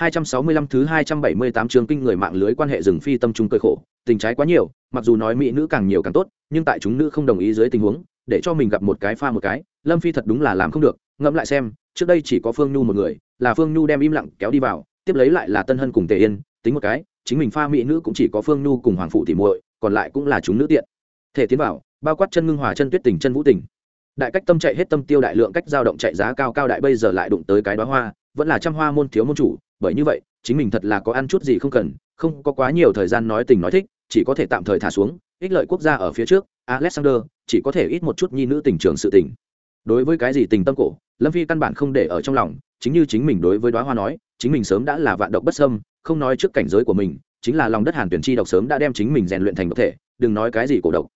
265 thứ 278 chương kinh người mạng lưới quan hệ rừng phi tâm trung cơ khổ, tình trái quá nhiều, mặc dù nói mỹ nữ càng nhiều càng tốt, nhưng tại chúng nữ không đồng ý dưới tình huống, để cho mình gặp một cái pha một cái, Lâm Phi thật đúng là làm không được, ngẫm lại xem, trước đây chỉ có Phương Nhu một người, là Phương Nhu đem im lặng kéo đi vào, tiếp lấy lại là Tân Hân cùng Tề Yên, tính một cái, chính mình pha mỹ nữ cũng chỉ có Phương Nhu cùng Hoàng phụ tỷ muội, còn lại cũng là chúng nữ tiện. Thể tiến vào, bao quát chân ngưng hòa chân tuyết tình chân vũ tình. Đại cách tâm chạy hết tâm tiêu đại lượng cách dao động chạy giá cao cao đại bây giờ lại đụng tới cái đóa hoa, vẫn là trăm hoa môn thiếu môn chủ, bởi như vậy, chính mình thật là có ăn chút gì không cần, không có quá nhiều thời gian nói tình nói thích, chỉ có thể tạm thời thả xuống, ích lợi quốc gia ở phía trước, alexander, chỉ có thể ít một chút nhi nữ tình trường sự tình. Đối với cái gì tình tâm cổ, lâm phi căn bản không để ở trong lòng, chính như chính mình đối với đoá hoa nói, chính mình sớm đã là vạn độc bất sâm không nói trước cảnh giới của mình, chính là lòng đất hàn tuyển chi độc sớm đã đem chính mình rèn luyện thành độc thể, đừng nói cái gì cổ độc.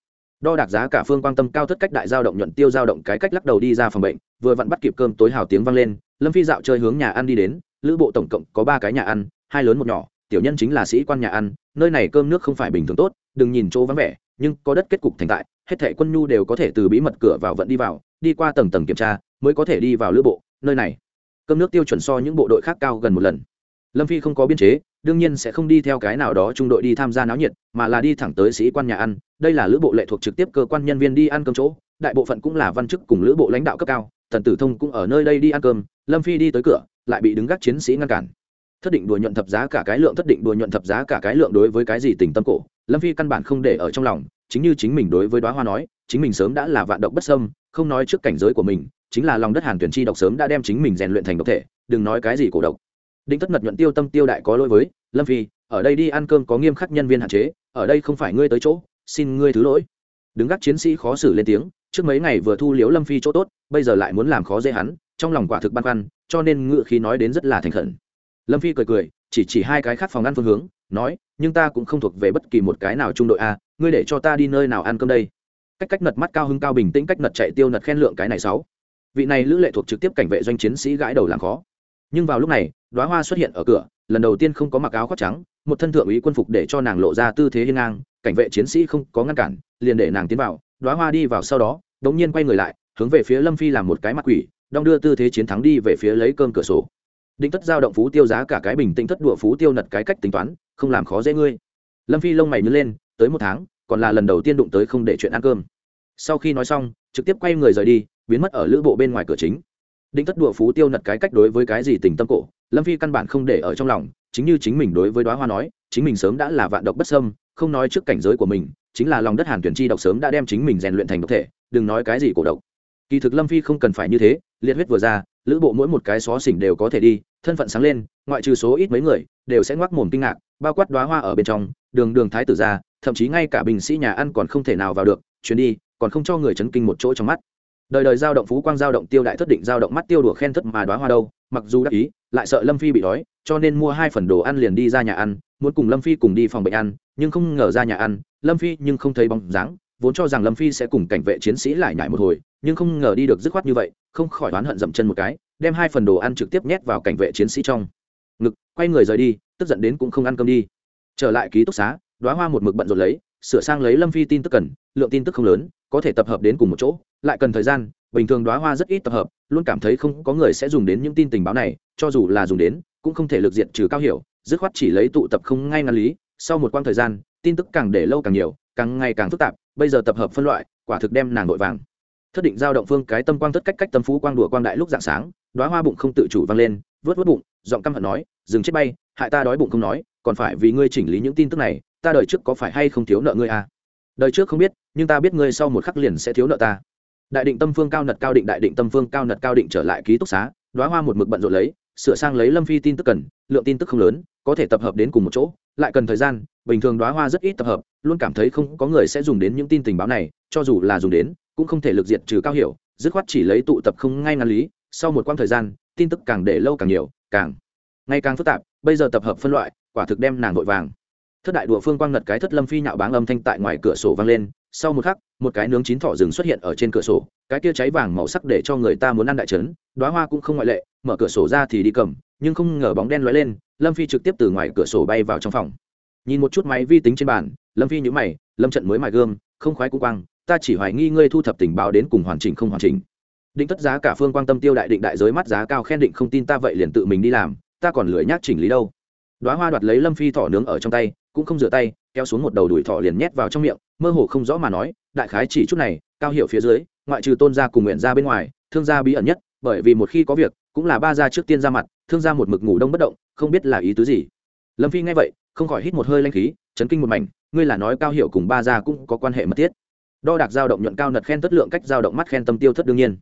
Đo đạc giá cả phương quan tâm cao thất cách đại giao động nhuận tiêu giao động cái cách lắc đầu đi ra phòng bệnh, vừa vặn bắt kịp cơm tối hào tiếng vang lên, lâm phi dạo chơi hướng nhà ăn đi đến lữ bộ tổng cộng có ba cái nhà ăn, hai lớn một nhỏ, tiểu nhân chính là sĩ quan nhà ăn, nơi này cơm nước không phải bình thường tốt, đừng nhìn chỗ vắng vẻ, nhưng có đất kết cục thành tại, hết thẻ quân nhu đều có thể từ bí mật cửa vào vận đi vào, đi qua tầng tầng kiểm tra, mới có thể đi vào lữ bộ, nơi này. Cơm nước tiêu chuẩn so những bộ đội khác cao gần một lần. Lâm phi không có biên chế đương nhiên sẽ không đi theo cái nào đó trung đội đi tham gia náo nhiệt, mà là đi thẳng tới sĩ quan nhà ăn. Đây là lữ bộ lệ thuộc trực tiếp cơ quan nhân viên đi ăn cơm chỗ, đại bộ phận cũng là văn chức cùng lữ bộ lãnh đạo cấp cao thần tử thông cũng ở nơi đây đi ăn cơm, lâm phi đi tới cửa, lại bị đứng gác chiến sĩ ngăn cản. Thất định đùa nhuận thập giá cả cái lượng, thất định đùa nhuận thập giá cả cái lượng đối với cái gì tình tâm cổ, lâm phi căn bản không để ở trong lòng, chính như chính mình đối với đoá hoa nói, chính mình sớm đã là vạn độc bất sâm không nói trước cảnh giới của mình, chính là lòng đất hàn tuyển chi độc sớm đã đem chính mình rèn luyện thành độc thể, đừng nói cái gì cổ độc định thất mật nhuận tiêu tâm tiêu đại có lỗi với, lâm phi, ở đây đi ăn cơm có nghiêm khắc nhân viên hạn chế, ở đây không phải ngươi tới chỗ, xin ngươi thứ lỗi. Đứng gác chiến sĩ khó xử lên tiếng, trước mấy ngày vừa thu liếu lâm phi chỗ tốt, bây giờ lại muốn làm khó dễ hắn, trong lòng quả thực băn khoăn, cho nên ngự khí nói đến rất là thành khẩn. Lâm phi cười cười, chỉ chỉ hai cái khác phòng ăn phương hướng, nói, nhưng ta cũng không thuộc về bất kỳ một cái nào trung đội a, ngươi để cho ta đi nơi nào ăn cơm đây? Cách cách nật mắt cao hưng cao bình tĩnh cách nật chạy tiêu nật khen lượng cái này sáu vị này lữ lệ thuộc trực tiếp cảnh vệ doanh chiến sĩ gãi đầu làm khó. Nhưng vào lúc này đoá hoa xuất hiện ở cửa, lần đầu tiên không có mặc áo khoác trắng, một thân thượng úy quân phục để cho nàng lộ ra tư thế hiên ngang, cảnh vệ chiến sĩ không có ngăn cản, liền để nàng tiến vào, đoá hoa đi vào sau đó, đống nhiên quay người lại, hướng về phía lâm phi làm một cái mặt quỷ, đong đưa tư thế chiến thắng đi về phía lấy cơm cửa sổ. Định tất giao động phú tiêu giá cả cái bình tĩnh thất đụa phú tiêu nật cái cách tính toán, không làm khó dễ ngươi. Lâm phi lông mày nhớ lên, tới một tháng, còn là lần đầu tiên đụng tới không để chuyện ăn cơm. Sau khi nói xong, trực tiếp quay người rời đi, biến mất ở lữ bộ bên ngoài cửa chính định tất đùa phú tiêu nật cái cách đối với cái gì tình tâm cổ, lâm phi căn bản không để ở trong lòng, chính như chính mình đối với đoá hoa nói, chính mình sớm đã là vạn độc bất sâm không nói trước cảnh giới của mình, chính là lòng đất hàn tuyển chi độc sớm đã đem chính mình rèn luyện thành độc thể, đừng nói cái gì cổ độc. Kỳ thực lâm phi không cần phải như thế, liệt huyết vừa ra, lữ bộ mỗi một cái xó xỉnh đều có thể đi, thân phận sáng lên, ngoại trừ số ít mấy người, đều sẽ ngoác mồm kinh ngạc, bao quát đoá hoa ở bên trong, đường đường thái tử ra, thậm chí ngay cả bình sĩ nhà ăn còn không thể nào vào được, chuyến đi, còn không cho người chấn kinh một chỗ trong mắt đời đời giao động phú quang, giao động tiêu đại thất định, giao động mắt tiêu đùa khen thất mà đoá hoa đâu, mặc dù đắc ý, lại sợ lâm phi bị đói, cho nên mua hai phần đồ ăn liền đi ra nhà ăn, muốn cùng lâm phi cùng đi phòng bệnh ăn, nhưng không ngờ ra nhà ăn, lâm phi nhưng không thấy bóng dáng, vốn cho rằng lâm phi sẽ cùng cảnh vệ chiến sĩ lại nhảy một hồi, nhưng không ngờ đi được dứt khoát như vậy, không khỏi oán hận dậm chân một cái, đem hai phần đồ ăn trực tiếp nhét vào cảnh vệ chiến sĩ trong. Ngực, quay người rời đi, tức giận đến cũng không ăn cơm đi. Trở lại ký túc xá đoá hoa một mực bận rộn lấy sửa sang lấy lâm phi tin tức cần, lượng tin tức không lớn, có thể tập hợp đến cùng một chỗ. Lại cần thời gian, bình thường đoá hoa rất ít tập hợp, luôn cảm thấy không có người sẽ dùng đến những tin tình báo này, cho dù là dùng đến, cũng không thể lực diện trừ cao hiểu, dứt khoát chỉ lấy tụ tập không ngay ngăn lý. Sau một quãng thời gian, tin tức càng để lâu càng nhiều, càng ngày càng phức tạp, bây giờ tập hợp phân loại, quả thực đem nàng nội vàng. Thất định giao động phương cái tâm quang tất cách cách tâm phú quang đùa quang đại lúc dạng sáng đoá hoa bụng không tự chủ vang lên vớt vớt bụng, giọng căm hận nói, dừng chết bay, hại ta đói bụng không nói còn phải vì ngươi chỉnh lý những tin tức này, ta đời trước có phải hay không thiếu nợ ngươi à? Đời trước không biết, nhưng ta biết ngươi sau một khắc liền sẽ thiếu nợ ta. Đại định tâm phương cao nật cao định, đại định tâm phương cao nật cao định trở lại ký túc xá đoá hoa một mực bận rộn lấy, sửa sang lấy lâm phi tin tức cần, lượng tin tức không lớn, có thể tập hợp đến cùng một chỗ, lại cần thời gian, bình thường đoá hoa rất ít tập hợp, luôn cảm thấy không có người sẽ dùng đến những tin tình báo này, cho dù là dùng đến, cũng không thể lực diệt trừ cao hiểu, dứt khoát chỉ lấy tụ tập không ngay ngăn lý, sau một quãng thời gian, tin tức càng để lâu càng nhiều, càng, ngày càng phức tạp, bây giờ tập hợp phân loại quả thực đem nàng vội vàng. Thất đại đùa phương quang ngật cái thất lâm phi nhạo báng âm thanh tại ngoài cửa sổ vang lên, sau một khắc, một cái nướng chín thỏ rừng xuất hiện ở trên cửa sổ, cái kia cháy vàng màu sắc để cho người ta muốn ăn đại trấn đoá hoa cũng không ngoại lệ, mở cửa sổ ra thì đi cầm, nhưng không ngờ bóng đen lóe lên, lâm phi trực tiếp từ ngoài cửa sổ bay vào trong phòng. Nhìn một chút máy vi tính trên bàn, lâm phi nhữ mày, lâm trận mới mài gương, không khoái cũng quang, ta chỉ hoài nghi ngươi thu thập tình báo đến cùng hoàn chỉnh không hoàn chỉnh. Định tất giá cả phương quan tâm tiêu đại định đại giới mắt giá cao khen định không tin ta vậy liền tự mình đi làm, ta còn lười nhác chỉnh lý đâu đoá hoa đoạt lấy lâm phi thỏ nướng ở trong tay, cũng không rửa tay, kéo xuống một đầu đuổi thỏ liền nhét vào trong miệng, mơ hồ không rõ mà nói, đại khái chỉ chút này, cao hiểu phía dưới, ngoại trừ tôn gia cùng nguyện gia bên ngoài, thương gia bí ẩn nhất, bởi vì một khi có việc, cũng là ba gia trước tiên ra mặt, thương gia một mực ngủ đông bất động, không biết là ý tứ gì. Lâm phi nghe vậy, không khỏi hít một hơi lanh khí, chấn kinh một mảnh, ngươi là nói cao hiểu cùng ba gia cũng có quan hệ mật thiết. Đo đạc dao động nhuận cao nật khen tất lượng cách dao động mắt khen tâm tiêu thất đương nhiên.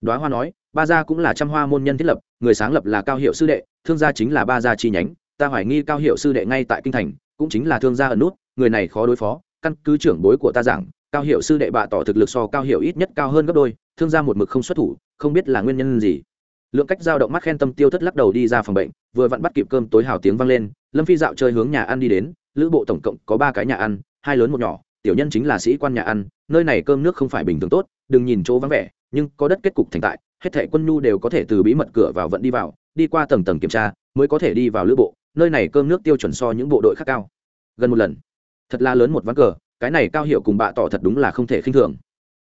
Đoá hoa nói, ba gia cũng là trăm hoa môn nhân thiết lập, người sáng lập là cao hiệu sư đệ, thương gia chính là ba gia chi nhánh ta hoài nghi cao hiệu sư đệ ngay tại kinh thành, cũng chính là thương gia ẩn nút, người này khó đối phó, căn cứ trưởng bối của ta giảng, cao hiệu sư đệ bạ tỏ thực lực so cao hiệu ít nhất cao hơn gấp đôi, thương gia một mực không xuất thủ, không biết là nguyên nhân gì. Lượng cách dao động mắt khen tâm tiêu thất lắc đầu đi ra phòng bệnh, vừa vặn bắt kịp cơm tối hào tiếng vang lên, lâm phi dạo chơi hướng nhà ăn đi đến, lữ bộ tổng cộng có ba cái nhà ăn, hai lớn một nhỏ, tiểu nhân chính là sĩ quan nhà ăn, nơi này cơm nước không phải bình thường tốt, đừng nhìn chỗ vắng vẻ, nhưng có đất kết cục thành tại, hết thảy quân nhu đều có thể từ bí mật cửa vào vận đi vào, đi qua tầng tầng kiểm tra, mới có thể đi vào lữ bộ nơi này cơm nước tiêu chuẩn so những bộ đội khác cao. Gần một lần. Thật là lớn một ván cờ, cái này cao hiệu cùng bạ tỏ thật đúng là không thể khinh thường.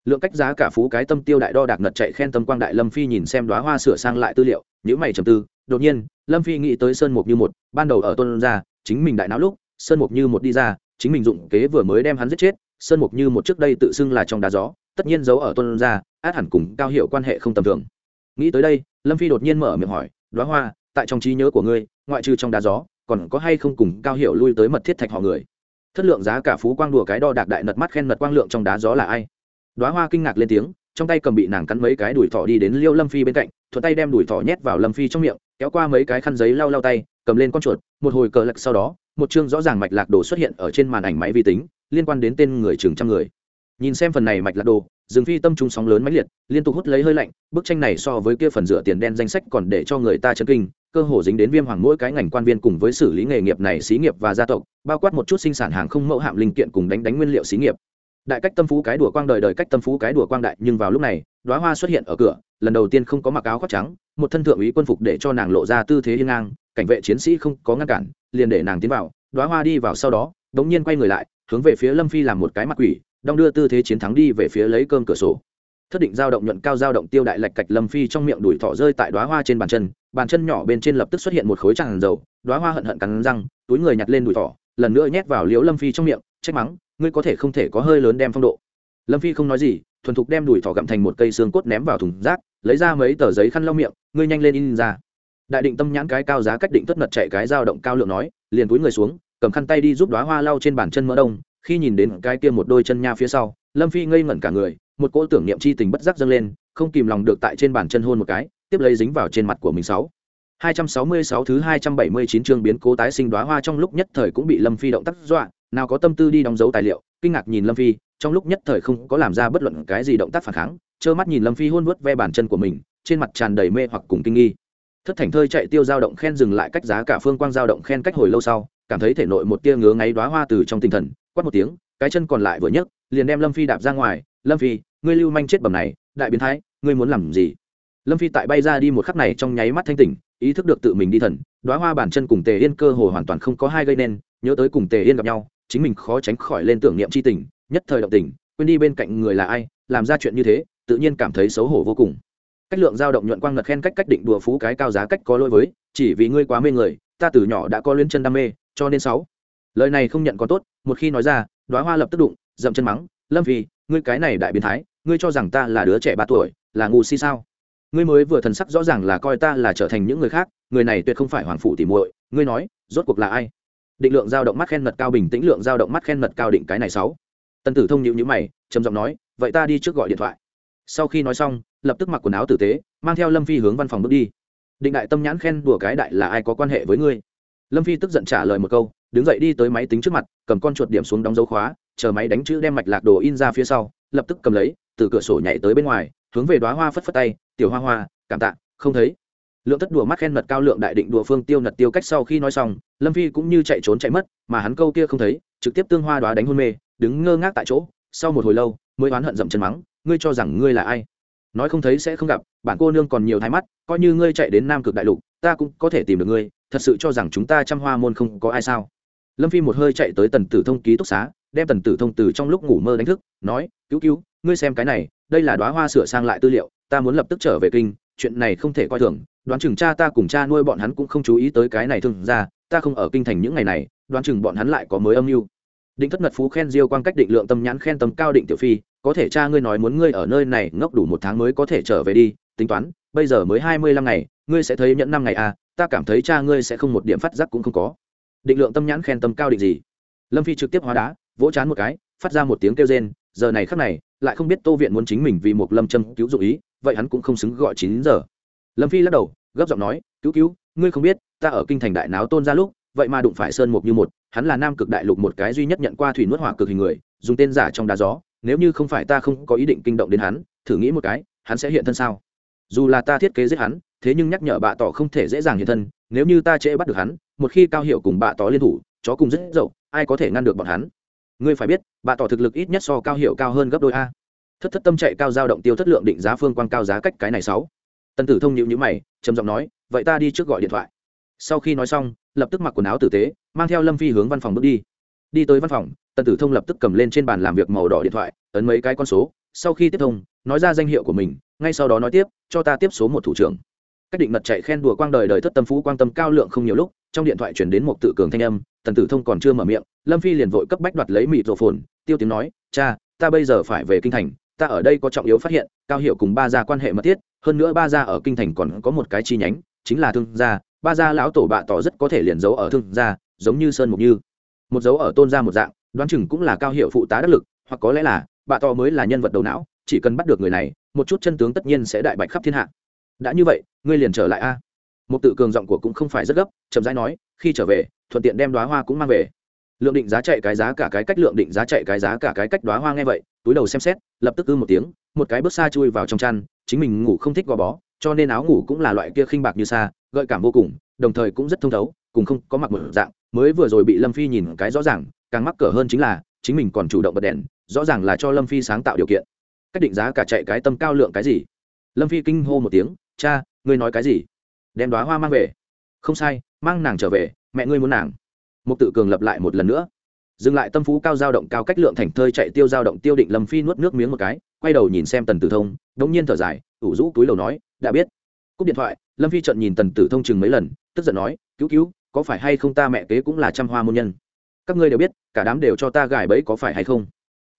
Lượng cách giá cả phú cái tâm tiêu đại đo đạc nật chạy khen tâm quang đại lâm phi nhìn xem đoá hoa sửa sang lại tư liệu những mày trầm tư, đột nhiên, lâm phi nghĩ tới sơn mục như một, ban đầu ở tôn ra, chính mình đại não lúc, sơn mục như một đi ra, chính mình dụng kế vừa mới đem hắn giết chết, sơn mục như một trước đây tự xưng là trong đá gió, tất nhiên giấu ở tôn ra, át hẳn cùng cao hiệu quan hệ không tầm thường. Nghĩ tới đây, lâm phi đột nhiên mở miệng hỏi đoá hoa tại trong trí nhớ của ngươi, ngoại trừ trong đá gió, còn có hay không cùng cao hiệu lui tới mật thiết thạch họ người? Thất lượng giá cả phú quang đùa cái đo đạc đại nật mắt khen nật quang lượng trong đá gió là ai? Đoá hoa kinh ngạc lên tiếng, trong tay cầm bị nàng cắn mấy cái đùi thỏ đi đến liêu lâm phi bên cạnh, thuận tay đem đùi thỏ nhét vào lâm phi trong miệng, kéo qua mấy cái khăn giấy lau lau tay, cầm lên con chuột, một hồi cờ lạch sau đó, một chương rõ ràng mạch lạc đồ xuất hiện ở trên màn ảnh máy vi tính, liên quan đến tên người chừng trăm người. Nhìn xem phần này mạch lạc đồ rừng phi tâm trung sóng lớn mãnh liệt, liên tục hút lấy hơi lạnh, bức tranh này so với kia phần rửa tiền đen danh sách còn để cho người ta chấn kinh, cơ hồ dính đến viêm hoàng mỗi cái ngành quan viên cùng với xử lý nghề nghiệp này xí nghiệp và gia tộc, bao quát một chút sinh sản hàng không mẫu hạm linh kiện cùng đánh đánh nguyên liệu xí nghiệp. Đại cách tâm phú cái đùa quang đời đời cách tâm phú cái đùa quang đại, nhưng vào lúc này đoá hoa xuất hiện ở cửa, lần đầu tiên không có mặc áo khoác trắng, một thân thượng úy quân phục để cho nàng lộ ra tư thế hiên ngang, cảnh vệ chiến sĩ không có ngăn cản, liền để nàng tiến vào đoá hoa đi vào sau đó, đống nhiên quay người lại, hướng về phía lâm phi làm một cái mặt quỷ đong đưa tư thế chiến thắng đi về phía lấy cơm cửa sổ. Thất định giao động nhuận cao giao động tiêu đại lạch cạch lâm phi trong miệng đùi thỏ rơi tại đoá hoa trên bàn chân bàn chân nhỏ bên trên lập tức xuất hiện một khối tràn dầu đoá hoa hận hận cắn răng, túi người nhặt lên đùi thỏ, lần nữa nhét vào liễu lâm phi trong miệng, trách mắng, ngươi có thể không thể có hơi lớn đem phong độ. Lâm phi không nói gì, thuần thục đem đùi thỏ gặm thành một cây xương cốt ném vào thùng rác, lấy ra mấy tờ giấy khăn lau miệng, ngươi nhanh lên in ra. Đại định tâm nhãn cái cao giá cách định tất mật chạy cái dao động cao lượng nói, liền túi người xuống, cầm khăn tay đi giúp đoá hoa lau trên bàn chân mỡ đông khi nhìn đến cái kia một đôi chân nha phía sau lâm phi ngây ngẩn cả người một cỗ tưởng niệm chi tình bất giác dâng lên không kìm lòng được tại trên bàn chân hôn một cái tiếp lấy dính vào trên mặt của mình sáu 266 thứ 279 chương biến cố tái sinh đóa hoa trong lúc nhất thời cũng bị Lâm Phi động tác dọa, nào có tâm tư đi đóng dấu tài liệu, kinh ngạc nhìn Lâm Phi, trong lúc nhất thời không có làm ra bất luận cái gì động tác phản kháng, trơ mắt nhìn Lâm Phi hôn vuốt ve bàn chân của mình, trên mặt tràn đầy mê hoặc cùng kinh nghi. Thất thành thơi chạy tiêu dao động khen dừng lại cách giá cả phương quang dao động khen cách hồi lâu sau, cảm thấy thể nội một tia ngứa ngáy đóa hoa từ trong tinh thần, quát một tiếng, cái chân còn lại vừa nhấc, liền đem Lâm Phi đạp ra ngoài, "Lâm Phi, ngươi lưu manh chết bầm này, đại biến thái, ngươi muốn làm gì?" Lâm Phi tại bay ra đi một khắc này trong nháy mắt thanh tỉnh, ý thức được tự mình đi thần đoá hoa bản chân cùng tề yên cơ hồ hoàn toàn không có hai gây nên nhớ tới cùng tề yên gặp nhau chính mình khó tránh khỏi lên tưởng niệm c h i tình nhất thời động tình quên đi bên cạnh người là ai làm ra chuyện như thế tự nhiên cảm thấy xấu hổ vô cùng cách lượng dao động nhuận quang ngật khen cách cách định đùa phú cái cao giá cách có lỗi với chỉ vì ngươi quá mê người ta từ nhỏ đã có luyến chân đam mê cho nên sáu. Lời này không nhận có tốt, một khi nói ra đoá hoa lập tức đụng, dậm chân mắng, lâm vì ngươi cái này đại biến thái, ngươi cho rằng ta là đứa trẻ ba tuổi, là ngu si sao? Ngươi mới vừa thần sắc rõ ràng là coi ta là trở thành những người khác, người này tuyệt không phải hoàng phủ tỉ muội, ngươi nói, rốt cuộc là ai? Định lượng dao động mắt khen mật cao bình tĩnh lượng dao động mắt khen mật cao định cái này sáu. Tần tử thông nhịu nhữ mày, trầm giọng nói, vậy ta đi trước gọi điện thoại. Sau khi nói xong, lập tức mặc quần áo tử tế, mang theo lâm phi hướng văn phòng bước đi. Định đại tâm nhãn khen đùa cái đại là ai có quan hệ với ngươi? Lâm phi tức giận trả lời một câu, đứng dậy đi tới máy tính trước mặt, cầm con chuột điểm xuống đóng dấu khóa, chờ máy đánh chữ đem mạch lạc đồ in ra phía sau, lập tức cầm lấy, từ cửa sổ nhảy tới bên ngoài, hướng về đoá hoa phất phất tay, tiểu hoa hoa, cảm tạ, không thấy. Lượng tất đùa mắt khen mật cao lượng đại định đùa phương tiêu nật tiêu cách sau khi nói xong, lâm phi cũng như chạy trốn chạy mất, mà hắn câu kia không thấy, trực tiếp tương hoa đoá đánh hôn mê, đứng ngơ ngác tại chỗ, sau một hồi lâu, mới oán hận dậm chân mắng, ngươi cho rằng ngươi là ai? Nói không thấy sẽ không gặp, bản cô nương còn nhiều thái mắt, coi như ngươi chạy đến nam cực đại lục, ta cũng có thể tìm được ngươi thật sự cho rằng chúng ta trăm hoa môn không có ai sao? Lâm phi một hơi chạy tới tần tử thông ký túc xá, đem tần tử thông từ trong lúc ngủ mơ đánh thức, nói, cứu cứu, ngươi xem cái này, đây là đoá hoa sửa sang lại tư liệu, ta muốn lập tức trở về kinh, chuyện này không thể coi thường, đoán chừng cha ta cùng cha nuôi bọn hắn cũng không chú ý tới cái này thương ra ta không ở kinh thành những ngày này, đoán chừng bọn hắn lại có mới âm mưu. Định thất mật phú khen diêu quan cách định lượng tâm nhãn khen tâm cao định tiểu phi, có thể cha ngươi nói muốn ngươi ở nơi này ngốc đủ một tháng mới có thể trở về đi, tính toán, bây giờ mới hai mươi lăm ngày, ngươi sẽ thấy nhận năm ngày à ta cảm thấy cha ngươi sẽ không một điểm phát giác cũng không có. Định lượng tâm nhãn khen tâm cao định gì? Lâm phi trực tiếp hóa đá, vỗ chán một cái, phát ra một tiếng kêu rên, giờ này khắc này, lại không biết tô viện muốn chính mình vì một lâm châm cứu dụ ý, vậy hắn cũng không xứng gọi chín giờ. Lâm phi lắc đầu, gấp giọng nói, cứu cứu, ngươi không biết, ta ở kinh thành đại náo tôn ra lúc, vậy mà đụng phải sơn mục như một, hắn là nam cực đại lục một cái duy nhất nhận qua thủy nuốt hỏa cực hình người, dùng tên giả trong đá gió, nếu như không phải ta không có ý định kinh động đến hắn, thử nghĩ một cái, hắn sẽ hiện thân sao? Dù là ta thiết kế giết hắn thế nhưng nhắc nhở bạ tỏ không thể dễ dàng hiện thân, nếu như ta trễ bắt được hắn, một khi cao hiệu cùng bạ tỏ liên thủ, chó cùng rất dậu, ai có thể ngăn được bọn hắn? Ngươi phải biết bạ tỏ thực lực ít nhất so cao hiệu cao hơn gấp đôi a. Thất thất tâm chạy cao dao động tiêu thất lượng định giá phương quan cao giá cách cái này sáu. Tân tử thông nhịu nhữ mày, trầm giọng nói, vậy ta đi trước gọi điện thoại. Sau khi nói xong, lập tức mặc quần áo tử tế, mang theo lâm phi hướng văn phòng bước đi. Đi tới văn phòng, tần tử thông lập tức cầm lên trên bàn làm việc màu đỏ điện thoại, ấn mấy cái con số. Sau khi tiếp thông, nói ra danh hiệu của mình, ngay sau đó nói tiếp, cho ta tiếp số một thủ trưởng cách định mật chạy khen đùa quang đời đời thất tâm phú quan tâm cao lượng không nhiều lúc, trong điện thoại chuyển đến một tự cường thanh âm, tần tử thông còn chưa mở miệng, lâm phi liền vội cấp bách đoạt lấy mịt rổ phồn tiêu tiếng nói, cha, ta bây giờ phải về kinh thành, ta ở đây có trọng yếu phát hiện, cao hiệu cùng ba gia quan hệ mật thiết, hơn nữa ba gia ở kinh thành còn có một cái chi nhánh, chính là thương gia, ba gia lão tổ bạ tỏ rất có thể liền giấu ở thương gia, giống như sơn mục như. Một dấu ở tôn gia một dạng, đoán chừng cũng là cao hiệu phụ tá đắc lực, hoặc có lẽ là, bạ tỏ mới là nhân vật đầu não, chỉ cần bắt được người này, một chút chân tướng tất nhiên sẽ đại bạch khắp thiên hạ đã như vậy, ngươi liền trở lại a. Một tự cường giọng của cũng không phải rất gấp, chậm rãi nói, khi trở về, thuận tiện đem đoá hoa cũng mang về. Lượng định giá chạy cái giá cả cái cách lượng định giá chạy cái giá cả cái cách đoá hoa nghe vậy, túi đầu xem xét, lập tức ư một tiếng, một cái bước xa chui vào trong chăn, chính mình ngủ không thích gò bó, cho nên áo ngủ cũng là loại kia khinh bạc như xa, gợi cảm vô cùng, đồng thời cũng rất thông thấu, cùng không có mặc một dạng, mới vừa rồi bị lâm phi nhìn cái rõ ràng, càng mắc cỡ hơn chính là, chính mình còn chủ động bật đèn, rõ ràng là cho lâm phi sáng tạo điều kiện. Cách định giá cả chạy cái tâm cao lượng cái gì? Lâm phi kinh hô một tiếng cha, ngươi nói cái gì? Đem đoá hoa mang về. Không sai, mang nàng trở về, mẹ ngươi muốn nàng. Mục tự cường lập lại một lần nữa. Dừng lại tâm phú cao dao động cao cách lượng thành thơi chạy tiêu dao động tiêu định lâm phi nuốt nước miếng một cái, quay đầu nhìn xem tần tử thông, đống nhiên thở dài, ủ rũ túi đầu nói, đã biết. Cúp điện thoại, lâm phi trợn nhìn tần tử thông chừng mấy lần, tức giận nói, cứu cứu, có phải hay không ta mẹ kế cũng là trăm hoa môn nhân? Các ngươi đều biết, cả đám đều cho ta gài bẫy có phải hay không?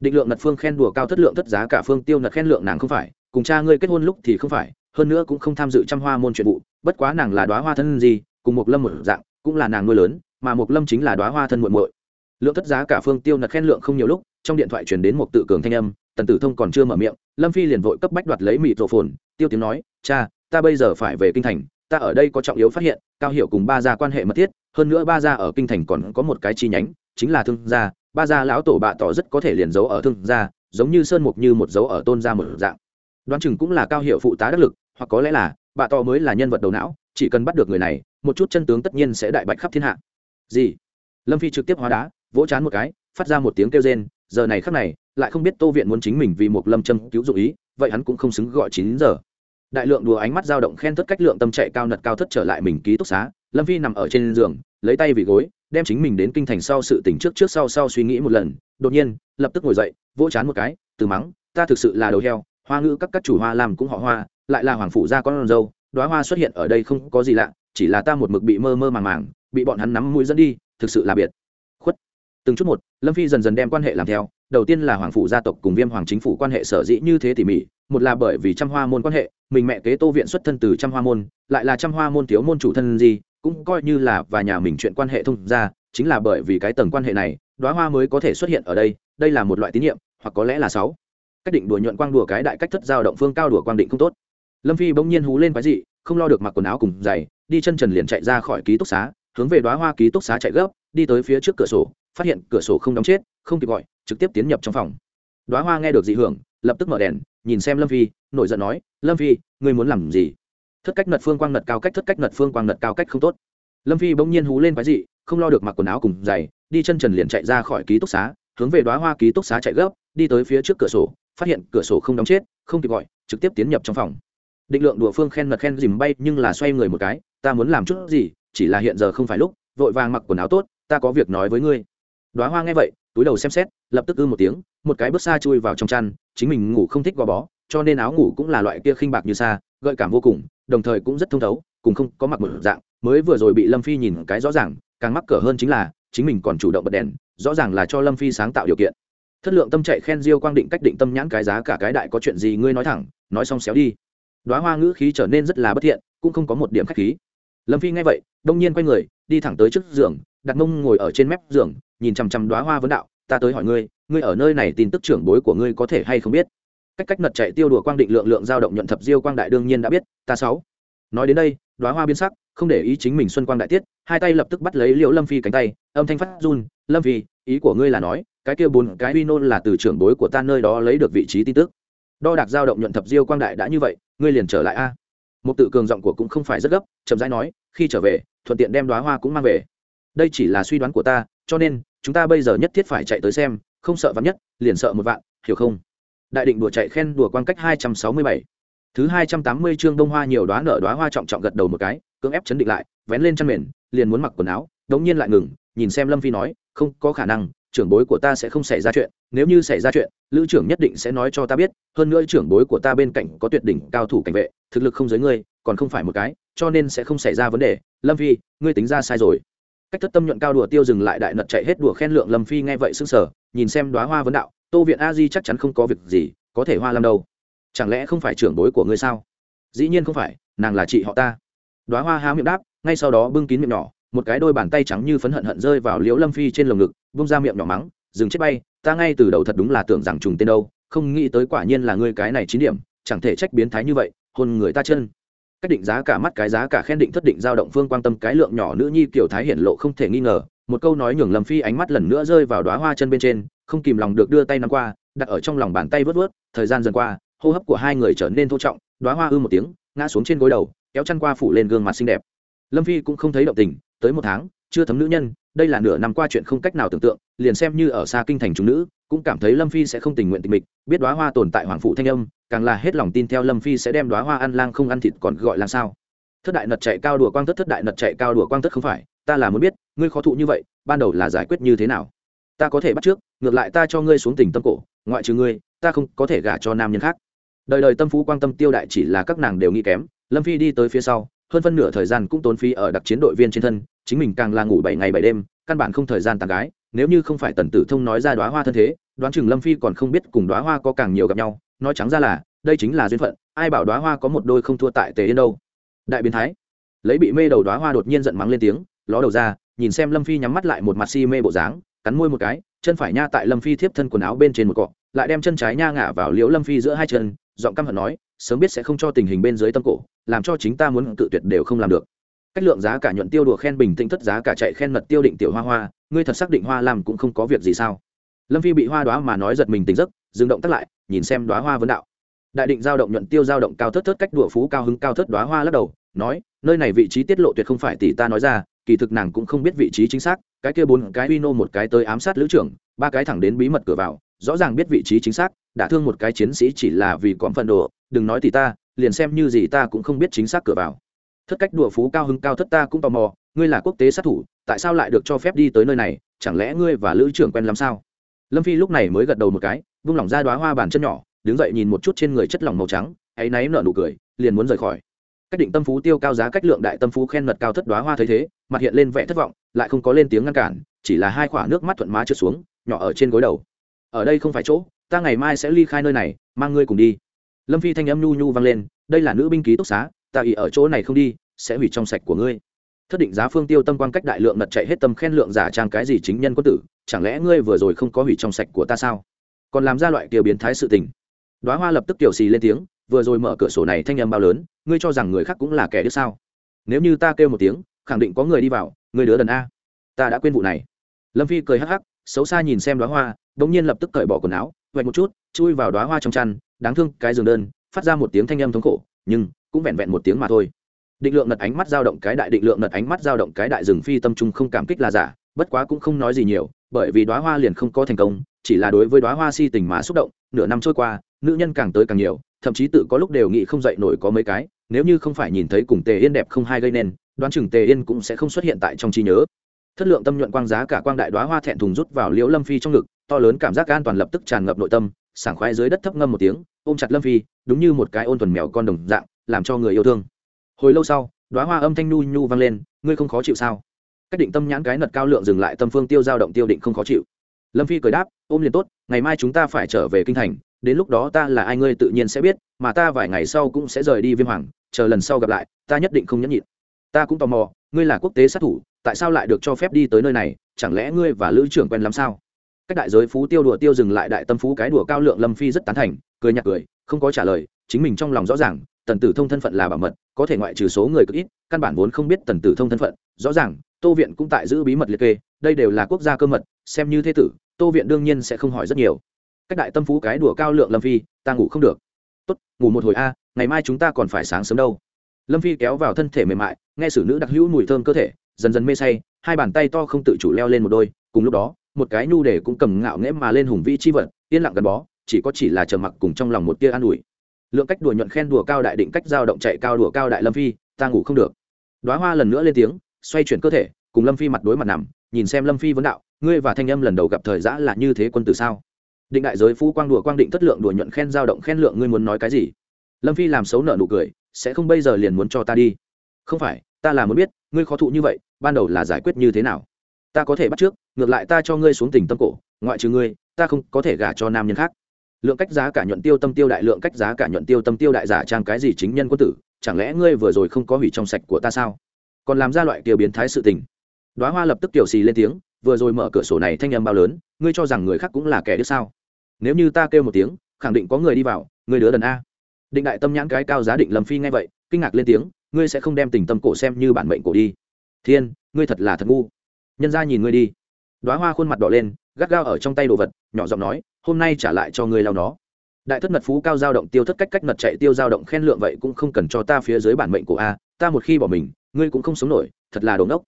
Định lượng nật phương khen đùa cao thất lượng thất giá, cả phương tiêu nật khen lượng nàng không phải, cùng cha ngươi kết hôn lúc thì không phải hơn nữa cũng không tham dự trăm hoa môn chuyện vụ, bất quá nàng là đoá hoa thân gì, cùng một lâm một dạng, cũng là nàng nuôi lớn, mà một lâm chính là đoá hoa thân muộn muội. Lượng thất giá cả phương tiêu nật khen lượng không nhiều lúc, trong điện thoại truyền đến một tự cường thanh âm, tần tử thông còn chưa mở miệng, lâm phi liền vội cấp bách đoạt lấy mịt tổ phồn, tiêu tiếng nói, cha, ta bây giờ phải về kinh thành, ta ở đây có trọng yếu phát hiện, cao hiệu cùng ba gia quan hệ mật thiết, hơn nữa ba gia ở kinh thành còn có một cái chi nhánh, chính là thương gia, ba gia lão tổ bạ tỏ rất có thể liền giấu ở thương gia, giống như sơn mục như một dấu ở tôn gia một dạng. Đoán chừng cũng là cao hiệu phụ tá đắc lực hoặc có lẽ là, bà to mới là nhân vật đầu não, chỉ cần bắt được người này, một chút chân tướng tất nhiên sẽ đại bạch khắp thiên hạ. Gì? Lâm phi trực tiếp hóa đá, vỗ chán một cái, phát ra một tiếng kêu rên, giờ này khắc này, lại không biết tô viện muốn chính mình vì một lâm châm cứu dụ ý, vậy hắn cũng không xứng gọi chín giờ. Đại lượng đùa ánh mắt dao động khen thất cách lượng tâm chạy cao nật cao thất trở lại mình ký túc xá, lâm phi nằm ở trên giường, lấy tay vì gối, đem chính mình đến kinh thành sau sự tỉnh trước trước sau sau suy nghĩ một lần, đột nhiên, lập tức ngồi dậy, vỗ chán một cái, từ mắng, ta thực sự là đầu heo, hoa ngữ các các chủ hoa làm cũng họ hoa lại là hoàng phủ gia con dâu, đoá hoa xuất hiện ở đây không có gì lạ, chỉ là ta một mực bị mơ mơ màng màng, bị bọn hắn nắm mũi dẫn đi, thực sự là biệt. Khuất. Từng chút một, lâm phi dần dần đem quan hệ làm theo, đầu tiên là hoàng phủ gia tộc cùng viêm hoàng chính phủ quan hệ sở dĩ như thế tỉ mỉ, một là bởi vì trăm hoa môn quan hệ, mình mẹ kế tô viện xuất thân từ trăm hoa môn, lại là trăm hoa môn thiếu môn chủ thân gì, cũng coi như là và nhà mình chuyện quan hệ thông ra chính là bởi vì cái tầng quan hệ này, đoá hoa mới có thể xuất hiện ở đây đây là một loại tín nhiệm, hoặc có lẽ là sáu. Cách định đùa nhuận quang đùa cái đại cách thất giao động phương cao đùa quang định không tốt lâm phi bỗng nhiên hú lên quái gì không lo được mặc quần áo cùng giày, đi chân trần liền chạy ra khỏi ký túc xá, hướng về đoá hoa ký túc xá chạy gấp, đi tới phía trước cửa sổ, phát hiện cửa sổ không đóng chết, không kịp gọi, trực tiếp tiến nhập trong phòng. Đoá hoa nghe được dị hưởng, lập tức mở đèn, nhìn xem lâm phi, nổi giận nói, lâm phi, ngươi muốn làm gì? Thất cách nật phương quang nật cao cách, thất cách nật phương quang nật cao cách không tốt. Lâm phi bỗng nhiên hú lên quái gì không lo được mặc quần áo cùng giày, đi chân trần liền chạy ra khỏi ký túc xá, hướng về đoá hoa ký túc xá chạy gấp, đi tới phía trước cửa sổ, phát hiện cửa sổ không đóng chết, không kịp gọi, trực tiếp tiến nhập trong phòng định lượng đùa phương khen mật khen dìm bay nhưng là xoay người một cái, ta muốn làm chút gì, chỉ là hiện giờ không phải lúc, vội vàng mặc quần áo tốt, ta có việc nói với ngươi. Đoá hoa nghe vậy, túi đầu xem xét, lập tức ư một tiếng, một cái bước xa chui vào trong chăn, chính mình ngủ không thích gò bó, cho nên áo ngủ cũng là loại kia khinh bạc như xa, gợi cảm vô cùng, đồng thời cũng rất thông thấu, cùng không có mặc một dạng, mới vừa rồi bị lâm phi nhìn cái rõ ràng, càng mắc cỡ hơn chính là, chính mình còn chủ động bật đèn, rõ ràng là cho lâm phi sáng tạo điều kiện. Thất lượng tâm chạy khen diêu quang định cách định tâm nhãn cái giá cả cái đại có chuyện gì ngươi nói thẳng, nói xong xéo đi đoá hoa ngữ khí trở nên rất là bất thiện, cũng không có một điểm khách khí. Lâm phi nghe vậy, đông nhiên quay người, đi thẳng tới trước giường, đặt mông ngồi ở trên mép giường, nhìn chằm chằm đoá hoa vấn đạo, ta tới hỏi ngươi ngươi ở nơi này tin tức trưởng bối của ngươi có thể hay không biết? Cách cách nật chạy tiêu đùa quang định lượng lượng dao động nhuận thập diêu quang đại đương nhiên đã biết, ta sáu. Nói đến đây đoá hoa biến sắc, không để ý chính mình xuân quang đại tiết, hai tay lập tức bắt lấy liễu lâm phi cánh tay, âm thanh phát run, lâm phi, ý của ngươi là nói, cái kia bốn cái uy nôn là từ trưởng bối của ta nơi đó lấy được vị trí tin tức đo đạc dao động nhuận thập diêu quang đại đã như vậy, ngươi liền trở lại a. Một tự cường giọng của cũng không phải rất gấp, chậm rãi nói, khi trở về, thuận tiện đem đoá hoa cũng mang về. Đây chỉ là suy đoán của ta, cho nên, chúng ta bây giờ nhất thiết phải chạy tới xem, không sợ vắn nhất, liền sợ một vạn, hiểu không? Đại định đùa chạy khen đùa quan cách hai trăm sáu mươi bảy. Thứ hai trăm tám mươi chương đông hoa nhiều đoá nở đoá hoa trọng trọng gật đầu một cái, cưỡng ép chấn định lại, vén lên chăn mền, liền muốn mặc quần áo, đống nhiên lại ngừng, nhìn xem lâm phi nói, không có khả năng trưởng bối của ta sẽ không xảy ra chuyện, nếu như xảy ra chuyện, lữ trưởng nhất định sẽ nói cho ta biết, hơn nữa trưởng bối của ta bên cạnh có tuyệt đỉnh cao thủ cảnh vệ, thực lực không giới ngươi, còn không phải một cái, cho nên sẽ không xảy ra vấn đề. Lâm phi, ngươi tính ra sai rồi. Cách thất tâm nhuận cao đùa tiêu dừng lại đại nật chạy hết đùa khen lượng lâm phi nghe vậy sững sờ, nhìn xem đoá hoa vấn đạo, tô viện a di chắc chắn không có việc gì, có thể hoa làm đâu. Chẳng lẽ không phải trưởng bối của ngươi sao? Dĩ nhiên không phải, nàng là chị họ ta. Đoá hoa há miệng đáp, ngay sau đó bưng kín miệng nhỏ một cái đôi bàn tay trắng như phấn hận hận rơi vào liễu lâm phi trên lồng ngực bung ra miệng nhỏ mắng, dừng chết bay, ta ngay từ đầu thật đúng là tưởng rằng trùng tên đâu, không nghĩ tới quả nhiên là ngươi cái này chín điểm, chẳng thể trách biến thái như vậy, hôn người ta chân. Cách định giá cả mắt, cái giá cả khen định thất định giao động phương quan tâm, cái lượng nhỏ nữ nhi kiểu thái hiển lộ không thể nghi ngờ, một câu nói nhường lâm phi ánh mắt lần nữa rơi vào đóa hoa chân bên trên, không kìm lòng được đưa tay nắm qua, đặt ở trong lòng bàn tay vớt vớt, thời gian dần qua, hô hấp của hai người trở nên thô trọng, đóa hoa ư một tiếng, ngã xuống trên gối đầu, kéo chăn qua phủ lên gương mặt xinh đẹp. Lâm phi cũng không thấy động tình tới một tháng, chưa thấm nữ nhân, đây là nửa năm qua chuyện không cách nào tưởng tượng, liền xem như ở xa kinh thành chúng nữ, cũng cảm thấy lâm phi sẽ không tình nguyện tình mịch, biết đoá hoa tồn tại hoàng phụ thanh âm, càng là hết lòng tin theo lâm phi sẽ đem đoá hoa ăn lang không ăn thịt còn gọi là sao? Thất đại nật chạy cao đùa quang thất thất đại nật chạy cao đùa quang thất không phải, ta là muốn biết, ngươi khó thụ như vậy, ban đầu là giải quyết như thế nào? Ta có thể bắt trước, ngược lại ta cho ngươi xuống tình tâm cổ, ngoại trừ ngươi, ta không có thể gả cho nam nhân khác. Đời đời tâm phú quan tâm tiêu đại chỉ là các nàng đều nghĩ kém, lâm phi đi tới phía sau hơn phân nửa thời gian cũng tốn phí ở đặc chiến đội viên trên thân, chính mình càng là ngủ bảy ngày bảy đêm, căn bản không thời gian tàn gái, nếu như không phải tần tử thông nói ra đoá hoa thân thế, đoán chừng lâm phi còn không biết cùng đoá hoa có càng nhiều gặp nhau, nói trắng ra là, đây chính là duyên phận, ai bảo đoá hoa có một đôi không thua tại tề yên đâu. Đại biến thái. Lấy bị mê đầu đoá hoa đột nhiên giận mắng lên tiếng, ló đầu ra, nhìn xem lâm phi nhắm mắt lại một mặt si mê bộ dáng, cắn môi một cái, chân phải nha tại lâm phi thiếp thân quần áo bên trên một cọ, lại đem chân trái nha ngả vào liễu lâm phi giữa hai chân, giọng căm hận nói sớm biết sẽ không cho tình hình bên dưới tâm cổ, làm cho chính ta muốn tự tuyệt đều không làm được. Cách lượng giá cả nhuận tiêu đùa khen bình tĩnh thất giá cả chạy khen mật tiêu định tiểu hoa hoa, ngươi thật xác định hoa làm cũng không có việc gì sao? Lâm phi bị hoa đoá mà nói giật mình tỉnh giấc, dừng động tắt lại, nhìn xem đoá hoa vấn đạo. Đại định giao động nhuận tiêu giao động cao thất thất cách đùa phú cao hứng cao thất đoá hoa lắc đầu, nói, nơi này vị trí tiết lộ tuyệt không phải tỷ ta nói ra, kỳ thực nàng cũng không biết vị trí chính xác, cái kia bốn cái uy nô một cái tới ám sát lữ trưởng, ba cái thẳng đến bí mật cửa vào rõ ràng biết vị trí chính xác, đã thương một cái chiến sĩ chỉ là vì còn phần đồ, đừng nói thì ta, liền xem như gì ta cũng không biết chính xác cửa vào. Thất cách đùa phú cao hứng cao thất ta cũng tò mò, ngươi là quốc tế sát thủ, tại sao lại được cho phép đi tới nơi này, chẳng lẽ ngươi và lữ trưởng quen làm sao? Lâm phi lúc này mới gật đầu một cái, vung lỏng ra đoá hoa bàn chân nhỏ, đứng dậy nhìn một chút trên người chất lỏng màu trắng, áy náy nở nụ cười, liền muốn rời khỏi. Cách định tâm phú tiêu cao giá cách lượng đại tâm phú khen mật cao thất đoá hoa thấy thế, mặt hiện lên vẻ thất vọng, lại không có lên tiếng ngăn cản, chỉ là hai khoả nước mắt thuận má trượt xuống, nhỏ ở trên gối đầu ở đây không phải chỗ, ta ngày mai sẽ ly khai nơi này, mang ngươi cùng đi. Lâm phi thanh âm nhu nhu vang lên, đây là nữ binh ký túc xá, ta ý ở chỗ này không đi, sẽ hủy trong sạch của ngươi. Thất định giá phương tiêu tâm quan cách đại lượng nật chạy hết tâm khen lượng giả trang cái gì chính nhân quân tử, chẳng lẽ ngươi vừa rồi không có hủy trong sạch của ta sao? Còn làm ra loại kiểu biến thái sự tình. Đoá hoa lập tức tiểu xì lên tiếng, vừa rồi mở cửa sổ này thanh âm bao lớn, ngươi cho rằng người khác cũng là kẻ đứa sao? Nếu như ta kêu một tiếng, khẳng định có người đi vào người đứa đần a. Ta đã quên vụ này. Lâm phi cười hắc hắc, xấu xa nhìn xem đoá hoa bỗng nhiên lập tức cởi bỏ quần áo vạch một chút, chui vào đoá hoa trong chăn, đáng thương cái giường đơn, phát ra một tiếng thanh âm thống khổ, nhưng cũng vẹn vẹn một tiếng mà thôi. Định lượng nật ánh mắt dao động cái đại định lượng nật ánh mắt dao động cái đại rừng phi tâm trung không cảm kích là giả, bất quá cũng không nói gì nhiều, bởi vì đoá hoa liền không có thành công, chỉ là đối với đoá hoa si tình mà xúc động, nửa năm trôi qua, nữ nhân càng tới càng nhiều, thậm chí tự có lúc đều nghĩ không dậy nổi có mấy cái, nếu như không phải nhìn thấy cùng tề yên đẹp không hai gây nên, đoán chừng tề yên cũng sẽ không xuất hiện tại trong trí nhớ. Thất lượng tâm nhuận quang giá cả quang đại đoá hoa thẹn thùng rút vào liễu lâm phi trong ngực to lớn cảm giác an toàn lập tức tràn ngập nội tâm, sảng khoái dưới đất thấp ngâm một tiếng, ôm chặt lâm phi, đúng như một cái ôn thuần mèo con đồng dạng, làm cho người yêu thương. Hồi lâu sau đoá hoa âm thanh nhu nhu vang lên, ngươi không khó chịu sao? Cách định tâm nhãn cái nật cao lượng dừng lại tâm phương tiêu dao động tiêu định không khó chịu. Lâm phi cười đáp, ôm liền tốt, ngày mai chúng ta phải trở về kinh thành, đến lúc đó ta là ai ngươi tự nhiên sẽ biết, mà ta vài ngày sau cũng sẽ rời đi viêm hoàng, chờ lần sau gặp lại, ta nhất định không nhẫn nhịn. Ta cũng tò mò, ngươi là quốc tế sát thủ, tại sao lại được cho phép đi tới nơi này, chẳng lẽ ngươi và lữ trưởng quen lắm sao? Cách đại giới phú tiêu đùa tiêu dừng lại đại tâm phú cái đùa cao lượng lâm phi rất tán thành, cười nhạt cười, không có trả lời, chính mình trong lòng rõ ràng, tần tử thông thân phận là bảo mật, có thể ngoại trừ số người cực ít, căn bản vốn không biết tần tử thông thân phận, rõ ràng, tô viện cũng tại giữ bí mật liệt kê, đây đều là quốc gia cơ mật, xem như thế tử, tô viện đương nhiên sẽ không hỏi rất nhiều. Cách đại tâm phú cái đùa cao lượng lâm phi, ta ngủ không được. Tốt, ngủ một hồi a, ngày mai chúng ta còn phải sáng sớm đâu. Lâm phi kéo vào thân thể mềm mại, nghe xử nữ đặc hữu mùi thơm cơ thể, dần dần mê say, hai bàn tay to không tự chủ leo lên một đôi, cùng lúc đó một cái nhu để cũng cầm ngạo nghễ mà lên hùng vĩ chi vật, yên lặng gắn bó, chỉ có chỉ là trầm mặc cùng trong lòng một tia an ủi. Lượng cách đùa nhuận khen đùa cao đại định cách giao động chạy cao đùa cao đại lâm phi, ta ngủ không được. Đoá hoa lần nữa lên tiếng, xoay chuyển cơ thể, cùng lâm phi mặt đối mặt nằm, nhìn xem lâm phi vấn đạo, ngươi và thanh âm lần đầu gặp thời giã là như thế quân tử sao? Định đại giới phú quang đùa quang định thất lượng đùa nhuận khen dao động khen lượng ngươi muốn nói cái gì? Lâm phi làm xấu nợ nụ cười, sẽ không bây giờ liền muốn cho ta đi. Không phải, ta là muốn biết, ngươi khó thụ như vậy, ban đầu là giải quyết như thế nào? Ta có thể bắt trước ngược lại ta cho ngươi xuống tình tâm cổ, ngoại trừ ngươi, ta không có thể gả cho nam nhân khác. Lượng cách giá cả nhuận tiêu tâm tiêu đại, lượng cách giá cả nhuận tiêu tâm tiêu đại giả trang cái gì chính nhân quân tử, chẳng lẽ ngươi vừa rồi không có hủy trong sạch của ta sao? Còn làm ra loại tiêu biến thái sự tình. Đoá hoa lập tức tiểu xì lên tiếng, vừa rồi mở cửa sổ này thanh âm bao lớn, ngươi cho rằng người khác cũng là kẻ đứa sao? Nếu như ta kêu một tiếng, khẳng định có người đi vào ngươi đứa đần a. Định đại tâm nhãn cái cao giá định lâm phi ngay vậy, kinh ngạc lên tiếng, ngươi sẽ không đem tình tâm cổ xem như bản mệnh cổ đi. Thiên, ngươi thật là thật ngu. Nhân ra nhìn ngươi đi đoá hoa khuôn mặt đỏ lên, gắt gao ở trong tay đồ vật, nhỏ giọng nói, hôm nay trả lại cho ngươi lao nó. Đại thất mật phú cao dao động tiêu thất cách cách mật chạy tiêu dao động khen lượng vậy cũng không cần cho ta phía dưới bản mệnh của a, ta một khi bỏ mình, ngươi cũng không sống nổi, thật là đồ ngốc.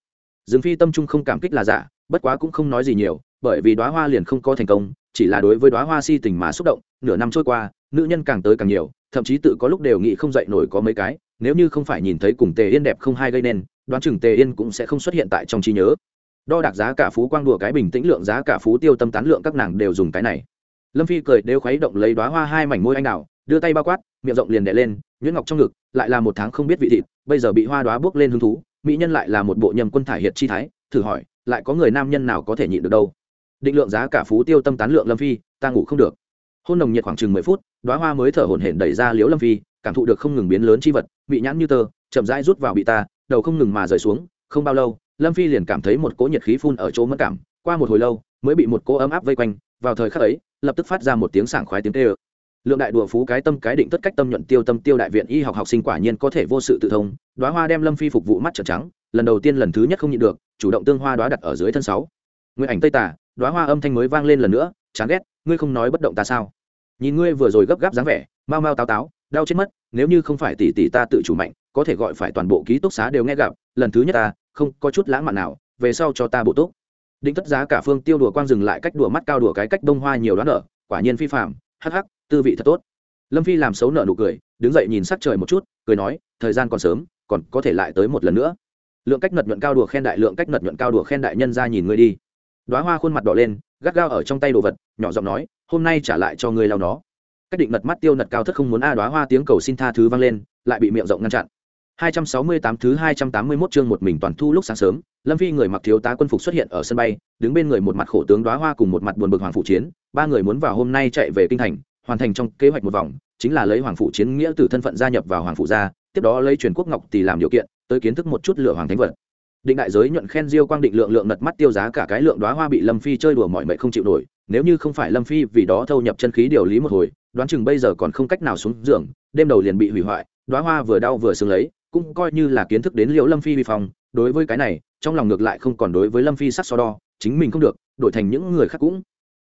Dương phi tâm trung không cảm kích là giả, bất quá cũng không nói gì nhiều, bởi vì đoá hoa liền không có thành công, chỉ là đối với đoá hoa si tình mà xúc động, nửa năm trôi qua, nữ nhân càng tới càng nhiều, thậm chí tự có lúc đều nghĩ không dậy nổi có mấy cái, nếu như không phải nhìn thấy cùng tề yên đẹp không hai gây nên, đoán chừng tề yên cũng sẽ không xuất hiện tại trong trí nhớ đo đạc giá cả phú quang đùa cái bình tĩnh lượng giá cả phú tiêu tâm tán lượng các nàng đều dùng cái này. Lâm phi cười, đều khuấy động lấy đoá hoa hai mảnh môi anh đào, đưa tay bao quát, miệng rộng liền đẻ lên, nhuyễn ngọc trong ngực, lại là một tháng không biết vị thịt, bây giờ bị hoa đoá bước lên hứng thú, mỹ nhân lại là một bộ nhầm quân thải hiệt chi thái, thử hỏi, lại có người nam nhân nào có thể nhịn được đâu? Định lượng giá cả phú tiêu tâm tán lượng lâm phi, ta ngủ không được. Hôn nồng nhiệt khoảng chừng mười phút đoá hoa mới thở hổn hển đẩy ra liễu lâm phi, cảm thụ được không ngừng biến lớn chi vật bị nhãn như tơ, chậm rãi rút vào bị ta, đầu không ngừng mà rời xuống không bao lâu, lâm phi liền cảm thấy một cỗ nhiệt khí phun ở chỗ mất cảm, qua một hồi lâu, mới bị một cỗ ấm áp vây quanh, vào thời khắc ấy, lập tức phát ra một tiếng sảng khoái tiếng tê ơ lượng đại đùa phú cái tâm cái định tất cách tâm nhuận tiêu tâm tiêu đại viện y học học sinh quả nhiên có thể vô sự tự thông đoá hoa đem lâm phi phục vụ mắt trợn trắng, lần đầu tiên lần thứ nhất không nhịn được, chủ động tương hoa đoá đặt ở dưới thân sáu. Nguyện ảnh tây tả đoá hoa âm thanh mới vang lên lần nữa, chán ghét, ngươi không nói bất động ta sao? Nhìn ngươi vừa rồi gấp gáp dáng vẻ, mau mau táo táo, đau chết mất, nếu như không phải tỷ tỷ ta tự chủ mạnh có thể gọi phải toàn bộ ký túc xá đều nghe gặp, lần thứ nhất ta, không có chút lãng mạn nào, về sau cho ta bộ túc. Định tất giá cả phương tiêu đùa quang dừng lại cách đùa mắt cao đùa cái cách đông hoa nhiều đoán nở, quả nhiên phi phạm hắc hắc, tư vị thật tốt. Lâm phi làm xấu nợ nụ cười, đứng dậy nhìn sắc trời một chút, cười nói, thời gian còn sớm, còn có thể lại tới một lần nữa. Lượng cách nật nhuận cao đùa khen đại, lượng cách nật nhuận cao đùa khen đại nhân ra nhìn ngươi đi. Đoá hoa khuôn mặt đỏ lên, gắt gao ở trong tay đồ vật, nhỏ giọng nói, hôm nay trả lại cho ngươi lao nó. Cách định nật mắt tiêu nật cao thất không muốn a đoá hoa tiếng cầu xin tha thứ vang lên, lại bị miệng rộng ngăn chặn. 268 thứ 281 chương một mình toàn thu lúc sáng sớm, Lâm Phi người mặc thiếu tá quân phục xuất hiện ở sân bay, đứng bên người một mặt khổ tướng đóa hoa cùng một mặt buồn bực hoàng phụ chiến, ba người muốn vào hôm nay chạy về kinh thành, hoàn thành trong kế hoạch một vòng, chính là lấy hoàng phụ chiến nghĩa từ thân phận gia nhập vào hoàng phụ gia, tiếp đó lấy truyền quốc ngọc tỷ làm điều kiện, tới kiến thức một chút lựa hoàng thánh vật. Định đại giới nhuận khen Diêu Quang định lượng lượng nật mắt tiêu giá cả cái lượng đóa hoa bị Lâm Phi chơi đùa mọi mệt không chịu nổi, nếu như không phải Lâm Phi vì đó thâu nhập chân khí điều lý một hồi, đoán chừng bây giờ còn không cách nào xuống giường, đêm đầu liền bị hủy hoại, đóa hoa vừa đau vừa sưng lấy, cũng coi như là kiến thức đến liễu lâm phi vi phong, đối với cái này, trong lòng ngược lại không còn đối với lâm phi sắc so đo, chính mình không được, đổi thành những người khác cũng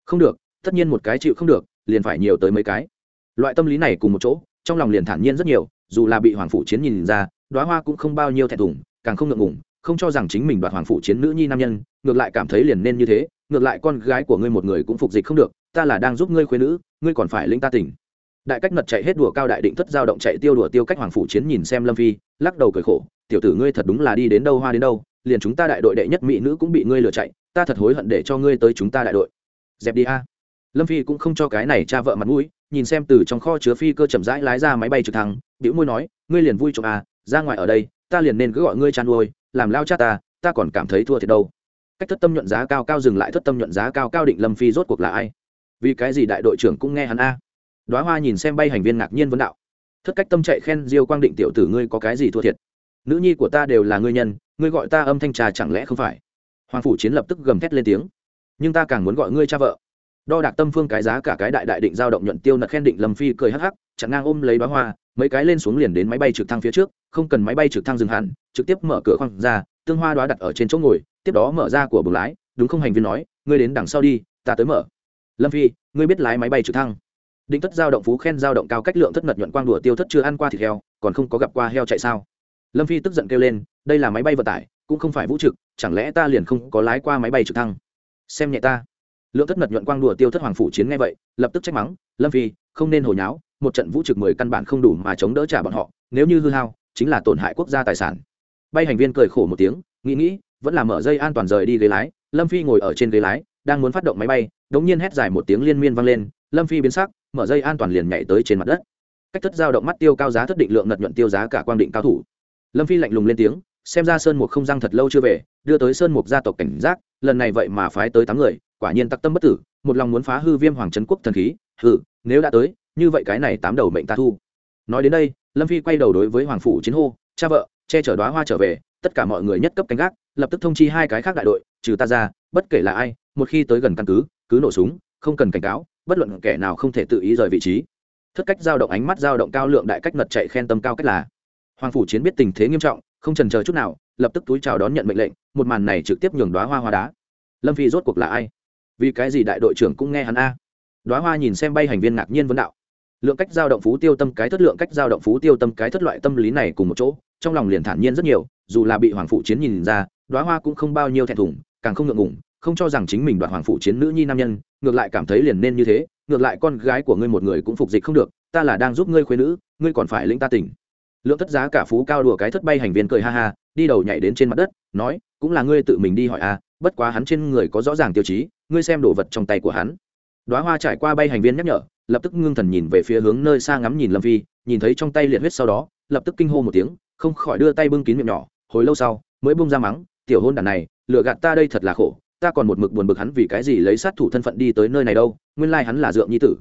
không được, tất nhiên một cái chịu không được, liền phải nhiều tới mấy cái. Loại tâm lý này cùng một chỗ, trong lòng liền thản nhiên rất nhiều, dù là bị hoàng phụ chiến nhìn ra đoá hoa cũng không bao nhiêu thẹn thùng, càng không ngượng ngùng, không cho rằng chính mình đoạt hoàng phụ chiến nữ nhi nam nhân, ngược lại cảm thấy liền nên như thế, ngược lại con gái của ngươi một người cũng phục dịch không được, ta là đang giúp ngươi khuyên nữ, ngươi còn phải lĩnh ta tỉnh đại cách mật chạy hết đùa cao đại định thất giao động chạy tiêu đùa tiêu cách hoàng phủ chiến nhìn xem lâm phi, lắc đầu cười khổ, tiểu tử ngươi thật đúng là đi đến đâu hoa đến đâu, liền chúng ta đại đội đệ nhất mỹ nữ cũng bị ngươi lừa chạy, ta thật hối hận để cho ngươi tới chúng ta đại đội. Dẹp đi a. Lâm phi cũng không cho cái này cha vợ mặt mũi, nhìn xem từ trong kho chứa phi cơ chậm rãi lái ra máy bay trực thăng biểu môi nói, ngươi liền vui trộm à ra ngoài ở đây, ta liền nên cứ gọi ngươi chăn nuôi, làm lao cha ta ta còn cảm thấy thua thiệt đâu. Cách thất tâm nhuận giá cao cao dừng lại, thất tâm nhuận giá cao cao định lâm phi rốt cuộc là ai? Vì cái gì đại đội trưởng cũng nghe hắn a? Đoá hoa nhìn xem bay hành viên ngạc nhiên vấn đạo. Thất cách tâm chạy khen diêu quang định tiểu tử ngươi có cái gì thua thiệt? Nữ nhi của ta đều là ngươi nhân, ngươi gọi ta âm thanh trà chẳng lẽ không phải? Hoàng phủ chiến lập tức gầm thét lên tiếng. Nhưng ta càng muốn gọi ngươi cha vợ. Đo đạc tâm phương cái giá cả cái đại đại định giao động nhuận tiêu nật khen định lâm phi cười hắc hắc, chặn ngang ôm lấy bá hoa, mấy cái lên xuống liền đến máy bay trực thăng phía trước, không cần máy bay trực thăng dừng hẳn, trực tiếp mở cửa khoang ra, tương hoa đoá đặt ở trên chỗ ngồi, tiếp đó mở ra của buồng lái, đúng không hành viên nói, ngươi đến đằng sau đi, ta tới mở. Lâm phi, ngươi biết lái máy bay trực thăng? Định thất giao động phú khen giao động cao cách lượng thất ngật nhuận quang đùa tiêu thất chưa ăn qua thịt heo, còn không có gặp qua heo chạy sao? Lâm phi tức giận kêu lên, đây là máy bay vận tải, cũng không phải vũ trực, chẳng lẽ ta liền không có lái qua máy bay trực thăng? Xem nhẹ ta. Lượng thất ngật nhuận quang đùa tiêu thất hoàng phủ chiến nghe vậy, lập tức trách mắng, lâm phi, không nên hồi nháo, một trận vũ trực mười căn bản không đủ mà chống đỡ trả bọn họ, nếu như hư hao, chính là tổn hại quốc gia tài sản. Bay hành viên cười khổ một tiếng, nghĩ nghĩ, vẫn là mở dây an toàn rời đi ghế lái, lâm phi ngồi ở trên ghế lái, đang muốn phát động máy bay, đống nhiên hét dài một tiếng liên miên vang lên, lâm phi biến sắc mở dây an toàn liền nhảy tới trên mặt đất. Cách thất giao động mắt tiêu cao giá thất định lượng ngật nhuận tiêu giá cả quang định cao thủ. Lâm phi lạnh lùng lên tiếng, xem ra sơn mục không răng thật lâu chưa về, đưa tới sơn mục gia tộc cảnh giác, lần này vậy mà phái tới tám người, quả nhiên tặc tâm bất tử, một lòng muốn phá hư viêm hoàng trấn quốc thần khí, hừ, nếu đã tới, như vậy cái này tám đầu mệnh ta thu. Nói đến đây, lâm phi quay đầu đối với hoàng phủ chiến hô, cha vợ, che chở đoá hoa trở về, tất cả mọi người nhất cấp canh gác, lập tức thông chi hai cái khác đại đội, trừ ta ra, bất kể là ai, một khi tới gần căn cứ cứ nổ súng, không cần cảnh cáo bất luận kẻ nào không thể tự ý rời vị trí. Thất cách giao động ánh mắt giao động cao lượng đại cách ngật chạy khen tâm cao cách là. Hoàng phủ chiến biết tình thế nghiêm trọng, không trần chờ chút nào, lập tức túi chào đón nhận mệnh lệnh, một màn này trực tiếp nhường đoá hoa hoa đá. Lâm phi rốt cuộc là ai? Vì cái gì đại đội trưởng cũng nghe hắn a? À. đoá hoa nhìn xem bay hành viên ngạc nhiên vấn đạo. Lượng cách giao động phú tiêu tâm cái thất lượng cách giao động phú tiêu tâm cái thất loại tâm lý này cùng một chỗ, trong lòng liền thản nhiên rất nhiều, dù là bị hoàng phụ chiến nhìn ra đoá hoa cũng không bao nhiêu thẹn thùng, càng không ngượng ngủng không cho rằng chính mình đoạt hoàng phụ chiến nữ nhi nam nhân, ngược lại cảm thấy liền nên như thế, ngược lại con gái của ngươi một người cũng phục dịch không được, ta là đang giúp ngươi khuyên nữ, ngươi còn phải lĩnh ta tỉnh. Lượng thất giá cả phú cao đùa cái thất bay hành viên cười ha ha, đi đầu nhảy đến trên mặt đất, nói, cũng là ngươi tự mình đi hỏi a bất quá hắn trên người có rõ ràng tiêu chí, ngươi xem đồ vật trong tay của hắn. Đoá hoa trải qua bay hành viên nhắc nhở, lập tức ngưng thần nhìn về phía hướng nơi xa ngắm nhìn lâm phi, nhìn thấy trong tay liệt huyết sau đó, lập tức kinh hô một tiếng, không khỏi đưa tay bưng kín miệng nhỏ, hồi lâu sau, mới bung ra mắng, tiểu hôn đàn này lựa gạt ta đây thật là khổ ta còn một mực buồn bực hắn vì cái gì lấy sát thủ thân phận đi tới nơi này đâu, nguyên lai hắn là dượng nhi tử.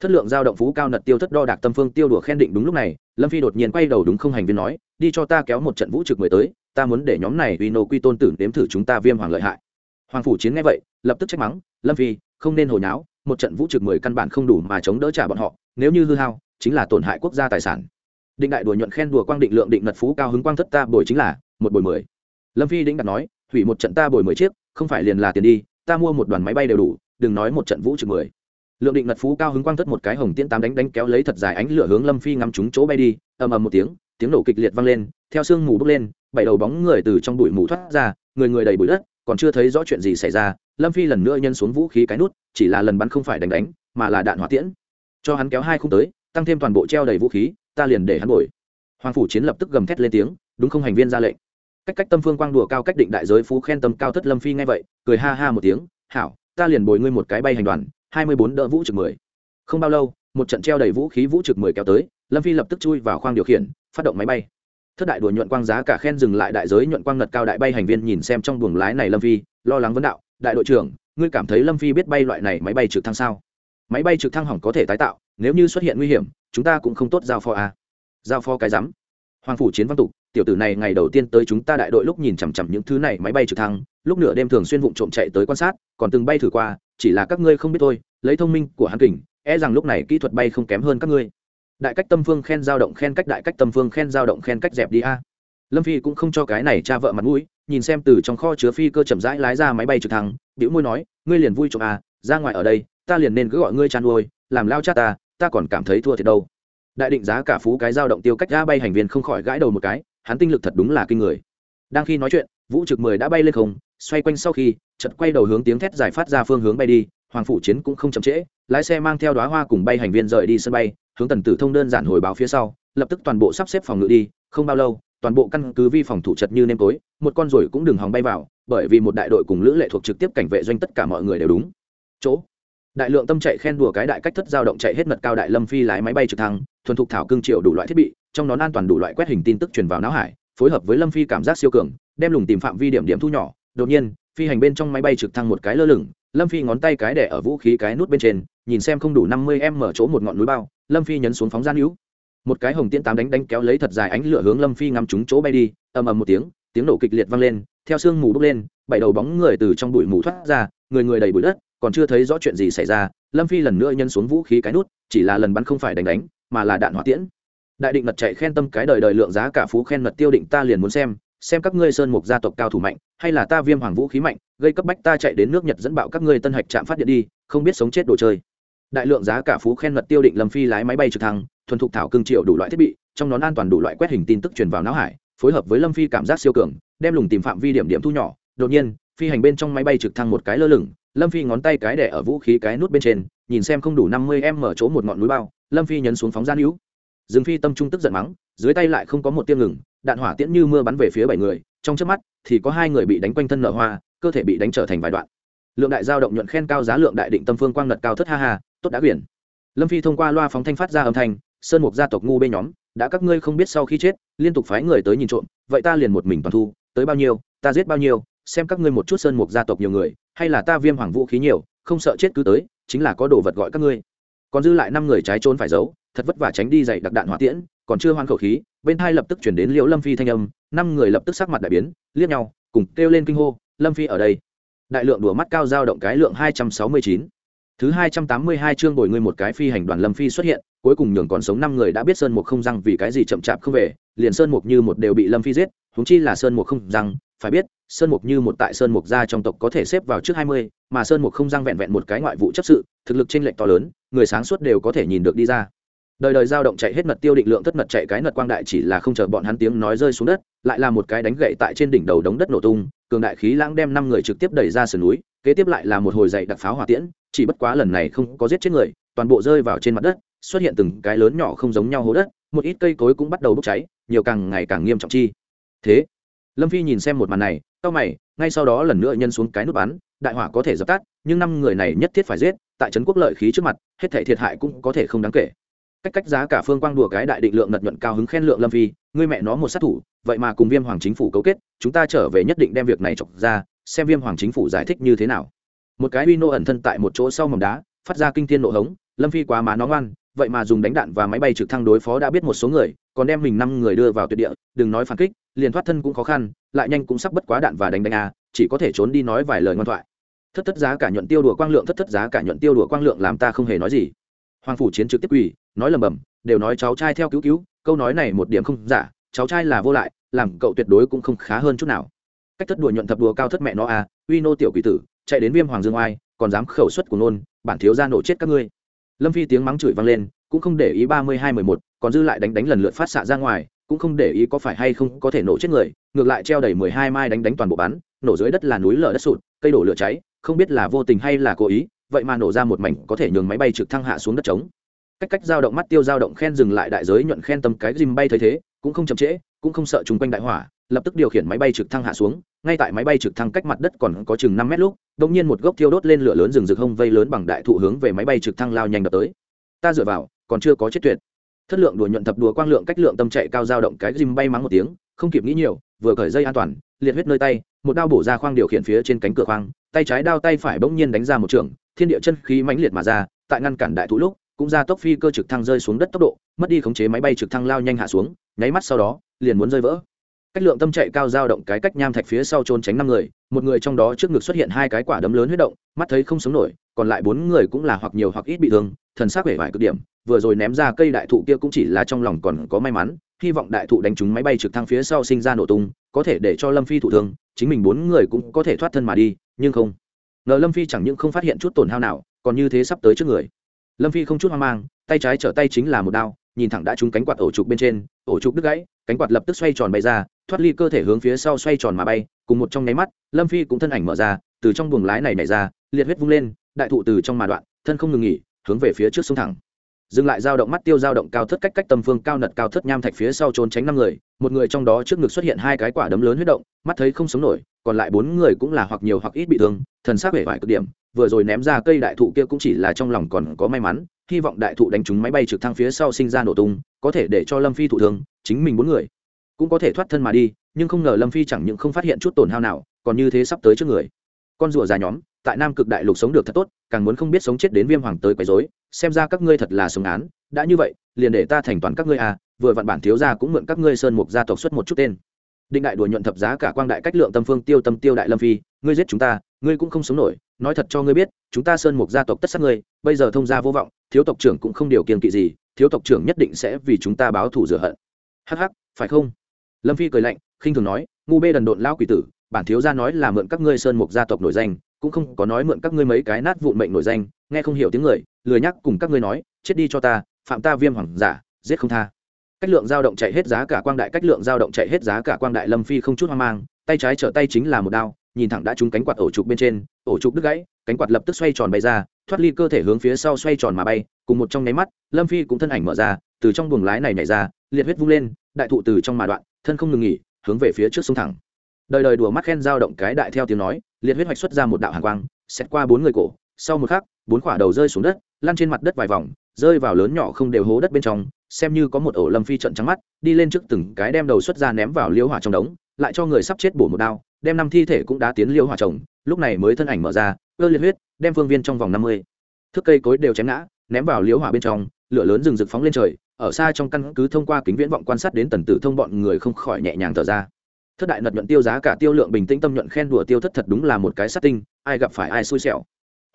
Thất lượng giao động phú cao nật tiêu thất đo đạc tâm phương tiêu đùa khen định đúng lúc này, lâm phi đột nhiên quay đầu đúng không hành viên nói, đi cho ta kéo một trận vũ trực mới tới, ta muốn để nhóm này vì nô quy tôn tử nếm thử chúng ta viêm hoàng lợi hại. Hoàng phủ chiến nghe vậy, lập tức trách mắng, lâm phi, không nên hồi nháo, một trận vũ trực mười căn bản không đủ mà chống đỡ trả bọn họ, nếu như hư hao, chính là tổn hại quốc gia tài sản. Định đại đùa nhuận khen đùa quang định lượng định nật phú cao hứng quang thất ta bồi chính là một bồi mười. Lâm phi đĩnh đặt nói, hủy một trận ta bồi mười chiếc không phải liền là tiền đi, ta mua một đoàn máy bay đều đủ, đừng nói một trận vũ trực mười. Lượng định ngật phú cao hứng quang thất một cái hồng tiễn tám đánh đánh kéo lấy thật dài ánh lửa hướng lâm phi ngắm trúng chỗ bay đi, ầm ầm một tiếng tiếng nổ kịch liệt vang lên, theo sương mù bốc lên, bảy đầu bóng người từ trong bụi mù thoát ra, người người đầy bụi đất, còn chưa thấy rõ chuyện gì xảy ra, lâm phi lần nữa nhân xuống vũ khí cái nút, chỉ là lần bắn không phải đánh đánh, mà là đạn hỏa tiễn. Cho hắn kéo hai khung tới, tăng thêm toàn bộ treo đầy vũ khí, ta liền để hắn bồi. Hoàng phủ chiến lập tức gầm thét lên tiếng, đúng không hành viên ra lệnh cách cách tâm phương quang đùa cao cách định đại giới phú khen tâm cao thất lâm phi ngay vậy, cười ha ha một tiếng, hảo, ta liền bồi ngươi một cái bay hành đoàn, hai mươi bốn đỡ vũ trực mười. Không bao lâu, một trận treo đầy vũ khí vũ trực mười kéo tới, lâm phi lập tức chui vào khoang điều khiển, phát động máy bay. Thất đại đùa nhuận quang giá cả khen dừng lại đại giới nhuận quang ngật cao đại bay hành viên nhìn xem trong buồng lái này lâm phi, lo lắng vấn đạo, đại đội trưởng, ngươi cảm thấy lâm phi biết bay loại này máy bay trực thăng sao? Máy bay trực thăng hỏng có thể tái tạo, nếu như xuất hiện nguy hiểm, chúng ta cũng không tốt giao phó a giao phó cái rắm. Hoàng phủ chiến văn tục tiểu tử này ngày đầu tiên tới chúng ta đại đội lúc nhìn chằm chằm những thứ này máy bay trực thăng, lúc nửa đêm thường xuyên vụng trộm chạy tới quan sát, còn từng bay thử qua, chỉ là các ngươi không biết thôi, lấy thông minh của hắn kình e rằng lúc này kỹ thuật bay không kém hơn các ngươi. Đại cách tâm phương khen giao động khen cách đại cách tâm phương khen giao động khen cách dẹp đi a. Lâm phi cũng không cho cái này cha vợ mặt mũi, nhìn xem từ trong kho chứa phi cơ chậm rãi lái ra máy bay trực thăng biểu môi nói, ngươi liền vui trộm a à, ra ngoài ở đây, ta liền nên cứ gọi ngươi chăn nuôi, làm lao cha ta ta còn cảm thấy thua thiệt đâu. Đại định giá cả phú cái giao động tiêu cách ra bay hành viên không khỏi gãi đầu một cái hắn tinh lực thật đúng là kinh người. Đang khi nói chuyện, vũ trực mười đã bay lên không, xoay quanh sau khi chật quay đầu hướng tiếng thét giải phát ra phương hướng bay đi, hoàng phủ chiến cũng không chậm trễ, lái xe mang theo đoá hoa cùng bay hành viên rời đi sân bay, hướng tần tử thông đơn giản hồi báo phía sau, lập tức toàn bộ sắp xếp phòng ngự đi, không bao lâu, toàn bộ căn cứ vi phòng thủ chật như nêm tối, một con rồi cũng đừng hòng bay vào, bởi vì một đại đội cùng lữ lệ thuộc trực tiếp cảnh vệ doanh tất cả mọi người đều đúng. Chỗ, đại lượng tâm chạy khen đùa cái đại cách thất giao động chạy hết mật cao đại lâm phi lái máy bay trực thăng, thuần thục thảo cương triệu đủ loại thiết bị trong nón an toàn đủ loại quét hình tin tức truyền vào não hải, phối hợp với lâm phi cảm giác siêu cường, đem lùng tìm phạm vi điểm điểm thu nhỏ. Đột nhiên, phi hành bên trong máy bay trực thăng một cái lơ lửng, lâm phi ngón tay cái đẻ ở vũ khí cái nút bên trên, nhìn xem không đủ năm mươi em mở chỗ một ngọn núi bao, lâm phi nhấn xuống phóng gian hữu. Một cái hồng tiễn tám đánh đánh kéo lấy thật dài ánh lửa hướng lâm phi ngắm trúng chỗ bay đi, ầm ầm một tiếng tiếng nổ kịch liệt vang lên, theo sương mù bốc lên, bảy đầu bóng người từ trong bụi mù thoát ra, người người đầy bụi đất, còn chưa thấy rõ chuyện gì xảy ra, lâm phi lần nữa nhân xuống vũ khí cái nút, chỉ là lần bắn không phải đánh đánh, mà là đạn hỏa tiễn đại định mật chạy khen tâm cái đời đời lượng giá cả phú khen mật tiêu định ta liền muốn xem xem các ngươi sơn mục gia tộc cao thủ mạnh, hay là ta viêm hoàng vũ khí mạnh, gây cấp bách ta chạy đến nước nhật dẫn bạo các ngươi tân hạch trạm phát điện đi, không biết sống chết đồ chơi. Đại lượng giá cả phú khen mật tiêu định lâm phi lái máy bay trực thăng, thuần thục thảo cương triệu đủ loại thiết bị, trong nón an toàn đủ loại quét hình tin tức truyền vào não hải, phối hợp với lâm phi cảm giác siêu cường, đem lùng tìm phạm vi điểm điểm thu nhỏ. Đột nhiên, phi hành bên trong máy bay trực thăng một cái lơ lửng, lâm phi ngón tay cái đẻ ở vũ khí cái nút bên trên, nhìn xem không đủ năm mươi em mở chỗ một ngọn núi bao, lâm phi nhấn xuống phóng gian hữu dương phi tâm trung tức giận mắng, dưới tay lại không có một tiêm ngừng, đạn hỏa tiễn như mưa bắn về phía bảy người, trong trước mắt thì có hai người bị đánh quanh thân nở hoa, cơ thể bị đánh trở thành vài đoạn. Lượng đại giao động nhuận khen cao giá lượng đại định tâm phương quang ngật cao thất ha ha, tốt đã quyển. Lâm phi thông qua loa phóng thanh phát ra âm thanh, sơn mục gia tộc ngu bê nhóm, đã các ngươi không biết sau khi chết, liên tục phái người tới nhìn trộm, vậy ta liền một mình toàn thu, tới bao nhiêu, ta giết bao nhiêu, xem các ngươi một chút sơn mục gia tộc nhiều người, hay là ta viêm hoàng vũ khí nhiều, không sợ chết cứ tới, chính là có đồ vật gọi các ngươi. Còn dư lại năm người trái trốn phải giấu thật vất vả tránh đi dày đặc đạn hỏa tiễn, còn chưa hoan khẩu khí, bên hai lập tức chuyển đến liễu lâm phi thanh âm, năm người lập tức sắc mặt đại biến, liếc nhau, cùng kêu lên kinh hô, lâm phi ở đây. Đại lượng đùa mắt cao dao động cái lượng hai trăm sáu mươi chín. Thứ hai trăm tám mươi hai chương bồi ngươi một cái phi hành đoàn lâm phi xuất hiện, cuối cùng nhường còn sống năm người đã biết sơn mục không răng vì cái gì chậm chạp không về, liền sơn mục như một đều bị lâm phi giết húng chi là sơn mục không răng, phải biết, sơn mục như một tại sơn mục gia trong tộc có thể xếp vào trước hai mươi, mà sơn mục không răng vẹn vẹn một cái ngoại vụ chấp sự, thực lực trên lệnh to lớn, người sáng suốt đều có thể nhìn được đi ra đời đời dao động chạy hết mật tiêu định lượng tất mật chạy cái mật quang đại chỉ là không chờ bọn hắn tiếng nói rơi xuống đất, lại là một cái đánh gậy tại trên đỉnh đầu đống đất nổ tung, cường đại khí lãng đem năm người trực tiếp đẩy ra sườn núi, kế tiếp lại là một hồi dậy đặc pháo hỏa tiễn, chỉ bất quá lần này không có giết chết người, toàn bộ rơi vào trên mặt đất, xuất hiện từng cái lớn nhỏ không giống nhau hố đất, một ít cây cối cũng bắt đầu bốc cháy, nhiều càng ngày càng nghiêm trọng chi. Thế, lâm phi nhìn xem một màn này, cau mày, ngay sau đó lần nữa nhân xuống cái nút bắn, đại hỏa có thể dập tắt, nhưng năm người này nhất thiết phải giết, tại trấn quốc lợi khí trước mặt, hết thể thiệt hại cũng có thể không đáng kể cách cách giá cả phương quang đùa cái đại định lượng nật nhuận cao hứng khen lượng lâm phi, ngươi mẹ nó một sát thủ, vậy mà cùng viêm hoàng chính phủ cấu kết, chúng ta trở về nhất định đem việc này chọc ra, xem viêm hoàng chính phủ giải thích như thế nào. Một cái uy nô ẩn thân tại một chỗ sau mầm đá, phát ra kinh thiên nộ hống, lâm phi quá má nó ngoan, vậy mà dùng đánh đạn và máy bay trực thăng đối phó đã biết một số người, còn đem mình năm người đưa vào tuyệt địa, đừng nói phản kích, liền thoát thân cũng khó khăn, lại nhanh cũng sắp bất quá đạn và đánh đánh a chỉ có thể trốn đi nói vài lời ngoan thoại. Thất thất giá cả nhuận tiêu đùa quang lượng, thất thất giá cả nhuận tiêu đùa quang lượng làm ta không hề nói gì. Hoàng phủ chiến trực tiếp quỳ nói lầm bầm đều nói cháu trai theo cứu cứu, câu nói này một điểm không giả, cháu trai là vô lại, làm cậu tuyệt đối cũng không khá hơn chút nào. Cách thất đùa nhuận thập đùa cao thất mẹ nó à uy nô tiểu quỷ tử, chạy đến viêm hoàng dương oai, còn dám khẩu suất của nôn, bản thiếu ra nổ chết các ngươi. Lâm phi tiếng mắng chửi vang lên, cũng không để ý ba mươi hai mười một, còn dư lại đánh đánh lần lượt phát xạ ra ngoài, cũng không để ý có phải hay không có thể nổ chết người, ngược lại treo đầy mười hai mai đánh đánh toàn bộ bắn, nổ dưới đất là núi lở đất sụt, cây đổ lửa cháy, không biết là vô tình hay là cố ý, vậy mà nổ ra một mảnh có thể nhường máy bay trực thăng hạ xuống đất trống cách cách dao động mắt tiêu dao động khen dừng lại đại giới nhuận khen tâm cái dìm bay thấy thế, cũng không chậm trễ, cũng không sợ chung quanh đại hỏa, lập tức điều khiển máy bay trực thăng hạ xuống, ngay tại máy bay trực thăng cách mặt đất còn có chừng năm mét lúc đ ỗ n g nhiên một gốc thiêu đốt lên lửa lớn rừng rực hông vây lớn bằng đại thụ hướng về máy bay trực thăng lao nhanh đập tới. Ta dựa vào, còn chưa có chết tuyệt. Thất lượng đùa nhuận thập đùa quang lượng cách lượng tâm chạy cao dao động cái dìm bay mắng một tiếng, không kịp nghĩ nhiều, vừa cởi dây an toàn, liệt huyết nơi tay, một đao bổ ra khoang điều khiển phía trên cánh cửa khoang, tay trái đao tay phải bỗng nhiên đánh ra một trường, thiên địa chân khí mãnh liệt mà ra, tại ngăn cản đại thụ lúc cũng ra tốc phi cơ trực thăng rơi xuống đất tốc độ, mất đi khống chế máy bay trực thăng lao nhanh hạ xuống, nháy mắt sau đó, liền muốn rơi vỡ. Cách lượng tâm chạy cao dao động cái cách nham thạch phía sau trốn tránh năm người, một người trong đó trước ngực xuất hiện hai cái quả đấm lớn huyết động, mắt thấy không sống nổi, còn lại bốn người cũng là hoặc nhiều hoặc ít bị thương, thần sắc vẻ vải cực điểm, vừa rồi ném ra cây đại thụ kia cũng chỉ là trong lòng còn có may mắn, hy vọng đại thụ đánh trúng máy bay trực thăng phía sau sinh ra nổ tung, có thể để cho lâm phi thụ thương, chính mình bốn người cũng có thể thoát thân mà đi, nhưng không. Ngờ lâm phi chẳng những không phát hiện chút tổn hao nào, còn như thế sắp tới trước người lâm phi không chút hoang mang, tay trái trở tay chính là một đao, nhìn thẳng đã trúng cánh quạt ổ trục bên trên, ổ trục đứt gãy, cánh quạt lập tức xoay tròn bay ra, thoát ly cơ thể hướng phía sau xoay tròn mà bay, cùng một trong nháy mắt, lâm phi cũng thân ảnh mở ra, từ trong buồng lái này nảy ra, liệt huyết vung lên, đại thụ từ trong mà đoạn, thân không ngừng nghỉ, hướng về phía trước sông thẳng. Dừng lại dao động mắt tiêu dao động cao thất cách cách tầm phương cao nật cao thất nham thạch phía sau trốn tránh năm người, một người trong đó trước ngực xuất hiện hai cái quả đấm lớn huyết động, mắt thấy không sống nổi, còn lại bốn người cũng là hoặc nhiều hoặc ít bị thương, thần xác vẻ vải cực điểm vừa rồi ném ra cây đại thụ kia cũng chỉ là trong lòng còn có may mắn, hy vọng đại thụ đánh trúng máy bay trực thăng phía sau sinh ra nổ tung, có thể để cho lâm phi thụ thương, chính mình bốn người cũng có thể thoát thân mà đi, nhưng không ngờ lâm phi chẳng những không phát hiện chút tổn hao nào, còn như thế sắp tới trước người. Con rùa già nhóm, tại nam cực đại lục sống được thật tốt, càng muốn không biết sống chết đến viêm hoàng tới quấy rối, xem ra các ngươi thật là sống án đã như vậy, liền để ta thành toàn các ngươi à vừa vặn bản thiếu gia cũng mượn các ngươi sơn mục gia tộc xuất một chút tên. Định đại đùa nhuận thập giá cả quang đại cách lượng tâm phương tiêu tâm tiêu đại lâm phi, ngươi giết chúng ta, ngươi cũng không sống nổi nói thật cho ngươi biết, chúng ta sơn mục gia tộc tất sát ngươi, bây giờ thông gia vô vọng, thiếu tộc trưởng cũng không điều kiện kỵ gì, thiếu tộc trưởng nhất định sẽ vì chúng ta báo thù rửa hận. Hắc hắc, phải không? Lâm phi cười lạnh, khinh thường nói, ngu bê đần độn lao quỷ tử, bản thiếu gia nói là mượn các ngươi sơn mục gia tộc nổi danh, cũng không có nói mượn các ngươi mấy cái nát vụn mệnh nổi danh, nghe không hiểu tiếng người, lười nhắc cùng các ngươi nói, chết đi cho ta, phạm ta viêm hoàng giả, giết không tha. Cách lượng dao động chạy hết giá cả quang đại, cách lượng dao động chạy hết giá cả quang đại, lâm phi không chút hoang mang, tay trái trở tay chính là một đao nhìn thẳng đã trúng cánh quạt ổ trục bên trên, ổ trục đứt gãy, cánh quạt lập tức xoay tròn bay ra, thoát ly cơ thể hướng phía sau xoay tròn mà bay, cùng một trong nháy mắt, lâm phi cũng thân ảnh mở ra, từ trong buồng lái này nhảy ra, liệt huyết vung lên, đại thụ từ trong mà đoạn, thân không ngừng nghỉ, hướng về phía trước sông thẳng. Đời đời đùa mắt khen dao động cái đại theo tiếng nói, liệt huyết hoạch xuất ra một đạo hàng quang xét qua bốn người cổ, sau một khắc, bốn quả đầu rơi xuống đất, lăn trên mặt đất vài vòng, rơi vào lớn nhỏ không đều hố đất bên trong, xem như có một ổ lâm phi trận trắng mắt, đi lên trước từng cái đem đầu xuất ra ném vào liêu hỏa trong đống, lại cho người sắp chết bổ một đao đem năm thi thể cũng đã tiến liêu hỏa chồng lúc này mới thân ảnh mở ra, ơ liệt huyết, đem phương viên trong vòng năm mươi. Thước cây cối đều chém ngã, ném vào liêu hỏa bên trong, lửa lớn rừng rực phóng lên trời, ở xa trong căn cứ thông qua kính viễn vọng quan sát đến tần tử thông bọn người không khỏi nhẹ nhàng thở ra. Thất đại nật nhuận tiêu giá cả tiêu lượng bình tĩnh tâm nhuận khen đùa tiêu thất thật đúng là một cái sát tinh, ai gặp phải ai xui xẻo.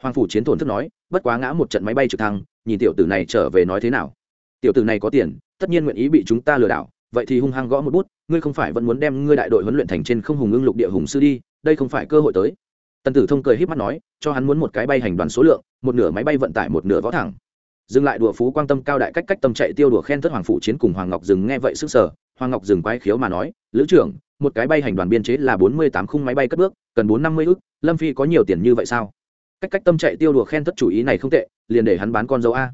Hoàng phủ chiến thổn thức nói, bất quá ngã một trận máy bay trực thăng, nhìn tiểu tử này trở về nói thế nào. Tiểu tử này có tiền, tất nhiên nguyện ý bị chúng ta lừa đảo, vậy thì hung hăng gõ một bút ngươi không phải vẫn muốn đem ngươi đại đội huấn luyện thành trên không hùng ưng lục địa hùng sư đi, đây không phải cơ hội tới. Tần tử thông cười h í p mắt nói, cho hắn muốn một cái bay hành đoàn số lượng, một nửa máy bay vận tải, một nửa võ thẳng. Dừng lại đùa phú quan tâm cao đại cách cách tâm chạy tiêu đùa khen thất hoàng phụ chiến cùng hoàng ngọc dừng nghe vậy sức sở hoàng ngọc dừng quái khiếu mà nói, lữ trưởng, một cái bay hành đoàn biên chế là bốn mươi tám khung máy bay cất bước, cần bốn năm mươi ước lâm phi có nhiều tiền như vậy sao? Cách cách tâm chạy tiêu đùa khen thất chủ ý này không tệ, liền để hắn bán con dấu a.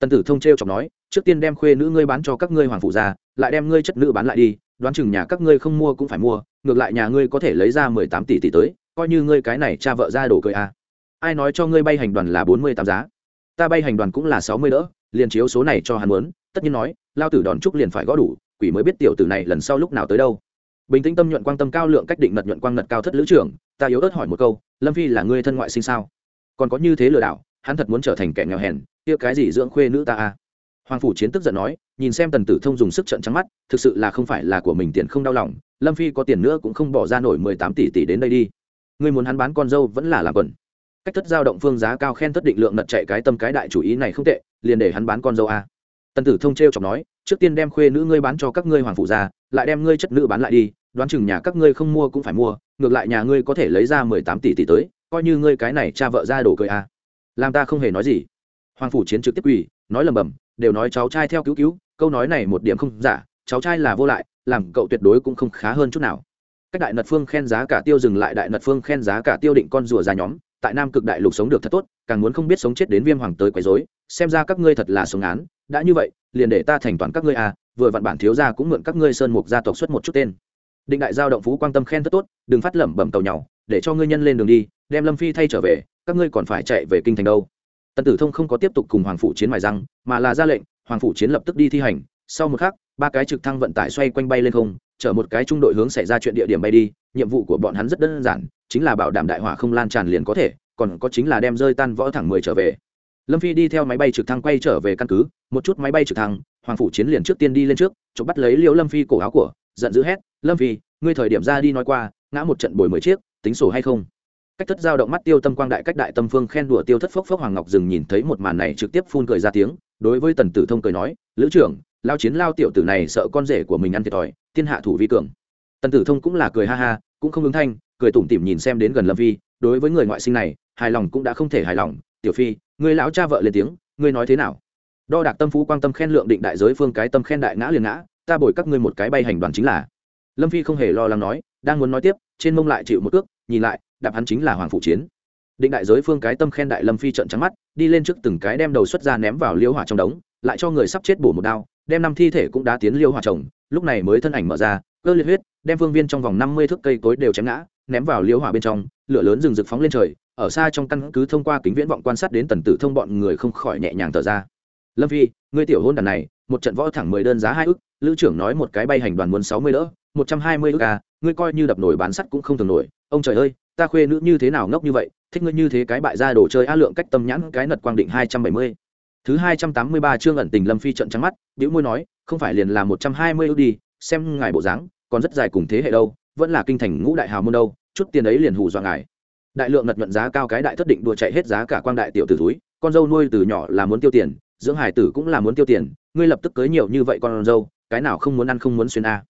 Tần tử thông t r e o chọc nói, trước tiên đem khuê nữ ngươi bán cho các ngươi hoàng phụ già lại đem ngươi chất nữ bán lại đi đoán chừng nhà các ngươi không mua cũng phải mua, ngược lại nhà ngươi có thể lấy ra mười tám tỷ tỷ tới, coi như ngươi cái này cha vợ ra đổ cười à? ai nói cho ngươi bay hành đoàn là bốn mươi tám giá ta bay hành đoàn cũng là sáu mươi đỡ, liền chiếu số này cho hắn muốn, tất nhiên nói, lao tử đòn trúc liền phải gõ đủ, quỷ mới biết tiểu tử này lần sau lúc nào tới đâu bình tĩnh tâm nhuận quan tâm cao lượng cách định nật nhuận quang nật cao thất lữ trưởng, ta yếu ớt hỏi một câu, lâm phi là ngươi thân ngoại sinh sao còn có như thế lừa đảo, hắn thật muốn trở thành kẻ nghèo hèn, kia cái gì dưỡng khuê nữ ta à? Hoàng phủ chiến tức giận nói, nhìn xem tần tử thông dùng sức trận trắng mắt, thực sự là không phải là của mình tiền không đau lòng, lâm phi có tiền nữa cũng không bỏ ra nổi mười tám tỷ tỷ đến đây đi. Ngươi muốn hắn bán con dâu vẫn là làm quần. Cách thất giao động phương giá cao khen thất định lượng nật chạy cái tâm cái đại chủ ý này không tệ, liền để hắn bán con dâu a tần tử thông t r chọc nói, trước tiên đem khuê nữ ngươi bán cho các ngươi hoàng phụ ra, lại đem ngươi chất nữ bán lại đi, đoán chừng nhà các ngươi không mua cũng phải mua, ngược lại nhà ngươi có thể lấy ra mười tám tỷ tỷ tới, coi như ngươi cái này cha vợ ra đổ cười a làm ta không hề nói gì. Hoàng phủ chiến trực tiếp quỳ, nói lầm bầm đều nói cháu trai theo cứu cứu, câu nói này một điểm không giả, cháu trai là vô lại, làm cậu tuyệt đối cũng không khá hơn chút nào. Cách đại nật phương khen giá cả tiêu dừng lại đại nật phương khen giá cả tiêu định con rùa ra nhóm, tại nam cực đại lục sống được thật tốt, càng muốn không biết sống chết đến viêm hoàng tới quấy rối, xem ra các ngươi thật là sống án, đã như vậy, liền để ta thành toàn các ngươi à vừa vặn bản thiếu gia cũng mượn các ngươi sơn mục gia tộc xuất một chút tên. Định đại giao động phú quan tâm khen rất tốt, đừng phát lẩm bẩm tàu nhau để cho ngươi nhân lên đường đi, đem lâm phi thay trở về, các ngươi còn phải chạy về kinh thành đâu tần tử thông không có tiếp tục cùng hoàng phủ chiến mài răng, mà là ra lệnh, hoàng phủ chiến lập tức đi thi hành. Sau một khắc, ba cái trực thăng vận tải xoay quanh bay lên không, chở một cái trung đội hướng xảy ra chuyện địa điểm bay đi. Nhiệm vụ của bọn hắn rất đơn giản, chính là bảo đảm đại hỏa không lan tràn liền có thể, còn có chính là đem rơi tan võ thẳng mười trở về. Lâm phi đi theo máy bay trực thăng quay trở về căn cứ, một chút máy bay trực thăng, hoàng phủ chiến liền trước tiên đi lên trước, chụp bắt lấy liễu lâm phi cổ áo của, giận dữ hét, lâm phi, ngươi thời điểm ra đi nói qua, ngã một trận bồi mười chiếc, tính sổ hay không? Cách thất giao động mắt tiêu tâm quang đại cách đại tâm phương khen đùa tiêu thất phốc phốc hoàng ngọc dừng nhìn thấy một màn này trực tiếp phun cười ra tiếng, đối với tần tử thông cười nói, lữ trưởng, lao chiến lao tiểu tử này sợ con rể của mình ăn thiệt thòi, thiên hạ thủ vi cường. Tần tử thông cũng là cười ha ha, cũng không ứng thanh, cười tủm tỉm nhìn xem đến gần lâm vi đối với người ngoại sinh này, hài lòng cũng đã không thể hài lòng. Tiểu phi, người lão cha vợ lên tiếng, ngươi nói thế nào? Đo đạc tâm phú quan tâm khen lượng định đại giới phương cái tâm khen đại ngã liền ngã, ta bồi các ngươi một cái bay hành đoàn chính là. Lâm phi không hề lo lắng nói, đang muốn nói tiếp, trên mông lại chịu một cước, nhìn lại đạp hắn chính là hoàng phụ chiến. Định đại giới phương cái tâm khen đại lâm phi trận trắng mắt, đi lên trước từng cái đem đầu xuất ra ném vào liêu hỏa trong đống, lại cho người sắp chết bổ một đao, đem năm thi thể cũng đã tiến liêu hỏa chồng lúc này mới thân ảnh mở ra, cơ liệt huyết, đem phương viên trong vòng năm mươi thước cây cối đều chém ngã, ném vào liêu hỏa bên trong, lửa lớn rừng rực phóng lên trời, ở xa trong căn cứ thông qua kính viễn vọng quan sát đến tần tử thông bọn người không khỏi nhẹ nhàng thở ra. Lâm phi, ngươi tiểu hôn đàn này, một trận võ thẳng mười đơn giá hai ức, lữ trưởng nói một cái bay hành đoàn muốn sáu mươi đỡ, một trăm hai mươi ức à ngươi coi như đập nổi bán sắt cũng không thường nổi, ông trời ơi ta khuê nữ như thế nào ngốc như vậy, thích ngươi như thế cái bại ra đồ chơi a lượng cách tâm nhãn cái nật quang định hai trăm bảy mươi. Thứ hai trăm tám mươi ba chương ẩn tình lâm phi trận trắng mắt, bĩu môi nói, không phải liền là một trăm hai mươi ước đi, xem ngài bộ dáng, còn rất dài cùng thế hệ đâu, vẫn là kinh thành ngũ đại hào môn đâu, chút tiền ấy liền hù dọa ngài. Đại lượng ngật nhuận giá cao cái đại thất định đùa chạy hết giá cả quang đại tiểu tử túi con dâu nuôi từ nhỏ là muốn tiêu tiền, dưỡng hải tử cũng là muốn tiêu tiền, ngươi lập tức cưới nhiều như vậy con dâu, cái nào không muốn ăn không muốn xuyên a.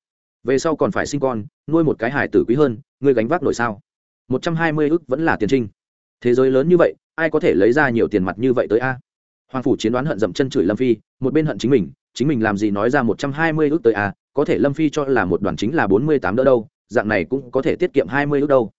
Về sau còn phải sinh con, nuôi một cái hải tử quý hơn, ngươi gánh vác nổi sao? Một trăm hai mươi ức vẫn là tiền trinh. Thế giới lớn như vậy, ai có thể lấy ra nhiều tiền mặt như vậy tới a? Hoàng phủ chiến đoán hận dậm chân chửi lâm phi, một bên hận chính mình chính mình làm gì nói ra một trăm hai mươi ước tới a? Có thể lâm phi cho là một đoàn chính là bốn mươi tám đỡ đâu, dạng này cũng có thể tiết kiệm hai mươi ước đâu.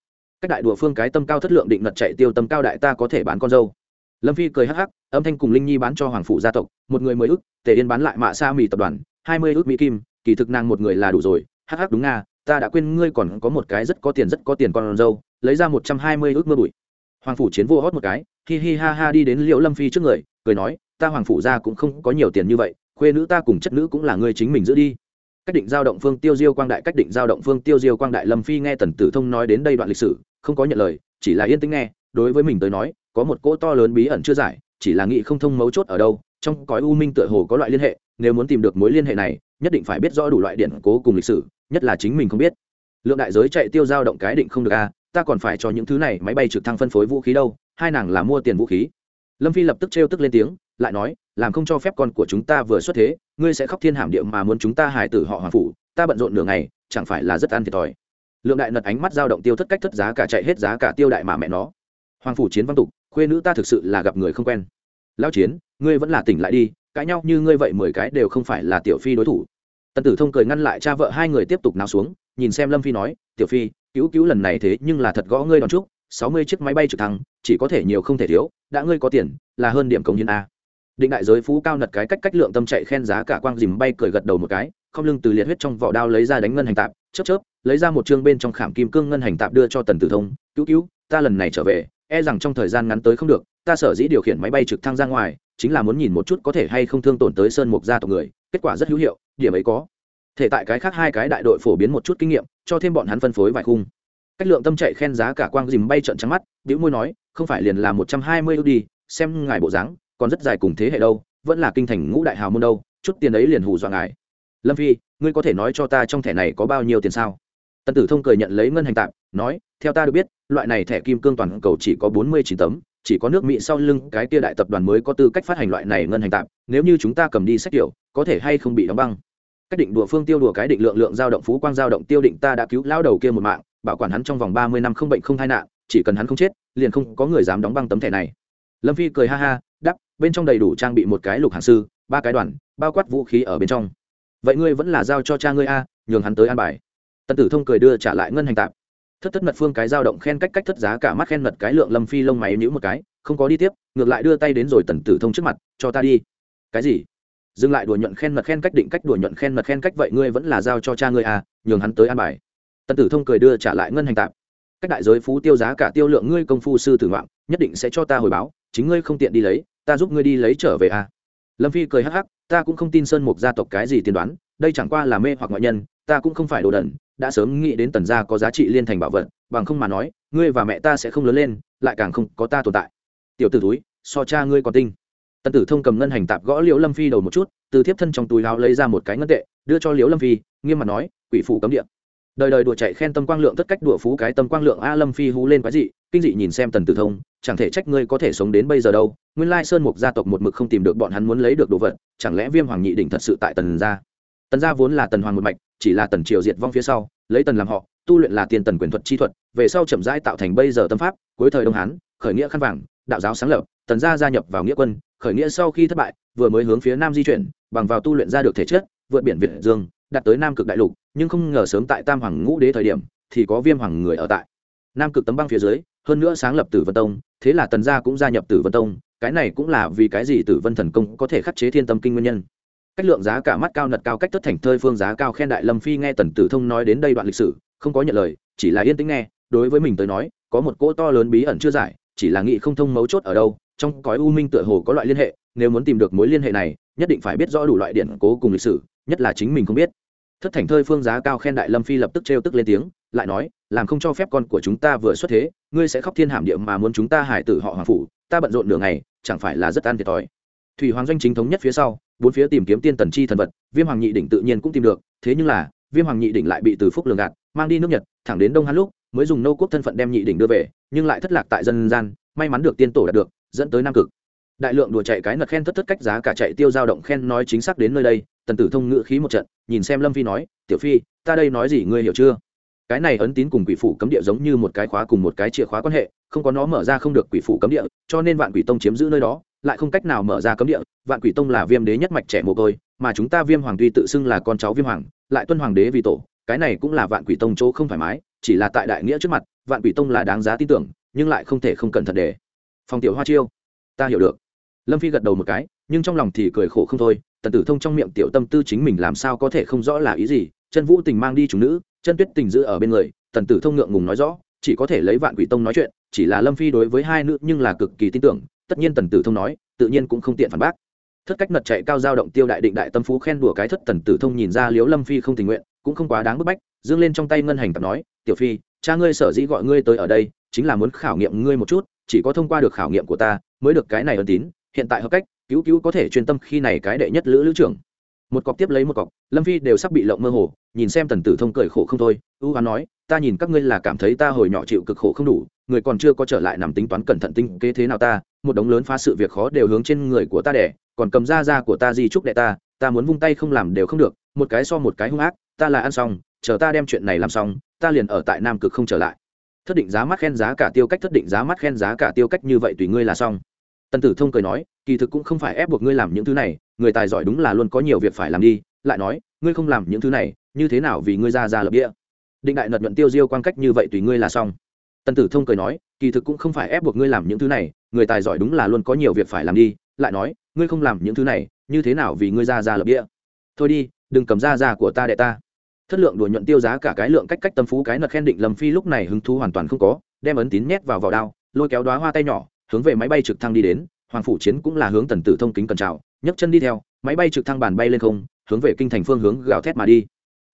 Cách đại đùa phương cái tâm cao thất lượng định nật chạy tiêu tâm cao đại ta có thể bán con dâu. Lâm phi cười hắc hắc, âm thanh cùng linh nhi bán cho hoàng phủ gia tộc, một người mười ước tề yên bán lại mạ sa mì tập đoàn, hai mươi ước mỹ kim, kỳ thực nàng một người là đủ rồi, hắc hắc đúng nga ta đã quên ngươi còn có một cái rất có tiền rất có tiền con dâu, lấy ra một trăm hai mươi ước mưa bụi. Hoàng phủ chiến vô hót một cái, hi hi ha ha đi đến liễu lâm phi trước người, cười nói, ta hoàng phủ gia cũng không có nhiều tiền như vậy, khuê nữ ta cùng chất nữ cũng là ngươi chính mình giữ đi. Cách định giao động phương tiêu diêu quang đại, cách định giao động phương tiêu diêu quang đại, lâm phi nghe tần tử thông nói đến đây đoạn lịch sử, không có nhận lời, chỉ là yên tĩnh nghe, đối với mình tới nói, có một cỗ to lớn bí ẩn chưa giải, chỉ là nghĩ không thông mấu chốt ở đâu, trong cõi u minh tựa hồ có loại liên hệ, nếu muốn tìm được mối liên hệ này, nhất định phải biết rõ đủ loại điện cố cùng lịch sử nhất là chính mình không biết. Lượng đại giới chạy tiêu giao động cái định không được a, ta còn phải cho những thứ này máy bay trực thăng phân phối vũ khí đâu, hai nàng là mua tiền vũ khí. Lâm phi lập tức trêu tức lên tiếng, lại nói, làm không cho phép con của chúng ta vừa xuất thế, ngươi sẽ khóc thiên hàm điệu mà muốn chúng ta hài tử họ hoàng phủ, ta bận rộn nửa ngày, chẳng phải là rất ăn thiệt thòi. Lượng đại nật ánh mắt dao động tiêu thất cách thất giá cả chạy hết giá cả tiêu đại mà mẹ nó. Hoàng phủ chiến văn tục, khuê nữ ta thực sự là gặp người không quen. Lao chiến, ngươi vẫn là tỉnh lại đi, cãi nhau như ngươi vậy mười cái đều không phải là tiểu phi đối thủ tần tử thông cười ngăn lại cha vợ hai người tiếp tục náo xuống, nhìn xem lâm phi nói, tiểu phi, cứu cứu lần này thế nhưng là thật gõ ngươi đón trúc sáu mươi chiếc máy bay trực thăng, chỉ có thể nhiều không thể thiếu, đã ngươi có tiền, là hơn điểm cống hiến a. Định đại giới phú cao nật cái cách cách lượng tâm chạy khen giá cả quang dìm bay cười gật đầu một cái, không lưng từ liệt huyết trong vỏ đao lấy ra đánh ngân hành tạp, chớp chớp, lấy ra một chương bên trong khảm kim cương ngân hành tạp đưa cho tần tử thông, cứu cứu, ta lần này trở về e rằng trong thời gian ngắn tới không được, ta sở dĩ điều khiển máy bay trực thăng ra ngoài, chính là muốn nhìn một chút có thể hay không thương tổn tới sơn mục gia tộc người kết quả rất hữu hiệu, điểm ấy có. Thể tại cái khác hai cái đại đội phổ biến một chút kinh nghiệm, cho thêm bọn hắn phân phối vài khung. Cách lượng tâm chạy khen giá cả quang dìm bay trận trắng mắt biểu môi nói, không phải liền là một trăm hai mươi đi, xem ngài bộ dáng, còn rất dài cùng thế hệ đâu, vẫn là kinh thành ngũ đại hào môn đâu, chút tiền ấy liền hù dọa ngài. Lâm phi, ngươi có thể nói cho ta trong thẻ này có bao nhiêu tiền sao? Tần tử thông cười nhận lấy ngân hành tạm nói, theo ta được biết, loại này thẻ kim cương toàn cầu chỉ có bốn mươi chín tấm chỉ có nước mỹ sau lưng cái kia đại tập đoàn mới có tư cách phát hành loại này ngân hành tạm, nếu như chúng ta cầm đi sách kiểu có thể hay không bị đóng băng. Cách định đùa phương tiêu đùa cái định lượng lượng dao động phú quang dao động tiêu định ta đã cứu lao đầu kia một mạng, bảo quản hắn trong vòng ba mươi năm không bệnh không tai nạn, chỉ cần hắn không chết, liền không có người dám đóng băng tấm thẻ này. Lâm phi cười ha ha đắp bên trong đầy đủ trang bị một cái lục hàng sư, ba cái đoàn, bao quát vũ khí ở bên trong. Vậy ngươi vẫn là giao cho cha ngươi a, nhường hắn tới an bài. Tần tử thông cười đưa trả lại ngân hành tạp thất thất mật phương cái dao động khen cách cách thất giá cả mắt khen mật cái lượng lâm phi lông máy nhữ một cái, không có đi tiếp, ngược lại đưa tay đến rồi tần tử thông trước mặt, cho ta đi. Cái gì? Dừng lại đùa nhuận khen mật khen cách định cách đùa nhuận khen mật khen cách vậy ngươi vẫn là giao cho cha ngươi à nhường hắn tới an bài. Tần tử thông cười đưa trả lại ngân hành tạp. Cách đại giới phú tiêu giá cả tiêu lượng ngươi công phu sư tử ngoạn, nhất định sẽ cho ta hồi báo, chính ngươi không tiện đi lấy, ta giúp ngươi đi lấy trở về à. Lâm phi cười hắc hắc, ta cũng không tin sơn mục gia tộc cái gì tiên đoán, đây chẳng qua là mê hoặc ngoại nhân, ta cũng không phải đồ đần đã sớm nghĩ đến tần gia có giá trị liên thành bảo vật, bằng không mà nói, ngươi và mẹ ta sẽ không lớn lên, lại càng không có ta tồn tại. Tiểu tử túi, so cha ngươi còn tinh. Tần tử thông cầm ngân hành tạp gõ liễu lâm phi đầu một chút, từ thiếp thân trong túi láo lấy ra một cái ngân tệ, đưa cho liễu lâm phi, nghiêm mặt nói, quỷ phủ cấm địa. Đời đời đùa chạy khen tâm quang lượng tất cách đùa phú cái tâm quang lượng a lâm phi hú lên quái dị, kinh dị nhìn xem tần tử thông, chẳng thể trách ngươi có thể sống đến bây giờ đâu, nguyên lai sơn mục gia tộc một mực không tìm được bọn hắn muốn lấy được đồ vật, chẳng lẽ viêm hoàng nhị đỉnh thật sự tại tần gia? Tần gia vốn là tần hoàng một mạch, chỉ là tần triều diệt vong phía sau, lấy tần làm họ, tu luyện là tiền tần quyền thuật chi thuật, về sau chậm rãi tạo thành bây giờ tâm pháp, cuối thời đông hán, khởi nghĩa khăn vàng, đạo giáo sáng lập, tần gia gia nhập vào nghĩa quân, khởi nghĩa sau khi thất bại, vừa mới hướng phía nam di chuyển, bằng vào tu luyện ra được thể chất, vượt biển việt dương, đạt tới nam cực đại lục, nhưng không ngờ sớm tại tam hoàng ngũ đế thời điểm, thì có viêm hoàng người ở tại. Nam cực tấm băng phía dưới, hơn nữa sáng lập tử vân tông, thế là tần gia cũng gia nhập tử vân tông, cái này cũng là vì cái gì tử vân thần công có thể khắc chế thiên tâm kinh nguyên nhân cách lượng giá cả mắt cao nật cao, cách tất thành thơi phương giá cao, khen đại lâm phi nghe tần tử thông nói đến đây đoạn lịch sử, không có nhận lời, chỉ là yên tĩnh nghe. Đối với mình tới nói, có một cỗ to lớn bí ẩn chưa giải, chỉ là nghĩ không thông mấu chốt ở đâu. Trong cõi u minh tựa hồ có loại liên hệ, nếu muốn tìm được mối liên hệ này, nhất định phải biết rõ đủ loại điện cố cùng lịch sử, nhất là chính mình không biết. Thất thành thơi phương giá cao, khen đại lâm phi lập tức trêu tức lên tiếng, lại nói, làm không cho phép con của chúng ta vừa xuất thế, ngươi sẽ khóc thiên hàm địa mà muốn chúng ta hải tử họ hoàng phủ, ta bận rộn nửa ngày, chẳng phải là rất an thiệt thòi thủy hoàng doanh chính thống nhất phía sau, bốn phía tìm kiếm tiên tần chi thần vật, viêm hoàng nhị đỉnh tự nhiên cũng tìm được, thế nhưng là, viêm hoàng nhị đỉnh lại bị từ phúc lường gạt, mang đi nước nhật, thẳng đến đông hán lúc, mới dùng nô quốc thân phận đem nhị đỉnh đưa về, nhưng lại thất lạc tại dân gian, may mắn được tiên tổ đạt được, dẫn tới nam cực. Đại lượng đùa chạy cái nật khen thất thất cách giá cả chạy tiêu dao động khen nói chính xác đến nơi đây, tần tử thông ngự khí một trận, nhìn xem lâm phi nói, tiểu phi, ta đây nói gì ngươi hiểu chưa? Cái này ấn tín cùng quỷ phủ cấm địa giống như một cái khóa cùng một cái chìa khóa quan hệ, không có nó mở ra không được quỷ phủ cấm địa, cho nên vạn quỷ tông chiếm giữ nơi đó lại không cách nào mở ra cấm địa, vạn quỷ tông là viêm đế nhất mạch trẻ mồ côi, mà chúng ta viêm hoàng tuy tự xưng là con cháu viêm hoàng, lại tuân hoàng đế vì tổ, cái này cũng là vạn quỷ tông chỗ không thoải mái, chỉ là tại đại nghĩa trước mặt, vạn quỷ tông là đáng giá tin tưởng, nhưng lại không thể không cẩn thận để. Phòng tiểu hoa chiêu, ta hiểu được. Lâm phi gật đầu một cái, nhưng trong lòng thì cười khổ không thôi, tần tử thông trong miệng tiểu tâm tư chính mình làm sao có thể không rõ là ý gì, chân vũ tình mang đi chúng nữ, chân tuyết tình giữ ở bên người, tần tử thông ngượng ngùng nói rõ, chỉ có thể lấy vạn quỷ tông nói chuyện, chỉ là lâm phi đối với hai nữ nhưng là cực kỳ tin tưởng tất nhiên tần tử thông nói, tự nhiên cũng không tiện phản bác. Thất cách nật chạy cao giao động tiêu đại định đại tâm phú khen đùa cái thất tần tử thông nhìn ra liếu lâm phi không tình nguyện, cũng không quá đáng bức bách, dương lên trong tay ngân hành tập nói, tiểu phi, cha ngươi sở dĩ gọi ngươi tới ở đây, chính là muốn khảo nghiệm ngươi một chút, chỉ có thông qua được khảo nghiệm của ta, mới được cái này ân tín, hiện tại hợp cách, cứu cứu có thể chuyên tâm khi này cái đệ nhất lữ lữ trưởng. Một cọc tiếp lấy một cọc, lâm phi đều sắp bị lộng mơ hồ nhìn xem tần tử thông cười khổ không thôi, ưu hoán nói, ta nhìn các ngươi là cảm thấy ta hồi nhỏ chịu cực khổ không đủ, người còn chưa có trở lại nằm tính toán cẩn thận tinh kế thế nào ta, một đống lớn phá sự việc khó đều hướng trên người của ta đẻ, còn cầm ra ra của ta di trúc đệ ta ta muốn vung tay không làm đều không được, một cái so một cái hung ác, ta là ăn xong, chờ ta đem chuyện này làm xong, ta liền ở tại nam cực không trở lại. Thất định giá mắt khen giá cả tiêu cách, thất định giá mắt khen giá cả tiêu cách như vậy tùy ngươi là xong. Tần tử thông cười nói, kỳ thực cũng không phải ép buộc ngươi làm những thứ này, người tài giỏi đúng là luôn có nhiều việc phải làm đi. Lại nói, ngươi không làm những thứ này như thế nào vì ngươi ra ra lập địa? Định đại nật nhuận tiêu diêu quan cách như vậy tùy ngươi là xong. Tần tử thông cười nói, kỳ thực cũng không phải ép buộc ngươi làm những thứ này, người tài giỏi đúng là luôn có nhiều việc phải làm đi, lại nói, ngươi không làm những thứ này, như thế nào vì ngươi ra ra lập địa? Thôi đi, đừng cầm ra ra của ta đệ ta. Thất lượng đùa nhuận tiêu giá cả cái lượng cách cách tâm phú cái nật khen định lầm phi lúc này hứng thú hoàn toàn không có, đem ấn tín nhét vào vào đao, lôi kéo đoá hoa tay nhỏ, hướng về máy bay trực thăng đi đến, hoàng phủ chiến cũng là hướng tần tử thông kính cẩn trào nhấc chân đi theo, máy bay trực thăng bàn bay lên không, hướng về kinh thành phương hướng gào thét mà đi.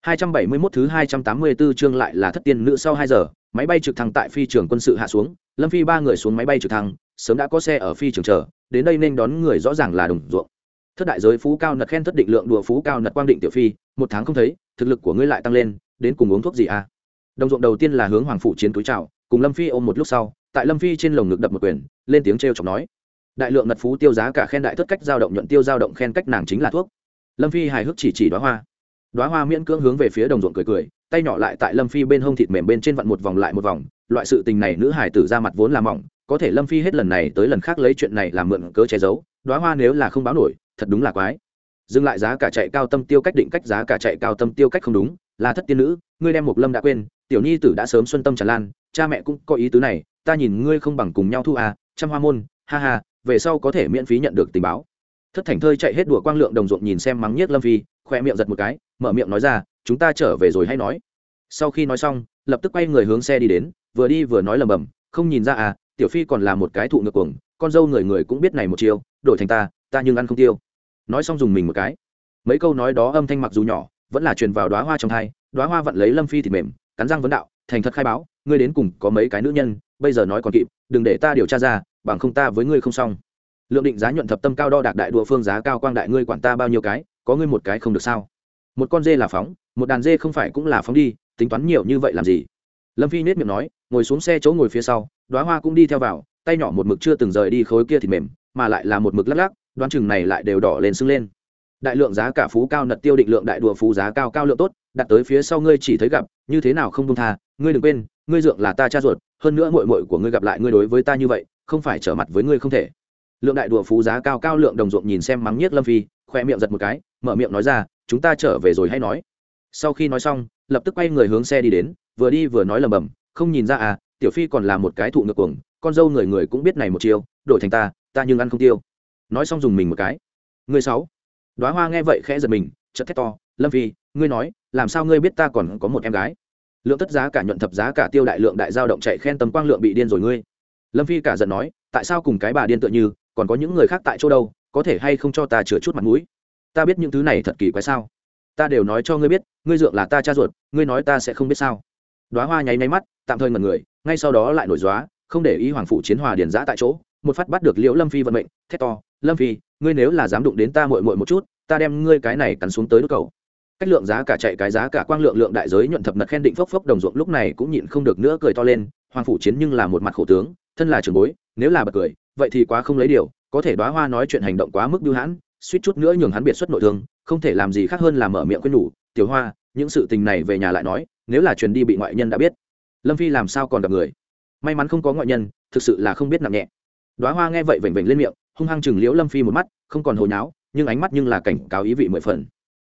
271 thứ 284 chương lại là thất tiên nữ sau 2 giờ, máy bay trực thăng tại phi trường quân sự hạ xuống, Lâm Phi ba người xuống máy bay trực thăng, sớm đã có xe ở phi trường chờ, đến đây nên đón người rõ ràng là đồng ruộng. Thất đại giới phú cao nật khen thất định lượng đùa phú cao nật quang định tiểu phi, một tháng không thấy, thực lực của ngươi lại tăng lên, đến cùng uống thuốc gì à? Đồng ruộng đầu tiên là hướng hoàng phủ chiến túi chào, cùng Lâm Phi ôm một lúc sau, tại Lâm Phi trên lồng ngực đập một quyền, lên tiếng trêu chọc nói: đại lượng nật phú tiêu giá cả khen đại thất cách dao động nhuận tiêu dao động khen cách nàng chính là thuốc lâm phi hài hước chỉ chỉ đóa hoa đoá hoa miễn cưỡng hướng về phía đồng ruộng cười cười, tay nhỏ lại tại lâm phi bên hông thịt mềm bên trên vặn một vòng lại một vòng, loại sự tình này nữ hải tử ra mặt vốn là mỏng, có thể lâm phi hết lần này tới lần khác lấy chuyện này làm mượn cớ che giấu đoá hoa nếu là không báo nổi, thật đúng là quái. Dừng lại giá cả chạy cao tâm tiêu cách định cách giá cả chạy cao tâm tiêu cách không đúng, là thất tiên nữ, ngươi đem một lâm đã quên, tiểu nhi tử đã sớm xuân tâm tràn lan, cha mẹ cũng có ý tứ này, ta nhìn ngươi không bằng cùng nhau thu à trăm hoa môn, ha ha, về sau có thể miễn phí nhận được tình báo. Thất thành thơi chạy hết đùa quang lượng đồng ruộng nhìn xem mắng nhiếc lâm phi khoe miệng giật một cái, mở miệng nói ra, chúng ta trở về rồi hay nói. Sau khi nói xong, lập tức quay người hướng xe đi đến, vừa đi vừa nói lầm bầm, không nhìn ra à tiểu phi còn là một cái thụ ngược cuồng, con dâu người người cũng biết này một chiêu, đổi thành ta ta nhưng ăn không tiêu. Nói xong dùng mình một cái. Mấy câu nói đó âm thanh mặc dù nhỏ, vẫn là truyền vào đóa hoa trong thai, đóa hoa vặn lấy lâm phi thì mềm, cắn răng vấn đạo, thành thật khai báo, ngươi đến cùng có mấy cái nữ nhân, bây giờ nói còn kịp, đừng để ta điều tra ra, bằng không ta với ngươi không xong. Lượng định giá nhuận thập tâm cao đo đạc đại đùa phương giá cao quang đại ngươi quản ta bao nhiêu cái có ngươi một cái không được sao? Một con dê là phóng, một đàn dê không phải cũng là phóng đi, tính toán nhiều như vậy làm gì? Lâm phi nết miệng nói, ngồi xuống xe chỗ ngồi phía sau đoá hoa cũng đi theo vào, tay nhỏ một mực chưa từng rời đi khối kia thì mềm, mà lại là một mực lắc lắc, đoán chừng này lại đều đỏ lên sưng lên. Đại lượng giá cả phú cao nật tiêu định lượng đại đùa phú giá cao cao lượng tốt, đặt tới phía sau ngươi chỉ thấy gặp, như thế nào không công tha, ngươi đừng quên, ngươi dượng là ta cha ruột, hơn nữa mội mội của ngươi gặp lại ngươi đối với ta như vậy, không phải trở mặt với ngươi không thể. Lượng đại đùa phú giá cao cao lượng đồng ruộng nhìn xem mắng nhiếc lâm phi, khoe miệng giật một cái mở miệng nói ra, chúng ta trở về rồi hay nói. Sau khi nói xong, lập tức quay người hướng xe đi đến, vừa đi vừa nói lầm bầm không nhìn ra à tiểu phi còn là một cái thụ ngược cuồng, con dâu người người cũng biết này một chiều đổi thành ta ta nhưng ăn không tiêu. Nói xong dùng mình một cái. Người sáu. Đoá hoa nghe vậy khẽ giật mình, chợt thét to, lâm phi, ngươi nói, làm sao ngươi biết ta còn có một em gái? Lượng tất giá cả nhuận thập giá cả tiêu đại lượng đại giao động chạy khen tầm quang lượng bị điên rồi ngươi. Lâm phi cả giận nói, tại sao cùng cái bà điên tựa như, còn có những người khác tại chỗ đâu, có thể hay không cho ta chừa chút mặt mũi? Ta biết những thứ này thật kỳ quái sao? Ta đều nói cho ngươi biết, ngươi dượng là ta cha ruột, ngươi nói ta sẽ không biết sao. Đoá hoa nháy nháy mắt, tạm thời ngẩn người, ngay sau đó lại nổi dóa không để ý hoàng Phủ chiến hòa điền giã tại chỗ, một phát bắt được liễu lâm phi vận mệnh, thét to, lâm phi, ngươi nếu là dám đụng đến ta mội mội một chút, ta đem ngươi cái này cắn xuống tới đ cầu. Cách lượng giá cả chạy, cái giá cả quang lượng lượng đại giới nhuận thập nật khen định phốc phốc đồng ruộng lúc này cũng nhịn không được nữa cười to lên, hoàng phủ chiến nhưng là một mặt khổ tướng, thân là trường bối, nếu là bật cười, vậy thì quá không lấy điều, có thể đoá hoa nói chuyện hành động quá mức biêu hãn suýt chút nữa nhường hắn biệt xuất nội thương, không thể làm gì khác hơn là mở miệng quên nhủ, tiểu hoa, những sự tình này về nhà lại nói, nếu là truyền đi bị ngoại nhân đã biết. Lâm phi làm sao còn gặp người? May mắn không có ngoại nhân, thực sự là không biết nặng nhẹ. Đoá hoa nghe vậy vểnh vểnh lên miệng, hung hăng chừng liễu lâm phi một mắt, không còn hồi nháo, nhưng ánh mắt nhưng là cảnh cáo ý vị mười phần.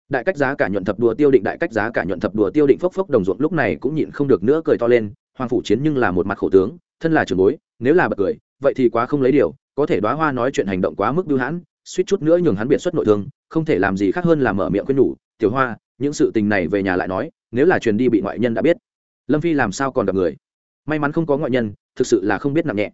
Đại cách giá cả nhuận thập đùa tiêu định, đại cách giá cả nhuận thập đùa tiêu định phốc phốc đồng ruộng lúc này cũng nhịn không được nữa cười to lên, hoàng phủ chiến nhưng là một mặt khổ tướng, thân là trường bối, nếu là bật cười, vậy thì quá không lấy điều, có thể đoá hoa nói chuyện hành động quá mức bưu hãn suýt chút nữa nhường hắn biệt xuất nội thương, không thể làm gì khác hơn là mở miệng quên nhủ, tiểu hoa, những sự tình này về nhà lại nói, nếu là truyền đi bị ngoại nhân đã biết, lâm phi làm sao còn gặp người? May mắn không có ngoại nhân, thực sự là không biết nặng nhẹ.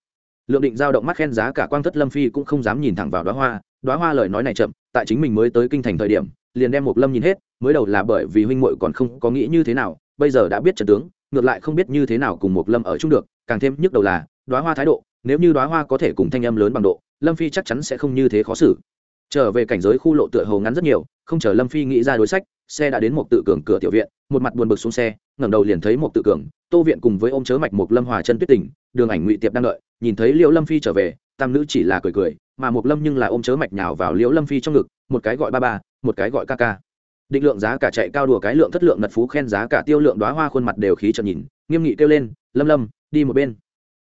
Lượng định giao động mắt khen giá cả quang thất lâm phi cũng không dám nhìn thẳng vào đoá hoa. Đoá hoa lời nói này chậm, tại chính mình mới tới kinh thành thời điểm, liền đem một lâm nhìn hết, mới đầu là bởi vì huynh muội còn không có nghĩ như thế nào, bây giờ đã biết trận tướng, ngược lại không biết như thế nào cùng một lâm ở chung được, càng thêm nhức đầu là, đoá hoa thái độ, nếu như đoá hoa có thể cùng thanh âm lớn bằng độ lâm phi chắc chắn sẽ không như thế khó xử. Trở về cảnh giới khu lộ tựa hồ ngắn rất nhiều, không chờ lâm phi nghĩ ra đối sách, xe đã đến một tự cường cửa tiểu viện, một mặt buồn bực xuống xe, ngẩng đầu liền thấy một tự cường, tô viện cùng với ô m chớ mạch một lâm hòa chân tuyết tình, đường ảnh ngụy tiệp đang đợi, nhìn thấy liễu lâm phi trở về, tam nữ chỉ là cười cười, mà một lâm nhưng là ôm chớ mạch nhào vào liễu lâm phi trong ngực, một cái gọi ba ba, một cái gọi ca ca. Định lượng giá cả chạy cao đùa cái lượng thất lượng mật phú khen giá cả tiêu lượng đoá hoa khuôn mặt đều khí trợn nhìn, nghiêm nghị kêu lên, lâm lâm, đi một bên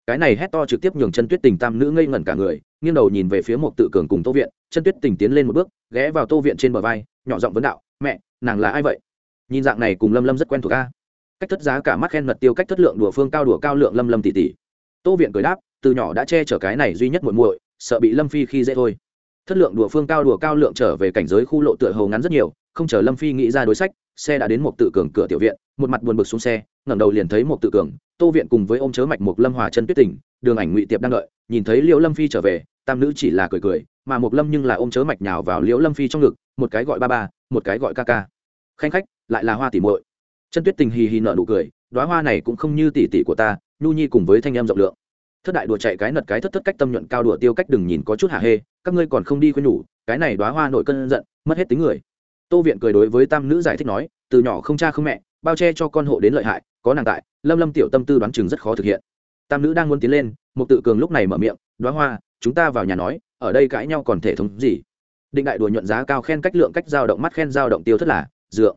cái này hét to trực tiếp nhường chân tuyết tình tam nữ ngây ngẩn cả người, nghiêng đầu nhìn về phía một tự cường cùng tô viện chân tuyết tình tiến lên một bước, ghé vào tô viện trên bờ vai, nhỏ giọng vấn đạo, mẹ, nàng là ai vậy? Nhìn dạng này cùng lâm lâm rất quen thuộc a. Cách thất giá cả mắt khen mật tiêu, cách thất lượng đùa phương cao đùa cao lượng lâm lâm tỷ tỷ tô viện cười đáp, từ nhỏ đã che chở cái này duy nhất muội muội, sợ bị lâm phi khi dễ thôi thất lượng đùa phương cao đùa cao lượng trở về cảnh giới khu lộ tựa hầu ngắn rất nhiều, không chờ lâm phi nghĩ ra đối sách, xe đã đến một tự cường cửa tiểu viện, một mặt buồn bực xuống xe, ngẩng đầu liền thấy một tự cường, tô viện cùng với ô m chớ mạch một lâm hòa chân tuyết tỉnh đường ảnh ngụy tiệp đang đợi, nhìn thấy liễu lâm phi trở về, tam nữ chỉ là cười cười, mà một lâm nhưng là ôm chớ mạch nhào vào liễu lâm phi trong ngực, một cái gọi ba ba, một cái gọi ca ca. Khanh khách, lại là hoa tỉ muội. Chân tuyết tình hì hì nợ nụ cười đoá hoa này cũng không như tỷ tỷ của ta, nhu nhi cùng với thanh em rộng lượng thất đại đùa chạy cái nật cái thất thất cách tâm nhuận cao đùa tiêu cách đừng nhìn có chút hạ hê, các ngươi còn không đi khuyên nhủ, cái này đoá hoa nội cơn giận, mất hết tính người. Tô viện cười đối với tam nữ giải thích nói, từ nhỏ không cha không mẹ, bao che cho con hộ đến lợi hại, có nàng tại, lâm lâm tiểu tâm tư đoán chừng rất khó thực hiện. Tam nữ đang muốn tiến lên một tự cường lúc này mở miệng đoá hoa, chúng ta vào nhà nói, ở đây cãi nhau còn thể thống gì? Định đại đùa nhuận giá cao khen cách lượng cách giao động mắt khen giao động tiêu thất là, dựa.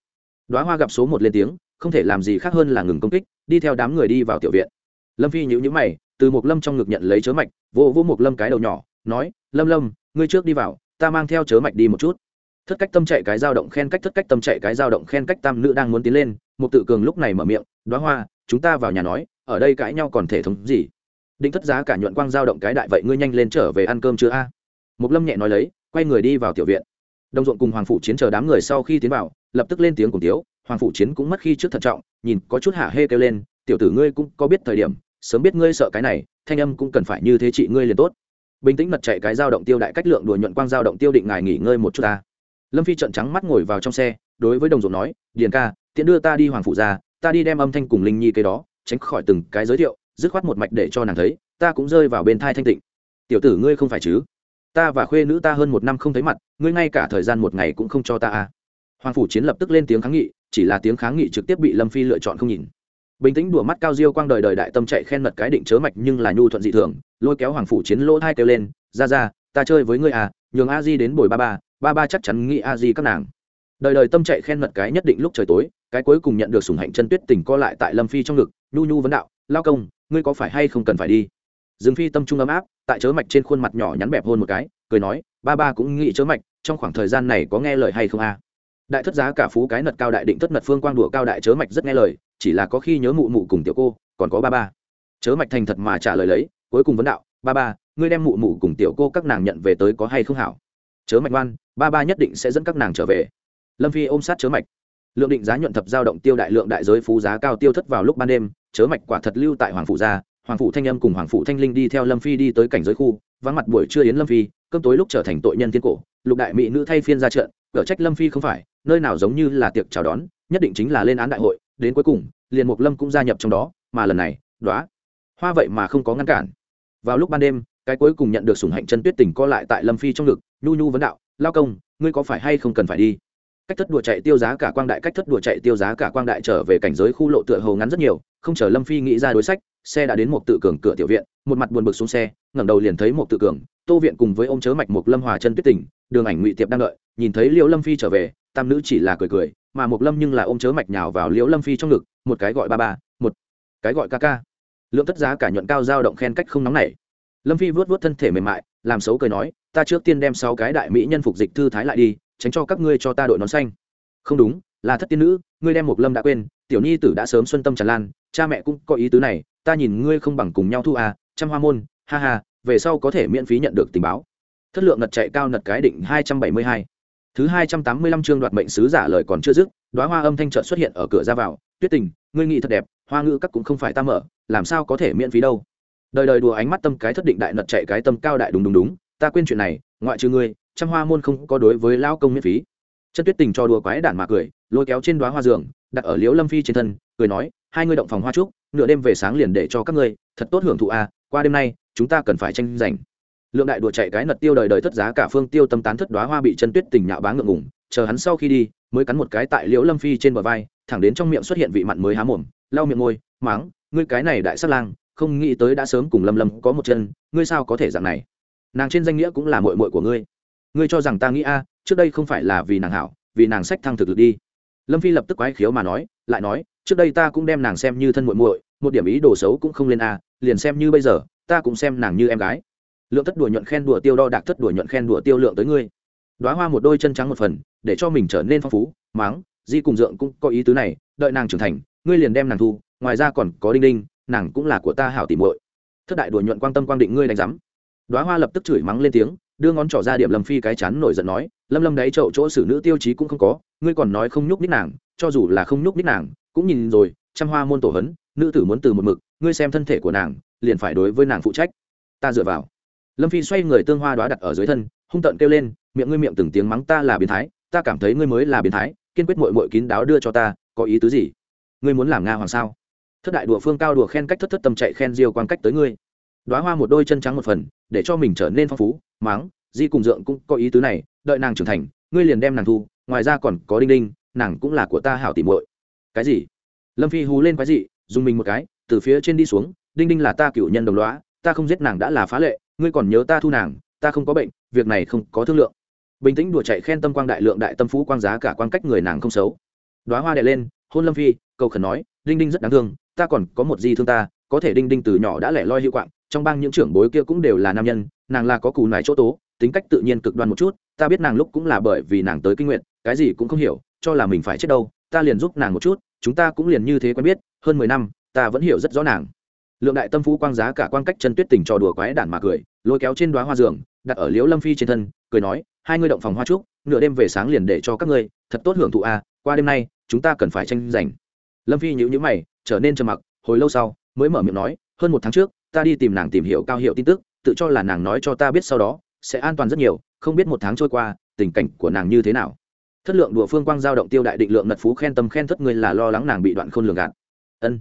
Đoá hoa gặp số một lên tiếng, không thể làm gì khác hơn là ngừng công kích, đi theo đám người đi vào tiểu viện. Lâm phi nhữ nhữ mày từ một lâm trong ngực nhận lấy chớ mạch, vô vô một lâm cái đầu nhỏ, nói, lâm lâm, ngươi trước đi vào, ta mang theo chớ mạch đi một chút. Thất cách tâm chạy cái dao động khen cách, thất cách tâm chạy cái dao động khen cách tam nữ đang muốn tiến lên một tự cường lúc này mở miệng, đoá hoa, chúng ta vào nhà nói, ở đây cãi nhau còn thể thống gì? Định thất giá cả nhuận quang dao động cái đại vậy ngươi nhanh lên trở về ăn cơm chưa a? À? một lâm nhẹ nói lấy, quay người đi vào tiểu viện. Đồng ruộng cùng hoàng phủ chiến chờ đám người sau khi tiến vào, lập tức lên tiếng cùng tiếu, hoàng phủ chiến cũng mất khi trước thận trọng, nhìn có chút hạ hê kêu lên, tiểu tử ngươi cũng có biết thời điểm sớm biết ngươi sợ cái này, thanh âm cũng cần phải như thế chị ngươi liền tốt. Bình tĩnh mật chạy cái dao động tiêu đại cách lượng đùa nhuận quang dao động tiêu định ngài nghỉ ngơi một chút ta. Lâm phi trận trắng mắt ngồi vào trong xe, đối với đồng ruộng nói, điền ca, tiện đưa ta đi hoàng phụ ra, ta đi đem âm thanh cùng linh nhi cái đó, tránh khỏi từng cái giới thiệu, dứt khoát một mạch để cho nàng thấy, ta cũng rơi vào bên thai thanh tịnh. Tiểu tử ngươi không phải chứ? Ta và khuê nữ ta hơn một năm không thấy mặt, ngươi ngay cả thời gian một ngày cũng không cho ta à. Hoàng phủ chiến lập tức lên tiếng kháng nghị, chỉ là tiếng kháng nghị trực tiếp bị lâm phi lựa chọn không nhìn bình tĩnh đùa mắt cao diêu quang đời đời đại tâm chạy khen mật cái định chớ mạch nhưng là nhu thuận dị thường, lôi kéo hoàng phủ chiến lỗ thai kêu lên, ra ra, ta chơi với ngươi à nhường a di đến bồi ba ba ba ba chắc chắn nghĩ a di các nàng. Đời đời tâm chạy khen mật cái nhất định lúc trời tối, cái cuối cùng nhận được sùng hạnh chân tuyết tình co lại tại lâm phi trong ngực, nhu nhu vấn đạo, lao công, ngươi có phải hay không cần phải đi? Dương phi tâm trung ấm áp, tại chớ mạch trên khuôn mặt nhỏ nhắn bẹp hôn một cái, cười nói, ba ba cũng nghĩ chớ mạch, trong khoảng thời gian này có nghe lời hay không a? Đại thất giá cả phú cái nật cao đại định thất nật phương quang đùa cao đại chớ mạch rất nghe lời chỉ là có khi nhớ mụ mụ cùng tiểu cô, còn có ba ba. Chớ mạch thành thật mà trả lời lấy, cuối cùng vấn đạo, ba ba, ngươi đem mụ mụ cùng tiểu cô các nàng nhận về tới có hay không hảo? Chớ mạch ngoan, ba ba nhất định sẽ dẫn các nàng trở về. Lâm phi ôm sát chớ mạch. Lượng định giá nhuận thập giao động tiêu đại lượng đại giới phú giá cao tiêu thất vào lúc ban đêm, chớ mạch quả thật lưu tại hoàng phủ gia, hoàng phủ thanh âm cùng hoàng phủ thanh linh đi theo lâm phi đi tới cảnh giới khu, vắng mặt buổi trưa yến lâm phi, cơm tối lúc trở thành tội nhân thiên cổ, lục đại mỹ nữ thay phiên ra trận cở trách lâm phi không phải, nơi nào giống như là tiệc chào đón, nhất định chính là lên án đại hội đến cuối cùng liền mục lâm cũng gia nhập trong đó mà lần này đoá hoa vậy mà không có ngăn cản. Vào lúc ban đêm cái cuối cùng nhận được sủng hạnh chân tuyết tình co lại tại lâm phi trong ngực nhu nhu vấn đạo lao công ngươi có phải hay không cần phải đi? Cách thất đùa chạy tiêu giá cả quang đại cách thất đùa chạy tiêu giá cả quang đại trở về cảnh giới khu lộ tựa hồ ngắn rất nhiều không chờ lâm phi nghĩ ra đối sách xe đã đến một tự cường cửa tiểu viện một mặt buồn bực xuống xe ngẩng đầu liền thấy một tự cường tô viện cùng với ông chớ mạch một lâm hòa chân tuyết tình, đường ảnh ngụy tiệp đang đợi nhìn thấy liễu lâm phi trở về tam nữ chỉ là cười cười mà một lâm nhưng là ôm chớ mạch nhào vào liễu lâm phi trong ngực, một cái gọi ba ba, một cái gọi ca ca. Lượng tất giá cả nhuận cao dao động khen cách không nóng nảy. Lâm phi vuốt vuốt thân thể mềm mại, làm xấu cười nói, ta trước tiên đem sáu cái đại mỹ nhân phục dịch thư thái lại đi, tránh cho các ngươi cho ta đội nón xanh. Không đúng, là thất tiên nữ, ngươi đem một lâm đã quên, tiểu nhi tử đã sớm xuân tâm tràn lan, cha mẹ cũng có ý tứ này, ta nhìn ngươi không bằng cùng nhau thu à trăm hoa môn, ha ha, về sau có thể miễn phí nhận được tình báo. Thất lượng ngật chạy cao nật cái định hai trăm bảy mươi hai thứ hai trăm tám mươi lăm chương đoạt mệnh sứ giả lời còn chưa dứt đoá hoa âm thanh trợn xuất hiện ở cửa ra vào. Tuyết tình, ngươi nghĩ thật đẹp, hoa ngữ các cũng không phải ta mở, làm sao có thể miễn phí đâu? Đời đời đùa ánh mắt tâm cái thất định đại nật chạy cái tâm cao đại đúng đúng đúng, ta quên chuyện này, ngoại trừ ngươi, trăm hoa môn không có đối với lao công miễn phí. Chân tuyết tình cho đùa quái đản mà cười, lôi kéo trên đoá hoa giường, đặt ở liễu lâm phi trên thân, cười nói, hai ngươi động phòng hoa trúc, nửa đêm về sáng liền để cho các ngươi, thật tốt hưởng thụ a, qua đêm nay, chúng ta cần phải tranh giành lượng đại đùa chạy cái nật tiêu đời đời thất giá, cả phương tiêu tâm tán thất đoá hoa bị chân tuyết tình nhạo báng ngượng ngủng chờ hắn sau khi đi, mới cắn một cái tại liễu lâm phi trên bờ vai, thẳng đến trong miệng xuất hiện vị mặn mới há mồm, lau miệng môi, máng, ngươi cái này đại sát lang, không nghĩ tới đã sớm cùng lâm lâm có một chân, ngươi sao có thể dạng này? Nàng trên danh nghĩa cũng là mội mội của ngươi. Ngươi cho rằng ta nghĩ a, trước đây không phải là vì nàng hảo, vì nàng sách thăng thực lực đi. Lâm phi lập tức quái khiếu mà nói, lại nói, trước đây ta cũng đem nàng xem như thân muội muội, một điểm ý đồ xấu cũng không lên a, liền xem như bây giờ, ta cũng xem nàng như em gái lượng thất đùa nhuận khen đùa tiêu đo đạc thất đùa nhuận khen đùa tiêu lượng tới ngươi. Đoá hoa một đôi chân trắng một phần, để cho mình trở nên phong phú, máng, di cùng dượng cũng có ý tứ này, đợi nàng trưởng thành, ngươi liền đem nàng thu, ngoài ra còn có đinh đinh, nàng cũng là của ta hảo tỉ muội. Thất đại đùa nhuận quan tâm quang định ngươi đánh giám đoá hoa lập tức chửi mắng lên tiếng, đưa ngón trỏ ra điểm lâm phi cái chán nổi giận nói, lâm lâm đấy, chậu chỗ xử nữ tiêu chí cũng không có, ngươi còn nói không nhúc nít nàng, cho dù là không nhúc nít nàng, cũng nhìn rồi, trăm hoa môn tổ hấn, nữ tử muốn từ một mực, ngươi xem thân thể của nàng, liền phải đối với nàng phụ trách. Ta dựa vào lâm phi xoay người tương hoa đoá đặt ở dưới thân, hung tận kêu lên, miệng ngươi miệng từng tiếng mắng ta là biến thái, ta cảm thấy ngươi mới là biến thái, kiên quyết mội mội kín đáo đưa cho ta, có ý tứ gì? Ngươi muốn làm nga hoàng sao? Thất đại đùa phương cao đùa khen cách thất thất tâm chạy khen diêu quan cách tới ngươi. Đoá hoa một đôi chân trắng một phần, để cho mình trở nên phong phú, mắng, di cùng dượng cũng có ý tứ này, đợi nàng trưởng thành, ngươi liền đem nàng thu, ngoài ra còn có đinh đinh, nàng cũng là của ta hảo tỉ muội. Cái gì? Lâm phi hú lên cái gì dùng mình một cái, từ phía trên đi xuống, đinh đinh là ta cựu nhân đồng loá ta không giết nàng đã là phá lệ ngươi còn nhớ ta thu nàng, ta không có bệnh, việc này không có thương lượng. Bình tĩnh đùa chạy khen tâm quang đại lượng đại tâm phú quang giá cả quan cách người nàng không xấu. Đoá hoa đệ lên, hôn lâm phi, cầu khẩn nói, đinh đinh rất đáng thương, ta còn có một di thương ta, có thể đinh đinh từ nhỏ đã lẻ loi hiệu quạng, trong bang những trưởng bối kia cũng đều là nam nhân, nàng là có cù nải chỗ tố, tính cách tự nhiên cực đoan một chút, ta biết nàng lúc cũng là bởi vì nàng tới kinh nguyện cái gì cũng không hiểu, cho là mình phải chết đâu, ta liền giúp nàng một chút, chúng ta cũng liền như thế quen biết, hơn mười năm, ta vẫn hiểu rất rõ nàng lượng đại tâm phú quang giá cả quan cách chân tuyết tình trò đùa quái đản mà cười, lôi kéo trên đoá hoa giường, đặt ở liễu lâm phi trên thân, cười nói, hai ngươi động phòng hoa trúc, nửa đêm về sáng liền để cho các ngươi, thật tốt hưởng thụ a, qua đêm nay, chúng ta cần phải tranh giành. Lâm phi nhữ nhữ mày, trở nên trầm mặc, hồi lâu sau, mới mở miệng nói, hơn một tháng trước, ta đi tìm nàng tìm hiểu cao hiệu tin tức, tự cho là nàng nói cho ta biết sau đó, sẽ an toàn rất nhiều, không biết một tháng trôi qua, tình cảnh của nàng như thế nào. Thất lượng đùa phương quang giao động tiêu đại định lượng nật phú khen tâm khen thất ngươi là lo lắng nàng bị đoạn khôn lường gạt. Ân.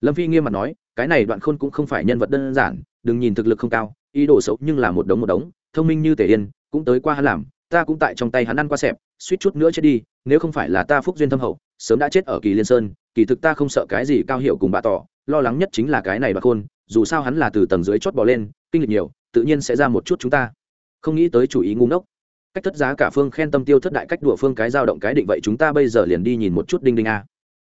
Lâm phi nghiêm mặt nói cái này đoạn khôn cũng không phải nhân vật đơn giản, đừng nhìn thực lực không cao, ý đồ xấu nhưng là một đống một đống, thông minh như tề yên, cũng tới qua hắn làm, ta cũng tại trong tay hắn ăn qua xẹp, suýt chút nữa chết đi, nếu không phải là ta phúc duyên thâm hậu, sớm đã chết ở kỳ liên sơn, kỳ thực ta không sợ cái gì cao hiệu cùng bà tỏ, lo lắng nhất chính là cái này bà khôn, dù sao hắn là từ tầng dưới chót bỏ lên, kinh lịch nhiều, tự nhiên sẽ ra một chút chúng ta. Không nghĩ tới chủ ý ngu ngốc. Cách thất giá cả phương khen tâm tiêu thất đại cách đùa phương cái dao động cái định vậy chúng ta bây giờ liền đi nhìn một chút đinh đinh a.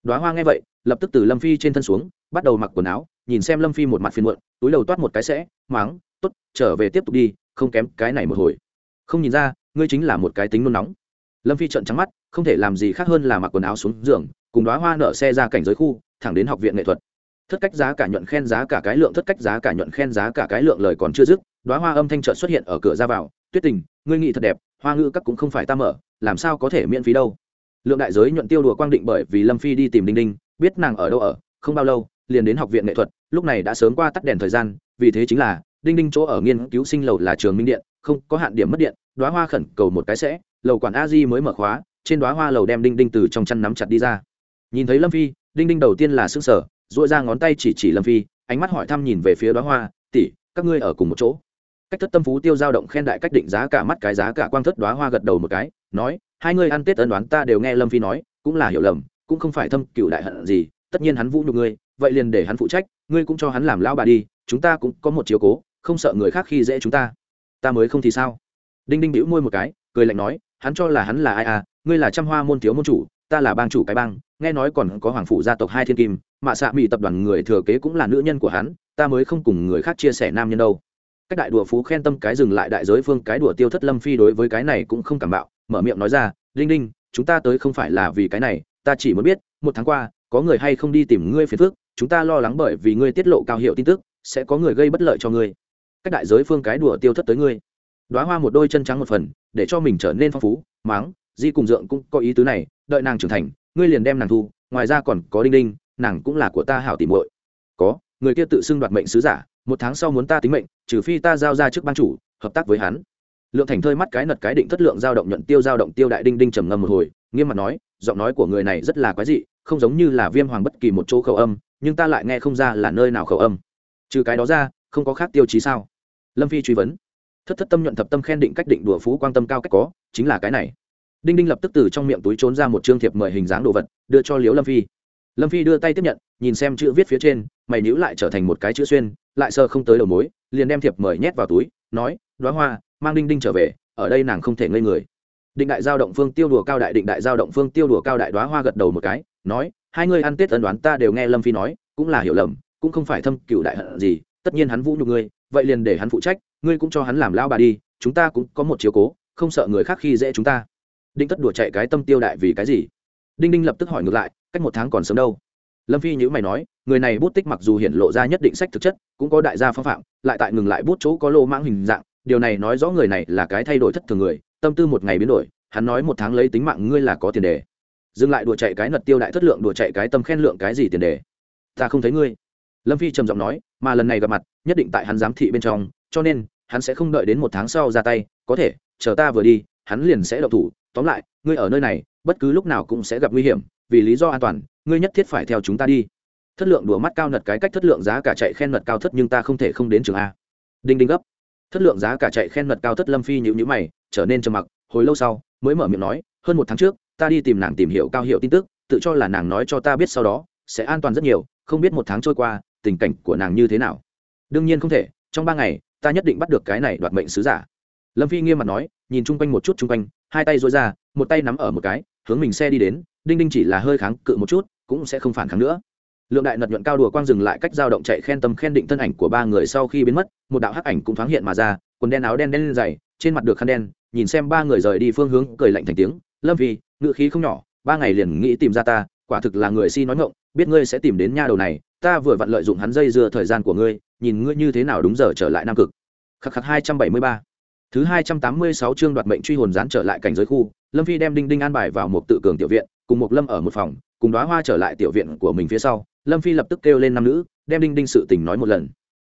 Đoá hoa nghe vậy, lập tức từ lâm phi trên thân xuống, bắt đầu mặc quần áo nhìn xem lâm phi một mặt phiền muộn, túi đầu toát một cái sẽ, máng t ố t trở về tiếp tục đi, không kém cái này một hồi. Không nhìn ra, ngươi chính là một cái tính nôn nóng. Lâm phi trận trắng mắt, không thể làm gì khác hơn là mặc quần áo xuống giường, cùng đoá hoa nợ xe ra cảnh giới khu, thẳng đến học viện nghệ thuật. Thất cách giá cả nhuận khen giá cả cái lượng, thất cách giá cả nhuận khen giá cả cái lượng lời còn chưa dứt đoá hoa âm thanh trợ xuất hiện ở cửa ra vào, tuyết tình, ngươi nghị thật đẹp, hoa ngữ các cũng không phải ta mở, làm sao có thể miễn phí đâu? Lượng đại giới nhuận tiêu đùa quang định bởi vì lâm phi đi tìm đinh đinh, biết nàng ở đâu ở, không bao lâu liền đến học viện nghệ thuật, lúc này đã sớm qua tắt đèn thời gian, vì thế chính là, đinh đinh chỗ ở nghiên cứu sinh lầu là trường minh điện, không có hạn điểm mất điện đoá hoa khẩn cầu một cái sẽ, lầu quản a di mới mở khóa, trên đoá hoa lầu đem đinh đinh từ trong chăn nắm chặt đi ra. Nhìn thấy lâm phi, đinh đinh đầu tiên là s ư n g sở dội ra ngón tay chỉ chỉ lâm phi, ánh mắt hỏi thăm nhìn về phía đoá hoa tỉ các ngươi ở cùng một chỗ? Cách thất tâm phú tiêu giao động khen đại cách định giá cả mắt cái giá cả quang thất đoá hoa gật đầu một cái, nói, hai ngươi ăn tết ân đoán ta đều nghe lâm phi nói, cũng là hiểu lầm, cũng không phải thâm cựu đại hận gì, tất nhiên hắn vũ nhục ngươi vậy liền để hắn phụ trách, ngươi cũng cho hắn làm lao bà đi, chúng ta cũng có một chiếu cố, không sợ người khác khi dễ chúng ta. Ta mới không thì sao? Đinh đinh bĩu môi một cái, cười lạnh nói, hắn cho là hắn là ai à ngươi là trăm hoa môn thiếu môn chủ, ta là bang chủ cái bang, nghe nói còn có hoàng phụ gia tộc hai thiên kim, mạ xạ mỹ tập đoàn người thừa kế cũng là nữ nhân của hắn, ta mới không cùng người khác chia sẻ nam nhân đâu. Cách đại đùa phú khen tâm cái dừng lại đại giới phương cái đùa tiêu thất lâm phi đối với cái này cũng không cảm bạo, mở miệng nói ra, đinh đinh, chúng ta tới không phải là vì cái này, ta chỉ muốn biết, một tháng qua, có người hay không đi tìm ngươi phiền phước chúng ta lo lắng bởi vì ngươi tiết lộ cao hiệu tin tức, sẽ có người gây bất lợi cho ngươi. Cách đại giới phương cái đùa tiêu thất tới ngươi. Đoá hoa một đôi chân trắng một phần, để cho mình trở nên phong phú, máng, di cùng dượng cũng có ý tứ này, đợi nàng trưởng thành, ngươi liền đem nàng thu, ngoài ra còn có đinh đinh, nàng cũng là của ta hảo tìm muội. Có, người kia tự xưng đoạt mệnh sứ giả, một tháng sau muốn ta tính mệnh, trừ phi ta giao ra trước ban chủ, hợp tác với hắn. Lượng thành thơi mắt cái nật cái định thất lượng giao động nhuận tiêu giao động tiêu đại đinh đinh trầm ngâm một hồi, nghiêm mặt nói, giọng nói của người này rất là quái dị, không giống như là viêm hoàng bất kỳ một chỗ khẩu âm nhưng ta lại nghe không ra là nơi nào khẩu âm. Trừ cái đó ra, không có khác tiêu chí sao? Lâm phi truy vấn. Thất thất tâm nhuận thập tâm khen định cách định đùa phú quan tâm cao cách có, chính là cái này. Đinh đinh lập tức từ trong miệng túi trốn ra một chương thiệp mời hình dáng đồ vật, đưa cho liễu lâm phi. Lâm phi đưa tay tiếp nhận, nhìn xem chữ viết phía trên, mày nhữ lại trở thành một cái chữ xuyên, lại sơ không tới đầu mối, liền đem thiệp mời nhét vào túi, nói, đoá hoa, mang đinh đinh trở về, ở đây nàng không thể ngây người. Định đại giao động phương tiêu đùa cao đại, định đại giao động phương tiêu đùa cao đại đoá hoa gật đầu một cái, nói hai người ăn tết ân đoán ta đều nghe lâm phi nói, cũng là hiểu lầm, cũng không phải thâm cựu đại hận gì, tất nhiên hắn vũ nhục ngươi, vậy liền để hắn phụ trách, ngươi cũng cho hắn làm lao bà đi, chúng ta cũng có một chiếu cố, không sợ người khác khi dễ chúng ta. Đinh tất đùa chạy cái tâm tiêu đại vì cái gì? Đinh đinh lập tức hỏi ngược lại, cách một tháng còn sớm đâu? Lâm phi nhữ mày nói, người này bút tích mặc dù hiện lộ ra nhất định sách thực chất, cũng có đại gia phong phạm, lại tại ngừng lại bút chỗ có lô mãng hình dạng, điều này nói rõ người này là cái thay đổi thất thường người, tâm tư một ngày biến đổi, hắn nói một tháng lấy tính mạng ngươi là có tiền đề dừng lại đùa chạy cái nật tiêu đại thất lượng, đùa chạy cái tâm khen lượng cái gì tiền đề? Ta không thấy ngươi. Lâm phi trầm giọng nói, mà lần này gặp mặt, nhất định tại hắn giám thị bên trong, cho nên, hắn sẽ không đợi đến một tháng sau ra tay, có thể, chờ ta vừa đi, hắn liền sẽ đậu thủ. Tóm lại, ngươi ở nơi này, bất cứ lúc nào cũng sẽ gặp nguy hiểm, vì lý do an toàn, ngươi nhất thiết phải theo chúng ta đi. Thất lượng đùa mắt cao nật cái cách thất lượng giá cả chạy khen nật cao thất nhưng ta không thể không đến trường a. Đinh đinh gấp. Thất lượng giá cả chạy khen nật cao thất lâm phi nhịu nhữ mày, trở nên trầm mặc, hồi lâu sau, mới mở miệng nói, hơn một tháng trước ta đi tìm nàng tìm hiểu cao hiệu tin tức, tự cho là nàng nói cho ta biết sau đó, sẽ an toàn rất nhiều, không biết một tháng trôi qua, tình cảnh của nàng như thế nào. Đương nhiên không thể, trong ba ngày, ta nhất định bắt được cái này đoạt mệnh sứ giả. Lâm phi nghiêm mặt nói, nhìn chung quanh một chút chung quanh, hai tay dối ra, một tay nắm ở một cái, hướng mình xe đi đến, đinh đinh chỉ là hơi kháng cự một chút, cũng sẽ không phản kháng nữa. Lượng đại nật nhuận cao đùa quang dừng lại cách dao động chạy khen tâm khen định thân ảnh của ba người sau khi biến mất, một đạo hắc ảnh cũng thoáng hiện mà ra, quần đen áo đen đen dày trên mặt được khăn đen, nhìn xem ba người rời đi phương hướng cười lạnh thành tiếng, lâm phi ngựa khí không nhỏ, ba ngày liền nghĩ tìm ra ta, quả thực là người si nói ngộng biết ngươi sẽ tìm đến nha đầu này, ta vừa vặn lợi dụng hắn dây dưa thời gian của ngươi, nhìn ngươi như thế nào đúng giờ trở lại nam cực. Khắc khắc hai trăm bảy mươi ba. Thứ hai trăm tám mươi sáu chương đoạt mệnh truy hồn gián trở lại cảnh giới khu, lâm phi đem đinh đinh an bài vào một tự cường tiểu viện, cùng một lâm ở một phòng, cùng đoá hoa trở lại tiểu viện của mình phía sau, lâm phi lập tức kêu lên nam nữ, đem đinh đinh sự tình nói một lần.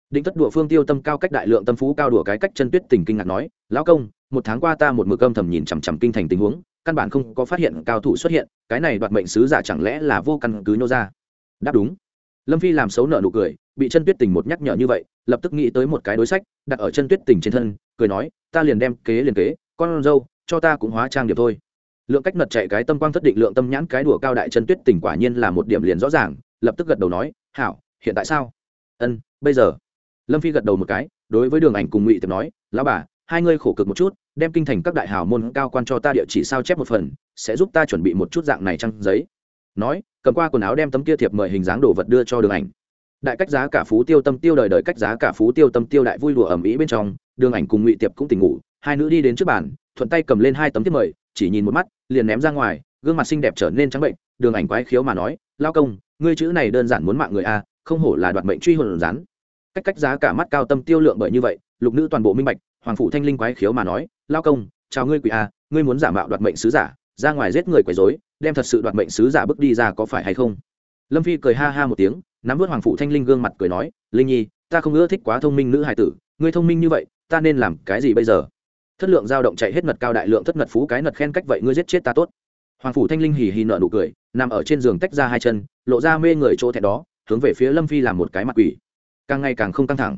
Đinh tất đùa phương tiêu tâm cao cách đại lượng tâm phú cao đùa cái cách chân tuyết tình kinh ngạc nói, lão công, một tháng qua ta một mực âm thầm nhìn chằm chằm kinh thành tình huống căn bản không có phát hiện cao thủ xuất hiện, cái này đoạt mệnh sứ giả chẳng lẽ là vô căn cứ nhô ra? Đáp đúng. Lâm phi làm xấu nợ nụ cười, bị chân tuyết tình một nhắc nhở như vậy, lập tức nghĩ tới một cái đối sách, đặt ở chân tuyết tình trên thân, cười nói, ta liền đem kế liền kế, con dâu, cho ta cũng hóa trang điệp thôi. Lượng cách nật chạy cái tâm quang thất định lượng tâm nhãn cái đùa cao đại chân tuyết tình quả nhiên là một điểm liền rõ ràng, lập tức gật đầu nói, hảo, hiện tại sao? Ân, bây giờ. Lâm phi gật đầu một cái, đối với đường ảnh cùng ngụy tiệp nói, lão bà hai ngươi khổ cực một chút, đem kinh thành các đại hào môn cao quan cho ta địa chỉ sao chép một phần, sẽ giúp ta chuẩn bị một chút dạng này trăng giấy. Nói, cầm qua quần áo đem tấm kia thiệp mời hình dáng đồ vật đưa cho đường ảnh. Đại cách giá cả phú tiêu tâm tiêu đời đời cách giá cả phú tiêu tâm tiêu đại vui đùa ẩm ý bên trong, đường ảnh cùng ngụy tiệp cũng tỉnh ngủ, hai nữ đi đến trước bàn, thuận tay cầm lên hai tấm thiệp mời, chỉ nhìn một mắt, liền ném ra ngoài, gương mặt xinh đẹp trở nên trắng bệnh, đường ảnh quái khiếu mà nói, lao công, ngươi chữ này đơn giản muốn mạng người a không hổ là đoạt mệnh truy hồn rán cách cách giá cả mắt cao tâm tiêu lượng bởi như vậy, lục nữ toàn bộ minh bạch hoàng phụ thanh linh quái khiếu mà nói, lao công, chào ngươi quỷ a ngươi muốn giả mạo đoạt mệnh sứ giả, ra ngoài giết người quấy dối đem thật sự đoạt mệnh sứ giả bước đi ra có phải hay không? Lâm phi cười ha ha một tiếng, nắm vớt hoàng phụ thanh linh gương mặt cười nói, linh nhi, ta không ưa thích quá thông minh nữ hài tử, ngươi thông minh như vậy, ta nên làm cái gì bây giờ? Thất lượng dao động chạy hết ngật cao đại lượng thất ngật phú cái ngật khen cách vậy ngươi giết chết ta tốt. Hoàng phủ thanh linh hì hì nợ nụ cười, nằm ở trên giường tách ra hai chân, lộ ra mê người chỗ thẹn đó, hướng về phía lâm phi làm một cái mặt quỷ. Càng ngày càng không căng thẳng.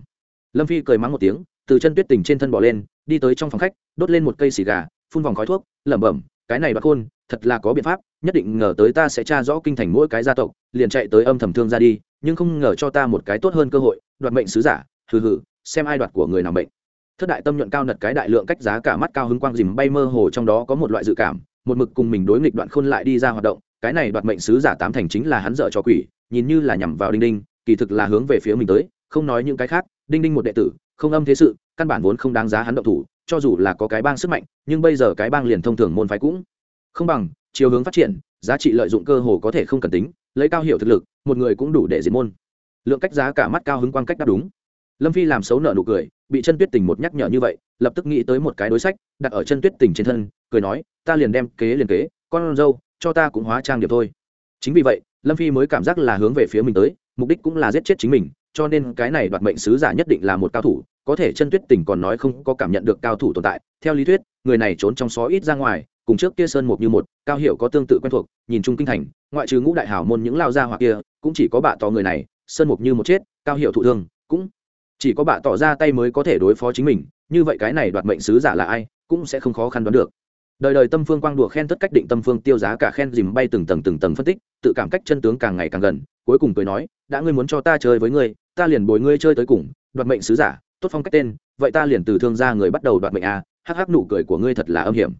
Lâm phi cười mắng một tiếng từ chân tuyết tình trên thân bỏ lên, đi tới trong phòng khách, đốt lên một cây xì gà, phun vòng khói thuốc, lẩm bẩm, cái này đoạt khôn, thật là có biện pháp, nhất định ngờ tới ta sẽ tra rõ kinh thành mỗi cái gia tộc, liền chạy tới âm thầm thương ra đi, nhưng không ngờ cho ta một cái tốt hơn cơ hội, đoạt mệnh sứ giả, hừ hừ, xem ai đoạt của người nào mệnh. Thất đại tâm nhuận cao nật cái đại lượng cách giá cả mắt cao hứng quang dìm bay mơ hồ trong đó có một loại dự cảm, một mực cùng mình đối nghịch đoạn khôn lại đi ra hoạt động, cái này đoạt mệnh sứ giả tám thành chính là hắn dở cho quỷ, nhìn như là nhằm vào đinh đinh, kỳ thực là hướng về phía mình tới, không nói những cái khác, đinh đinh một đệ tử không âm thế sự, căn bản vốn không đáng giá hắn động thủ, cho dù là có cái bang sức mạnh, nhưng bây giờ cái bang liền thông thường môn phái cũng không bằng, chiều hướng phát triển, giá trị lợi dụng cơ hồ có thể không cần tính, lấy cao hiệu thực lực, một người cũng đủ để diệt môn. Lượng cách giá cả mắt cao hứng quan cách đáp đúng. Lâm phi làm xấu nợ nụ cười, bị chân tuyết tình một nhắc nhở như vậy, lập tức nghĩ tới một cái đối sách, đặt ở chân tuyết tình trên thân, cười nói, ta liền đem kế liền kế, con dâu, cho ta cũng hóa trang điệp thôi. Chính vì vậy, lâm phi mới cảm giác là hướng về phía mình tới, mục đích cũng là giết chết chính mình cho nên cái này đoạt mệnh sứ giả nhất định là một cao thủ, có thể chân tuyết tình còn nói không có cảm nhận được cao thủ tồn tại, theo lý thuyết, người này trốn trong xó ít ra ngoài, cùng trước kia sơn một như một, cao hiệu có tương tự quen thuộc, nhìn chung kinh thành, ngoại trừ ngũ đại hảo môn những lao gia hoặc kia, cũng chỉ có bạ tỏ người này, sơn một như một chết, cao hiệu thụ thương, cũng chỉ có bạ tỏ ra tay mới có thể đối phó chính mình, như vậy cái này đoạt mệnh sứ giả là ai, cũng sẽ không khó khăn đoán được đời đời tâm phương quang đùa khen tất cách định tâm phương tiêu giá cả khen dìm bay từng tầng từng tầng phân tích, tự cảm cách chân tướng càng ngày càng gần, cuối cùng cười nói, đã ngươi muốn cho ta chơi với ngươi, ta liền bồi ngươi chơi tới cùng, đoạt mệnh sứ giả, tốt phong cách tên, vậy ta liền từ thương gia người bắt đầu đoạt mệnh a, hắc hắc nụ cười của ngươi thật là âm hiểm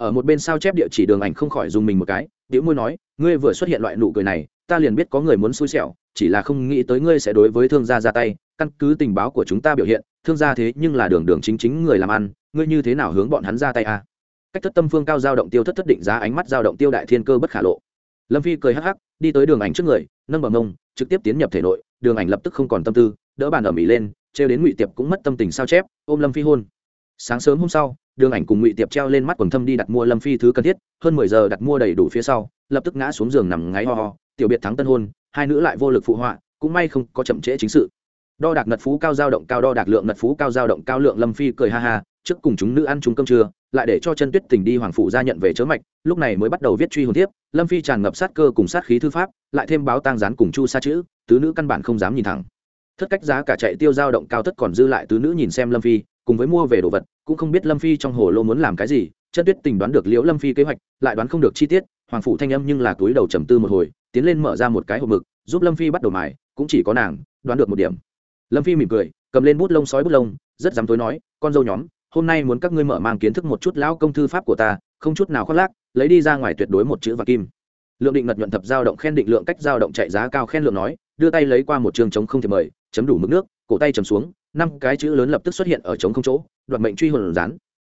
ở một bên sao chép địa chỉ đường ảnh không khỏi dùng mình một cái điệu môi nói, ngươi vừa xuất hiện loại nụ cười này, ta liền biết có người muốn xui xẻo, chỉ là không nghĩ tới ngươi sẽ đối với thương gia ra tay, căn cứ tình báo của chúng ta biểu hiện, thương gia thế nhưng là đường đường chính chính người làm ăn, ngươi như thế nào hướng bọn hắn ra tay a à? Cách thất tâm phương cao giao động tiêu thất thất định giá ánh mắt giao động tiêu đại thiên cơ bất khả lộ. Lâm phi cười hắc hắc, đi tới đường ảnh trước người, nâng bờ mông, trực tiếp tiến nhập thể nội, đường ảnh lập tức không còn tâm tư, đỡ bàn ở mỹ lên treo đến ngụy tiệp cũng mất tâm tình sao chép, ôm lâm phi hôn. Sáng sớm hôm sau, đường ảnh cùng ngụy tiệp treo lên mắt quần thâm đi đặt mua lâm phi thứ cần thiết, hơn mười giờ đặt mua đầy đủ phía sau, lập tức ngã xuống giường nằm ngáy ho ho, tiểu biệt thắng tân hôn, hai nữ lại vô lực phụ họa, cũng may không có chậm trễ chính sự. Đo đạc nật phú cao dao động cao, đo đạc lượng nật phú cao dao động cao lượng lâm phi cười ha ha trước cùng chúng nữ ăn chung cơm trưa, lại để cho chân tuyết tình đi hoàng phụ ra nhận về chớ mạch, lúc này mới bắt đầu viết truy hồn tiếp lâm phi tràn ngập sát cơ cùng sát khí thư pháp, lại thêm báo tang gián cùng chu sa chữ, tứ nữ căn bản không dám nhìn thẳng. Thất cách giá cả chạy tiêu dao động cao thất còn dư lại tứ nữ nhìn xem lâm phi, cùng với mua về đồ vật, cũng không biết lâm phi trong hồ lô muốn làm cái gì, chân tuyết tình đoán được liễu lâm phi kế hoạch, lại đoán không được chi tiết, hoàng phụ thanh âm nhưng là túi đầu trầm tư một hồi, tiến lên mở ra một cái hộp mực, giúp lâm phi bắt đầu mài, cũng chỉ có nàng, đoán được một điểm. Lâm phi mỉm cười, cầm lên bút lông sói bút lông, rất dám tối nói, con dâu nhóm hôm nay muốn các ngươi mở mang kiến thức một chút lão công thư pháp của ta, không chút nào khoác lác, lấy đi ra ngoài tuyệt đối một chữ và kim. Lượng định ngật nhuận thập giao động khen định lượng cách giao động chạy giá cao khen lượng nói, đưa tay lấy qua một trường trống không thể mời, chấm đủ mực nước, cổ tay chầm xuống, năm cái chữ lớn lập tức xuất hiện ở trống không chỗ, đoạt mệnh truy hồn rán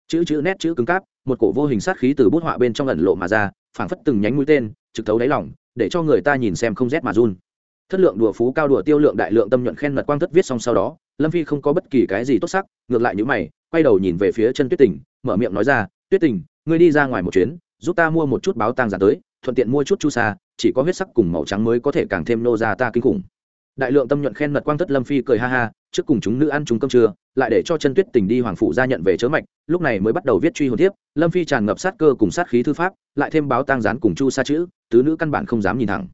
chữ chữ nét chữ cứng cáp, một cổ vô hình sát khí từ bút họa bên trong ẩn lộ mà ra, phảng phất từng nhánh mũi tên, trực thấu đáy lỏng để cho người ta nhìn xem không rét mà run. Thất lượng đùa phú cao đùa tiêu lượng đại lượng tâm nhuận khen mật quang thất viết xong sau đó, lâm phi không có bất kỳ cái gì tốt sắc, ngược lại những mày quay đầu nhìn về phía chân tuyết tình, mở miệng nói ra, tuyết tình, ngươi đi ra ngoài một chuyến, giúp ta mua một chút báo tang giả tới, thuận tiện mua chút chu sa, chỉ có huyết sắc cùng màu trắng mới có thể càng thêm nô ra ta kinh khủng. Đại lượng tâm nhuận khen mật quang thất lâm phi cười ha ha, trước cùng chúng nữ ăn chúng cơm trưa, lại để cho chân tuyết tình đi hoàng phụ ra nhận về chớ mạch, lúc này mới bắt đầu viết truy hồn tiếp lâm phi tràn ngập sát cơ cùng sát khí thư pháp, lại thêm báo tang gián cùng chu sa chữ, tứ nữ căn bản không dám nhìn thẳng.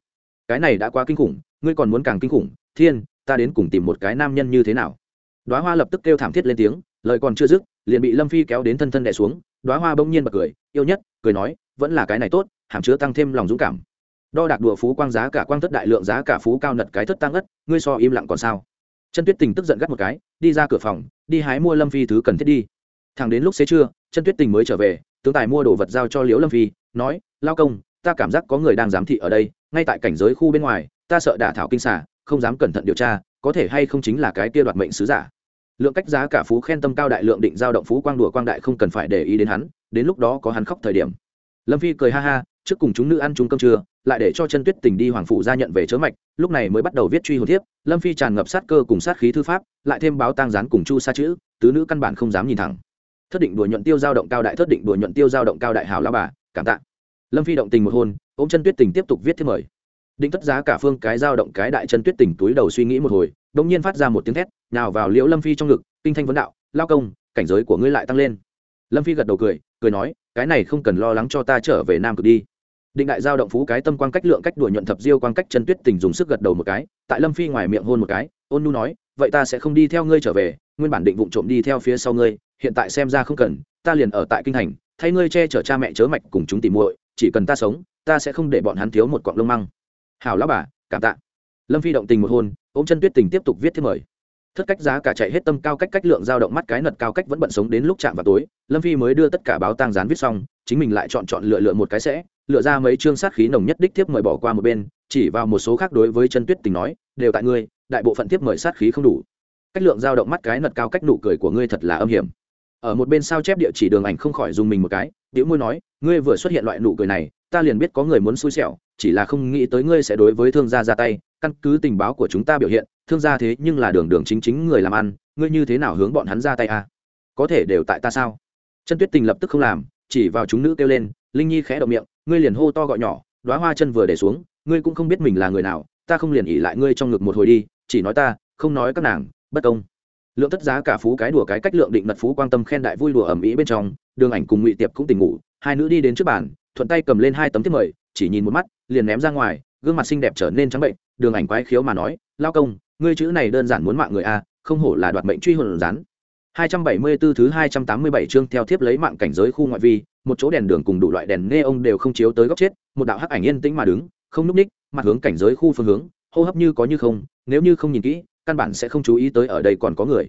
Cái này đã quá kinh khủng, ngươi còn muốn càng kinh khủng, thiên, ta đến cùng tìm một cái nam nhân như thế nào? Đoá hoa lập tức kêu thảm thiết lên tiếng lời còn chưa dứt, liền bị lâm phi kéo đến thân thân đẻ xuống đoá hoa bỗng nhiên bật cười, yêu nhất, cười nói, vẫn là cái này tốt, hàm chứa tăng thêm lòng dũng cảm. Đo đạc đùa phú quang giá cả quang thất đại lượng giá cả phú cao nật cái thất tăng ất, ngươi so im lặng còn sao? Chân tuyết tình tức giận gắt một cái, đi ra cửa phòng, đi hái mua lâm phi thứ cần thiết đi. Thằng đến lúc xế trưa, chân tuyết tình mới trở về, tướng tài mua đồ vật giao cho liễu lâm phi, nói, lao công, ta cảm giác có người đang giám thị ở đây, ngay tại cảnh giới khu bên ngoài, ta sợ đả thảo kinh xả không dám cẩn thận điều tra, có thể hay không chính là cái kia đoạt mệnh sứ giả lượng cách giá cả phú khen tâm cao đại lượng định giao động phú quang đùa quang đại không cần phải để ý đến hắn, đến lúc đó có hắn khóc thời điểm. Lâm phi cười ha ha, trước cùng chúng nữ ăn chúng cơm trưa, lại để cho chân tuyết tình đi hoàng phủ ra nhận về chớ mạch, lúc này mới bắt đầu viết truy hồn thiếp, lâm phi tràn ngập sát cơ cùng sát khí thư pháp, lại thêm báo tang gián cùng chu sa chữ, tứ nữ căn bản không dám nhìn thẳng. Thất định đùa nhuận tiêu giao động cao đại, thất định đùa nhuận tiêu giao động cao đại hào la bà, cảm tạ. Lâm phi động tình một hôn, ôm chân tuyết tình tiếp tục viết thêm mời. Định tất giá cả phương cái giao động cái đại chân tuyết tình túi đầu suy nghĩ một hồi đống nhiên phát ra một tiếng thét nào vào liễu lâm phi trong ngực, kinh thanh vấn đạo, lao công, cảnh giới của ngươi lại tăng lên. Lâm phi gật đầu cười cười nói, cái này không cần lo lắng cho ta trở về nam cực đi. Định đại giao động phú cái tâm quan cách lượng cách đuổi nhuận thập diêu quan cách chân tuyết tình dùng sức gật đầu một cái, tại lâm phi ngoài miệng hôn một cái, ôn nu nói, vậy ta sẽ không đi theo ngươi trở về, nguyên bản định vụ trộm đi theo phía sau ngươi, hiện tại xem ra không cần, ta liền ở tại kinh thành, thay ngươi che chở cha mẹ chớ mạch cùng chúng tìm muội, chỉ cần ta sống, ta sẽ không để bọn hắn thiếu một quặng lông măng. Hảo lão bà, cảm tạ. Lâm phi động tình một hôn, ôm chân tuyết tình tiếp tục viết thêm mời thất cách giá cả chạy hết tâm cao cách cách lượng dao động mắt cái nật cao cách vẫn bận sống đến lúc chạm vào tối, lâm phi mới đưa tất cả báo tang dán viết xong, chính mình lại chọn chọn lựa lựa một cái sẽ, lựa ra mấy chương sát khí nồng nhất đích tiếp mời bỏ qua một bên, chỉ vào một số khác đối với chân tuyết tình nói, đều tại ngươi, đại bộ phận tiếp mời sát khí không đủ. Cách lượng dao động mắt cái nật cao cách nụ cười của ngươi thật là âm hiểm. Ở một bên sao chép địa chỉ đường ảnh không khỏi dùng mình một cái, điệu môi nói, ngươi vừa xuất hiện loại nụ cười này, ta liền biết có người muốn xui xẻo, chỉ là không nghĩ tới ngươi sẽ đối với thương gia ra tay, căn cứ tình báo của chúng ta biểu hiện thương gia thế nhưng là đường đường chính chính người làm ăn, ngươi như thế nào hướng bọn hắn ra tay à? có thể đều tại ta sao chân tuyết tình lập tức không làm, chỉ vào chúng nữ kêu lên, linh nhi khẽ động miệng, ngươi liền hô to gọi nhỏ đoá hoa chân vừa để xuống, ngươi cũng không biết mình là người nào, ta không liền ỉ lại ngươi trong ngực một hồi đi, chỉ nói ta, không nói các nàng, bất công lượng tất giá cả phú cái đùa cái cách lượng định mật phú quan tâm khen đại vui đùa ẩm ý bên trong, đường ảnh cùng ngụy tiệp cũng tỉnh ngủ, hai nữ đi đến trước bàn, thuận tay cầm lên hai tấm tiếp mời, chỉ nhìn một mắt, liền ném ra ngoài, gương mặt xinh đẹp trở nên trắng bệnh, đường ảnh quái khiếu mà nói, lao công ngươi chữ này đơn giản muốn mạng người a không hổ là đoạt mệnh truy hồn rắn 274 thứ 287 chương theo tiếp lấy mạng cảnh giới khu ngoại vi, một chỗ đèn đường cùng đủ loại đèn nghe ông đều không chiếu tới góc chết, một đạo hắc ảnh yên tĩnh mà đứng, không lúc ních, mặt hướng cảnh giới khu phương hướng, hô hấp như có như không, nếu như không nhìn kỹ, căn bản sẽ không chú ý tới ở đây còn có người.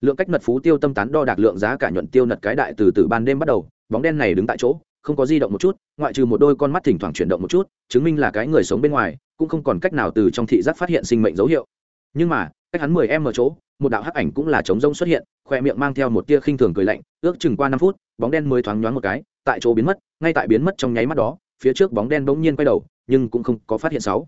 Lượng cách nật phú tiêu tâm tán đo đạc lượng giá cả nhuận tiêu nật cái đại từ từ ban đêm bắt đầu, bóng đen này đứng tại chỗ, không có di động một chút, ngoại trừ một đôi con mắt thỉnh thoảng chuyển động một chút, chứng minh là cái người sống bên ngoài, cũng không còn cách nào từ trong thị giác phát hiện sinh mệnh dấu hiệu. Nhưng mà, cách hắn 10 em ở chỗ, một đạo hắc ảnh cũng là trống rông xuất hiện khoe miệng mang theo một tia khinh thường cười lạnh ước chừng qua năm phút bóng đen mới thoáng nhoáng một cái tại chỗ biến mất ngay tại biến mất trong nháy mắt đó phía trước bóng đen bỗng nhiên quay đầu nhưng cũng không có phát hiện sáu.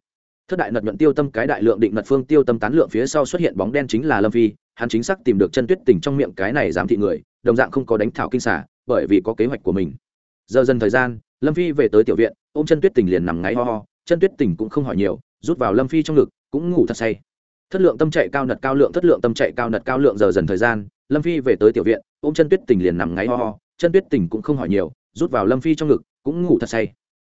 Thất đại nật nhuận tiêu tâm cái đại lượng định nật phương tiêu tâm tán lượng phía sau xuất hiện bóng đen chính là lâm phi hắn chính xác tìm được chân tuyết tình trong miệng cái này giám thị người đồng dạng không có đánh thảo kinh xả bởi vì có kế hoạch của mình. Giờ dần thời gian lâm phi về tới tiểu viện ôm chân tuyết tình liền nằm ngáy ho ho chân tuyết tình cũng không hỏi nhiều rút vào lâm phi trong ngực cũng ngủ thật say thất lượng tâm chạy cao nật cao lượng, thất lượng tâm chạy cao nật cao lượng giờ dần thời gian, lâm phi về tới tiểu viện, ôm chân tuyết tình liền nằm ngáy ho ho. Chân tuyết tình cũng không hỏi nhiều, rút vào lâm phi trong ngực, cũng ngủ thật say.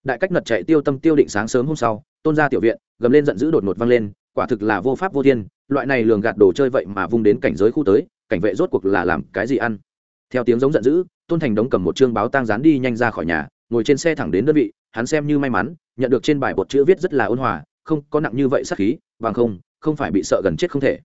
Đại cách nật chạy tiêu tâm tiêu định sáng sớm hôm sau, tôn ra tiểu viện, gầm lên giận dữ đột ngột vang lên, quả thực là vô pháp vô thiên, loại này lường gạt đồ chơi vậy mà vung đến cảnh giới khu tới, cảnh vệ rốt cuộc là làm cái gì ăn? Theo tiếng giống giận dữ, tôn thành đống cầm một chương báo tang dán đi nhanh ra khỏi nhà, ngồi trên xe thẳng đến đơn vị, hắn xem như may mắn, nhận được trên bài bột chữ viết rất là ôn hòa, không có nặng như vậy sắc khí, bằng không không phải bị sợ gần chết không thể.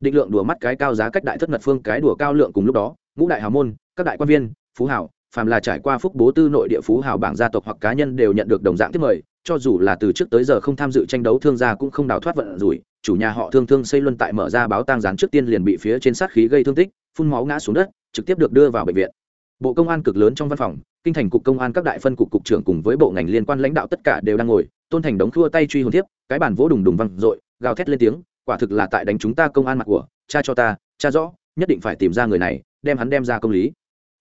Định lượng đùa mắt cái cao giá cách đại thất mật phương cái đùa cao lượng cùng lúc đó, ngũ đại hào môn, các đại quan viên, phú hảo phàm là trải qua phúc bố tư nội địa phú hào bảng gia tộc hoặc cá nhân đều nhận được đồng dạng tiếp mời, cho dù là từ trước tới giờ không tham dự tranh đấu thương gia cũng không đào thoát vận rủi, chủ nhà họ thương thương xây luân tại mở ra báo tang gián trước tiên liền bị phía trên sát khí gây thương tích, phun máu ngã xuống đất, trực tiếp được đưa vào bệnh viện. Bộ công an cực lớn trong văn phòng, kinh thành cục công an các đại phân cục cục trưởng cùng với bộ ngành liên quan lãnh đạo tất cả đều đang ngồi, tôn thành đống thua tay truy hồn thiếp, cái bản vỗ đùng đùng văng dội gào thét lên tiếng, quả thực là tại đánh chúng ta công an mặt của, cha cho ta, cha rõ, nhất định phải tìm ra người này, đem hắn đem ra công lý.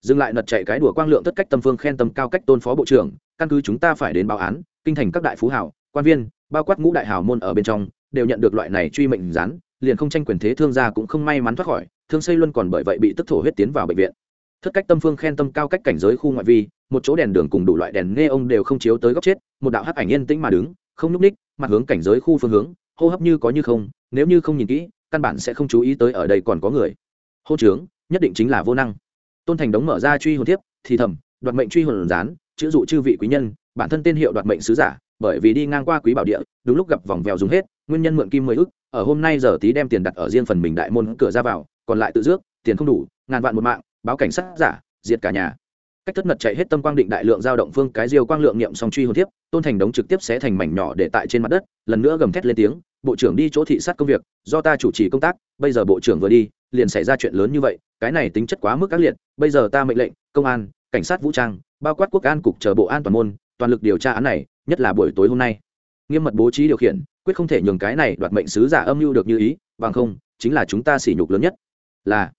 Dừng lại nật chạy cái đùa quang lượng tất cách tâm phương khen tâm cao cách tôn phó bộ trưởng, căn cứ chúng ta phải đến báo án, kinh thành các đại phú hảo quan viên, bao quát ngũ đại hảo môn ở bên trong, đều nhận được loại này truy mệnh rán liền không tranh quyền thế thương gia cũng không may mắn thoát khỏi, thương xây luân còn bởi vậy bị tức thổ huyết tiến vào bệnh viện. Thất cách tâm phương khen tâm cao cách cảnh giới khu ngoại vi, một chỗ đèn đường cùng đủ loại đèn nghe ông đều không chiếu tới góc chết, một đạo hắc ảnh yên tĩnh mà đứng, không nhúc ních mặt hướng cảnh giới khu phương hướng hô hấp như có như không nếu như không nhìn kỹ căn bản sẽ không chú ý tới ở đây còn có người. Hô trướng nhất định chính là vô năng. Tôn thành đống mở ra truy hồn thiếp, thì thầm đoạt mệnh truy hồn rán chữ dụ chư vị quý nhân bản thân tên hiệu đoạt mệnh sứ giả bởi vì đi ngang qua quý bảo địa đúng lúc gặp vòng vèo dùng hết nguyên nhân mượn kim mười ức ở hôm nay giờ tí đem tiền đặt ở riêng phần mình đại môn cửa ra vào còn lại tự dước tiền không đủ ngàn vạn một mạng báo cảnh sát giả diệt cả nhà. Cách thất mật chạy hết tâm quang định đại lượng giao động phương cái diêu quang lượng niệm song truy hồn thiếp, tôn thành đống trực tiếp sẽ thành mảnh nhỏ để tại trên mặt đất lần nữa gầm thét lên tiếng bộ trưởng đi chỗ thị sát công việc, do ta chủ trì công tác, bây giờ bộ trưởng vừa đi, liền xảy ra chuyện lớn như vậy, cái này tính chất quá mức ác liệt, bây giờ ta mệnh lệnh, công an, cảnh sát vũ trang, bao quát quốc an cục chờ bộ an toàn môn, toàn lực điều tra án này, nhất là buổi tối hôm nay. Nghiêm mật bố trí điều khiển, quyết không thể nhường cái này đoạt mệnh sứ giả âm mưu được như ý, bằng không, chính là chúng ta sỉ nhục lớn nhất. Là,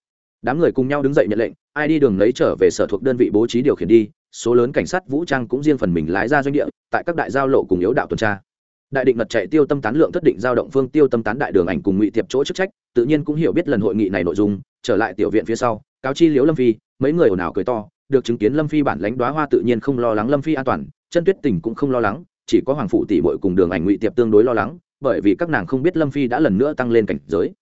đám người cùng nhau đứng dậy nhận lệnh, ai đi đường lấy trở về sở thuộc đơn vị bố trí điều khiển đi, số lớn cảnh sát vũ trang cũng riêng phần mình lái ra doanh địa, tại các đại giao lộ cùng yếu đạo tuần tra đại định mật chạy tiêu tâm tán lượng thất định giao động phương tiêu tâm tán đại đường ảnh cùng ngụy tiệp chỗ chức trách, tự nhiên cũng hiểu biết lần hội nghị này nội dung, trở lại tiểu viện phía sau, cáo chi liếu lâm phi, mấy người ồn ào cười to, được chứng kiến lâm phi bản lãnh đoá hoa tự nhiên không lo lắng lâm phi an toàn, chân tuyết tình cũng không lo lắng, chỉ có hoàng phụ tỷ bội cùng đường ảnh ngụy tiệp tương đối lo lắng, bởi vì các nàng không biết lâm phi đã lần nữa tăng lên cảnh giới.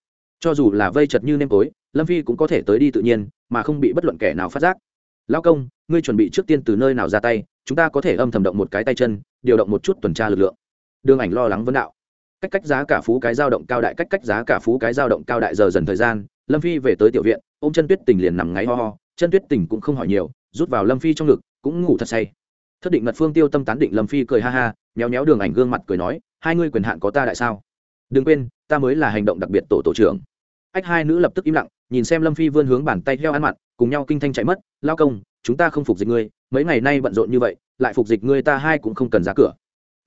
Cho dù là vây chật như nêm tối, lâm phi cũng có thể tới đi tự nhiên, mà không bị bất luận kẻ nào phát giác. Lao công, ngươi chuẩn bị trước tiên từ nơi nào ra tay, chúng ta có thể âm thầm động một cái tay chân, điều động một chút tuần tra lực lượng đường ảnh lo lắng vấn đạo. Cách cách giá cả phú cái dao động cao đại, cách cách giá cả phú cái dao động cao đại giờ dần thời gian, lâm phi về tới tiểu viện ô m chân tuyết tình liền nằm ngáy ho ho. Chân tuyết tình cũng không hỏi nhiều, rút vào lâm phi trong ngực, cũng ngủ thật say. Thất định mật phương tiêu tâm tán định lâm phi cười ha ha, méo méo đường ảnh gương mặt cười nói, hai ngươi quyền hạn có ta đại sao? Đừng quên, ta mới là hành động đặc biệt tổ tổ trưởng. Ách hai nữ lập tức im lặng, nhìn xem lâm phi vươn hướng bàn tay theo ăn mặn, cùng nhau kinh thanh chạy mất, lao công, chúng ta không phục dịch ngươi, mấy ngày nay bận rộn như vậy, lại phục dịch ngươi ta hai cũng không cần ra cửa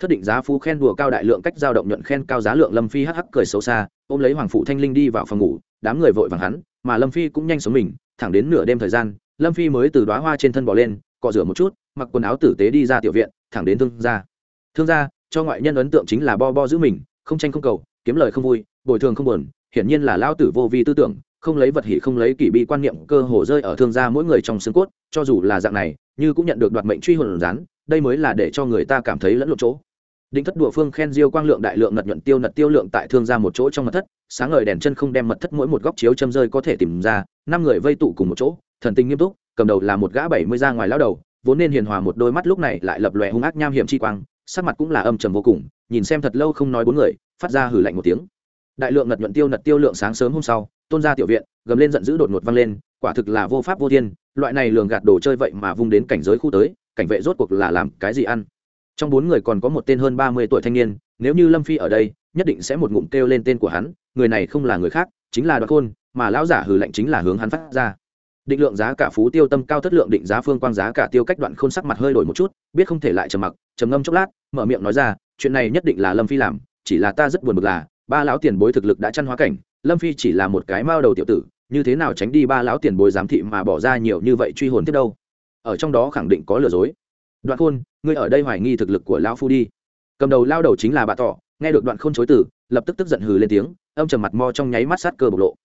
thất định giá phú khen đùa cao đại lượng cách giao động nhuận khen cao giá lượng lâm phi hắc hắc cười xấu xa, ôm lấy hoàng phụ thanh linh đi vào phòng ngủ, đám người vội vàng hắn, mà lâm phi cũng nhanh sống mình, thẳng đến nửa đêm thời gian, lâm phi mới từ đoá hoa trên thân bỏ lên, cọ rửa một chút, mặc quần áo tử tế đi ra tiểu viện, thẳng đến thương gia. Thương gia, cho ngoại nhân ấn tượng chính là bo bo giữ mình, không tranh không cầu, kiếm lời không vui, bồi thường không buồn, hiển nhiên là lao tử vô vi tư tưởng, không lấy vật hỷ không lấy kỷ bi quan niệm, cơ hồ rơi ở thương gia mỗi người trong xương cốt, cho dù là dạng này, như cũng nhận được đoạt mệnh truy hồn rán đây mới là để cho người ta cảm thấy lẫn lộn chỗ định thất đùa phương khen diêu quang lượng đại lượng ngật nhuận tiêu nật tiêu lượng tại thương gia một chỗ trong mật thất, sáng ngời đèn chân không đem mật thất mỗi một góc chiếu châm rơi có thể tìm ra, năm người vây tụ cùng một chỗ, thần tình nghiêm túc, cầm đầu là một gã bảy mươi ra ngoài lao đầu, vốn nên hiền hòa một đôi mắt lúc này lại lập lòe hung ác nham hiểm chi quang, sắc mặt cũng là âm trầm vô cùng, nhìn xem thật lâu không nói bốn người, phát ra hử lạnh một tiếng. Đại lượng ngật nhuận tiêu nật tiêu lượng sáng sớm hôm sau, tôn ra tiểu viện, gầm lên giận dữ đột ngột vang lên, quả thực là vô pháp vô thiên, loại này lường gạt đồ chơi vậy mà vung đến cảnh giới khu tới, cảnh vệ rốt cuộc là làm cái gì ăn? Trong bốn người còn có một tên hơn ba mươi tuổi thanh niên, nếu như lâm phi ở đây, nhất định sẽ một ngụm kêu lên tên của hắn, người này không là người khác, chính là đoạn khôn, mà lão giả hừ lạnh chính là hướng hắn phát ra. Định lượng giá cả phú tiêu tâm cao thất lượng định giá phương quang giá cả tiêu cách đoạn khôn sắc mặt hơi đổi một chút, biết không thể lại trầm mặc, trầm ngâm chốc lát, mở miệng nói ra, chuyện này nhất định là lâm phi làm, chỉ là ta rất buồn bực là, ba lão tiền bối thực lực đã chăn hóa cảnh, lâm phi chỉ là một cái mao đầu tiểu tử, như thế nào tránh đi ba lão tiền bối giám thị mà bỏ ra nhiều như vậy truy hồn tiếp đâu? Ở trong đó khẳng định có lừa dối đoạn khôn ngươi ở đây hoài nghi thực lực của lão phu đi. Cầm đầu lao đầu chính là bà tỏ nghe được đoạn khôn chối tử, lập tức tức giận hừ lên tiếng âm trầm mặt mo trong nháy mắt sát cơ bộc lộ.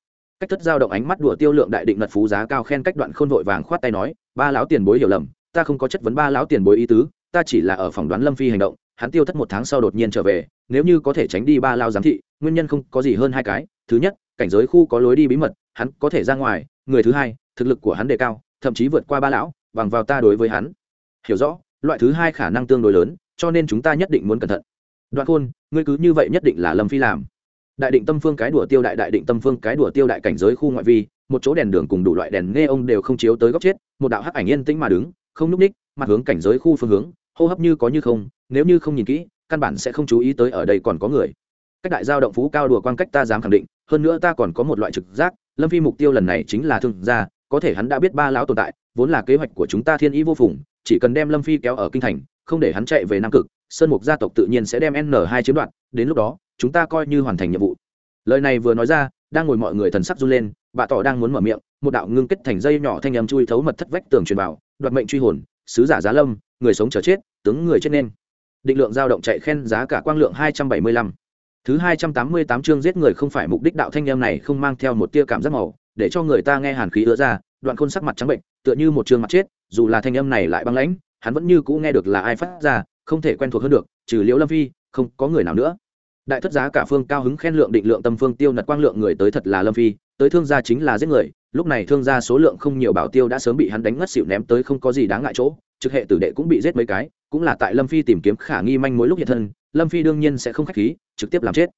Cách thất giao động ánh mắt đùa tiêu lượng đại định ngật phú giá cao khen cách đoạn khôn vội vàng khoát tay nói ba lão tiền bối hiểu lầm ta không có chất vấn ba lão tiền bối ý tứ ta chỉ là ở phòng đoán lâm phi hành động hắn tiêu thất một tháng sau đột nhiên trở về nếu như có thể tránh đi ba lao giám thị nguyên nhân không có gì hơn hai cái thứ nhất cảnh giới khu có lối đi bí mật hắn có thể ra ngoài người thứ hai thực lực của hắn đề cao thậm chí vượt qua ba lão bằng vào ta đối với hắn. Hiểu rõ loại thứ hai khả năng tương đối lớn, cho nên chúng ta nhất định muốn cẩn thận. Đoạn khôn, ngươi cứ như vậy nhất định là lâm phi làm. Đại định tâm phương cái đùa tiêu đại đại định tâm phương cái đùa tiêu đại cảnh giới khu ngoại vi, một chỗ đèn đường cùng đủ loại đèn nghe ông đều không chiếu tới góc chết, một đạo hắc ảnh yên tĩnh mà đứng, không núp ních, mặt hướng cảnh giới khu phương hướng, hô hấp như có như không, nếu như không nhìn kỹ, căn bản sẽ không chú ý tới ở đây còn có người. Cách đại giao động phú cao đùa quan cách ta dám khẳng định, hơn nữa ta còn có một loại trực giác, lâm phi mục tiêu lần này chính là thương gia, có thể hắn đã biết ba lão tồn tại, vốn là kế hoạch của chúng ta thiên ý vô phùng chỉ cần đem lâm phi kéo ở kinh thành, không để hắn chạy về nam cực, sơn mục gia tộc tự nhiên sẽ đem n hai chiếm đoạt, đến lúc đó, chúng ta coi như hoàn thành nhiệm vụ. Lời này vừa nói ra, đang ngồi mọi người thần sắc run lên, bà tỏ đang muốn mở miệng, một đạo ngưng kết thành dây nhỏ thanh âm chui thấu mật thất vách tường truyền vào, đoạt mệnh truy hồn, sứ giả giá lâm, người sống chờ chết, tướng người chết nên. Định lượng dao động chạy khen giá cả quang lượng hai trăm bảy mươi lăm. Thứ hai trăm tám mươi tám chương giết người không phải mục đích đạo thanh âm này không mang theo một tia cảm giác màu, để cho người ta nghe hàn khí ứa ra đoạn khôn sắc mặt trắng bệnh, tựa như một trường mặt chết, dù là thanh âm này lại băng lãnh, hắn vẫn như cũ nghe được là ai phát ra, không thể quen thuộc hơn được, trừ liễu lâm phi, không có người nào nữa. Đại thất giá cả phương cao hứng khen lượng định lượng tâm phương tiêu nật quang lượng người tới thật là lâm phi, tới thương gia chính là giết người, lúc này thương gia số lượng không nhiều bảo tiêu đã sớm bị hắn đánh ngất xỉu ném tới không có gì đáng ngại chỗ, trực hệ tử đệ cũng bị giết mấy cái, cũng là tại lâm phi tìm kiếm khả nghi manh mối lúc hiện thân, lâm phi đương nhiên sẽ không khách khí, trực tiếp làm chết.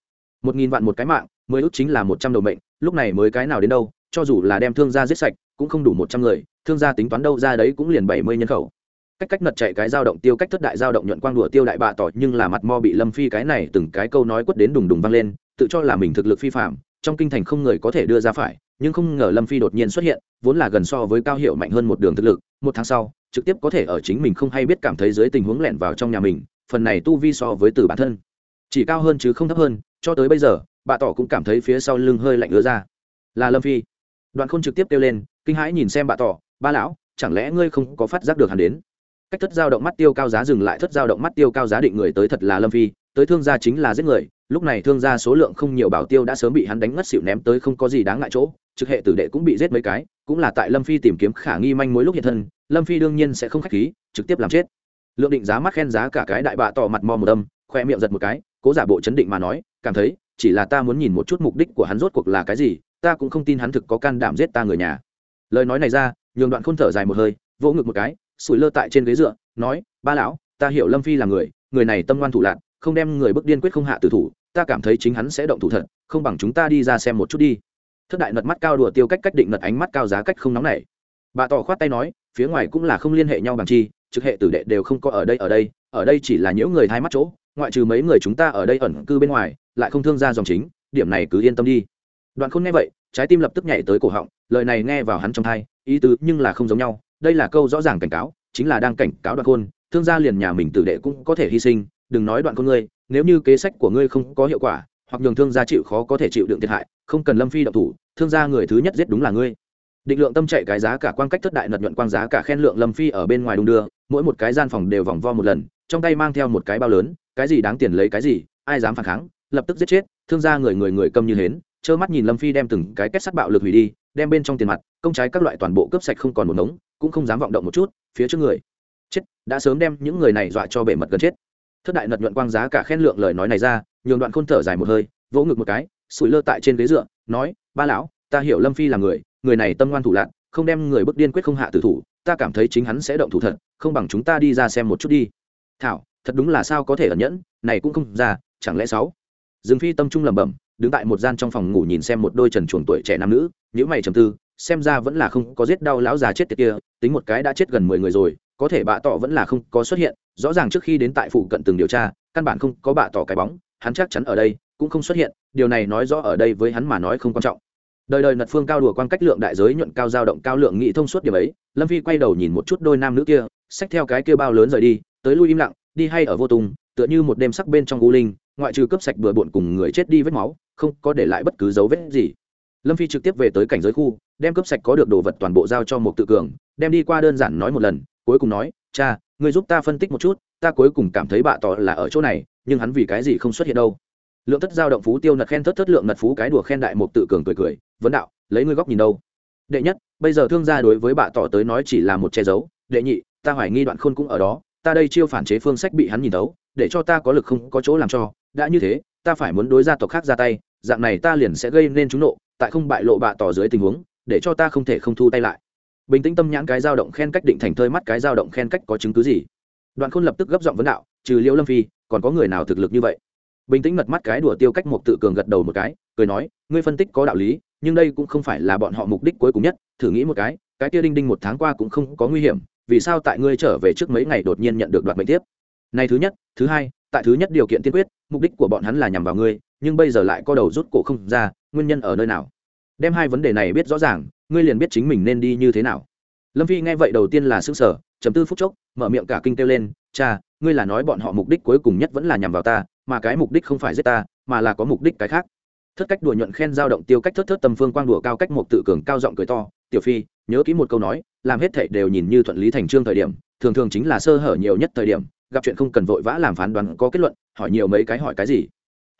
Một nghìn vạn một cái mạng mới ước chính là một trăm đầu mệnh, lúc này mới cái nào đến đâu, cho dù là đem thương gia giết sạch cũng không đủ một trăm người, thương gia tính toán đâu ra đấy cũng liền bảy mươi nhân khẩu. Cách cách nật chạy cái dao động tiêu, cách thất đại dao động nhuận quang đùa tiêu đại bạ tỏ, nhưng là mặt mo bị lâm phi cái này từng cái câu nói quất đến đùng đùng vang lên, tự cho là mình thực lực phi phạm trong kinh thành không người có thể đưa ra phải, nhưng không ngờ lâm phi đột nhiên xuất hiện, vốn là gần so với cao hiệu mạnh hơn một đường thực lực, một tháng sau, trực tiếp có thể ở chính mình không hay biết cảm thấy dưới tình huống lẻn vào trong nhà mình, phần này tu vi so với từ bản thân, chỉ cao hơn chứ không thấp hơn, cho tới bây giờ bà tỏ cũng cảm thấy phía sau lưng hơi lạnh ứa ra. Là lâm phi. Đoạn khôn trực tiếp kêu lên kinh hãi nhìn xem bà tỏ, ba lão, chẳng lẽ ngươi không có phát giác được hắn đến? Cách thất giao động mắt tiêu cao giá dừng lại, thất giao động mắt tiêu cao giá định người tới thật là lâm phi, tới thương gia chính là giết người, lúc này thương gia số lượng không nhiều bảo tiêu đã sớm bị hắn đánh ngất xỉu ném tới không có gì đáng ngại chỗ, trực hệ tử đệ cũng bị giết mấy cái, cũng là tại lâm phi tìm kiếm khả nghi manh mối lúc hiện thân, lâm phi đương nhiên sẽ không khách khí, trực tiếp làm chết. Lượng định giá mắt khen giá cả cái đại bạ tỏ mặt mò một âm, khoe miệng giật một cái, cố giả bộ chấn định mà nói, cảm thấy, chỉ là ta muốn nhìn một chút mục đích của hắn rốt cuộc là cái gì, ta cũng không tin hắn thực có can đảm giết ta người nhà lời nói này ra nhường đoạn k h ô n thở dài một hơi vỗ ngực một cái sủi lơ tại trên ghế dựa nói ba lão ta hiểu lâm phi là người người này tâm ngoan thủ lạc không đem người bước điên quyết không hạ tử thủ ta cảm thấy chính hắn sẽ động thủ thật không bằng chúng ta đi ra xem một chút đi. Thất đại nật mắt cao đùa tiêu cách cách định nật ánh mắt cao giá cách không nóng này, bà tỏ khoát tay nói phía ngoài cũng là không liên hệ nhau bằng chi trực hệ tử đệ đều không có ở đây ở đây ở đây chỉ là những người thay mắt chỗ ngoại trừ mấy người chúng ta ở đây ẩn cư bên ngoài lại không thương ra dòng chính điểm này cứ yên tâm đi. Đoạn khôn nghe vậy trái tim lập tức nhảy tới cổ họng, lời này nghe vào hắn trong thai, ý tứ nhưng là không giống nhau, đây là câu rõ ràng cảnh cáo, chính là đang cảnh cáo đoạn khôn, thương gia liền nhà mình tử đệ cũng có thể hy sinh, đừng nói đoạn con ngươi, nếu như kế sách của ngươi không có hiệu quả, hoặc nhường thương gia chịu khó có thể chịu đựng thiệt hại, không cần lâm phi độc thủ, thương gia người thứ nhất giết đúng là ngươi. Định lượng tâm chạy cái giá cả quan cách thất đại nật nhuận quang giá cả khen lượng lâm phi ở bên ngoài đung đưa, mỗi một cái gian phòng đều vòng vo một lần, trong tay mang theo một cái bao lớn, cái gì đáng tiền lấy cái gì, ai dám phản kháng, lập tức giết chết, thương gia người người người câm như hến trơ mắt nhìn lâm phi đem từng cái kết sắt bạo lực hủy đi, đem bên trong tiền mặt, công trái các loại toàn bộ cướp sạch không còn một ngống cũng không dám vọng động một chút, phía trước người. Chết, đã sớm đem những người này dọa cho bể mật gần chết. Thất đại nật nhuận quang giá cả khen lượng lời nói này ra, nhường đoạn khôn thở dài một hơi, vỗ ngực một cái, sủi lơ tại trên ghế dựa, nói, ba lão, ta hiểu lâm phi là người người này tâm ngoan thủ lạc không đem người bức điên quyết không hạ tử thủ, ta cảm thấy chính hắn sẽ động thủ thật, không bằng chúng ta đi ra xem một chút đi. Thảo, thật đúng là sao có thể ẩn nhẫn, này cũng không ra, chẳng lẽ sáu? Dương phi tâm trung lẩm bẩm đứng tại một gian trong phòng ngủ nhìn xem một đôi trần chuồng tuổi trẻ nam nữ nhữ mày trầm tư, xem ra vẫn là không có giết đau lão già chết tiệt kia, tính một cái đã chết gần mười người rồi, có thể bạ tỏ vẫn là không có xuất hiện, rõ ràng trước khi đến tại phụ cận từng điều tra, căn bản không có bạ tỏ cái bóng, hắn chắc chắn ở đây cũng không xuất hiện, điều này nói rõ ở đây với hắn mà nói không quan trọng. Đời đời nật phương cao đùa quan cách lượng đại giới nhuận cao dao động cao lượng nghị thông suốt điểm ấy, lâm phi quay đầu nhìn một chút đôi nam nữ kia, xách theo cái kia bao lớn rời đi, tới lui im lặng, đi hay ở vô tung, tựa như một đêm sắc bên trong u linh, ngoại trừ cướp sạch bừa bộn cùng người chết đi vết máu không có để lại bất cứ dấu vết gì. Lâm phi trực tiếp về tới cảnh giới khu, đem cướp sạch có được đồ vật toàn bộ giao cho một tự cường, đem đi qua đơn giản nói một lần, cuối cùng nói, cha người giúp ta phân tích một chút, ta cuối cùng cảm thấy bạ tỏ là ở chỗ này, nhưng hắn vì cái gì không xuất hiện đâu? Lượng tất giao động phú tiêu nật khen thất thất lượng nật phú cái đùa khen đại một tự cường cười cười, vấn đạo, lấy ngươi góc nhìn đâu? Đệ nhất, bây giờ thương gia đối với bạ tỏ tới nói chỉ là một che giấu, đệ nhị, ta hoài nghi đoạn khôn cũng ở đó, ta đây chiêu phản chế phương sách bị hắn nhìn thấu, để cho ta có lực không có chỗ làm cho, đã như thế, ta phải muốn đối gia tộc khác ra tay dạng này ta liền sẽ gây nên chúng nộ, tại không bại lộ bạ tỏ dưới tình huống, để cho ta không thể không thu tay lại. Bình tĩnh tâm nhãn cái dao động khen cách định thành thơi mắt cái dao động khen cách có chứng cứ gì? Đoạn khôn lập tức gấp giọng vấn đạo, trừ liễu lâm phi, còn có người nào thực lực như vậy? Bình tĩnh mật mắt cái đùa tiêu cách một tự cường gật đầu một cái, cười nói, ngươi phân tích có đạo lý, nhưng đây cũng không phải là bọn họ mục đích cuối cùng nhất, thử nghĩ một cái cái kia đinh đinh một tháng qua cũng không có nguy hiểm, vì sao tại ngươi trở về trước mấy ngày đột nhiên nhận được đoạt mệnh tiếp? Này thứ nhất, thứ hai tại thứ nhất điều kiện tiên quyết, mục đích của bọn hắn là nhằm vào ngươi, nhưng bây giờ lại co đầu rút cổ không ra, nguyên nhân ở nơi nào? Đem hai vấn đề này biết rõ ràng, ngươi liền biết chính mình nên đi như thế nào. Lâm phi nghe vậy đầu tiên là xương sở chấm tư phút chốc, mở miệng cả kinh kêu lên, cha, ngươi là nói bọn họ mục đích cuối cùng nhất vẫn là nhằm vào ta, mà cái mục đích không phải giết ta, mà là có mục đích cái khác. Thất cách đùa nhuận khen dao động tiêu cách thất thất tầm phương quang đùa cao cách một tự cường cao giọng cười to, tiểu phi, nhớ kỹ một câu nói, làm hết thảy đều nhìn như thuận lý thành trương thời điểm, thường thường chính là sơ hở nhiều nhất thời điểm gặp chuyện không cần vội vã làm phán đoán, có kết luận, hỏi nhiều mấy cái hỏi cái gì?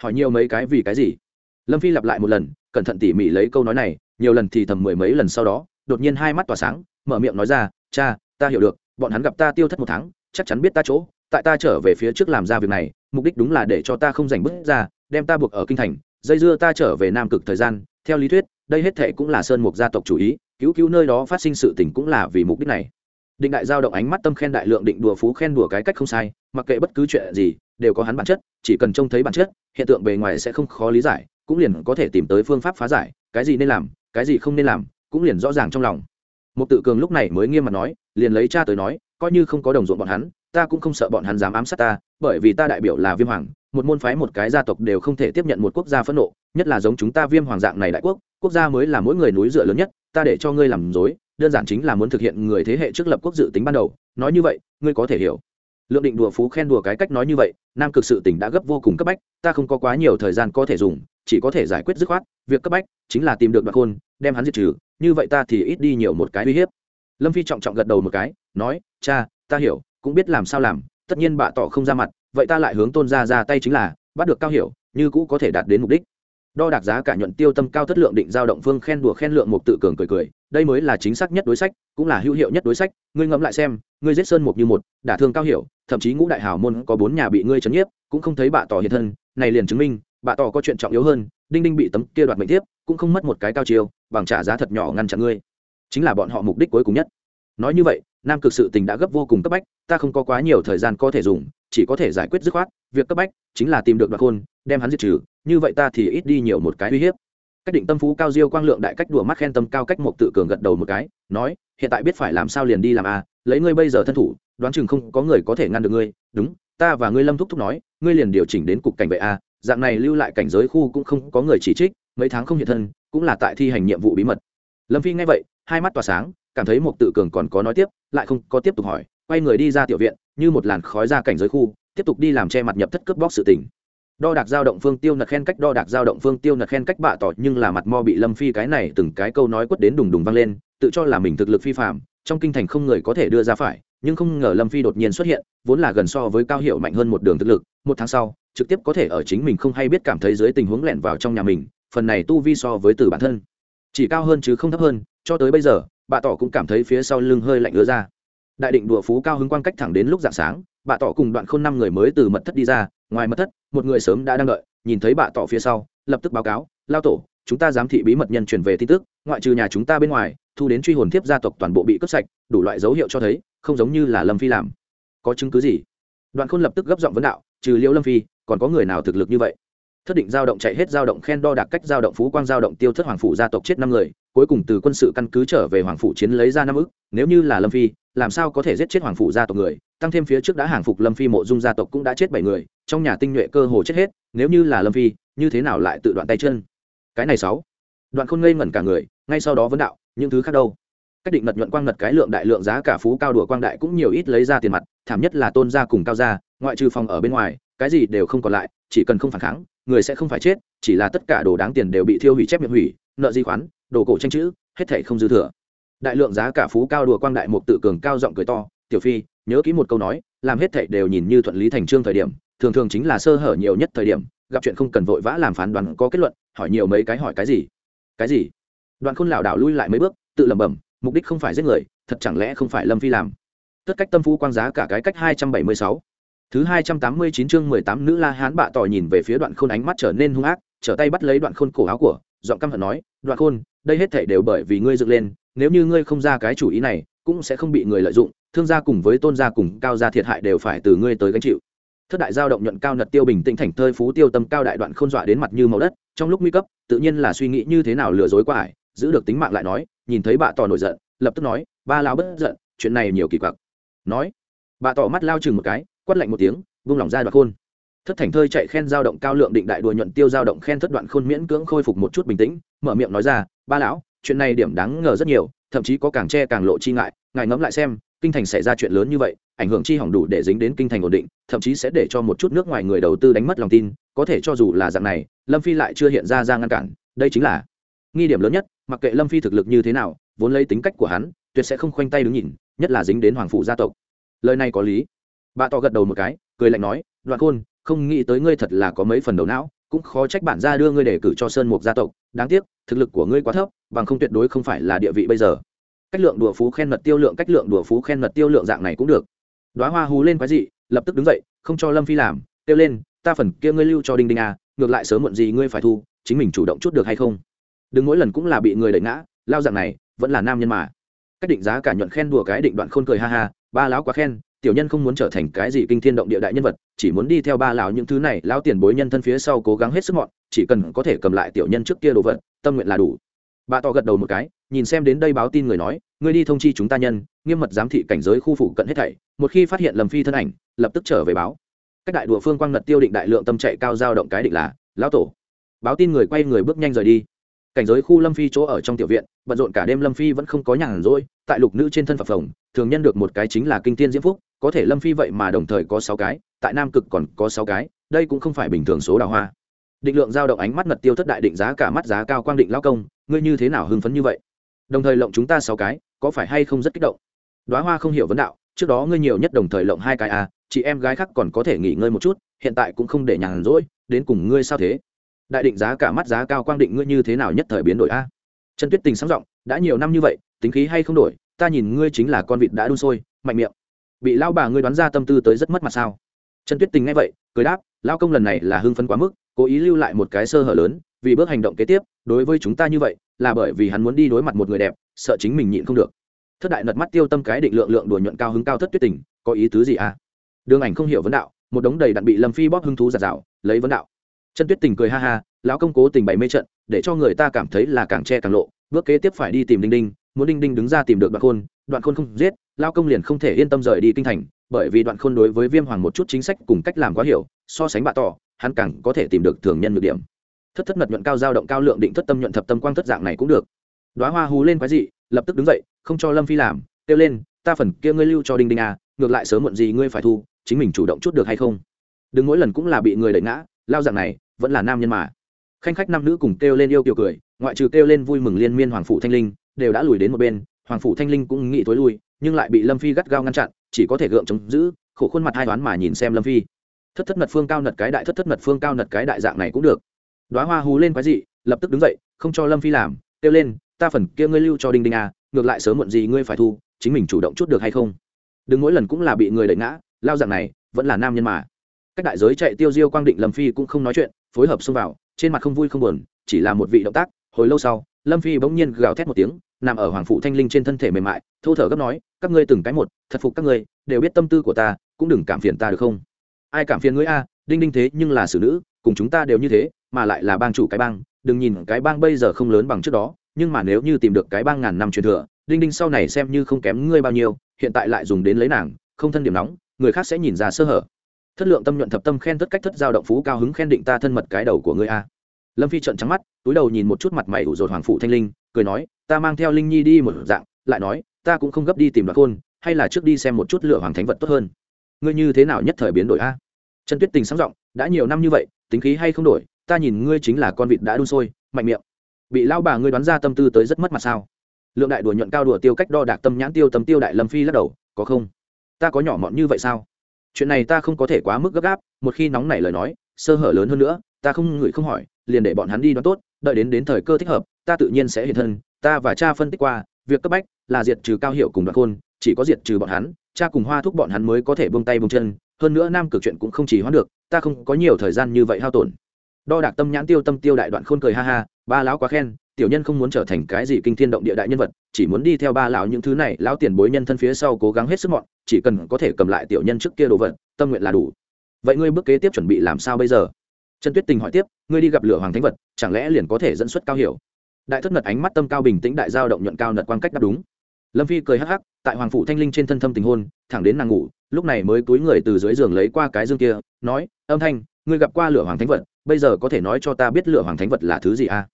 Hỏi nhiều mấy cái vì cái gì? Lâm phi lặp lại một lần, cẩn thận tỉ mỉ lấy câu nói này, nhiều lần thì thầm mười mấy lần sau đó, đột nhiên hai mắt tỏa sáng, mở miệng nói ra, cha, ta hiểu được, bọn hắn gặp ta tiêu thất một tháng, chắc chắn biết ta chỗ, tại ta trở về phía trước làm ra việc này, mục đích đúng là để cho ta không giành bước ra, đem ta buộc ở kinh thành, dây dưa ta trở về nam cực thời gian. Theo lý thuyết, đây hết thệ cũng là sơn mục gia tộc chủ ý, cứu cứu nơi đó phát sinh sự tình cũng là vì mục đích này định đại giao động ánh mắt tâm khen đại lượng định đùa phú khen đùa cái cách không sai, mặc kệ bất cứ chuyện gì, đều có hắn bản chất, chỉ cần trông thấy bản chất, hiện tượng bề ngoài sẽ không khó lý giải, cũng liền có thể tìm tới phương pháp phá giải, cái gì nên làm, cái gì không nên làm, cũng liền rõ ràng trong lòng. Một tự cường lúc này mới nghiêm mặt nói, liền lấy cha tới nói, coi như không có đồng ruộng bọn hắn, ta cũng không sợ bọn hắn dám ám sát ta, bởi vì ta đại biểu là viêm hoàng, một môn phái một cái gia tộc đều không thể tiếp nhận một quốc gia phẫn nộ, nhất là giống chúng ta viêm hoàng dạng này đại quốc quốc gia mới là mỗi người núi dựa lớn nhất, ta để cho ngươi làm dối đơn giản chính là muốn thực hiện người thế hệ trước lập quốc dự tính ban đầu, nói như vậy, ngươi có thể hiểu. Lượng định đùa phú khen đùa cái cách nói như vậy, nam cực sự tỉnh đã gấp vô cùng cấp bách, ta không có quá nhiều thời gian có thể dùng, chỉ có thể giải quyết dứt khoát, việc cấp bách chính là tìm được đoạn khôn, đem hắn diệt trừ, như vậy ta thì ít đi nhiều một cái uy hiếp. Lâm phi trọng trọng gật đầu một cái, nói, cha, ta hiểu, cũng biết làm sao làm, tất nhiên bạ tỏ không ra mặt, vậy ta lại hướng tôn ra ra tay chính là, bắt được cao hiểu, như cũ có thể đạt đến mục đích đo đạc giá cả nhuận tiêu tâm cao thất lượng định giao động phương khen đùa khen lượng mục tự cường cười cười, đây mới là chính xác nhất đối sách, cũng là hữu hiệu nhất đối sách. Ngươi ngẫm lại xem, ngươi giết sơn mục như một, đả thương cao hiểu, thậm chí ngũ đại hào môn có bốn nhà bị ngươi chấn nhiếp, cũng không thấy bạ tỏ hiện thân, này liền chứng minh, bạ tỏ có chuyện trọng yếu hơn, đinh đinh bị tấm kia đoạt mệnh tiếp cũng không mất một cái cao chiêu, bằng trả giá thật nhỏ ngăn chặn ngươi. Chính là bọn họ mục đích cuối cùng nhất. Nói như vậy, nam cực sự tình đã gấp vô cùng cấp bách, ta không có quá nhiều thời gian có thể dùng chỉ có thể giải quyết dứt khoát việc cấp bách chính là tìm được đoạt khôn đem hắn diệt trừ như vậy ta thì ít đi nhiều một cái uy hiếp. Cách định tâm phú cao diêu quang lượng đại cách đùa mắt khen tâm cao cách một tự cường gật đầu một cái nói hiện tại biết phải làm sao liền đi làm a à, lấy ngươi bây giờ thân thủ đoán chừng không có người có thể ngăn được ngươi. Đúng ta và ngươi lâm thúc thúc nói ngươi liền điều chỉnh đến cục cảnh vệ a dạng này lưu lại cảnh giới khu cũng không có người chỉ trích mấy tháng không hiện thân cũng là tại thi hành nhiệm vụ bí mật. Lâm phi nghe vậy hai mắt tỏa sáng cảm thấy một tự cường còn có nói tiếp lại không có tiếp tục hỏi quay người đi ra tiểu viện như một làn khói ra cảnh giới khu, tiếp tục đi làm che mặt nhập thất cướp bóc sự tình. Đo đạc giao động phương tiêu nật khen cách, đo đạc giao động phương tiêu nật khen cách bạ tỏ, nhưng là mặt mo bị lâm phi cái này từng cái câu nói quất đến đùng đùng vang lên, tự cho là mình thực lực phi phạm trong kinh thành không người có thể đưa ra phải, nhưng không ngờ lâm phi đột nhiên xuất hiện, vốn là gần so với cao hiệu mạnh hơn một đường thực lực, một tháng sau, trực tiếp có thể ở chính mình không hay biết cảm thấy dưới tình huống lẻn vào trong nhà mình, phần này tu vi so với từ bản thân. Chỉ cao hơn chứ không thấp hơn, cho tới bây giờ bà tỏ cũng cảm thấy phía sau lưng hơi lạnh ứa ra đại định đùa phú cao hứng quan cách thẳng đến lúc dạng sáng, bà tỏ cùng đoạn khôn năm người mới từ mật thất đi ra, ngoài mật thất, một người sớm đã đang đợi, nhìn thấy bà tỏ phía sau, lập tức báo cáo, lao tổ, chúng ta giám thị bí mật nhân truyền về tin tức, ngoại trừ nhà chúng ta bên ngoài, thu đến truy hồn thiếp gia tộc toàn bộ bị cướp sạch, đủ loại dấu hiệu cho thấy, không giống như là lâm phi làm. Có chứng cứ gì? Đoạn khôn lập tức gấp giọng vấn đạo, trừ liễu lâm phi, còn có người nào thực lực như vậy? Thất định giao động chạy hết giao động khen đo đạc cách giao động phú quang giao động tiêu thất hoàng phủ gia tộc chết năm người, cuối cùng từ quân sự căn cứ trở về hoàng phủ chiến lấy ra năm ức, nếu như là lâm phi làm sao có thể giết chết hoàng phủ gia tộc người, tăng thêm phía trước đã hàng phục lâm phi mộ dung gia tộc cũng đã chết bảy người, trong nhà tinh nhuệ cơ hồ chết hết, nếu như là lâm phi, như thế nào lại tự đoạn tay chân? Cái này sáu. Đoạn khôn ngây ngẩn cả người, ngay sau đó vấn đạo, những thứ khác đâu? Cách định ngật nhuận quang ngật cái lượng đại lượng giá cả phú cao đùa quang đại cũng nhiều ít lấy ra tiền mặt, thảm nhất là tôn gia cùng cao gia, ngoại trừ phòng ở bên ngoài, cái gì đều không còn lại, chỉ cần không phản kháng, người sẽ không phải chết, chỉ là tất cả đồ đáng tiền đều bị thiêu hủy chép miệng hủy, nợ di khoán, đồ cổ tranh chữ, hết thể không dư thừa đại lượng giá cả phú cao đùa quang đại mục tự cường cao giọng cười to, tiểu phi, nhớ kỹ một câu nói, làm hết thảy đều nhìn như thuận lý thành trương thời điểm, thường thường chính là sơ hở nhiều nhất thời điểm, gặp chuyện không cần vội vã làm phán đoán có kết luận, hỏi nhiều mấy cái hỏi cái gì? Cái gì? Đoạn khôn lảo đảo lui lại mấy bước, tự lẩm bẩm, mục đích không phải giết người, thật chẳng lẽ không phải lâm phi làm? Tất cách tâm phú quang giá cả cái cách hai trăm bảy mươi sáu. Thứ hai trăm tám mươi chín chương mười tám nữ la hán bạ tỏ nhìn về phía đoạn khôn ánh mắt trở nên hung ác, trở tay bắt lấy đoạn khôn cổ áo của, giọng căm hận nói, đoạn khôn, đây hết thể đều bởi vì ngươi dựng lên nếu như ngươi không ra cái chủ ý này, cũng sẽ không bị người lợi dụng, thương gia cùng với tôn gia cùng cao gia thiệt hại đều phải từ ngươi tới gánh chịu. Thất đại giao động nhuận cao nật tiêu bình tĩnh thành thơi phú tiêu tâm cao đại đoạn không dọa đến mặt như màu đất, trong lúc nguy cấp, tự nhiên là suy nghĩ như thế nào lừa dối qua ải giữ được tính mạng lại nói, nhìn thấy bà tỏ nổi giận, lập tức nói, ba lão bất giận, chuyện này nhiều kỳ quặc. Nói, bà tỏ mắt lao chừng một cái, quát lạnh một tiếng, vung lòng ra đoạn khôn. Thất thành thơi chạy khen giao động cao lượng định đại đùa nhuận tiêu giao động khen thất đoạn khôn miễn cưỡng khôi phục một chút bình tĩnh, mở miệng nói ra, ba lão chuyện này điểm đáng ngờ rất nhiều, thậm chí có càng che càng lộ chi ngại, ngài ngẫm lại xem, kinh thành xảy ra chuyện lớn như vậy, ảnh hưởng chi hỏng đủ để dính đến kinh thành ổn định, thậm chí sẽ để cho một chút nước ngoài người đầu tư đánh mất lòng tin, có thể cho dù là dạng này, lâm phi lại chưa hiện ra ra ngăn cản, đây chính là nghi điểm lớn nhất, mặc kệ lâm phi thực lực như thế nào, vốn lấy tính cách của hắn, tuyệt sẽ không khoanh tay đứng nhìn, nhất là dính đến hoàng phủ gia tộc. Lời này có lý. Bà tỏ gật đầu một cái, cười lạnh nói, đoạn khôn, không nghĩ tới ngươi thật là có mấy phần đầu não cũng khó trách bản gia đưa ngươi để cử cho sơn mục gia tộc, đáng tiếc, thực lực của ngươi quá thấp, bằng không tuyệt đối không phải là địa vị bây giờ. Cách lượng đùa phú khen mật tiêu lượng, cách lượng đùa phú khen mật tiêu lượng dạng này cũng được. Đoá hoa hú lên quái dị, lập tức đứng dậy, không cho lâm phi làm, kêu lên, ta phần kia ngươi lưu cho đinh đinh à ngược lại sớm muộn gì ngươi phải thu, chính mình chủ động chút được hay không? Đừng mỗi lần cũng là bị người đẩy ngã, lao dạng này, vẫn là nam nhân mà. Cách định giá cả nhuận khen đùa cái định đoạn khôn cười ha ha, ba lão quá khen tiểu nhân không muốn trở thành cái gì kinh thiên động địa đại nhân vật, chỉ muốn đi theo ba lão những thứ này, lão tiền bối nhân thân phía sau cố gắng hết sức mọn, chỉ cần có thể cầm lại tiểu nhân trước kia đồ vật, tâm nguyện là đủ. Bà to gật đầu một cái, nhìn xem đến đây báo tin người nói, ngươi đi thông chi chúng ta nhân, nghiêm mật giám thị cảnh giới khu phủ cận hết thảy, một khi phát hiện lầm phi thân ảnh, lập tức trở về báo. Cách đại đùa phương quang ngật tiêu định đại lượng tâm chạy cao giao động cái định là, lão tổ. Báo tin người quay người bước nhanh rời đi. Cảnh giới khu lâm phi chỗ ở trong tiểu viện, bận rộn cả đêm lâm phi vẫn không có nhàn rỗi, tại lục nữ trên thân phật phồng, thường nhân được một cái chính là kinh tiên diễm phúc có thể lâm phi vậy mà đồng thời có sáu cái, tại nam cực còn có sáu cái, đây cũng không phải bình thường số đào hoa. Định lượng giao động ánh mắt ngật tiêu thất đại định giá cả mắt giá cao quang định lao công, ngươi như thế nào hưng phấn như vậy? Đồng thời lộng chúng ta sáu cái, có phải hay không rất kích động? Đoá hoa không hiểu vấn đạo, trước đó ngươi nhiều nhất đồng thời lộng hai cái à chị em gái khác còn có thể nghỉ ngơi một chút, hiện tại cũng không để nhàn rỗi, đến cùng ngươi sao thế? Đại định giá cả mắt giá cao quang định ngươi như thế nào nhất thời biến đổi a? Trần tuyết tình sáng giọng, đã nhiều năm như vậy, tính khí hay không đổi, ta nhìn ngươi chính là con vịt đã đun sôi, mạnh miệng bị lao bà ngươi đoán ra tâm tư tới rất mất mặt sao? Trần tuyết tình nghe vậy, cười đáp lao công lần này là hưng phấn quá mức, cố ý lưu lại một cái sơ hở lớn, vì bước hành động kế tiếp, đối với chúng ta như vậy, là bởi vì hắn muốn đi đối mặt một người đẹp, sợ chính mình nhịn không được. Thất đại nật mắt tiêu tâm cái định lượng lượng đùa nhuận cao hứng cao thất tuyết tình, có ý tứ gì à? Đường ảnh không hiểu vấn đạo, một đống đầy đặn bị lâm phi bóp hứng thú giạt rào lấy vấn đạo. Chân tuyết tình cười ha ha, lão công cố tình bày mê trận, để cho người ta cảm thấy là càng che càng lộ, bước kế tiếp phải đi tìm đinh đinh, muốn đinh đinh đứng ra tìm được đoạn khôn đoạn khôn không giết lao công liền không thể yên tâm rời đi kinh thành, bởi vì đoạn khôn đối với viêm hoàng một chút chính sách cùng cách làm quá hiểu, so sánh bạ tỏ, hắn càng có thể tìm được thường nhân được điểm. Thất thất mật nhuận cao dao động cao lượng định thất tâm nhuận thập tâm quang thất dạng này cũng được. Đoá hoa hú lên quái dị, lập tức đứng dậy, không cho lâm phi làm, kêu lên, ta phần kia ngươi lưu cho đinh đinh à ngược lại sớm muộn gì ngươi phải thu, chính mình chủ động chút được hay không? Đừng mỗi lần cũng là bị người đẩy ngã, lao dạng này, vẫn là nam nhân mà. Khanh khách nam nữ cùng kêu lên yêu kiều cười, ngoại trừ kêu lên vui mừng liên miên hoàng phụ thanh linh, đều đã lùi đến một bên, hoàng phụ thanh linh cũng nghĩ tối lui nhưng lại bị lâm phi gắt gao ngăn chặn, chỉ có thể gượng chống giữ, khổ khuôn mặt hai toán mà nhìn xem lâm phi. Thất thất mật phương cao nật cái đại, thất thất mật phương cao nật cái đại dạng này cũng được. Đoá hoa hú lên quái dị, lập tức đứng dậy, không cho lâm phi làm, kêu lên, ta phần kia ngươi lưu cho đinh đinh à ngược lại sớm muộn gì ngươi phải thu, chính mình chủ động chút được hay không? Đừng mỗi lần cũng là bị người đẩy ngã, lao dạng này, vẫn là nam nhân mà. Cách đại giới chạy tiêu diêu quang định lâm phi cũng không nói chuyện, phối hợp xông vào, trên mặt không vui không buồn, chỉ là một vị động tác, hồi lâu sau, lâm phi bỗng nhiên gào thét một tiếng nằm ở hoàng phụ thanh linh trên thân thể mềm mại, thô thở gấp nói, các ngươi từng cái một, thật phục các ngươi, đều biết tâm tư của ta, cũng đừng cảm phiền ta được không? Ai cảm phiền ngươi a? Đinh đinh thế, nhưng là xử nữ, cùng chúng ta đều như thế, mà lại là bang chủ cái bang, đừng nhìn cái bang bây giờ không lớn bằng trước đó, nhưng mà nếu như tìm được cái bang ngàn năm truyền thừa, đinh đinh sau này xem như không kém ngươi bao nhiêu, hiện tại lại dùng đến lấy nàng, không thân điểm nóng, người khác sẽ nhìn ra sơ hở. Thất lượng tâm nhuận thập tâm khen tất cách thất giao động phú cao hứng khen định ta thân mật cái đầu của ngươi a. Lâm phi trợn trắng mắt, túi đầu nhìn một chút mặt mày ủ rột hoàng phụ thanh linh cười nói, ta mang theo linh nhi đi một dạng, lại nói, ta cũng không gấp đi tìm đoạt khôn, hay là trước đi xem một chút lựa hoàng thánh vật tốt hơn. Ngươi như thế nào nhất thời biến đổi a? Trần tuyết tình sáng giọng, đã nhiều năm như vậy, tính khí hay không đổi, ta nhìn ngươi chính là con vịt đã đun sôi, mạnh miệng. Bị lao bà ngươi đoán ra tâm tư tới rất mất mặt sao? Lượng đại đùa nhuận cao đùa tiêu cách đo đạc tâm nhãn tiêu tầm tiêu đại lâm phi lắc đầu, có không? Ta có nhỏ mọn như vậy sao? Chuyện này ta không có thể quá mức gấp gáp, một khi nóng nảy lời nói, sơ hở lớn hơn nữa, ta không ngửi không hỏi, liền để bọn hắn đi đoán tốt, đợi đến đến thời cơ thích hợp ta tự nhiên sẽ hiện thân, ta và cha phân tích qua, việc cấp bách là diệt trừ cao hiệu cùng đoạn khôn, chỉ có diệt trừ bọn hắn, cha cùng hoa thúc bọn hắn mới có thể buông tay buông chân, hơn nữa nam cực chuyện cũng không chỉ hoãn được, ta không có nhiều thời gian như vậy hao tổn. Đo đạc tâm nhãn tiêu tâm tiêu đại đoạn khôn cười ha ha, ba lão quá khen, tiểu nhân không muốn trở thành cái gì kinh thiên động địa đại nhân vật, chỉ muốn đi theo ba lão những thứ này, lão tiền bối nhân thân phía sau cố gắng hết sức mọn, chỉ cần có thể cầm lại tiểu nhân trước kia đồ vật, tâm nguyện là đủ. Vậy ngươi bước kế tiếp chuẩn bị làm sao bây giờ? Trần tuyết tình hỏi tiếp, ngươi đi gặp lửa hoàng thánh vật, chẳng lẽ liền có thể dẫn xuất cao hiểu đại thất nật ánh mắt tâm cao bình tĩnh đại giao động nhuận cao nật quan cách đáp đúng. Lâm phi cười hắc hắc, tại hoàng phủ thanh linh trên thân thâm tình hôn, thẳng đến nàng ngủ, lúc này mới túi người từ dưới giường lấy qua cái dương kia, nói, âm thanh, ngươi gặp qua lửa hoàng thánh vật, bây giờ có thể nói cho ta biết lửa hoàng thánh vật là thứ gì à?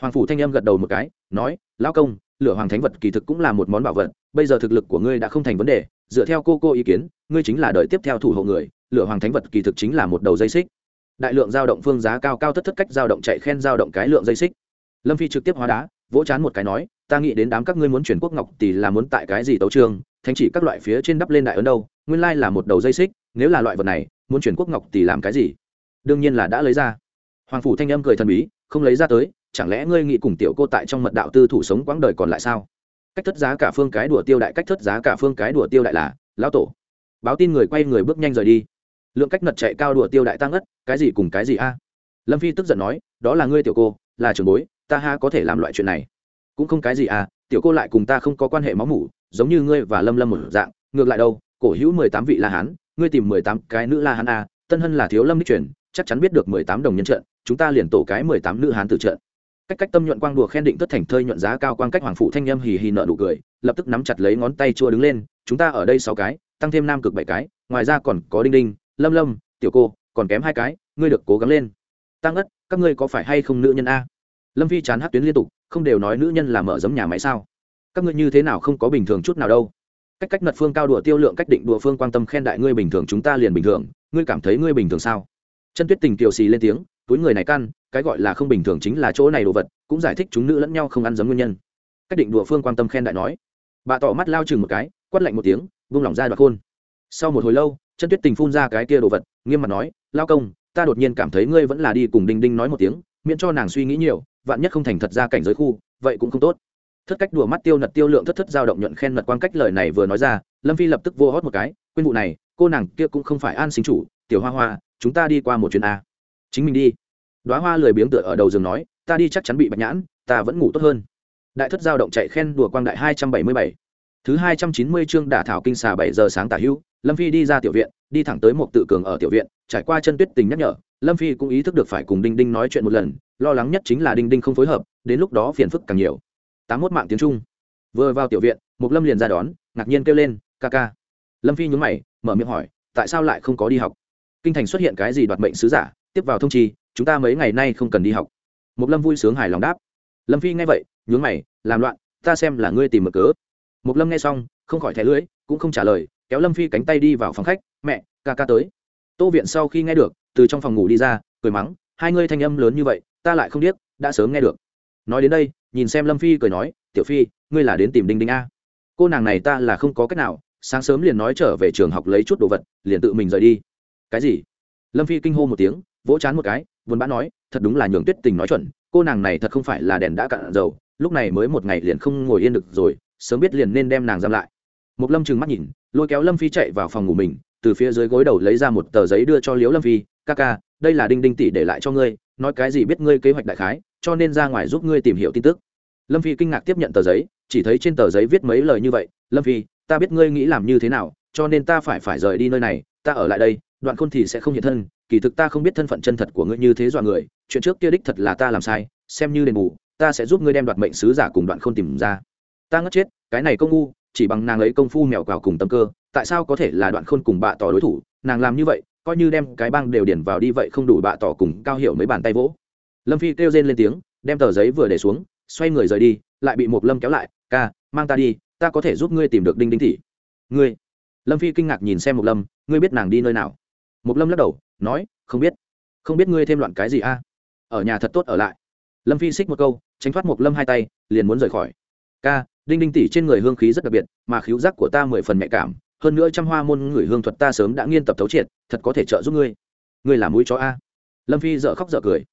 Hoàng phủ thanh âm gật đầu một cái, nói, lão công, lửa hoàng thánh vật kỳ thực cũng là một món bảo vật, bây giờ thực lực của ngươi đã không thành vấn đề, dựa theo cô cô ý kiến, ngươi chính là đợi tiếp theo thủ hộ người, lửa hoàng thánh vật kỳ thực chính là một đầu dây xích. Đại lượng dao động phương giá cao cao thất thất cách dao động chạy khen dao động cái lượng dây xích lâm phi trực tiếp hóa đá, vỗ chán một cái nói, ta nghĩ đến đám các ngươi muốn chuyển quốc ngọc thì là muốn tại cái gì tấu trường, thánh chỉ các loại phía trên đắp lên đại ấn đâu, nguyên lai là một đầu dây xích, nếu là loại vật này, muốn chuyển quốc ngọc thì làm cái gì? Đương nhiên là đã lấy ra. Hoàng phủ thanh âm cười thần bí, không lấy ra tới, chẳng lẽ ngươi nghĩ cùng tiểu cô tại trong mật đạo tư thủ sống quãng đời còn lại sao? Cách thất giá cả phương cái đùa tiêu đại, cách thất giá cả phương cái đùa tiêu đại là, lão tổ. Báo tin người quay người bước nhanh rời đi. Lượng cách nật chạy cao đùa tiêu đại tăng ất cái gì cùng cái gì a? Lâm phi tức giận nói, đó là ngươi tiểu cô, là trường bối ta ha có thể làm loại chuyện này. Cũng không cái gì à tiểu cô lại cùng ta không có quan hệ máu mủ, giống như ngươi và lâm lâm một dạng. Ngược lại đâu, cổ hữu mười tám vị la hán, ngươi tìm mười tám cái nữ la hán à? tân hân là thiếu lâm đích truyền, chắc chắn biết được mười tám đồng nhân trận, chúng ta liền tổ cái mười tám nữ hán từ trận. Cách cách tâm nhuận quang đùa khen định tất thành thơi nhuận giá cao quang cách hoàng phụ thanh nhâm hì hì nợ nụ cười, lập tức nắm chặt lấy ngón tay chua đứng lên, chúng ta ở đây sáu cái, tăng thêm nam cực bảy cái, ngoài ra còn có đinh đinh, lâm lâm, tiểu cô, còn kém hai cái, ngươi được cố gắng lên. Tăng ất các ngươi có phải hay không nữ nhân a? Lâm phi chán hát tuyến liên tục, không đều nói nữ nhân là mở giấm nhà máy sao? Các ngươi như thế nào không có bình thường chút nào đâu? Cách cách nật phương cao đùa tiêu lượng cách định đùa phương quan tâm khen đại ngươi bình thường chúng ta liền bình thường, ngươi cảm thấy ngươi bình thường sao? Chân tuyết tình kiều xì lên tiếng, túi người này căn, cái gọi là không bình thường chính là chỗ này đồ vật, cũng giải thích chúng nữ lẫn nhau không ăn giấm nguyên nhân. Cách định đùa phương quan tâm khen đại nói. Bà tỏ mắt lao chừng một cái, quát lạnh một tiếng, vung lỏng ra đoạt khôn sau một hồi lâu, chân tuyết tình phun ra cái kia đồ vật, nghiêm mặt nói, lao công, ta đột nhiên cảm thấy ngươi vẫn là đi cùng đinh đinh nói một tiếng, miễn cho nàng suy nghĩ nhiều vạn nhất không thành thật ra cảnh giới khu, vậy cũng không tốt. Thất cách đùa mắt tiêu nật tiêu lượng thất thất dao động nhuận khen nật quan cách lời này vừa nói ra, lâm phi lập tức vô hót một cái, quên vụ này, cô nàng kia cũng không phải an sinh chủ, tiểu hoa hoa, chúng ta đi qua một chuyến a. Chính mình đi. Đoá hoa lười biếng tựa ở đầu giường nói, ta đi chắc chắn bị bạch nhãn, ta vẫn ngủ tốt hơn. Đại thất giao động chạy khen đùa quang đại hai trăm bảy mươi bảy. Thứ hai trăm chín mươi chương đả thảo kinh xà bảy giờ sáng tả hữu lâm phi đi ra tiểu viện, đi thẳng tới một tự cường ở tiểu viện, trải qua chân tuyết tình nhắc nhở, lâm phi cũng ý thức được phải cùng đinh đinh nói chuyện một lần lo lắng nhất chính là đinh đinh không phối hợp, đến lúc đó phiền phức càng nhiều. Tám mốt mạng tiếng trung. Vừa vào tiểu viện, mục lâm liền ra đón, ngạc nhiên kêu lên, ca ca. Lâm phi nhúng mày, mở miệng hỏi, tại sao lại không có đi học? Kinh thành xuất hiện cái gì đoạt mệnh sứ giả, tiếp vào thông chi, chúng ta mấy ngày nay không cần đi học. Mục lâm vui sướng hài lòng đáp. Lâm phi nghe vậy, nhướng mày, làm loạn, ta xem là ngươi tìm mở cớ. Mục lâm nghe xong, không khỏi thẻ lưỡi, cũng không trả lời, kéo lâm phi cánh tay đi vào phòng khách, mẹ, ca ca tới. Tô viện sau khi nghe được, từ trong phòng ngủ đi ra, cười mắng hai ngươi thanh âm lớn như vậy, ta lại không biết đã sớm nghe được. Nói đến đây, nhìn xem lâm phi cười nói, tiểu phi, ngươi là đến tìm đinh đinh a. Cô nàng này ta là không có cách nào, sáng sớm liền nói trở về trường học lấy chút đồ vật, liền tự mình rời đi. Cái gì? Lâm phi kinh hô một tiếng, vỗ chán một cái, buồn bã nói, thật đúng là nhường tuyết tình nói chuẩn, cô nàng này thật không phải là đèn đã cạn dầu, lúc này mới một ngày liền không ngồi yên được rồi, sớm biết liền nên đem nàng giam lại. Một lâm trừng mắt nhìn, lôi kéo lâm phi chạy vào phòng ngủ mình, từ phía dưới gối đầu lấy ra một tờ giấy đưa cho Liễu lâm phi, ca ca đây là đinh đinh tỷ để lại cho ngươi, nói cái gì biết ngươi kế hoạch đại khái, cho nên ra ngoài giúp ngươi tìm hiểu tin tức. Lâm phi kinh ngạc tiếp nhận tờ giấy, chỉ thấy trên tờ giấy viết mấy lời như vậy, lâm phi, ta biết ngươi nghĩ làm như thế nào, cho nên ta phải phải rời đi nơi này, ta ở lại đây, đoạn khôn thì sẽ không hiện thân, kỳ thực ta không biết thân phận chân thật của ngươi như thế dọa người, chuyện trước kia đích thật là ta làm sai, xem như đền bù, ta sẽ giúp ngươi đem đoạt mệnh sứ giả cùng đoạn khôn tìm ra. Ta ngất chết, cái này công ngu, chỉ bằng nàng ấy công phu mèo cào cùng tâm cơ, tại sao có thể là đoạn khôn cùng bạ tỏ đối thủ, nàng làm như vậy coi như đem cái băng đều điển vào đi vậy không đủ bạ tỏ cùng cao hiểu mấy bàn tay vỗ. Lâm phi kêu rên lên tiếng, đem tờ giấy vừa để xuống, xoay người rời đi, lại bị một lâm kéo lại, ca, mang ta đi, ta có thể giúp ngươi tìm được đinh đinh thị. Ngươi? Lâm phi kinh ngạc nhìn xem một lâm, ngươi biết nàng đi nơi nào? Một lâm lắc đầu, nói, không biết. Không biết ngươi thêm loạn cái gì a? Ở nhà thật tốt ở lại. Lâm phi xích một câu, tránh thoát một lâm hai tay, liền muốn rời khỏi. Ca, đinh đinh tỷ trên người hương khí rất đặc biệt, mà khíu giác của ta mười phần nhạy cảm hơn nữa trăm hoa môn người hương thuật ta sớm đã nghiên tập thấu triệt, thật có thể trợ giúp ngươi. Ngươi là mũi chó a. Lâm phi dợ khóc dợ cười.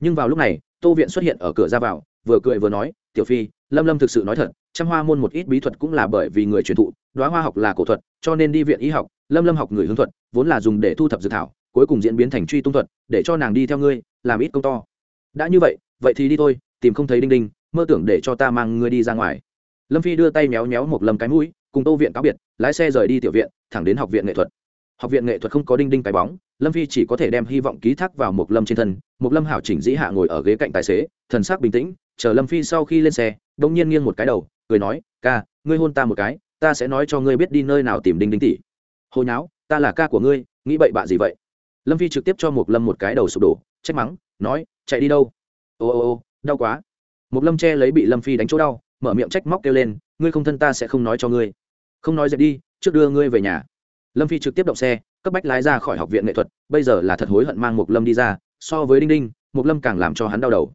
Nhưng vào lúc này, tô viện xuất hiện ở cửa ra vào, vừa cười vừa nói, tiểu phi, lâm lâm thực sự nói thật, trăm hoa môn một ít bí thuật cũng là bởi vì người truyền thụ đoá hoa học là cổ thuật, cho nên đi viện y học, lâm lâm học người hương thuật, vốn là dùng để thu thập dược thảo, cuối cùng diễn biến thành truy tung thuật, để cho nàng đi theo ngươi, làm ít công to. Đã như vậy vậy thì đi thôi, tìm không thấy đinh đinh, mơ tưởng để cho ta mang ngươi đi ra ngoài. Lâm phi đưa tay méo méo một lâm cái mũi cùng tô viện cáo biệt, lái xe rời đi tiểu viện, thẳng đến học viện nghệ thuật. Học viện nghệ thuật không có đinh đinh cái bóng, lâm phi chỉ có thể đem hy vọng ký thác vào một lâm trên thân. Một lâm hảo chỉnh dĩ hạ ngồi ở ghế cạnh tài xế, thần sắc bình tĩnh, chờ lâm phi sau khi lên xe đông nhiên nghiêng một cái đầu, cười nói, ca, ngươi hôn ta một cái, ta sẽ nói cho ngươi biết đi nơi nào tìm đinh đinh tỷ. Hồi nháo, ta là ca của ngươi, nghĩ bậy bạ gì vậy? Lâm phi trực tiếp cho một lâm một cái đầu sụp đổ, trách mắng, nói, chạy đi đâu? Ô ô ô, đau quá. Một lâm che lấy bị lâm phi đánh chỗ đau, mở miệng trách móc kêu lên, ngươi không thân ta sẽ không nói cho ngươi không nói dẹp đi, trước đưa ngươi về nhà. Lâm phi trực tiếp động xe, cấp bách lái ra khỏi học viện nghệ thuật, bây giờ là thật hối hận mang Mục lâm đi ra, so với đinh đinh, Mục lâm càng làm cho hắn đau đầu.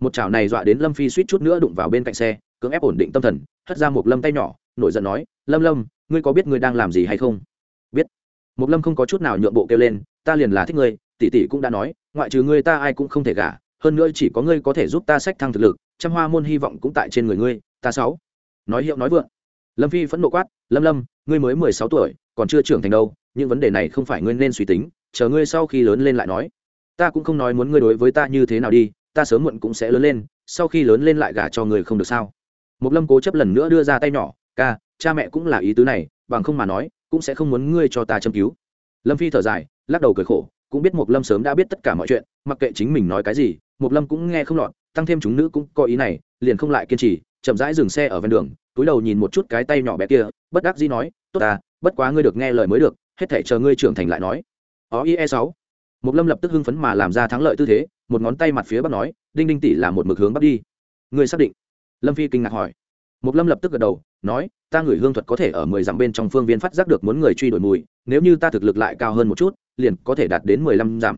Một chảo này dọa đến lâm phi suýt chút nữa đụng vào bên cạnh xe, cưỡng ép ổn định tâm thần, hất ra Mục lâm tay nhỏ, nổi giận nói, lâm lâm, ngươi có biết ngươi đang làm gì hay không? Biết. Mục lâm không có chút nào nhượng bộ kêu lên, ta liền là thích ngươi. Tỷ tỷ cũng đã nói, ngoại trừ ngươi ta ai cũng không thể gả, hơn nữa chỉ có ngươi có thể giúp ta sách thăng thực lực, trăm hoa môn hy vọng cũng tại trên người ngươi, ta sáu. Nói hiệu nói vượng lâm phi phẫn nộ quát, lâm lâm, ngươi mới mười sáu tuổi, còn chưa trưởng thành đâu, những vấn đề này không phải ngươi nên suy tính, chờ ngươi sau khi lớn lên lại nói. Ta cũng không nói muốn ngươi đối với ta như thế nào đi, ta sớm muộn cũng sẽ lớn lên, sau khi lớn lên lại gả cho người không được sao? Một lâm cố chấp lần nữa đưa ra tay nhỏ, ca, cha mẹ cũng là ý tứ này, bằng không mà nói, cũng sẽ không muốn ngươi cho ta châm cứu. Lâm phi thở dài, lắc đầu cười khổ, cũng biết một lâm sớm đã biết tất cả mọi chuyện, mặc kệ chính mình nói cái gì một lâm cũng nghe không lọt, tăng thêm chúng nữ cũng có ý này, liền không lại kiên trì chậm rãi dừng xe ở ven đường, túi đầu nhìn một chút cái tay nhỏ bé kia, bất đắc dĩ nói, tốt ta, bất quá ngươi được nghe lời mới được, hết thể chờ ngươi trưởng thành lại nói. Ó ie sáu. Một lâm lập tức hưng phấn mà làm ra thắng lợi tư thế, một ngón tay mặt phía bắc nói, đinh đinh tỷ là một mực hướng bắc đi. Ngươi xác định? Lâm phi kinh ngạc hỏi. Một lâm lập tức gật đầu, nói, ta ngửi hương thuật có thể ở mười dặm bên trong phương viên phát giác được muốn người truy đuổi mùi, nếu như ta thực lực lại cao hơn một chút, liền có thể đạt đến mười lăm dặm.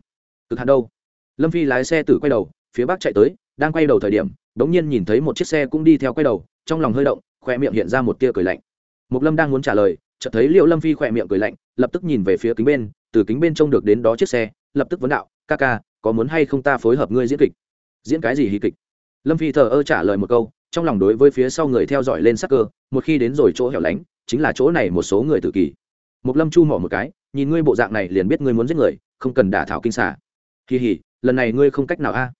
Cực hạn đâu? Lâm phi lái xe từ quay đầu, phía bắc chạy tới, đang quay đầu thời điểm bỗng nhiên nhìn thấy một chiếc xe cũng đi theo quay đầu, trong lòng hơi động khoe miệng hiện ra một tia cười lạnh. Mục lâm đang muốn trả lời, chợt thấy liệu lâm phi khoe miệng cười lạnh, lập tức nhìn về phía kính bên, từ kính bên trông được đến đó chiếc xe, lập tức vấn đạo, ca ca, có muốn hay không ta phối hợp ngươi diễn kịch? Diễn cái gì hí kịch? Lâm phi thờ ơ trả lời một câu, trong lòng đối với phía sau người theo dõi lên sắc cơ, một khi đến rồi chỗ hẻo lánh, chính là chỗ này một số người tự kỷ. Mục lâm chu mỏ một cái, nhìn ngươi bộ dạng này liền biết ngươi muốn giết người, không cần đả thảo kinh xả. Kỳ hỉ lần này ngươi không cách nào a.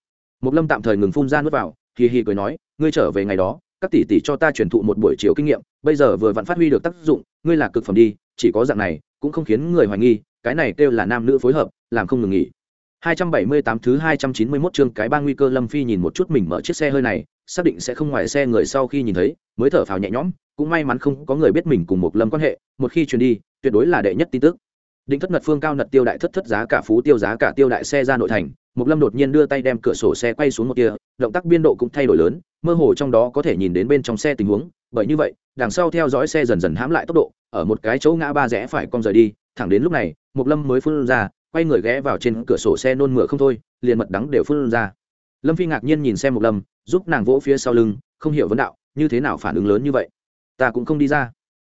Mục lâm tạm thời ngừng phun ra nuốt vào hì hì cười nói ngươi trở về ngày đó các tỷ tỷ cho ta truyền thụ một buổi chiều kinh nghiệm bây giờ vừa vặn phát huy được tác dụng ngươi là cực phẩm đi chỉ có dạng này cũng không khiến người hoài nghi cái này kêu là nam nữ phối hợp làm không ngừng nghỉ 278 thứ 291 chương cái ba nguy cơ Lâm Phi nhìn một chút mình mở chiếc xe hơi này, xác định sẽ không ngoài xe người sau khi nhìn thấy, mới thở phào nhẹ nhõm, cũng may mắn không có người biết mình cùng một Lâm quan hệ, một khi truyền đi, tuyệt đối là đệ nhất tin tức. Định thất ngật phương cao nật tiêu đại thất thất giá cả phú tiêu giá cả tiêu đại xe ra nội thành, một Lâm đột nhiên đưa tay đem cửa sổ xe quay xuống một tia, động tác biên độ cũng thay đổi lớn, mơ hồ trong đó có thể nhìn đến bên trong xe tình huống, bởi như vậy, đằng sau theo dõi xe dần dần hãm lại tốc độ, ở một cái chỗ ngã ba rẽ phải cong rời đi, thẳng đến lúc này, một Lâm mới phun ra, quay người ghé vào trên cửa sổ xe nôn mửa không thôi liền mật đắng đều phun ra. Lâm phi ngạc nhiên nhìn xem một lâm giúp nàng vỗ phía sau lưng không hiểu vấn đạo như thế nào phản ứng lớn như vậy? Ta cũng không đi ra.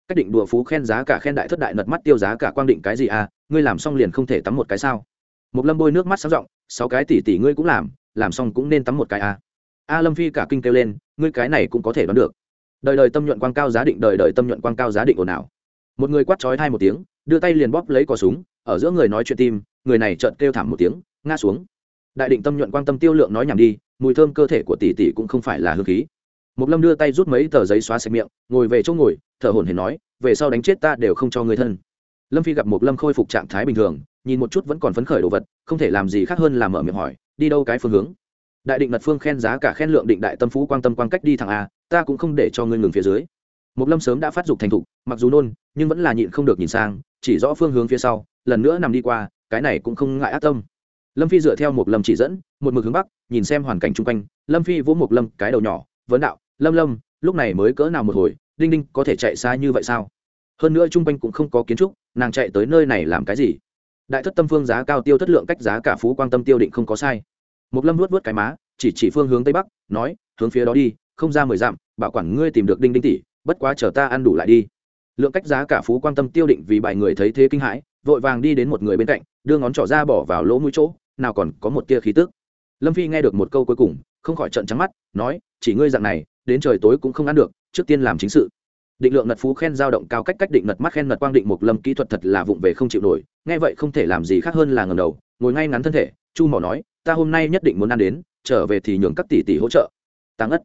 Cách định đùa phú khen giá cả khen đại thất đại nật mắt tiêu giá cả quang định cái gì à ngươi làm xong liền không thể tắm một cái sao? Một lâm bôi nước mắt sáng r sáu cái tỷ tỷ ngươi cũng làm làm xong cũng nên tắm một cái à. A lâm phi cả kinh kêu lên, ngươi cái này cũng có thể đoán được. Đời đời tâm nhuận quang cao giá định, đời đời tâm nhuận quang cao giá định ồn ào. Một người quát chói hai một tiếng, đưa tay liền bóp lấy cò súng, ở giữa người nói chuyện tim, người này chợt kêu thảm một tiếng, ngã xuống. Đại định tâm nhuận quan tâm tiêu lượng nói nhảm đi, mùi thơm cơ thể của tỷ tỷ cũng không phải là hương khí. Một lâm đưa tay rút mấy tờ giấy xóa sạch miệng, ngồi về chỗ ngồi, thở hổn hển nói, về sau đánh chết ta đều không cho người thân. Lâm phi gặp một lâm khôi phục trạng thái bình thường, nhìn một chút vẫn còn phấn khởi đồ vật, không thể làm gì khác hơn là mở miệng hỏi đi đâu cái phương hướng? Đại định mật phương khen giá cả khen lượng định đại tâm phú quan tâm quan cách đi thẳng a, ta cũng không để cho ngươi ngừng phía dưới. Một lâm sớm đã phát dục thành thục, mặc dù nôn, nhưng vẫn là nhịn không được nhìn sang, chỉ rõ phương hướng phía sau, lần nữa nằm đi qua, cái này cũng không ngại ác tâm. Lâm phi dựa theo một lâm chỉ dẫn, một mực hướng bắc, nhìn xem hoàn cảnh chung quanh. Lâm phi vỗ một lâm cái đầu nhỏ, vấn đạo, lâm lâm, lúc này mới cỡ nào một hồi, đinh đinh có thể chạy xa như vậy sao? Hơn nữa chung quanh cũng không có kiến trúc, nàng chạy tới nơi này làm cái gì? Đại thất tâm phương giá cao tiêu thất lượng cách giá cả phú quan tâm tiêu định không có sai. Một lâm nuốt vớt cái má, chỉ chỉ phương hướng tây bắc, nói, hướng phía đó đi, không ra mười dặm, bảo quản ngươi tìm được đinh đinh tỷ, bất quá chờ ta ăn đủ lại đi. Lượng cách giá cả phú quan tâm tiêu định vì bài người thấy thế kinh hãi, vội vàng đi đến một người bên cạnh, đưa ngón trỏ ra bỏ vào lỗ mũi chỗ, nào còn có một tia khí tức. Lâm phi nghe được một câu cuối cùng, không khỏi trận trắng mắt, nói, chỉ ngươi dạng này, đến trời tối cũng không ăn được, trước tiên làm chính sự định lượng ngật phú khen giao động cao cách cách định ngật mắt khen ngật quang định một lâm kỹ thuật thật là vụng về không chịu nổi nghe vậy không thể làm gì khác hơn là ngầm đầu ngồi ngay ngắn thân thể chu mỏ nói ta hôm nay nhất định muốn ăn đến trở về thì nhường các tỷ tỷ hỗ trợ. Tăng ất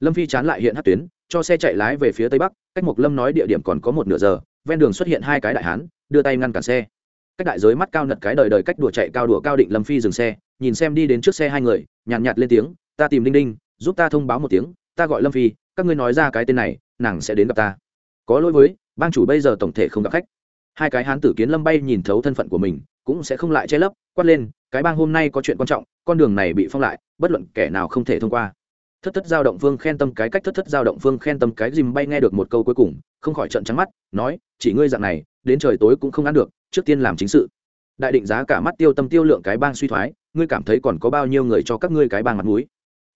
lâm phi chán lại hiện hát tuyến cho xe chạy lái về phía tây bắc cách một lâm nói địa điểm còn có một nửa giờ ven đường xuất hiện hai cái đại hán đưa tay ngăn cản xe. Cách đại giới mắt cao nật cái đời đời cách đùa chạy cao đùa cao định lâm phi dừng xe nhìn xem đi đến trước xe hai người nhàn nhạt, nhạt lên tiếng ta tìm đinh đinh giúp ta thông báo một tiếng ta gọi lâm phi các ngươi nói ra cái tên này, nàng sẽ đến gặp ta. Có lỗi với, bang chủ bây giờ tổng thể không gặp khách. Hai cái hán tử kiến lâm bay nhìn thấu thân phận của mình, cũng sẽ không lại che lấp, quát lên, cái bang hôm nay có chuyện quan trọng, con đường này bị phong lại, bất luận kẻ nào không thể thông qua. Thất thất giao động phương khen tâm cái cách thất thất giao động phương khen tâm cái dìm bay nghe được một câu cuối cùng, không khỏi trận trắng mắt, nói, chỉ ngươi dạng này, đến trời tối cũng không ăn được, trước tiên làm chính sự. Đại định giá cả mắt tiêu tâm tiêu lượng cái bang suy thoái, ngươi cảm thấy còn có bao nhiêu người cho các ngươi cái bang mặt mũi?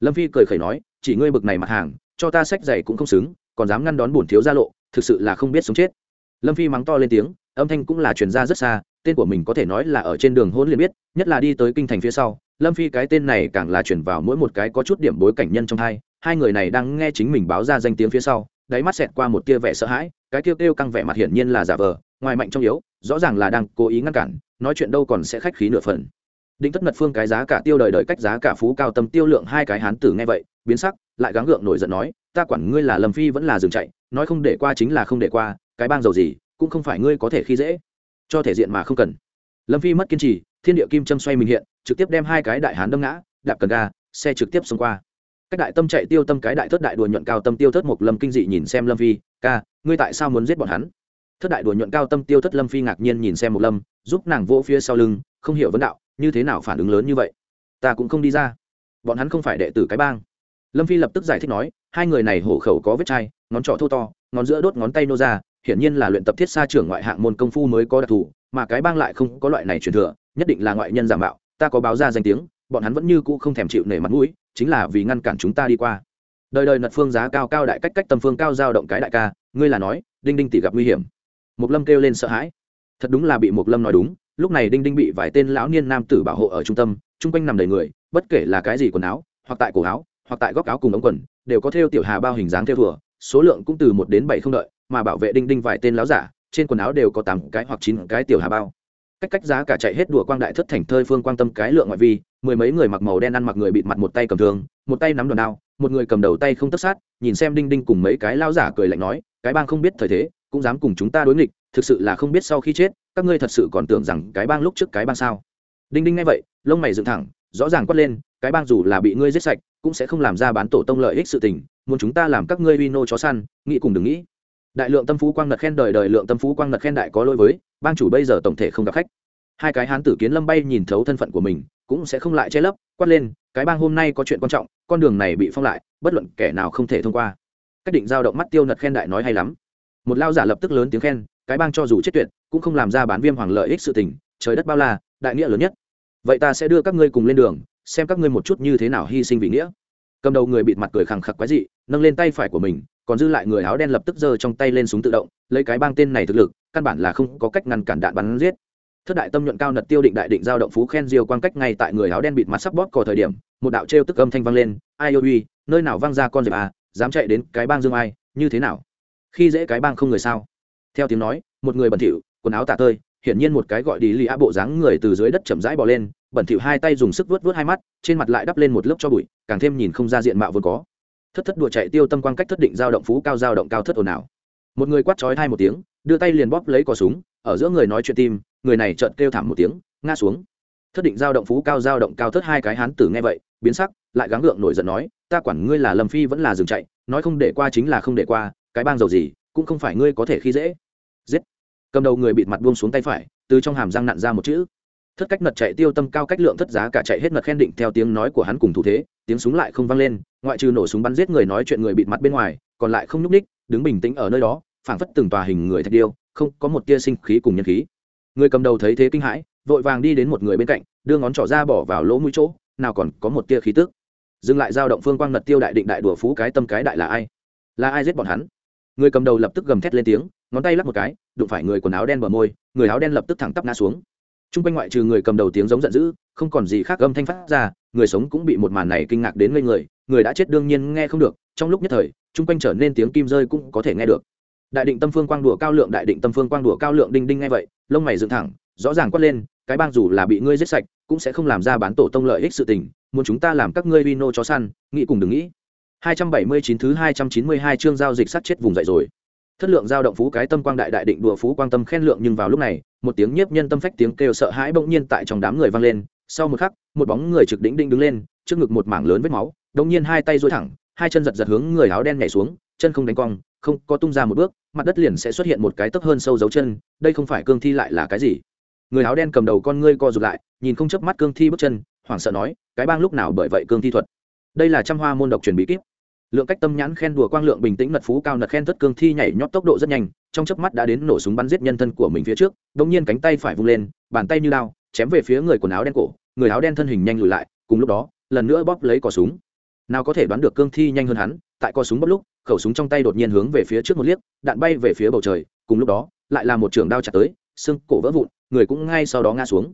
Lâm phi cười khẩy nói, chỉ ngươi bực này mặt hàng cho ta sách giày cũng không xứng, còn dám ngăn đón bổn thiếu gia lộ, thực sự là không biết sống chết. Lâm phi mắng to lên tiếng, âm thanh cũng là truyền ra rất xa, tên của mình có thể nói là ở trên đường hôn liền biết, nhất là đi tới kinh thành phía sau, lâm phi cái tên này càng là chuyển vào mỗi một cái có chút điểm bối cảnh nhân trong hai hai người này đang nghe chính mình báo ra danh tiếng phía sau, đáy mắt xẹt qua một tia vẻ sợ hãi, cái kêu kêu căng vẻ mặt hiển nhiên là giả vờ, ngoài mạnh trong yếu, rõ ràng là đang cố ý ngăn cản, nói chuyện đâu còn sẽ khách khí nửa phần. Định tất mật phương cái giá cả tiêu đời đời cách giá cả phú cao tâm tiêu lượng hai cái hán tử nghe vậy, biến sắc lại gắng gượng nổi giận nói, ta quản ngươi là lâm phi vẫn là dừng chạy, nói không để qua chính là không để qua, cái bang dầu gì, cũng không phải ngươi có thể khi dễ. Cho thể diện mà không cần. Lâm phi mất kiên trì, thiên địa kim châm xoay mình hiện, trực tiếp đem hai cái đại hán đâm ngã, đạp cần ga, xe trực tiếp xông qua. Các đại tâm chạy tiêu tâm cái đại thất đại đùa nhuận cao tâm tiêu thất một lâm kinh dị nhìn xem lâm phi, ca, ngươi tại sao muốn giết bọn hắn? Thất đại đùa nhuận cao tâm tiêu thất lâm phi ngạc nhiên nhìn xem một lâm, giúp nàng vỗ phía sau lưng, không hiểu vấn đạo, như thế nào phản ứng lớn như vậy? Ta cũng không đi ra. Bọn hắn không phải đệ tử cái bang lâm phi lập tức giải thích nói, hai người này hổ khẩu có vết chai, ngón trỏ thô to, ngón giữa đốt ngón tay nô ra, hiển nhiên là luyện tập thiết xa trưởng ngoại hạng môn công phu mới có đặc thù, mà cái bang lại không có loại này truyền thừa, nhất định là ngoại nhân giả mạo, ta có báo ra danh tiếng, bọn hắn vẫn như cũ không thèm chịu nể mặt mũi, chính là vì ngăn cản chúng ta đi qua. Đời đời nật phương giá cao cao đại cách cách tâm phương cao giao động cái đại ca, ngươi là nói, đinh đinh tỷ gặp nguy hiểm. Mục lâm kêu lên sợ hãi. Thật đúng là bị mục lâm nói đúng, lúc này đinh đinh bị vài tên lão niên nam tử bảo hộ ở trung tâm, chung quanh nằm đầy người, bất kể là cái gì quần áo, hoặc tại cổ áo hoặc tại góc áo cùng ống quần, đều có thêu tiểu hà bao hình dáng theo thùa số lượng cũng từ một đến bảy không đợi, mà bảo vệ đinh đinh vài tên láo giả, trên quần áo đều có tám cái hoặc chín cái tiểu hà bao. Cách cách giá cả chạy hết đùa quang đại thất thành thơi phương quan tâm cái lượng ngoại vi, mười mấy người mặc màu đen ăn mặc người bịt mặt một tay cầm thương, một tay nắm đòn đao, một người cầm đầu tay không tất sát, nhìn xem đinh đinh cùng mấy cái lao giả cười lạnh nói, cái bang không biết thời thế, cũng dám cùng chúng ta đối nghịch, thực sự là không biết sau khi chết, các ngươi thật sự còn tưởng rằng cái bang lúc trước cái bang sao? Đinh đinh nghe vậy, lông mày dựng thẳng, rõ ràng quát lên cái bang dù là bị ngươi giết sạch, cũng sẽ không làm ra bán tổ tông lợi ích sự tình, muốn chúng ta làm các ngươi uy nô chó săn, nghĩ cùng đừng nghĩ. Đại lượng tâm phú quang nật khen đời đời lượng tâm phú quang nật khen đại có lỗi với, bang chủ bây giờ tổng thể không gặp khách. Hai cái hán tử kiến lâm bay nhìn thấu thân phận của mình, cũng sẽ không lại che lấp, quát lên, cái bang hôm nay có chuyện quan trọng, con đường này bị phong lại, bất luận kẻ nào không thể thông qua. Cách định giao động mắt tiêu nật khen đại nói hay lắm. Một lao giả lập tức lớn tiếng khen, cái bang cho dù chết tuyệt, cũng không làm ra bán viêm hoàng lợi ích sự tình, trời đất bao la, đại nghĩa lớn nhất. Vậy ta sẽ đưa các ngươi cùng lên đường xem các ngươi một chút như thế nào hy sinh vì nghĩa. Cầm đầu người bịt mặt cười khẳng khặc quái dị, nâng lên tay phải của mình, còn dư lại người áo đen lập tức giơ trong tay lên súng tự động, lấy cái bang tên này thực lực, căn bản là không có cách ngăn cản đạn bắn giết. Thất đại tâm nhuận cao nật tiêu định đại định giao động phú khen diều quang cách ngay tại người áo đen bịt mặt sắp bóp cò thời điểm, một đạo trêu tức âm thanh vang lên, ai ôi uy nơi nào vang ra con dẹp à dám chạy đến cái bang dương ai, như thế nào? Khi dễ cái bang không người sao? Theo tiếng nói, một người bẩn thỉu, quần áo tả tơi hiển nhiên một cái gọi đi lì á bộ dáng người từ dưới đất chậm rãi bò lên, bẩn thỉu hai tay dùng sức vớt vớt hai mắt, trên mặt lại đắp lên một lớp cho bụi, càng thêm nhìn không ra diện mạo vốn có. Thất thất đùa chạy tiêu tâm quang cách thất định giao động phú cao giao động cao thất ồn ào. Một người quát chói hai một tiếng, đưa tay liền bóp lấy cò súng, ở giữa người nói chuyện tim, người này chợt kêu thảm một tiếng, ngã xuống. Thất định giao động phú cao giao động cao thất hai cái hán tử nghe vậy, biến sắc, lại gắng gượng nổi giận nói, ta quản ngươi là lâm phi vẫn là dừng chạy, nói không để qua chính là không để qua, cái bang dầu gì, cũng không phải ngươi có thể khi dễ. Giết cầm đầu người bịt mặt buông xuống tay phải, từ trong hàm răng nặn ra một chữ. Thất cách nật chạy tiêu tâm cao cách lượng thất giá cả chạy hết nật khen định theo tiếng nói của hắn cùng thủ thế, tiếng súng lại không vang lên, ngoại trừ nổ súng bắn giết người nói chuyện người bịt mặt bên ngoài, còn lại không nhúc ních đứng bình tĩnh ở nơi đó, phảng phất từng tòa hình người thạch điêu, không có một tia sinh khí cùng nhân khí. Người cầm đầu thấy thế kinh hãi, vội vàng đi đến một người bên cạnh, đưa ngón trỏ ra bỏ vào lỗ mũi chỗ, nào còn có một tia khí tức. Dừng lại giao động phương quang nật tiêu đại định đại đùa phú cái tâm cái đại là ai? Là ai giết bọn hắn? Người cầm đầu lập tức gầm thét lên tiếng ngón tay lắp một cái, đụng phải người quần áo đen bờ môi, người áo đen lập tức thẳng tắp ngã xuống. T r u n g quanh ngoại trừ người cầm đầu tiếng giống giận dữ, không còn gì khác âm thanh phát ra, người sống cũng bị một màn này kinh ngạc đến ngây người người đã chết đương nhiên nghe không được, trong lúc nhất thời t r u n g quanh trở nên tiếng kim rơi cũng có thể nghe được. Đại định tâm phương quang đùa cao lượng, đại định tâm phương quang đùa cao lượng đinh đinh nghe vậy, lông mày dựng thẳng, rõ ràng quát lên, cái bang dù là bị ngươi giết sạch, cũng sẽ không làm ra bán tổ tông lợi ích sự tình, muốn chúng ta làm các ngươi vino chó săn, nghĩ cùng đừng nghĩ. 279 thứ 292 chương giao dịch sát chết vùng dậy rồi. Thất lượng giao động phú cái tâm quang đại đại định đùa phú quang tâm khen lượng nhưng vào lúc này, một tiếng nhiếp nhân tâm phách tiếng kêu sợ hãi bỗng nhiên tại trong đám người vang lên, sau một khắc, một bóng người trực đỉnh đinh đứng lên, trước ngực một mảng lớn vết máu, đột nhiên hai tay duỗi thẳng, hai chân giật giật hướng người áo đen nhảy xuống, chân không đánh cong, không có tung ra một bước, mặt đất liền sẽ xuất hiện một cái tấp hơn sâu dấu chân, đây không phải cương thi lại là cái gì? Người áo đen cầm đầu con ngươi co rụt lại, nhìn không chớp mắt cương thi bước chân, hoảng sợ nói, cái bang lúc nào bởi vậy cương thi thuật? Đây là trăm hoa môn độc truyền bí kíp lượng cách tâm nhãn khen đùa quang lượng bình tĩnh nật phú cao nật khen thất cương thi nhảy nhót tốc độ rất nhanh, trong chớp mắt đã đến nổ súng bắn giết nhân thân của mình phía trước đống nhiên cánh tay phải vung lên, bàn tay như lao, chém về phía người quần áo đen cổ, người áo đen thân hình nhanh lùi lại, cùng lúc đó, lần nữa bóp lấy cò súng. Nào có thể đoán được cương thi nhanh hơn hắn, tại cò súng bóp lúc, khẩu súng trong tay đột nhiên hướng về phía trước một liếc, đạn bay về phía bầu trời, cùng lúc đó, lại là một trường đao chặt tới, xương cổ vỡ vụn, người cũng ngay sau đó ngã xuống.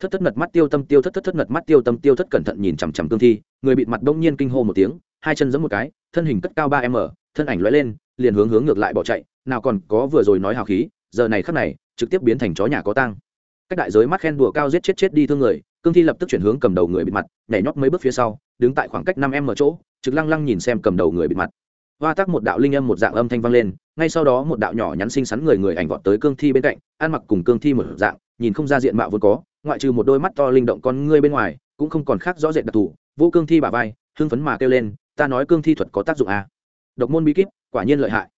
Thất thất mật mắt tiêu tâm tiêu thất thất thất mật mắt tiêu tâm tiêu thất cẩn thận nhìn chằm chằm cương thi, người bị mặt đông nhiên kinh hô một tiếng hai chân giẫm một cái, thân hình cất cao ba m thân ảnh lóe lên, liền hướng hướng ngược lại bỏ chạy, nào còn có vừa rồi nói hào khí, giờ này khắc này, trực tiếp biến thành chó nhà có tang. Các đại giới mắt khen đùa cao giết chết chết đi thương người, cương thi lập tức chuyển hướng cầm đầu người bịt mặt, nhảy nhót mấy bước phía sau, đứng tại khoảng cách năm em ở chỗ, trực lăng lăng nhìn xem cầm đầu người bịt mặt. Hoa tác một đạo linh âm một dạng âm thanh vang lên, ngay sau đó một đạo nhỏ nhắn xinh xắn người người ảnh vọt tới cương thi bên cạnh, ăn mặc cùng cương thi một dạng, nhìn không ra diện mạo vốn có, ngoại trừ một đôi mắt to linh động con ngươi bên ngoài, cũng không còn khác rõ rệt đặc thù vô cương thi bả vai, hưng phấn mà kêu lên ta nói cương thi thuật có tác dụng à. độc môn bí kíp, quả nhiên lợi hại.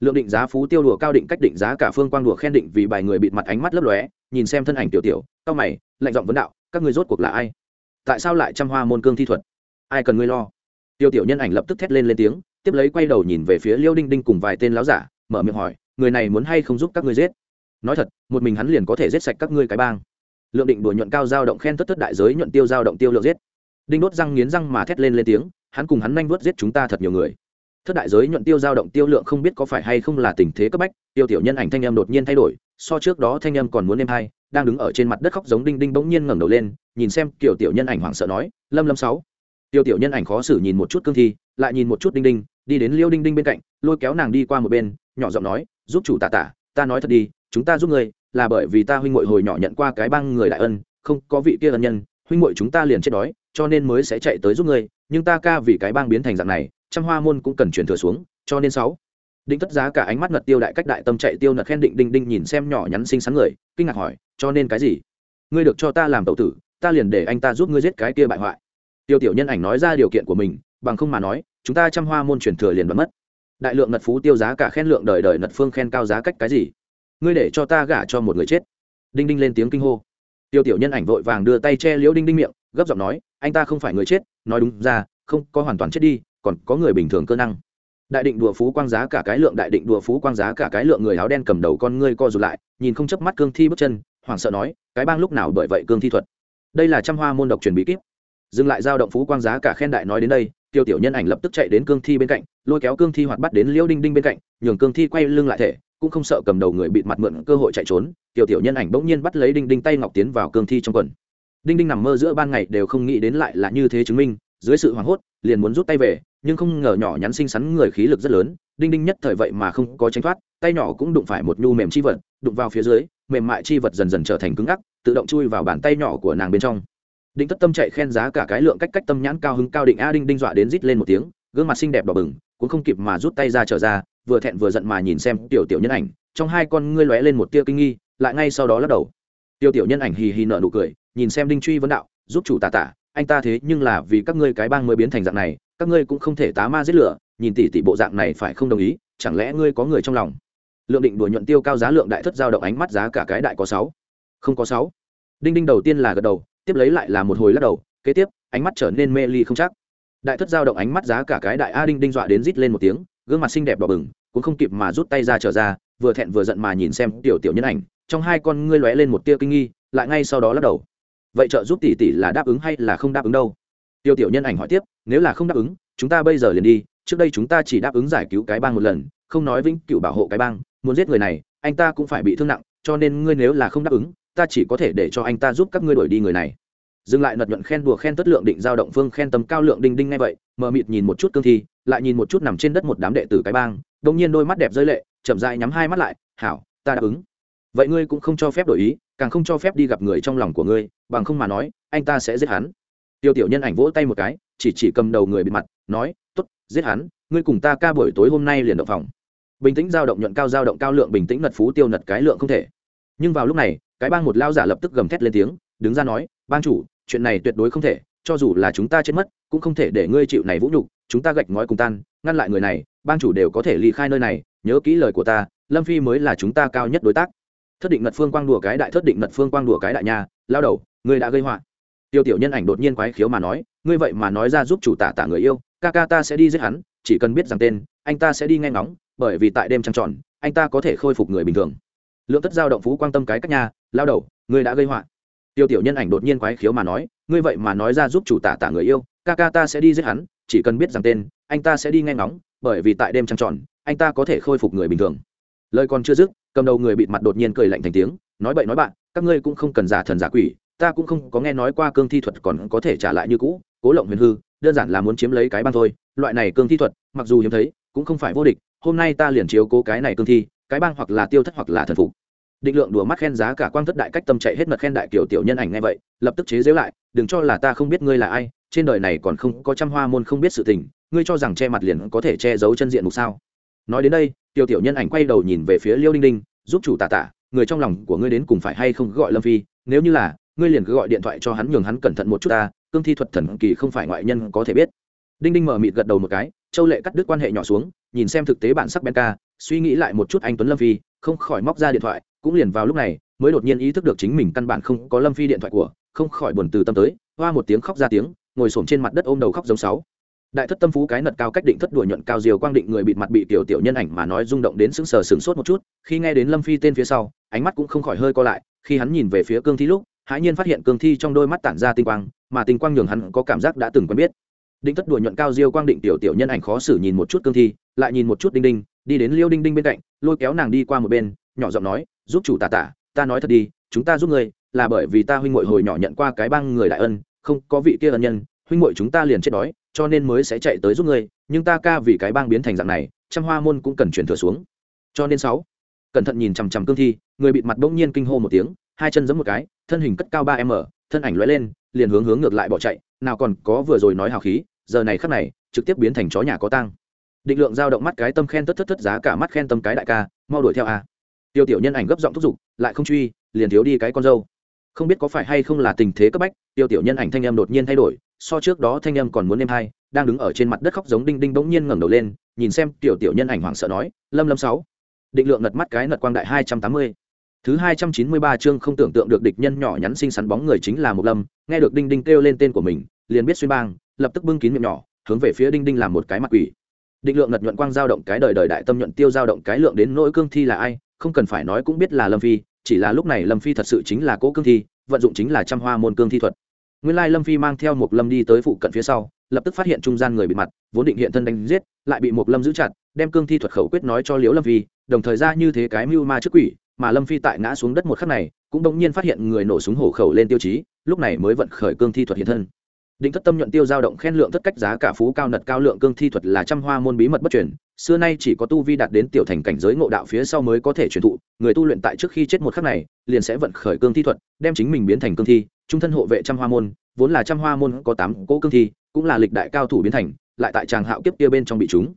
Lượng định giá phú tiêu đùa cao định cách định giá cả phương quang đùa khen định vì bài người bịt mặt ánh mắt lấp lóe, nhìn xem thân ảnh tiểu tiểu cao mày, lạnh giọng vấn đạo, các người rốt cuộc là ai? Tại sao lại trăm hoa môn cương thi thuật? Ai cần ngươi lo? Tiêu tiểu nhân ảnh lập tức thét lên lên tiếng, tiếp lấy quay đầu nhìn về phía liêu đinh đinh cùng vài tên láo giả, mở miệng hỏi, người này muốn hay không giúp các ngươi giết? Nói thật, một mình hắn liền có thể giết sạch các ngươi cái bang. Lượng định đùa nhuận cao giao động khen tất tất đại giới nhuận tiêu giao động tiêu lượng giết. Đinh đốt răng nghiến răng mà thét lên lên tiếng hắn cùng hắn nhanh vớt giết chúng ta thật nhiều người. Thất đại giới nhuận tiêu giao động tiêu lượng không biết có phải hay không là tình thế cấp bách, tiêu tiểu nhân ảnh thanh em đột nhiên thay đổi, so trước đó thanh em còn muốn êm hai đang đứng ở trên mặt đất khóc giống đinh đinh bỗng nhiên ngẩng đầu lên, nhìn xem kiểu tiểu nhân ảnh hoảng sợ nói, lâm lâm sáu. Tiêu tiểu nhân ảnh khó xử nhìn một chút cương thi, lại nhìn một chút đinh đinh, đi đến liêu đinh đinh bên cạnh, lôi kéo nàng đi qua một bên, nhỏ giọng nói, giúp chủ tạ tạ ta nói thật đi, chúng ta giúp ngươi, là bởi vì ta huynh muội hồi nhỏ nhận qua cái băng người đại ân, không có vị kia ân nhân, huynh muội chúng ta liền chết đói, cho nên mới sẽ chạy tới giúp ngươi nhưng ta ca vì cái bang biến thành dạng này, trăm hoa môn cũng cần chuyển thừa xuống, cho nên sáu. Đinh tất giá cả ánh mắt ngật tiêu đại cách đại tâm chạy tiêu nật khen định đinh đinh nhìn xem nhỏ nhắn xinh xắn người, kinh ngạc hỏi, cho nên cái gì? Ngươi được cho ta làm tẩu tử, ta liền để anh ta giúp ngươi giết cái kia bại hoại. Tiêu tiểu nhân ảnh nói ra điều kiện của mình, bằng không mà nói, chúng ta trăm hoa môn chuyển thừa liền bật mất. Đại lượng nật phú tiêu giá cả khen lượng đời đời nật phương khen cao giá cách cái gì? Ngươi để cho ta gả cho một người chết. Đinh đinh lên tiếng kinh hô. Tiêu tiểu nhân ảnh vội vàng đưa tay che liễu đinh đinh miệng, gấp giọng nói anh ta không phải người chết, nói đúng ra, không có hoàn toàn chết đi, còn có người bình thường cơ năng. Đại định đùa phú quang giá cả cái lượng, đại định đùa phú quang giá cả cái lượng người áo đen cầm đầu con ngươi co rụt lại, nhìn không chớp mắt cương thi bước chân, hoảng sợ nói, cái bang lúc nào bởi vậy cương thi thuật? Đây là trăm hoa môn độc truyền bí kíp. Dừng lại giao động phú quang giá cả khen đại nói đến đây, tiêu tiểu nhân ảnh lập tức chạy đến cương thi bên cạnh, lôi kéo cương thi hoạt bắt đến liễu đinh đinh bên cạnh, nhường cương thi quay lưng lại thể, cũng không sợ cầm đầu người bịt mặt mượn cơ hội chạy trốn. Tiểu tiểu nhân ảnh bỗng nhiên bắt lấy đinh đinh tay ngọc tiến vào cương thi trong quần đinh đinh nằm mơ giữa ban ngày đều không nghĩ đến lại là như thế chứng minh, dưới sự hoảng hốt, liền muốn rút tay về, nhưng không ngờ nhỏ nhắn xinh xắn người khí lực rất lớn, đinh đinh nhất thời vậy mà không có tránh thoát, tay nhỏ cũng đụng phải một nhu mềm chi vật, đụng vào phía dưới, mềm mại chi vật dần dần trở thành cứng ngắc, tự động chui vào bàn tay nhỏ của nàng bên trong. Đinh tất tâm chạy khen giá cả cái lượng cách cách tâm nhãn cao hứng cao định a đinh đinh dọa đến rít lên một tiếng, gương mặt xinh đẹp đỏ bừng, cũng không kịp mà rút tay ra trở ra, vừa thẹn vừa giận mà nhìn xem tiểu tiểu nhân ảnh, trong hai con ngươi lóe lên một tia kinh nghi, lại ngay sau đó lắc đầu. Tiểu tiểu nhân ảnh hì hì nở nụ cười nhìn xem đinh truy vấn đạo, giúp chủ tà tà anh ta thế nhưng là vì các ngươi cái bang mới biến thành dạng này, các ngươi cũng không thể tá ma giết lửa, nhìn tỷ tỷ bộ dạng này phải không đồng ý, chẳng lẽ ngươi có người trong lòng? Lượng định đuổi nhuận tiêu cao giá lượng đại thất giao động ánh mắt giá cả cái đại có sáu. Không có sáu. Đinh đinh đầu tiên là gật đầu, tiếp lấy lại là một hồi lắc đầu, kế tiếp, ánh mắt trở nên mê ly không chắc. Đại thất giao động ánh mắt giá cả cái đại a đinh đinh dọa đến rít lên một tiếng, gương mặt xinh đẹp đỏ bừng, cũng không kịp mà rút tay ra trở ra, vừa thẹn vừa giận mà nhìn xem tiểu tiểu nhân ảnh, trong hai con ngươi lóe lên một tia kinh nghi, lại ngay sau đó lắc đầu vậy trợ giúp tỷ tỷ là đáp ứng hay là không đáp ứng đâu? Tiêu tiểu nhân ảnh hỏi tiếp, nếu là không đáp ứng, chúng ta bây giờ liền đi, trước đây chúng ta chỉ đáp ứng giải cứu cái bang một lần, không nói vĩnh cựu bảo hộ cái bang, muốn giết người này, anh ta cũng phải bị thương nặng, cho nên ngươi nếu là không đáp ứng, ta chỉ có thể để cho anh ta giúp các ngươi đuổi đi người này. Dừng lại nật nhuận khen đùa khen tất lượng định giao động phương khen tầm cao lượng đinh đinh ngay vậy, mờ mịt nhìn một chút cương thi, lại nhìn một chút nằm trên đất một đám đệ tử cái bang đông nhiên đôi mắt đẹp rơi lệ, chậm dại nhắm hai mắt lại, hảo, ta đáp ứng. Vậy ngươi cũng không cho phép đổi ý càng không cho phép đi gặp người trong lòng của ngươi, bằng không mà nói, anh ta sẽ giết hắn. Tiêu tiểu nhân ảnh vỗ tay một cái, chỉ chỉ cầm đầu người bị mặt, nói t ố t giết hắn, ngươi cùng ta ca buổi tối hôm nay liền động phòng. Bình tĩnh giao động nhuận cao giao động cao lượng bình tĩnh nật phú tiêu nật cái lượng không thể. Nhưng vào lúc này, cái bang một lao giả lập tức gầm thét lên tiếng, đứng ra nói, bang chủ, chuyện này tuyệt đối không thể, cho dù là chúng ta chết mất, cũng không thể để ngươi chịu này vũ nhục, chúng ta gạch ngói cùng tan, ngăn lại người này, bang chủ đều có thể ly khai nơi này, nhớ kỹ lời của ta, lâm phi mới là chúng ta cao nhất đối tác thất định ngật phương quang đùa cái đại thất định ngật phương quang đùa cái đại nhà lao đầu, ngươi đã gây họa. Tiêu tiểu nhân ảnh đột nhiên quái khiếu mà nói, ngươi vậy mà nói ra giúp chủ tả tả người yêu, ca ca ta sẽ đi giết hắn, chỉ cần biết rằng tên, anh ta sẽ đi nghe ngóng, bởi vì tại đêm trăng tròn, anh ta có thể khôi phục người bình thường. Lượng tất giao động phú quan tâm cái các nhà lao đầu, ngươi đã gây họa. Tiêu tiểu nhân ảnh đột nhiên quái khiếu mà nói, ngươi vậy mà nói ra giúp chủ tả tả người yêu, ca ca ta sẽ đi giết hắn, chỉ cần biết rằng tên, anh ta sẽ đi nghe ngóng, bởi vì tại đêm trăng tròn, anh ta có thể khôi phục người bình thường. Lời còn chưa dứt cầm đầu người bịt mặt đột nhiên cười lạnh thành tiếng, nói bậy nói bạn, các ngươi cũng không cần giả thần giả quỷ, ta cũng không có nghe nói qua cương thi thuật còn có thể trả lại như cũ, cố lộng huyền hư, đơn giản là muốn chiếm lấy cái băng thôi, loại này cương thi thuật, mặc dù hiếm thấy, cũng không phải vô địch, hôm nay ta liền chiếu cố cái này cương thi, cái băng hoặc là tiêu thất hoặc là thần phục. Định lượng đùa mắt khen giá cả quang thất đại cách tâm chạy hết mật khen đại kiểu tiểu nhân ảnh ngay vậy, lập tức chế giễu lại, đừng cho là ta không biết ngươi là ai, trên đời này còn không có trăm hoa môn không biết sự tình, ngươi cho rằng che mặt liền có thể che giấu chân diện mục sao? Nói đến đây tiểu tiểu nhân ảnh quay đầu nhìn về phía liêu đinh đinh, giúp chủ tà tả, người trong lòng của ngươi đến cùng phải hay không gọi lâm phi? Nếu như là, ngươi liền cứ gọi điện thoại cho hắn nhường hắn cẩn thận một chút ta, cương thi thuật thần kỳ không phải ngoại nhân có thể biết. Đinh đinh mở mịt gật đầu một cái, châu lệ cắt đứt quan hệ nhỏ xuống, nhìn xem thực tế bản sắc ben ca, suy nghĩ lại một chút anh tuấn lâm phi, không khỏi móc ra điện thoại, cũng liền vào lúc này, mới đột nhiên ý thức được chính mình căn bản không có lâm phi điện thoại của, không khỏi buồn từ tâm tới, hoa một tiếng khóc ra tiếng, ngồi xổm trên mặt đất ôm đầu khóc giống sáu đại thất tâm phú cái nật cao cách định thất đùa nhuận cao diều quang định người bịt mặt bị tiểu tiểu nhân ảnh mà nói rung động đến sững sờ sửng sốt một chút, khi nghe đến lâm phi tên phía sau, ánh mắt cũng không khỏi hơi co lại, khi hắn nhìn về phía cương thi lúc, hãi nhiên phát hiện cương thi trong đôi mắt tản ra tinh quang, mà tinh quang nhường hắn có cảm giác đã từng quen biết. Định thất đùa nhuận cao diêu quang định tiểu tiểu nhân ảnh khó xử nhìn một chút cương thi, lại nhìn một chút đinh đinh, đi đến liêu đinh đinh bên cạnh, lôi kéo nàng đi qua một bên, nhỏ giọng nói, giúp chủ tà tả, ta nói thật đi, chúng ta giúp ngươi, là bởi vì ta huynh ngội hồi nhỏ nhận qua cái băng người đại ân, không có vị kia ân nhân, huynh muội chúng ta liền chết đói cho nên mới sẽ chạy tới giúp ngươi, nhưng ta ca vì cái bang biến thành dạng này, trăm hoa môn cũng cần chuyển thừa xuống. Cho nên sáu, cẩn thận nhìn chằm chằm cương thi, người bịt mặt bỗng nhiên kinh hô một tiếng, hai chân giẫm một cái, thân hình cất cao ba m thân ảnh lóe lên, liền hướng hướng ngược lại bỏ chạy, nào còn có vừa rồi nói hào khí, giờ này khắc này, trực tiếp biến thành chó nhà có tang. Định lượng dao động mắt cái tâm khen tất thất thất giá cả mắt khen tâm cái đại ca, mau đuổi theo a. Tiêu tiểu nhân ảnh gấp giọng thúc giục, lại không truy, liền thiếu đi cái con dâu. Không biết có phải hay không là tình thế cấp bách, tiêu tiểu nhân ảnh thanh em đột nhiên thay đổi so trước đó thanh em còn muốn êm hai, đang đứng ở trên mặt đất khóc giống đinh đinh bỗng nhiên ngẩng đầu lên, nhìn xem tiểu tiểu nhân ảnh hoảng sợ nói, lâm lâm sáu, định lượng nật mắt cái nật quang đại hai trăm tám mươi. Thứ hai trăm chín mươi ba chương không tưởng tượng được địch nhân nhỏ nhắn xinh xắn bóng người chính là một lâm, nghe được đinh đinh kêu lên tên của mình, liền biết xuyên bang, lập tức bưng kín miệng nhỏ, hướng về phía đinh đinh làm một cái mặt quỷ. Định lượng nật nhuận quang giao động cái đời đời đại tâm nhuận tiêu giao động cái lượng đến nỗi cương thi là ai, không cần phải nói cũng biết là lâm phi, chỉ là lúc này lâm phi thật sự chính là cố cương thi, vận dụng chính là trăm hoa môn cương thi thuật nguyên lai lâm phi mang theo một lâm đi tới phụ cận phía sau, lập tức phát hiện trung gian người bị mặt, vốn định hiện thân đánh giết, lại bị một lâm giữ chặt, đem cương thi thuật khẩu quyết nói cho liễu lâm phi, đồng thời ra như thế cái mưu ma trước quỷ, mà lâm phi tại ngã xuống đất một khắc này, cũng đ nhiên phát hiện người nổ súng hổ khẩu lên tiêu chí, lúc này mới vận khởi cương thi thuật hiện thân định thất tâm nhuận tiêu giao động khen lượng thất cách giá cả phú cao nật cao lượng cương thi thuật là trăm hoa môn bí mật bất truyền. Xưa nay chỉ có tu vi đạt đến tiểu thành cảnh giới ngộ đạo phía sau mới có thể truyền thụ, người tu luyện tại trước khi chết một khắc này, liền sẽ vận khởi cương thi thuật, đem chính mình biến thành cương thi, trung thân hộ vệ trăm hoa môn, vốn là trăm hoa môn có tám cỗ cương thi, cũng là lịch đại cao thủ biến thành, lại tại tràng hạo kiếp kia bên trong bị chúng.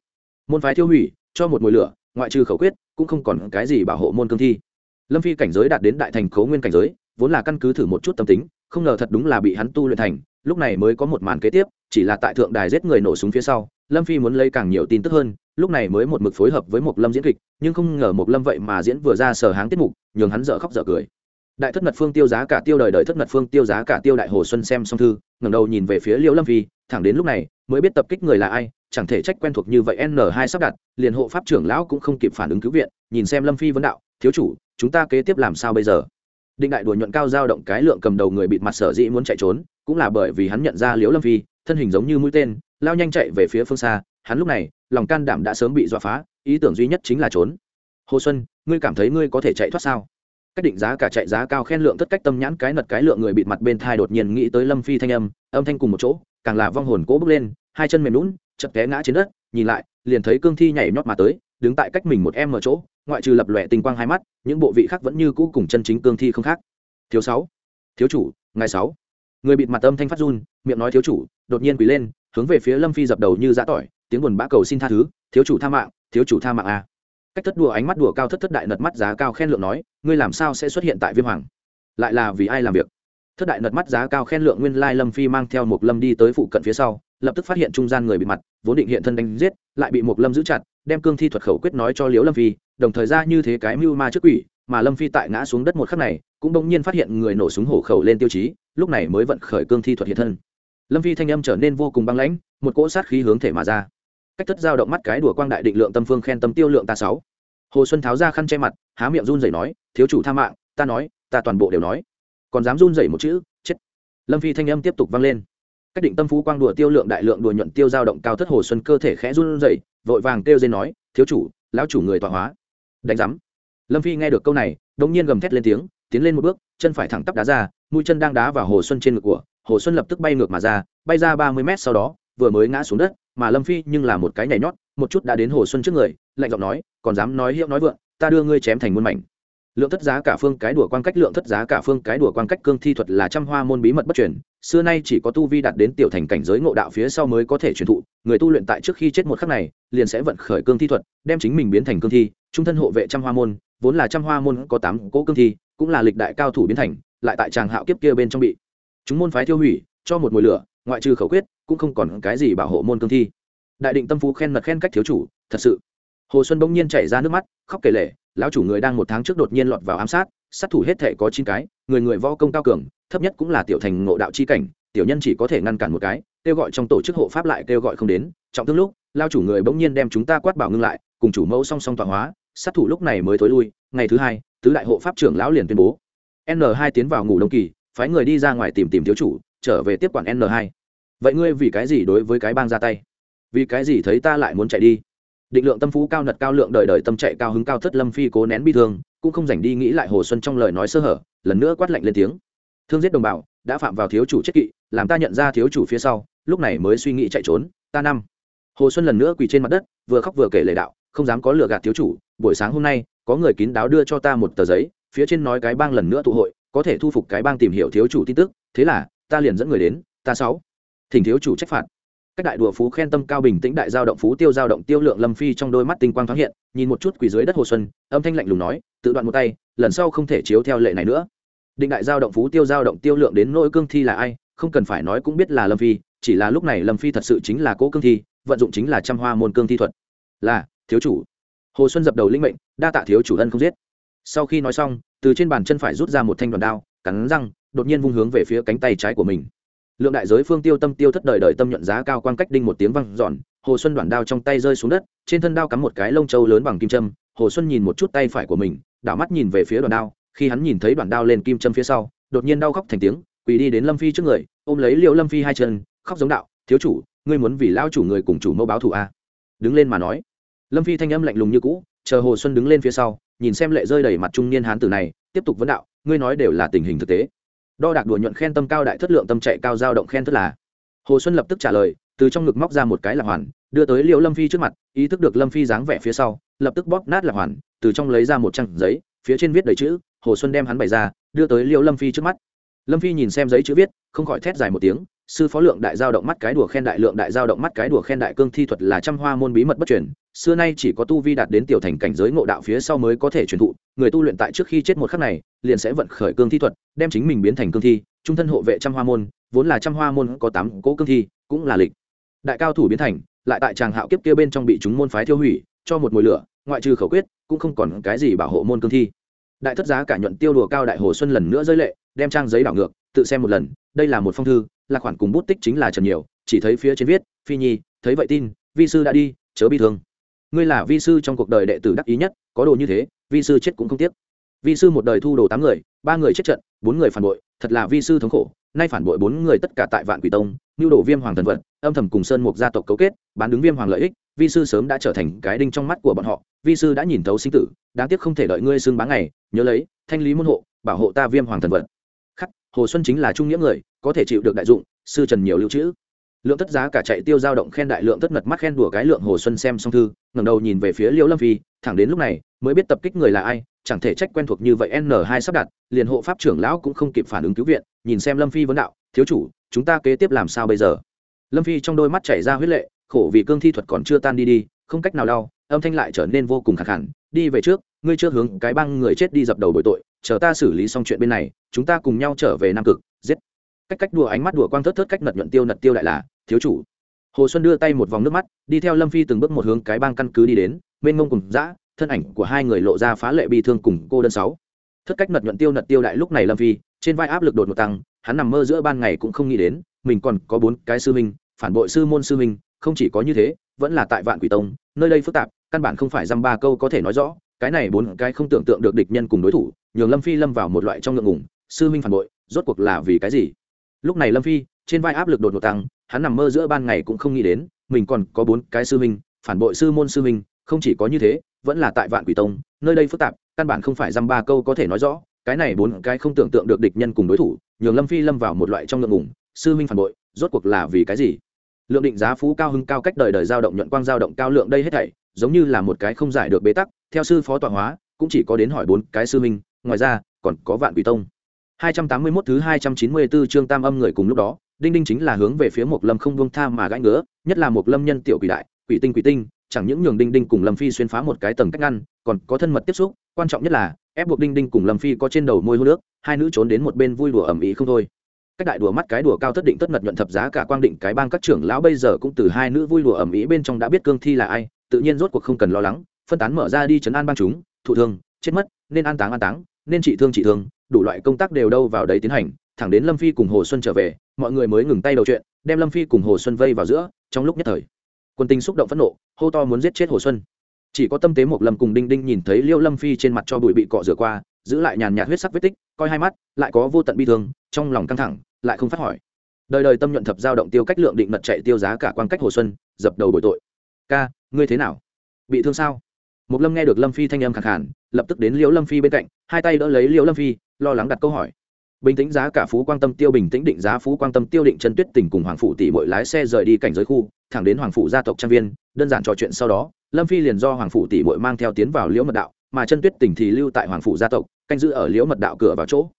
Môn phái tiêu hủy, cho một mùi lửa, ngoại trừ khẩu quyết, cũng không còn cái gì bảo hộ môn cương thi. Lâm phi cảnh giới đạt đến đại thành khấu nguyên cảnh giới, vốn là căn cứ thử một chút tâm tính, không ngờ thật đúng là bị hắn tu luyện thành lúc này mới có một màn kế tiếp, chỉ là tại thượng đài giết người nổ súng phía sau, lâm phi muốn lấy càng nhiều tin tức hơn, lúc này mới một mực phối hợp với một lâm diễn kịch, nhưng không ngờ một lâm vậy mà diễn vừa ra sở háng tiết mục, nhường hắn dở khóc dở cười. Đại thất mật phương tiêu giá cả tiêu đời đời thất mật phương tiêu giá cả tiêu đại hồ xuân xem xong thư, ngẩng đầu nhìn về phía liễu lâm phi, thẳng đến lúc này, mới biết tập kích người là ai, chẳng thể trách quen thuộc như vậy n hai sắp đặt, liền hộ pháp trưởng lão cũng không kịp phản ứng cứu viện, nhìn xem lâm phi vấn đạo, thiếu chủ, chúng ta kế tiếp làm sao bây giờ? Định đại đùa nhuận cao giao động cái lượng cầm đầu người bịt mặt sở dĩ muốn chạy trốn, cũng là bởi vì hắn nhận ra liễu lâm phi, thân hình giống như mũi tên, lao nhanh chạy về phía phương xa. Hắn lúc này, lòng can đảm đã sớm bị dọa phá, ý tưởng duy nhất chính là trốn. Hồ xuân, ngươi cảm thấy ngươi có thể chạy thoát sao? Cách định giá cả chạy giá cao khen lượng tất cách tâm nhãn cái nật cái lượng người bịt mặt bên thai đột nhiên nghĩ tới lâm phi thanh âm âm thanh cùng một chỗ, càng là vong hồn cố bước lên, hai chân mềm lún chật té ngã trên đất, nhìn lại, liền thấy cương thi nhảy nhót mà tới đứng tại cách mình một em ở chỗ, ngoại trừ lập lòe tinh quang hai mắt, những bộ vị khác vẫn như cũ cùng chân chính cương thi không khác. Thiếu sáu. Thiếu chủ ngày sáu. Người bịt mặt âm thanh phát run, miệng nói thiếu chủ, đột nhiên quỳ lên, hướng về phía lâm phi dập đầu như giã tỏi, tiếng buồn bã cầu xin tha thứ, thiếu chủ tha mạng, thiếu chủ tha mạng a cách thất đùa ánh mắt đùa cao thất thất đại nật mắt giá cao khen lượng nói, ngươi làm sao sẽ xuất hiện tại viêm hoàng? Lại là vì ai làm việc? Thất đại nật mắt giá cao khen lượng nguyên lai lâm phi mang theo một lâm đi tới phụ cận phía sau lập tức phát hiện trung gian người bị mặt, vốn định hiện thân đánh giết, lại bị một lâm giữ chặt, đem cương thi thuật khẩu quyết nói cho liễu lâm phi, đồng thời ra như thế cái mưu ma trước quỷ, mà lâm phi tại ngã xuống đất một khắc này, cũng bỗng nhiên phát hiện người nổ súng hổ khẩu lên tiêu chí, lúc này mới vận khởi cương thi thuật hiện thân. Lâm phi thanh âm trở nên vô cùng băng lãnh, một cỗ sát khí hướng thể mà ra. Cách thất giao động mắt cái đùa quang đại định lượng tâm phương khen tâm tiêu lượng ta sáu. Hồ xuân tháo ra khăn che mặt, há miệng run rẩy nói, thiếu chủ tha mạng, ta nói, ta toàn bộ đều nói. Còn dám run rẩy một chữ, chết. Lâm phi thanh âm tiếp tục vang lên cách định tâm phú quang đùa tiêu lượng đại lượng đùa nhuận tiêu giao động cao thất hồ xuân cơ thể khẽ run rẩy, vội vàng kêu dên nói, thiếu chủ, lão chủ người tọa hóa. Đánh giám. Lâm phi nghe được câu này, đống nhiên gầm thét lên tiếng, tiến lên một bước, chân phải thẳng tắp đá ra, mũi chân đang đá vào hồ xuân trên ngực của, hồ xuân lập tức bay ngược mà ra, bay ra ba mươi mét sau đó, vừa mới ngã xuống đất, mà lâm phi nhưng là một cái nhảy nhót, một chút đã đến hồ xuân trước người, lạnh giọng nói, còn dám nói hiệu nói vượng, ta đưa ngươi chém thành muôn mảnh lượng thất giá cả phương cái đùa quan cách lượng thất giá cả phương cái đùa quan cách cương thi thuật là trăm hoa môn bí mật bất truyền. Xưa nay chỉ có tu vi đạt đến tiểu thành cảnh giới ngộ đạo phía sau mới có thể truyền thụ. Người tu luyện tại trước khi chết một khắc này, liền sẽ vận khởi cương thi thuật, đem chính mình biến thành cương thi. Trung thân hộ vệ trăm hoa môn, vốn là trăm hoa môn có tám cỗ cương thi, cũng là lịch đại cao thủ biến thành, lại tại tràng hạo kiếp kia bên trong bị chúng môn phái tiêu hủy, cho một mùi lửa, ngoại trừ khẩu quyết, cũng không còn cái gì bảo hộ môn cương thi. Đại định tâm phú khen mật khen cách thiếu chủ, thật sự. Hồ xuân bỗng nhiên chảy ra nước mắt, khóc kể lể lão chủ người đang một tháng trước đột nhiên lọt vào ám sát sát thủ hết thể có chín cái, người người võ công cao cường, thấp nhất cũng là tiểu thành ngộ đạo chi cảnh, tiểu nhân chỉ có thể ngăn cản một cái, kêu gọi trong tổ chức hộ pháp lại kêu gọi không đến. Trọng thương lúc lao chủ người bỗng nhiên đem chúng ta quát bảo ngưng lại, cùng chủ mẫu song song tọa hóa, sát thủ lúc này mới thối lui. Ngày thứ hai, tứ đại hộ pháp trưởng lão liền tuyên bố, n hai tiến vào ngủ đông kỳ, phái người đi ra ngoài tìm tìm thiếu chủ, trở về tiếp quản n hai. Vậy ngươi vì cái gì đối với cái bang ra tay? Vì cái gì thấy ta lại muốn chạy đi? Định lượng tâm phú cao nật cao lượng đời đời tâm chạy cao hứng cao thất lâm phi cố nén bi thương, cũng không dành đi nghĩ lại hồ xuân trong lời nói sơ hở, lần nữa quát lạnh lên tiếng. Thương giết đồng bào, đã phạm vào thiếu chủ chết kỵ, làm ta nhận ra thiếu chủ phía sau, lúc này mới suy nghĩ chạy trốn, ta năm. Hồ xuân lần nữa quỳ trên mặt đất, vừa khóc vừa kể lệ đạo, không dám có lừa gạt thiếu chủ, buổi sáng hôm nay, có người kín đáo đưa cho ta một tờ giấy, phía trên nói cái bang lần nữa tụ hội, có thể thu phục cái bang tìm hiểu thiếu chủ tin tức, thế là, ta liền dẫn người đến, ta sáu. Thỉnh thiếu chủ trách phạt các đại đùa phú khen tâm cao bình tĩnh đại giao động phú tiêu giao động tiêu lượng lâm phi trong đôi mắt tinh quang thoáng hiện, nhìn một chút quỳ dưới đất hồ xuân, âm thanh lạnh lùng nói, tự đoạn một tay, lần sau không thể chiếu theo lệ này nữa. Định đại giao động phú tiêu giao động tiêu lượng đến nỗi cương thi là ai, không cần phải nói cũng biết là lâm phi, chỉ là lúc này lâm phi thật sự chính là cố cương thi, vận dụng chính là trăm hoa môn cương thi thuật. Là, thiếu chủ. Hồ xuân dập đầu linh mệnh, đa tạ thiếu chủ ân không giết. Sau khi nói xong, từ trên bàn chân phải rút ra một thanh đoàn đao, cắn răng, đột nhiên vung hướng về phía cánh tay trái của mình lượng đại giới phương tiêu tâm tiêu thất đời đời tâm nhận giá cao quan cách đinh một tiếng văng giòn hồ xuân đoạn đao trong tay rơi xuống đất, trên thân đao cắm một cái lông trâu lớn bằng kim châm, hồ xuân nhìn một chút tay phải của mình, đảo mắt nhìn về phía đoạn đao, khi hắn nhìn thấy đoạn đao lên kim châm phía sau, đột nhiên đau khóc thành tiếng, quỳ đi đến lâm phi trước người, ôm lấy liệu lâm phi hai chân, khóc giống đạo, thiếu chủ, ngươi muốn vì lao chủ người cùng chủ mẫu báo thù a à? đứng lên mà nói lâm phi thanh âm lạnh lùng như cũ, chờ hồ xuân đứng lên phía sau, nhìn xem lệ rơi đầy mặt trung niên hán tử này, tiếp tục vấn đạo, ngươi nói đều là tình hình thực tế đo đạc đùa nhuận khen tâm cao đại thất lượng tâm chạy cao dao động khen thất là. Hồ xuân lập tức trả lời, từ trong ngực móc ra một cái lạc hoàn, đưa tới liệu lâm phi trước mặt, ý thức được lâm phi dáng vẻ phía sau, lập tức bóp nát lạc hoàn, từ trong lấy ra một trang giấy, phía trên viết đầy chữ, hồ xuân đem hắn bày ra, đưa tới liệu lâm phi trước mắt. Lâm phi nhìn xem giấy chữ viết, không khỏi thét dài một tiếng, sư phó lượng đại giao động mắt cái đùa khen đại lượng đại giao động mắt cái đùa khen đại cương thi thuật là trăm hoa môn bí mật bất truyền xưa nay chỉ có tu vi đạt đến tiểu thành cảnh giới ngộ đạo phía sau mới có thể truyền thụ, người tu luyện tại trước khi chết một khắc này, liền sẽ vận khởi cương thi thuật, đem chính mình biến thành cương thi, trung thân hộ vệ trăm hoa môn, vốn là trăm hoa môn có tám cỗ cương thi, cũng là lịch. Đại cao thủ biến thành, lại tại tràng hạo kiếp kia bên trong bị chúng môn phái tiêu hủy, cho một mùi lửa, ngoại trừ khẩu quyết, cũng không còn cái gì bảo hộ môn cương thi. Đại thất giá cả nhuận tiêu đùa cao đại hồ xuân lần nữa rơi lệ, đem trang giấy đảo ngược, tự xem một lần, đây là một phong thư, là khoản cùng bút tích chính là trần nhiều, chỉ thấy phía trên viết, phi nhi, thấy vậy tin, vi sư đã đi, chớ bi thương ngươi là vi sư trong cuộc đời đệ tử đắc ý nhất, có đồ như thế, vi sư chết cũng không tiếc. Vi sư một đời thu đồ tám người, ba người chết trận, bốn người phản bội, thật là vi sư thống khổ. Nay phản bội bốn người tất cả tại vạn quỷ tông nhu đồ viêm hoàng thần vận, âm thầm cùng sơn mục gia tộc cấu kết, bán đứng viêm hoàng lợi ích, vi sư sớm đã trở thành cái đinh trong mắt của bọn họ. Vi sư đã nhìn thấu sinh tử, đáng tiếc không thể đợi ngươi xương bá ngày, nhớ lấy, thanh lý môn hộ, bảo hộ ta viêm hoàng thần vận. Khắc, hồ xuân chính là trung nghĩa người, có thể chịu được đại dụng, sư trần nhiều lưu trữ lượng tất giá cả chạy tiêu dao động khen đại lượng tất ngật mắt khen đùa cái lượng hồ xuân xem xong thư, ngẩng đầu nhìn về phía liễu lâm phi, thẳng đến lúc này, mới biết tập kích người là ai, chẳng thể trách quen thuộc như vậy n hai sắp đặt, liền hộ pháp trưởng lão cũng không kịp phản ứng cứu viện, nhìn xem lâm phi vấn đạo, thiếu chủ, chúng ta kế tiếp làm sao bây giờ? Lâm phi trong đôi mắt chảy ra huyết lệ, khổ vì cương thi thuật còn chưa tan đi đi, không cách nào đau, âm thanh lại trở nên vô cùng khẳng hẳn đi về trước, ngươi chưa hướng cái băng người chết đi dập đầu bội tội, chờ ta xử lý xong chuyện bên này, chúng ta cùng nhau trở về nam cực, giết cách cách đùa ánh mắt đùa quang thớt thớt cách nật nhuận tiêu nật tiêu đại là, thiếu chủ. Hồ xuân đưa tay một vòng nước mắt, đi theo lâm phi từng bước một hướng cái bang căn cứ đi đến bên ngông cùng dã, thân ảnh của hai người lộ ra phá lệ bi thương cùng cô đơn sáu. Thất cách nật nhuận tiêu nật tiêu đại lúc này lâm phi, trên vai áp lực đột một tăng, hắn nằm mơ giữa ban ngày cũng không nghĩ đến, mình còn có bốn cái sư minh phản bội sư môn sư minh không chỉ có như thế, vẫn là tại vạn quỷ tông, nơi đây phức tạp, căn bản không phải dăm ba câu có thể nói rõ, cái này bốn cái không tưởng tượng được địch nhân cùng đối thủ, nhường lâm phi lâm vào một loại trong ngượng ngủng sư minh phản bội, rốt cuộc là vì cái gì? Lúc này lâm phi, trên vai áp lực đột ngột tăng, hắn nằm mơ giữa ban ngày cũng không nghĩ đến, mình còn có bốn cái sư minh phản bội sư môn sư minh không chỉ có như thế, vẫn là tại vạn quỷ tông, nơi đây phức tạp, căn bản không phải dăm ba câu có thể nói rõ, cái này bốn cái không tưởng tượng được địch nhân cùng đối thủ, nhường lâm phi lâm vào một loại trong ngượng ngùng, sư minh phản bội, rốt cuộc là vì cái gì? Lượng định giá phú cao hưng cao cách đời đời giao động nhuận quang giao động cao lượng đây hết thảy, giống như là một cái không giải được bế tắc, theo sư phó tọa hóa, cũng chỉ có đến hỏi bốn cái sư minh ngoài ra, còn có vạn quỷ tông. 281 thứ 294 chương tam âm người cùng lúc đó, đinh đinh chính là hướng về phía một lâm không buông tha mà gãi ngứa, nhất là một lâm nhân tiểu quỷ đại, quỷ tinh quỷ tinh, chẳng những nhường đinh đinh cùng lâm phi xuyên phá một cái tầng cách ngăn, còn có thân mật tiếp xúc, quan trọng nhất là, ép buộc đinh đinh cùng lâm phi có trên đầu môi hôn nước hai nữ trốn đến một bên vui đùa ẩm ý không thôi. Các đại đùa mắt cái đùa cao thất định tất mật nhuận thập giá cả quang định cái bang các trưởng lão bây giờ cũng từ hai nữ vui đùa ẩm ý bên trong đã biết cương thi là ai, tự nhiên rốt cuộc không cần lo lắng, phân tán mở ra đi chấn an bang chúng, thụ thương, chết mất, nên an táng an táng nên trị thương trị thương, đủ loại công tác đều đâu vào đấy tiến hành, thẳng đến lâm phi cùng hồ xuân trở về, mọi người mới ngừng tay đầu chuyện, đem lâm phi cùng hồ xuân vây vào giữa, trong lúc nhất thời, quân tinh xúc động phẫn nộ, hô to muốn giết chết hồ xuân. Chỉ có tâm tế một lâm cùng đinh đinh nhìn thấy liêu lâm phi trên mặt cho bụi bị cọ rửa qua, giữ lại nhàn nhạt huyết sắc vết tích, coi hai mắt, lại có vô tận bi thương, trong lòng căng thẳng, lại không phát hỏi. Đời đời tâm nhuận thập giao động tiêu cách lượng định mật chạy tiêu giá cả quan cách hồ xuân, dập đầu bồi tội. Ca, ngươi thế nào? Bị thương sao? Một lâm nghe được lâm phi thanh âm khẳng hẳn lập tức đến liễu lâm phi bên cạnh, hai tay đỡ lấy liễu lâm phi, lo lắng đặt câu hỏi. Bình tĩnh giá cả phú quang tâm tiêu, bình tĩnh định giá phú quang tâm tiêu định chân tuyết tỉnh cùng hoàng phụ tỷ bội lái xe rời đi cảnh giới khu, thẳng đến hoàng phụ gia tộc trang viên, đơn giản trò chuyện sau đó, lâm phi liền do hoàng phụ tỷ bội mang theo tiến vào liễu mật đạo, mà chân tuyết tỉnh thì lưu tại hoàng phụ gia tộc, canh giữ ở liễu mật đạo cửa vào chỗ.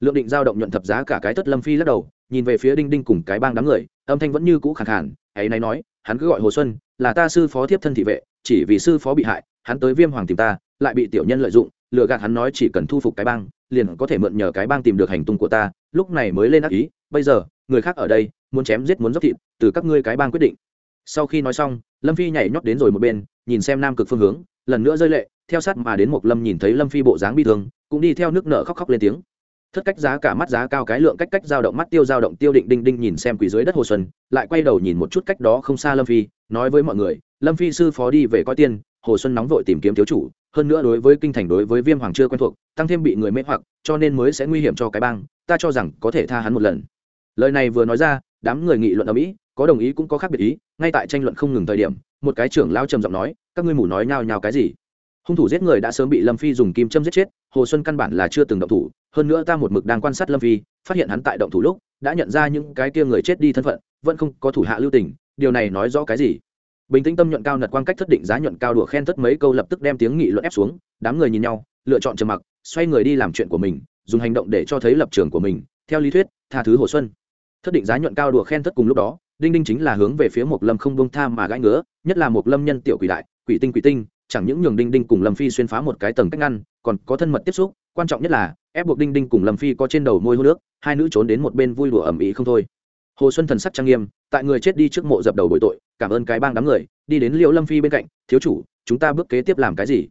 Lượng định giao động nhuận thập giá cả cái thất lâm phi lắc đầu, nhìn về phía đinh đinh cùng cái bang đám người, âm thanh vẫn như cũ khẳng khản ấy nay nói, hắn cứ gọi hồ xuân, là ta sư phó thiếp thân thị vệ, chỉ vì sư phó bị hại, hắn tới viêm hoàng tìm ta lại bị tiểu nhân lợi dụng, lừa gạt hắn nói chỉ cần thu phục cái bang, liền có thể mượn nhờ cái bang tìm được hành tung của ta. Lúc này mới lên ác ý, bây giờ, người khác ở đây, muốn chém giết muốn dốc thịt, từ các ngươi cái bang quyết định. Sau khi nói xong, lâm phi nhảy nhót đến rồi một bên, nhìn xem nam cực phương hướng, lần nữa rơi lệ, theo sát mà đến một lâm nhìn thấy lâm phi bộ dáng bi thương, cũng đi theo nước nợ khóc khóc lên tiếng. Thất cách giá cả mắt giá cao cái lượng cách cách dao động mắt tiêu dao động tiêu định đinh đinh nhìn xem quỷ dưới đất hồ xuân, lại quay đầu nhìn một chút cách đó không xa lâm phi, nói với mọi người, lâm phi sư phó đi về coi tiên hồ xuân nóng vội tìm kiếm thiếu chủ, hơn nữa đối với kinh thành đối với viêm hoàng chưa quen thuộc, tăng thêm bị người mê hoặc, cho nên mới sẽ nguy hiểm cho cái bang, ta cho rằng có thể tha hắn một lần. Lời này vừa nói ra, đám người nghị luận ở mỹ, có đồng ý cũng có khác biệt ý, ngay tại tranh luận không ngừng thời điểm, một cái trưởng lao trầm giọng nói, các ngươi mù nói nhao nhao cái gì? Hung thủ giết người đã sớm bị lâm phi dùng kim châm giết chết, hồ xuân căn bản là chưa từng động thủ, hơn nữa ta một mực đang quan sát lâm phi, phát hiện hắn tại động thủ lúc, đã nhận ra những cái kia người chết đi thân phận, vẫn không có thủ hạ lưu tình, điều này nói rõ cái gì? Bình tĩnh tâm nhuận cao nật quan cách thất định giá nhuận cao đùa khen thất mấy câu lập tức đem tiếng nghị luận ép xuống, đám người nhìn nhau, lựa chọn trầm mặc, xoay người đi làm chuyện của mình, dùng hành động để cho thấy lập trường của mình, theo lý thuyết, tha thứ hồ xuân. Thất định giá nhuận cao đùa khen thất cùng lúc đó, đinh đinh chính là hướng về phía một lâm không bông tham mà gãi ngứa, nhất là một lâm nhân tiểu quỷ đại, quỷ tinh quỷ tinh, chẳng những nhường đinh đinh cùng lâm phi xuyên phá một cái tầng cách ngăn, còn có thân mật tiếp xúc, quan trọng nhất là, ép buộc đinh đinh cùng lâm phi có trên đầu môi hô nước, hai nữ trốn đến một bên vui đùa ẩm ý không thôi hồ xuân thần sắc trang nghiêm, tại người chết đi trước mộ dập đầu bội tội, cảm ơn cái bang đám người, đi đến liễu lâm phi bên cạnh, thiếu chủ, chúng ta bước kế tiếp làm cái gì?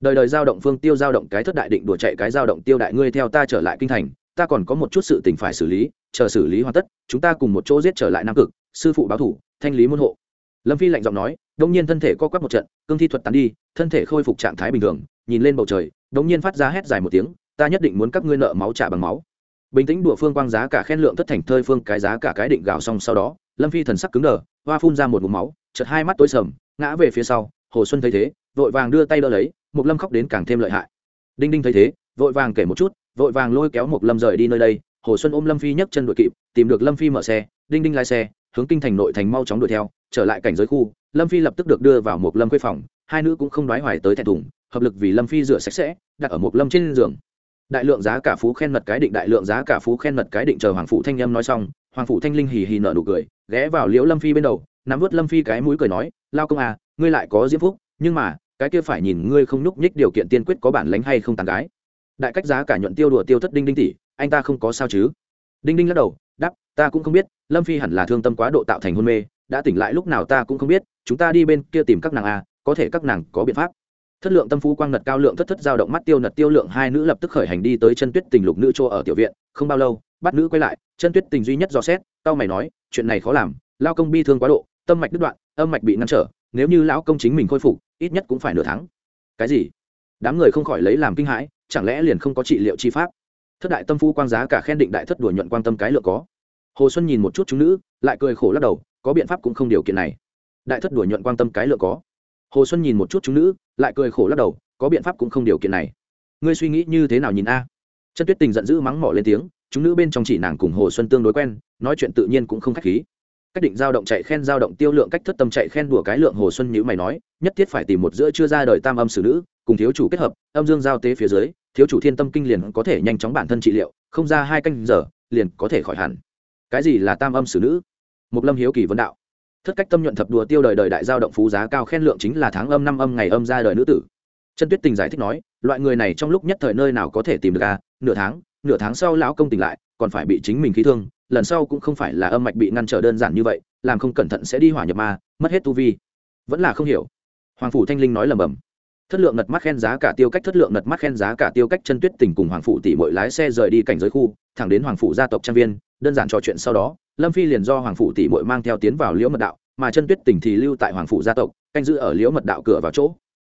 Đời đời giao động phương tiêu giao động cái thất đại định đùa chạy cái giao động tiêu đại ngươi theo ta trở lại kinh thành, ta còn có một chút sự tình phải xử lý, chờ xử lý hoàn tất, chúng ta cùng một chỗ giết trở lại nam cực, sư phụ báo thủ, thanh lý môn hộ. Lâm phi lạnh giọng nói, đông nhiên thân thể co quắp một trận, cương thi thuật tán đi, thân thể khôi phục trạng thái bình thường, nhìn lên bầu trời, đông nhiên phát ra hét dài một tiếng, ta nhất định muốn các ngươi nợ máu trả bằng máu bình tĩnh đùa phương quang giá cả khen lượng thất thành thơi phương cái giá cả cái định gạo xong sau đó, lâm phi thần sắc cứng đờ, hoa phun ra một mục máu chật hai mắt tối sầm, ngã về phía sau, hồ xuân thấy thế, vội vàng đưa tay đỡ lấy mục lâm khóc đến càng thêm lợi hại. Đinh đinh thấy thế, vội vàng kể một chút, vội vàng lôi kéo mục lâm rời đi nơi đây, hồ xuân ôm lâm phi nhấc chân đuổi kịp, tìm được lâm phi mở xe, đinh đinh lái xe, hướng kinh thành nội thành mau chóng đuổi theo, trở lại cảnh giới khu, lâm phi lập tức được đưa vào một lâm khuê phòng, hai nữ cũng không đoái hoài tới thẹn thùng, hợp lực vì lâm phi rửa sạch sẽ, đặt ở một lâm trên giường đại lượng giá cả phú khen mật cái định đại lượng giá cả phú khen mật cái định chờ hoàng phụ thanh âm nói xong hoàng phụ thanh linh hì hì nở nụ cười ghé vào liễu lâm phi bên đầu nắm vớt lâm phi cái mũi cười nói lao công à ngươi lại có diễm phúc nhưng mà cái kia phải nhìn ngươi không nhúc nhích điều kiện tiên quyết có bản lánh hay không tàn gái. Đại cách giá cả nhuận tiêu đùa tiêu thất đinh đinh tỷ anh ta không có sao chứ? Đinh đinh lắc đầu đắp ta cũng không biết lâm phi hẳn là thương tâm quá độ tạo thành hôn mê đã tỉnh lại lúc nào ta cũng không biết chúng ta đi bên kia tìm các nàng à, có thể các nàng có biện pháp thất lượng tâm phú quang nật cao lượng thất thất giao động mắt tiêu nật tiêu lượng, hai nữ lập tức khởi hành đi tới chân tuyết tình lục nữ chỗ ở tiểu viện, không bao lâu, bắt nữ quay lại, chân tuyết tình duy nhất do xét tao mày nói, chuyện này khó làm, lao công bi thương quá độ, tâm mạch đứt đoạn, âm mạch bị ngăn trở, nếu như lão công chính mình khôi phục, ít nhất cũng phải nửa tháng. Cái gì? Đám người không khỏi lấy làm kinh hãi, chẳng lẽ liền không có trị liệu chi pháp? Thất đại tâm phu quang giá cả khen định đại thất đuổi nhuận quan tâm cái lượng có. Hồ xuân nhìn một chút chúng nữ, lại cười khổ lắc đầu, có biện pháp cũng không điều kiện này. Đại thất đuổi nhuận quan tâm cái lượng có hồ xuân nhìn một chút chúng nữ, lại cười khổ lắc đầu, có biện pháp cũng không điều kiện này. Ngươi suy nghĩ như thế nào nhìn a? Chân tuyết tình giận dữ mắng mỏ lên tiếng, chúng nữ bên trong chỉ nàng cùng hồ xuân tương đối quen, nói chuyện tự nhiên cũng không khách khí. Cách định giao động chạy khen giao động tiêu lượng, cách thất tâm chạy khen đùa cái lượng, hồ xuân nhữ mày nói, nhất thiết phải tìm một giữa chưa ra đời tam âm xử nữ, cùng thiếu chủ kết hợp, âm dương giao tế phía dưới, thiếu chủ thiên tâm kinh liền có thể nhanh chóng bản thân trị liệu, không ra hai canh giờ, liền có thể khỏi hẳn. Cái gì là tam âm xử nữ? Mục lâm hiếu kỳ vấn đạo thất cách tâm nhuận thập đùa tiêu đời đời đại giao động phú giá cao khen lượng chính là tháng âm năm âm ngày âm ra đời nữ tử. Chân tuyết tình giải thích nói, loại người này trong lúc nhất thời nơi nào có thể tìm được à nửa tháng nửa tháng sau lão công tỉnh lại, còn phải bị chính mình khí thương, lần sau cũng không phải là âm mạch bị ngăn trở đơn giản như vậy, làm không cẩn thận sẽ đi hỏa nhập ma, mất hết tu vi. Vẫn là không hiểu. Hoàng phủ thanh linh nói lầm bầm thất lượng nật mắt khen giá cả tiêu cách, thất lượng nật mắt khen giá cả tiêu cách chân tuyết tình cùng hoàng phủ tỷ mỗi lái xe rời đi cảnh giới khu, thẳng đến hoàng phủ gia tộc trang viên đơn giản trò chuyện sau đó, lâm phi liền do hoàng phủ tỷ mỗi mang theo tiến vào liễu mật đạo, mà chân tuyết Tỉnh thì lưu tại hoàng phủ gia tộc, canh giữ ở liễu mật đạo cửa vào chỗ.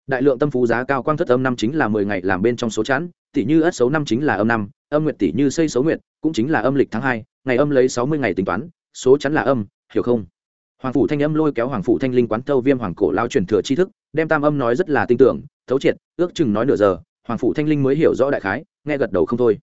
Đại lượng tâm phú giá cao quang thất âm năm chính là mười ngày làm bên trong số chẵn, tỷ như ất xấu năm chính là âm năm, âm nguyệt tỷ như xây xấu nguyệt, cũng chính là âm lịch tháng hai, ngày âm lấy sáu mươi ngày tính toán, số chắn là âm, hiểu không? Hoàng phủ thanh âm lôi kéo hoàng phủ thanh linh quán thâu viêm hoàng cổ lao truyền thừa tri thức, đem tam âm nói rất là tin tưởng, thấu triệt, ước chừng nói nửa giờ, hoàng phủ thanh linh mới hiểu rõ đại khái, nghe gật đầu không thôi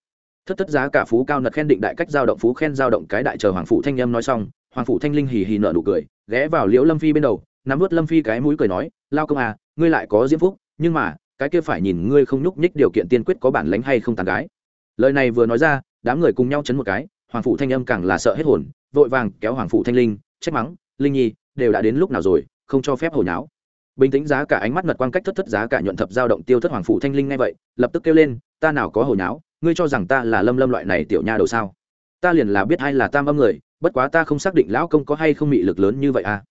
thất thất giá cả phú cao nật khen định đại cách giao động phú khen giao động cái đại chờ hoàng phủ thanh âm nói xong, hoàng phủ thanh linh hì hì nở nụ cười, ghé vào liễu lâm phi bên đầu, nắm vớt lâm phi cái mũi cười nói, lao công à ngươi lại có diễm phúc, nhưng mà, cái kia phải nhìn ngươi không nhúc nhích điều kiện tiên quyết có bản lánh hay không tàn gái. Lời này vừa nói ra, đám người cùng nhau chấn một cái, hoàng phủ thanh âm càng là sợ hết hồn, vội vàng kéo hoàng phủ thanh linh, trách mắng, linh nhi, đều đã đến lúc nào rồi, không cho phép hồi nháo. Bình tĩnh giá cả ánh mắt mật quan cách thất thất giá cả nhuận thập dao động tiêu thất hoàng phủ thanh linh ngay vậy, lập tức kêu lên, ta nào có hồi nháo ngươi cho rằng ta là lâm lâm loại này tiểu nha đầu sao? Ta liền là biết ai là tam âm người, bất quá ta không xác định lão công có hay không bị lực lớn như vậy à.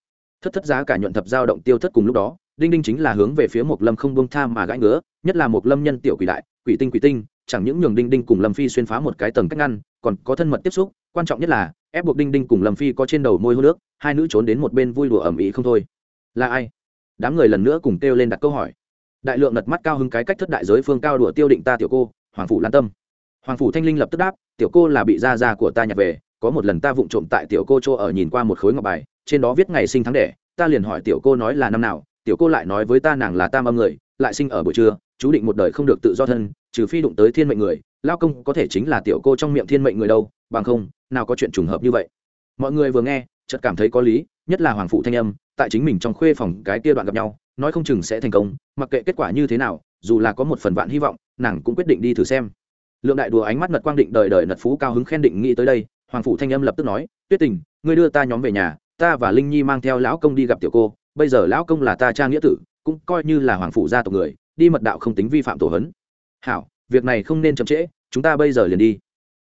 Thất thất giá cả nhuận thập giao động tiêu thất cùng lúc đó, đinh đinh chính là hướng về phía một lâm không buông tham mà gãi ngứa, nhất là một lâm nhân tiểu quỷ đại, quỷ tinh quỷ tinh, chẳng những nhường đinh đinh cùng lâm phi xuyên phá một cái tầng cách ngăn, còn có thân mật tiếp xúc, quan trọng nhất là, ép buộc đinh đinh cùng lâm phi có trên đầu môi hô nước hai nữ trốn đến một bên vui đùa ẩm ý không thôi. Là ai? Đám người lần nữa cùng kêu lên đặt câu hỏi. Đại lượng lật mắt cao hứng cái cách thất đại giới phương cao đùa tiêu định ta tiểu cô hoàng phủ lan tâm. Hoàng phủ thanh linh lập tức đáp, tiểu cô là bị gia gia của ta nhặt về, có một lần ta vụng trộm tại tiểu cô chỗ ở nhìn qua một khối ngọc bài, trên đó viết ngày sinh tháng đẻ, ta liền hỏi tiểu cô nói là năm nào, tiểu cô lại nói với ta nàng là tam âm người, lại sinh ở buổi trưa, chú định một đời không được tự do thân, trừ phi đụng tới thiên mệnh người, lao công có thể chính là tiểu cô trong miệng thiên mệnh người đâu, bằng không, nào có chuyện trùng hợp như vậy. Mọi người vừa nghe, chợt cảm thấy có lý, nhất là hoàng phụ thanh âm, tại chính mình trong khuê phòng cái kia đoạn gặp nhau, nói không chừng sẽ thành công, mặc kệ kết quả như thế nào dù là có một phần vạn hy vọng, nàng cũng quyết định đi thử xem. Lượng đại đùa ánh mắt nật quang định đời đời nật phú cao hứng khen định nghĩ tới đây, hoàng phủ thanh âm lập tức nói, tuyết tình, ngươi đưa ta nhóm về nhà, ta và linh nhi mang theo lão công đi gặp tiểu cô, bây giờ lão công là ta cha nghĩa tử, cũng coi như là hoàng phủ gia tộc người, đi mật đạo không tính vi phạm tổ hấn. Hảo, việc này không nên chậm trễ, chúng ta bây giờ liền đi.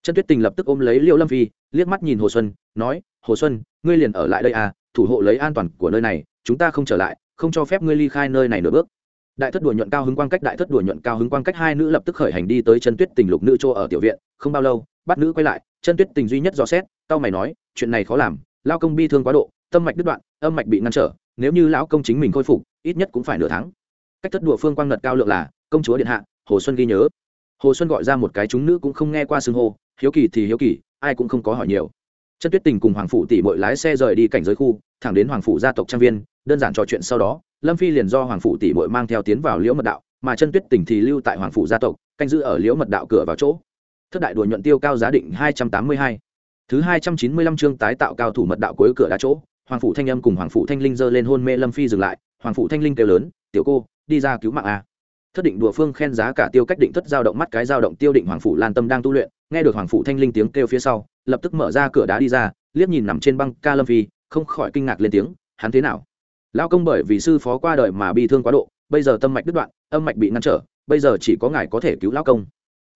Chân tuyết tình lập tức ôm lấy liễu lâm phi, liếc mắt nhìn hồ xuân, nói, hồ xuân, ngươi liền ở lại đây à thủ hộ lấy an toàn của nơi này, chúng ta không trở lại, không cho phép ngươi ly khai nơi này nửa bước đại thất đùa nhuận cao hứng quan cách, đại thất đùa nhuận cao hứng quan cách, hai nữ lập tức khởi hành đi tới chân tuyết tình lục nữ chỗ ở tiểu viện, không bao lâu bắt nữ quay lại, chân tuyết tình duy nhất dò xét tao mày nói, chuyện này khó làm, lao công bi thương quá độ, tâm mạch đứt đoạn, âm mạch bị ngăn trở, nếu như lão công chính mình khôi phục, ít nhất cũng phải nửa tháng. Cách thất đùa phương quang ngật cao lượng là, công chúa điện hạ, hồ xuân ghi nhớ. Hồ xuân gọi ra một cái chúng nữ cũng không nghe qua xưng hô, hiếu kỳ thì hiếu kỳ, ai cũng không có hỏi nhiều. Chân tuyết tình cùng hoàng phủ tỷ bội lái xe rời đi cảnh giới khu, thẳng đến hoàng phủ gia tộc trang viên đơn giản trò chuyện sau đó, lâm phi liền do hoàng Phụ tỷ bội mang theo tiến vào liễu mật đạo, mà chân tuyết Tỉnh thì lưu tại hoàng Phụ gia tộc, canh giữ ở liễu mật đạo cửa vào chỗ. Thất đại đùa nhuận tiêu cao giá định hai trăm tám mươi hai. Thứ hai trăm chín mươi lăm chương tái tạo cao thủ mật đạo cuối cửa đá chỗ, hoàng Phụ thanh âm cùng hoàng Phụ thanh linh giơ lên hôn mê lâm phi dừng lại, hoàng Phụ thanh linh kêu lớn, tiểu cô, đi ra cứu mạng a. Thất định đùa phương khen giá cả tiêu cách định thất giao động mắt cái giao động tiêu định hoàng Phụ lan tâm đang tu luyện, nghe được hoàng Phụ thanh linh tiếng kêu phía sau, lập tức mở ra cửa đá đi ra, liếc nhìn nằm trên băng ca lâm phi, không khỏi kinh ngạc lên tiếng, hắn thế nào? Lao công bởi vì sư phó qua đời mà bị thương quá độ, bây giờ tâm mạch đứt đoạn, âm mạch bị ngăn trở, bây giờ chỉ có ngài có thể cứu lao công.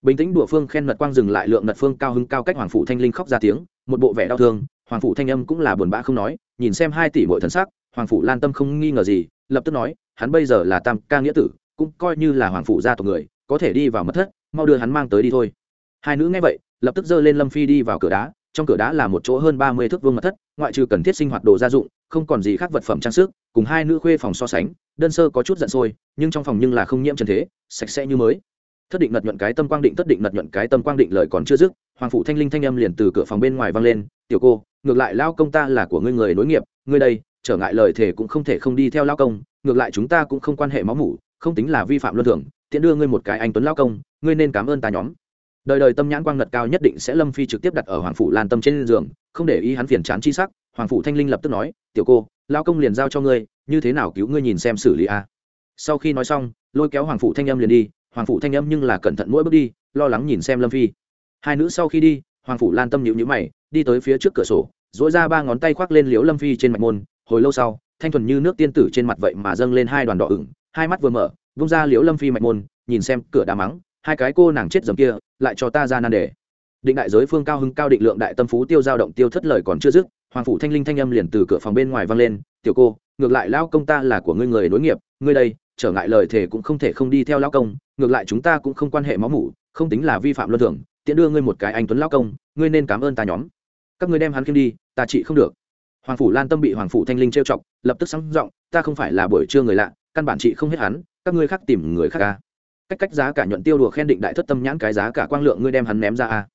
Bình tĩnh đùa phương khen mật quang dừng lại lượng mật phương cao hứng cao cách hoàng phụ thanh linh khóc ra tiếng, một bộ vẻ đau thương. Hoàng phụ thanh âm cũng là buồn bã không nói, nhìn xem hai tỷ bội thần sắc, hoàng phụ lan tâm không nghi ngờ gì, lập tức nói, hắn bây giờ là tam ca nghĩa tử, cũng coi như là hoàng phụ gia tộc người, có thể đi vào mất thất, mau đưa hắn mang tới đi thôi. Hai nữ nghe vậy, lập tức giơ lên lâm phi đi vào cửa đá, trong cửa đá là một chỗ hơn ba mươi thước vương mật thất, ngoại trừ cần thiết sinh hoạt đồ gia dụng, không còn gì khác vật phẩm trang sức cùng hai nữ khuê phòng so sánh, đơn sơ có chút giận sôi, nhưng trong phòng nhưng là không nhiễm trần thế, sạch sẽ như mới. Thất định nật nhuận cái tâm quang định, thất định nật nhuận cái tâm quang định lời còn chưa dứt, hoàng phủ thanh linh thanh âm liền từ cửa phòng bên ngoài vang lên, tiểu cô, ngược lại lao công ta là của ngươi người nối nghiệp, ngươi đây, trở ngại lời thề cũng không thể không đi theo lao công, ngược lại chúng ta cũng không quan hệ máu mủ, không tính là vi phạm luân thường, tiện đưa ngươi một cái anh tuấn lao công, ngươi nên cảm ơn ta nhóm. Đời đời tâm nhãn quang ngật cao nhất định sẽ lâm phi trực tiếp đặt ở hoàng phủ lan tâm trên giường, không để ý hắn phiền chán chi sắc, hoàng phủ thanh linh lập tức nói, tiểu cô lao công liền giao cho ngươi, như thế nào cứu ngươi nhìn xem xử lý a? Sau khi nói xong, lôi kéo hoàng phụ thanh âm liền đi, hoàng phụ thanh âm nhưng là cẩn thận mỗi bước đi, lo lắng nhìn xem lâm phi. Hai nữ sau khi đi, hoàng phụ lan tâm nhịu nhữ mày, đi tới phía trước cửa sổ dỗi ra ba ngón tay khoác lên liếu lâm phi trên mạch môn, hồi lâu sau, thanh thuần như nước tiên tử trên mặt vậy mà dâng lên hai đoàn đỏ ửng, hai mắt vừa mở, vung ra liếu lâm phi mạch môn, nhìn xem cửa đá mắng, hai cái cô nàng chết dầm kia, lại cho ta ra nan đề định đại giới phương cao hưng cao định lượng đại tâm phú tiêu giao động tiêu thất lời còn chưa dứt, hoàng phủ thanh linh thanh âm liền từ cửa phòng bên ngoài vang lên, tiểu cô, ngược lại lao công ta là của ngươi người nối nghiệp, ngươi đây, trở ngại lời thề cũng không thể không đi theo lao công, ngược lại chúng ta cũng không quan hệ máu mủ, không tính là vi phạm luân thường tiện đưa ngươi một cái anh tuấn lao công, ngươi nên cảm ơn ta nhóm. Các ngươi đem hắn khiêm đi, ta trị không được. Hoàng phủ lan tâm bị hoàng phủ thanh linh trêu chọc, lập tức sáng giọng, ta không phải là buổi trưa người lạ, căn bản trị không hết hắn, các ngươi khác tìm người khác ca cách cách giá cả nhuận tiêu đùa khen định đại thất tâm nhãn cái giá cả quang lượng ngươi đem hắn ném ra a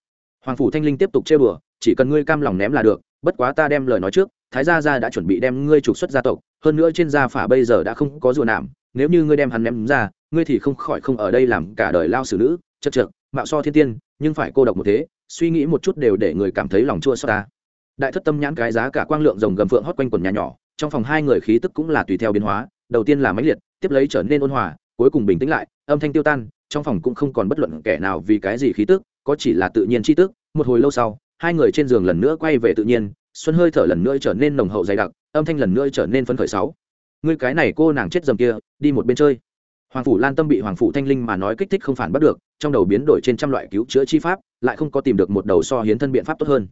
hoàng phủ thanh linh tiếp tục trêu đùa, chỉ cần ngươi cam lòng ném là được, bất quá ta đem lời nói trước, thái gia gia đã chuẩn bị đem ngươi trục xuất gia tộc, hơn nữa trên gia phả bây giờ đã không có rùa nảm nếu như ngươi đem hắn ném ra, ngươi thì không khỏi không ở đây làm cả đời lao xử nữ, chật chật, mạo so thiên tiên, nhưng phải cô độc một thế, suy nghĩ một chút đều để người cảm thấy lòng chua xót ta. Đại thất tâm nhãn cái giá cả quang lượng rồng gầm phượng hót quanh quần nhà nhỏ, trong phòng hai người khí tức cũng là tùy theo biến hóa, đầu tiên là mãnh liệt, tiếp lấy trở nên ôn hòa, cuối cùng bình tĩnh lại, âm thanh tiêu tan, trong phòng cũng không còn bất luận kẻ nào vì cái gì khí tức, có chỉ là tự nhiên chi tức một hồi lâu sau, hai người trên giường lần nữa quay về tự nhiên, xuân hơi thở lần nữa trở nên nồng hậu dày đặc, âm thanh lần nữa trở nên phấn khởi sáu. Ngươi cái này cô nàng chết dầm kia, đi một bên chơi. Hoàng phủ lan tâm bị hoàng phủ thanh linh mà nói kích thích không phản bắt được, trong đầu biến đổi trên trăm loại cứu chữa chi pháp, lại không có tìm được một đầu so hiến thân biện pháp tốt hơn.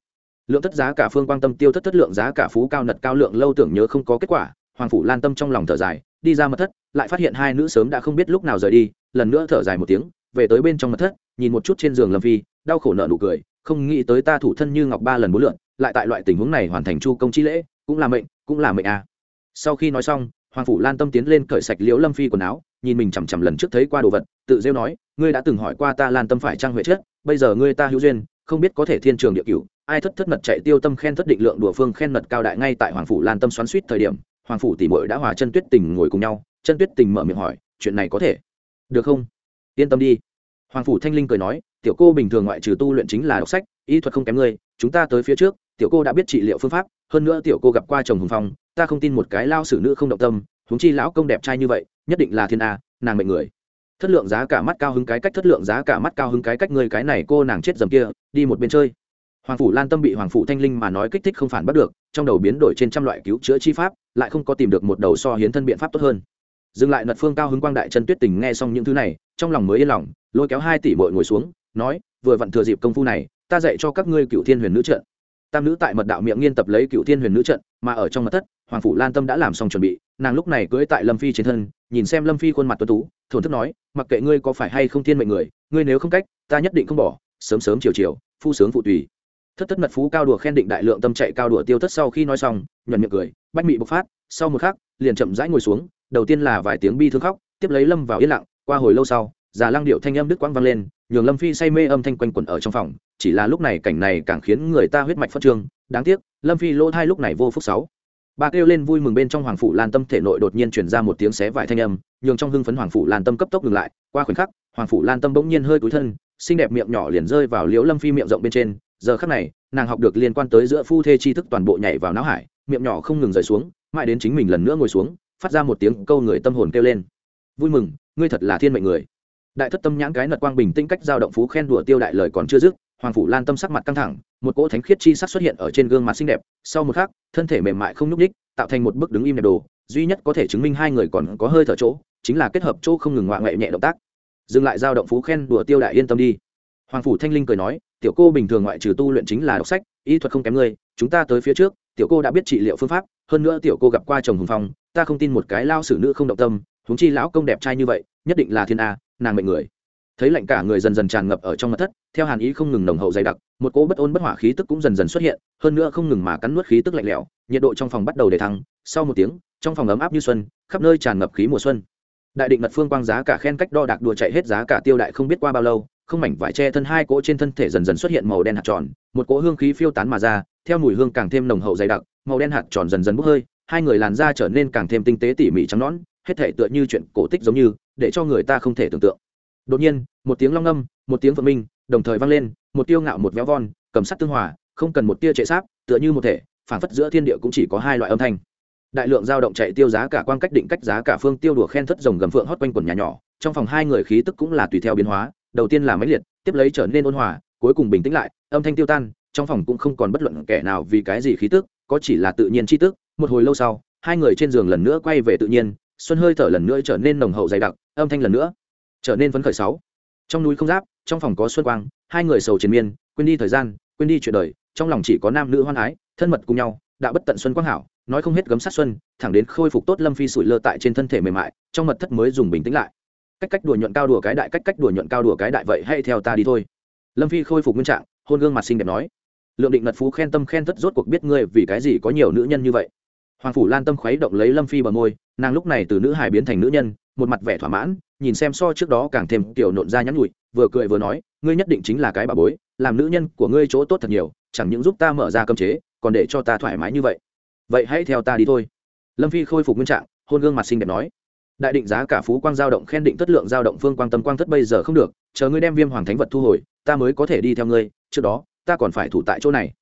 Lượng tất giá cả phương quan tâm tiêu thất thất lượng giá cả phú cao nật cao lượng lâu tưởng nhớ không có kết quả, hoàng phủ lan tâm trong lòng thở dài, đi ra mật thất, lại phát hiện hai nữ sớm đã không biết lúc nào rời đi, lần nữa thở dài một tiếng, về tới bên trong mật thất, nhìn một chút trên giường lâm phi, đau khổ nợ nụ cười không nghĩ tới ta thủ thân như ngọc ba lần bốn lượn, lại tại loại tình huống này hoàn thành chu công chi lễ, cũng là mệnh, cũng là mệnh à. sau khi nói xong, hoàng phủ lan tâm tiến lên cởi sạch liễu lâm phi quần áo, nhìn mình chằm chằm lần trước thấy qua đồ vật, tự rêu nói, ngươi đã từng hỏi qua ta lan tâm phải trang huệ chết bây giờ ngươi ta hữu duyên, không biết có thể thiên trường địa cửu. Ai thất thất mật chạy tiêu tâm khen thất định lượng đùa phương khen mật cao đại ngay tại hoàng phủ lan tâm xoắn suýt thời điểm, hoàng phủ tỷ muội đã hòa chân tuyết tình ngồi cùng nhau, chân tuyết tình mở miệng hỏi, chuyện này có thể được không? Yên tâm đi. Hoàng phủ thanh linh cười nói tiểu cô bình thường ngoại trừ tu luyện chính là đọc sách, y thuật không kém ngươi, chúng ta tới phía trước, tiểu cô đã biết trị liệu phương pháp, hơn nữa tiểu cô gặp qua chồng hùng phong, ta không tin một cái lao xử nữ không động tâm, huống chi lão công đẹp trai như vậy, nhất định là thiên a, nàng mệnh người. Thất lượng giá cả mắt cao hứng cái cách, thất lượng giá cả mắt cao hứng cái cách ngươi cái này cô nàng chết dầm kia, đi một bên chơi. Hoàng phủ lan tâm bị hoàng phủ thanh linh mà nói kích thích không phản bắt được, trong đầu biến đổi trên trăm loại cứu chữa chi pháp, lại không có tìm được một đầu so hiến thân biện pháp tốt hơn. Dừng lại nật phương cao hứng quang đại chân tuyết tình nghe xong những thứ này, trong lòng mới yên lòng, lôi kéo hai tỷ mội ngồi xuống nói, vừa vặn thừa dịp công phu này, ta dạy cho các ngươi cựu thiên huyền nữ trận. Tam nữ tại mật đạo miệng nghiên tập lấy cựu thiên huyền nữ trận, mà ở trong mật thất, hoàng phủ lan tâm đã làm xong chuẩn bị, nàng lúc này cưỡi tại lâm phi trên thân, nhìn xem lâm phi khuôn mặt tuấn tú, thổn thức nói, mặc kệ ngươi có phải hay không thiên mệnh người, ngươi nếu không cách, ta nhất định không bỏ, sớm sớm chiều chiều, phu sướng phụ tùy. Thất thất mật phú cao đùa khen định đại lượng tâm chạy cao đùa tiêu thất sau khi nói xong, nhuận miệng cười, bách mị bộc phát, sau một khắc, liền chậm rãi ngồi xuống, đầu tiên là vài tiếng bi thương khóc, tiếp lấy lâm vào yên lặng, qua hồi lâu sau, già lăng điệu thanh âm đức quang vang lên nhường lâm phi say mê âm thanh quanh quẩn ở trong phòng, chỉ là lúc này cảnh này càng khiến người ta huyết mạch phát trương. Đáng tiếc, lâm phi lỗ thai lúc này vô phúc sáu. Ba kêu lên vui mừng bên trong hoàng phủ lan tâm thể nội đột nhiên chuyển ra một tiếng xé vải thanh âm, nhường trong hưng phấn hoàng phủ lan tâm cấp tốc ngừng lại. Qua khoảnh khắc, hoàng phủ lan tâm bỗng nhiên hơi cúi thân, xinh đẹp miệng nhỏ liền rơi vào liễu lâm phi miệng rộng bên trên. Giờ khắc này, nàng học được liên quan tới giữa phu thê tri thức toàn bộ nhảy vào não hải, miệng nhỏ không ngừng rời xuống, mãi đến chính mình lần nữa ngồi xuống, phát ra một tiếng câu người tâm hồn kêu lên. Vui mừng, ngươi thật là thiên mệnh người đại thất tâm nhãn cái nật quang bình tĩnh cách giao động phú khen đùa tiêu đại lời còn chưa dứt, hoàng phủ lan tâm sắc mặt căng thẳng, một cỗ thánh khiết chi sắc xuất hiện ở trên gương mặt xinh đẹp, sau một khắc, thân thể mềm mại không nhúc ních tạo thành một bức đứng im đẹp đồ, duy nhất có thể chứng minh hai người còn có hơi thở chỗ, chính là kết hợp chỗ không ngừng ngoạ ngoại nhẹ động tác. Dừng lại giao động phú khen đùa tiêu đại yên tâm đi. Hoàng phủ thanh linh cười nói, tiểu cô bình thường ngoại trừ tu luyện chính là đọc sách, y thuật không kém ngươi, chúng ta tới phía trước, tiểu cô đã biết trị liệu phương pháp, hơn nữa tiểu cô gặp qua chồng hùng phong, ta không tin một cái lao xử nữ không động tâm, huống chi lão công đẹp trai như vậy nhất định là thiên a, nàng mệnh người. Thấy lạnh cả người dần dần tràn ngập ở trong mặt thất, theo hàn ý không ngừng nồng hậu dày đặc, một cỗ bất ôn bất hỏa khí tức cũng dần dần xuất hiện, hơn nữa không ngừng mà cắn nuốt khí tức lạnh lẽo, nhiệt độ trong phòng bắt đầu để thăng, sau một tiếng, trong phòng ấm áp như xuân, khắp nơi tràn ngập khí mùa xuân. Đại định mật phương quang giá cả khen cách đo đạc đùa chạy hết giá cả tiêu đại không biết qua bao lâu, không mảnh vải che thân hai cỗ trên thân thể dần dần xuất hiện màu đen hạt tròn, một cỗ hương khí phiêu tán mà ra, theo mùi hương càng thêm nồng hậu dày đặc, màu đen hạt tròn dần dần bốc hơi, hai người làn da trở nên càng thêm tinh tế tỉ mỉ trắng nõn, hết thể tựa như chuyện cổ tích giống như để cho người ta không thể tưởng tượng. Đột nhiên, một tiếng long ngâm, một tiếng phượng minh, đồng thời vang lên, một tiêu ngạo một véo von, cầm sắt tương hòa, không cần một tia trệ sáp, tựa như một thể phản phất giữa thiên địa cũng chỉ có hai loại âm thanh. Đại lượng dao động chạy tiêu giá cả quan cách định cách giá cả phương tiêu đùa khen thất rồng gầm phượng hót quanh quần nhà nhỏ, trong phòng hai người khí tức cũng là tùy theo biến hóa, đầu tiên là máy liệt, tiếp lấy trở nên ôn hòa, cuối cùng bình tĩnh lại, âm thanh tiêu tan, trong phòng cũng không còn bất luận kẻ nào vì cái gì khí tức, có chỉ là tự nhiên chi tức, một hồi lâu sau, hai người trên giường lần nữa quay về tự nhiên, xuân hơi thở lần nữa trở nên nồng hậu dày đặc âm thanh lần nữa, trở nên phấn khởi sáu. Trong núi không giáp, trong phòng có xuân quang, hai người sầu triền miên, quên đi thời gian, quên đi chuyện đời, trong lòng chỉ có nam nữ hoan ái, thân mật cùng nhau, đã bất tận xuân quang hảo, nói không hết gấm sát xuân, thẳng đến khôi phục tốt lâm phi sủi lơ tại trên thân thể mềm mại, trong mật thất mới dùng bình tĩnh lại. Cách cách đùa nhuận cao đùa cái đại, cách cách đùa nhuận cao đùa cái đại vậy hay theo ta đi thôi. Lâm phi khôi phục nguyên trạng, hôn gương mặt xinh đẹp nói. Lượng định mật phú khen tâm khen thất rốt cuộc biết ngươi vì cái gì có nhiều nữ nhân như vậy. Hoàng phủ lan tâm khuấy động lấy lâm phi bờ môi, nàng lúc này từ nữ hài biến thành nữ nhân một mặt vẻ thỏa mãn, nhìn xem so trước đó càng thêm kiểu nộn ra nhắn nhụi vừa cười vừa nói, ngươi nhất định chính là cái bà bối, làm nữ nhân của ngươi chỗ tốt thật nhiều, chẳng những giúp ta mở ra cơm chế, còn để cho ta thoải mái như vậy. Vậy hãy theo ta đi thôi. Lâm phi khôi phục nguyên trạng, hôn gương mặt xinh đẹp nói, đại định giá cả phú quang giao động, khen định thất lượng giao động, phương quang tâm quang thất bây giờ không được, chờ ngươi đem viêm hoàng thánh vật thu hồi, ta mới có thể đi theo ngươi, trước đó, ta còn phải thủ tại chỗ này.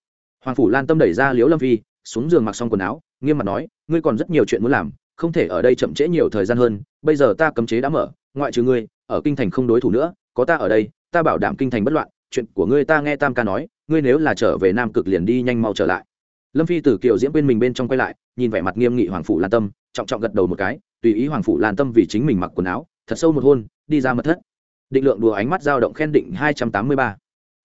Hoàng phủ lan tâm đẩy ra liễu lâm phi, xuống giường mặc xong quần áo, nghiêm mặt nói, ngươi còn rất nhiều chuyện muốn làm không thể ở đây chậm trễ nhiều thời gian hơn, bây giờ ta cấm chế đã mở, ngoại trừ ngươi, ở kinh thành không đối thủ nữa, có ta ở đây, ta bảo đảm kinh thành bất loạn, chuyện của ngươi ta nghe tam ca nói, ngươi nếu là trở về nam cực liền đi nhanh mau trở lại. Lâm phi từ kiều diễm bên mình bên trong quay lại, nhìn vẻ mặt nghiêm nghị hoàng phủ lan tâm, trọng trọng gật đầu một cái, tùy ý hoàng phủ lan tâm vì chính mình mặc quần áo, thật sâu một hôn, đi ra mật thất. Định lượng đùa ánh mắt dao động khen định hai trăm tám mươi ba.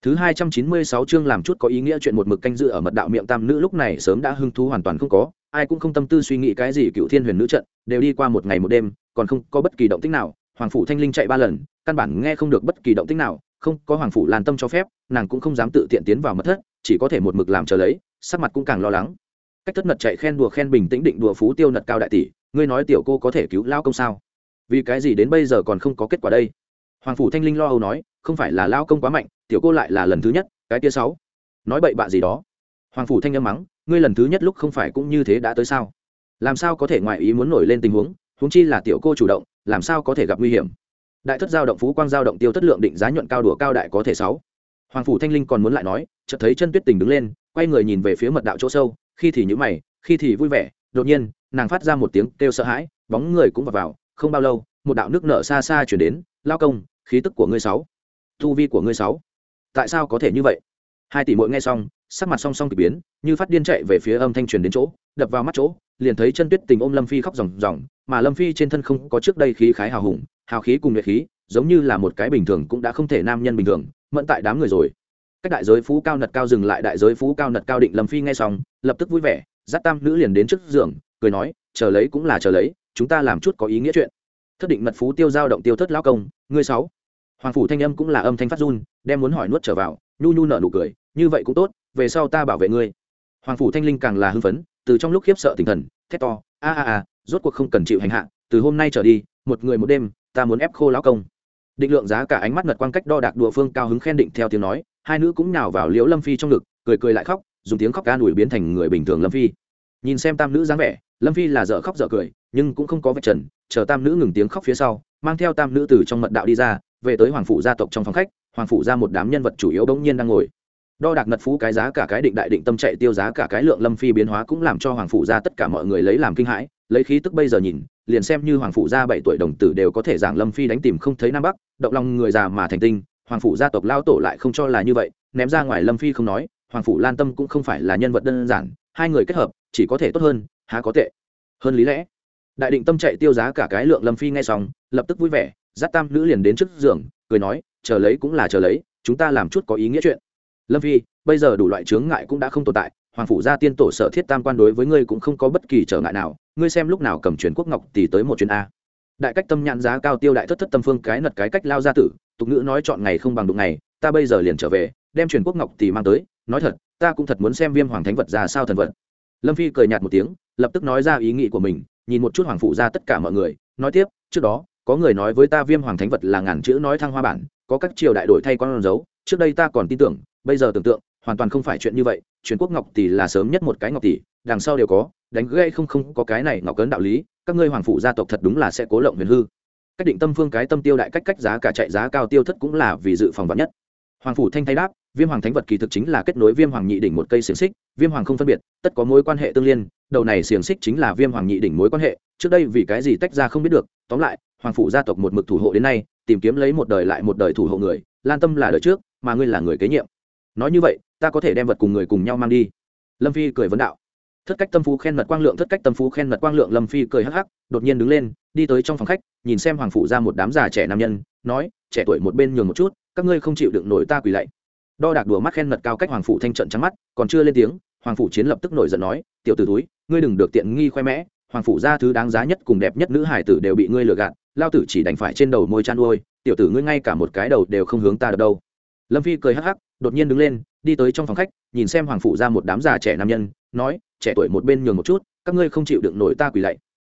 Thứ hai trăm chín mươi sáu chương làm chút có ý nghĩa chuyện một mực canh dự ở mật đạo miệng tam nữ lúc này sớm đã hưng thú hoàn toàn không có ai cũng không tâm tư suy nghĩ cái gì cựu thiên huyền nữ trận, đều đi qua một ngày một đêm, còn không có bất kỳ động tích nào. Hoàng phủ thanh linh chạy ba lần, căn bản nghe không được bất kỳ động tích nào, không có hoàng phủ lan tâm cho phép, nàng cũng không dám tự tiện tiến vào mật thất, chỉ có thể một mực làm chờ lấy, sắc mặt cũng càng lo lắng. Cách thất nật chạy khen đùa khen bình tĩnh định đùa phú tiêu nật cao đại tỷ, ngươi nói tiểu cô có thể cứu lao công sao? Vì cái gì đến bây giờ còn không có kết quả đây? Hoàng phủ thanh linh lo âu nói, không phải là lao công quá mạnh, tiểu cô lại là lần thứ nhất, cái tia sáu. Nói bậy bạ gì đó? Hoàng phủ thanh âm mắng ngươi lần thứ nhất lúc không phải cũng như thế đã tới sao? Làm sao có thể ngoại ý muốn nổi lên tình huống huống chi là tiểu cô chủ động, làm sao có thể gặp nguy hiểm? Đại thất giao động phú quang giao động tiêu thất lượng định giá nhuận cao đùa cao đại có thể sáu. Hoàng phủ thanh linh còn muốn lại nói, chợt thấy chân tuyết tình đứng lên, quay người nhìn về phía mật đạo chỗ sâu, khi thì nhữ mày, khi thì vui vẻ, đột nhiên, nàng phát ra một tiếng kêu sợ hãi, bóng người cũng vào vào, không bao lâu, một đạo nước nở xa xa chuyển đến, lao công, khí tức của ngươi sáu. Thu vi của ngươi sáu. Tại sao có thể như vậy? Hai tỷ mỗi nghe xong, sắc mặt song song k ỳ biến, như phát điên chạy về phía âm thanh truyền đến chỗ, đập vào mắt chỗ, liền thấy chân tuyết tình ôm lâm phi khóc ròng ròng, mà lâm phi trên thân không có trước đây khí khái hào hùng, hào khí cùng nhuệ khí, giống như là một cái bình thường cũng đã không thể nam nhân bình thường, mẫn tại đám người rồi. Cách đại giới phú cao nật cao dừng lại đại giới phú cao nật cao định lâm phi nghe xong, lập tức vui vẻ, dắt tam nữ liền đến trước giường, cười nói, chờ lấy cũng là chờ lấy, chúng ta làm chút có ý nghĩa chuyện. Thất định mật phú tiêu giao động tiêu thất lao công, ngươi sáu. Hoàng phủ thanh âm cũng là âm thanh phát run, đem muốn hỏi nuốt trở vào, nhu nhu nở nụ cười như vậy cũng tốt, về sau ta bảo vệ ngươi. Hoàng phủ thanh linh càng là hưng phấn, từ trong lúc khiếp sợ tinh thần, thét to, a a a, rốt cuộc không cần chịu hành hạ, từ hôm nay trở đi, một người một đêm, ta muốn ép khô lão công. Định lượng giá cả ánh mắt ngật quan cách đo đạc đùa phương cao hứng khen định theo tiếng nói, hai nữ cũng nào vào liễu lâm phi trong ngực, cười cười lại khóc, dùng tiếng khóc ca đuổi biến thành người bình thường lâm phi. Nhìn xem tam nữ dáng vẻ, lâm phi là dở khóc dở cười, nhưng cũng không có vạch trần, chờ tam nữ ngừng tiếng khóc phía sau, mang theo tam nữ từ trong mật đạo đi ra, về tới hoàng phủ gia tộc trong phòng khách, hoàng phủ ra một đám nhân vật chủ yếu bỗng nhiên đang ngồi đo đạc ngật phú cái giá cả cái định đại định tâm chạy tiêu giá cả cái lượng lâm phi biến hóa cũng làm cho hoàng phủ ra tất cả mọi người lấy làm kinh hãi. Lấy khí tức bây giờ nhìn, liền xem như hoàng phủ gia bảy tuổi đồng tử đều có thể giảng lâm phi đánh tìm không thấy nam bắc, động lòng người già mà thành tinh. Hoàng phủ gia tộc lao tổ lại không cho là như vậy, ném ra ngoài lâm phi không nói, hoàng phủ lan tâm cũng không phải là nhân vật đơn giản, hai người kết hợp, chỉ có thể tốt hơn, há có tệ. Hơn lý lẽ, đại định tâm chạy tiêu giá cả cái lượng lâm phi nghe xong, lập tức vui vẻ, dắt tam nữ liền đến trước giường, cười nói, chờ lấy cũng là chờ lấy, chúng ta làm chút có ý nghĩa chuyện lâm phi, bây giờ đủ loại chướng ngại cũng đã không tồn tại, hoàng phủ gia tiên tổ sở thiết tam quan đối với ngươi cũng không có bất kỳ trở ngại nào, ngươi xem lúc nào cầm truyền quốc ngọc thì tới một chuyến a. Đại cách tâm nhãn giá cao tiêu đại thất thất tâm phương cái nật cái cách lao gia tử, tục ngữ nói chọn ngày không bằng đụng ngày, ta bây giờ liền trở về, đem truyền quốc ngọc thì mang tới, nói thật, ta cũng thật muốn xem viêm hoàng thánh vật ra sao thần vật. Lâm phi cười nhạt một tiếng, lập tức nói ra ý nghĩ của mình, nhìn một chút hoàng phụ ra tất cả mọi người, nói tiếp, trước đó, có người nói với ta viêm hoàng thánh vật là ngàn chữ nói thăng hoa bản, có các triều đại đổi thay con dấu, trước đây ta còn tin tưởng bây giờ tưởng tượng, hoàn toàn không phải chuyện như vậy, truyền quốc ngọc tỷ là sớm nhất một cái ngọc tỷ, đằng sau đều có, đánh gây không không có cái này ngọc cấn đạo lý, các ngươi hoàng phụ gia tộc thật đúng là sẽ cố lộng huyền hư. Cách định tâm phương cái tâm tiêu đại cách cách giá cả chạy giá cao tiêu thất cũng là vì dự phòng vật nhất. Hoàng phủ thanh thay đáp, viêm hoàng thánh vật kỳ thực chính là kết nối viêm hoàng nhị đỉnh một cây xiềng xích, viêm hoàng không phân biệt, tất có mối quan hệ tương liên, đầu này xiềng xích chính là viêm hoàng nhị đỉnh mối quan hệ, trước đây vì cái gì tách ra không biết được, tóm lại, hoàng phủ gia tộc một mực thủ hộ đến nay, tìm kiếm lấy một đời lại một đời thủ hộ người, lan tâm là đời trước, mà ngươi là người kế nhiệm nói như vậy, ta có thể đem vật cùng người cùng nhau mang đi. Lâm phi cười vấn đạo. Thất cách tâm phú khen mật quang lượng, thất cách tâm phú khen mật quang lượng, lâm phi cười hắc hắc, đột nhiên đứng lên, đi tới trong phòng khách, nhìn xem hoàng phụ ra một đám già trẻ nam nhân, nói, trẻ tuổi một bên nhường một chút, các ngươi không chịu đựng nổi ta quỳ lạy. Đo đạc đùa mắt khen mật cao cách hoàng phụ thanh trận trắng mắt, còn chưa lên tiếng, hoàng phụ chiến lập tức nổi giận nói, tiểu t ử túi ngươi đừng được tiện nghi khoe mẽ, hoàng phụ ra thứ đáng giá nhất cùng đẹp nhất nữ hải tử đều bị ngươi lừa gạt, lao tử chỉ đành phải trên đầu môi chăn nuôi tiểu tử ngươi ngay cả một cái đầu đều không hướng ta được đâu. Lâm phi cười hắc hắc đột nhiên đứng lên, đi tới trong phòng khách, nhìn xem hoàng phủ ra một đám già trẻ nam nhân, nói, trẻ tuổi một bên nhường một chút, các ngươi không chịu đựng nổi ta quỳ lạy.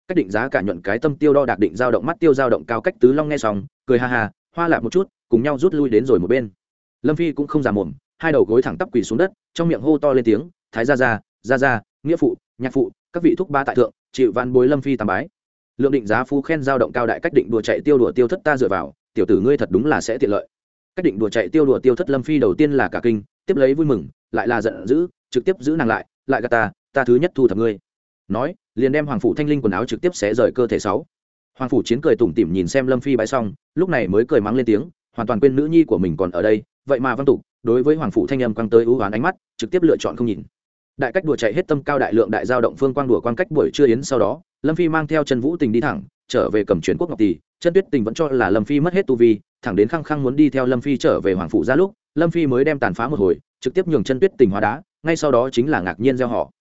Cách định giá cả nhuận cái tâm tiêu đo đạc định giao động mắt tiêu giao động cao cách tứ long nghe xong, cười ha ha, hoa lạc một chút, cùng nhau rút lui đến rồi một bên. Lâm phi cũng không già mồm hai đầu gối thẳng tắp quỳ xuống đất, trong miệng hô to lên tiếng, thái gia gia gia gia, nghĩa phụ, nhạc phụ, các vị thúc ba tại thượng, chịu van bối lâm phi tàm bái. Lượng định giá phú khen giao động cao đại cách định đùa chạy tiêu đùa tiêu thất ta dựa vào, tiểu tử ngươi thật đúng là sẽ tiện lợi cách định đùa chạy tiêu đùa tiêu thất lâm phi đầu tiên là cả kinh, tiếp lấy vui mừng, lại là giận dữ, trực tiếp giữ nàng lại lại gà ta ta thứ nhất thu thập ngươi. Nói, liền đem hoàng phủ thanh linh quần áo trực tiếp xé rời cơ thể sáu. Hoàng phủ chiến cười tủm tỉm nhìn xem lâm phi bãi xong, lúc này mới cười mắng lên tiếng, hoàn toàn quên nữ nhi của mình còn ở đây, vậy mà văn tục, đối với hoàng phủ thanh âm quăng tới ưu hoán ánh mắt, trực tiếp lựa chọn không nhìn. Đại cách đùa chạy hết tâm cao đại lượng đại giao động phương quang đùa quan cách buổi trưa yến sau đó, lâm phi mang theo chân vũ tình đi thẳng trở về cầm chuyển quốc ngọc tỷ chân tuyết tình vẫn cho là lâm phi mất hết tu vi, thẳng đến khăng khăng muốn đi theo lâm phi trở về hoàng phủ ra lúc, lâm phi mới đem tàn phá một hồi, trực tiếp nhường chân tuyết tình hóa đá, ngay sau đó chính là ngạc nhiên gieo họ.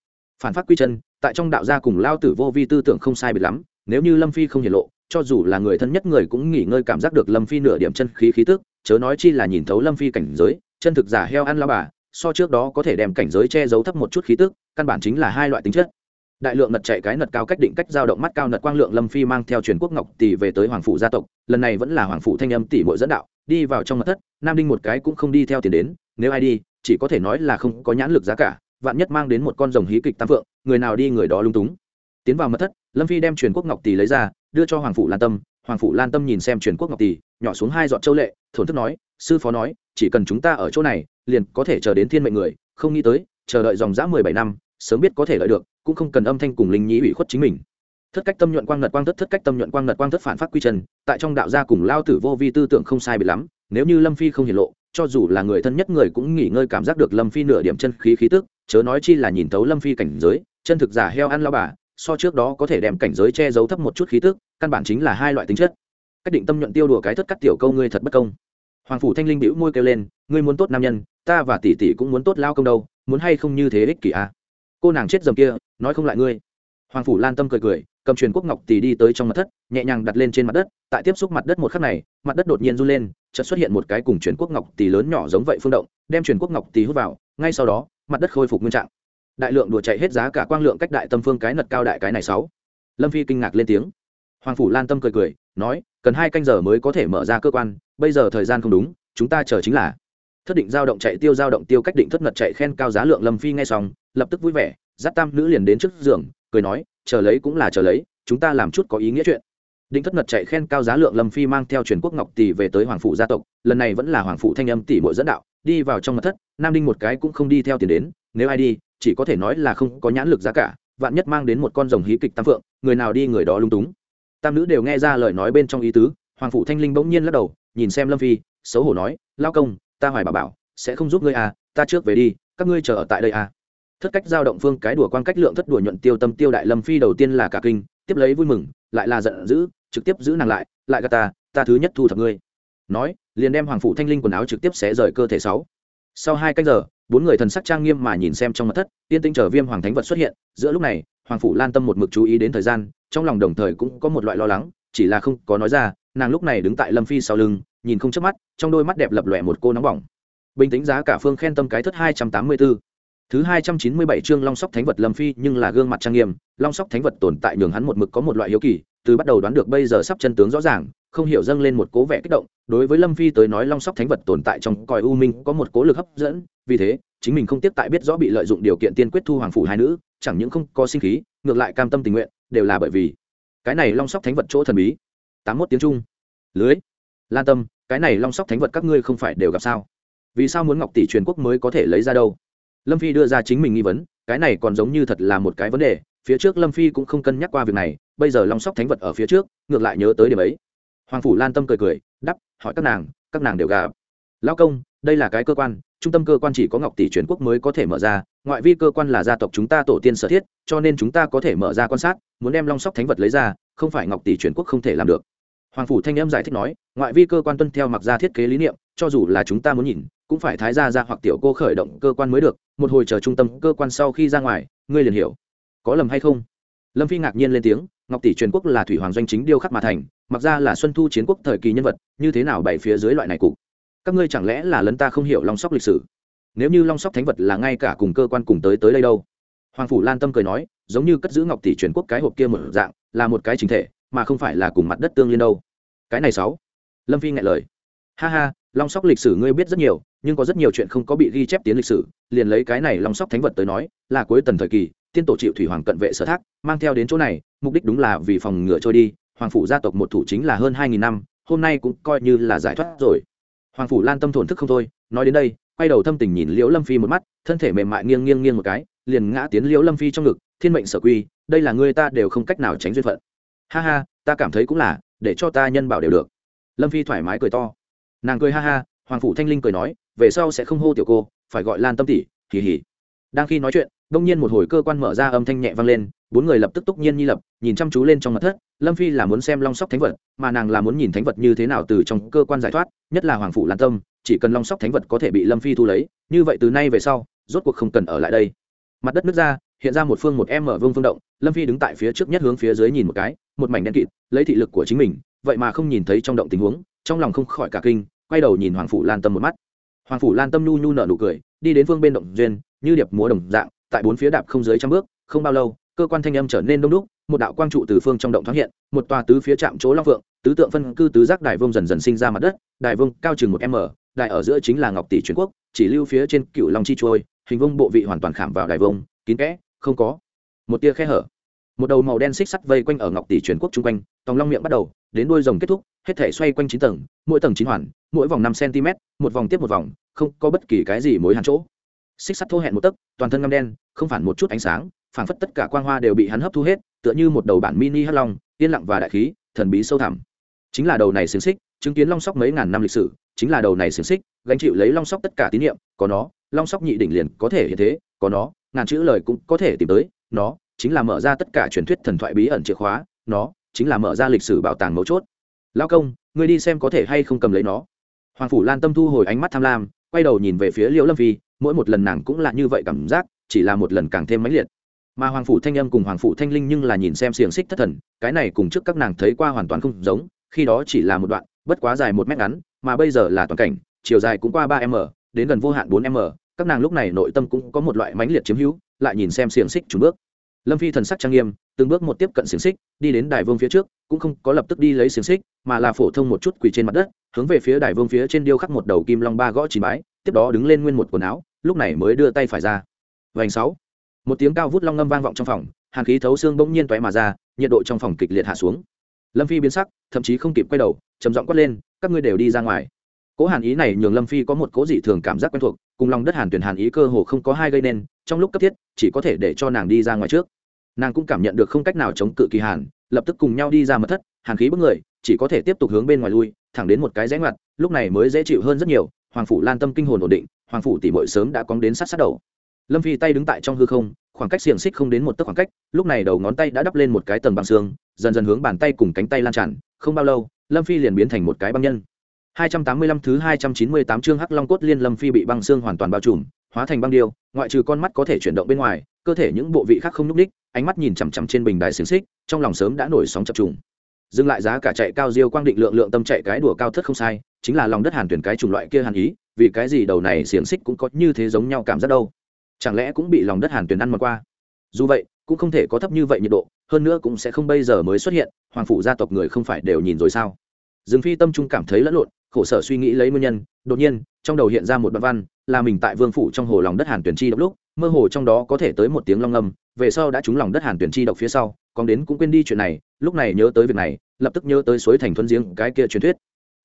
Phản phát quy chân, tại trong đạo gia cùng lao tử vô vi tư tưởng không sai biệt lắm, nếu như lâm phi không hiển lộ, cho dù là người thân nhất người cũng nghỉ ngơi cảm giác được lâm phi nửa điểm chân khí khí tức, chớ nói chi là nhìn thấu lâm phi cảnh giới, chân thực giả heo ăn lao bà, so trước đó có thể đem cảnh giới che giấu thấp một chút khí tức, căn bản chính là hai loại tính chất đại lượng nật chạy cái nật cao cách định cách giao động mắt cao nật quang lượng lâm phi mang theo truyền quốc ngọc tỷ về tới hoàng phủ gia tộc, lần này vẫn là hoàng phủ thanh âm tỷ mội dẫn đạo, đi vào trong mật thất, nam đinh một cái cũng không đi theo tiền đến, nếu ai đi, chỉ có thể nói là không có nhãn lực giá cả, vạn nhất mang đến một con rồng hí kịch tam phượng, người nào đi người đó lung túng. Tiến vào mật thất, lâm phi đem truyền quốc ngọc tỷ lấy ra, đưa cho hoàng phủ lan tâm, hoàng phủ lan tâm nhìn xem truyền quốc ngọc tỷ nhỏ xuống hai giọt châu lệ, thổn thức nói, sư phó nói, chỉ cần chúng ta ở chỗ này, liền có thể chờ đến thiên mệnh người, không nghĩ tới, chờ đợi dòng dã mười bảy năm, sớm biết có thể lợi được cũng không cần âm thanh cùng linh nhĩ ủy khuất chính mình. Thất cách tâm nhuận quang ngật quang thất thất cách tâm nhuận quang ngật quang thất phản phát quy trần tại trong đạo gia cùng lao tử vô vi tư tưởng không sai bị lắm, nếu như lâm phi không hiển lộ, cho dù là người thân nhất người cũng nghỉ ngơi cảm giác được lâm phi nửa điểm chân khí khí tức, chớ nói chi là nhìn thấu lâm phi cảnh giới, chân thực giả heo ăn lao bà, so trước đó có thể đem cảnh giới che giấu thấp một chút khí tức, căn bản chính là hai loại tính chất. Cách định tâm nhuận tiêu đùa cái thất cắt tiểu câu ngươi thật bất công. Hoàng phủ thanh linh bĩu môi kêu lên, ngươi muốn tốt nam nhân, ta và tỷ tỷ cũng muốn tốt lao công đâu, muốn hay không như thế ích kỷ à cô nàng chết dầm kia, nói không lại ngươi. Hoàng phủ lan tâm cười cười, cầm truyền quốc ngọc tỷ đi tới trong mặt thất, nhẹ nhàng đặt lên trên mặt đất, tại tiếp xúc mặt đất một khắc này, mặt đất đột nhiên run lên, chợt xuất hiện một cái cùng truyền quốc ngọc tỷ lớn nhỏ giống vậy phương động, đem truyền quốc ngọc tỷ hút vào, ngay sau đó, mặt đất khôi phục nguyên trạng. Đại lượng đùa chạy hết giá cả quang lượng cách đại tâm phương cái nật cao đại cái này sáu. Lâm phi kinh ngạc lên tiếng. Hoàng phủ lan tâm cười cười, nói, cần hai canh giờ mới có thể mở ra cơ quan, bây giờ thời gian không đúng, chúng ta chờ chính là thất định giao động chạy tiêu giao động tiêu cách định thất ngật chạy khen cao giá lượng lâm phi ngay xong, lập tức vui vẻ, giáp tam nữ liền đến trước giường, cười nói, chờ lấy cũng là chờ lấy, chúng ta làm chút có ý nghĩa chuyện. Định thất ngật chạy khen cao giá lượng lâm phi mang theo truyền quốc ngọc tỷ về tới hoàng phụ gia tộc, lần này vẫn là hoàng phụ thanh âm tỷ bội dẫn đạo, đi vào trong mật thất, nam đinh một cái cũng không đi theo tiền đến, nếu ai đi, chỉ có thể nói là không có nhãn lực giá cả, vạn nhất mang đến một con rồng hí kịch tam phượng, người nào đi người đó lung túng. Tam nữ đều nghe ra lời nói bên trong ý tứ, hoàng phụ thanh linh bỗng nhiên lắc đầu, nhìn xem lâm phi, xấu hổ nói, lao công ta hoài bà bảo, sẽ không giúp ngươi à ta trước về đi, các ngươi chờ ở tại đây à. Thất cách giao động phương cái đùa quan cách lượng thất đùa nhuận tiêu tâm tiêu đại lâm phi đầu tiên là cả kinh, tiếp lấy vui mừng, lại là giận dữ, trực tiếp giữ nàng lại lại gà ta ta thứ nhất thu thập ngươi. Nói, liền đem hoàng phủ thanh linh quần áo trực tiếp xé rời cơ thể sáu. Sau hai cách giờ, bốn người thần sắc trang nghiêm mà nhìn xem trong mặt thất tiên tinh trở viêm hoàng thánh vật xuất hiện. Giữa lúc này, hoàng phủ lan tâm một mực chú ý đến thời gian, trong lòng đồng thời cũng có một loại lo lắng, chỉ là không có nói ra, nàng lúc này đứng tại lâm phi sau lưng nhìn không chớp mắt, trong đôi mắt đẹp lập lòe một cô nóng bỏng. Bình tĩnh giá cả phương khen tâm cái thất hai trăm tám mươi b ố thứ hai trăm chín mươi bảy chương long sóc thánh vật lâm phi, nhưng là gương mặt trang nghiêm, long sóc thánh vật tồn tại nhường hắn một mực có một loại hiếu kỳ, từ bắt đầu đoán được bây giờ sắp chân tướng rõ ràng, không hiểu dâng lên một cố vẻ kích động, đối với lâm phi tới nói long sóc thánh vật tồn tại trong còi u minh có một cố lực hấp dẫn, vì thế, chính mình không tiếp tại biết rõ bị lợi dụng điều kiện tiên quyết thu hoàng phủ hai nữ, chẳng những không có sinh khí, ngược lại cam tâm tình nguyện, đều là bởi vì cái này long sóc thánh vật chỗ thần bí. Tám mốt tiếng trung. Lưới lan tâm, cái này long sóc thánh vật các ngươi không phải đều gặp sao? Vì sao muốn ngọc tỷ truyền quốc mới có thể lấy ra đâu? Lâm phi đưa ra chính mình nghi vấn, cái này còn giống như thật là một cái vấn đề, phía trước lâm phi cũng không cân nhắc qua việc này, bây giờ long sóc thánh vật ở phía trước, ngược lại nhớ tới điểm ấy. Hoàng phủ lan tâm cười cười, đắp, hỏi các nàng các nàng đều gặp. Lao công, đây là cái cơ quan, trung tâm cơ quan chỉ có ngọc tỷ truyền quốc mới có thể mở ra, ngoại vi cơ quan là gia tộc chúng ta tổ tiên sở thiết, cho nên chúng ta có thể mở ra quan sát, muốn đem long sóc thánh vật lấy ra, không phải ngọc tỷ truyền quốc không thể làm được hoàng phủ thanh em giải thích nói, ngoại vi cơ quan tuân theo mặc ra thiết kế lý niệm, cho dù là chúng ta muốn nhìn, cũng phải thái ra ra hoặc tiểu cô khởi động cơ quan mới được, một hồi chờ trung tâm cơ quan sau khi ra ngoài, ngươi liền hiểu. Có lầm hay không? Lâm phi ngạc nhiên lên tiếng, ngọc tỷ truyền quốc là thủy hoàng doanh chính điêu khắc mà thành, mặc ra là xuân thu chiến quốc thời kỳ nhân vật, như thế nào bày phía dưới loại này cục? Các ngươi chẳng lẽ là lấn ta không hiểu long sóc lịch sử? Nếu như long sóc thánh vật là ngay cả cùng cơ quan cùng tới tới đây đâu? Hoàng phủ lan tâm cười nói, giống như cất giữ ngọc tỷ truyền quốc cái hộp kia một dạng, là một cái chính thể, mà không phải là cùng mặt đất tương liên đâu cái này sáu. Lâm phi ngại lời. Ha ha, long sóc lịch sử ngươi biết rất nhiều, nhưng có rất nhiều chuyện không có bị ghi chép tiến lịch sử, liền lấy cái này long sóc thánh vật tới nói, là cuối tần thời kỳ, tiên tổ chịu thủy hoàng cận vệ sở thác, mang theo đến chỗ này, mục đích đúng là vì phòng ngựa trôi đi, hoàng phủ gia tộc một thủ chính là hơn hai nghìn năm, hôm nay cũng coi như là giải thoát rồi. Hoàng phủ lan tâm thổn thức không thôi, nói đến đây, quay đầu thâm tình nhìn liễu lâm phi một mắt, thân thể mềm mại nghiêng nghiêng nghiêng một cái, liền ngã tiến liễu lâm phi trong ngực, thiên mệnh sở quy, đây là người ta đều không cách nào tránh duyên phận. Ha ha, ta cảm thấy cũng là để cho ta nhân bảo đều được. Lâm phi thoải mái cười to. Nàng cười ha ha, hoàng phủ thanh linh cười nói, về sau sẽ không hô tiểu cô, phải gọi lan tâm tỷ kỳ hỉ đang khi nói chuyện, đông nhiên một hồi cơ quan mở ra âm thanh nhẹ vang lên, bốn người lập tức túc nhiên nhi lập, nhìn chăm chú lên trong mặt thất, lâm phi là muốn xem long sóc thánh vật, mà nàng là muốn nhìn thánh vật như thế nào từ trong cơ quan giải thoát, nhất là hoàng phủ lan tâm, chỉ cần long sóc thánh vật có thể bị lâm phi thu lấy, như vậy từ nay về sau, rốt cuộc không cần ở lại đây. Mặt đất nước ra hiện ra một phương một em mở vương phương động, lâm phi đứng tại phía trước nhất hướng phía dưới nhìn một cái, một mảnh đen kịt, lấy thị lực của chính mình, vậy mà không nhìn thấy trong động tình huống, trong lòng không khỏi cả kinh, quay đầu nhìn hoàng phủ lan tâm một mắt. Hoàng phủ lan tâm nhu nhu nở nụ cười, đi đến phương bên động duyên, như điệp múa đồng dạng, tại bốn phía đạp không dưới trăm bước, không bao lâu, cơ quan thanh âm trở nên đông đúc, một đạo quang trụ từ phương trong động thoáng hiện, một tòa tứ phía chạm chỗ long phượng tứ tượng phân cư tứ giác đài vương dần dần sinh ra mặt đất, đài vương cao chừng một m đài ở giữa chính là ngọc tỷ truyền quốc, chỉ lưu phía trên cựu long chi trôi hình vông bộ vị hoàn toàn khảm vào đài vương, kín kẽ không có. Một tia khe hở. Một đầu màu đen xích sắt vây quanh ở ngọc tỷ truyền quốc chung quanh, tòng long miệng bắt đầu, đến đuôi rồng kết thúc, hết thể xoay quanh chín tầng, mỗi tầng chín hoàn, mỗi vòng năm cm, một vòng tiếp một vòng, không có bất kỳ cái gì mối hàn chỗ. Xích sắt thô hẹn một tấc, toàn thân ngâm đen, không phản một chút ánh sáng phản phất tất cả quang hoa đều bị hắn hấp thu hết, tựa như một đầu bản mini hắc long, yên lặng và đại khí, thần bí sâu thẳm. Chính là đầu này xiềng xích, chứng kiến long sóc mấy ngàn năm lịch sử, chính là đầu này xiềng xích, gánh chịu lấy long sóc tất cả tín nhiệm có nó, long sóc nhị đỉnh liền có thể hiện thế, có nó ngàn chữ lời cũng có thể tìm tới, nó chính là mở ra tất cả truyền thuyết thần thoại bí ẩn chìa khóa, nó chính là mở ra lịch sử bảo tàng mấu chốt. Lao công, ngươi đi xem có thể hay không cầm lấy nó. Hoàng phủ lan tâm thu hồi ánh mắt tham lam, quay đầu nhìn về phía liễu lâm phi, mỗi một lần nàng cũng là như vậy cảm giác, chỉ là một lần càng thêm mãnh liệt. Mà hoàng phủ thanh âm cùng hoàng phủ thanh linh nhưng là nhìn xem xiềng xích thất thần, cái này cùng trước các nàng thấy qua hoàn toàn không giống, khi đó chỉ là một đoạn, bất quá dài một mét ngắn, mà bây giờ là toàn cảnh, chiều dài cũng qua ba m, đến gần vô hạn bốn m các nàng lúc này nội tâm cũng có một loại mãnh liệt chiếm hữu, lại nhìn xem xiềng xích trùng bước. Lâm phi thần sắc trang nghiêm, từng bước một tiếp cận xiềng xích, đi đến đài vương phía trước, cũng không có lập tức đi lấy xiềng xích, mà là phổ thông một chút quỳ trên mặt đất, hướng về phía đài vương phía trên điêu khắc một đầu kim long ba gõ chỉ bái, tiếp đó đứng lên nguyên một quần áo, lúc này mới đưa tay phải ra. Vành sáu. Một tiếng cao vút long ngâm vang vọng trong phòng, hàn khí thấu xương bỗng nhiên toé mà ra, nhiệt độ trong phòng kịch liệt hạ xuống. Lâm phi biến sắc, thậm chí không kịp quay đầu, trầm giọng quát lên, các ngươi đều đi ra ngoài. Cố hàn ý này nhường lâm phi có một cố dị thường cảm giác quen thuộc cùng lòng đất hàn tuyển hàn ý cơ hồ không có hai gây nên, trong lúc cấp thiết, chỉ có thể để cho nàng đi ra ngoài trước. Nàng cũng cảm nhận được không cách nào chống cự kỳ hàn, lập tức cùng nhau đi ra mật thất, hàn khí bức người, chỉ có thể tiếp tục hướng bên ngoài lui, thẳng đến một cái rẽ ngoặt, lúc này mới dễ chịu hơn rất nhiều, hoàng phủ lan tâm kinh hồn ổn định, hoàng phủ tỷ bội sớm đã cóng đến sát sát đầu. Lâm phi tay đứng tại trong hư không, khoảng cách xiềng xích không đến một tấc khoảng cách, lúc này đầu ngón tay đã đắp lên một cái tầng bằng xương, dần dần hướng bàn tay cùng cánh tay lan tràn, không bao lâu, lâm phi liền biến thành một cái băng nhân. 285 thứ 298 chương Hắc Long cốt liên Lâm Phi bị băng xương hoàn toàn bao trùm, hóa thành băng điêu, ngoại trừ con mắt có thể chuyển động bên ngoài, cơ thể những bộ vị khác không nhúc đích, ánh mắt nhìn chằm chằm trên bình đài xiềng xích, trong lòng sớm đã nổi sóng chập trùng. Dừng lại giá cả chạy cao diêu quang định lượng lượng tâm chạy cái đùa cao thất không sai, chính là lòng đất hàn tuyển cái chủng loại kia hàn ý, vì cái gì đầu này xiềng xích cũng có như thế giống nhau cảm giác đâu. Chẳng lẽ cũng bị lòng đất hàn tuyển ăn mòn qua? Dù vậy, cũng không thể có thấp như vậy nhiệt độ, hơn nữa cũng sẽ không bây giờ mới xuất hiện, hoàng phủ gia tộc người không phải đều nhìn rồi sao? Dương Phi tâm trung cảm thấy lẫn lộn, khổ sở suy nghĩ lấy nguyên nhân, đột nhiên, trong đầu hiện ra một đoạn văn, là mình tại vương phủ trong hồ lòng đất hàn tuyển chi độc lúc, mơ hồ trong đó có thể tới một tiếng long âm, về sau đã trúng lòng đất hàn tuyển chi độc phía sau, còn đến cũng quên đi chuyện này, lúc này nhớ tới việc này, lập tức nhớ tới suối thành thuấn giếng cái kia truyền thuyết.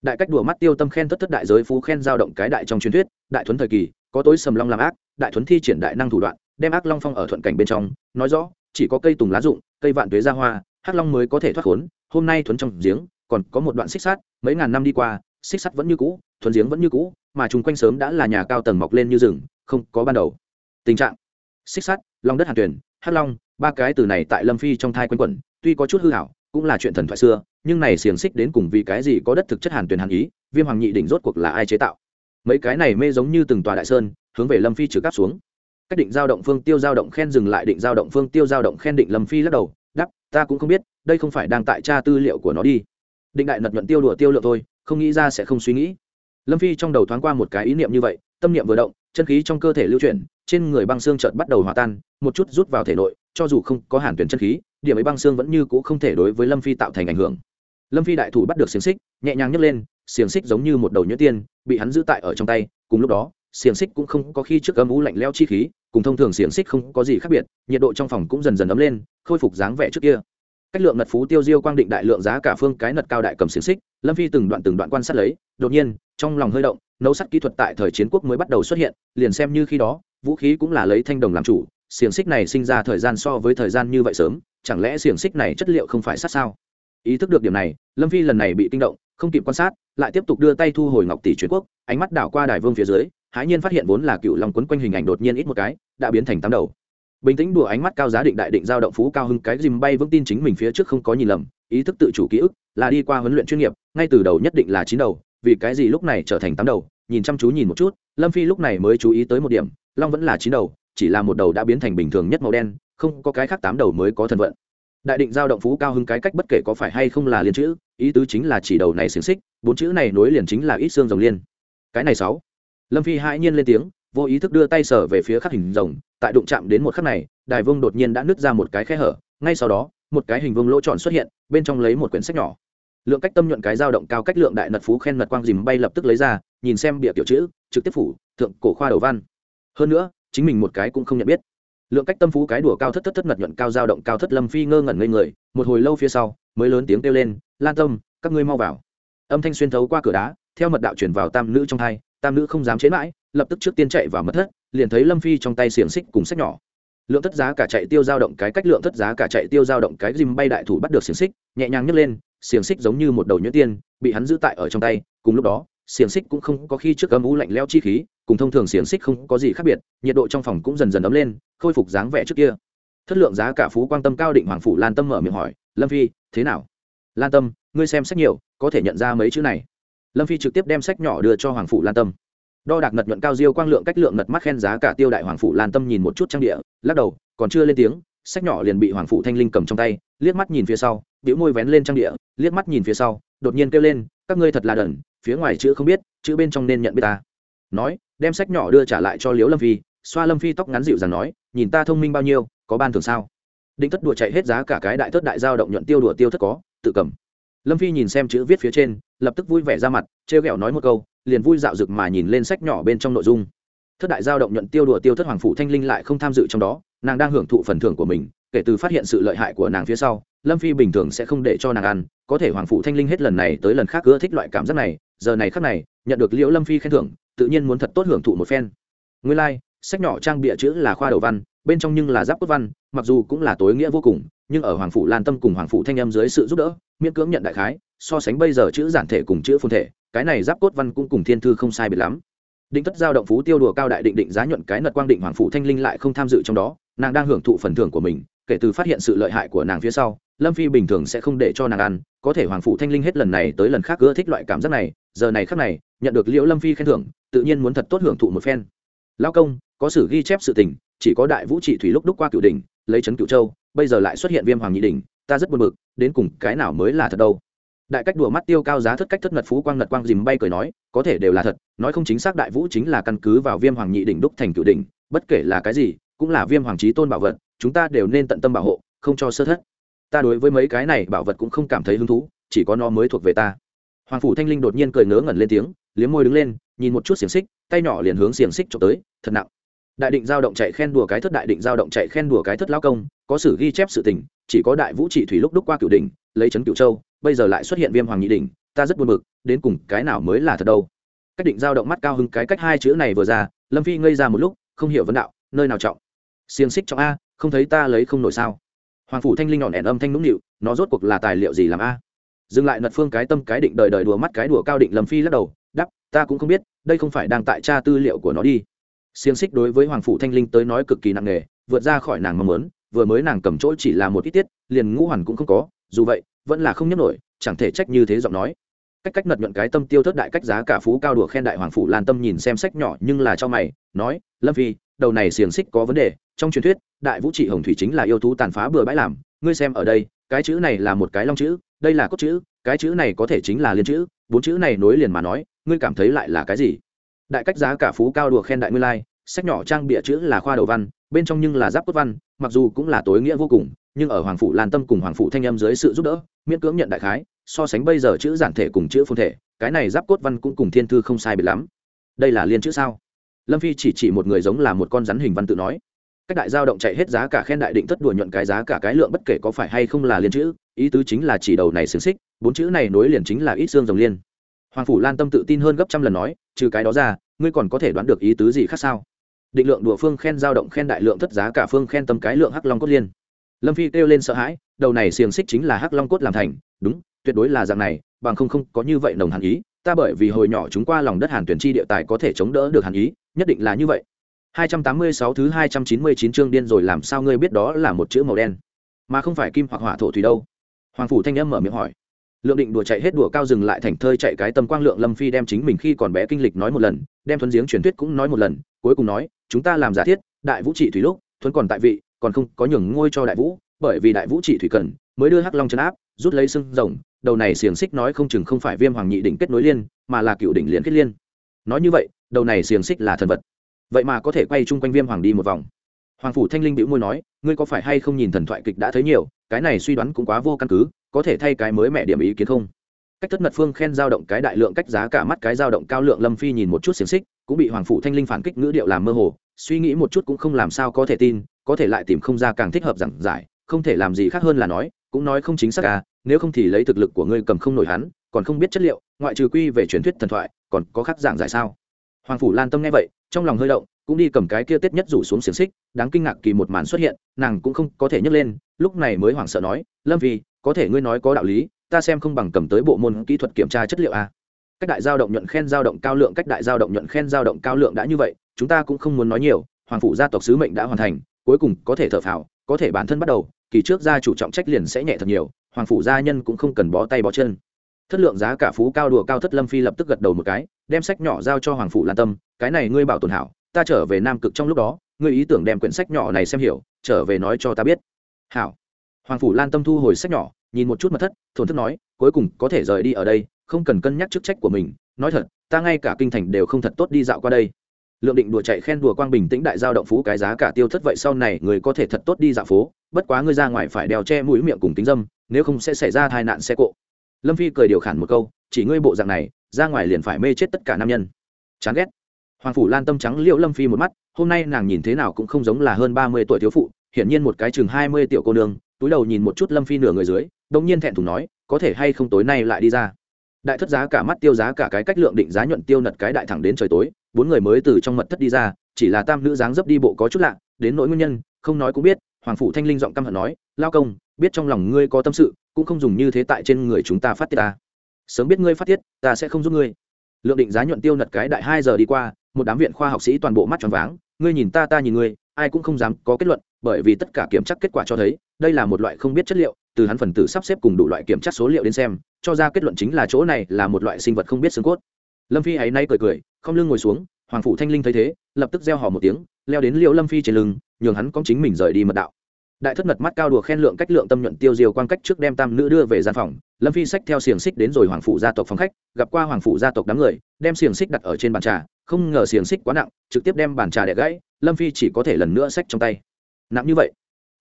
Đại cách đùa mắt tiêu tâm khen tất tất đại giới phú khen giao động cái đại trong truyền thuyết, đại thuấn thời kỳ, có tối sầm long làm ác, đại thuấn thi triển đại năng thủ đoạn, đem ác long phong ở thuận cảnh bên trong, nói rõ, chỉ có cây tùng lá rụng, cây vạn tuế ra hoa, hắc long mới có thể thoát khốn, hôm nay thuấn trong giếng, còn có một đoạn xích sát mấy ngàn năm đi qua xích sắt vẫn như cũ, thuần giếng vẫn như cũ, mà chung quanh sớm đã là nhà cao tầng mọc lên như rừng, không có ban đầu. Tình trạng, xích sắt long đất hàn tuyển, hắc long, ba cái từ này tại lâm phi trong thai quanh quẩn, tuy có chút hư hảo, cũng là chuyện thần thoại xưa, nhưng này xiềng xích đến cùng vì cái gì có đất thực chất hàn tuyển hàn ý, viêm hoàng nhị đỉnh rốt cuộc là ai chế tạo? Mấy cái này mê giống như từng tòa đại sơn, hướng về lâm phi trừ cáp xuống. Cách định giao động phương tiêu giao động khen dừng lại định giao động phương tiêu giao động khen định lâm phi lắc đầu đắp ta cũng không biết, đây không phải đang tại tra tư liệu của nó đi. Định đại nật nhuận tiêu đùa tiêu lượng thôi không nghĩ ra sẽ không suy nghĩ. Lâm phi trong đầu thoáng qua một cái ý niệm như vậy, tâm niệm vừa động, chân khí trong cơ thể lưu chuyển, trên người băng xương chợt bắt đầu hòa tan, một chút rút vào thể nội, cho dù không có hàn tuyển chân khí, điểm ấy băng xương vẫn như cũ không thể đối với lâm phi tạo thành ảnh hưởng. Lâm phi đại thủ bắt được xiềng xích, nhẹ nhàng nhấc lên, xiềng xích giống như một đầu nhuyễn tiên, bị hắn giữ tại ở trong tay, cùng lúc đó, xiềng xích cũng không có khi trước âm u lạnh leo chi khí, cùng thông thường xiềng xích không có gì khác biệt, nhiệt độ trong phòng cũng dần dần ấm lên, khôi phục dáng vẻ trước kia cách lượng ngật phú tiêu diêu quang định đại lượng giá cả phương cái nật cao đại cầm xiềng xích, lâm phi từng đoạn từng đoạn quan sát lấy, đột nhiên, trong lòng hơi động, nấu sắt kỹ thuật tại thời chiến quốc mới bắt đầu xuất hiện, liền xem như khi đó, vũ khí cũng là lấy thanh đồng làm chủ, xiềng xích này sinh ra thời gian so với thời gian như vậy sớm, chẳng lẽ xiềng xích này chất liệu không phải sát sao? Ý thức được điểm này, lâm phi lần này bị kinh động, không kịp quan sát, lại tiếp tục đưa tay thu hồi ngọc tỷ truyền quốc, ánh mắt đảo qua đài vương phía dưới, hãi nhiên phát hiện vốn là cựu long quấn quanh hình ảnh đột nhiên ít một cái, đã biến thành tám đầu bình tĩnh đùa ánh mắt cao giá định đại định giao động phú cao hưng cái dìm bay vững tin chính mình phía trước không có nhìn lầm, ý thức tự chủ ký ức, là đi qua huấn luyện chuyên nghiệp, ngay từ đầu nhất định là chín đầu, vì cái gì lúc này trở thành tám đầu, nhìn chăm chú nhìn một chút, lâm phi lúc này mới chú ý tới một điểm, long vẫn là chín đầu, chỉ là một đầu đã biến thành bình thường nhất màu đen, không có cái khác tám đầu mới có thần vận. Đại định giao động phú cao hưng cái cách bất kể có phải hay không là liên chữ, ý tứ chính là chỉ đầu này xiềng xích, bốn chữ này nối liền chính là ít xương rồng liên. Cái này sáu. Lâm phi hãi nhiên lên tiếng, vô ý thức đưa tay sở về phía khắc hình rồng tại đụng chạm đến một khắc này, đài vương đột nhiên đã nứt ra một cái khe hở, ngay sau đó, một cái hình vương lỗ tròn xuất hiện, bên trong lấy một quyển sách nhỏ. Lượng cách tâm nhuận cái dao động cao cách lượng đại nật phú khen mật quang dìm bay lập tức lấy ra, nhìn xem bịa tiểu chữ, trực tiếp phủ, thượng cổ khoa đầu văn. Hơn nữa, chính mình một cái cũng không nhận biết. Lượng cách tâm phú cái đùa cao thất thất thất mật nhuận cao dao động cao thất lâm phi ngơ ngẩn ngây người, một hồi lâu phía sau, mới lớn tiếng kêu lên, lan tâm, các ngươi mau vào. Âm thanh xuyên thấu qua cửa đá, theo mật đạo chuyển vào tam nữ trong thai tam nữ không dám chế mãi, lập tức trước tiên chạy vào mật thất liền thấy lâm phi trong tay xiềng xích cùng sách nhỏ. Lượng thất giá cả chạy tiêu dao động cái cách lượng thất giá cả chạy tiêu dao động cái dìm bay đại thủ bắt được xiềng xích, nhẹ nhàng nhấc lên, xiềng xích giống như một đầu nhuyễn tiên, bị hắn giữ tại ở trong tay. Cùng lúc đó, xiềng xích cũng không có khi trước âm u lạnh leo chi khí, cùng thông thường xiềng xích không có gì khác biệt, nhiệt độ trong phòng cũng dần dần ấm lên, khôi phục dáng vẻ trước kia. Thất lượng giá cả phú quan tâm cao định hoàng phủ lan tâm mở miệng hỏi, lâm phi, thế nào? Lan tâm, ngươi xem sách nhiều, có thể nhận ra mấy chữ này. Lâm phi trực tiếp đem sách nhỏ đưa cho hoàng phủ lan tâm đo đạc ngật nhuận cao diêu quang lượng cách lượng ngật mắt khen giá cả tiêu đại hoàng phủ lan tâm nhìn một chút trang địa, lắc đầu, còn chưa lên tiếng, sách nhỏ liền bị hoàng phủ thanh linh cầm trong tay, liếc mắt nhìn phía sau biểu môi vén lên trang địa, liếc mắt nhìn phía sau, đột nhiên kêu lên, các ngươi thật là đần, phía ngoài chữ không biết, chữ bên trong nên nhận biết ta. Nói, đem sách nhỏ đưa trả lại cho liễu lâm phi, xoa lâm phi tóc ngắn dịu dàng nói, nhìn ta thông minh bao nhiêu, có ban thường sao? Định thất đùa chạy hết giá cả cái đại thất đại giao động nhuận tiêu đùa tiêu thất có, tự cầm. Lâm phi nhìn xem chữ viết phía trên, lập tức vui vẻ ra mặt, trêu ghẹo nói một câu liền vui dạo rực mà nhìn lên sách nhỏ bên trong nội dung. Thất đại giao động nhận tiêu đùa tiêu thất hoàng phủ thanh linh lại không tham dự trong đó nàng đang hưởng thụ phần thưởng của mình kể từ phát hiện sự lợi hại của nàng phía sau lâm phi bình thường sẽ không để cho nàng ăn có thể hoàng phủ thanh linh hết lần này tới lần khác ưa thích loại cảm giác này giờ này khác này nhận được liễu lâm phi khen thưởng tự nhiên muốn thật tốt hưởng thụ một phen. Nguyên lai、like, sách nhỏ trang bịa chữ là khoa đầu văn bên trong nhưng là giáp cốt văn mặc dù cũng là tối nghĩa vô cùng nhưng ở hoàng phủ lan tâm cùng hoàng phủ thanh âm dưới sự giúp đỡ miễn cưỡng nhận đại khái so sánh bây giờ chữ giản thể cùng chữ phồn thể cái này giáp cốt văn cũng cùng thiên thư không sai biệt lắm. Định tất giao động phú tiêu đùa cao đại định định giá nhuận cái nật quang định hoàng phủ thanh linh lại không tham dự trong đó, nàng đang hưởng thụ phần thưởng của mình, kể từ phát hiện sự lợi hại của nàng phía sau, lâm phi bình thường sẽ không để cho nàng ăn, có thể hoàng phủ thanh linh hết lần này tới lần khác ưa thích loại cảm giác này, giờ này khác này, nhận được liễu lâm phi khen thưởng, tự nhiên muốn thật tốt hưởng thụ một phen. Lao công, có sử ghi chép sự tình, chỉ có đại vũ trị thủy lúc đúc qua cựu đình lấy trấn cựu châu, bây giờ lại xuất hiện viêm hoàng nhị đình ta rất buồn bực, đến cùng cái nào mới là thật đâu? Đại cách đùa mắt tiêu cao giá thất cách thất ngật phú quang ngật quang dìm bay cười nói, có thể đều là thật, nói không chính xác đại vũ chính là căn cứ vào viêm hoàng nhị đỉnh đúc thành cựu đỉnh, bất kể là cái gì, cũng là viêm hoàng trí tôn bảo vật, chúng ta đều nên tận tâm bảo hộ, không cho sơ thất. Ta đối với mấy cái này bảo vật cũng không cảm thấy hứng thú, chỉ có nó mới thuộc về ta. Hoàng phủ thanh linh đột nhiên cười ngớ ngẩn lên tiếng, liếm môi đứng lên, nhìn một chút xiềng xích, tay nhỏ liền hướng xiềng xích trộm tới, thật nặng. Đại định giao động chạy khen đùa cái thất, đại định giao động chạy khen đùa cái thất lao công, có sử ghi chép sự tình, chỉ có đại vũ trị thủy lúc đúc qua cửu đỉnh, lấy trấn cửu châu bây giờ lại xuất hiện viêm hoàng nhị đỉnh, ta rất buồn bực, đến cùng cái nào mới là thật đâu. Cách định giao động mắt cao hưng cái cách hai chữ này vừa ra, lâm phi ngây ra một lúc, không hiểu vấn đạo, nơi nào trọng? Xiềng xích trọng a, không thấy ta lấy không nổi sao? Hoàng phủ thanh linh nhọn ẻn âm thanh nũng nịu, nó rốt cuộc là tài liệu gì làm a? Dừng lại nật phương cái tâm cái định đời đời đùa mắt cái đùa cao định lâm phi lắc đầu, đắp, ta cũng không biết, đây không phải đang tại tra tư liệu của nó đi. Xiềng xích đối với hoàng phủ thanh linh tới nói cực kỳ nặng nề, vượt ra khỏi nàng mong muốn, vừa mới nàng cầm chỗ chỉ là một ít tiết, liền ngũ hoàn cũng không có dù vậy, vẫn là không nhấp nổi, chẳng thể trách như thế giọng nói. Cách cách nật nhuận cái tâm tiêu thất đại cách giá cả phú cao đùa khen đại hoàng phủ lan tâm nhìn xem sách nhỏ nhưng là cho mày, nói, lâm phi, đầu này xiềng xích có vấn đề, trong truyền thuyết, đại vũ trị hồng thủy chính là yêu thú tàn phá bừa bãi làm, ngươi xem ở đây, cái chữ này là một cái long chữ, đây là cốt chữ, cái chữ này có thể chính là liên chữ, bốn chữ này nối liền mà nói, ngươi cảm thấy lại là cái gì? Đại cách giá cả phú cao đùa khen đại nguyên lai, sách nhỏ trang bịa chữ là khoa đầu văn, bên trong nhưng là giáp cốt văn, mặc dù cũng là tối nghĩa vô cùng nhưng ở hoàng phủ lan tâm cùng hoàng phủ thanh âm dưới sự giúp đỡ, miễn cưỡng nhận đại khái, so sánh bây giờ chữ giản thể cùng chữ phồn thể, cái này giáp cốt văn cũng cùng thiên thư không sai biệt lắm. Đây là liên chữ sao? Lâm phi chỉ chỉ một người giống là một con rắn hình văn tự nói. Cách đại giao động chạy hết giá cả khen đại định thất đùa nhuận cái giá cả cái lượng bất kể có phải hay không là liên chữ, ý tứ chính là chỉ đầu này xứng xích, bốn chữ này nối liền chính là ít xương rồng liên. Hoàng phủ lan tâm tự tin hơn gấp trăm lần nói, trừ cái đó ra, ngươi còn có thể đoán được ý tứ gì khác sao? Định lượng đùa phương khen giao động khen đại lượng thất giá cả phương khen tâm cái lượng hắc long cốt liên lâm phi kêu lên sợ hãi, đầu này xiềng xích chính là hắc long cốt làm thành, đúng, tuyệt đối là dạng này, bằng không không có như vậy nồng hàn ý, ta bởi vì hồi nhỏ chúng qua lòng đất hàn tuyển chi địa tài có thể chống đỡ được hàn ý, nhất định là như vậy. 286 thứ 299 chương điên rồi làm sao ngươi biết đó là một chữ màu đen, mà không phải kim hoặc hỏa thổ thủy đâu. Hoàng phủ thanh âm mở miệng hỏi. Lượng định đùa chạy hết đùa cao dừng lại thành thơi chạy cái tâm quang lượng lâm phi đem chính mình khi còn bé kinh lịch nói một lần, đem thuấn giếng truyền thuyết cũng nói một lần, cuối cùng nói, chúng ta làm giả thiết, đại vũ trị thủy lúc thuấn còn tại vị còn không có nhường ngôi cho đại vũ, bởi vì đại vũ trị thủy cần mới đưa hắc long chấn áp, rút lấy sưng rồng, đầu này xiềng xích nói không chừng không phải viêm hoàng nhị đỉnh kết nối liên, mà là cựu đỉnh liên kết liên. Nói như vậy, đầu này xiềng xích là thần vật. Vậy mà có thể quay chung quanh viêm hoàng đi một vòng. Hoàng phủ thanh linh bĩu môi nói, ngươi có phải hay không nhìn thần thoại kịch đã thấy nhiều, cái này suy đoán cũng quá vô căn cứ, có thể thay cái mới mẹ điểm ý kiến không? Cách thất mật phương khen giao động cái đại lượng cách giá cả mắt cái giao động cao lượng lâm phi nhìn một chút xiềng xích, cũng bị hoàng phủ thanh linh phản kích ngữ điệu làm mơ hồ, suy nghĩ một chút cũng không làm sao có thể tin có thể lại tìm không ra càng thích hợp giảng giải, không thể làm gì khác hơn là nói, cũng nói không chính xác à nếu không thì lấy thực lực của ngươi cầm không nổi hắn, còn không biết chất liệu, ngoại trừ quy về truyền thuyết thần thoại, còn có khác giảng giải sao? Hoàng phủ lan tâm nghe vậy, trong lòng hơi động, cũng đi cầm cái kia tết nhất rủ xuống xiềng xích, đáng kinh ngạc kỳ một màn xuất hiện, nàng cũng không có thể nhấc lên, lúc này mới hoảng sợ nói, lâm vì có thể ngươi nói có đạo lý, ta xem không bằng cầm tới bộ môn kỹ thuật kiểm tra chất liệu a cách đại giao động nhuận khen giao động cao lượng, cách đại giao động nhuận khen giao động cao lượng đã như vậy, chúng ta cũng không muốn nói nhiều, hoàng phủ gia tộc sứ mệnh đã hoàn thành cuối cùng có thể thở phào, có thể bản thân bắt đầu, kỳ trước gia chủ trọng trách liền sẽ nhẹ thật nhiều, hoàng phủ gia nhân cũng không cần bó tay bó chân. Thất lượng giá cả phú cao đùa cao thất lâm phi lập tức gật đầu một cái, đem sách nhỏ giao cho hoàng phủ lan tâm, cái này ngươi bảo tồn hảo, ta trở về nam cực trong lúc đó, ngươi ý tưởng đem quyển sách nhỏ này xem hiểu, trở về nói cho ta biết. Hảo. Hoàng phủ lan tâm thu hồi sách nhỏ, nhìn một chút mật thất, thổn thức nói, cuối cùng có thể rời đi ở đây, không cần cân nhắc chức trách của mình, nói thật, ta ngay cả kinh thành đều không thật tốt đi dạo qua đây lượng định đùa chạy khen đùa quang bình tĩnh đại giao động phú cái giá cả tiêu thất vậy sau này người có thể thật tốt đi dạo phố, bất quá ngươi ra ngoài phải đeo che mũi miệng cùng tính dâm, nếu không sẽ xảy ra tai nạn xe cộ. Lâm phi cười điều khản một câu, chỉ ngươi bộ dạng này, ra ngoài liền phải mê chết tất cả nam nhân. Chán ghét. Hoàng phủ lan tâm trắng liệu lâm phi một mắt, hôm nay nàng nhìn thế nào cũng không giống là hơn ba mươi tuổi thiếu phụ, hiển nhiên một cái chừng hai mươi tiểu cô nương, túi đầu nhìn một chút lâm phi nửa người dưới đông nhiên thẹn thùng nói, có thể hay không tối nay lại đi ra. Đại thất giá cả mắt tiêu giá cả cái cách lượng định giá nhuận tiêu nật cái đại thẳng đến trời tối bốn người mới từ trong mật thất đi ra, chỉ là tam nữ dáng dấp đi bộ có chút lạ, đến nỗi nguyên nhân, không nói cũng biết, hoàng phụ thanh linh giọng căm hận nói, lao công, biết trong lòng ngươi có tâm sự, cũng không dùng như thế tại trên người chúng ta phát tiết ta. Sớm biết ngươi phát tiết, ta sẽ không giúp ngươi. Lượng định giá nhuận tiêu nật cái đại hai giờ đi qua, một đám viện khoa học sĩ toàn bộ mắt tròn váng, ngươi nhìn ta ta nhìn ngươi, ai cũng không dám có kết luận, bởi vì tất cả kiểm tra kết quả cho thấy, đây là một loại không biết chất liệu, từ hắn phần tử sắp xếp cùng đủ loại kiểm tra số liệu đến xem, cho ra kết luận chính là chỗ này là một loại sinh vật không biết xương cốt lâm phi ấy nay cười cười, không lưng ngồi xuống, hoàng phủ thanh linh thấy thế, lập tức gieo hò một tiếng, leo đến liệu lâm phi trên lưng, nhường hắn có chính mình rời đi mật đạo. Đại thất mật mắt cao đùa khen lượng cách lượng tâm nhuận tiêu diều quan cách trước đem tam nữ đưa về gian phòng, lâm phi sách theo xiềng xích đến rồi hoàng phủ gia tộc phòng khách, gặp qua hoàng phủ gia tộc đám người, đem xiềng xích đặt ở trên bàn trà, không ngờ xiềng xích quá nặng, trực tiếp đem bàn trà đẻ gãy, lâm phi chỉ có thể lần nữa sách trong tay. Nặng như vậy?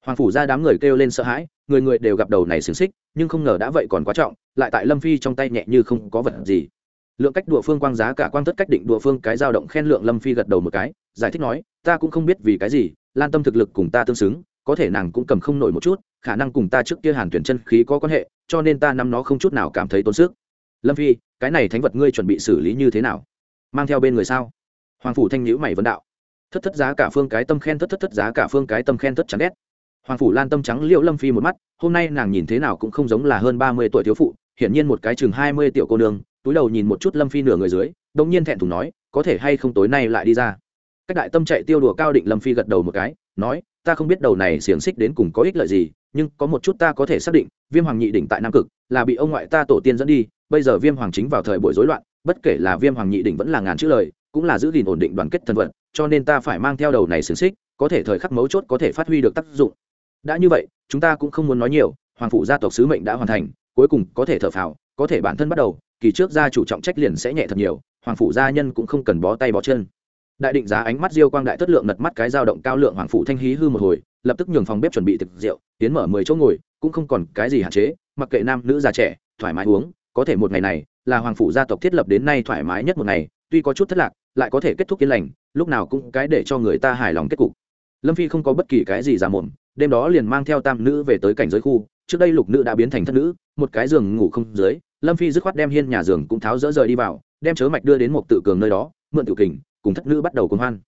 Hoàng phủ ra đám người kêu lên sợ hãi, người người đều gặp đầu này xiềng xích, nhưng không ngờ đã vậy còn quá trọng, lại tại lâm phi trong tay nhẹ như không có vật gì lượng cách đùa phương quang giá cả quang tất cách định đùa phương cái dao động khen lượng lâm phi gật đầu một cái, giải thích nói, ta cũng không biết vì cái gì, lan tâm thực lực cùng ta tương xứng, có thể nàng cũng cầm không nổi một chút, khả năng cùng ta trước kia hàn tuyển chân khí có quan hệ, cho nên ta nắm nó không chút nào cảm thấy tốn sức. Lâm phi, cái này thánh vật ngươi chuẩn bị xử lý như thế nào? Mang theo bên người sao? Hoàng phủ thanh nhữ mày vấn đạo. Thất thất giá cả phương cái tâm khen thất thất thất giá cả phương cái tâm khen thất chán ghét. Hoàng phủ lan tâm trắng liệu lâm phi một mắt, hôm nay nàng nhìn thế nào cũng không giống là hơn ba mươi tuổi thiếu phụ, hiển nhiên một cái chừng hai mươi tiểu cô nương túi đầu nhìn một chút lâm phi nửa người dưới đông nhiên thẹn thùng nói, có thể hay không tối nay lại đi ra? Cách đại tâm chạy tiêu đùa cao định lâm phi gật đầu một cái, nói, ta không biết đầu này xiềng xích đến cùng có ích lợi gì, nhưng có một chút ta có thể xác định, viêm hoàng nhị đỉnh tại nam cực, là bị ông ngoại ta tổ tiên dẫn đi, bây giờ viêm hoàng chính vào thời buổi rối loạn, bất kể là viêm hoàng nhị đỉnh vẫn là ngàn chữ lời, cũng là giữ gìn ổn định đoàn kết thân vận cho nên ta phải mang theo đầu này xiềng xích, có thể thời khắc mấu chốt có thể phát huy được tác dụng. Đã như vậy, chúng ta cũng không muốn nói nhiều, hoàng phụ gia tộc sứ mệnh đã hoàn thành, cuối cùng có thể thở phào, có thể bản thân bắt đầu kỳ trước gia chủ trọng trách liền sẽ nhẹ thật nhiều, hoàng phụ gia nhân cũng không cần bó tay bó chân. Đại định giá ánh mắt diêu quang đại thất lượng nật mắt cái dao động cao lượng hoàng phụ thanh hí hư một hồi, lập tức nhường phòng bếp chuẩn bị thực rượu, tiến mở mười chỗ ngồi, cũng không còn cái gì hạn chế, mặc kệ nam nữ già trẻ, thoải mái uống, có thể một ngày này, là hoàng phụ gia tộc thiết lập đến nay thoải mái nhất một ngày, tuy có chút thất lạc, lại có thể kết thúc yên lành, lúc nào cũng cái để cho người ta hài lòng kết cục. Lâm phi không có bất kỳ cái gì giả mồm, đêm đó liền mang theo tam nữ về tới cảnh giới khu, trước đây lục nữ đã biến thành thất nữ, một cái giường ngủ không dưới lâm phi dứt khoát đem hiên nhà giường cũng tháo rỡ rời đi vào, đem chớ mạch đưa đến một tự cường nơi đó, mượn tự kình, cùng thất nữ bắt đầu cùng hoan.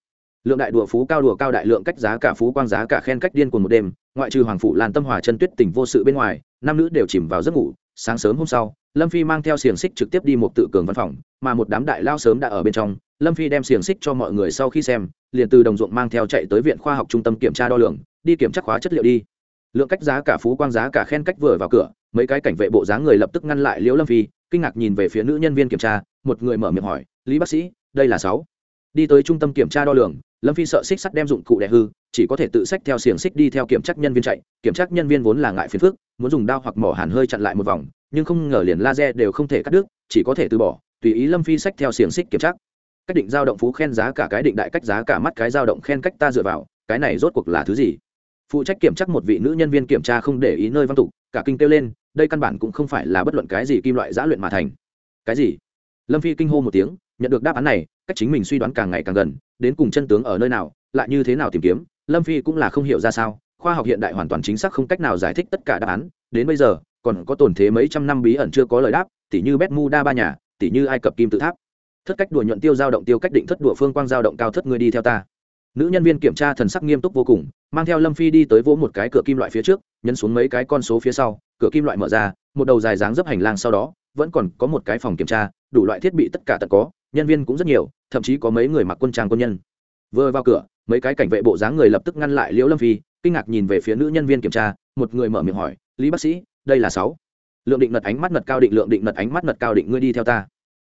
Lượng đại đùa phú, cao đùa cao đại lượng, cách giá cả phú, quang giá cả khen cách điên cuồng một đêm, ngoại trừ hoàng phụ lan tâm hòa chân tuyết tỉnh vô sự bên ngoài, nam nữ đều chìm vào giấc ngủ. Sáng sớm hôm sau, lâm phi mang theo xiềng xích trực tiếp đi một tự cường văn phòng, mà một đám đại lao sớm đã ở bên trong. Lâm phi đem xiềng xích cho mọi người sau khi xem, liền từ đồng ruộng mang theo chạy tới viện khoa học trung tâm kiểm tra đo lường, đi kiểm tra khóa chất liệu đi. Lượng cách giá cả phú, quang giá cả khen cách vừa vào cửa mấy cái cảnh vệ bộ dáng người lập tức ngăn lại liễu lâm phi, kinh ngạc nhìn về phía nữ nhân viên kiểm tra, một người mở miệng hỏi, lý bác sĩ, đây là sáu. Đi tới trung tâm kiểm tra đo lường, lâm phi sợ xích sắt đem dụng cụ đẻ hư, chỉ có thể tự xách theo xiềng xích đi theo kiểm tra nhân viên chạy. Kiểm tra nhân viên vốn là ngại phiền phức, muốn dùng đao hoặc mỏ hàn hơi chặn lại một vòng, nhưng không ngờ liền laser đều không thể cắt đứt, chỉ có thể từ bỏ, tùy ý lâm phi xách theo xiềng xích kiểm tra. Cách định giao động phú khen giá cả cái định đại cách giá cả mắt cái giao động khen cách ta dựa vào, cái này rốt cuộc là thứ gì? Phụ trách kiểm tra một vị nữ nhân viên kiểm tra không để ý nơi văn tục, cả kinh kêu lên đây căn bản cũng không phải là bất luận cái gì kim loại giã luyện mà thành. Cái gì? Lâm phi kinh hô một tiếng, nhận được đáp án này, cách chính mình suy đoán càng ngày càng gần, đến cùng chân tướng ở nơi nào, lại như thế nào tìm kiếm, lâm phi cũng là không hiểu ra sao, khoa học hiện đại hoàn toàn chính xác không cách nào giải thích tất cả đáp án, đến bây giờ, còn có tổn thế mấy trăm năm bí ẩn chưa có lời đáp, tỉ như bet mu đa ba nhà, tỉ như ai cập kim tự tháp. Thất cách đùa nhuận tiêu giao động tiêu cách định thất đùa phương quang giao động cao thất người đi theo ta nữ nhân viên kiểm tra thần sắc nghiêm túc vô cùng, mang theo lâm phi đi tới vỗ một cái cửa kim loại phía trước, nhấn xuống mấy cái con số phía sau, cửa kim loại mở ra, một đầu dài dáng dấp hành lang sau đó, vẫn còn có một cái phòng kiểm tra, đủ loại thiết bị tất cả tận có, nhân viên cũng rất nhiều, thậm chí có mấy người mặc quân trang quân nhân. Vừa vào cửa, mấy cái cảnh vệ bộ dáng người lập tức ngăn lại liễu lâm phi, kinh ngạc nhìn về phía nữ nhân viên kiểm tra, một người mở miệng hỏi, lý bác sĩ, đây là sáu. Lượng định nật ánh mắt nật cao định, lượng định nật ánh mắt nật cao định, ngươi đi theo ta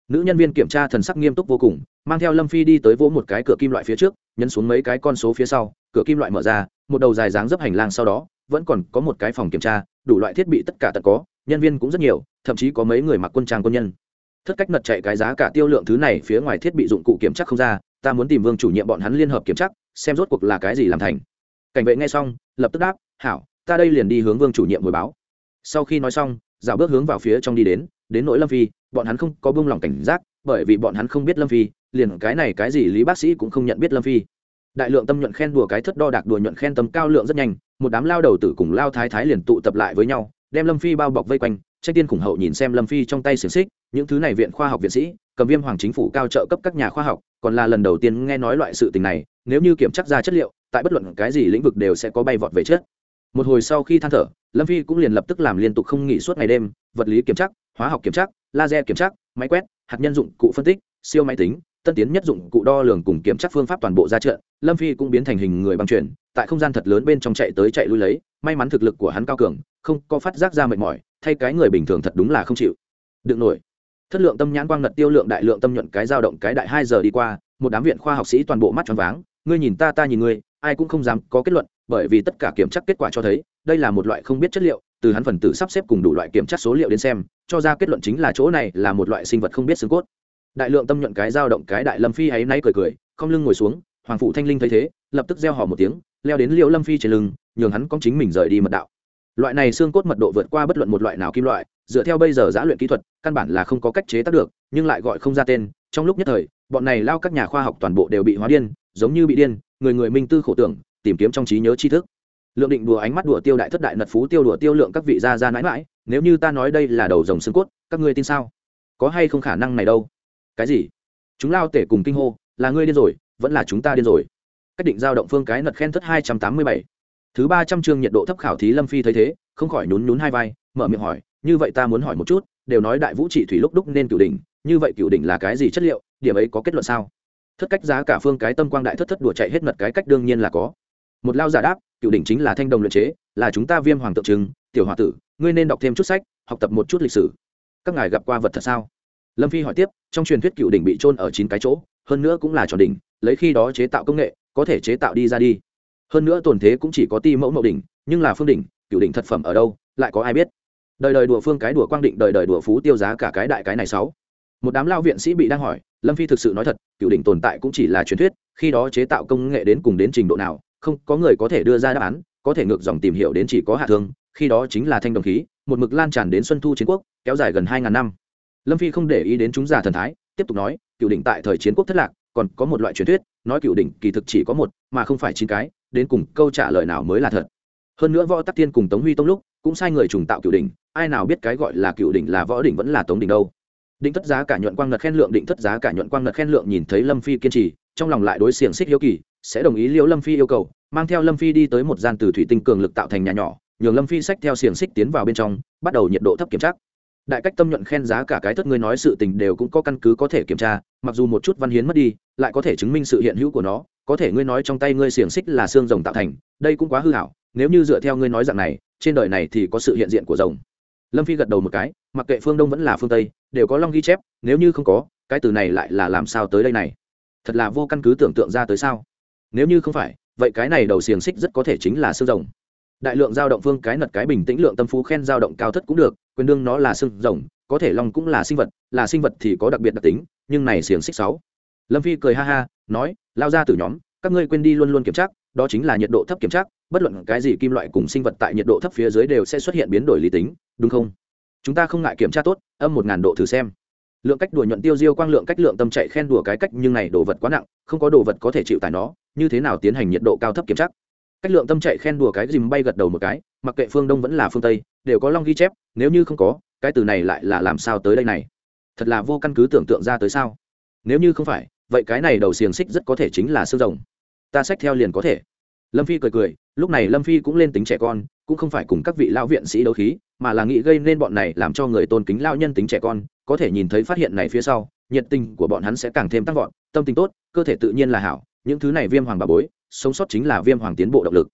nữ nhân viên kiểm tra thần sắc nghiêm túc vô cùng, mang theo lâm phi đi tới vỗ một cái cửa kim loại phía trước, nhấn xuống mấy cái con số phía sau, cửa kim loại mở ra, một đầu dài dáng dấp hành lang sau đó, vẫn còn có một cái phòng kiểm tra, đủ loại thiết bị tất cả tận có, nhân viên cũng rất nhiều, thậm chí có mấy người mặc quân trang quân nhân. Thất cách nật chạy cái giá cả tiêu lượng thứ này phía ngoài thiết bị dụng cụ kiểm tra không ra, ta muốn tìm vương chủ nhiệm bọn hắn liên hợp kiểm tra, xem rốt cuộc là cái gì làm thành. Cảnh vệ nghe xong, lập tức đáp, hảo, ta đây liền đi hướng vương chủ nhiệm hồi báo. Sau khi nói xong, dạo bước hướng vào phía trong đi đến đến nỗi lâm phi bọn hắn không có buông lỏng cảnh giác, bởi vì bọn hắn không biết lâm phi, liền cái này cái gì lý bác sĩ cũng không nhận biết lâm phi. Đại lượng tâm nhuận khen đùa cái thất đo đạc đùa nhuận khen tầm cao lượng rất nhanh, một đám lao đầu tử cùng lao thái thái liền tụ tập lại với nhau, đem lâm phi bao bọc vây quanh tranh tiên khủng hậu nhìn xem lâm phi trong tay xiềng xích, những thứ này viện khoa học viện sĩ, cầm viêm hoàng chính phủ cao trợ cấp các nhà khoa học, còn là lần đầu tiên nghe nói loại sự tình này, nếu như kiểm chắc ra chất liệu, tại bất luận cái gì lĩnh vực đều sẽ có bay vọt về chết một hồi sau khi than thở, lâm phi cũng liền lập tức làm liên tục không nghỉ suốt ngày đêm, vật lý kiểm tra, hóa học kiểm tra laser kiểm tra, máy quét, hạt nhân dụng cụ phân tích, siêu máy tính, tân tiến nhất dụng cụ đo lường cùng kiểm tra phương pháp toàn bộ ra trận. Lâm phi cũng biến thành hình người băng chuyển, tại không gian thật lớn bên trong chạy tới chạy lui lấy, may mắn thực lực của hắn cao cường, không có phát giác ra mệt mỏi, thay cái người bình thường thật đúng là không chịu. Đựng nổi. Thất lượng tâm nhãn quang ngật tiêu lượng đại lượng tâm nhuận cái dao động cái đại hai giờ đi qua, một đám viện khoa học sĩ toàn bộ mắt tròn váng, ngươi nhìn ta ta nhìn ngươi, ai cũng không dám có kết luận, bởi vì tất cả kiểm tra kết quả cho thấy, đây là một loại không biết chất liệu từ hắn phần tử sắp xếp cùng đủ loại kiểm tra số liệu đến xem, cho ra kết luận chính là chỗ này là một loại sinh vật không biết xương cốt. Đại lượng tâm nhuận cái dao động cái đại lâm phi ấy nay cười cười, không lưng ngồi xuống, hoàng phụ thanh linh thấy thế, lập tức gieo họ một tiếng, leo đến liễu lâm phi trên lưng, nhường hắn cong chính mình rời đi mật đạo. Loại này xương cốt mật độ vượt qua bất luận một loại nào kim loại, dựa theo bây giờ giã luyện kỹ thuật, căn bản là không có cách chế tác được, nhưng lại gọi không ra tên, trong lúc nhất thời, bọn này lao các nhà khoa học toàn bộ đều bị hóa điên, giống như bị điên, người người minh tư khổ tưởng, tìm kiếm trong trí nhớ tri thức lượng định đùa ánh mắt đùa tiêu đại thất đại nật phú tiêu đùa tiêu lượng các vị gia ra mãi mãi nếu như ta nói đây là đầu rồng xương cốt, các ngươi tin sao? Có hay không khả năng này đâu? Cái gì? Chúng lao tể cùng kinh hô, là ngươi điên rồi, vẫn là chúng ta điên rồi. Cách định giao động phương cái nật khen thất hai trăm tám mươi bảy. Thứ ba trăm chương nhiệt độ thấp khảo thí lâm phi thấy thế, không khỏi nhún nhún hai vai, mở miệng hỏi, như vậy ta muốn hỏi một chút, đều nói đại vũ trị thủy lúc đúc nên cửu đỉnh, như vậy cửu đỉnh là cái gì chất liệu, điểm ấy có kết luận sao? Thất cách giá cả phương cái tâm quang đại thất thất đùa chạy hết mật cái cách đương nhiên là có. Một lao giả đáp Cựu đỉnh chính là thanh đồng luyện chế, là chúng ta viêm hoàng tượng trưng, tiểu h tử, ngươi nên đọc thêm chút sách, học tập một chút lịch sử. Các ngài gặp qua vật thật sao? Lâm phi hỏi tiếp, trong truyền thuyết cựu đỉnh bị trôn ở chín cái chỗ, hơn nữa cũng là tròn đỉnh, lấy khi đó chế tạo công nghệ, có thể chế tạo đi ra đi. Hơn nữa tồn thế cũng chỉ có ti mẫu mậu đỉnh, nhưng là phương đỉnh, cựu đỉnh thật phẩm ở đâu, lại có ai biết? Đời đời đùa phương cái đùa quang định, đời đời đùa phú tiêu giá cả cái đại cái này sáu. Một đám lao viện sĩ bị đang hỏi, lâm phi thực sự nói thật, cựu đỉnh tồn tại cũng chỉ là truyền thuyết, khi đó chế tạo công nghệ đến cùng đến trình độ nào không có người có thể đưa ra đáp án, có thể ngược dòng tìm hiểu đến chỉ có hạ thương, khi đó chính là thanh đồng khí, một mực lan tràn đến xuân thu chiến quốc, kéo dài gần hai ngàn năm. Lâm phi không để ý đến chúng già thần thái, tiếp tục nói, cựu đỉnh tại thời chiến quốc thất lạc, còn có một loại truyền thuyết, nói cựu đỉnh kỳ thực chỉ có một, mà không phải chín cái, đến cùng câu trả lời nào mới là thật? Hơn nữa võ tắc thiên cùng tống huy tông lúc cũng sai người trùng tạo cựu đỉnh, ai nào biết cái gọi là cựu đỉnh là võ đỉnh vẫn là tống đỉnh đâu định thất giá cả nhuận quang ngật khen lượng, định thất giá cả nhuận quang ngật khen lượng nhìn thấy lâm phi kiên trì, trong lòng lại đối xiềng xích hiếu kỳ, sẽ đồng ý liễu lâm phi yêu cầu, mang theo lâm phi đi tới một gian từ thủy tinh cường lực tạo thành nhà nhỏ, nhường lâm phi sách theo xiềng xích tiến vào bên trong, bắt đầu nhiệt độ thấp kiểm tra. Đại cách tâm nhuận khen giá cả cái thất ngươi nói sự tình đều cũng có căn cứ có thể kiểm tra, mặc dù một chút văn hiến mất đi, lại có thể chứng minh sự hiện hữu của nó, có thể ngươi nói trong tay ngươi xiềng xích là xương rồng tạo thành, đây cũng quá hư hảo, nếu như dựa theo ngươi nói dạng này, trên đời này thì có sự hiện diện của rồng. Lâm phi gật đầu một cái mặc kệ phương đông vẫn là phương tây, đều có long ghi chép, nếu như không có, cái từ này lại là làm sao tới đây này? Thật là vô căn cứ tưởng tượng ra tới sao? Nếu như không phải, vậy cái này đầu xiềng xích rất có thể chính là xương rồng. Đại lượng dao động phương cái nật cái bình tĩnh lượng tâm phú khen dao động cao thất cũng được, quyền đương nó là xương rồng, có thể long cũng là sinh vật, là sinh vật thì có đặc biệt đặc tính, nhưng này xiềng xích sáu. Lâm phi cười ha ha, nói, lao ra từ nhóm, các ngươi quên đi luôn luôn kiểm tra, đó chính là nhiệt độ thấp kiểm tra, bất luận cái gì kim loại cùng sinh vật tại nhiệt độ thấp phía dưới đều sẽ xuất hiện biến đổi lý tính, đúng không? Chúng ta không ngại kiểm tra tốt, âm một ngàn độ thử xem. Lượng cách đùa nhuận tiêu diêu quang lượng cách lượng tâm chạy khen đùa cái cách, nhưng này đồ vật quá nặng, không có đồ vật có thể chịu tải nó, như thế nào tiến hành nhiệt độ cao thấp kiểm tra? Cách lượng tâm chạy khen đùa cái dìm bay gật đầu một cái, mặc kệ phương đông vẫn là phương tây, đều có long ghi chép, nếu như không có, cái từ này lại là làm sao tới đây này? Thật là vô căn cứ tưởng tượng ra tới sao? Nếu như không phải, vậy cái này đầu xiềng xích rất có thể chính là xương rồng. Ta xách theo liền có thể lâm phi cười cười, lúc này lâm phi cũng lên tính trẻ con, cũng không phải cùng các vị lao viện sĩ đấu khí, mà là nghĩ gây nên bọn này làm cho người tôn kính lao nhân tính trẻ con, có thể nhìn thấy phát hiện này phía sau, nhiệt tình của bọn hắn sẽ càng thêm tăng vọt, tâm tình tốt, cơ thể tự nhiên là hảo, những thứ này viêm hoàng bà bối, sống sót chính là viêm hoàng tiến bộ động lực.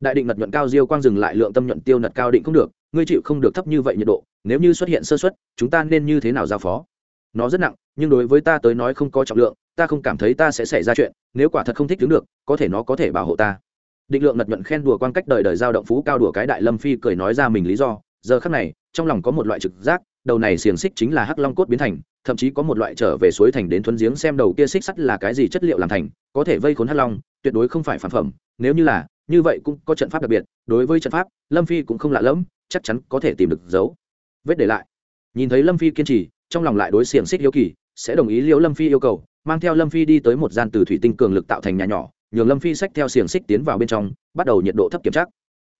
Đại định nật nhuận cao diêu quang dừng lại lượng tâm nhuận tiêu nật cao định không được, ngươi chịu không được thấp như vậy nhiệt độ, nếu như xuất hiện sơ xuất chúng ta nên như thế nào giao phó? Nó rất nặng, nhưng đối với ta tới nói không có trọng lượng, ta không cảm thấy ta sẽ xảy ra chuyện, nếu quả thật không thích đứng được, có thể nó có thể bảo hộ ta định lượng ngật nhuận khen đùa quan cách đời đời giao động phú cao đùa cái đại lâm phi cười nói ra mình lý do. Giờ khắc này, trong lòng có một loại trực giác, đầu này xiềng xích chính là hắc long cốt biến thành, thậm chí có một loại trở về suối thành đến thuấn giếng xem đầu kia xích sắt là cái gì chất liệu làm thành, có thể vây khốn hắc long, tuyệt đối không phải phản phẩm. Nếu như là, như vậy cũng có trận pháp đặc biệt, đối với trận pháp, lâm phi cũng không lạ lẫm, chắc chắn có thể tìm được dấu. Vết để lại. Nhìn thấy lâm phi kiên trì, trong lòng lại đối xiềng xích hiếu kỳ, sẽ đồng ý liễu lâm phi yêu cầu, mang theo lâm phi đi tới một gian từ thủy tinh cường lực tạo thành nhà nhỏ nhường lâm phi sách theo xiềng xích tiến vào bên trong, bắt đầu nhiệt độ thấp kiểm tra.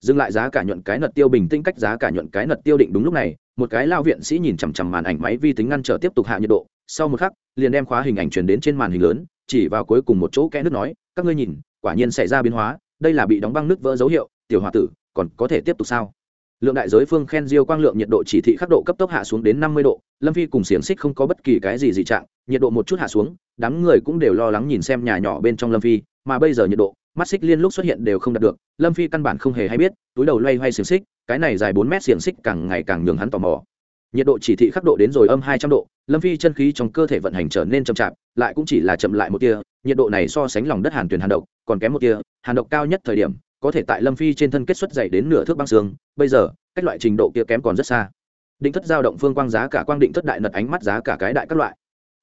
Dừng lại giá cả nhuận cái nật tiêu bình tĩnh cách giá cả nhuận cái nật tiêu định đúng lúc này, một cái lao viện sĩ nhìn chằm chằm màn ảnh máy vi tính ngăn trở tiếp tục hạ nhiệt độ. Sau một khắc, liền đem khóa hình ảnh truyền đến trên màn hình lớn, chỉ vào cuối cùng một chỗ kẽ nước nói, các ngươi nhìn, quả nhiên xảy ra biến hóa, đây là bị đóng băng nước vỡ dấu hiệu, tiểu hòa tử, còn có thể tiếp tục sao? Lượng đại giới phương khen diêu quang lượng nhiệt độ chỉ thị khắc độ cấp tốc hạ xuống đến năm mươi độ, lâm phi cùng xiềng xích không có bất kỳ cái gì dị trạng, nhiệt độ một chút hạ xuống, đám người cũng đều lo lắng nhìn xem nhà nhỏ bên trong lâm phi mà bây giờ nhiệt độ, mắt xích liên lúc xuất hiện đều không đạt được, lâm phi căn bản không hề hay biết, túi đầu loay hoay xiềng xích, cái này dài bốn mét xiềng xích càng ngày càng nhường hắn tò mò. Nhiệt độ chỉ thị khắc độ đến rồi âm hai trăm độ, lâm phi chân khí trong cơ thể vận hành trở nên chậm chạp, lại cũng chỉ là chậm lại một tia, nhiệt độ này so sánh lòng đất hàn tuyền hàn độc còn kém một tia, hàn độc cao nhất thời điểm, có thể tại lâm phi trên thân kết xuất dày đến nửa thước băng xương, bây giờ, cách loại trình độ kia kém còn rất xa. Định thất giao động phương quang giá cả quang định thất đại nật ánh mắt giá cả cái đại các loại.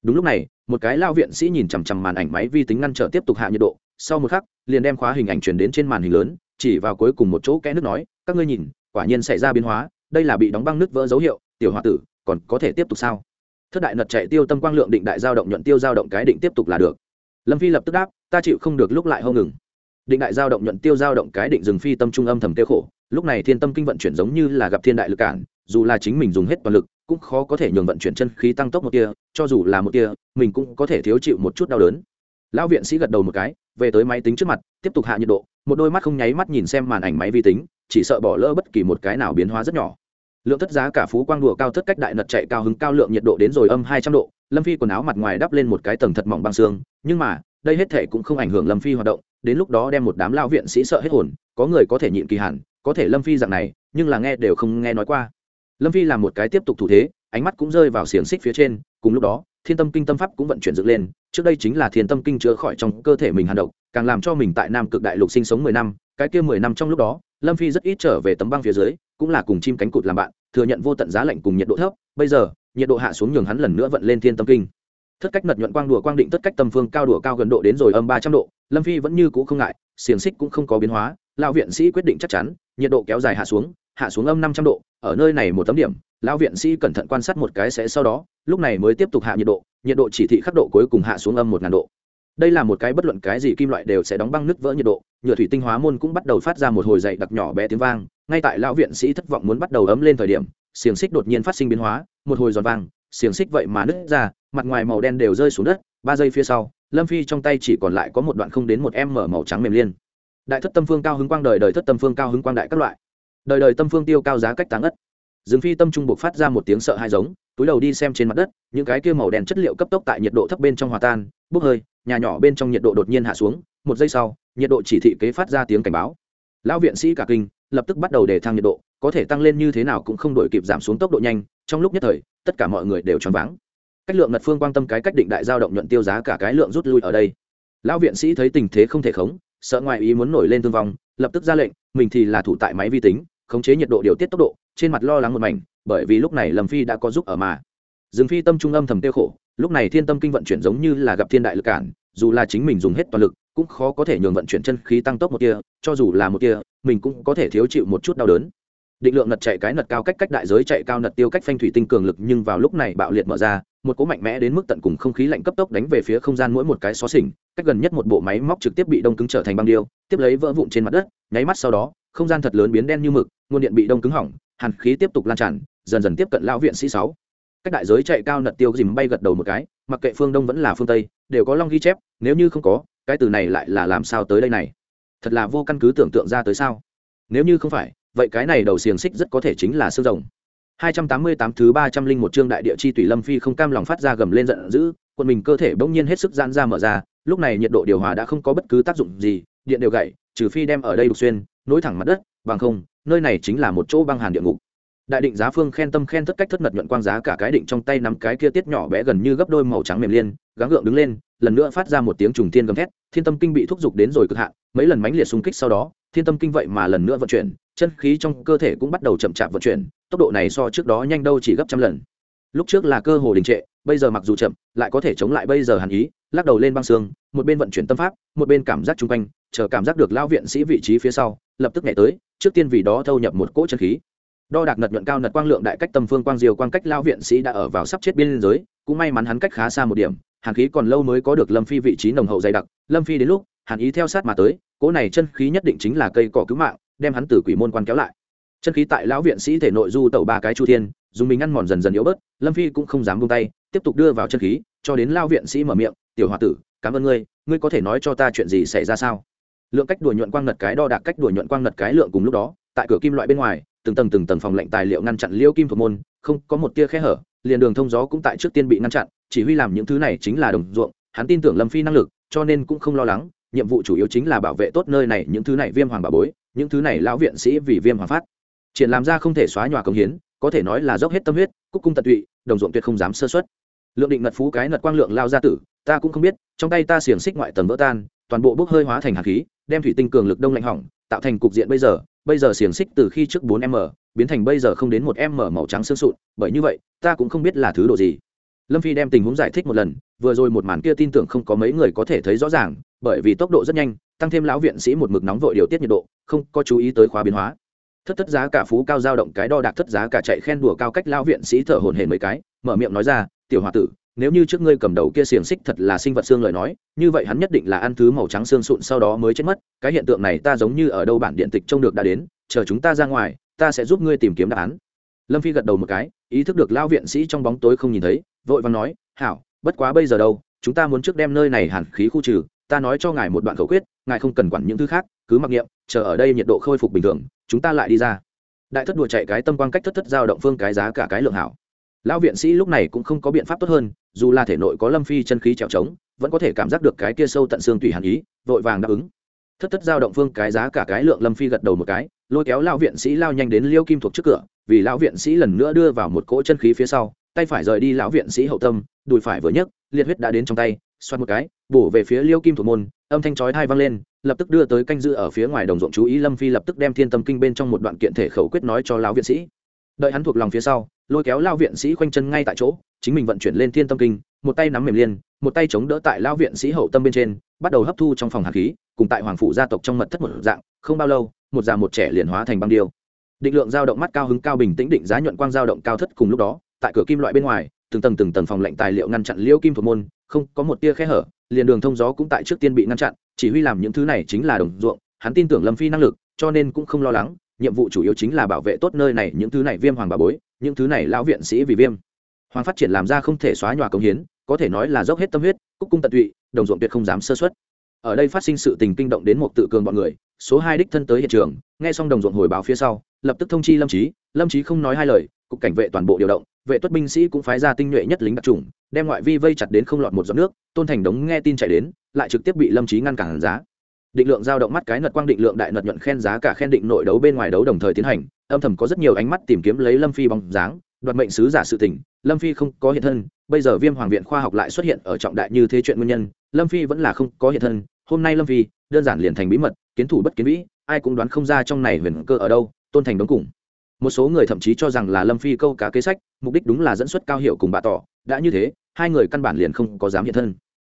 Đúng lúc này, một cái lao viện sĩ nhìn chằm chằm màn ảnh máy vi tính ngăn trở tiếp tục hạ nhiệt độ sau một khắc, liền đem khóa hình ảnh chuyển đến trên màn hình lớn, chỉ vào cuối cùng một chỗ kẽ nước nói, các ngươi nhìn, quả nhiên xảy ra biến hóa, đây là bị đóng băng nước vỡ dấu hiệu, tiểu h tử, còn có thể tiếp tục sao? Thất đại nật chạy tiêu tâm quang lượng định đại giao động nhuận tiêu giao động cái định tiếp tục là được. Lâm phi lập tức đáp, ta chịu không được lúc lại hông ngừng. Định đại giao động nhuận tiêu giao động cái định dừng phi tâm trung âm thầm tiêu khổ, lúc này thiên tâm kinh vận chuyển giống như là gặp thiên đại lực cản, dù là chính mình dùng hết toàn lực, cũng khó có thể nhường vận chuyển chân khí tăng tốc một tia, cho dù là một tia, mình cũng có thể thiếu chịu một chút đau đớn lão viện sĩ gật đầu một cái về tới máy tính trước mặt tiếp tục hạ nhiệt độ một đôi mắt không nháy mắt nhìn xem màn ảnh máy vi tính chỉ sợ bỏ lỡ bất kỳ một cái nào biến hóa rất nhỏ. Lượng thất giá cả phú quang đùa cao thất cách đại nật chạy cao hứng cao lượng nhiệt độ đến rồi âm hai trăm độ lâm phi quần áo mặt ngoài đắp lên một cái tầng thật mỏng băng xương nhưng mà đây hết thể cũng không ảnh hưởng lâm phi hoạt động đến lúc đó đem một đám lao viện sĩ sợ hết hồn có người có thể nhịn kỳ hẳn, có thể lâm phi dạng này nhưng là nghe đều không nghe nói qua. Lâm phi làm một cái tiếp tục thủ thế ánh mắt cũng rơi vào xiềng xích phía trên cùng lúc đó thiên tâm kinh tâm pháp cũng vận chuyển dựng lên trước đây chính là thiên tâm kinh chữa khỏi trong cơ thể mình hàn độc, càng làm cho mình tại nam cực đại lục sinh sống mười năm, cái kia mười năm trong lúc đó, lâm phi rất ít trở về tấm băng phía dưới, cũng là cùng chim cánh cụt làm bạn, thừa nhận vô tận giá lạnh cùng nhiệt độ thấp. Bây giờ, nhiệt độ hạ xuống nhường hắn lần nữa vận lên thiên tâm kinh. Thất cách nật nhuận quang đùa quang định tất cách tâm phương cao đùa cao gần độ đến rồi âm ba trăm độ, lâm phi vẫn như cũ không ngại, xiềng xích cũng không có biến hóa, lão viện sĩ quyết định chắc chắn, nhiệt độ kéo dài hạ xuống hạ xuống âm năm trăm độ, ở nơi này một tấm điểm, lão viện sĩ cẩn thận quan sát một cái sẽ sau đó, lúc này mới tiếp tục hạ nhiệt độ nhiệt độ chỉ thị khắc độ cuối cùng hạ xuống âm một ngàn độ. Đây là một cái bất luận cái gì kim loại đều sẽ đóng băng nứt vỡ nhiệt độ, nhựa thủy tinh hóa môn cũng bắt đầu phát ra một hồi dậy đặc nhỏ bé tiếng vang, ngay tại lão viện sĩ thất vọng muốn bắt đầu ấm lên thời điểm, xiềng xích đột nhiên phát sinh biến hóa, một hồi giòn vang, xiềng xích vậy mà nứt ra, mặt ngoài màu đen đều rơi xuống đất, ba giây phía sau, lâm phi trong tay chỉ còn lại có một đoạn không đến một em mở màu trắng mềm liên. Đại thất tâm phương cao hứng quang đời đời thất tâm phương cao hứng quang đại các loại đời đời tâm phương tiêu cao giá cách táng ất. Dương phi tâm trung buộc phát ra một tiếng sợ hai giống, túi đầu đi xem trên mặt đất, những cái kia màu đen chất liệu cấp tốc tại nhiệt độ thấp bên trong hòa tan, bốc hơi, nhà nhỏ bên trong nhiệt độ đột nhiên hạ xuống, một giây sau, nhiệt độ chỉ thị kế phát ra tiếng cảnh báo. Lão viện sĩ cả kinh, lập tức bắt đầu để thăng nhiệt độ, có thể tăng lên như thế nào cũng không đổi kịp giảm xuống tốc độ nhanh, trong lúc nhất thời, tất cả mọi người đều choáng váng. Cách lượng ngật phương quan tâm cái cách định đại giao động nhuận tiêu giá cả cái lượng rút lui ở đây. Lão viện sĩ thấy tình thế không thể khống, sợ ngoại ý muốn nổi lên thương vong, lập tức ra lệnh, mình thì là thủ tại máy vi tính khống chế nhiệt độ điều tiết tốc độ, trên mặt lo lắng một mảnh, bởi vì lúc này lâm phi đã có giúp ở mà. Dương phi tâm trung âm thầm tiêu khổ, lúc này thiên tâm kinh vận chuyển giống như là gặp thiên đại lực cản, dù là chính mình dùng hết toàn lực, cũng khó có thể nhường vận chuyển chân khí tăng tốc một kia cho dù là một kia mình cũng có thể thiếu chịu một chút đau đớn. Định lượng nật chạy cái nật cao cách cách đại giới chạy cao nật tiêu cách phanh thủy tinh cường lực nhưng vào lúc này bạo liệt mở ra, một cỗ mạnh mẽ đến mức tận cùng không khí lạnh cấp tốc đánh về phía không gian mỗi một cái xó xỉnh, cách gần nhất một bộ máy móc trực tiếp bị đông cứng trở thành băng điêu, tiếp lấy vỡ vụn trên mặt đất, nháy mắt sau đó không gian thật lớn biến đen như mực nguồn điện bị đông cứng hỏng hàn khí tiếp tục lan tràn dần dần tiếp cận lão viện sĩ sáu. Cách đại giới chạy cao nật tiêu dìm bay gật đầu một cái mặc kệ phương đông vẫn là phương tây đều có long ghi chép nếu như không có cái từ này lại là làm sao tới đây này? Thật là vô căn cứ tưởng tượng ra tới sao? Nếu như không phải vậy cái này đầu xiềng xích rất có thể chính là xương rồng. 288 thứ 301 chương đại địa chi tùy lâm phi không cam lòng phát ra gầm lên giận dữ, quần mình cơ thể bỗng nhiên hết sức giãn ra mở ra, lúc này nhiệt độ điều hòa đã không có bất cứ tác dụng gì, điện đều gãy, trừ phi đem ở đây đục xuyên, nối thẳng mặt đất, bằng không, nơi này chính là một chỗ băng hàn địa ngục. Đại định giá phương khen tâm khen thất cách thất mật nhuận quang giá cả cái định trong tay nắm cái kia tiết nhỏ bé gần như gấp đôi màu trắng mềm liên, gắng gượng đứng lên, lần nữa phát ra một tiếng trùng thiên gầm thét, thiên tâm kinh bị thúc giục đến rồi cực hạn, mấy lần mãnh liệt xung kích sau đó, thiên tâm kinh vậy mà lần nữa vận chuyển, chân khí trong cơ thể cũng bắt đầu chậm chạp vận chuyển, tốc độ này so trước đó nhanh đâu chỉ gấp trăm lần lúc trước là cơ hồ đình trệ bây giờ mặc dù chậm lại có thể chống lại bây giờ hàn ý lắc đầu lên băng xương một bên vận chuyển tâm pháp một bên cảm giác chung quanh chờ cảm giác được lao viện sĩ vị trí phía sau, lập tức nhảy tới, trước tiên vì đó thâu nhập một cỗ chân khí. Đo đạc nật nhuận cao nật quang lượng đại cách tâm phương quang diều quang cách lao viện sĩ đã ở vào sắp chết biên giới, cũng may mắn hắn cách khá xa một điểm, hàn khí còn lâu mới có được lâm phi vị trí nồng hậu dày đặc, lâm phi đến lúc, hàn ý theo sát mà tới, cỗ này chân khí nhất định chính là cây cỏ cứu mạng, đem hắn từ quỷ môn quan kéo lại. Chân khí tại lão viện sĩ thể nội du tẩu ba cái chu thiên, dùng mình ăn mòn dần dần yếu bớt, lâm phi cũng không dám buông tay, tiếp tục đưa vào chân khí, cho đến lao viện sĩ mở miệng, tiểu h o a tử, cảm ơn ngươi ngươi có thể nói cho ta chuyện gì xảy ra sao? Lượng cách đuổi nhuận quang ngật cái đo đạc cách đuổi nhuận quang ngật cái lượng cùng lúc đó, tại cửa kim loại bên ngoài, từng tầng từng tầng phòng lệnh tài liệu ngăn chặn liêu kim thuộc môn, không có một tia khe hở, liền đường thông gió cũng tại trước tiên bị ngăn chặn, chỉ huy làm những thứ này chính là đồng ruộng, hắn tin tưởng lâm phi năng lực, cho nên cũng không lo lắng, nhiệm vụ chủ yếu chính là bảo vệ tốt nơi này những thứ này viêm hoàng bà bối, những thứ này lão viện sĩ vì viêm hoàng phát. Triển làm ra không thể xóa nhòa công hiến, có thể nói là dốc hết tâm huyết, cúc cung tận tụy, đồng ruộng tuyệt không dám sơ xuất lượng định ngật phú cái ngật quang lượng lao ra tử, ta cũng không biết, trong tay ta xiềng xích ngoại tầng vỡ tan, toàn bộ bốc hơi hóa thành hạt khí đem thủy tinh cường lực đông lạnh hỏng, tạo thành cục diện bây giờ bây giờ xiềng xích từ khi trước 4m biến thành bây giờ không đến một m màu trắng sương sụn, bởi như vậy, ta cũng không biết là thứ độ gì. Lâm phi đem tình huống giải thích một lần, vừa rồi một màn kia tin tưởng không có mấy người có thể thấy rõ ràng, bởi vì tốc độ rất nhanh, tăng thêm lão viện sĩ một mực nóng vội điều tiết nhiệt độ, không có chú ý tới khóa biến hóa. Thất thất giá cả phú cao dao động cái đo đạc thất giá cả chạy khen đùa cao cách lão viện sĩ thở hổn hển mấy cái, mở miệng nói ra, tiểu hòa tử nếu như trước ngươi cầm đầu kia xiềng xích thật là sinh vật xương lời nói, như vậy hắn nhất định là ăn thứ màu trắng xương sụn sau đó mới chết mất, cái hiện tượng này ta giống như ở đâu bản điện tịch trông được đã đến, chờ chúng ta ra ngoài, ta sẽ giúp ngươi tìm kiếm đáp án. Lâm phi gật đầu một cái, ý thức được lao viện sĩ trong bóng tối không nhìn thấy, vội và nói, hảo, bất quá bây giờ đâu, chúng ta muốn trước đem nơi này hàn khí khu trừ, ta nói cho ngài một đoạn khẩu quyết, ngài không cần quản những thứ khác, cứ mặc niệm, chờ ở đây nhiệt độ khôi phục bình thường, chúng ta lại đi ra. Đại thất đùa chạy cái tâm quang cách thất thất giao động phương cái giá cả cái lượng hảo. Lão viện sĩ lúc này cũng không có biện pháp tốt hơn dù là thể nội có lâm phi chân khí trèo trống, vẫn có thể cảm giác được cái kia sâu tận xương tùy hàn ý, vội vàng đáp ứng. Thất thất giao động phương cái giá cả cái lượng lâm phi gật đầu một cái, lôi kéo lão viện sĩ lao nhanh đến liêu kim thuộc trước cửa, vì lão viện sĩ lần nữa đưa vào một cỗ chân khí phía sau, tay phải rời đi lão viện sĩ hậu tâm, đùi phải vừa nhấc, liệt huyết đã đến trong tay, xoát một cái, bổ về phía liêu kim thuộc môn, âm thanh chói thai vang lên, lập tức đưa tới canh giữ ở phía ngoài đồng ruộng chú ý lâm phi lập tức đem thiên tâm kinh bên trong một đoạn kiện thể khẩu quyết nói cho lão viện sĩ. Đợi hắn thuộc lòng phía sau, lôi kéo lao viện sĩ khoanh chân ngay tại chỗ chính mình vận chuyển lên thiên tâm kinh, một tay nắm mềm liên, một tay chống đỡ tại lao viện sĩ hậu tâm bên trên, bắt đầu hấp thu trong phòng hạt khí, cùng tại hoàng phủ gia tộc trong mật thất một dạng, không bao lâu, một già một trẻ liền hóa thành băng điêu. Định lượng dao động mắt cao hứng cao bình tĩnh định giá nhuận quang dao động cao thất cùng lúc đó, tại cửa kim loại bên ngoài, từng tầng từng tầng phòng lệnh tài liệu ngăn chặn liễu kim thuộc môn, không có một tia khe hở, liền đường thông gió cũng tại trước tiên bị ngăn chặn, chỉ huy làm những thứ này chính là đồng ruộng, hắn tin tưởng lâm phi năng lực, cho nên cũng không lo lắng, nhiệm vụ chủ yếu chính là bảo vệ tốt nơi này những thứ này viêm hoàng bà bối, những thứ này lão viện sĩ vì viêm hoàng phát triển làm ra không thể xóa nhòa công hiến, có thể nói là dốc hết tâm huyết, cúc cung tận tụy, đồng ruộng tuyệt không dám sơ xuất ở đây phát sinh sự tình kinh động đến một tự cường bọn người, số hai đích thân tới hiện trường, nghe xong đồng ruộng hồi báo phía sau, lập tức thông chi lâm trí lâm trí không nói hai lời, cục cảnh vệ toàn bộ điều động, vệ tuất binh sĩ cũng phái ra tinh nhuệ nhất lính đặc trùng đem ngoại vi vây chặt đến không lọt một giọt nước, tôn thành đống nghe tin chạy đến, lại trực tiếp bị lâm trí ngăn cản giá. Định lượng giao động mắt cái nật quang định lượng đại nật nhuận khen giá cả khen định nội đấu bên ngoài đấu đồng thời tiến hành, âm thầm có rất nhiều ánh mắt tìm kiếm lấy lâm phi bóng dáng đoạt mệnh sứ giả sự tình, lâm phi không có hiện thân, bây giờ viêm hoàng viện khoa học lại xuất hiện ở trọng đại như thế chuyện nguyên nhân, lâm phi vẫn là không có hiện thân, hôm nay lâm phi đơn giản liền thành bí mật, kiến thủ bất kiến vĩ, ai cũng đoán không ra trong này huyền cơ ở đâu, tôn thành đống cùng. Một số người thậm chí cho rằng là lâm phi câu cá kế sách, mục đích đúng là dẫn xuất cao hiệu cùng bà tỏ, đã như thế, hai người căn bản liền không có dám hiện thân.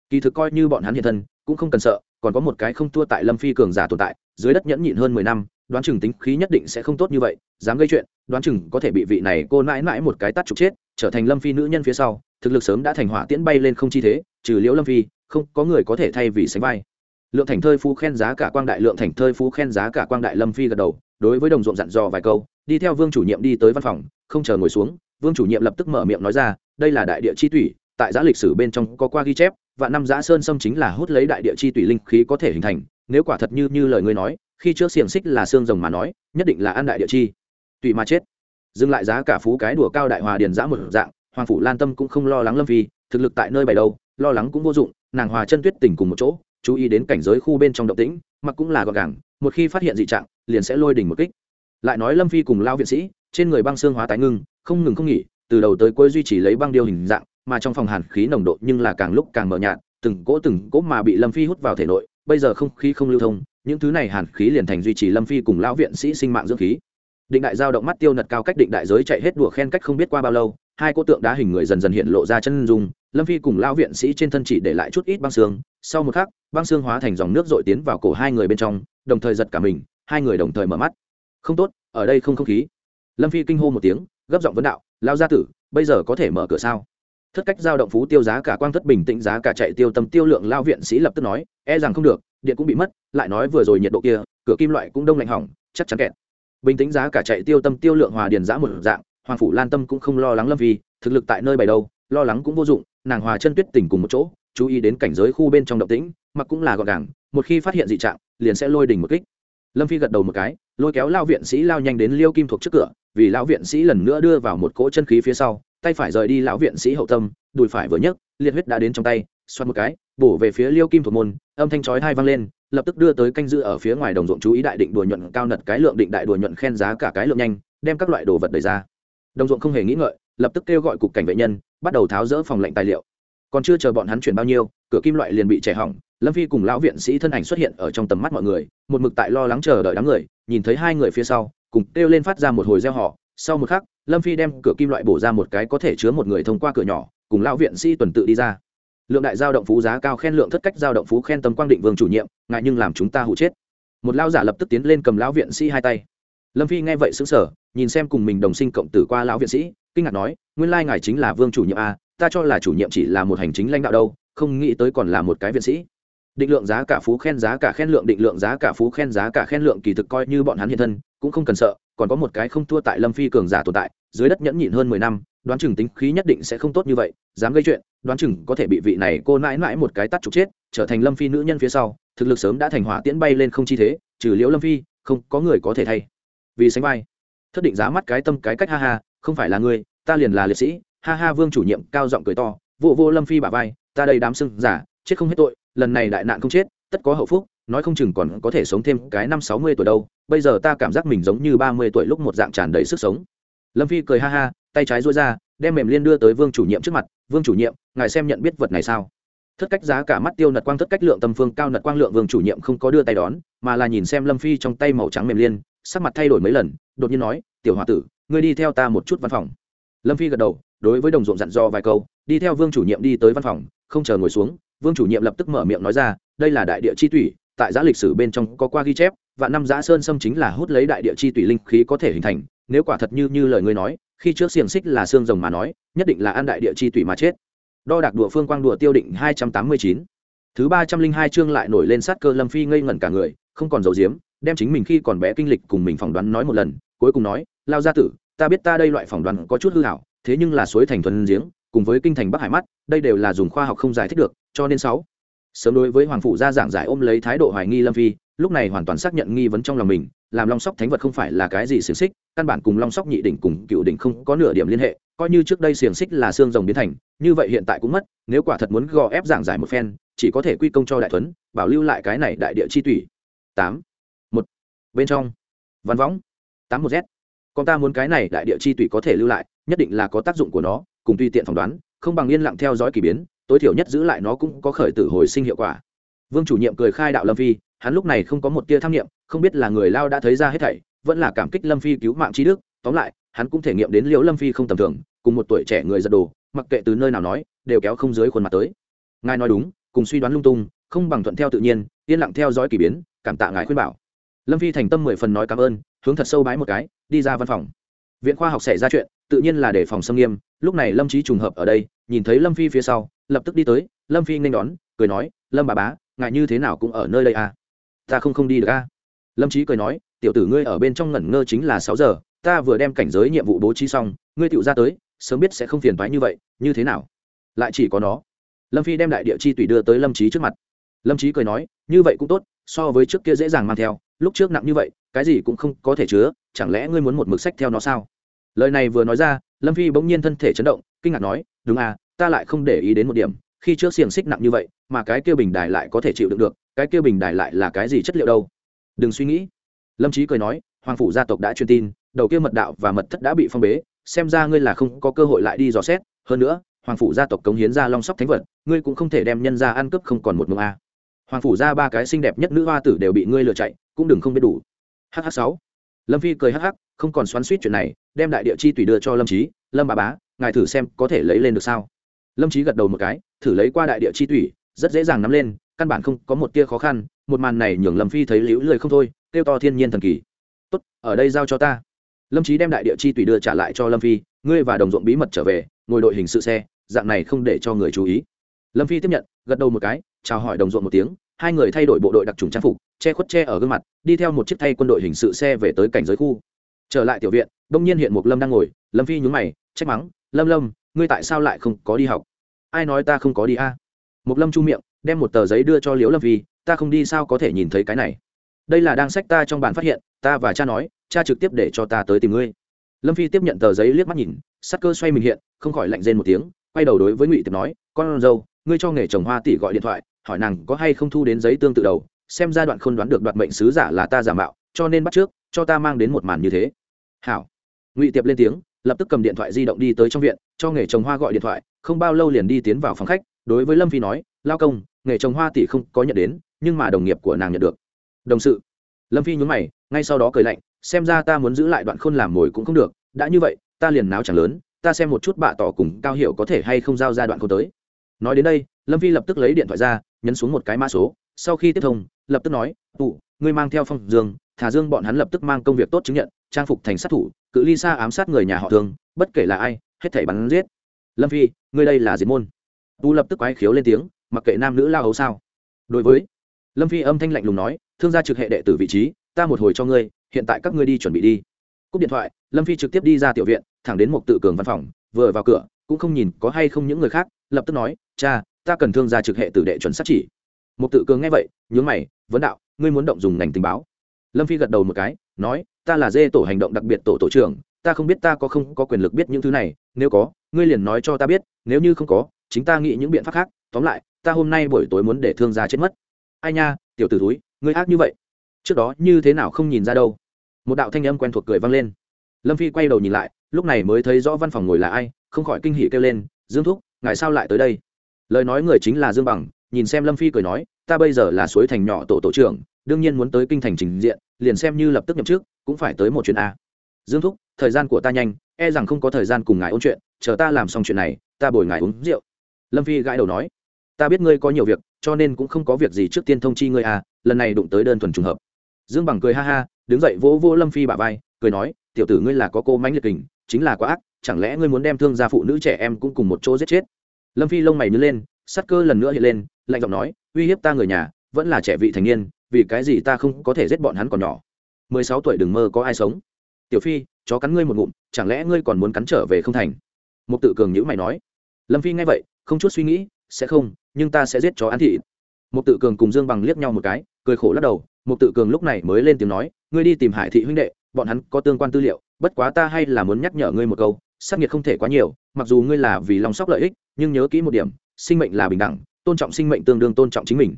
Kỳ thực coi như bọn hắn hiện thân, cũng không cần sợ, còn có một cái không thua tại lâm phi cường giả tồn tại, dưới đất nhẫn nhịn hơn mười năm đoán chừng tính khí nhất định sẽ không tốt như vậy, dám gây chuyện, đoán chừng có thể bị vị này cô mãi mãi một cái tắt trục chết, trở thành lâm phi nữ nhân phía sau, thực lực sớm đã thành hỏa tiễn bay lên không chi thế, trừ liễu lâm phi, không có người có thể thay vì sánh vai. Lượng thành thơi phú khen giá cả quang đại, lượng thành thơi phú khen giá cả quang đại, lâm phi gật đầu, đối với đồng ruộng dặn dò vài câu, đi theo vương chủ nhiệm đi tới văn phòng, không chờ ngồi xuống, vương chủ nhiệm lập tức mở miệng nói ra, đây là đại địa chi thủy, tại giã lịch sử bên trong có qua ghi chép và năm giã sơn sâm chính là hút lấy đại địa chi Tủy linh khí có thể hình thành nếu quả thật như như lời ngươi nói, khi trước xiềng xích là xương rồng mà nói, nhất định là ăn đại địa chi. Tùy mà chết. Dừng lại giá cả phú cái đùa cao đại hòa điền giã một dạng, hoàng phủ lan tâm cũng không lo lắng lâm phi, thực lực tại nơi bày đâu, lo lắng cũng vô dụng, nàng hòa chân tuyết tỉnh cùng một chỗ, chú ý đến cảnh giới khu bên trong động tĩnh, mặc cũng là gọn gàng, một khi phát hiện dị trạng, liền sẽ lôi đỉnh một kích. Lại nói lâm phi cùng lao viện sĩ, trên người băng xương hóa tái ngưng, không ngừng không nghỉ, từ đầu tới cuối duy trì lấy băng điêu hình dạng, mà trong phòng hàn khí nồng độ nhưng là càng lúc càng mờ nhạt, từng cỗ từng cỗ mà bị lâm phi hút vào thể nội bây giờ không khí không lưu thông, những thứ này hàn khí liền thành duy trì lâm phi cùng lão viện sĩ sinh mạng dưỡng khí. Định đại giao động mắt tiêu nật cao cách định đại giới chạy hết đùa khen cách không biết qua bao lâu, hai cô tượng đá hình người dần dần hiện lộ ra chân dung, lâm phi cùng lão viện sĩ trên thân chỉ để lại chút ít băng xương, sau một khắc, băng xương hóa thành dòng nước dội tiến vào cổ hai người bên trong, đồng thời giật cả mình, hai người đồng thời mở mắt. Không tốt, ở đây không không khí. Lâm phi kinh hô một tiếng, gấp giọng vấn đạo lao gia tử, bây giờ có thể mở cửa sao? Thất cách giao động phú tiêu giá cả quang thất bình tĩnh giá cả chạy tiêu tâm tiêu lượng lao viện sĩ lập tức nói e rằng không được, điện cũng bị mất, lại nói vừa rồi nhiệt độ kia, cửa kim loại cũng đông lạnh hỏng, chắc chắn kẹt. Bình tĩnh giá cả chạy tiêu tâm tiêu lượng hòa điền giã một dạng, hoàng phủ lan tâm cũng không lo lắng lâm vi, thực lực tại nơi bày đâu, lo lắng cũng vô dụng, nàng hòa chân tuyết tỉnh cùng một chỗ, chú ý đến cảnh giới khu bên trong động tĩnh, mặc cũng là gọn gàng, một khi phát hiện dị trạng, liền sẽ lôi đỉnh một kích. Lâm phi gật đầu một cái, lôi kéo lao viện sĩ lao nhanh đến liêu kim thuộc trước cửa, vì lão viện sĩ lần nữa đưa vào một cỗ chân khí phía sau tay phải rời đi lão viện sĩ hậu tâm, đùi phải vừa nhấc, liệt huyết đã đến trong tay, xoát một cái, bổ về phía liêu kim thuộc môn, âm thanh chói hai vang lên, lập tức đưa tới canh giữ ở phía ngoài đồng ruộng chú ý đại định đùa nhuận cao nật cái lượng định đại đùa nhuận khen giá cả cái lượng nhanh, đem các loại đồ vật đẩy ra. Đồng ruộng không hề nghĩ ngợi, lập tức kêu gọi cục cảnh vệ nhân, bắt đầu tháo rỡ phòng lệnh tài liệu. Còn chưa chờ bọn hắn chuyển bao nhiêu, cửa kim loại liền bị chảy hỏng, lâm phi cùng lão viện sĩ thân ảnh xuất hiện ở trong tầm mắt mọi người, một mực tại lo lắng chờ đợi đám người, nhìn thấy hai người phía sau, cùng kêu lên phát ra một hồi gieo họ sau một khắc, lâm phi đem cửa kim loại bổ ra một cái có thể chứa một người thông qua cửa nhỏ, cùng lão viện sĩ tuần tự đi ra. Lượng đại giao động phú giá cao khen lượng thất cách giao động phú khen tầm quang định vương chủ nhiệm, ngại nhưng làm chúng ta hụ chết. Một lao giả lập tức tiến lên cầm lão viện sĩ hai tay. Lâm phi nghe vậy xứng sở nhìn xem cùng mình đồng sinh cộng tử qua lão viện sĩ, kinh ngạc nói, nguyên lai ngài chính là vương chủ nhiệm a ta cho là chủ nhiệm chỉ là một hành chính lãnh đạo đâu, không nghĩ tới còn là một cái viện sĩ. Định lượng giá cả phú khen giá cả khen lượng, định lượng giá cả phú khen giá cả khen lượng kỳ thực coi như bọn hắn hiện thân cũng không cần sợ, còn có một cái không thua tại lâm phi cường giả tồn tại, dưới đất nhẫn nhịn hơn mười năm, đoán chừng tính khí nhất định sẽ không tốt như vậy, dám gây chuyện, đoán chừng có thể bị vị này cô mãi mãi một cái tắt trục chết, trở thành lâm phi nữ nhân phía sau, thực lực sớm đã thành hỏa tiễn bay lên không chi thế, trừ liễu lâm phi, không có người có thể thay. Vì sánh vai, thất định giá mắt cái tâm cái cách ha ha, không phải là ngươi, ta liền là liệt sĩ, ha ha vương chủ nhiệm cao giọng cười to, vô vô lâm phi bà vai, ta đây đám sưng giả, chết không hết tội, lần này đại nạn không chết, tất có hậu phúc, nói không chừng còn có thể sống thêm cái năm sáu mươi tuổi đâu bây giờ ta cảm giác mình giống như ba mươi tuổi lúc một dạng tràn đầy sức sống. Lâm phi cười ha ha, tay trái dối ra, đem mềm liên đưa tới vương chủ nhiệm trước mặt. Vương chủ nhiệm, ngài xem nhận biết vật này sao? Thất cách giá cả mắt tiêu nật quang, thất cách lượng tâm phương, cao nật quang lượng vương chủ nhiệm không có đưa tay đón, mà là nhìn xem lâm phi trong tay màu trắng mềm liên, sắc mặt thay đổi mấy lần, đột nhiên nói, tiểu h o a tử, ngươi đi theo ta một chút văn phòng. Lâm phi gật đầu, đối với đồng ruộng dặn dò vài câu, đi theo vương chủ nhiệm đi tới văn phòng, không chờ ngồi xuống, vương chủ nhiệm lập tức mở miệng nói ra, đây là đại địa chi thủy, tại giá lịch sử bên trong có qua ghi chép và năm giã sơn sâm chính là hút lấy đại địa chi tùy linh khí có thể hình thành, nếu quả thật như như lời ngươi nói, khi trước xiềng xích là xương rồng mà nói, nhất định là ăn đại địa chi tùy mà chết. Đo đạc đùa phương quang đùa tiêu định hai trăm tám mươi chín. Thứ ba trăm linh hai chương lại nổi lên sát cơ lâm phi ngây ngẩn cả người, không còn giấu giếm đem chính mình khi còn bé kinh lịch cùng mình phỏng đoán nói một lần, cuối cùng nói, lao gia tử, ta biết ta đây loại phỏng đoán có chút hư hảo, thế nhưng là suối thành thuần giếng, cùng với kinh thành bắc hải mắt, đây đều là dùng khoa học không giải thích được, cho nên sáu. Sớm đối với hoàng phủ gia giảng giải ôm lấy thái độ hoài nghi lâm phi lúc này hoàn toàn xác nhận nghi vấn trong lòng mình, làm long sóc thánh vật không phải là cái gì xiềng xích, căn bản cùng long sóc nhị đỉnh cùng cựu đỉnh không có nửa điểm liên hệ, coi như trước đây xiềng xích là xương rồng biến thành, như vậy hiện tại cũng mất, nếu quả thật muốn gò ép giảng giải một phen, chỉ có thể quy công cho đại thuấn, bảo lưu lại cái này đại địa chi tủy. Tám, một, bên trong, văn võng. Tám một z. Con ta muốn cái này đại địa chi tủy có thể lưu lại, nhất định là có tác dụng của nó, cùng tùy tiện phỏng đoán, không bằng yên lặng theo dõi k ỳ biến, tối thiểu nhất giữ lại nó cũng có khởi tử hồi sinh hiệu quả vương chủ nhiệm cười khai đạo lâm phi, hắn lúc này không có một tia tham nghiệm không biết là người lao đã thấy ra hết thảy, vẫn là cảm kích lâm phi cứu mạng trí đức. Tóm lại, hắn cũng thể nghiệm đến liễu lâm phi không tầm thường, cùng một tuổi trẻ người giật đồ, mặc kệ từ nơi nào nói, đều kéo không dưới khuôn mặt tới. Ngài nói đúng, cùng suy đoán lung tung, không bằng thuận theo tự nhiên, yên lặng theo dõi k ỳ biến, cảm tạ ngài khuyên bảo. Lâm phi thành tâm mười phần nói cảm ơn, hướng thật sâu bái một cái, đi ra văn phòng. Viện khoa học xảy ra chuyện, tự nhiên là để phòng xâm nghiêm, lúc này lâm trí trùng hợp ở đây, nhìn thấy lâm phi phía sau, lập tức đi tới, lâm phi nên đón, cười nói, lâm bà bá ngài như thế nào cũng ở nơi đây à? Ta không không đi được à? Lâm trí cười nói, tiểu tử ngươi ở bên trong ngẩn ngơ chính là sáu giờ, ta vừa đem cảnh giới nhiệm vụ bố trí xong, ngươi tựu ra tới, sớm biết sẽ không phiền thoái như vậy, như thế nào? Lại chỉ có nó. Lâm phi đem đại địa chi tùy đưa tới lâm trí trước mặt. Lâm trí cười nói, như vậy cũng tốt, so với trước kia dễ dàng mang theo, lúc trước nặng như vậy, cái gì cũng không có thể chứa, chẳng lẽ ngươi muốn một mực sách theo nó sao? Lời này vừa nói ra, lâm phi bỗng nhiên thân thể chấn động, kinh ngạc nói, đúng à ta lại không để ý đến một điểm khi trước xiềng xích nặng như vậy, mà cái kia bình đài lại có thể chịu đựng được, cái kia bình đài lại là cái gì chất liệu đâu? Đừng suy nghĩ. Lâm trí cười nói, hoàng phủ gia tộc đã truyền tin, đầu kia mật đạo và mật thất đã bị phong bế, xem ra ngươi là không có cơ hội lại đi dò xét. Hơn nữa, hoàng phủ gia tộc cống hiến ra long sóc thánh vật, ngươi cũng không thể đem nhân ra ăn cướp không còn một mương a. Hoàng phủ ra ba cái xinh đẹp nhất nữ hoa tử đều bị ngươi lừa chạy, cũng đừng không biết đủ. Hh sáu. Lâm phi cười hh không còn xoắn suýt chuyện này, đem đại địa chi tùy đưa cho lâm trí lâm bà bá, ngài thử xem có thể lấy lên được sao? Lâm trí gật đầu một cái, thử lấy qua đại địa chi tùy rất dễ dàng nắm lên, căn bản không có một tia khó khăn, một màn này nhường lâm phi thấy liễu lười không thôi, kêu to thiên nhiên thần kỳ. Tốt, ở đây giao cho ta. Lâm trí đem đại địa chi tùy đưa trả lại cho lâm phi, ngươi và đồng ruộng bí mật trở về, ngồi đội hình sự xe, dạng này không để cho người chú ý. Lâm phi tiếp nhận, gật đầu một cái, chào hỏi đồng ruộng một tiếng, hai người thay đổi bộ đội đặc trùng trang phục, che khuất che ở gương mặt, đi theo một chiếc thay quân đội hình sự xe về tới cảnh giới khu. Trở lại tiểu viện, đông nhiên hiện một lâm đang ngồi, lâm phi nhúng mày, trách mắng, lâm lâm, ngươi tại sao lại không có đi học? Ai nói ta không có đi a à? lâm chu miệng, đem một tờ giấy đưa cho liễu lâm Vi. ta không đi sao có thể nhìn thấy cái này đây là đang sách ta trong bản phát hiện, ta và cha nói, cha trực tiếp để cho ta tới tìm ngươi lâm phi tiếp nhận tờ giấy liếc mắt nhìn, sắc cơ xoay mình hiện, không khỏi lạnh rên một tiếng, quay đầu đối với ngụy tiệp nói, con dâu, ngươi cho nghề trồng hoa tỷ gọi điện thoại, hỏi nàng có hay không thu đến giấy tương tự đầu, xem giai đoạn không đoán được đoạt mệnh sứ giả là ta giả mạo, cho nên bắt trước, cho ta mang đến một màn như thế hảo ngụy tiệp lên tiếng lập tức cầm điện thoại di động đi tới trong viện, cho nghề trồng hoa gọi điện thoại, không bao lâu liền đi tiến vào phòng khách, đối với lâm phi nói, lao công, nghề trồng hoa tỷ không có nhận đến, nhưng mà đồng nghiệp của nàng nhận được. Đồng sự. Lâm phi nhún mày, ngay sau đó cười lạnh, xem ra ta muốn giữ lại đoạn khôn làm mồi cũng không được, đã như vậy, ta liền náo chẳng lớn, ta xem một chút bạ tỏ cùng cao hiệu có thể hay không giao ra đoạn khôn tới. Nói đến đây, lâm phi lập tức lấy điện thoại ra, nhấn xuống một cái mã số, sau khi tiếp thông, lập tức nói, tụ, ngươi mang theo phong dương thả dương bọn hắn lập tức mang công việc tốt chứng nhận, trang phục thành sát thủ, cự ly xa ám sát người nhà họ thương, bất kể là ai, hết thảy bắn giết. Lâm phi, ngươi đây là diệt môn. Tu lập tức quái khiếu lên tiếng, mặc kệ nam nữ lao hấu sao. Đối với lâm phi âm thanh lạnh lùng nói, thương gia trực hệ đệ tử vị trí, ta một hồi cho ngươi, hiện tại các ngươi đi chuẩn bị đi. Cúp điện thoại, lâm phi trực tiếp đi ra tiểu viện, thẳng đến một tự cường văn phòng, vừa vào cửa, cũng không nhìn có hay không những người khác, lập tức nói, cha, ta cần thương gia trực hệ tử đệ chuẩn sát chỉ. Một tự cường nghe vậy, nhướng mày, vấn đạo, ngươi muốn động dùng ngành tình báo? Lâm phi gật đầu một cái, nói, ta là dê tổ hành động đặc biệt tổ tổ trưởng, ta không biết ta có không có quyền lực biết những thứ này, nếu có, ngươi liền nói cho ta biết, nếu như không có, chính ta nghĩ những biện pháp khác, tóm lại, ta hôm nay buổi tối muốn để thương gia chết mất. Ai nha, tiểu t ử túi ngươi ác như vậy. Trước đó như thế nào không nhìn ra đâu. Một đạo thanh âm quen thuộc cười vang lên. Lâm phi quay đầu nhìn lại, lúc này mới thấy rõ văn phòng ngồi là ai, không khỏi kinh hỉ kêu lên, dương thúc, ngài sao lại tới đây? Lời nói người chính là dương bằng, nhìn xem lâm phi cười nói ta bây giờ là suối thành nhỏ tổ tổ trưởng, đương nhiên muốn tới kinh thành trình diện, liền xem như lập tức nhậm trước cũng phải tới một chuyện a. Dương thúc, thời gian của ta nhanh e rằng không có thời gian cùng ngài ôn chuyện, chờ ta làm xong chuyện này, ta bồi ngài uống rượu. Lâm phi gãi đầu nói, ta biết ngươi có nhiều việc, cho nên cũng không có việc gì trước tiên thông chi ngươi à lần này đụng tới đơn thuần trùng hợp. Dương bằng cười ha ha, đứng dậy vỗ vỗ lâm phi bả vai, cười nói, tiểu tử ngươi là có cô mãnh liệt kình, chính là quá ác, chẳng lẽ ngươi muốn đem thương gia phụ nữ trẻ em cũng cùng một chỗ giết chết? Lâm phi lông mày nhớ lên, sắt cơ lần nữa hiện lên, lạnh giọng nói uy hiếp ta người nhà, vẫn là trẻ vị thành niên, vì cái gì ta không có thể giết bọn hắn còn nhỏ? Mười sáu tuổi đừng mơ có ai sống. Tiểu phi, chó cắn ngươi một ngụm, chẳng lẽ ngươi còn muốn cắn trở về không thành? Một tự cường nhữ mày nói. Lâm phi nghe vậy, không chút suy nghĩ, sẽ không, nhưng ta sẽ giết chó ăn thị một tự cường cùng dương bằng liếc nhau một cái, cười khổ lắc đầu. Một tự cường lúc này mới lên tiếng nói, ngươi đi tìm hải thị huynh đệ, bọn hắn có tương quan tư liệu, bất quá ta hay là muốn nhắc nhở ngươi một câu, sát nhiệt không thể quá nhiều, mặc dù ngươi là vì lòng sóc lợi ích, nhưng nhớ kỹ một điểm, sinh mệnh là bình đẳng tôn trọng sinh mệnh tương đương tôn trọng chính mình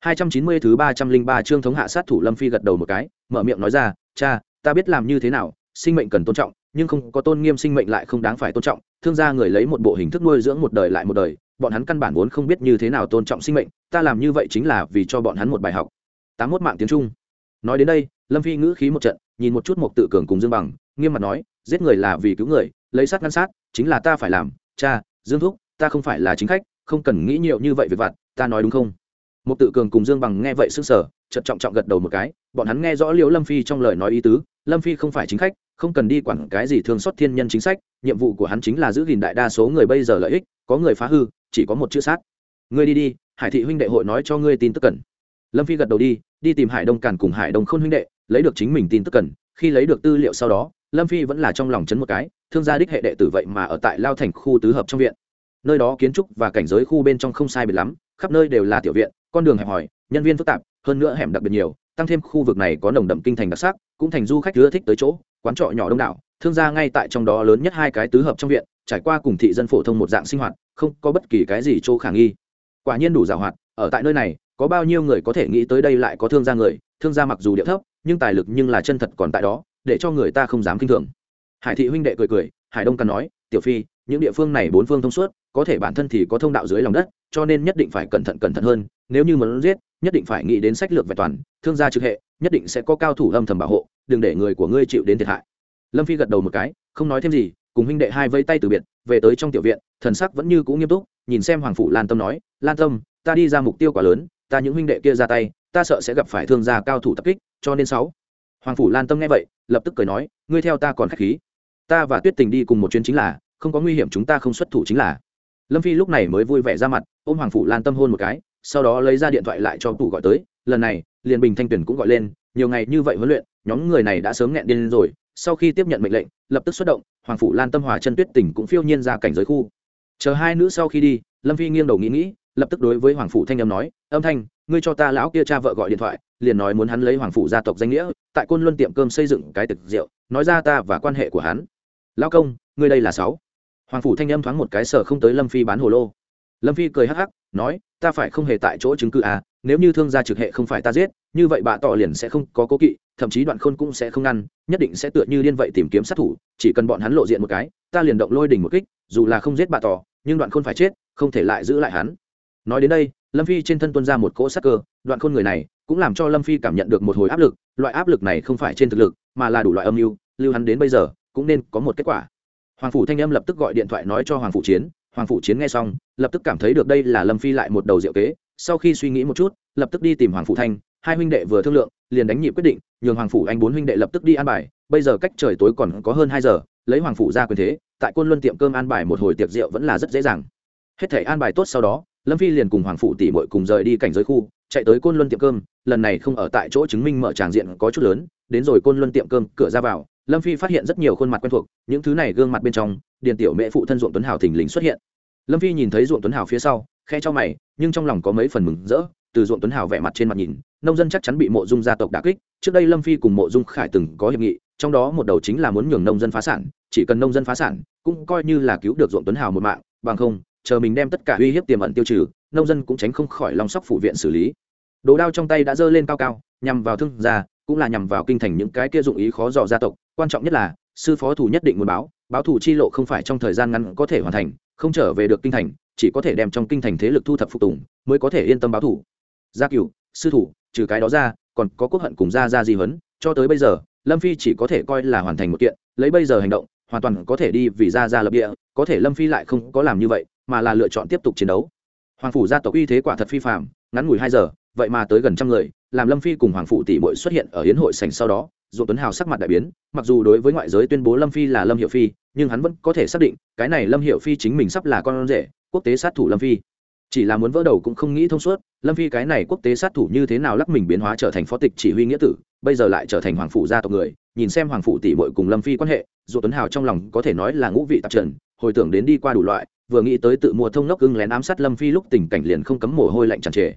290 thứ 303 chương thống hạ sát thủ Lâm Phi gật đầu một cái, mở miệng nói ra, "Cha, ta biết làm như thế nào, sinh mệnh cần tôn trọng, nhưng không có tôn nghiêm sinh mệnh lại không đáng phải tôn trọng, thương gia người lấy một bộ hình thức nuôi dưỡng một đời lại một đời, bọn hắn căn bản vốn không biết như thế nào tôn trọng sinh mệnh, ta làm như vậy chính là vì cho bọn hắn một bài học." 81 mạng tiếng Trung. Nói đến đây, Lâm Phi ngữ khí một trận, nhìn một chút một tự cường cùng Dương Bằng, nghiêm mặt nói, giết người là vì cứu người, lấy sát ngăn sát, chính là ta phải làm, cha, Dương thúc, ta không phải là chính khách, không cần nghĩ nhiều như vậy về vặt, ta nói đúng không? một tự cường cùng dương bằng nghe vậy sững sờ chợt trọng trọng gật đầu một cái bọn hắn nghe rõ liễu lâm phi trong lời nói ý tứ lâm phi không phải chính khách không cần đi quản cái gì thương xót thiên nhân chính sách nhiệm vụ của hắn chính là giữ gìn đại đa số người bây giờ lợi ích có người phá hư chỉ có một chữ sát. Ngươi đi đi hải thị huynh đệ hội nói cho ngươi tin tức cần. Lâm phi gật đầu đi đi tìm hải đông càn cùng hải đông khôn huynh đệ lấy được chính mình tin tức cần. Khi lấy được tư liệu sau đó lâm phi vẫn là trong lòng chấn một cái thương gia đích hệ đệ tử vậy mà ở tại lao thành khu tứ hợp trong viện nơi đó kiến trúc và cảnh giới khu bên trong không sai biệt lắm, khắp nơi đều là tiểu viện, con đường hẹp hòi, nhân viên phức tạp, hơn nữa hẻm đặc biệt nhiều, tăng thêm khu vực này có nồng đậm kinh thành đặc sắc, cũng thành du khách ưa thích tới chỗ, quán trọ nhỏ đông đảo, thương gia ngay tại trong đó lớn nhất hai cái tứ hợp trong viện, trải qua cùng thị dân phổ thông một dạng sinh hoạt, không có bất kỳ cái gì chỗ khả nghi. Quả nhiên đủ giàu hoạt, ở tại nơi này, có bao nhiêu người có thể nghĩ tới đây lại có thương gia người, thương gia mặc dù địa thấp, nhưng tài lực nhưng là chân thật còn tại đó, để cho người ta không dám kinh thường. Hải thị huynh đệ cười cười, hải đông cần nói, tiểu phi những địa phương này bốn phương thông suốt, có thể bản thân thì có thông đạo dưới lòng đất, cho nên nhất định phải cẩn thận cẩn thận hơn, nếu như muốn giết, nhất định phải nghĩ đến sách lược vẹn toàn, thương gia trực hệ, nhất định sẽ có cao thủ âm thầm bảo hộ, đừng để người của ngươi chịu đến thiệt hại. Lâm phi gật đầu một cái, không nói thêm gì, cùng huynh đệ hai vây tay từ biệt, về tới trong tiểu viện, thần sắc vẫn như cũ nghiêm túc, nhìn xem hoàng phụ lan tâm nói, lan tâm, ta đi ra mục tiêu quá lớn, ta những huynh đệ kia ra tay, ta sợ sẽ gặp phải thương gia cao thủ tập kích, cho nên sáu. Hoàng phủ lan tâm nghe vậy, lập tức cười nói, ngươi theo ta còn khách khí. Ta và tuyết tình đi cùng một chuyến chính là không có nguy hiểm chúng ta không xuất thủ chính là. Lâm phi lúc này mới vui vẻ ra mặt, ôm hoàng phủ lan tâm hôn một cái, sau đó lấy ra điện thoại lại cho tủ gọi tới, lần này, liền bình thanh tuyển cũng gọi lên, nhiều ngày như vậy huấn luyện, nhóm người này đã sớm nghẹn điên rồi, sau khi tiếp nhận mệnh lệnh, lập tức xuất động, hoàng phủ lan tâm hòa chân tuyết tỉnh cũng phiêu nhiên ra cảnh giới khu. Chờ hai nữ sau khi đi, lâm phi nghiêng đầu nghĩ nghĩ, lập tức đối với hoàng phủ thanh âm nói, âm thanh, ngươi cho ta lão kia cha vợ gọi điện thoại, liền nói muốn hắn lấy hoàng phủ gia tộc danh nghĩa, tại côn luân tiệm cơm xây dựng cái thực rượu, nói ra ta và quan hệ của hắn. Lão công, ngươi đây là sáu hoàng phủ thanh âm thoáng một cái sở không tới lâm phi bán hồ lô. Lâm phi cười hắc hắc, nói, ta phải không hề tại chỗ chứng cứ à nếu như thương gia trực hệ không phải ta giết, như vậy bà tỏ liền sẽ không có cố kỵ, thậm chí đoạn khôn cũng sẽ không ngăn, nhất định sẽ tựa như điên vậy tìm kiếm sát thủ, chỉ cần bọn hắn lộ diện một cái, ta liền động lôi đỉnh một kích, dù là không giết bà tỏ, nhưng đoạn khôn phải chết, không thể lại giữ lại hắn. Nói đến đây, lâm phi trên thân tuân ra một cỗ sắc cơ, đoạn khôn người này cũng làm cho lâm phi cảm nhận được một hồi áp lực, loại áp lực này không phải trên thực lực, mà là đủ loại âm mưu, lưu hắn đến bây giờ cũng nên có một kết quả hoàng phủ thanh âm lập tức gọi điện thoại nói cho hoàng phủ chiến. Hoàng phủ chiến nghe xong, lập tức cảm thấy được đây là lâm phi lại một đầu diệu kế. Sau khi suy nghĩ một chút, lập tức đi tìm hoàng phủ thanh. Hai huynh đệ vừa thương lượng, liền đánh nhịp quyết định, nhường hoàng phủ anh bốn huynh đệ lập tức đi an bài. Bây giờ cách trời tối còn có hơn hai giờ, lấy hoàng phủ ra quyền thế, tại quân luân tiệm cơm an bài một hồi tiệc rượu vẫn là rất dễ dàng. Hết thể an bài tốt sau đó, lâm phi liền cùng hoàng phủ tỷ mội cùng rời đi cảnh giới khu, chạy tới côn luân tiệm cơm. Lần này không ở tại chỗ chứng minh mở tràng diện có chút lớn, đến rồi côn luân tiệm cơm, cửa ra vào lâm phi phát hiện rất nhiều khuôn mặt quen thuộc, những thứ này gương mặt bên trong, điền tiểu mẹ phụ thân ruộng tuấn hào thình lình xuất hiện. Lâm phi nhìn thấy ruộng tuấn hào phía sau, khe cho mày, nhưng trong lòng có mấy phần mừng rỡ, từ ruộng tuấn hào vẻ mặt trên mặt nhìn, nông dân chắc chắn bị mộ dung gia tộc đà kích, trước đây lâm phi cùng mộ dung khải từng có hiệp nghị, trong đó một đầu chính là muốn nhường nông dân phá sản, chỉ cần nông dân phá sản, cũng coi như là cứu được ruộng tuấn hào một mạng, bằng không, chờ mình đem tất cả uy hiếp tiềm ẩn tiêu trừ, nông dân cũng tránh không khỏi lòng sóc phủ viện xử lý. Đồ đao trong tay đã giơ lên cao cao, nhằm vào thương gia, cũng là nhằm vào kinh thành những cái kia dụng ý khó dò gia tộc quan trọng nhất là, sư phó thủ nhất định muốn báo báo thủ chi lộ không phải trong thời gian ngắn có thể hoàn thành, không trở về được kinh thành, chỉ có thể đem trong kinh thành thế lực thu thập phục tùng, mới có thể yên tâm báo thủ. Gia cửu, sư thủ, trừ cái đó ra, còn có quốc hận cùng gia gia di huấn, cho tới bây giờ, lâm phi chỉ có thể coi là hoàn thành một kiện, lấy bây giờ hành động, hoàn toàn có thể đi vì gia gia lập địa, có thể lâm phi lại không có làm như vậy, mà là lựa chọn tiếp tục chiến đấu. Hoàng phủ gia tộc uy thế quả thật phi phạm ngắn ngủi hai giờ, vậy mà tới gần trăm người, làm lâm phi cùng hoàng phụ tỷ bội xuất hiện ở hiến hội sảnh sau đó dù tuấn hào sắc mặt đại biến, mặc dù đối với ngoại giới tuyên bố lâm phi là lâm hiệu phi, nhưng hắn vẫn có thể xác định, cái này lâm hiệu phi chính mình sắp là con rể, quốc tế sát thủ lâm phi. Chỉ là muốn vỡ đầu cũng không nghĩ thông suốt, lâm phi cái này quốc tế sát thủ như thế nào lắc mình biến hóa trở thành phó tịch chỉ huy nghĩa tử, bây giờ lại trở thành hoàng phủ gia tộc người, nhìn xem hoàng phủ tỷ bội cùng lâm phi quan hệ, dù tuấn hào trong lòng có thể nói là ngũ vị tạp trần, hồi tưởng đến đi qua đủ loại, vừa nghĩ tới tự mua thông nóc ưng lén ám sát lâm phi lúc tình cảnh liền không cấm mồ hôi lạnh tràn trề.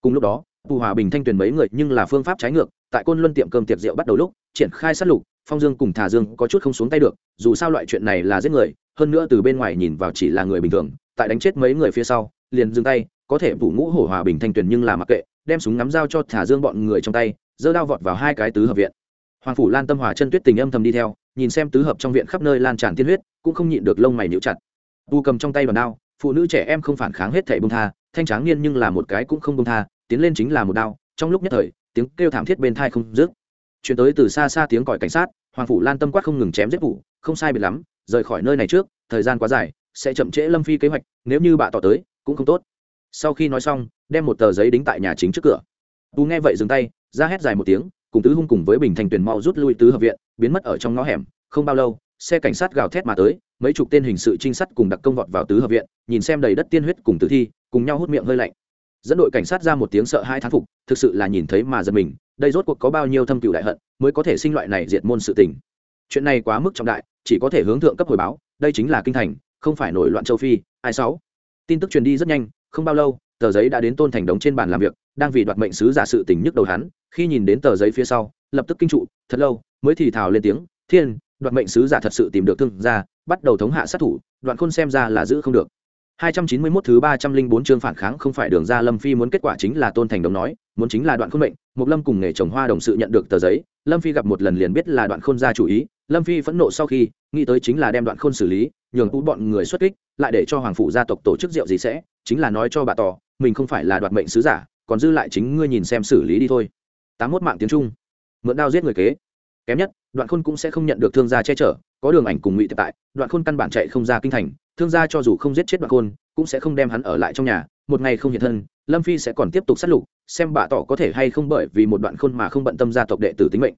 Cùng lúc đó phù hòa bình thanh tuyền mấy người nhưng là phương pháp trái ngược, tại côn luân tiệm cơm tiệc rượu bắt đầu lúc, triển khai sát lục, phong dương cùng thà dương có chút không xuống tay được, dù sao loại chuyện này là giết người, hơn nữa từ bên ngoài nhìn vào chỉ là người bình thường, tại đánh chết mấy người phía sau, liền dừng tay, có thể phủ ngũ hổ hòa bình thanh tuyền nhưng là mặc kệ, đem súng ngắm dao cho thả dương bọn người trong tay, giơ đao vọt vào hai cái tứ hợp viện. Hoàng phủ lan tâm hòa chân tuyết tình âm thầm đi theo, nhìn xem tứ hợp trong viện khắp nơi lan tràn tiên huyết, cũng không nhịn được lông mày níu chặt. Tu cầm trong tay bàn đao, phụ nữ trẻ em không phản kháng hết thảy bông tha, thanh tráng niên nhưng là một cái cũng không bông tha tiến lên chính là một đao, trong lúc nhất thời, tiếng kêu thảm thiết bên thai không dứt. Chuyển tới từ xa xa tiếng còi cảnh sát, hoàng phủ lan tâm quát không ngừng chém giết vụ, không sai biệt lắm, rời khỏi nơi này trước, thời gian quá dài, sẽ chậm trễ lâm phi kế hoạch, nếu như bà tỏ tới, cũng không tốt. Sau khi nói xong, đem một tờ giấy đính tại nhà chính trước cửa. Tú nghe vậy dừng tay, ra hét dài một tiếng, cùng tứ hung cùng với bình thành tuyển mau rút lui tứ hợp viện, biến mất ở trong ngõ hẻm, không bao lâu, xe cảnh sát gào thét mà tới, mấy chục tên hình sự trinh sát cùng đặc công vọt vào tứ hợp viện, nhìn xem đầy đất tiên huyết cùng tử thi, cùng nhau hút miệng hơi lạnh dẫn đội cảnh sát ra một tiếng sợ hai thán phục, thực sự là nhìn thấy mà giật mình, đây rốt cuộc có bao nhiêu thâm cựu đại hận mới có thể sinh loại này diệt môn sự tình. Chuyện này quá mức trọng đại, chỉ có thể hướng thượng cấp hồi báo, đây chính là kinh thành, không phải nổi loạn châu phi, ai sáu. Tin tức truyền đi rất nhanh, không bao lâu, tờ giấy đã đến tôn thành đống trên bàn làm việc, đang vì đoạt mệnh sứ giả sự tình nhức đầu hắn, khi nhìn đến tờ giấy phía sau, lập tức kinh trụ, thật lâu, mới thì thào lên tiếng, thiên, đoạt mệnh sứ giả thật sự tìm được thương ra bắt đầu thống hạ sát thủ, đoạn khôn xem ra là giữ không được. 291 thứ 304 chương phản kháng không phải đường ra Lâm Phi muốn kết quả chính là Tôn Thành Đồng nói, muốn chính là đoạn khôn mệnh, Mục Lâm cùng nghề trồng hoa đồng sự nhận được tờ giấy, Lâm Phi gặp một lần liền biết là đoạn khôn ra chủ ý, Lâm Phi phẫn nộ sau khi, nghĩ tới chính là đem đoạn khôn xử lý, nhường tú bọn người xuất kích, lại để cho hoàng phủ gia tộc tổ chức rượu gì sẽ, chính là nói cho bà tỏ, mình không phải là đoạt mệnh sứ giả, còn dư lại chính ngươi nhìn xem xử lý đi thôi. 81 mạng tiếng Trung. Mượn đao giết người kế. Kém nhất, đoạn khôn cũng sẽ không nhận được thương gia che chở, có đường ảnh cùng ngụy tại, đoạn khôn căn bản chạy không ra kinh thành, thương gia cho dù không giết chết đoạn khôn, cũng sẽ không đem hắn ở lại trong nhà, một ngày không hiện thân, lâm phi sẽ còn tiếp tục sát lục, xem bà tỏ có thể hay không bởi vì một đoạn khôn mà không bận tâm gia tộc đệ tử tính mệnh.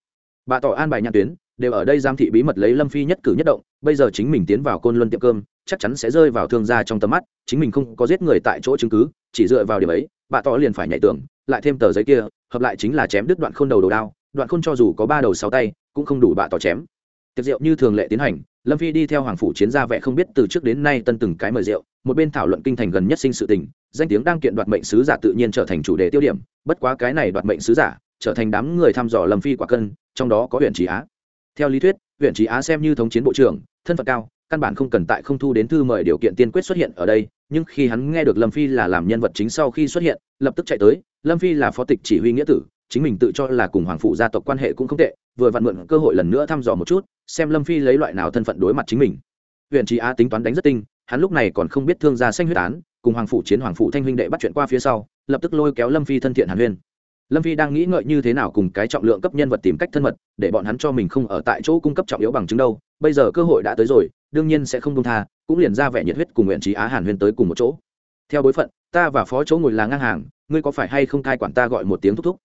Bà tỏ an bài nhãn tuyến, đều ở đây giam thị bí mật lấy lâm phi nhất cử nhất động, bây giờ chính mình tiến vào côn luân tiệm cơm, chắc chắn sẽ rơi vào thương gia trong tầm mắt, chính mình không có giết người tại chỗ chứng cứ, chỉ dựa vào điểm ấy, bà tỏ liền phải nhảy tưởng lại thêm tờ giấy kia, hợp lại chính là chém đứt đoạn khôn đầu đầu đao, đoạn khôn cho dù có ba đầu sáu tay, cũng không đủ bà tỏ chém. Tiệc rượu như thường lệ tiến hành lâm phi đi theo hoàng phủ chiến gia vẻ không biết từ trước đến nay tân từng cái mời rượu, một bên thảo luận kinh thành gần nhất sinh sự tình, danh tiếng đang kiện đoạt mệnh sứ giả tự nhiên trở thành chủ đề tiêu điểm, bất quá cái này đoạt mệnh sứ giả, trở thành đám người thăm dò lâm phi quả cân, trong đó có huyện trí á. Theo lý thuyết, huyện trí á xem như thống chiến bộ trưởng, thân phận cao, căn bản không cần tại không thu đến thư mời điều kiện tiên quyết xuất hiện ở đây, nhưng khi hắn nghe được lâm phi là làm nhân vật chính sau khi xuất hiện, lập tức chạy tới, lâm phi là phó tịch chỉ huy nghĩa tử, chính mình tự cho là cùng hoàng phụ gia tộc quan hệ cũng không tệ, vừa vặn mượn cơ hội lần nữa thăm dò một chút xem lâm phi lấy loại nào thân phận đối mặt chính mình. Huyện trí á tính toán đánh rất tinh, hắn lúc này còn không biết thương gia xanh huyết án cùng hoàng phủ chiến hoàng phủ thanh huynh đệ bắt chuyện qua phía sau, lập tức lôi kéo lâm phi thân thiện hàn huyên. Lâm phi đang nghĩ ngợi như thế nào cùng cái trọng lượng cấp nhân vật tìm cách thân mật, để bọn hắn cho mình không ở tại chỗ cung cấp trọng yếu bằng chứng đâu. Bây giờ cơ hội đã tới rồi, đương nhiên sẽ không đông tha, cũng liền ra vẻ nhiệt huyết cùng nguyện trí á hàn huyên tới cùng một chỗ. Theo bối phận, ta và phó chỗ ngồi là ngang hàng, ngươi có phải hay không cai quản ta gọi một tiếng thúc thúc?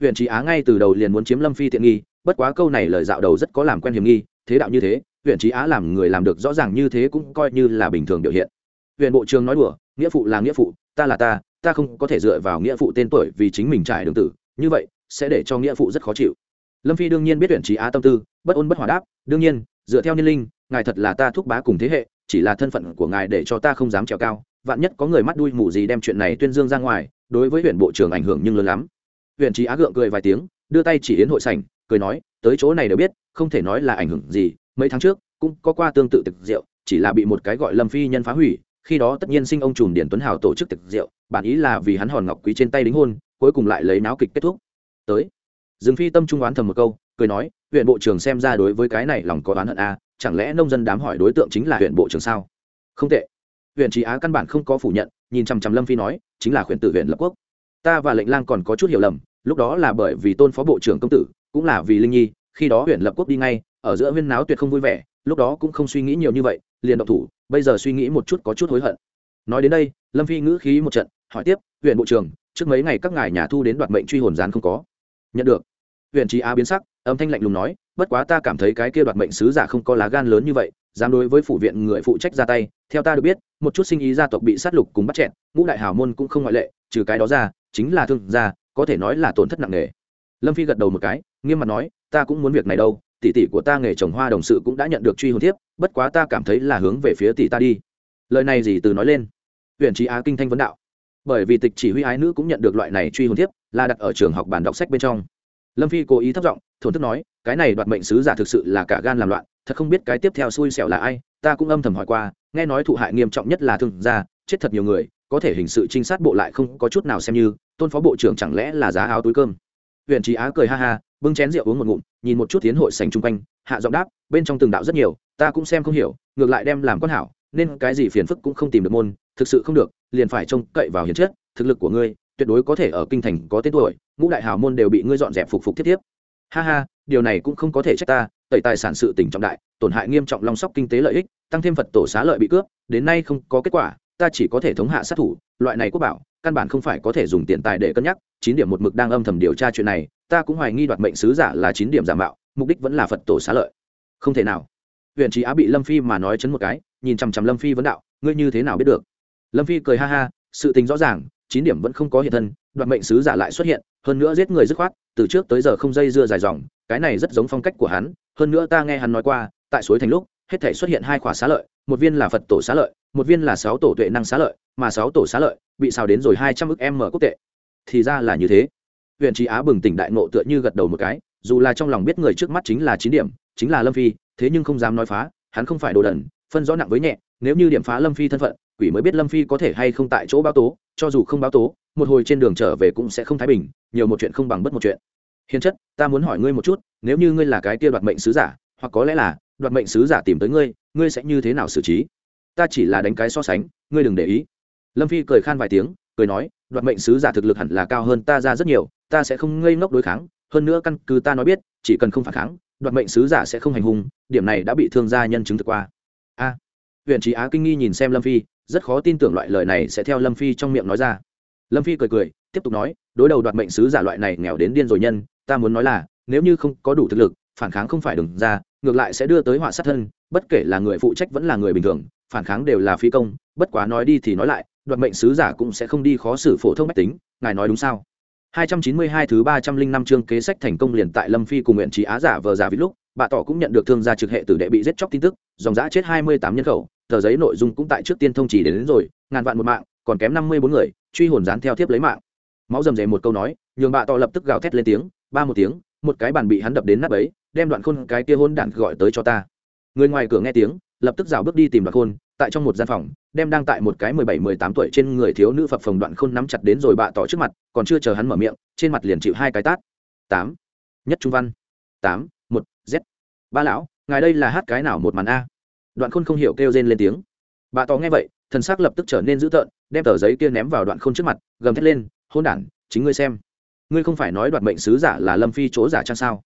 Huyện trí á ngay từ đầu liền muốn chiếm lâm phi tiện nghi bất quá câu này lời dạo đầu rất có làm quen hiểm nghi, thế đạo như thế, huyện trí á làm người làm được rõ ràng như thế cũng coi như là bình thường biểu hiện. Huyện bộ trưởng nói đùa, nghĩa phụ là nghĩa phụ, ta là ta ta không có thể dựa vào nghĩa phụ tên tuổi vì chính mình trải đường tử, như vậy sẽ để cho nghĩa phụ rất khó chịu. Lâm phi đương nhiên biết huyện trí á tâm tư, bất ôn bất hòa đáp, đương nhiên, dựa theo niên linh, ngài thật là ta thúc bá cùng thế hệ, chỉ là thân phận của ngài để cho ta không dám trèo cao, vạn nhất có người mắt đuôi mù gì đem chuyện này tuyên dương ra ngoài, đối với huyện bộ trưởng ảnh hưởng nhưng lớn lắm. Huyện trí á gượng cười vài tiếng, đưa tay chỉ yến hội sảnh cười nói tới chỗ này đều biết không thể nói là ảnh hưởng gì mấy tháng trước cũng có qua tương tự thực rượu chỉ là bị một cái gọi lâm phi nhân phá hủy khi đó tất nhiên sinh ông trùm điển tuấn hào tổ chức thực rượu bản ý là vì hắn hòn ngọc quý trên tay đính hôn cuối cùng lại lấy náo kịch kết thúc. Tới dương phi tâm trung oán thầm một câu cười nói huyện bộ trưởng xem ra đối với cái này lòng có oán hận a à, chẳng lẽ nông dân đám hỏi đối tượng chính là huyện bộ trưởng sao? Không tệ. Huyện trí á căn bản không có phủ nhận nhìn chằm chằm lâm phi nói chính là huyện tử huyện lập quốc. Ta và lệnh lang còn có chút hiểu lầm lúc đó là bởi vì tôn phó bộ trưởng công tử cũng là vì linh nhi, khi đó huyện lập quốc đi ngay, ở giữa huyên náo tuyệt không vui vẻ, lúc đó cũng không suy nghĩ nhiều như vậy, liền động thủ, bây giờ suy nghĩ một chút có chút hối hận. Nói đến đây, lâm phi ngữ khí một trận, hỏi tiếp, huyện bộ trưởng, trước mấy ngày các ngài nhà thu đến đoạt mệnh truy hồn gián không có? Nhận được. Huyện trí á biến sắc, âm thanh lạnh lùng nói, bất quá ta cảm thấy cái kia đoạt mệnh sứ giả không có lá gan lớn như vậy, dám đối với phủ viện người phụ trách ra tay, theo ta được biết, một chút sinh ý gia tộc bị sát lục cùng bắt chẹn, ngũ đại hào môn cũng không ngoại lệ, trừ cái đó ra, chính là thương gia, có thể nói là tổn thất nặng nề lâm phi gật đầu một cái, nghiêm mặt nói, ta cũng muốn việc này đâu, tỷ tỷ của ta nghề trồng hoa đồng sự cũng đã nhận được truy hồn thiếp, bất quá ta cảm thấy là hướng về phía tỷ ta đi. Lời này gì từ nói lên? Huyện trí á kinh thanh vấn đạo. Bởi vì tịch chỉ huy ái nữ cũng nhận được loại này truy hồn thiếp, là đặt ở trường học bản đọc sách bên trong. Lâm phi cố ý thất giọng, thổn thức nói, cái này đoạt mệnh sứ giả thực sự là cả gan làm loạn, thật không biết cái tiếp theo xui xẻo là ai, ta cũng âm thầm hỏi qua, nghe nói thụ hại nghiêm trọng nhất là thương gia, chết thật nhiều người, có thể hình sự trinh sát bộ lại không có chút nào xem như, tôn phó bộ trưởng chẳng lẽ là giá áo túi cơm? Huyện trí á cười ha ha, bưng chén rượu uống một ngụm, nhìn một chút tiến hội sành chung quanh, hạ giọng đáp, bên trong từng đạo rất nhiều, ta cũng xem không hiểu, ngược lại đem làm con hảo, nên cái gì phiền phức cũng không tìm được môn, thực sự không được, liền phải trông cậy vào hiền chất, thực lực của ngươi, tuyệt đối có thể ở kinh thành có tên tuổi, ngũ đại hào môn đều bị ngươi dọn dẹp phục phục thiết tiếp ha ha, điều này cũng không có thể trách ta, tẩy tài sản sự tỉnh trọng đại, tổn hại nghiêm trọng long sóc kinh tế lợi ích, tăng thêm phật tổ xá lợi bị cướp, đến nay không có kết quả, ta chỉ có thể thống hạ sát thủ, loại này quốc bảo căn bản không phải có thể dùng tiền tài để cân nhắc, chín điểm một mực đang âm thầm điều tra chuyện này, ta cũng hoài nghi đoạt mệnh sứ giả là chín điểm giả mạo, mục đích vẫn là phật tổ xá lợi. Không thể nào. Huyện trí á bị lâm phi mà nói chấn một cái, nhìn chằm chằm lâm phi vấn đạo, ngươi như thế nào biết được? Lâm phi cười ha ha, sự tình rõ ràng, chín điểm vẫn không có hiện thân, đoạt mệnh sứ giả lại xuất hiện, hơn nữa giết người dứt khoát, từ trước tới giờ không dây dưa dài dòng, cái này rất giống phong cách của hắn, hơn nữa ta nghe hắn nói qua, tại suối thành lúc, hết thể xuất hiện hai khỏa xá lợi, một viên là phật tổ xá lợi một viên là sáu tổ tuệ năng xá lợi, mà sáu tổ xá lợi bị xào đến rồi hai trăm ức mở quốc tệ. Thì ra là như thế. Huyện trí á bừng tỉnh đại ngộ tựa như gật đầu một cái, dù là trong lòng biết người trước mắt chính là chín điểm, chính là lâm phi, thế nhưng không dám nói phá, hắn không phải đồ đần, phân rõ nặng với nhẹ, nếu như điểm phá lâm phi thân phận, quỷ mới biết lâm phi có thể hay không tại chỗ báo tố, cho dù không báo tố, một hồi trên đường trở về cũng sẽ không thái bình, nhiều một chuyện không bằng bất một chuyện. Hiền chất, ta muốn hỏi ngươi một chút, nếu như ngươi là cái kia đoạt mệnh sứ giả, hoặc có lẽ là đoạt mệnh sứ giả tìm tới ngươi ngươi sẽ như thế nào xử trí? Ta chỉ là đánh cái so sánh ngươi đừng để ý. Lâm phi cười khan vài tiếng cười nói đoạt mệnh sứ giả thực lực hẳn là cao hơn ta ra rất nhiều ta sẽ không ngây ngốc đối kháng hơn nữa căn cứ ta nói biết chỉ cần không phản kháng đoạt mệnh sứ giả sẽ không hành hung điểm này đã bị thương gia nhân chứng thực qua. A. À, huyện trí á kinh nghi nhìn xem lâm phi rất khó tin tưởng loại lời này sẽ theo lâm phi trong miệng nói ra. Lâm phi cười cười tiếp tục nói đối đầu đoạt mệnh sứ giả loại này nghèo đến điên rồi nhân ta muốn nói là nếu như không có đủ thực lực phản kháng không phải đừng ra ngược lại sẽ đưa tới họa sát thân bất kể là người phụ trách vẫn là người bình thường phản kháng đều là phi công bất quá nói đi thì nói lại đoạt mệnh sứ giả cũng sẽ không đi khó xử phổ thông mách tính ngài nói đúng sao 292 thứ 305 chương kế sách thành công liền tại Lâm Phi cùng nguyện trí á giả vờ giả vịt lúc, bà tỏ cũng nhận được thương gia trực hệ tử đệ bị giết chóc tin tức, dòng giá chết 28 nhân khẩu, tờ giấy nội dung cũng tại trước tiên thông chỉ đến, đến rồi, ngàn vạn một mạng, còn kém 54 người, truy hồn dán theo tiếp lấy mạng. Máu rầm rề một câu nói, nhường bà tỏ lập tức gào thét lên tiếng, ba một tiếng, một cái bàn bị hắn đập đến nát bấy, đem đoạn khôn cái kia hôn đản gọi tới cho ta. Người ngoài cửa nghe tiếng, lập tức rào bước đi tìm đoạn khôn, tại trong một gian phòng đem đang tại một cái mười bảy mười tám tuổi trên người thiếu nữ phập phồng đoạn khôn nắm chặt đến rồi bạ tỏ trước mặt còn chưa chờ hắn mở miệng trên mặt liền chịu hai cái tát. Tám. Nhất trung văn. Tám một z. Ba lão ngài đây là hát cái nào một màn a? Đoạn khôn không hiểu kêu rên lên tiếng. Bà tỏ nghe vậy thần xác lập tức trở nên dữ tợn đem tờ giấy kia ném vào đoạn khôn trước mặt gầm thét lên hôn đản chính ngươi xem. Ngươi không phải nói đoạt mệnh sứ giả là lâm phi chỗ giả chăng sao?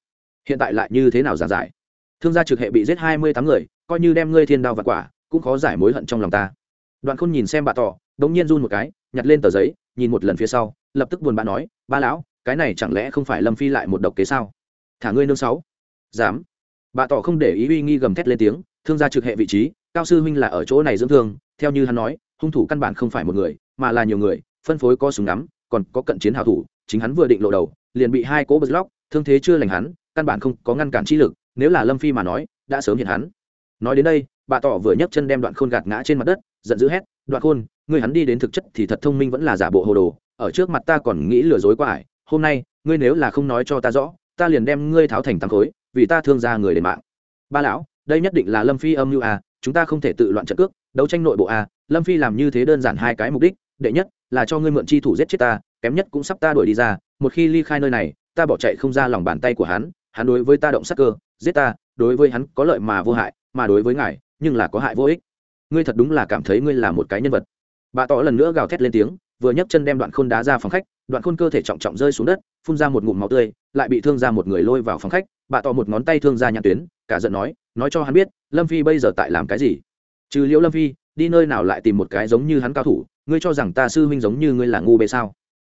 Hiện tại lại như thế nào giả giải? Thương gia trực hệ bị giết hai mươi tám người, coi như đem ngươi thiên đao và quả, cũng khó giải mối hận trong lòng ta. Đoạn khôn nhìn xem bà tỏ đ ỗ n g nhiên run một cái, nhặt lên tờ giấy, nhìn một lần phía sau, lập tức buồn bã nói, ba lão, cái này chẳng lẽ không phải lâm phi lại một độc kế sao? Thả ngươi nương sáu. Dám. Bà tỏ không để ý uy nghi gầm thét lên tiếng, thương gia trực hệ vị trí, cao sư huynh là ở chỗ này dưỡng thương, theo như hắn nói, hung thủ căn bản không phải một người, mà là nhiều người, phân phối có súng ngắm, còn có cận chiến hào thủ, chính hắn vừa định lộ đầu, liền bị hai cỗ bật lóc, thương thế chưa lành hắn, căn bản không có ngăn cản chi lực nếu là lâm phi mà nói, đã sớm hiện hắn. Nói đến đây, bà tỏ vừa nhấc chân đem đoạn khôn gạt ngã trên mặt đất, giận dữ hét, đoạn khôn, ngươi hắn đi đến thực chất thì thật thông minh vẫn là giả bộ hồ đồ, ở trước mặt ta còn nghĩ lừa dối quá ải hôm nay, ngươi nếu là không nói cho ta rõ, ta liền đem ngươi tháo thành tăng khối, vì ta thương ra người đền mạng. Ba lão, đây nhất định là lâm phi âm mưu à chúng ta không thể tự loạn trận cước, đấu tranh nội bộ à lâm phi làm như thế đơn giản hai cái mục đích, đệ nhất là cho ngươi mượn chi thủ giết chết ta, kém nhất cũng sắp ta đuổi đi ra, một khi ly khai nơi này, ta bỏ chạy không ra lòng bàn tay của hắn hắn đối với ta động sắc cơ, giết ta, đối với hắn có lợi mà vô hại, mà đối với ngài, nhưng là có hại vô ích. Ngươi thật đúng là cảm thấy ngươi là một cái nhân vật. Bà tỏ lần nữa gào thét lên tiếng, vừa nhấc chân đem đoạn khôn đá ra phòng khách, đoạn khôn cơ thể trọng trọng rơi xuống đất, phun ra một ngụm máu tươi, lại bị thương ra một người lôi vào phòng khách, bà tỏ một ngón tay thương ra nhãn tuyến, cả giận nói nói cho hắn biết, lâm phi bây giờ tại làm cái gì? Trừ liễu lâm phi, đi nơi nào lại tìm một cái giống như hắn cao thủ, ngươi cho rằng ta sư huynh giống như ngươi là ngu bê sao?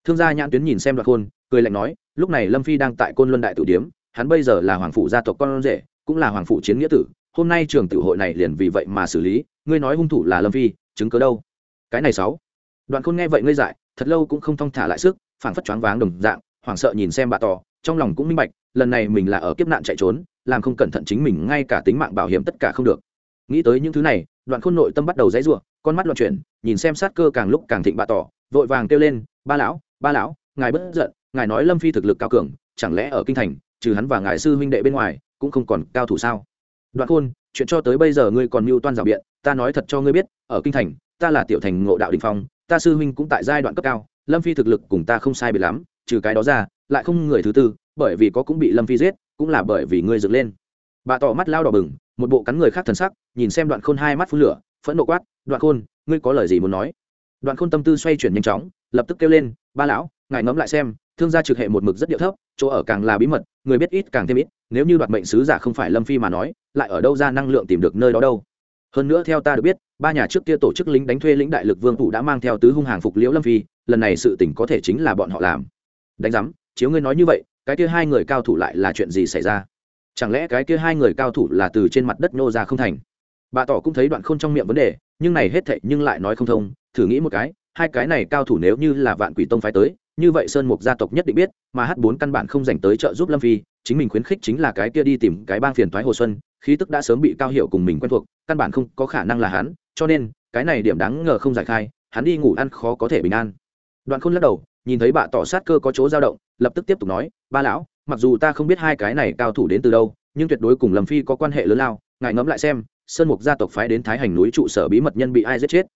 Thương gia nhãn tuyến nhìn xem đoạn khôn, cười lạnh nói, lúc này lâm phi đang tại côn luân đại tử điếm hắn bây giờ là hoàng phủ gia tộc con rể, cũng là hoàng phủ chiến nghĩa tử, hôm nay trường tiểu hội này liền vì vậy mà xử lý, ngươi nói hung thủ là lâm phi, chứng cớ đâu? Cái này sáu. Đoạn khôn nghe vậy ngây dại, thật lâu cũng không thong thả lại sức, phảng phất choáng váng đồng dạng, hoảng sợ nhìn xem bà tò, trong lòng cũng minh bạch, lần này mình là ở kiếp nạn chạy trốn, làm không cẩn thận chính mình ngay cả tính mạng bảo hiểm tất cả không được. Nghĩ tới những thứ này, đoạn khôn nội tâm bắt đầu dãy ruộng con mắt loạn chuyển, nhìn xem sát cơ càng lúc càng thịnh bà tỏ vội vàng kêu lên, ba lão ba lão, ngài bất giận, ngài nói lâm phi thực lực cao cường, chẳng lẽ ở kinh thành trừ hắn và ngài sư huynh đệ bên ngoài, cũng không còn cao thủ sao? Đoạn khôn, chuyện cho tới bây giờ ngươi còn mưu toan rào biện, ta nói thật cho ngươi biết, ở kinh thành, ta là tiểu thành ngộ đạo đình phong, ta sư huynh cũng tại giai đoạn cấp cao, lâm phi thực lực cùng ta không sai biệt lắm, trừ cái đó ra, lại không người thứ tư, bởi vì có cũng bị lâm phi giết, cũng là bởi vì ngươi dựng lên. Bà tỏ mắt lao đỏ bừng, một bộ cắn người khác thần sắc, nhìn xem đoạn khôn hai mắt phun lửa, phẫn nộ quát, đoạn khôn, ngươi có lời gì muốn nói? Đoạn khôn tâm tư xoay chuyển nhanh chóng, lập tức kêu lên, ba lão, ngài ngẫm lại xem thương gia trực hệ một mực rất điệu thấp, chỗ ở càng là bí mật, người biết ít càng thêm ít, nếu như đoạt mệnh sứ giả không phải lâm phi mà nói, lại ở đâu ra năng lượng tìm được nơi đó đâu. Hơn nữa theo ta được biết, ba nhà trước kia tổ chức lính đánh thuê lĩnh đại lực vương phủ đã mang theo tứ hung hàng phục liễu lâm phi, lần này sự tỉnh có thể chính là bọn họ làm. Đánh giám, chiếu ngươi nói như vậy, cái kia hai người cao thủ lại là chuyện gì xảy ra? Chẳng lẽ cái kia hai người cao thủ là từ trên mặt đất nô ra không thành? Bà tỏ cũng thấy đoạn khôn trong miệng vấn đề, nhưng này hết thệ nhưng lại nói không thông, thử nghĩ một cái hai cái này cao thủ nếu như là vạn quỷ tông phái tới, như vậy sơn mục gia tộc nhất định biết, mà h bốn căn bản không dành tới trợ giúp lâm phi, chính mình khuyến khích chính là cái kia đi tìm cái bang phiền thoái hồ xuân, khí tức đã sớm bị cao hiệu cùng mình quen thuộc, căn bản không có khả năng là hắn, cho nên, cái này điểm đáng ngờ không giải khai, hắn đi ngủ ăn khó có thể bình an. Đoạn khôn lắc đầu, nhìn thấy bà tỏ sát cơ có chỗ dao động, lập tức tiếp tục nói, ba lão, mặc dù ta không biết hai cái này cao thủ đến từ đâu, nhưng tuyệt đối cùng lâm phi có quan hệ lớn lao, ngài ngẫm lại xem, sơn mục gia tộc phái đến thái hành núi trụ sở bí mật nhân bị ai giết chết?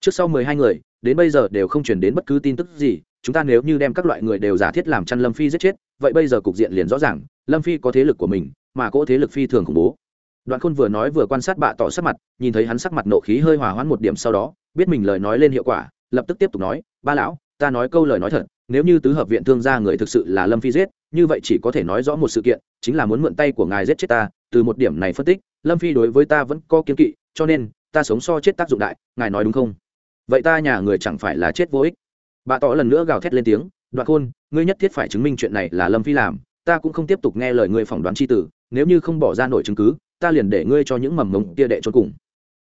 Trước sau mười hai người đến bây giờ đều không truyền đến bất cứ tin tức gì, chúng ta nếu như đem các loại người đều giả thiết làm chăn lâm phi giết chết, vậy bây giờ cục diện liền rõ ràng, lâm phi có thế lực của mình, mà cỗ thế lực phi thường khủng bố. Đoạn khôn vừa nói vừa quan sát bạ tỏ sắc mặt, nhìn thấy hắn sắc mặt nộ khí hơi hòa hoãn một điểm sau đó, biết mình lời nói lên hiệu quả, lập tức tiếp tục nói, ba lão, ta nói câu lời nói thật, nếu như tứ hợp viện thương gia người thực sự là lâm phi giết, như vậy chỉ có thể nói rõ một sự kiện, chính là muốn mượn tay của ngài giết chết ta, từ một điểm này phân tích, lâm phi đối với ta vẫn có kiên kỵ, cho nên, ta sống so chết tác dụng đại, ngài nói đúng không? Vậy ta nhà người chẳng phải là chết vô ích. Bà tỏ lần nữa gào thét lên tiếng, đoạn khôn, ngươi nhất thiết phải chứng minh chuyện này là lâm phi làm, ta cũng không tiếp tục nghe lời ngươi phỏng đoán c h i tử, nếu như không bỏ ra nổi chứng cứ, ta liền để ngươi cho những mầm mống tia đệ trốn cùng.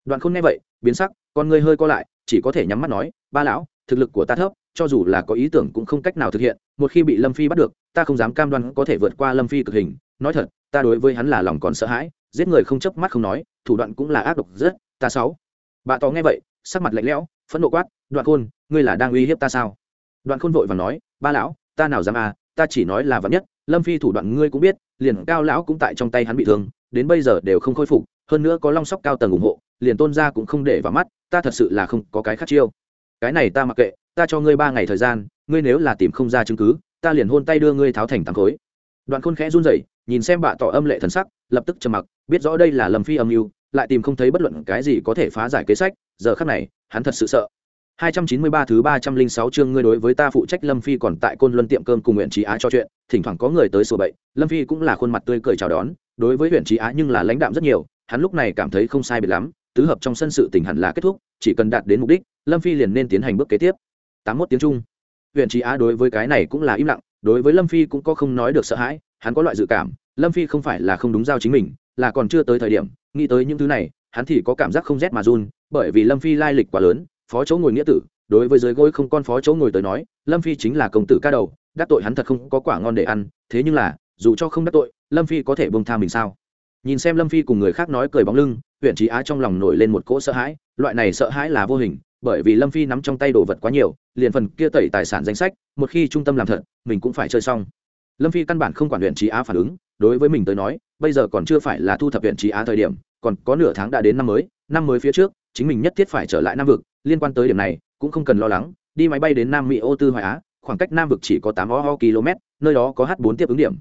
Đoạn khôn nghe vậy, biến sắc, con ngươi hơi co lại, chỉ có thể nhắm mắt nói, ba lão, thực lực của ta thấp, cho dù là có ý tưởng cũng không cách nào thực hiện, một khi bị lâm phi bắt được, ta không dám cam đoan có thể vượt qua lâm phi cực hình. Nói thật, ta đối với hắn là lòng còn sợ hãi, giết người không chớp mắt không nói, thủ đoạn cũng là ác độc rất, ta sáu. Bà tỏ nghe vậy, sắc mặt lạnh lẽo phẫn nộ quát, đoạn khôn, ngươi là đang uy hiếp ta sao? Đoạn khôn vội và nói, ba lão, ta nào dám à ta chỉ nói là vắn nhất, lâm phi thủ đoạn ngươi cũng biết, liền cao lão cũng tại trong tay hắn bị thương, đến bây giờ đều không khôi phục, hơn nữa có long sóc cao tầng ủng hộ, liền tôn gia cũng không để vào mắt, ta thật sự là không có cái khác chiêu. Cái này ta mặc kệ, ta cho ngươi ba ngày thời gian, ngươi nếu là tìm không ra chứng cứ, ta liền hôn tay đưa ngươi tháo thành tàng khối. Đoạn khôn khẽ run rẩy, nhìn xem bạ tỏ âm lệ thần sắc, lập tức trầm mặc, biết rõ đây là lâm phi âm mưu, lại tìm không thấy bất luận cái gì có thể phá giải kế sách giờ khắc này hắn thật sự sợ 293 thứ 306 chương ngươi đối với ta phụ trách Lâm Phi còn tại Côn Luân tiệm cơm cùng Nguyện Trí Á cho chuyện, thỉnh thoảng có người tới sửa bậy, Lâm Phi cũng là khuôn mặt tươi cười chào đón, đối với Huyền Trí Á nhưng là lãnh đạm rất nhiều, hắn lúc này cảm thấy không sai biệt lắm, tứ hợp trong sân sự tình hẳn là kết thúc, chỉ cần đạt đến mục đích, Lâm Phi liền nên tiến hành bước kế tiếp. 81 tiếng Trung. Huyền Trí Á đối với cái này cũng là im lặng, đối với Lâm Phi cũng có không nói được sợ hãi, hắn có loại dự cảm, Lâm Phi không phải là không đúng giao chính mình, là còn chưa tới thời điểm, nghĩ tới những thứ này, hắn thì có cảm giác không rét mà run, bởi vì Lâm Phi lai lịch quá lớn, phó chỗ ngồi nghĩa tử, đối với dưới gối không con phó chỗ ngồi tới nói lâm phi chính là công tử ca đầu đắc tội hắn thật không có quả ngon để ăn thế nhưng là dù cho không đắc tội lâm phi có thể bông tha mình sao? Nhìn xem lâm phi cùng người khác nói cười bóng lưng huyện trí á trong lòng nổi lên một cỗ sợ hãi loại này sợ hãi là vô hình bởi vì lâm phi nắm trong tay đồ vật quá nhiều liền phần kia tẩy tài sản danh sách một khi trung tâm làm thật mình cũng phải chơi xong. Lâm phi căn bản không quản huyện trí á phản ứng đối với mình tới nói bây giờ còn chưa phải là thu thập huyện trí á thời điểm còn có nửa tháng đã đến năm mới năm mới phía trước, chính mình nhất thiết phải trở lại nam vực. Liên quan tới điểm này, cũng không cần lo lắng. Đi máy bay đến nam mỹ ô tư hoài á, khoảng cách nam vực chỉ có tám o km, nơi đó có h bốn tiếp ứng điểm.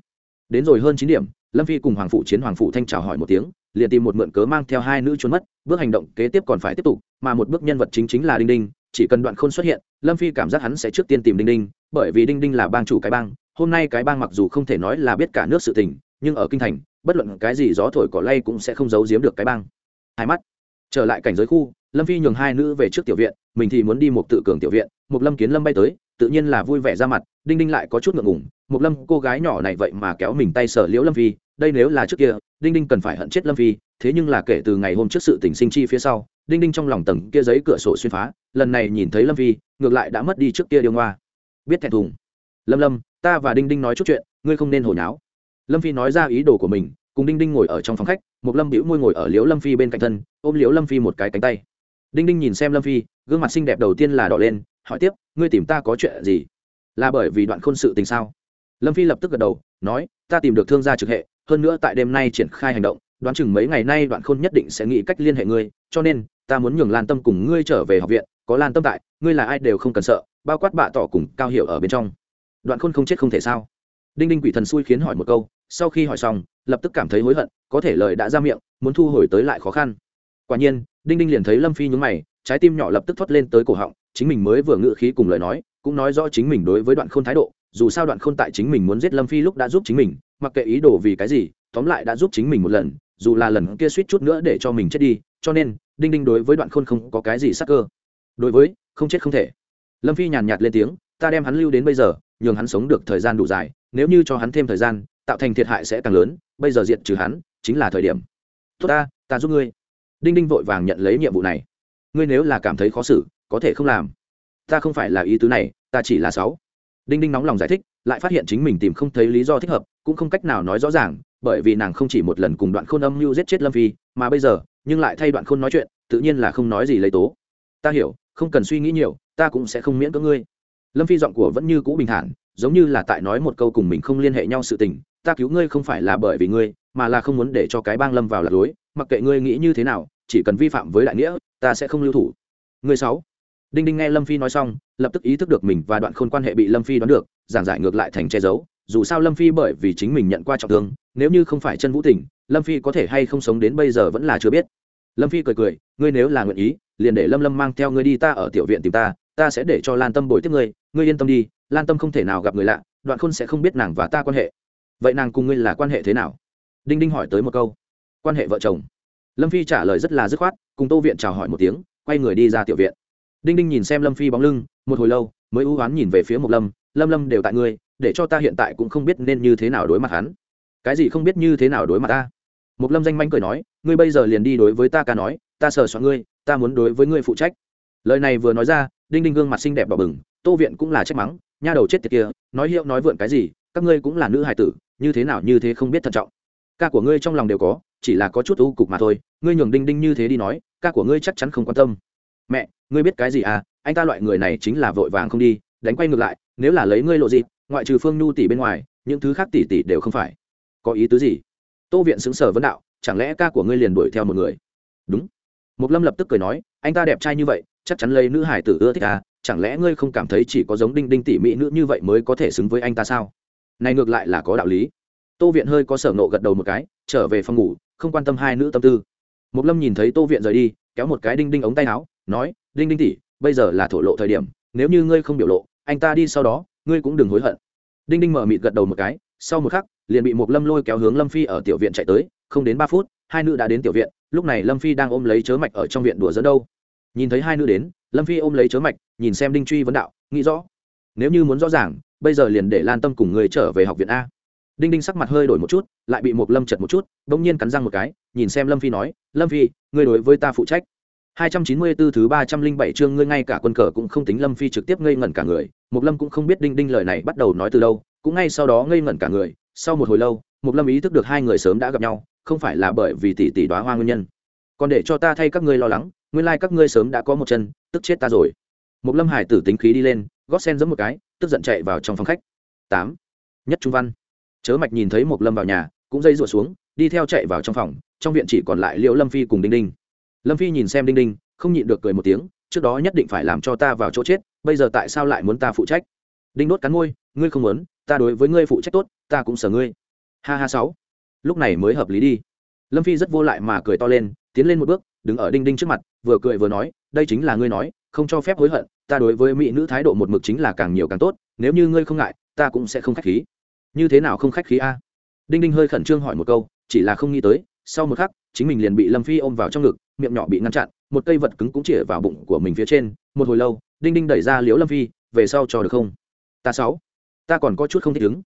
Đến rồi hơn chín điểm, lâm phi cùng hoàng phụ chiến hoàng phụ thanh chào hỏi một tiếng, liền tìm một mượn cớ mang theo hai nữ trốn mất. Bước hành động kế tiếp còn phải tiếp tục, mà một bước nhân vật chính chính là đinh đinh. Chỉ cần đoạn khôn xuất hiện, lâm phi cảm giác hắn sẽ trước tiên tìm đinh đinh, bởi vì đinh đinh là bang chủ cái bang. Hôm nay cái bang mặc dù không thể nói là biết cả nước sự tình, nhưng ở kinh thành bất luận cái gì gió thổi cỏ lay cũng sẽ không giấu giếm được cái băng hai mắt. Trở lại cảnh giới khu, lâm phi nhường hai nữ về trước tiểu viện, mình thì muốn đi một tự cường tiểu viện, một lâm kiến lâm bay tới, tự nhiên là vui vẻ ra mặt, đinh đinh lại có chút ngượng ngùng, một lâm cô gái nhỏ này vậy mà kéo mình tay sở liễu lâm phi, đây nếu là trước kia, đinh đinh cần phải hận chết lâm phi, thế nhưng là kể từ ngày hôm trước sự tình sinh chi phía sau, đinh đinh trong lòng tầng kia giấy cửa sổ xuyên phá, lần này nhìn thấy lâm phi, ngược lại đã mất đi trước kia điêu ngoa. Biết thẹn thùng. Lâm lâm, ta và đinh đinh nói chút chuyện, ngươi không nên hồi nháo lâm phi nói ra ý đồ của mình cùng đinh đinh ngồi ở trong phòng khách một lâm bĩu môi ngồi ở liễu lâm phi bên cạnh thân, ôm liễu lâm phi một cái cánh tay. Đinh đinh nhìn xem lâm phi, gương mặt xinh đẹp đầu tiên là đỏ lên, hỏi tiếp, ngươi tìm ta có chuyện gì? Là bởi vì đoạn khôn sự tình sao? Lâm phi lập tức gật đầu, nói, ta tìm được thương gia trực hệ, hơn nữa tại đêm nay triển khai hành động, đoán chừng mấy ngày nay đoạn khôn nhất định sẽ nghĩ cách liên hệ ngươi, cho nên, ta muốn nhường lan tâm cùng ngươi trở về học viện, có lan tâm tại, ngươi là ai đều không cần sợ, bao quát bạ tỏ cùng cao hiểu ở bên trong. Đoạn khôn không chết không thể sao? Đinh đinh quỷ thần xui khiến hỏi một câu, sau khi hỏi xong lập tức cảm thấy hối hận, có thể lời đã ra miệng, muốn thu hồi tới lại khó khăn. Quả nhiên, đinh đinh liền thấy lâm phi nhúng mày, trái tim nhỏ lập tức thoát lên tới cổ họng, chính mình mới vừa ngự khí cùng lời nói, cũng nói rõ chính mình đối với đoạn khôn thái độ, dù sao đoạn khôn tại chính mình muốn giết lâm phi lúc đã giúp chính mình, mặc kệ ý đồ vì cái gì, tóm lại đã giúp chính mình một lần, dù là lần kia suýt chút nữa để cho mình chết đi, cho nên, đinh đinh đối với đoạn khôn không có cái gì sắc cơ. Đối với, không chết không thể. Lâm phi nhàn nhạt lên tiếng, ta đem hắn lưu đến bây giờ, nhường hắn sống được thời gian đủ dài, nếu như cho hắn thêm thời gian, tạo thành thiệt hại sẽ càng lớn bây giờ diệt trừ hắn, chính là thời điểm. Tốt ta ta giúp ngươi. Đinh đinh vội vàng nhận lấy nhiệm vụ này. Ngươi nếu là cảm thấy khó xử, có thể không làm. Ta không phải là ý tứ này, ta chỉ là sáu. Đinh đinh nóng lòng giải thích, lại phát hiện chính mình tìm không thấy lý do thích hợp, cũng không cách nào nói rõ ràng, bởi vì nàng không chỉ một lần cùng đoạn khôn âm mưu giết chết lâm phi, mà bây giờ, nhưng lại thay đoạn khôn nói chuyện, tự nhiên là không nói gì lấy tố. Ta hiểu, không cần suy nghĩ nhiều, ta cũng sẽ không miễn cưỡng ngươi. Lâm phi giọng của vẫn như cũ bình thản, giống như là tại nói một câu cùng mình không liên hệ nhau sự tình ta cứu ngươi không phải là bởi vì ngươi mà là không muốn để cho cái bang lâm vào lạc lối mặc kệ ngươi nghĩ như thế nào chỉ cần vi phạm với đại nghĩa ta sẽ không lưu thủ Ngươi sáu. Đinh Đinh nghe Lâm Phi nói xong, lập tức ý thức được mình và đoạn khôn quan hệ bị Lâm Phi đoán được, giảng giải ngược lại thành che giấu. Dù sao Lâm Phi bởi vì chính mình nhận qua trọng thương, nếu như không phải chân vũ tình, Lâm Phi có thể hay không sống đến bây giờ vẫn là chưa biết. Lâm Phi cười cười, ngươi nếu là nguyện ý, liền để Lâm Lâm mang theo ngươi đi ta ở tiểu viện tìm ta, ta sẽ để cho Lan Tâm bồi tiếp ngươi, ngươi yên tâm đi, Lan Tâm không thể nào gặp người lạ, đoạn khôn sẽ không biết nàng và ta quan hệ. Vậy nàng cùng ngươi là quan hệ thế nào? Đinh Đinh hỏi tới một câu. Quan hệ vợ chồng. Lâm Phi trả lời rất là dứt khoát, cùng Tô viện chào hỏi một tiếng, quay người đi ra tiểu viện đinh đinh nhìn xem lâm phi bóng lưng một hồi lâu mới ưu oán nhìn về phía mộc lâm lâm lâm đều tại ngươi để cho ta hiện tại cũng không biết nên như thế nào đối mặt hắn cái gì không biết như thế nào đối mặt ta mộc lâm danh manh cười nói ngươi bây giờ liền đi đối với ta ca nói ta sờ soạn ngươi ta muốn đối với ngươi phụ trách lời này vừa nói ra đinh đinh gương mặt xinh đẹp đỏ bừng tô viện cũng là trách mắng nha đầu chết tiệt kia nói hiệu nói vượn cái gì các ngươi cũng là nữ hài tử, như thế nào như thế không biết thận trọng. Ca của ngươi trong lòng đều có, chỉ là có chút u cục mà thôi, ngươi nhường đinh đinh như thế đi nói, ca của ngươi chắc chắn không quan tâm. Mẹ, ngươi biết cái gì à anh ta loại người này chính là vội vàng không đi, đánh quay ngược lại, nếu là lấy ngươi lộ gì ngoại trừ phương nhu tỷ bên ngoài, những thứ khác tỷ tỷ đều không phải. Có ý tứ gì? Tô viện xứng sở vấn đạo, chẳng lẽ ca của ngươi liền đuổi theo một người? Đúng. Mục lâm lập tức cười nói, anh ta đẹp trai như vậy, chắc chắn lấy nữ hải tử ưa thích à chẳng lẽ ngươi không cảm thấy chỉ có giống đinh đinh tỷ mỹ nữ như vậy mới có thể xứng với anh ta sao? Này ngược lại là có đạo lý. Tô viện hơi có sở nộ gật đầu một cái, trở về phòng ngủ, không quan tâm hai nữ tâm tư. Mục lâm nhìn thấy tô viện rời đi, kéo một cái đinh đinh ống tay áo, nói, đinh đinh tỷ, bây giờ là thổ lộ thời điểm, nếu như ngươi không biểu lộ, anh ta đi sau đó, ngươi cũng đừng hối hận. Đinh đinh mở mịt gật đầu một cái, sau một khắc, liền bị một lâm lôi kéo hướng lâm phi ở tiểu viện chạy tới, không đến ba phút, hai nữ đã đến tiểu viện, lúc này lâm phi đang ôm lấy chớ mạch ở trong viện đùa dẫn đâu. Nhìn thấy hai nữ đến, lâm phi ôm lấy chớ mạch, nhìn xem đinh truy vấn đạo, nghĩ rõ, nếu như muốn rõ ràng bây giờ liền để lan tâm cùng người trở về học viện a đinh đinh sắc mặt hơi đổi một chút lại bị một lâm chật một chút đ ỗ n g nhiên cắn răng một cái nhìn xem lâm phi nói lâm phi ngươi đối với ta phụ trách 294 thứ 307 chương ngươi ngay cả quân cờ cũng không tính Lâm Phi trực tiếp ngây ngẩn cả người, Mục Lâm cũng không biết Đinh Đinh lời này bắt đầu nói từ đâu, cũng ngay sau đó ngây ngẩn cả người, sau một hồi lâu, Mục Lâm ý thức được hai người sớm đã gặp nhau, không phải là bởi vì tỷ tỷ đóa hoa nguyên nhân. Còn để cho ta thay các ngươi lo lắng, nguyên lai like các ngươi sớm đã có một chân, tức chết ta rồi. Mục Lâm Hải tử tính khí đi lên, gót sen giẫm một cái, tức giận chạy vào trong phòng khách. 8. Nhất Trung Văn. Chớ Mạch nhìn thấy một Lâm vào nhà, cũng dây rủa xuống, đi theo chạy vào trong phòng, trong viện chỉ còn lại Liễu Lâm Phi cùng Đinh Đinh lâm phi nhìn xem đinh đinh không nhịn được cười một tiếng trước đó nhất định phải làm cho ta vào chỗ chết bây giờ tại sao lại muốn ta phụ trách đinh đốt cắn môi ngươi không muốn ta đối với ngươi phụ trách tốt ta cũng sợ ngươi ha ha sáu lúc này mới hợp lý đi lâm phi rất vô lại mà cười to lên tiến lên một bước đứng ở đinh đinh trước mặt vừa cười vừa nói đây chính là ngươi nói không cho phép hối hận ta đối với mỹ nữ thái độ một mực chính là càng nhiều càng tốt, nếu như ngươi không ngại, ta cũng sẽ không khách khí. Như thế nào không khách khí a? Đinh đinh hơi khẩn trương hỏi một câu, chỉ là không nghĩ tới, sau một khắc, chính mình liền bị lâm phi ôm vào trong ngực, miệng nhỏ bị ngăn chặn, một cây vật cứng cũng chĩa vào bụng của mình phía trên, một hồi lâu, đinh đinh đẩy ra liễu lâm phi, về sau cho được không? Ta sáu. Ta còn có chút không thích ứng.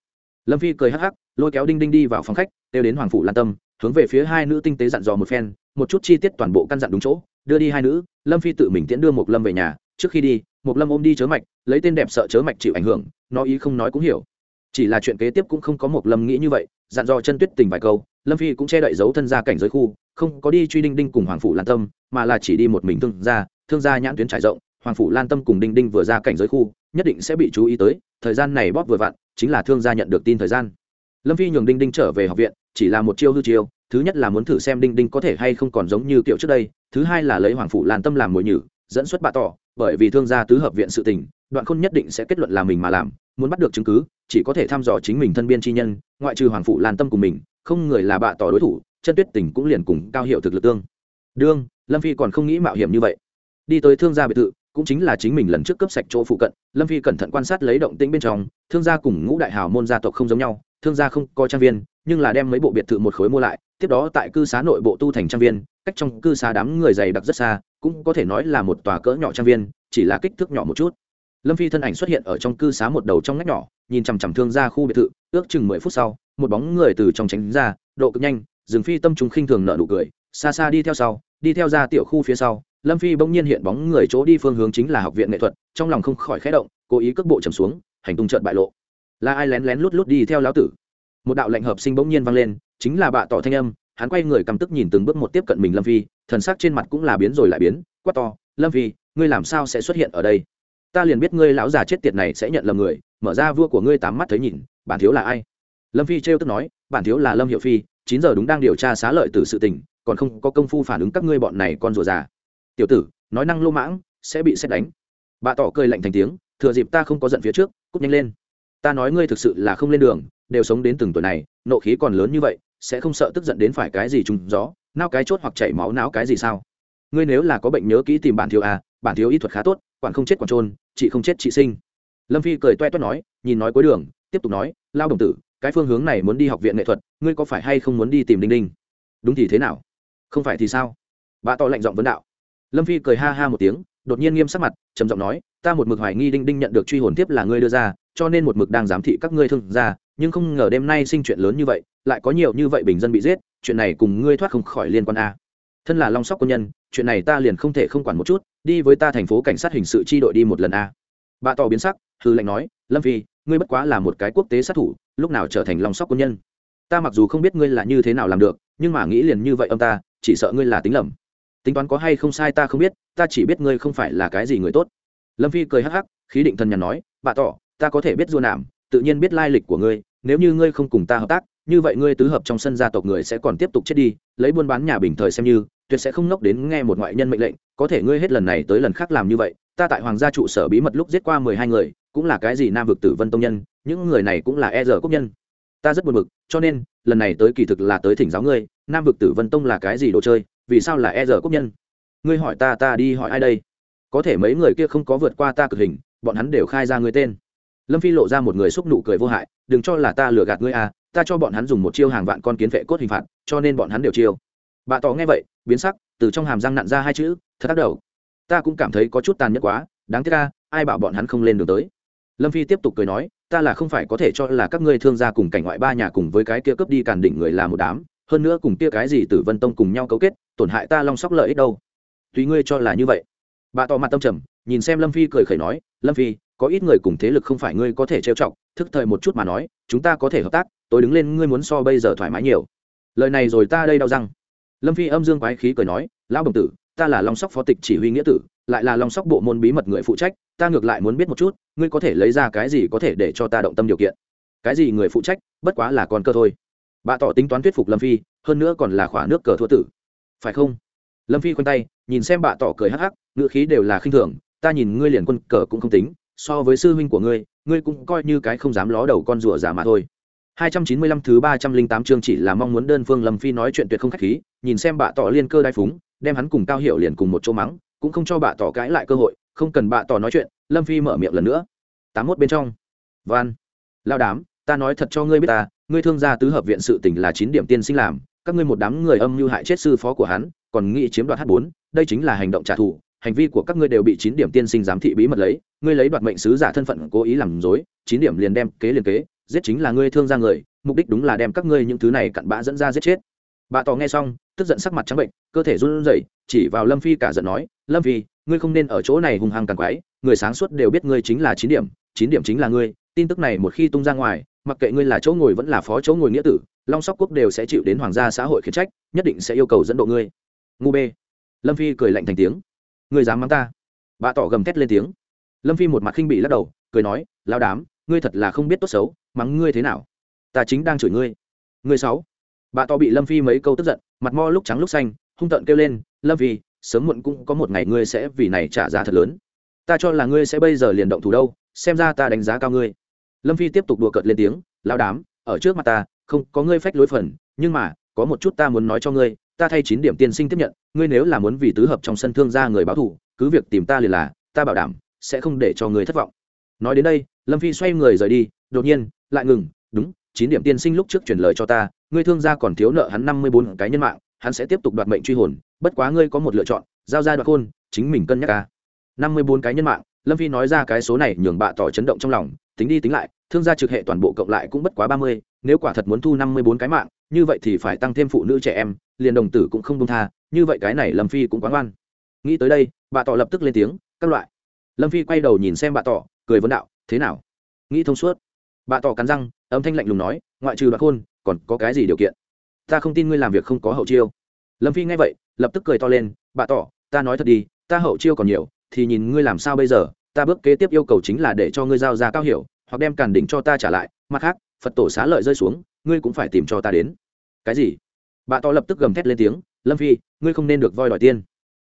Lâm phi cười hắc hắc, lôi kéo đinh đinh đi vào phòng khách đeo đến hoàng phủ lan tâm, hướng về phía hai nữ tinh tế dặn dò một phen, một chút chi tiết toàn bộ căn dặn đúng chỗ, đưa đi hai nữ, lâm phi tự mình tiễn đưa một lâm về nhà, trước khi đi một lâm ôm đi chớ mạch, lấy tên đẹp sợ chớ mạch chịu ảnh hưởng, nó ý không nói cũng hiểu. Chỉ là chuyện kế tiếp cũng không có một lâm nghĩ như vậy, dặn dò chân tuyết tình vài câu, lâm phi cũng che đậy dấu thân ra cảnh giới khu, không có đi truy đinh đinh cùng hoàng phủ lan tâm, mà là chỉ đi một mình thương gia thương gia nhãn tuyến trải rộng, hoàng phủ lan tâm cùng đinh đinh vừa ra cảnh giới khu, nhất định sẽ bị chú ý tới, thời gian này bóp vừa vặn, chính là thương gia nhận được tin thời gian. Lâm phi nhường đinh đinh trở về học viện, chỉ là một chiêu hư chiêu, thứ nhất là muốn thử xem đinh đinh có thể hay không còn giống như kiểu trước đây, thứ hai là lấy hoàng phủ lan tâm làm mồi nhử, dẫn xuất bạ tỏ bởi vì thương gia tứ hợp viện sự tình, đoạn khôn nhất định sẽ kết luận là mình mà làm, muốn bắt được chứng cứ, chỉ có thể thăm dò chính mình thân biên chi nhân, ngoại trừ hoàng phụ lan tâm cùng mình, không người là bạ tỏ đối thủ chân tuyết tình cũng liền cùng cao hiệu thực lực tương. Đương, lâm phi còn không nghĩ mạo hiểm như vậy. Đi tới thương gia biệt thự, cũng chính là chính mình lần trước cấp sạch chỗ phụ cận, lâm phi cẩn thận quan sát lấy động tĩnh bên trong, thương gia cùng ngũ đại hào môn gia tộc không giống nhau, thương gia không có trang viên, nhưng là đem mấy bộ biệt thự một khối mua lại, tiếp đó tại cư xá nội bộ tu thành trang viên, cách trong cư xá đám người dày đặc rất xa cũng có thể nói là một tòa cỡ nhỏ trang viên, chỉ là kích thước nhỏ một chút. Lâm phi thân ảnh xuất hiện ở trong cư xá một đầu trong ngách nhỏ, nhìn chằm chằm thương ra khu biệt thự, ước chừng mười phút sau, một bóng người từ trong tránh ra, độ cực nhanh, rừng phi tâm trùng khinh thường nợ nụ cười, xa xa đi theo sau, đi theo ra tiểu khu phía sau, lâm phi bỗng nhiên hiện bóng người chỗ đi phương hướng chính là học viện nghệ thuật, trong lòng không khỏi khẽ động, cố ý cước bộ trầm xuống, hành tung trợn bại lộ. Là ai lén lén lút lút đi theo lão tử? Một đạo lệnh hợp sinh bỗng nhiên vang lên, chính là bạ tỏ thanh âm, hắn quay người cầm tức nhìn từng bước một tiếp cận mình lâm phi thần sắc trên mặt cũng là biến rồi lại biến, quát to, lâm phi, ngươi làm sao sẽ xuất hiện ở đây? Ta liền biết ngươi lão già chết tiệt này sẽ nhận lầm người, mở ra vua của ngươi tám mắt thấy nhìn, bản thiếu là ai? Lâm phi trêu tức nói, bản thiếu là lâm hiệu phi, chín giờ đúng đang điều tra xá lợi từ sự tình, còn không có công phu phản ứng các ngươi bọn này con rùa già. Tiểu tử, nói năng lô mãng, sẽ bị xét đánh. Bà tỏ cười lạnh thành tiếng, thừa dịp ta không có giận phía trước, cút nhanh lên. Ta nói ngươi thực sự là không lên đường, đều sống đến từng tuổi này, nộ khí còn lớn như vậy, sẽ không sợ tức giận đến phải cái gì trùng gió nao cái chốt hoặc chảy máu não cái gì sao? Ngươi nếu là có bệnh nhớ kỹ tìm bản thiếu à bản thiếu y thuật khá tốt, quản không chết quản trôn chị không chết chị sinh. Lâm phi cười toe toét nói, nhìn nói cuối đường, tiếp tục nói, lao đồng tử, cái phương hướng này muốn đi học viện nghệ thuật, ngươi có phải hay không muốn đi tìm đinh đinh? Đúng thì thế nào? Không phải thì sao? Bà to lạnh giọng vấn đạo. Lâm phi cười ha ha một tiếng, đột nhiên nghiêm sắc mặt, trầm giọng nói, ta một mực hoài nghi đinh đinh nhận được truy hồn tiếp là ngươi đưa ra, cho nên một mực đang giám thị các ngươi thương ra nhưng không ngờ đêm nay sinh chuyện lớn như vậy, lại có nhiều như vậy bình dân bị giết, chuyện này cùng ngươi thoát không khỏi liên quan a thân là long sóc quân nhân, chuyện này ta liền không thể không quản một chút, đi với ta thành phố cảnh sát hình sự chi đội đi một lần a bà tỏ biến sắc, hư lệnh nói, lâm phi, ngươi bất quá là một cái quốc tế sát thủ, lúc nào trở thành long sóc quân nhân? Ta mặc dù không biết ngươi là như thế nào làm được, nhưng mà nghĩ liền như vậy ông ta, chỉ sợ ngươi là tính lầm. Tính toán có hay không sai ta không biết, ta chỉ biết ngươi không phải là cái gì người tốt. Lâm phi cười hắc hắc, khí định thần nhàn nói, bà tỏ, ta có thể biết dua nảm tự nhiên biết lai lịch của ngươi, nếu như ngươi không cùng ta hợp tác, như vậy ngươi tứ hợp trong sân gia tộc người sẽ còn tiếp tục chết đi, lấy buôn bán nhà bình thời xem như, tuyệt sẽ không nốc đến nghe một ngoại nhân mệnh lệnh, có thể ngươi hết lần này tới lần khác làm như vậy, ta tại hoàng gia trụ sở bí mật lúc giết qua mười hai người, cũng là cái gì nam vực tử vân tông nhân, những người này cũng là e giờ quốc nhân. Ta rất buồn bực, cho nên, lần này tới kỳ thực là tới thỉnh giáo ngươi, nam vực tử vân tông là cái gì đồ chơi, vì sao là e giờ quốc nhân? Ngươi hỏi ta ta đi hỏi ai đây? Có thể mấy người kia không có vượt qua ta cực hình, bọn hắn đều khai ra ngươi tên lâm phi lộ ra một người xúc nụ cười vô hại, đừng cho là ta lừa gạt ngươi à ta cho bọn hắn dùng một chiêu hàng vạn con kiến vệ cốt hình phạt, cho nên bọn hắn đều chiêu. Bà tỏ nghe vậy, biến sắc, từ trong hàm răng nặn ra hai chữ, thật tác đầu ta cũng cảm thấy có chút tàn nhẫn quá, đáng tiếc ca ai bảo bọn hắn không lên đường tới? Lâm phi tiếp tục cười nói, ta là không phải có thể cho là các ngươi thương gia cùng cảnh ngoại ba nhà cùng với cái kia cướp đi càn đỉnh người là một đám, hơn nữa cùng kia cái gì tử vân tông cùng nhau cấu kết, tổn hại ta long sóc lợi ích đâu. Tùy ngươi cho là như vậy. Bà tỏ mặt tâm trầm, nhìn xem lâm phi cười khẩy nói, lâm phi có ít người cùng thế lực không phải ngươi có thể trêu chọc, thức thời một chút mà nói, chúng ta có thể hợp tác, tôi đứng lên, ngươi muốn so bây giờ thoải mái nhiều. Lời này rồi ta đây đau răng. Lâm phi âm dương quái khí cười nói, lão đồng tử, ta là long sóc phó tịch chỉ huy nghĩa tử, lại là long sóc bộ môn bí mật người phụ trách, ta ngược lại muốn biết một chút, ngươi có thể lấy ra cái gì có thể để cho ta động tâm điều kiện? Cái gì người phụ trách, bất quá là con cơ thôi. Bà tỏ tính toán thuyết phục lâm phi, hơn nữa còn là khỏa nước cờ thua tử. Phải không? Lâm phi khoanh tay, nhìn xem bà tỏ cười hắc hắc, ngựa khí đều là khinh thường, ta nhìn ngươi liền quân cờ cũng không tính so với sư huynh của ngươi ngươi cũng coi như cái không dám ló đầu con rùa giả mà thôi 295 thứ 308 chương chỉ là mong muốn đơn phương Lâm Phi nói chuyện tuyệt không khách khí, nhìn xem bạ tỏ liên cơ đai phúng, đem hắn cùng Cao Hiểu liền cùng một chỗ mắng, cũng không cho bạ tỏ cãi lại cơ hội, không cần bạ tỏ nói chuyện, Lâm Phi mở miệng lần nữa. 81 bên trong. Van. Lao đám, ta nói thật cho ngươi biết ta, ngươi thương gia tứ hợp viện sự tình là 9 điểm tiên sinh làm, các ngươi một đám người âm mưu hại chết sư phó của hắn, còn nghĩ chiếm đoạt H4, đây chính là hành động trả thù, hành vi của các ngươi đều bị Chín điểm tiên sinh giám thị bí mật lấy, ngươi lấy đoạt mệnh sứ giả thân phận cố ý làm dối, Chín điểm liền đem kế liền kế, giết chính là ngươi thương ra người mục đích đúng là đem các ngươi những thứ này cặn bã dẫn ra giết chết. Bà tỏ nghe xong tức giận sắc mặt trắng bệnh cơ thể run rẩy chỉ vào lâm phi cả giận nói lâm phi ngươi không nên ở chỗ này hung hăng càng quái người sáng suốt đều biết ngươi chính là chín điểm chín điểm chính là ngươi tin tức này một khi tung ra ngoài mặc kệ ngươi là chỗ ngồi vẫn là phó chỗ ngồi nghĩa tử long sóc quốc đều sẽ chịu đến hoàng gia xã hội khiển trách nhất định sẽ yêu cầu dẫn độ ngươi. Ngu bê. Lâm phi cười lạnh thành tiếng ngươi dám mắng ta? Bà tỏ gầm thét lên tiếng. Lâm phi một mặt khinh bị lắc đầu, cười nói lao đám, ngươi thật là không biết tốt xấu, mắng ngươi thế nào? Ta chính đang chửi ngươi. Ngươi sáu. Bà tỏ bị lâm phi mấy câu tức giận, mặt mo lúc trắng lúc xanh, hung tợn kêu lên, lâm phi, sớm muộn cũng có một ngày ngươi sẽ vì này trả giá thật lớn. Ta cho là ngươi sẽ bây giờ liền động thủ đâu, xem ra ta đánh giá cao ngươi. Lâm phi tiếp tục đùa cợt lên tiếng lao đám, ở trước mặt ta, không có ngươi phách lối phần, nhưng mà, có một chút ta muốn nói cho ngươi ta thay chín điểm tiên sinh tiếp nhận, ngươi nếu là muốn vì tứ hợp trong sân thương gia người báo thù, cứ việc tìm ta liền là, ta bảo đảm, sẽ không để cho người thất vọng. Nói đến đây, lâm phi xoay người rời đi, đột nhiên, lại ngừng, đúng, chín điểm tiên sinh lúc trước chuyển lời cho ta, ngươi thương gia còn thiếu nợ hắn năm mươi bốn cái nhân mạng, hắn sẽ tiếp tục đoạt mệnh truy hồn, bất quá ngươi có một lựa chọn, giao ra đoạt khôn chính mình cân nhắc ca năm mươi bốn cái nhân mạng, lâm phi nói ra cái số này nhường bạ tỏ chấn động trong lòng, tính đi tính lại, thương gia trực hệ toàn bộ cộng lại cũng bất quá ba mươi, nếu quả thật muốn thu năm mươi bốn cái mạng, như vậy thì phải tăng thêm phụ nữ trẻ em liền đồng tử cũng không đông tha, như vậy cái này lâm phi cũng quán oan. Nghĩ tới đây, bà tỏ lập tức lên tiếng, các loại. Lâm phi quay đầu nhìn xem bà tỏ cười vấn đạo, thế nào? Nghĩ thông suốt. Bà tỏ cắn răng, âm thanh lạnh lùng nói, ngoại trừ đoạt khôn, còn có cái gì điều kiện? Ta không tin ngươi làm việc không có hậu chiêu. Lâm phi nghe vậy, lập tức cười to lên, bà tỏ ta nói thật đi, ta hậu chiêu còn nhiều, thì nhìn ngươi làm sao bây giờ, ta bước kế tiếp yêu cầu chính là để cho ngươi giao ra cao hiểu, hoặc đem càn đỉnh cho ta trả lại, mặt khác, phật tổ xá lợi rơi xuống, ngươi cũng phải tìm cho ta đến. Cái gì? Bà to lập tức gầm thét lên tiếng, lâm phi, ngươi không nên được voi đòi tiên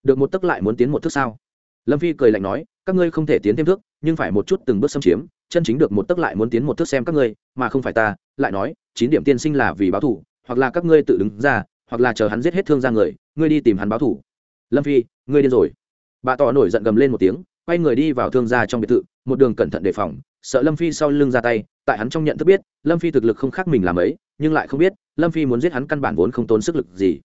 được một tức lại muốn tiến một thước sao? Lâm phi cười lạnh nói, các ngươi không thể tiến thêm thước, nhưng phải một chút từng bước xâm chiếm, chân chính được một tức lại muốn tiến một thước xem các ngươi, mà không phải ta. Lại nói, chín điểm tiên sinh là vì báo thủ, hoặc là các ngươi tự đứng ra, hoặc là chờ hắn giết hết thương ra người, ngươi đi tìm hắn báo thủ. Lâm phi, ngươi điên rồi. Bà tỏ nổi giận gầm lên một tiếng, quay người đi vào thương gia trong biệt thự, một đường cẩn thận đề phòng, sợ lâm phi sau lưng ra tay, tại hắn trong nhận thức biết, lâm phi thực lực không khác mình làm ấy nhưng lại không biết lâm phi muốn giết hắn căn bản vốn không tốn sức lực gì.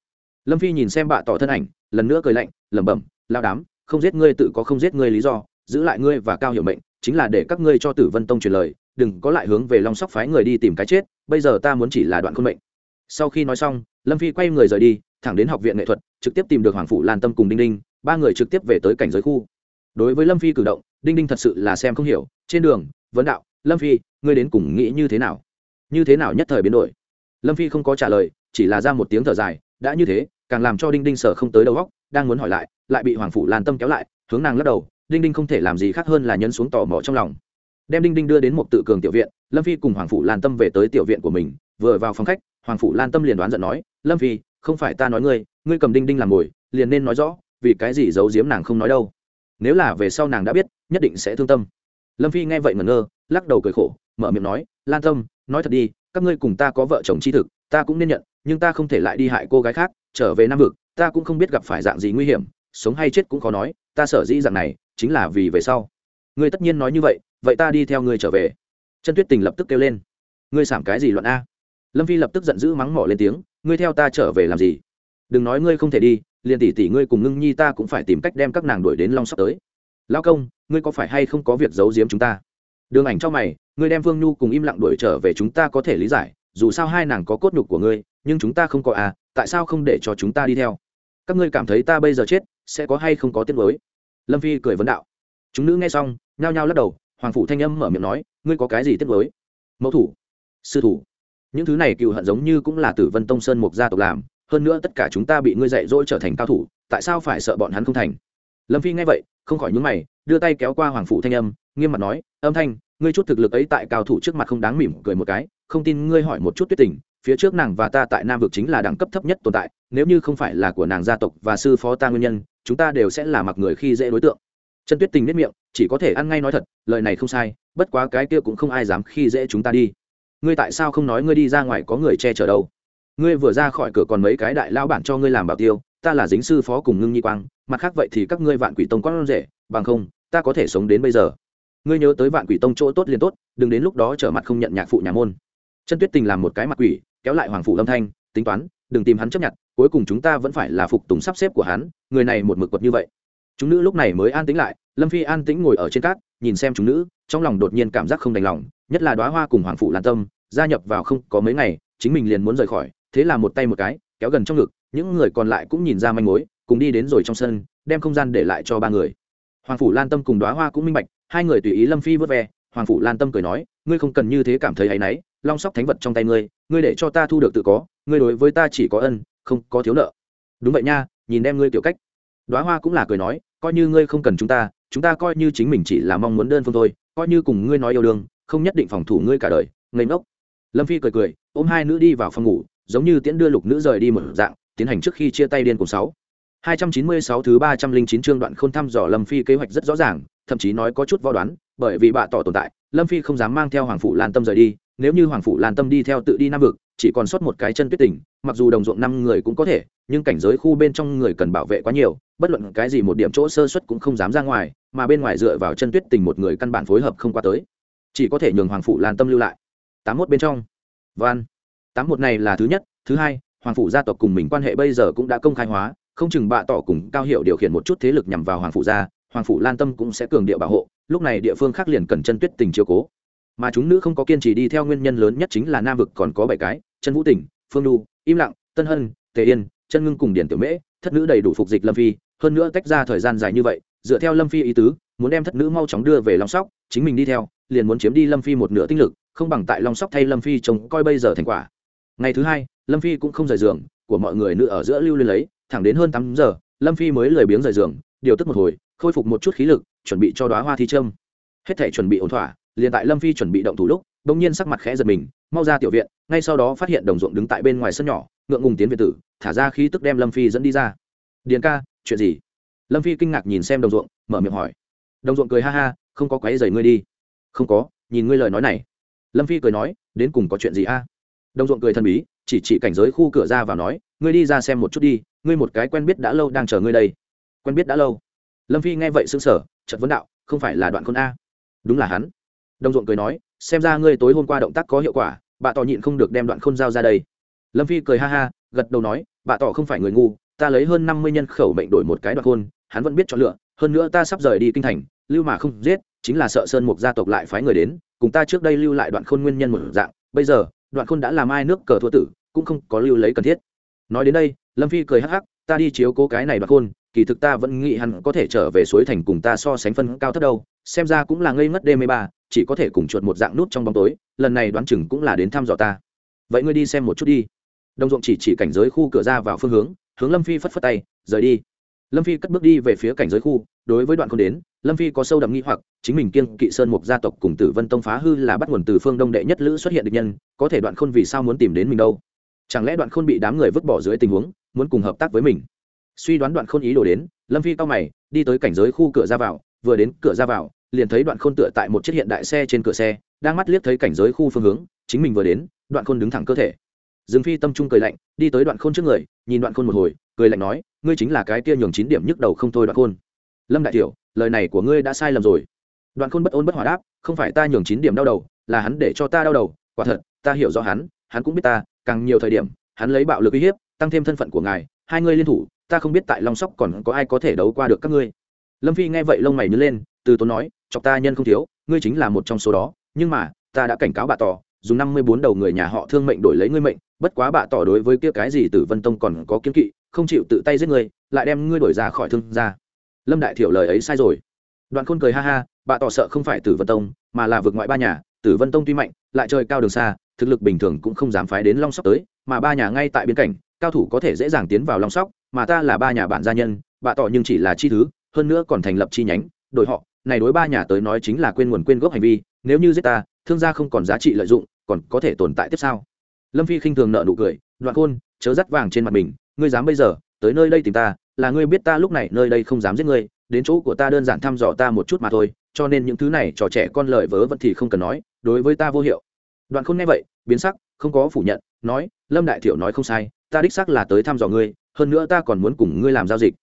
Lâm phi nhìn xem bạ tỏ thân ảnh, lần nữa cười lạnh, lẩm bẩm lao đám, không giết ngươi tự có không giết ngươi lý do, giữ lại ngươi và cao hiểu mệnh, chính là để các ngươi cho tử vân tông truyền lời, đừng có lại hướng về long sóc phái người đi tìm cái chết, bây giờ ta muốn chỉ là đoạn khôn mệnh. Sau khi nói xong, lâm phi quay người rời đi, thẳng đến học viện nghệ thuật, trực tiếp tìm được hoàng phủ lan tâm cùng đinh đinh, ba người trực tiếp về tới cảnh giới khu. Đối với lâm phi cử động, đinh đinh thật sự là xem không hiểu, trên đường vấn đạo, lâm phi, ngươi đến cùng nghĩ như thế nào? Như thế nào nhất thời biến đổi lâm phi không có trả lời, chỉ là ra một tiếng thở dài, đã như thế, càng làm cho đinh đinh sở không tới đầu góc đang muốn hỏi lại lại bị hoàng phủ lan tâm kéo lại, hướng nàng lắc đầu, đinh đinh không thể làm gì khác hơn là nhấn xuống tò mò trong lòng. Đem đinh đinh đưa đến một tự cường tiểu viện, lâm phi cùng hoàng phủ lan tâm về tới tiểu viện của mình, vừa vào phòng khách, hoàng phủ lan tâm liền đoán giận nói, lâm phi, không phải ta nói ngươi ngươi cầm đinh đinh làm mồi, liền nên nói rõ, vì cái gì giấu giếm nàng không nói đâu. Nếu là về sau nàng đã biết, nhất định sẽ thương tâm. Lâm phi nghe vậy ngẩn ngơ, lắc đầu cười khổ, mở miệng nói, lan tâm, nói thật đi các ngươi cùng ta có vợ chồng chi thực, ta cũng nên nhận, nhưng ta không thể lại đi hại cô gái khác, trở về nam vực, ta cũng không biết gặp phải dạng gì nguy hiểm, sống hay chết cũng khó nói, ta sở dĩ dạng này, chính là vì về sau. Ngươi tất nhiên nói như vậy vậy ta đi theo ngươi trở về. Chân tuyết tình lập tức kêu lên. Ngươi sảm cái gì luận a? Lâm phi lập tức giận dữ mắng mỏ lên tiếng, ngươi theo ta trở về làm gì? Đừng nói ngươi không thể đi, liền tỷ tỷ ngươi cùng ngưng nhi ta cũng phải tìm cách đem các nàng đuổi đến long sóc tới. Lao công, ngươi có phải hay không có việc giấu giếm chúng ta? Đường ảnh cho mày ngươi đem vương nhu cùng im lặng đuổi trở về chúng ta có thể lý giải, dù sao hai nàng có cốt nhục của ngươi, nhưng chúng ta không có à tại sao không để cho chúng ta đi theo? Các ngươi cảm thấy ta bây giờ chết, sẽ có hay không có tiếng mới lâm phi cười vấn đạo. Chúng nữ nghe xong, nhao nhao lắc đầu, hoàng phủ thanh âm mở miệng nói, ngươi có cái gì tiếng mới mẫu thủ, sư thủ. Những thứ này cừu hận giống như cũng là tử vân tông sơn mục gia tộc làm, hơn nữa tất cả chúng ta bị ngươi dạy dỗ trở thành cao thủ, tại sao phải sợ bọn hắn không thành? Lâm phi nghe vậy, không khỏi nhướng mày, đưa tay kéo qua hoàng phụ thanh âm, nghiêm mặt nói, âm thanh ngươi chút thực lực ấy tại cao thủ trước mặt không đáng mỉm cười một cái, không tin ngươi hỏi một chút tuyết tình, phía trước nàng và ta tại nam vực chính là đẳng cấp thấp nhất tồn tại, nếu như không phải là của nàng gia tộc và sư phó ta nguyên nhân, chúng ta đều sẽ là mặc người khi dễ đối tượng. Chân tuyết tình nếp miệng, chỉ có thể ăn ngay nói thật, lời này không sai, bất quá cái kia cũng không ai dám khi dễ chúng ta đi. Ngươi tại sao không nói ngươi đi ra ngoài có người che chở đâu? Ngươi vừa ra khỏi cửa còn mấy cái đại lao bản cho ngươi làm bảo tiêu, ta là dính sư phó cùng ngưng nhi quang, mặt khác vậy thì các ngươi vạn quỷ tông có rể, bằng không, ta có thể sống đến bây giờ ngươi nhớ tới vạn quỷ tông chỗ tốt liền tốt, đừng đến lúc đó trở mặt không nhận nhạc phụ nhà môn. Chân tuyết tình làm một cái mặt quỷ, kéo lại hoàng phụ âm thanh, tính toán, đừng tìm hắn chấp nhận, cuối cùng chúng ta vẫn phải là phục tùng sắp xếp của hắn, người này một mực quật như vậy. Chúng nữ lúc này mới an tĩnh lại, lâm phi an tĩnh ngồi ở trên cát, nhìn xem chúng nữ, trong lòng đột nhiên cảm giác không đành lòng, nhất là đoá hoa cùng hoàng phụ lan tâm, gia nhập vào không có mấy ngày, chính mình liền muốn rời khỏi, thế là một tay một cái, kéo gần trong ngực, những người còn lại cũng nhìn ra manh mối, cùng đi đến rồi trong sân, đem không gian để lại cho ba người hoàng phủ lan tâm cùng đoá hoa cũng minh bạch, hai người tùy ý lâm phi vớt ve, hoàng phủ lan tâm cười nói, ngươi không cần như thế cảm thấy hay náy, long sóc thánh vật trong tay ngươi ngươi để cho ta thu được tự có, ngươi đối với ta chỉ có ân, không có thiếu nợ. Đúng vậy nha, nhìn đem ngươi kiểu cách. Đoá hoa cũng là cười nói, coi như ngươi không cần chúng ta chúng ta coi như chính mình chỉ là mong muốn đơn phương thôi, coi như cùng ngươi nói yêu đương, không nhất định phòng thủ ngươi cả đời, ngây ngốc. Lâm phi cười cười, ôm hai nữ đi vào phòng ngủ, giống như tiễn đưa lục nữ rời đi một dạng, tiến hành trước khi chia tay điên cùng sáu. 296 thứ 309 chương đoạn khôn thăm dò Lâm Phi kế hoạch rất rõ ràng, thậm chí nói có chút võ đoán, bởi vì bạ tỏ tồn tại, Lâm Phi không dám mang theo Hoàng phủ Lan Tâm rời đi, nếu như Hoàng phủ Lan Tâm đi theo tự đi Nam vực, chỉ còn sót một cái chân tuyết tỉnh, mặc dù đồng ruộng năm người cũng có thể, nhưng cảnh giới khu bên trong người cần bảo vệ quá nhiều, bất luận cái gì một điểm chỗ sơ suất cũng không dám ra ngoài, mà bên ngoài dựa vào chân tuyết tình một người căn bản phối hợp không qua tới, chỉ có thể nhường Hoàng phủ Lan Tâm lưu lại. 81 bên trong. Van. 81 này là thứ nhất, thứ hai, Hoàng phủ gia tộc cùng mình quan hệ bây giờ cũng đã công khai hóa, không chừng bạ tỏ cùng cao hiệu điều khiển một chút thế lực nhằm vào hoàng phụ gia hoàng phụ lan tâm cũng sẽ cường địa bảo hộ, lúc này địa phương khác liền cần chân tuyết tình chiếu cố. Mà chúng nữ không có kiên trì đi theo nguyên nhân lớn nhất chính là nam vực còn có bảy cái chân vũ tỉnh, phương đu im lặng, tân hân, tề yên, chân ngưng cùng điển tiểu mễ, thất nữ đầy đủ phục dịch lâm phi, hơn nữa tách ra thời gian dài như vậy, dựa theo lâm phi ý tứ, muốn đem thất nữ mau chóng đưa về long sóc, chính mình đi theo, liền muốn chiếm đi lâm phi một nửa tinh lực, không bằng tại long sóc thay lâm phi trông coi bây giờ thành quả. Ngày thứ hai, lâm phi cũng không rời giường, của mọi người nữ ở giữa lưu lên lấy thẳng đến hơn tám giờ, lâm phi mới lười biếng rời giường, điều tức một hồi, khôi phục một chút khí lực, chuẩn bị cho đoá hoa thi trâm. Hết thể chuẩn bị ổn thỏa, liền tại lâm phi chuẩn bị động thủ lúc đ ỗ n g nhiên sắc mặt khẽ giật mình, mau ra tiểu viện, ngay sau đó phát hiện đồng ruộng đứng tại bên ngoài sân nhỏ, ngượng ngùng tiến về tử, thả ra khí tức đem lâm phi dẫn đi ra. Điền ca, chuyện gì? Lâm phi kinh ngạc nhìn xem đồng ruộng, mở miệng hỏi. Đồng ruộng cười ha ha, không có quáy dày ngươi đi. Không có, nhìn ngươi lời nói này. Lâm phi cười nói, đến cùng có chuyện gì a? Đồng ruộng cười thần bí, chỉ chỉ cảnh giới khu cửa ra và nói, ngươi đi ra xem một chút đi ngươi một cái quen biết đã lâu đang chờ ngươi đây. Quen biết đã lâu. Lâm phi nghe vậy xứng sở chật vấn đạo, không phải là đoạn khôn a. Đúng là hắn. Đồng ruộng cười nói, xem ra ngươi tối hôm qua động tác có hiệu quả, bà tỏ nhịn không được đem đoạn khôn giao ra đây. Lâm phi cười ha ha, gật đầu nói, bà tỏ không phải người ngu, ta lấy hơn năm mươi nhân khẩu mệnh đổi một cái đoạn khôn, hắn vẫn biết chọn lựa, hơn nữa ta sắp rời đi kinh thành, lưu mà không giết, chính là sợ sơn mục gia tộc lại phái người đến, cùng ta trước đây lưu lại đoạn khôn nguyên nhân một dạng, bây giờ, đoạn khôn đã làm ai nước cờ thua tử, cũng không có lưu lấy cần thiết nói đến đây, lâm phi cười hắc hắc, ta đi chiếu cố cái này đoạn khôn, kỳ thực ta vẫn nghĩ hắn có thể trở về suối thành cùng ta so sánh phân cao thấp đâu, xem ra cũng là ngây ngất đê mê ba, chỉ có thể cùng chuột một dạng nút trong bóng tối, lần này đoán chừng cũng là đến thăm dò ta. Vậy ngươi đi xem một chút đi. Đồng ruộng chỉ chỉ cảnh giới khu cửa ra vào phương hướng hướng lâm phi phất phất tay, rời đi. Lâm phi cất bước đi về phía cảnh giới khu, đối với đoạn không đến, lâm phi có sâu đậm nghi hoặc, chính mình kiêng kỵ sơn mục gia tộc cùng tử vân tông phá hư là bắt nguồn từ phương đông đệ nhất lữ xuất hiện được nhân, có thể đoạn khôn vì sao muốn tìm đến mình đâu? Chẳng lẽ đoạn khôn bị đám người vứt bỏ dưới tình huống, muốn cùng hợp tác với mình? Suy đoán đoạn khôn ý đồ đến, lâm phi cao mày, đi tới cảnh giới khu cửa ra vào, vừa đến cửa ra vào, liền thấy đoạn khôn tựa tại một chiếc hiện đại xe trên cửa xe, đang mắt liếc thấy cảnh giới khu phương hướng, chính mình vừa đến, đoạn khôn đứng thẳng cơ thể. Dương phi tâm trung cười lạnh, đi tới đoạn khôn trước người, nhìn đoạn khôn một hồi, cười lạnh nói, ngươi chính là cái kia nhường chín điểm nhức đầu không thôi đoạn khôn. Lâm đại tiểu, lời này của ngươi đã sai lầm rồi. Đoạn khôn bất ôn bất hòa đáp, không phải ta nhường chín điểm đau đầu, là hắn để cho ta đau đầu, quả thật, ta hiểu rõ hắn hắn cũng biết ta càng nhiều thời điểm, hắn lấy bạo lực uy hiếp, tăng thêm thân phận của ngài, hai ngươi liên thủ, ta không biết tại long sóc còn có ai có thể đấu qua được các ngươi. Lâm phi nghe vậy lông mày nhớ lên, từ tốn nói, chọc ta nhân không thiếu, ngươi chính là một trong số đó, nhưng mà, ta đã cảnh cáo bà tỏ, dùng năm mươi bốn đầu người nhà họ thương mệnh đổi lấy ngươi mệnh, bất quá bà tỏ đối với kia cái gì tử vân tông còn có kiếm kỵ, không chịu tự tay giết ngươi, lại đem ngươi đổi ra khỏi thương ra lâm đại thiểu lời ấy sai rồi. Đoạn khôn cười ha ha, bà tỏ sợ không phải tử vân tông, mà là vượt ngoại ba nhà, tử vân tông tuy mạnh, lại trời cao đường xa thực lực bình thường cũng không dám phái đến long sóc tới, mà ba nhà ngay tại biên cảnh cao thủ có thể dễ dàng tiến vào long sóc, mà ta là ba nhà bạn gia nhân bạ tỏ nhưng chỉ là chi thứ, hơn nữa còn thành lập chi nhánh, đội họ. Này đối ba nhà tới nói chính là quên nguồn quên gốc hành vi, nếu như giết ta, thương gia không còn giá trị lợi dụng, còn có thể tồn tại tiếp sau. Lâm phi khinh thường nợ nụ cười, đoạn khôn, chớ dắt vàng trên mặt mình, ngươi dám bây giờ, tới nơi đây tìm ta, là ngươi biết ta lúc này nơi đây không dám giết ngươi, đến chỗ của ta đơn giản thăm dò ta một chút mà thôi, cho nên những thứ này trò trẻ con lời vớ vẫn thì không cần nói, đối với ta vô hiệu đoạn khôn nghe vậy, biến sắc, không có phủ nhận, nói, lâm đại thiểu nói không sai, ta đích xác là tới thăm dò ngươi, hơn nữa ta còn muốn cùng ngươi làm giao dịch.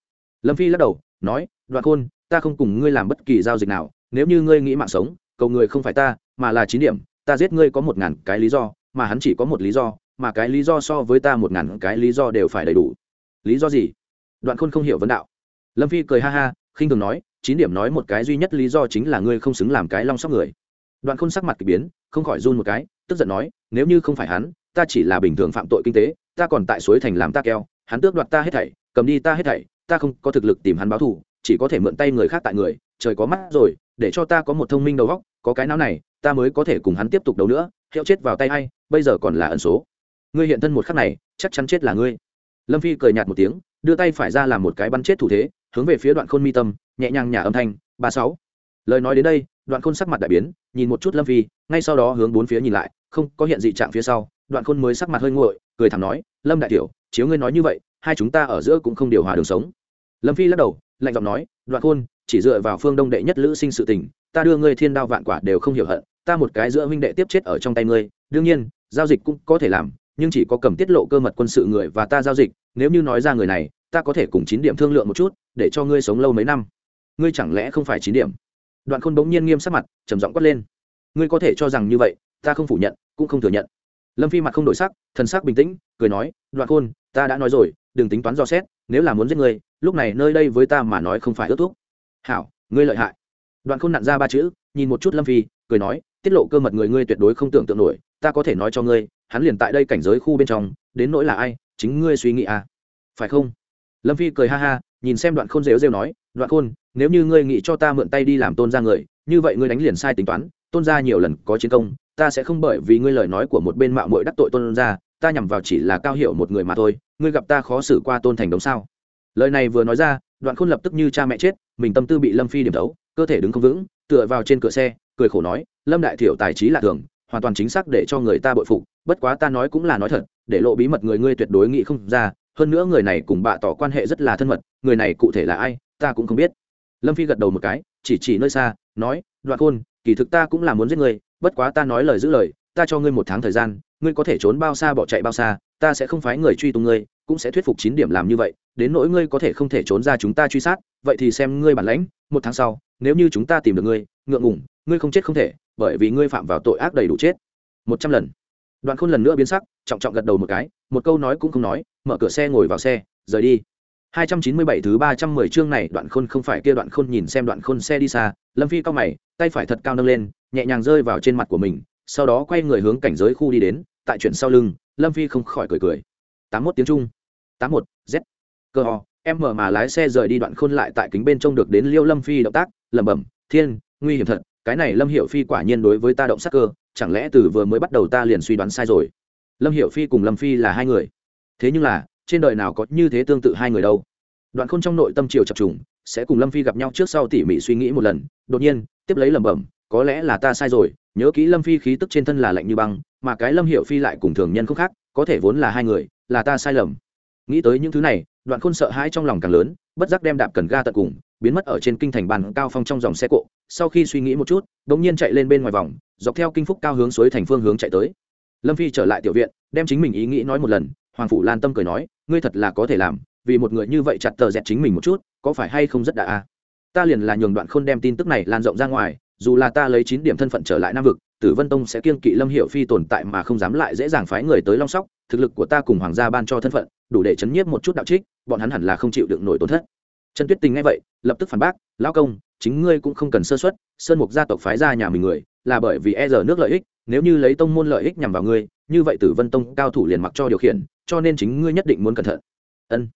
Lâm phi lắc đầu, nói, đoạn khôn, ta không cùng ngươi làm bất kỳ giao dịch nào, nếu như ngươi nghĩ mạng sống, cầu người không phải ta, mà là chín điểm, ta giết ngươi có một ngàn cái lý do, mà hắn chỉ có một lý do, mà cái lý do so với ta một ngàn cái lý do đều phải đầy đủ. Lý do gì? Đoạn khôn không hiểu vấn đạo. Lâm phi cười ha ha, khinh thường nói, chín điểm nói một cái duy nhất lý do chính là ngươi không xứng làm cái long sóc người. Đoạn khôn sắc mặt k ỳ biến, không khỏi run một cái tức giận nói, nếu như không phải hắn, ta chỉ là bình thường phạm tội kinh tế, ta còn tại suối thành làm ta keo, hắn tước đoạt ta hết thảy, cầm đi ta hết thảy, ta không có thực lực tìm hắn báo thù, chỉ có thể mượn tay người khác tại người, trời có mắt rồi, để cho ta có một thông minh đầu óc, có cái não này, ta mới có thể cùng hắn tiếp tục đấu nữa, hiệu chết vào tay hay bây giờ còn là ẩn số. Ngươi hiện thân một khắc này, chắc chắn chết là ngươi. Lâm phi cười nhạt một tiếng, đưa tay phải ra làm một cái bắn chết thủ thế, hướng về phía đoạn khôn mi tâm, nhẹ nhàng nhả âm thanh ba sáu. Lời nói đến đây đoạn khôn sắc mặt đại biến, nhìn một chút lâm phi, ngay sau đó hướng bốn phía nhìn lại, không có hiện dị trạng phía sau, đoạn khôn mới sắc mặt hơi nguội, cười thẳng nói, lâm đại tiểu, chiếu ngươi nói như vậy, hai chúng ta ở giữa cũng không điều hòa đường sống. Lâm phi lắc đầu, lạnh giọng nói, đoạn khôn, chỉ dựa vào phương đông đệ nhất lữ sinh sự tình, ta đưa ngươi thiên đao vạn quả đều không hiểu hận, ta một cái giữa huynh đệ tiếp chết ở trong tay ngươi, đương nhiên, giao dịch cũng có thể làm, nhưng chỉ có cầm tiết lộ cơ mật quân sự người và ta giao dịch, nếu như nói ra người này, ta có thể cùng chín điểm thương lượng một chút, để cho ngươi sống lâu mấy năm. Ngươi chẳng lẽ không phải chín điểm? Đoạn khôn bỗng nhiên nghiêm sắc mặt, trầm giọng quát lên. Ngươi có thể cho rằng như vậy, ta không phủ nhận, cũng không thừa nhận. Lâm phi mặt không đổi sắc, thần sắc bình tĩnh, cười nói, đoạn khôn, ta đã nói rồi, đừng tính toán dò xét, nếu là muốn giết ngươi, lúc này nơi đây với ta mà nói không phải ước thuốc hảo, ngươi lợi hại. Đoạn khôn nặn ra ba chữ, nhìn một chút lâm phi, cười nói, tiết lộ cơ mật người ngươi tuyệt đối không tưởng tượng nổi, ta có thể nói cho ngươi, hắn liền tại đây cảnh giới khu bên trong, đến nỗi là ai, chính ngươi suy nghĩ à. Phải không? Lâm phi cười ha ha, nhìn xem đoạn khôn rêu rêu nói, đoạn khôn nếu như ngươi nghĩ cho ta mượn tay đi làm tôn ra người, như vậy ngươi đánh liền sai tính toán, tôn ra nhiều lần có chiến công, ta sẽ không bởi vì ngươi lời nói của một bên mạo muội đắc tội tôn ra ta nhằm vào chỉ là cao hiệu một người mà thôi, ngươi gặp ta khó xử qua tôn thành đống sao? Lời này vừa nói ra, đoạn khôn lập tức như cha mẹ chết, mình tâm tư bị lâm phi điểm đấu cơ thể đứng không vững, tựa vào trên cửa xe, cười khổ nói, lâm đại thiểu tài trí là thường, hoàn toàn chính xác để cho người ta bội phục, bất quá ta nói cũng là nói thật, để lộ bí mật người ngươi tuyệt đối nghĩ không ra, hơn nữa người này cùng bạ tỏ quan hệ rất là thân mật, người này cụ thể là ai, ta cũng không biết lâm phi gật đầu một cái, chỉ chỉ nơi xa, nói, đoạn khôn, kỳ thực ta cũng là muốn giết người bất quá ta nói lời giữ lời, ta cho ngươi một tháng thời gian, ngươi có thể trốn bao xa bỏ chạy bao xa, ta sẽ không phái người truy tung ngươi, cũng sẽ thuyết phục chín điểm làm như vậy, đến nỗi ngươi có thể không thể trốn ra chúng ta truy sát, vậy thì xem ngươi bản lãnh, một tháng sau, nếu như chúng ta tìm được ngươi, ngượng ngủng ngươi không chết không thể, bởi vì ngươi phạm vào tội ác đầy đủ chết. Một trăm lần. Đoạn khôn lần nữa biến sắc, trọng trọng gật đầu một cái, một câu nói cũng không nói, mở cửa xe ngồi vào xe, rời đi. 297 thứ 310 chương này đoạn khôn không phải kia đoạn khôn nhìn xem đoạn khôn xe đi xa, Lâm Phi cao mày, tay phải thật cao nâng lên, nhẹ nhàng rơi vào trên mặt của mình, sau đó quay người hướng cảnh giới khu đi đến, tại chuyện sau lưng, Lâm Phi không khỏi cười cười. 81 tiếng Trung. 81, Z. Cơ ho, em mở mà lái xe rời đi đoạn khôn lại tại kính bên trong được đến Liêu Lâm Phi động tác, lẩm bẩm, "Thiên, nguy hiểm thật, cái này Lâm Hiểu Phi quả nhiên đối với ta động sát cơ, chẳng lẽ từ vừa mới bắt đầu ta liền suy đoán sai rồi?" Lâm Hiểu Phi cùng Lâm Phi là hai người. Thế nhưng là, trên đời nào có như thế tương tự hai người đâu? đoạn khôn trong nội tâm triều chập trùng, sẽ cùng lâm phi gặp nhau trước sau tỉ mỉ suy nghĩ một lần, đột nhiên, tiếp lấy lẩm bẩm, có lẽ là ta sai rồi, nhớ kỹ lâm phi khí tức trên thân là lạnh như băng, mà cái lâm hiệu phi lại cùng thường nhân không khác, có thể vốn là hai người, là ta sai lầm nghĩ tới những thứ này, đoạn khôn sợ hãi trong lòng càng lớn, bất giác đem đạp cần ga tận cùng, biến mất ở trên kinh thành bàn cao phong trong dòng xe cộ, sau khi suy nghĩ một chút đ ỗ n g nhiên chạy lên bên ngoài vòng, dọc theo kinh phúc cao hướng suối thành phương hướng chạy tới lâm phi trở lại tiểu viện, đem chính mình ý nghĩ nói một lần, hoàng phủ lan tâm cười nói ngươi thật là có thể làm, vì một người như vậy chặt tờ dẹt chính mình một chút, có phải hay không rất đã a ta liền là nhường đoạn khôn đem tin tức này lan rộng ra ngoài, dù là ta lấy chín điểm thân phận trở lại nam vực, tử vân tông sẽ kiêng kỵ lâm hiệu phi tồn tại mà không dám lại dễ dàng phái người tới long sóc, thực lực của ta cùng hoàng gia ban cho thân phận, đủ để chấn nhiếp một chút đạo trích, bọn hắn hẳn là không chịu đựng nổi tổn thất. Trần tuyết tình nghe vậy, lập tức phản bác, lão công, chính ngươi cũng không cần sơ xuất sơn mục gia tộc phái ra nhà mình người, là bởi vì e rờ nước lợi ích, nếu như lấy tông môn lợi ích nhằm vào ngươi, như vậy tử vân tông cao thủ liền mặc cho điều khiển cho nên chính ngươi nhất định muốn cẩn thận. Ân.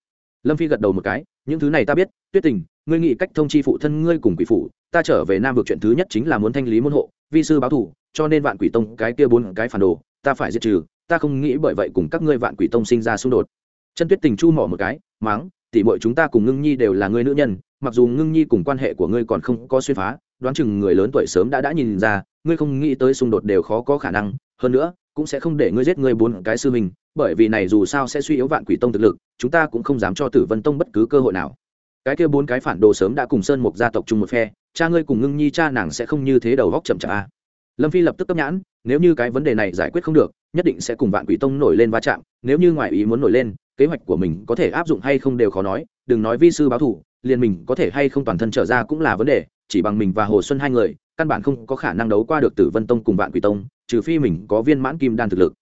Lâm phi gật đầu một cái, những thứ này ta biết, tuyết tình, ngươi nghĩ cách thông chi phụ thân ngươi cùng quỷ phủ, ta trở về nam vực chuyện thứ nhất chính là muốn thanh lý môn hộ, vi sư báo thủ cho nên vạn quỷ tông cái kia bốn cái phản đồ, ta phải diệt trừ, ta không nghĩ bởi vậy cùng các ngươi vạn quỷ tông sinh ra xung đột. Chân tuyết tình chu mỏ một cái, máng tỉ mọi chúng ta cùng ngưng nhi đều là ngươi nữ nhân, mặc dù ngưng nhi cùng quan hệ của ngươi còn không có xuyên phá, đoán chừng người lớn tuổi sớm đã đã nhìn ra, ngươi không nghĩ tới xung đột đều khó có khả năng, hơn nữa cũng sẽ không để ngươi giết ngươi bốn cái sư mình bởi vì này dù sao sẽ suy yếu vạn quỷ tông thực lực, chúng ta cũng không dám cho tử vân tông bất cứ cơ hội nào. Cái kia bốn cái phản đồ sớm đã cùng sơn một gia tộc chung một phe, cha ngươi cùng ngưng nhi cha nàng sẽ không như thế đầu góc chậm chạp a lâm phi lập tức cấp nhãn, nếu như cái vấn đề này giải quyết không được, nhất định sẽ cùng vạn quỷ tông nổi lên va chạm, nếu như ngoại ý muốn nổi lên, kế hoạch của mình có thể áp dụng hay không đều khó nói, đừng nói vi sư báo thủ, liền mình có thể hay không toàn thân trở ra cũng là vấn đề, chỉ bằng mình và hồ xuân hai người, căn bản không có khả năng đấu qua được tử vân tông cùng vạn quỷ tông trừ phi mình có viên mãn kim đan thực lực.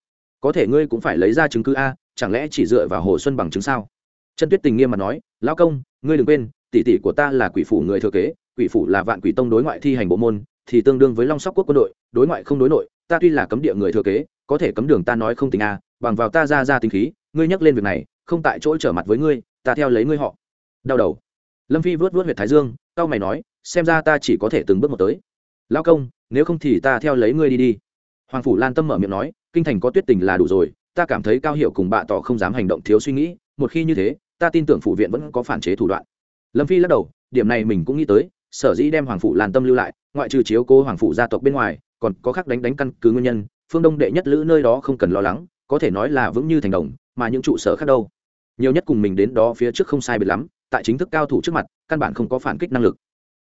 Có thể ngươi cũng phải lấy ra chứng cứ a, chẳng lẽ chỉ dựa vào hồ xuân bằng chứng sao? Chân tuyết tình nghiêm mặt nói, lão công, ngươi đừng quên, tỷ tỷ của ta là quỷ phủ người thừa kế, quỷ phủ là vạn quỷ tông đối ngoại thi hành bộ môn, thì tương đương với long sóc quốc quân đội, đối ngoại không đối nội, ta tuy là cấm địa người thừa kế, có thể cấm đường ta nói không tình a, bằng vào ta ra ra tính khí, ngươi nhắc lên việc này, không tại chỗ trở mặt với ngươi, ta theo lấy ngươi họ. Đau đầu. Lâm phi vớt vớt huyệt thái dương cao mày nói, xem ra ta chỉ có thể từng bước một tới. Lao công, nếu không thì ta theo lấy ngươi đi đi hoàng phủ lan tâm mở miệng nói, kinh thành có tuyết tình là đủ rồi, ta cảm thấy cao hiệu cùng bạ tỏ không dám hành động thiếu suy nghĩ, một khi như thế, ta tin tưởng phủ viện vẫn có phản chế thủ đoạn. Lâm phi lắc đầu, điểm này mình cũng nghĩ tới, sở dĩ đem hoàng phủ lan tâm lưu lại, ngoại trừ chiếu cố hoàng phủ gia tộc bên ngoài, còn có khác đánh đánh căn cứ nguyên nhân, phương đông đệ nhất lữ nơi đó không cần lo lắng, có thể nói là vững như thành đồng, mà những trụ sở khác đâu. Nhiều nhất cùng mình đến đó phía trước không sai biệt lắm, tại chính thức cao thủ trước mặt, căn bản không có phản kích năng lực.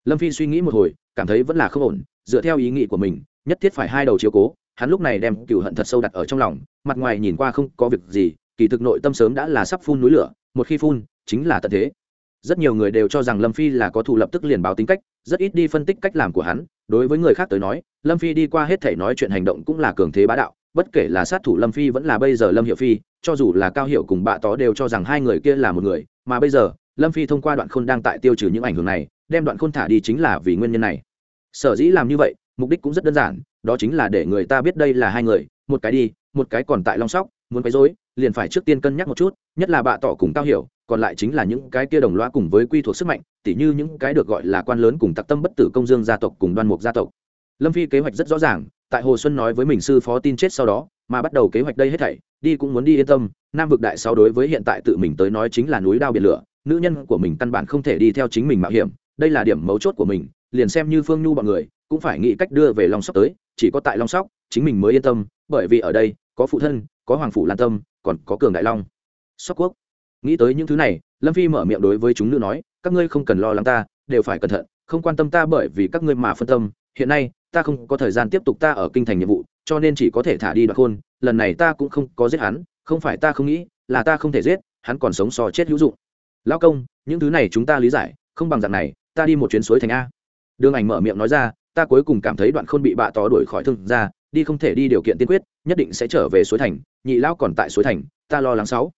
Lâm phi suy nghĩ một hồi, cảm thấy vẫn là không ổn, dựa theo ý nghĩ của mình, nhất thiết phải hai đầu chiếu cố hắn lúc này đem cựu hận thật sâu đặt ở trong lòng, mặt ngoài nhìn qua không có việc gì, kỳ thực nội tâm sớm đã là sắp phun núi lửa, một khi phun, chính là tận thế. Rất nhiều người đều cho rằng lâm phi là có thù lập tức liền báo tính cách, rất ít đi phân tích cách làm của hắn. Đối với người khác tới nói, lâm phi đi qua hết thể nói chuyện hành động cũng là cường thế bá đạo, bất kể là sát thủ lâm phi vẫn là bây giờ lâm hiệu phi, cho dù là cao hiệu cùng bạ tó đều cho rằng hai người kia là một người, mà bây giờ, lâm phi thông qua đoạn khôn đang tại tiêu trừ những ảnh hưởng này, đem đoạn khôn thả đi chính là vì nguyên nhân này. Sở dĩ làm như vậy, mục đích cũng rất đơn giản đó chính là để người ta biết đây là hai người, một cái đi, một cái còn tại long sóc, muốn quấy dối liền phải trước tiên cân nhắc một chút, nhất là bạ tỏ cùng cao hiểu, còn lại chính là những cái kia đồng loa cùng với quy thuộc sức mạnh, tỉ như những cái được gọi là quan lớn cùng tặc tâm bất tử công dương gia tộc cùng đoan mục gia tộc. Lâm phi kế hoạch rất rõ ràng, tại hồ xuân nói với mình sư phó tin chết sau đó, mà bắt đầu kế hoạch đây hết thảy, đi cũng muốn đi yên tâm, nam vực đại sáu đối với hiện tại tự mình tới nói chính là núi đao biển lửa, nữ nhân của mình căn bản không thể đi theo chính mình mạo hiểm, đây là điểm mấu chốt của mình, liền xem như phương nhu bọn người cũng phải nghĩ cách đưa về long sóc tới, chỉ có tại long sóc, chính mình mới yên tâm, bởi vì ở đây, có phụ thân, có hoàng phủ lan tâm, còn có cường đại long sóc quốc. Nghĩ tới những thứ này, lâm phi mở miệng đối với chúng nữ nói, các ngươi không cần lo lắng ta, đều phải cẩn thận, không quan tâm ta bởi vì các ngươi mà phân tâm. Hiện nay, ta không có thời gian tiếp tục ta ở kinh thành nhiệm vụ, cho nên chỉ có thể thả đi đoạt khôn. Lần này ta cũng không có giết hắn, không phải ta không nghĩ, là ta không thể giết, hắn còn sống so chết hữu dụng. Lao công, những thứ này chúng ta lý giải, không bằng dạng này, ta đi một chuyến suối thành a. Đường ảnh mở miệng nói ra ta cuối cùng cảm thấy đoạn khôn bị bạ tỏ đuổi khỏi thương ra đi không thể đi điều kiện tiên quyết, nhất định sẽ trở về suối thành, nhị lão còn tại suối thành, ta lo lắng sáu.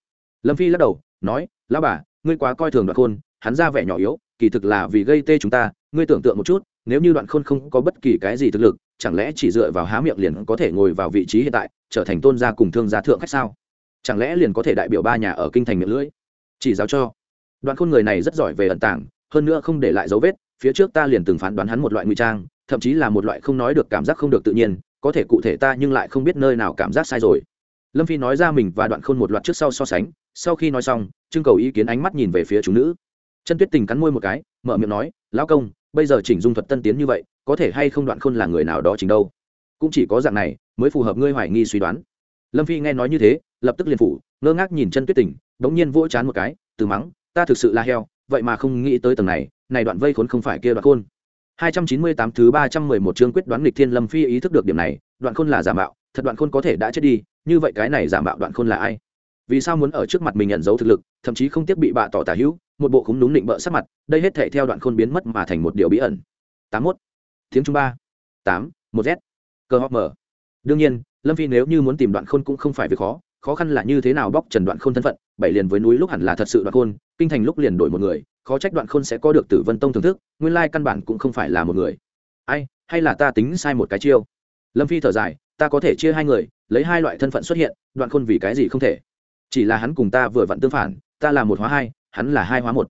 Lâm phi lắc đầu, nói, lão bà, ngươi quá coi thường đoạn khôn, hắn ra vẻ nhỏ yếu, kỳ thực là vì gây tê chúng ta, ngươi tưởng tượng một chút, nếu như đoạn khôn không có bất kỳ cái gì thực lực, chẳng lẽ chỉ dựa vào há miệng liền có thể ngồi vào vị trí hiện tại, trở thành tôn gia cùng thương gia thượng khách sao? Chẳng lẽ liền có thể đại biểu ba nhà ở kinh thành miệng lưỡi? Chỉ giáo cho. Đoạn khôn người này rất giỏi về ẩn tàng, hơn nữa không để lại dấu vết, phía trước ta liền từng phán đoán hắn một loại nguy trang thậm chí là một loại không nói được cảm giác không được tự nhiên, có thể cụ thể ta nhưng lại không biết nơi nào cảm giác sai rồi. Lâm phi nói ra mình và đoạn khôn một loạt trước sau so sánh, sau khi nói xong trưng cầu ý kiến ánh mắt nhìn về phía chúng nữ. Chân tuyết tình cắn môi một cái, mở miệng nói, lão công, bây giờ chỉnh dung thuật tân tiến như vậy, có thể hay không đoạn khôn là người nào đó chính đâu? Cũng chỉ có dạng này, mới phù hợp ngươi hoài nghi suy đoán. Lâm phi nghe nói như thế, lập tức liền phủ, ngơ ngác nhìn chân tuyết tình bỗng nhiên vỗ chán một cái, từ mắng, ta thực sự là heo, vậy mà không nghĩ tới tầng này này đoạn vây khốn không phải kia đoạn khôn. 298 thứ 311 chương quyết đoán nghịch thiên lâm phi ý thức được điểm này, đoạn khôn là giả mạo, thật đoạn khôn có thể đã chết đi, như vậy cái này giả mạo đoạn khôn là ai? Vì sao muốn ở trước mặt mình nhận dấu thực lực, thậm chí không tiếc bị bạ tỏ tả hữu, một bộ khúng đúng định bợ sát mặt, đây hết thể theo đoạn khôn biến mất mà thành một điều bí ẩn. 81 tiếng trung ba. Tám, một z. Cơ hóc mở. Đương nhiên, lâm phi nếu như muốn tìm đoạn khôn cũng không phải việc khó khó khăn là như thế nào bóc trần đoạn khôn thân phận, bảy liền với núi lúc hẳn là thật sự đoạn khôn, kinh thành lúc liền đổi một người khó trách đoạn khôn sẽ có được tử vân tông thưởng thức, nguyên lai căn bản cũng không phải là một người. Ai, hay là ta tính sai một cái chiêu? Lâm phi thở dài, ta có thể chia hai người, lấy hai loại thân phận xuất hiện, đoạn khôn vì cái gì không thể? Chỉ là hắn cùng ta vừa vặn tương phản, ta là một hóa hai, hắn là hai hóa một.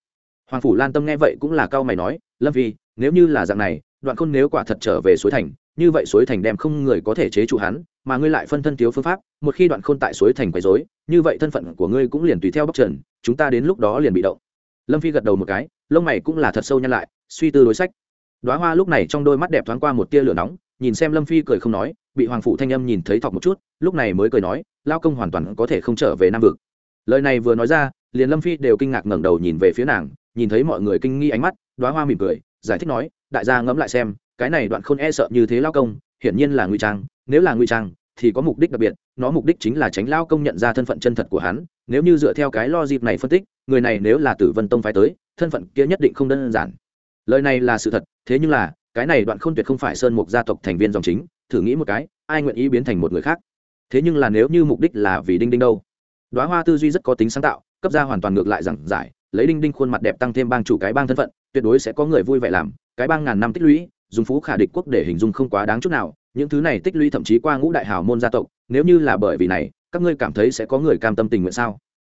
Hoàng phủ lan tâm nghe vậy cũng là cao mày nói, lâm phi, nếu như là dạng này, đoạn khôn nếu quả thật trở về suối thành, như vậy suối thành đem không người có thể chế trụ hắn, mà ngươi lại phân thân thiếu phương pháp, một khi đoạn khôn tại suối thành quấy dối như vậy thân phận của ngươi cũng liền tùy theo bóc trần, chúng ta đến lúc đó liền bị động lâm phi gật đầu một cái, lông mày cũng là thật sâu nhăn lại, suy tư đối sách. Đoá hoa lúc này trong đôi mắt đẹp thoáng qua một tia lửa nóng, nhìn xem lâm phi cười không nói, bị hoàng phụ thanh âm nhìn thấy thọc một chút, lúc này mới cười nói lao công hoàn toàn có thể không trở về nam vực. Lời này vừa nói ra, liền lâm phi đều kinh ngạc ngẩng đầu nhìn về phía nàng, nhìn thấy mọi người kinh nghi ánh mắt đoá hoa mỉm cười, giải thích nói, đại gia ngẫm lại xem, cái này đoạn khôn e sợ như thế lao công, hiển nhiên là ngụy trang, nếu là ngụy trang thì có mục đích đặc biệt, nó mục đích chính là tránh lao công nhận ra thân phận chân thật của hắn, nếu như dựa theo cái lo dịp này phân tích, người này nếu là tử vân tông phái tới, thân phận kia nhất định không đơn giản. Lời này là sự thật, thế nhưng là, cái này đoạn không tuyệt không phải sơn mục gia tộc thành viên dòng chính, thử nghĩ một cái, ai nguyện ý biến thành một người khác? Thế nhưng là nếu như mục đích là vì đinh đinh đâu? Đoá hoa tư duy rất có tính sáng tạo, cấp ra hoàn toàn ngược lại giảng giải, lấy đinh đinh khuôn mặt đẹp tăng thêm bang chủ cái bang thân phận, tuyệt đối sẽ có người vui vẻ làm, cái bang ngàn năm tích lũy, dùng phú khả địch quốc để hình dung không quá đáng chút nào những thứ này tích lũy thậm chí qua ngũ đại hào môn gia tộc, nếu như là bởi vì này, các ngươi cảm thấy sẽ có người cam tâm tình nguyện sao?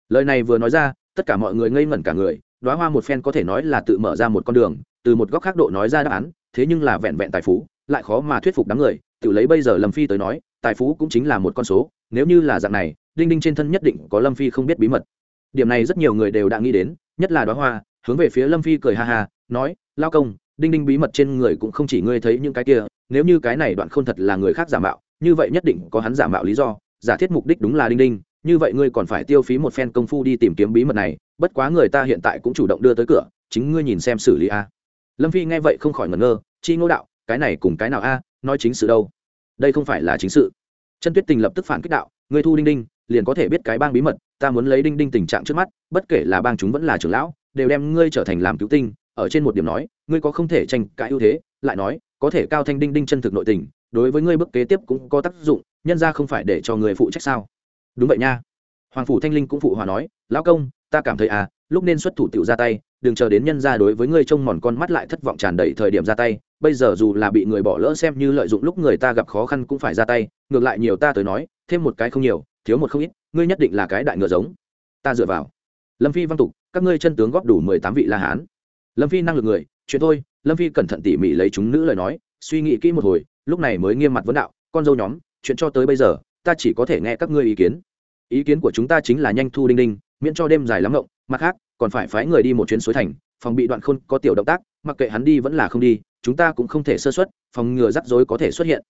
Lời này vừa nói ra, tất cả mọi người ngây ngẩn cả người đoá hoa một phen có thể nói là tự mở ra một con đường, từ một góc khác độ nói ra đáp án, thế nhưng là vẹn vẹn tài phú, lại khó mà thuyết phục đám người, tự lấy bây giờ lâm phi tới nói, tài phú cũng chính là một con số, nếu như là dạng này, đinh đinh trên thân nhất định có lâm phi không biết bí mật. Điểm này rất nhiều người đều đã nghĩ đến, nhất là đoá hoa, hướng về phía lâm phi cười ha ha, nói, lao công, đinh đinh bí mật trên người cũng không chỉ ngươi thấy những cái kia nếu như cái này đoạn không thật là người khác giả mạo, như vậy nhất định có hắn giả mạo lý do, giả thiết mục đích đúng là đinh đinh, như vậy ngươi còn phải tiêu phí một phen công phu đi tìm kiếm bí mật này, bất quá người ta hiện tại cũng chủ động đưa tới cửa, chính ngươi nhìn xem xử lý a. Lâm phi nghe vậy không khỏi ngẩn ngơ, chi ngô đạo, cái này cùng cái nào a, nói chính sự đâu? Đây không phải là chính sự. Chân tuyết tình lập tức phản kích đạo, ngươi thu đinh đinh, liền có thể biết cái bang bí mật, ta muốn lấy đinh đinh tình trạng trước mắt, bất kể là bang chúng vẫn là trưởng lão, đều đem ngươi trở thành làm cứu tinh, ở trên một điểm nói, ngươi có không thể tranh cãi ưu thế, lại nói có thể cao thanh đinh đinh chân thực nội tình, đối với ngươi bước kế tiếp cũng có tác dụng, nhân ra không phải để cho người phụ trách sao? Đúng vậy nha. Hoàng phủ thanh linh cũng phụ hòa nói, lão công, ta cảm thấy à lúc nên xuất thủ tiểu ra tay, đừng chờ đến nhân ra đối với ngươi trông mòn con mắt lại thất vọng tràn đầy thời điểm ra tay, bây giờ dù là bị người bỏ lỡ xem như lợi dụng lúc người ta gặp khó khăn cũng phải ra tay, ngược lại nhiều ta tới nói, thêm một cái không nhiều, thiếu một không ít, ngươi nhất định là cái đại ngựa giống. Ta dựa vào. Lâm phi văn tục, các ngươi chân tướng góp đủ mười tám vị la hán. Lâm phi năng lực người chuyện thôi, lâm phi cẩn thận tỉ mỉ lấy chúng nữ lời nói, suy nghĩ kỹ một hồi, lúc này mới nghiêm mặt vấn đạo, con dâu nhóm, chuyện cho tới bây giờ, ta chỉ có thể nghe các ngươi ý kiến. Ý kiến của chúng ta chính là nhanh thu đinh đinh, miễn cho đêm dài lắm ngộng, mặt khác, còn phải phái người đi một chuyến suối thành, phòng bị đoạn khôn có tiểu động tác, mặc kệ hắn đi vẫn là không đi, chúng ta cũng không thể sơ xuất phòng ngừa rắc rối có thể xuất hiện.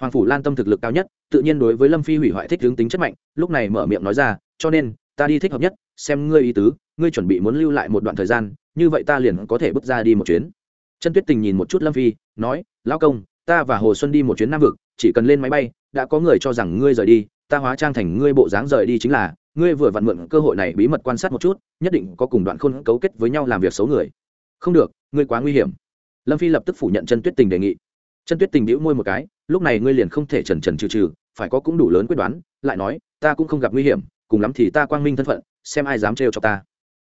Hoàng phủ lan tâm thực lực cao nhất, tự nhiên đối với lâm phi hủy hoại thích hướng tính chất mạnh, lúc này mở miệng nói ra, cho nên, ta đi thích hợp nhất, xem ngươi ý tứ, ngươi chuẩn bị muốn lưu lại một đoạn thời gian như vậy ta liền có thể bước ra đi một chuyến. Chân tuyết tình nhìn một chút lâm phi, nói, lão công, ta và hồ xuân đi một chuyến nam vực, chỉ cần lên máy bay, đã có người cho rằng ngươi rời đi, ta hóa trang thành ngươi bộ dáng rời đi chính là, ngươi vừa vặn mượn cơ hội này bí mật quan sát một chút, nhất định có cùng đoạn khôn cấu kết với nhau làm việc xấu người. Không được, ngươi quá nguy hiểm. Lâm phi lập tức phủ nhận chân tuyết tình đề nghị. Chân tuyết tình đĩu môi một cái, lúc này ngươi liền không thể trần trần trừ trừ, phải có cũng đủ lớn quyết đoán, lại nói, ta cũng không gặp nguy hiểm, cùng lắm thì ta quang minh thân phận, xem ai dám trêu cho ta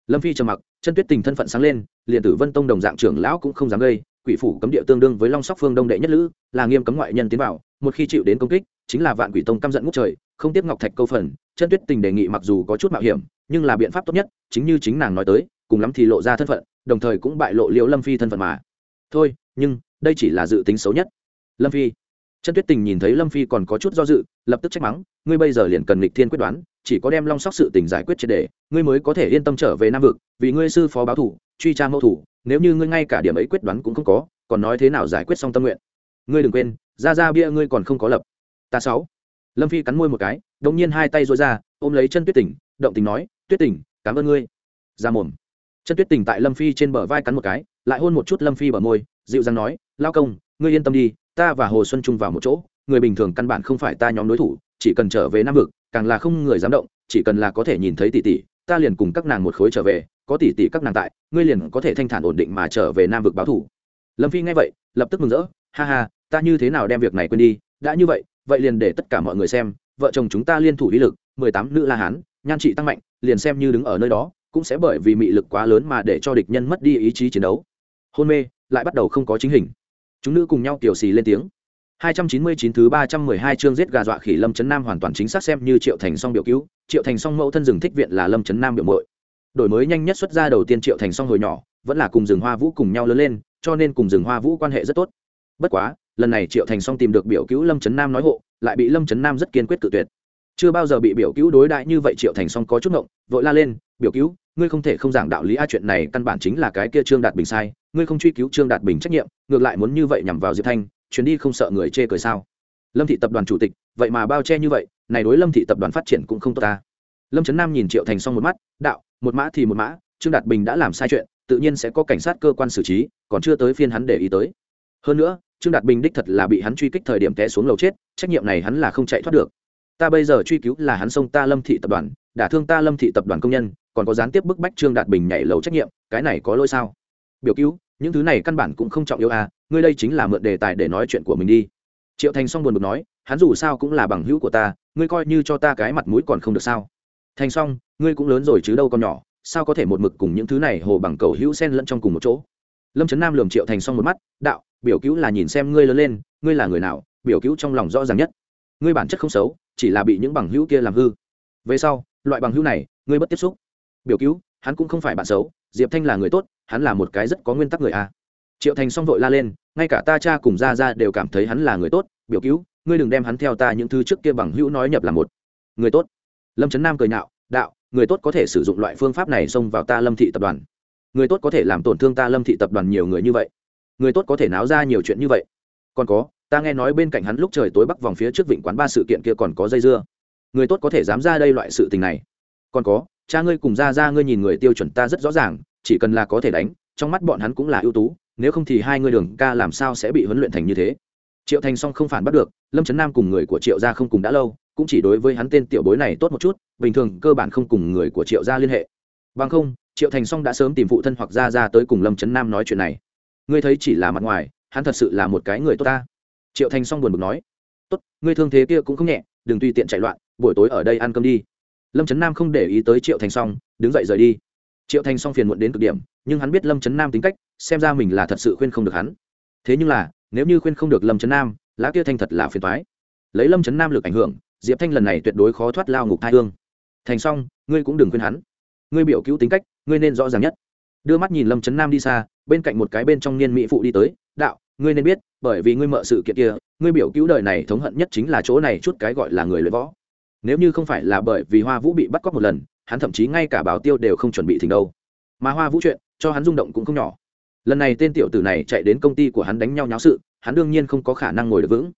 lâm phi trầm mặc, chân tuyết tình thân phận sáng lên, liền tử vân tông đồng dạng trưởng lão cũng không dám gây, quỷ phủ cấm địa tương đương với long sóc phương đông đệ nhất lữ, là nghiêm cấm ngoại nhân tiến vào, một khi chịu đến công kích, chính là vạn quỷ tông căm giận ngút trời, không tiếp ngọc thạch câu phần, chân tuyết tình đề nghị mặc dù có chút mạo hiểm, nhưng là biện pháp tốt nhất, chính như chính nàng nói tới, cùng lắm thì lộ ra thân phận, đồng thời cũng bại lộ liễu lâm phi thân phận mà. Thôi, nhưng, đây chỉ là dự tính xấu nhất. Lâm phi. Chân tuyết tình nhìn thấy lâm phi còn có chút do dự, lập tức trách mắng, ngươi bây giờ liền cần lịch thiên quyết đoán chỉ có đem long sóc sự tình giải quyết triệt đề ngươi mới có thể yên tâm trở về nam vực vì ngươi sư phó báo thủ truy tra mẫu thủ nếu như ngươi ngay cả điểm ấy quyết đoán cũng không có còn nói thế nào giải quyết xong tâm nguyện? Ngươi đừng quên ra ra bia ngươi còn không có lập. Ta sáu. Lâm phi cắn môi một cái đột nhiên hai tay rối ra ôm lấy chân tuyết tỉnh, động tình nói tuyết tỉnh, cảm ơn ngươi. Ra mồm. Chân tuyết tỉnh tại lâm phi trên bờ vai cắn một cái lại hôn một chút lâm phi bờ môi dịu dàng nói lao công ngươi yên tâm đi ta và hồ xuân trung vào một chỗ người bình thường căn bản không phải ta nhóm đối thủ chỉ cần trở về nam vực càng là không người dám động, chỉ cần là có thể nhìn thấy tỷ tỷ, ta liền cùng các nàng một khối trở về, có tỷ tỷ các nàng tại, ngươi liền có thể thanh thản ổn định mà trở về nam vực báo thủ. Lâm phi nghe vậy, lập tức mừng rỡ, ha ha, ta như thế nào đem việc này quên đi? Đã như vậy vậy liền để tất cả mọi người xem, vợ chồng chúng ta liên thủ lý lực, mười tám nữ la hán, nhan trị tăng mạnh, liền xem như đứng ở nơi đó, cũng sẽ bởi vì mị lực quá lớn mà để cho địch nhân mất đi ý chí chiến đấu. Hôn mê, lại bắt đầu không có chính hình. Chúng nữ cùng nhau kiểu xì lên tiếng. 299 thứ 312 chương giết gà dọa khỉ Lâm Chấn Nam hoàn toàn chính xác xem như Triệu Thành Song biểu cứu, Triệu Thành Song mẫu thân rừng thích viện là Lâm Chấn Nam biểu muội. Đổi mới nhanh nhất xuất ra đầu tiên Triệu Thành Song hồi nhỏ, vẫn là cùng rừng Hoa Vũ cùng nhau lớn lên, cho nên cùng rừng Hoa Vũ quan hệ rất tốt. Bất quá, lần này Triệu Thành Song tìm được biểu cứu Lâm Chấn Nam nói hộ, lại bị Lâm Chấn Nam rất kiên quyết cự tuyệt. Chưa bao giờ bị biểu cứu đối đãi như vậy Triệu Thành Song có chút ngộng, vội la lên, "Biểu cứu, ngươi không thể không giảng đạo lý a chuyện này căn bản chính là cái kia Trương Đạt Bình sai, ngươi không truy cứu Trương Đạt Bình trách nhiệm, ngược lại muốn như vậy nhằm vào Diệp Thanh, chuyến đi không sợ người chê cười sao? Lâm thị tập đoàn chủ tịch, vậy mà bao che như vậy, này đối lâm thị tập đoàn phát triển cũng không tốt ta. Lâm trấn nam nhìn triệu thành xong một mắt, đạo, một mã thì một mã, trương đạt bình đã làm sai chuyện, tự nhiên sẽ có cảnh sát cơ quan xử trí, còn chưa tới phiên hắn để ý tới. Hơn nữa, trương đạt bình đích thật là bị hắn truy kích thời điểm té xuống lầu chết, trách nhiệm này hắn là không chạy thoát được. Ta bây giờ truy cứu là hắn xông ta lâm thị tập đoàn, đả thương ta lâm thị tập đoàn công nhân, còn có gián tiếp bức bách trương đạt bình nhảy lầu trách nhiệm, cái này có lỗi sao? Biểu cứu, những thứ này căn bản cũng không trọng yếu à ngươi đây chính là mượn đề tài để nói chuyện của mình đi. Triệu thành xong buồn bực nói, hắn dù sao cũng là bằng hữu của ta, ngươi coi như cho ta cái mặt mũi còn không được sao? Thành xong ngươi cũng lớn rồi chứ đâu còn nhỏ, sao có thể một mực cùng những thứ này hồ bằng cầu hữu sen lẫn trong cùng một chỗ? Lâm trấn nam lường triệu thành xong một mắt, đạo, biểu cứu là nhìn xem ngươi lớn lên, ngươi là người nào, biểu cứu trong lòng rõ ràng nhất. Ngươi bản chất không xấu, chỉ là bị những bằng hữu kia làm hư. Về sau, loại bằng hữu này, ngươi bất tiếp xúc. Biểu cứu, hắn cũng không phải bạn xấu, diệp thanh là người tốt, hắn là một cái rất có nguyên tắc người a triệu thành xong vội la lên, ngay cả ta cha cùng ra ra đều cảm thấy hắn là người tốt, biểu cứu, ngươi đừng đem hắn theo ta những thứ trước kia bằng hữu nói nhập là một người tốt. Lâm trấn nam cười nhạo, đạo, người tốt có thể sử dụng loại phương pháp này xông vào ta lâm thị tập đoàn. Người tốt có thể làm tổn thương ta lâm thị tập đoàn nhiều người như vậy. Người tốt có thể náo ra nhiều chuyện như vậy. Còn có, ta nghe nói bên cạnh hắn lúc trời tối bắc vòng phía trước vịnh quán ba sự kiện kia còn có dây dưa. Người tốt có thể dám ra đây loại sự tình này. Còn có, cha ngươi cùng ra ra ngươi nhìn người tiêu chuẩn ta rất rõ ràng, chỉ cần là có thể đánh, trong mắt bọn hắn cũng là ưu tú nếu không thì hai ngươi đường ca làm sao sẽ bị huấn luyện thành như thế? Triệu thành song không phản bắt được, lâm trấn nam cùng người của triệu gia không cùng đã lâu, cũng chỉ đối với hắn tên tiểu bối này tốt một chút, bình thường cơ bản không cùng người của triệu gia liên hệ. Bằng không, triệu thành song đã sớm tìm phụ thân hoặc ra ra tới cùng lâm trấn nam nói chuyện này. Ngươi thấy chỉ là mặt ngoài, hắn thật sự là một cái người tốt ta. Triệu thành song buồn bực nói. Tốt, ngươi thương thế kia cũng không nhẹ, đừng tùy tiện chạy loạn, buổi tối ở đây ăn cơm đi. Lâm trấn nam không để ý tới triệu thành song, đứng dậy rời đi. Triệu thành song phiền muộn đến cực điểm nhưng hắn biết lâm trấn nam tính cách, xem ra mình là thật sự khuyên không được hắn. Thế nhưng là, nếu như khuyên không được lâm trấn nam, lá kia thanh thật là phiền thoái lấy lâm trấn nam lực ảnh hưởng, diệp thanh lần này tuyệt đối khó thoát lao ngục thai hương. Thành xong, ngươi cũng đừng khuyên hắn. Ngươi biểu cứu tính cách, ngươi nên rõ ràng nhất. Đưa mắt nhìn lâm trấn nam đi xa, bên cạnh một cái bên trong niên mỹ phụ đi tới, đạo, ngươi nên biết, bởi vì ngươi mợ sự kiện kia, ngươi biểu cứu đời này thống hận nhất chính là chỗ này chút cái gọi là người luyện võ. Nếu như không phải là bởi vì hoa vũ bị bắt cóc một lần, hắn thậm chí ngay cả bảo tiêu đều không chuẩn bị thỉnh đâu. Mà hoa vũ chuyện cho hắn rung động cũng không nhỏ. Lần này tên tiểu tử này chạy đến công ty của hắn đánh nhau nháo sự, hắn đương nhiên không có khả năng ngồi được vững.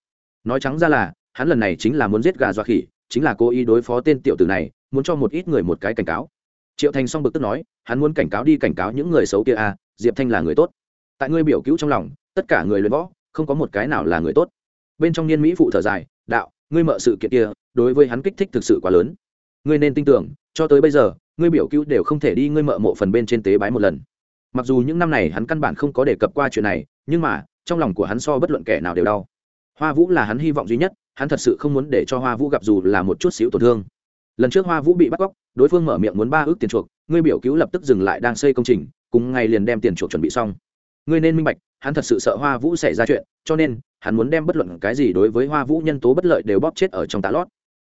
Nói trắng ra là, hắn lần này chính là muốn giết gà dọa khỉ, chính là cố ý đối phó tên tiểu tử này, muốn cho một ít người một cái cảnh cáo. Triệu thành xong bực tức nói, hắn muốn cảnh cáo đi cảnh cáo những người xấu kia à diệp thanh là người tốt. Tại ngươi biểu cứu trong lòng, tất cả người luyện võ, không có một cái nào là người tốt. Bên trong niên mỹ phụ thở dài, đạo, ngươi mợ sự kiện kia, đối với hắn kích thích thực sự quá lớn. Ngươi nên tin tưởng, cho tới bây giờ, ngươi biểu cứu đều không thể đi ngươi mợ mộ phần bên trên tế bái một lần mặc dù những năm này hắn căn bản không có đề cập qua chuyện này, nhưng mà, trong lòng của hắn so bất luận kẻ nào đều đau. Hoa vũ là hắn hy vọng duy nhất, hắn thật sự không muốn để cho hoa vũ gặp dù là một chút xíu tổn thương. Lần trước hoa vũ bị bắt cóc, đối phương mở miệng muốn ba ước tiền chuộc, ngươi biểu cứu lập tức dừng lại đang xây công trình, cùng ngày liền đem tiền chuộc chuẩn bị xong. Ngươi nên minh bạch, hắn thật sự sợ hoa vũ xảy ra chuyện, cho nên, hắn muốn đem bất luận cái gì đối với hoa vũ nhân tố bất lợi đều bóp chết ở trong tạ lót.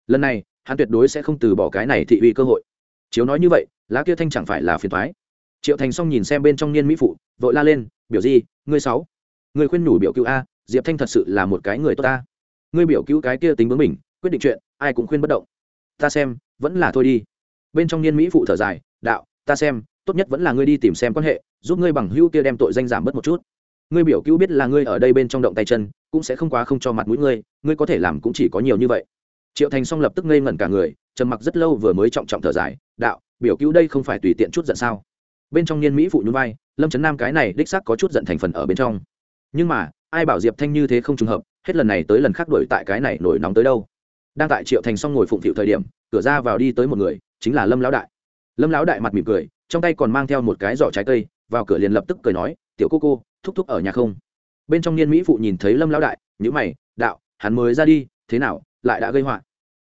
Lần này, hắn tuyệt đối sẽ không từ bỏ cái này thị uy cơ hội. Chiếu nói như vậy, lá kia thanh chẳng phải là phiền thoái triệu thành xong nhìn xem bên trong niên mỹ phụ vội la lên biểu di, ngươi sáu người khuyên nhủ biểu cứu a diệp thanh thật sự là một cái người tốt ta. Ngươi biểu cứu cái kia tính bướng mình quyết định chuyện ai cũng khuyên bất động. Ta xem vẫn là thôi đi. Bên trong niên mỹ phụ thở dài đạo ta xem tốt nhất vẫn là ngươi đi tìm xem quan hệ giúp ngươi bằng hữu kia đem tội danh giảm bớt một chút. Ngươi biểu cứu biết là ngươi ở đây bên trong động tay chân cũng sẽ không quá không cho mặt mũi ngươi ngươi có thể làm cũng chỉ có nhiều như vậy. Triệu thành xong lập tức ngây ngẩn cả người trầm mặc rất lâu vừa mới trọng trọng thở dài đạo biểu cứu đây không phải tùy tiện chút giận sao? Bên trong niên mỹ phụ nhún vai, lâm trấn nam cái này đích xác có chút giận thành phần ở bên trong. Nhưng mà, ai bảo diệp thanh như thế không trùng hợp, hết lần này tới lần khác đổi tại cái này nổi nóng tới đâu. Đang tại triệu thành xong ngồi phụng thiệu thời điểm, cửa ra vào đi tới một người, chính là lâm lão đại. Lâm lão đại mặt mỉm cười, trong tay còn mang theo một cái giỏ trái cây, vào cửa liền lập tức cười nói, tiểu cô cô, thúc thúc ở nhà không? Bên trong niên mỹ phụ nhìn thấy lâm lão đại nhữ mày, đạo, hắn mới ra đi, thế nào, lại đã gây họa?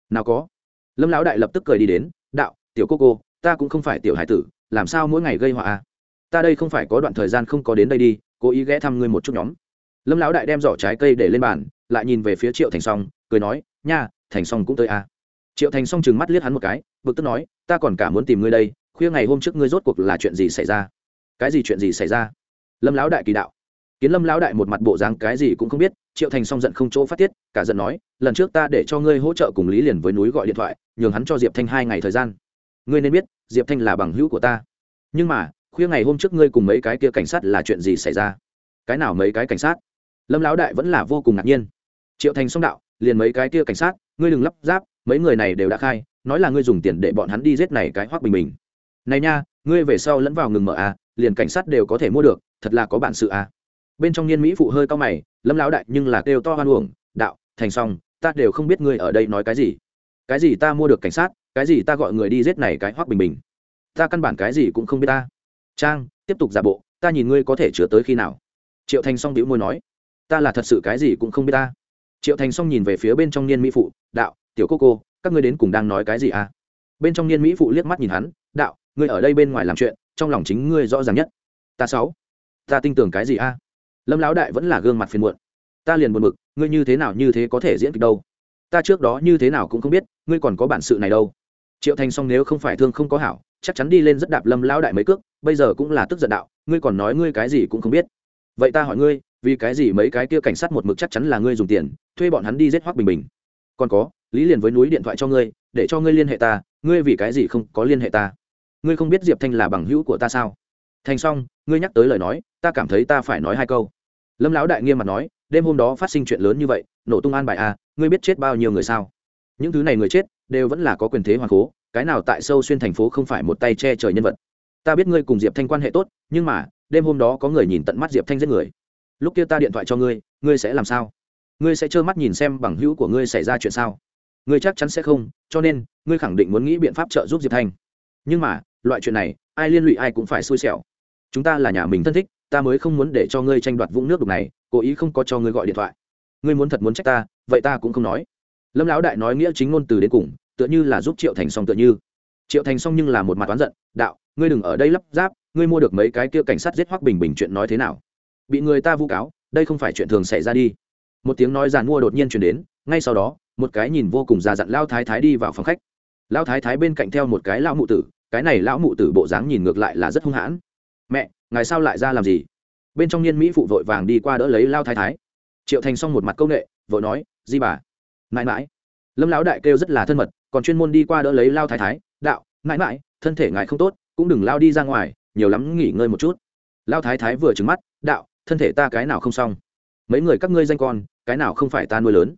Nào có. Lâm lão đại lập tức cười đi đến, đạo, tiểu cô cô, ta cũng không phải tiểu hải tử làm sao mỗi ngày gây họa à? ta đây không phải có đoạn thời gian không có đến đây đi, cố ý ghé thăm ngươi một chút nhóm. Lâm lão đại đem giỏ trái cây để lên bàn, lại nhìn về phía triệu thành s o n g cười nói, nha, thành s o n g cũng tới à. triệu thành s o n g chừng mắt liếc hắn một cái, bực tức nói, ta còn cả muốn tìm ngươi đây, khuya ngày hôm trước ngươi rốt cuộc là chuyện gì xảy ra? Cái gì chuyện gì xảy ra? Lâm lão đại kỳ đạo. Kiến lâm lão đại một mặt bộ dáng cái gì cũng không biết, triệu thành song giận không chỗ phát tiết, cả giận nói, lần trước ta để cho ngươi hỗ trợ cùng lý liền với núi gọi điện thoại, nhường hắn cho diệp thanh hai ngày thời gian ngươi nên biết, diệp thanh là bằng hữu của ta. Nhưng mà, khuya ngày hôm trước ngươi cùng mấy cái kia cảnh sát là chuyện gì xảy ra? Cái nào mấy cái cảnh sát? Lâm lão đại vẫn là vô cùng ngạc nhiên. Triệu thành Song đạo, liền mấy cái kia cảnh sát, ngươi đừng lắp ráp, mấy người này đều đã khai, nói là ngươi dùng tiền để bọn hắn đi giết này cái hoác bình bình. Này nha, ngươi về sau lẫn vào ngừng mở à? liền cảnh sát đều có thể mua được, thật là có bản sự à? bên trong niên mỹ phụ hơi cao mày, lâm lão đại nhưng là kêu to hoan uổng, đạo, thành xong ta đều không biết ngươi ở đây nói cái gì. Cái gì ta mua được cảnh sát cái gì ta gọi người đi giết này cái hoắc bình bình? Ta căn bản cái gì cũng không biết ta. Trang, tiếp tục giả bộ, ta nhìn ngươi có thể chứa tới khi nào? Triệu thành song đĩu môi nói, ta là thật sự cái gì cũng không biết ta. Triệu thành song nhìn về phía bên trong niên mỹ phụ, đạo, tiểu cô cô, các ngươi đến cùng đang nói cái gì à? Bên trong niên mỹ phụ liếc mắt nhìn hắn, đạo, ngươi ở đây bên ngoài làm chuyện, trong lòng chính ngươi rõ ràng nhất. Ta sáu ta tin tưởng cái gì a lâm lão đại vẫn là gương mặt phiền muộn. Ta liền buồn bực, ngươi như thế nào như thế có thể diễn kịch đâu? Ta trước đó như thế nào cũng không biết, ngươi còn có bản sự này đâu triệu thành xong nếu không phải thương không có hảo, chắc chắn đi lên rất đạp lâm lão đại mấy cước, bây giờ cũng là tức giận đạo, ngươi còn nói ngươi cái gì cũng không biết. Vậy ta hỏi ngươi, vì cái gì mấy cái kia cảnh sát một mực chắc chắn là ngươi dùng tiền, thuê bọn hắn đi giết hoác bình bình? Còn có, lý liền với núi điện thoại cho ngươi, để cho ngươi liên hệ ta, ngươi vì cái gì không có liên hệ ta? Ngươi không biết diệp thanh là bằng hữu của ta sao? Thành xong ngươi nhắc tới lời nói, ta cảm thấy ta phải nói hai câu. Lâm lão đại nghiêm mặt nói, đêm hôm đó phát sinh chuyện lớn như vậy, nổ tung an bài à ngươi biết chết bao nhiêu người sao? Những thứ này người chết đều vẫn là có quyền thế hoàng cố cái nào tại sâu xuyên thành phố không phải một tay che trời nhân vật. Ta biết ngươi cùng diệp thanh quan hệ tốt, nhưng mà, đêm hôm đó có người nhìn tận mắt diệp thanh giết người. Lúc kia ta điện thoại cho ngươi ngươi sẽ làm sao? Ngươi sẽ trơ mắt nhìn xem bằng hữu của ngươi xảy ra chuyện sao? Ngươi chắc chắn sẽ không, cho nên, ngươi khẳng định muốn nghĩ biện pháp trợ giúp diệp thanh. Nhưng mà, loại chuyện này, ai liên lụy ai cũng phải xui xẻo. Chúng ta là nhà mình thân thích, ta mới không muốn để cho ngươi tranh đoạt vũng nước đục này, cố ý không có cho ngươi gọi điện thoại. Ngươi muốn thật muốn trách ta, vậy ta cũng không nói lâm lão đại nói nghĩa chính ngôn từ đến cùng, tựa như là giúp triệu thành xong tựa như. Triệu thành xong nhưng là một mặt toán giận, đạo, ngươi đừng ở đây lắp ráp, ngươi mua được mấy cái kia cảnh sát giết hoắc bình bình chuyện nói thế nào? Bị người ta vu cáo, đây không phải chuyện thường xảy ra đi. Một tiếng nói giàn mua đột nhiên chuyển đến, ngay sau đó, một cái nhìn vô cùng già dặn lao thái thái đi vào phòng khách. Lao thái thái bên cạnh theo một cái lão mụ tử, cái này lão mụ tử bộ dáng nhìn ngược lại là rất hung hãn. Mẹ, ngài sao lại ra làm gì? Bên trong niên mỹ phụ vội vàng đi qua đỡ lấy lao thái thái. Triệu thành xong một mặt công nghệ, vội nói, di bà mãi mãi. Lâm lão đại kêu rất là thân mật, còn chuyên môn đi qua đỡ lấy lao thái thái, đạo, mãi mãi, thân thể ngài không tốt, cũng đừng lao đi ra ngoài, nhiều lắm nghỉ ngơi một chút. Lao thái thái vừa trứng mắt, đạo, thân thể ta cái nào không xong? Mấy người các ngươi danh con, cái nào không phải ta nuôi lớn?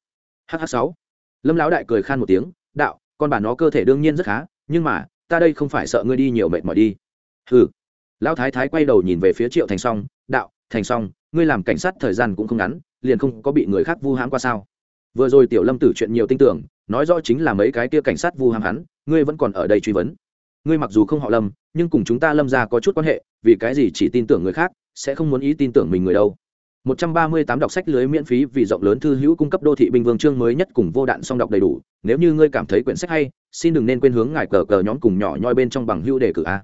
Hh sáu. Lâm lão đại cười khan một tiếng, đạo, con bà nó cơ thể đương nhiên rất khá, nhưng mà, ta đây không phải sợ ngươi đi nhiều mệt mỏi đi. Ừ lão thái thái quay đầu nhìn về phía triệu thành s đạo, thành s ngươi làm cảnh sát thời gian cũng không ngắn, liền không có bị người khác vu hãm qua sao? Vừa rồi tiểu lâm tử chuyện nhiều tin tưởng nói rõ chính là mấy cái kia cảnh sát vu hàm hắn ngươi vẫn còn ở đây truy vấn ngươi mặc dù không họ lâm nhưng cùng chúng ta lâm ra có chút quan hệ vì cái gì chỉ tin tưởng người khác sẽ không muốn ý tin tưởng mình người đâu 138 đọc sách lưới miễn phí vì rộng lớn thư hữu cung cấp đô thị bình vương chương mới nhất cùng vô đạn song đọc đầy đủ. Nếu như ngươi cảm thấy quyển sách hay, xin đừng nên quên hướng ngài cờ cờ nhóm cùng nhỏ nhoi bên trong bằng hữu đề cử a.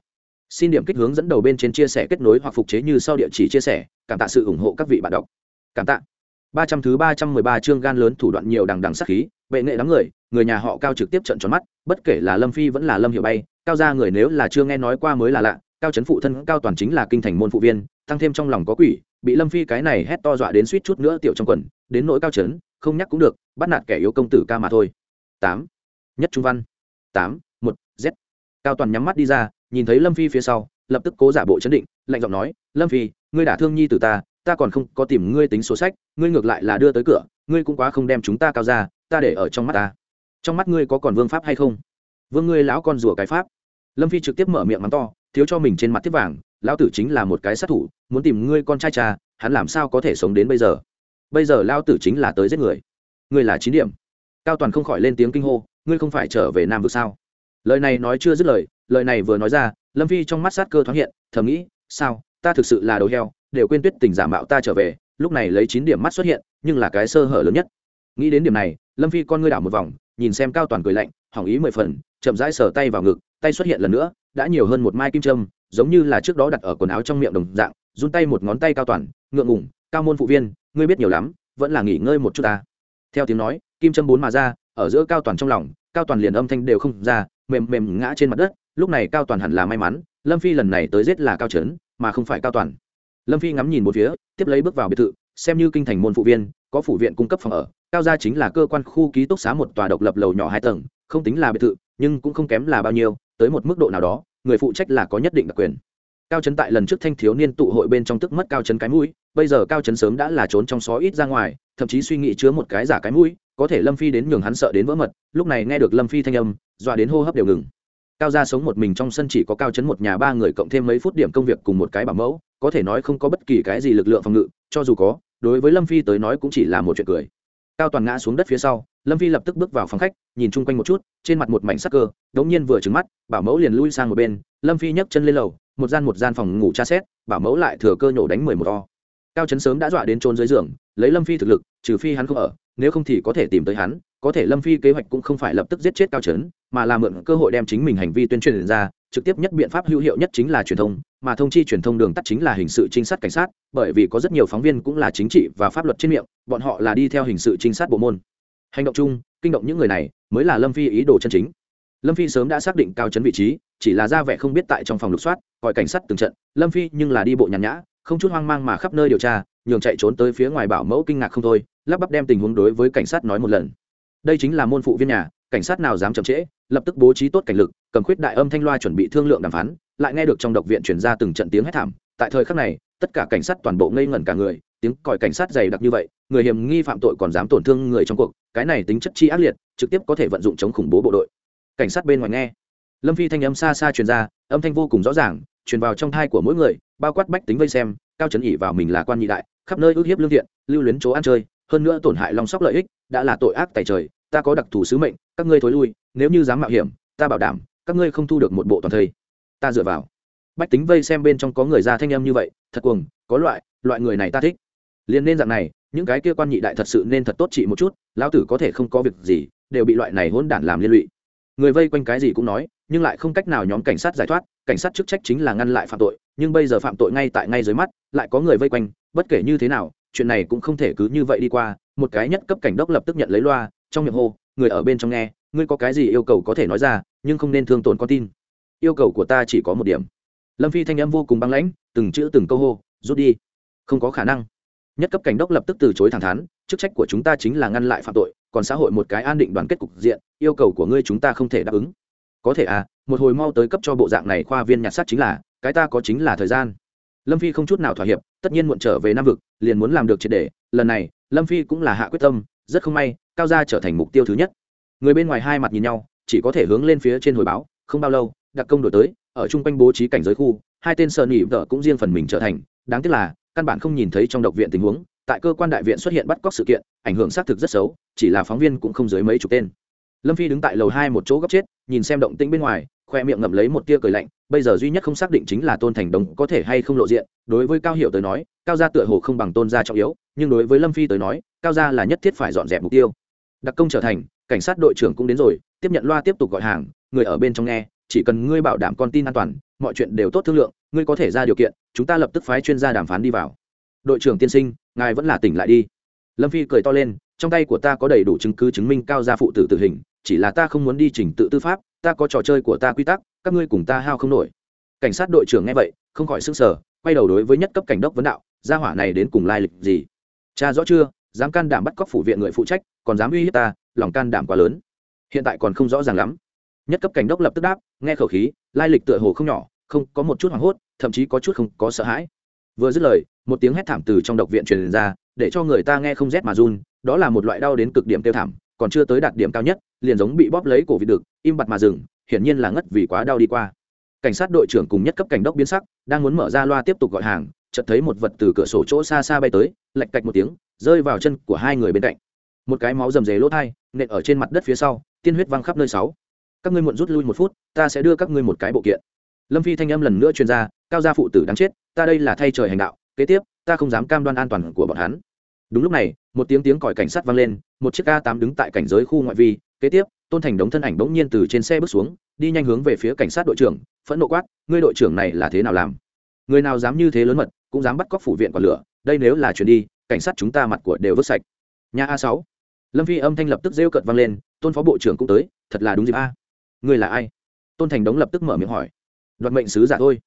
Xin điểm kích hướng dẫn đầu bên trên chia sẻ kết nối hoặc phục chế như sau địa chỉ chia sẻ, cảm tạ sự ủng hộ các vị bạn đọc. Cảm tạ. 300 thứ 313 chương gan lớn thủ đoạn nhiều đằng đằng sát khí, vệ nghệ đám người, người nhà họ Cao trực tiếp trợn tròn mắt, bất kể là Lâm Phi vẫn là Lâm Hiểu Bay, cao gia người nếu là chưa nghe nói qua mới là lạ, cao trấn phụ thân cao toàn chính là kinh thành môn phụ viên, tăng thêm trong lòng có quỷ, bị lâm phi cái này hét to dọa đến suýt chút nữa tiểu trong quần đến nỗi cao trấn không nhắc cũng được bắt nạt kẻ yếu công tử ca mà thôi. Tám. Nhất trung văn. Tám một z. Cao toàn nhắm mắt đi ra nhìn thấy lâm phi phía sau lập tức cố giả bộ chấn định lạnh giọng nói lâm phi ngươi đả thương nhi tử ta ta còn không có tìm ngươi tính số sách, ngươi ngược lại là đưa tới cửa, ngươi cũng quá không đem chúng ta cao ra, ta để ở trong mắt ta. Trong mắt ngươi có còn vương pháp hay không? Vương ngươi lão con rùa cái pháp. Lâm phi trực tiếp mở miệng mắng to, thiếu cho mình trên mặt tiếp vàng, lão tử chính là một cái sát thủ, muốn tìm ngươi con trai cha, hắn làm sao có thể sống đến bây giờ? Bây giờ lão tử chính là tới giết người. Ngươi là chín điểm. Cao toàn không khỏi lên tiếng kinh hô, ngươi không phải trở về nam vực sao? Lời này nói chưa dứt lời lời này vừa nói ra, lâm phi trong mắt sát cơ thoáng hiện, thầm nghĩ, sao, ta thực sự là đầu heo đều quên tuyết tình giả mạo ta trở về, lúc này lấy chín điểm mắt xuất hiện, nhưng là cái sơ hở lớn nhất. Nghĩ đến điểm này, lâm phi con ngươi đảo một vòng, nhìn xem cao toàn cười lạnh, hỏng ý mười phần, chậm rãi sờ tay vào ngực, tay xuất hiện lần nữa, đã nhiều hơn một mai kim trâm giống như là trước đó đặt ở quần áo trong miệng đồng dạng, run tay một ngón tay cao toàn, ngượng ngủng cao môn phụ viên, ngươi biết nhiều lắm, vẫn là nghỉ ngơi một chút ta. Theo tiếng nói, kim châm bốn mà ra, ở giữa cao toàn trong lòng, cao toàn liền âm thanh đều không ra, mềm mềm ngã trên mặt đất, lúc này cao toàn hẳn là may mắn, lâm phi lần này tới giết là cao trấn, mà không phải cao toàn lâm phi ngắm nhìn một phía, tiếp lấy bước vào biệt thự, xem như kinh thành môn phụ viên, có phủ viện cung cấp phòng ở, cao gia chính là cơ quan khu ký túc xá một tòa độc lập lầu nhỏ hai tầng, không tính là biệt thự, nhưng cũng không kém là bao nhiêu, tới một mức độ nào đó, người phụ trách là có nhất định đặc quyền. Cao trấn tại lần trước thanh thiếu niên tụ hội bên trong tức mất cao trấn cái mũi, bây giờ cao trấn sớm đã là trốn trong xó ít ra ngoài, thậm chí suy nghĩ chứa một cái giả cái mũi, có thể lâm phi đến nhường hắn sợ đến vỡ mật, lúc này nghe được lâm phi thanh âm, dọa đến hô hấp đều ngừng cao gia sống một mình trong sân chỉ có cao chấn một nhà ba người cộng thêm mấy phút điểm công việc cùng một cái bảo mẫu, có thể nói không có bất kỳ cái gì lực lượng phòng ngự, cho dù có, đối với lâm phi tới nói cũng chỉ là một chuyện cười. Cao toàn ngã xuống đất phía sau, lâm phi lập tức bước vào phòng khách, nhìn chung quanh một chút, trên mặt một mảnh sắc cơ, đống nhiên vừa trứng mắt, bảo mẫu liền lui sang một bên, lâm phi nhấc chân lên lầu, một gian một gian phòng ngủ tra xét, bảo mẫu lại thừa cơ nhổ đánh mười một o. Cao chấn sớm đã dọa đến trôn dưới giường, lấy lâm phi thực lực, trừ phi hắn không ở nếu không thì có thể tìm tới hắn, có thể lâm phi kế hoạch cũng không phải lập tức giết chết cao trấn, mà là mượn cơ hội đem chính mình hành vi tuyên truyền ra, trực tiếp nhất biện pháp hữu hiệu nhất chính là truyền thông, mà thông chi truyền thông đường tắt chính là hình sự trinh sát cảnh sát, bởi vì có rất nhiều phóng viên cũng là chính trị và pháp luật trên miệng, bọn họ là đi theo hình sự trinh sát bộ môn. Hành động chung, kinh động những người này mới là lâm phi ý đồ chân chính. Lâm phi sớm đã xác định cao chấn vị trí, chỉ là ra vẻ không biết tại trong phòng lục soát, gọi cảnh sát từng trận, lâm phi nhưng là đi bộ nhàn nhã, không chút hoang mang mà khắp nơi điều tra, nhường chạy trốn tới phía ngoài bảo mẫu kinh ngạc không thôi lắp bắp đem tình huống đối với cảnh sát nói một lần. Đây chính là môn phụ viên nhà, cảnh sát nào dám chậm trễ, lập tức bố trí tốt cảnh lực, cầm khuyết đại âm thanh loa chuẩn bị thương lượng đàm phán, lại nghe được trong độc viện chuyển ra từng trận tiếng hét thảm. Tại thời khắc này, tất cả cảnh sát toàn bộ ngây ngẩn cả người, tiếng còi cảnh sát dày đặc như vậy, người hiểm nghi phạm tội còn dám tổn thương người trong cuộc, cái này tính chất chi ác liệt, trực tiếp có thể vận dụng chống khủng bố bộ đội. Cảnh sát bên ngoài nghe. Lâm phi thanh âm xa xa truyền ra, âm thanh vô cùng rõ ràng, truyền vào trong thai của mỗi người, bao quát bách tính vây xem, cao trấn ỉ vào mình là quan nhị đại, khắp nơi ước hiếp lương thiện, lưu luyến chỗ ăn chơi hơn nữa tổn hại long sóc lợi ích, đã là tội ác tài trời, ta có đặc thù sứ mệnh, các ngươi thối lui, nếu như dám mạo hiểm, ta bảo đảm, các ngươi không thu được một bộ toàn thây. Ta dựa vào. Bách tính vây xem bên trong có người ra thanh âm như vậy, thật cuồng, có loại loại người này ta thích. Liền nên dạng này, những cái kia quan nhị đại thật sự nên thật tốt trị một chút, lão tử có thể không có việc gì, đều bị loại này hỗn đản làm liên lụy. Người vây quanh cái gì cũng nói, nhưng lại không cách nào nhóm cảnh sát giải thoát, cảnh sát chức trách chính là ngăn lại phạm tội, nhưng bây giờ phạm tội ngay tại ngay dưới mắt, lại có người vây quanh, bất kể như thế nào chuyện này cũng không thể cứ như vậy đi qua, một cái nhất cấp cảnh đốc lập tức nhận lấy loa, trong miệng hô, người ở bên trong nghe, ngươi có cái gì yêu cầu có thể nói ra, nhưng không nên thương tổn con tin. Yêu cầu của ta chỉ có một điểm. Lâm phi thanh âm vô cùng băng lãnh, từng chữ từng câu hô, rút đi. Không có khả năng. Nhất cấp cảnh đốc lập tức từ chối thẳng thắn, chức trách của chúng ta chính là ngăn lại phạm tội, còn xã hội một cái an định đoàn kết cục diện, yêu cầu của ngươi chúng ta không thể đáp ứng. Có thể à một hồi mau tới cấp cho bộ dạng này khoa viên nhặt sát chính là, cái ta có chính là thời gian. Lâm phi không chút nào thỏa hiệp, tất nhiên muộn trở về nam vực liền muốn làm được triệt để, lần này, lâm phi cũng là hạ quyết tâm, rất không may, cao gia trở thành mục tiêu thứ nhất. Người bên ngoài hai mặt nhìn nhau, chỉ có thể hướng lên phía trên hồi báo, không bao lâu, đặc công đổi tới, ở chung quanh bố trí cảnh giới khu, hai tên sợ nỉ vợ cũng riêng phần mình trở thành, đáng tiếc là, căn bản không nhìn thấy trong độc viện tình huống, tại cơ quan đại viện xuất hiện bắt cóc sự kiện, ảnh hưởng xác thực rất xấu, chỉ là phóng viên cũng không dưới mấy chục tên. Lâm phi đứng tại lầu hai một chỗ góc chết, nhìn xem động tĩnh bên ngoài, khoe miệng ngậm lấy một tia cười lạnh bây giờ duy nhất không xác định chính là tôn thành đồng có thể hay không lộ diện, đối với cao hiệu tới nói, cao gia tựa hồ không bằng tôn gia trọng yếu, nhưng đối với lâm phi tới nói, cao gia là nhất thiết phải dọn dẹp mục tiêu. Đặc công trở thành, cảnh sát đội trưởng cũng đến rồi, tiếp nhận loa tiếp tục gọi hàng, người ở bên trong nghe, chỉ cần ngươi bảo đảm con tin an toàn, mọi chuyện đều tốt thương lượng, ngươi có thể ra điều kiện, chúng ta lập tức phái chuyên gia đàm phán đi vào. Đội trưởng tiên sinh, ngài vẫn là tỉnh lại đi. Lâm phi cười to lên, trong tay của ta có đầy đủ chứng cứ chứng minh cao gia phụ tử tử hình, chỉ là ta không muốn đi trình tự tư pháp, ta có trò chơi của ta quy tắc các ngươi cùng ta hao không nổi. Cảnh sát đội trưởng nghe vậy, không khỏi s ư n g sở quay đầu đối với nhất cấp cảnh đốc vấn đạo, gia hỏa này đến cùng lai lịch gì? Cha rõ chưa, dám can đảm bắt cóc phủ viện người phụ trách, còn dám uy hiếp ta, lòng can đảm quá lớn. Hiện tại còn không rõ ràng lắm. Nhất cấp cảnh đốc lập tức đáp, nghe khẩu khí, lai lịch tựa hồ không nhỏ, không, có một chút hoảng hốt, thậm chí có chút không có sợ hãi. Vừa dứt lời, một tiếng hét thảm từ trong độc viện truyền ra, để cho người ta nghe không rét mà run, đó là một loại đau đến cực điểm tiêu thảm, còn chưa tới đạt điểm cao nhất, liền giống bị bóp lấy cổ vịt được im bặt mà dừng hiển nhiên là ngất vì quá đau đi qua. Cảnh sát đội trưởng cùng nhất cấp cảnh đốc biến sắc, đang muốn mở ra loa tiếp tục gọi hàng, chợt thấy một vật từ cửa sổ chỗ xa xa bay tới lạch cạch một tiếng, rơi vào chân của hai người bên cạnh. Một cái máu rầm rề lỗ thai, nện ở trên mặt đất phía sau, tiên huyết văng khắp nơi sáu. Các ngươi muộn rút lui một phút, ta sẽ đưa các ngươi một cái bộ kiện. Lâm phi thanh âm lần nữa chuyên gia cao gia phụ tử đáng chết, ta đây là thay trời hành đạo, kế tiếp, ta không dám cam đoan an toàn của bọn hắn. Đúng lúc này, một tiếng tiếng còi cảnh sát vang lên, một chiếc a 8 đứng tại cảnh giới khu ngoại vi, kế tiếp tôn thành đống thân ảnh bỗng nhiên từ trên xe bước xuống, đi nhanh hướng về phía cảnh sát đội trưởng, phẫn nộ quát, ngươi đội trưởng này là thế nào làm? Người nào dám như thế lớn mật, cũng dám bắt cóc phủ viện quả lửa, đây nếu là chuyện đi, cảnh sát chúng ta mặt của đều vứt sạch. Nhà a sáu. lâm phi âm thanh lập tức rêu cợt vang lên, tôn phó bộ trưởng cũng tới, thật là đúng dịp a. Ngươi là ai? Tôn thành đống lập tức mở miệng hỏi. Đoạt mệnh sứ giả thôi.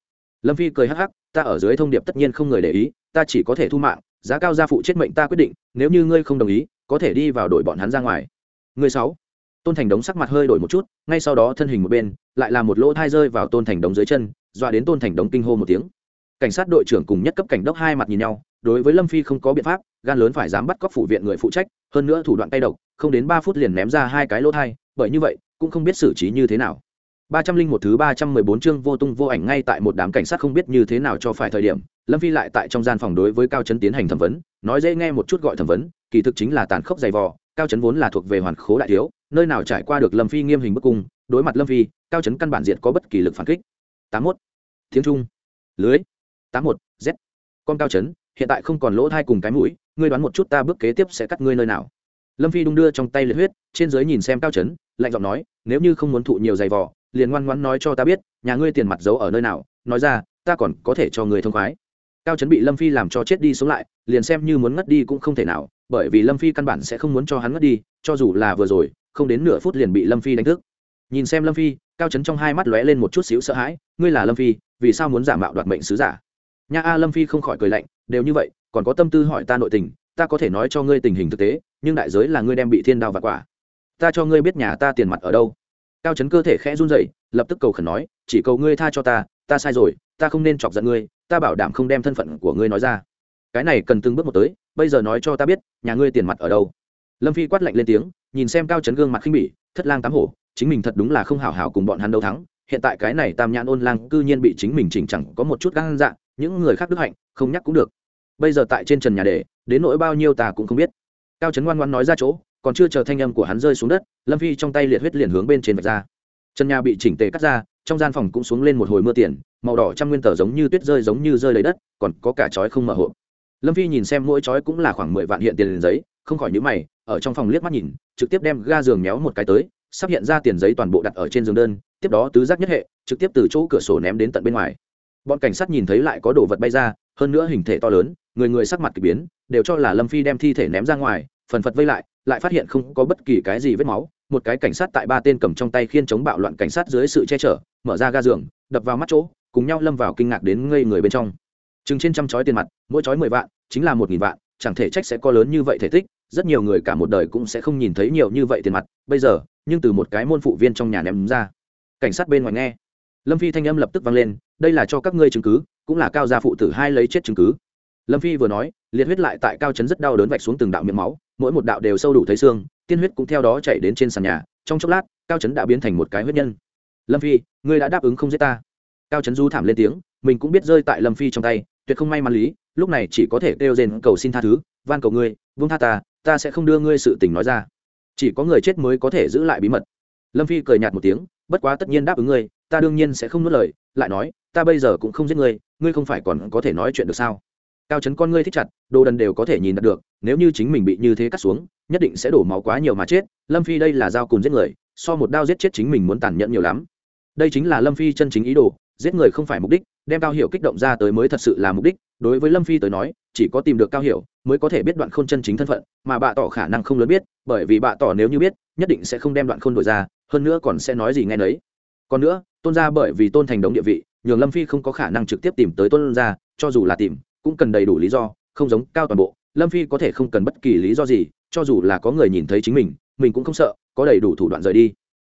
Lâm phi cười hắc hắc, ta ở dưới thông điệp tất nhiên không người để ý, ta chỉ có thể thu mạng, giá cao gia phụ chết mệnh ta quyết định, nếu như ngươi không đồng ý, có thể đi vào đội bọn hắn ra ngoài. Ngươi sáu. Tôn Thành Đống sắc mặt hơi đổi một chút, ngay sau đó thân hình một bên, lại là một lỗ thai rơi vào Tôn Thành Đống dưới chân, dọa đến Tôn Thành Đống kinh hô một tiếng. Cảnh sát đội trưởng cùng nhất cấp cảnh đốc hai mặt nhìn nhau, đối với Lâm Phi không có biện pháp, gan lớn phải dám bắt cóc phủ viện người phụ trách, hơn nữa thủ đoạn tay độc, không đến ba phút liền ném ra hai cái lỗ thai, bởi như vậy, cũng không biết xử trí như thế nào ba trăm linh một thứ ba trăm mười bốn chương vô tung vô ảnh ngay tại một đám cảnh sát không biết như thế nào cho phải thời điểm lâm phi lại tại trong gian phòng đối với cao trấn tiến hành thẩm vấn nói dễ nghe một chút gọi thẩm vấn kỳ thực chính là tàn khốc dày vò cao trấn vốn là thuộc về hoàn khố đại thiếu nơi nào trải qua được lâm phi nghiêm hình bức cung đối mặt lâm phi cao Chấn căn bản diện có bất kỳ lực phản kích. Tám mốt. Tiếng trung. Lưới. Tám một z. Con cao Chấn hiện tại không còn lỗ thai cùng cái mũi ngươi đoán một chút ta bước kế tiếp sẽ cắt ngươi nơi nào? Lâm phi đung đưa trong tay liệt huyết trên dưới nhìn xem cao Chấn, lạnh giọng nói nếu như không muốn thụ nhiều giày vò liền ngoan ngoãn nói cho ta biết nhà ngươi tiền mặt giấu ở nơi nào nói ra ta còn có thể cho người thông khoái. Cao Chấn bị lâm phi làm cho chết đi sống lại liền xem như muốn ngất đi cũng không thể nào bởi vì lâm phi căn bản sẽ không muốn cho hắn ngất đi cho dù là vừa rồi không đến nửa phút liền bị lâm phi đánh thức. Nhìn xem lâm phi, cao chấn trong hai mắt lóe lên một chút xíu sợ hãi, ngươi là lâm phi, vì sao muốn giả mạo đoạt mệnh sứ giả? Nha a, lâm phi không khỏi cười lạnh, đều như vậy, còn có tâm tư hỏi ta nội tình, ta có thể nói cho ngươi tình hình thực tế, nhưng đại giới là ngươi đem bị thiên đao và quả. Ta cho ngươi biết nhà ta tiền mặt ở đâu. Cao chấn cơ thể khẽ run rẩy, lập tức cầu khẩn nói, chỉ cầu ngươi tha cho ta ta sai rồi, ta không nên chọc giận ngươi, ta bảo đảm không đem thân phận của ngươi nói ra. Cái này cần từng bước một tới, bây giờ nói cho ta biết, nhà ngươi tiền mặt ở đâu. Lâm phi quát lạnh lên tiếng nhìn xem cao chấn gương mặt khinh bỉ, thất lang tám hổ, chính mình thật đúng là không hảo hảo cùng bọn hắn đấu thắng. Hiện tại cái này tam nhãn ôn lang cư nhiên bị chính mình chỉnh chẳng có một chút gan dạng những người khác đức hạnh, không nhắc cũng được. Bây giờ tại trên trần nhà để, đến nỗi bao nhiêu ta cũng không biết. Cao trấn ngoan ngoan nói ra chỗ, còn chưa chờ thanh âm của hắn rơi xuống đất, lâm phi trong tay liệt huyết liền hướng bên trên vạch ra. Trần nhà bị chỉnh tề cắt ra, trong gian phòng cũng xuống lên một hồi mưa tiền, màu đỏ trăm nguyên tờ giống như tuyết rơi giống như rơi lấy đất, còn có cả chói không mở hộp. Lâm phi nhìn xem mỗi chói cũng là khoảng mười vạn hiện tiền liền giấy không khỏi nhíu mày, ở trong phòng liếc mắt nhìn, trực tiếp đem ga giường méo một cái tới, sắp hiện ra tiền giấy toàn bộ đặt ở trên giường đơn, tiếp đó tứ giác nhất hệ, trực tiếp từ chỗ cửa sổ ném đến tận bên ngoài. Bọn cảnh sát nhìn thấy lại có đồ vật bay ra, hơn nữa hình thể to lớn, người người sắc mặt kỳ biến, đều cho là lâm phi đem thi thể ném ra ngoài, phần phật vây lại lại phát hiện không có bất kỳ cái gì vết máu, một cái cảnh sát tại ba tên cầm trong tay khiên chống bạo loạn cảnh sát dưới sự che chở, mở ra ga giường, đập vào mắt chỗ, cùng nhau lâm vào kinh ngạc đến ngây người bên trong. Trừng trên trăm chói tiền mặt, mỗi chói mười vạn, chính là một nghìn vạn chẳng thể trách sẽ có lớn như vậy thể tích, rất nhiều người cả một đời cũng sẽ không nhìn thấy nhiều như vậy tiền mặt. Bây giờ, nhưng từ một cái môn phụ viên trong nhà ném ra. Cảnh sát bên ngoài nghe. Lâm phi thanh âm lập tức vang lên, đây là cho các ngươi chứng cứ, cũng là cao gia phụ tử hai lấy chết chứng cứ. Lâm phi vừa nói, liệt huyết lại tại cao trấn rất đau đớn vạch xuống từng đạo miệng máu, mỗi một đạo đều sâu đủ thấy xương, tiên huyết cũng theo đó chạy đến trên sàn nhà. Trong chốc lát, cao trấn đã biến thành một cái huyết nhân. Lâm phi, ngươi đã đáp ứng không giết ta. Cao trấn du thảm lên tiếng, mình cũng biết rơi tại lâm phi trong tay tuyệt không may mắn lý, lúc này chỉ có thể kêu rên, cầu xin tha thứ, van cầu ngươi, vung tha ta ta sẽ không đưa ngươi sự tình nói ra. Chỉ có người chết mới có thể giữ lại bí mật. Lâm phi cười nhạt một tiếng, bất quá tất nhiên đáp ứng ngươi, ta đương nhiên sẽ không nuốt lời, lại nói, ta bây giờ cũng không giết ngươi ngươi không phải còn có thể nói chuyện được sao? Cao chấn con ngươi thích chặt, đồ đần đều có thể nhìn được, nếu như chính mình bị như thế cắt xuống, nhất định sẽ đổ máu quá nhiều mà chết, lâm phi đây là dao cùng giết người, so một đao giết chết chính mình muốn tàn nhẫn nhiều lắm. Đây chính là lâm phi chân chính ý đồ, giết người không phải mục đích đem cao hiểu kích động ra tới mới thật sự là mục đích, đối với lâm phi tới nói, chỉ có tìm được cao hiểu mới có thể biết đoạn khôn chân chính thân phận, mà bà tỏ khả năng không lớn biết, bởi vì bà tỏ nếu như biết, nhất định sẽ không đem đoạn khôn đổi ra, hơn nữa còn sẽ nói gì nghe nấy. Còn nữa, tôn ra bởi vì tôn thành đống địa vị, nhường lâm phi không có khả năng trực tiếp tìm tới tôn ra cho dù là tìm, cũng cần đầy đủ lý do, không giống cao toàn bộ, lâm phi có thể không cần bất kỳ lý do gì, cho dù là có người nhìn thấy chính mình mình cũng không sợ, có đầy đủ thủ đoạn rời đi.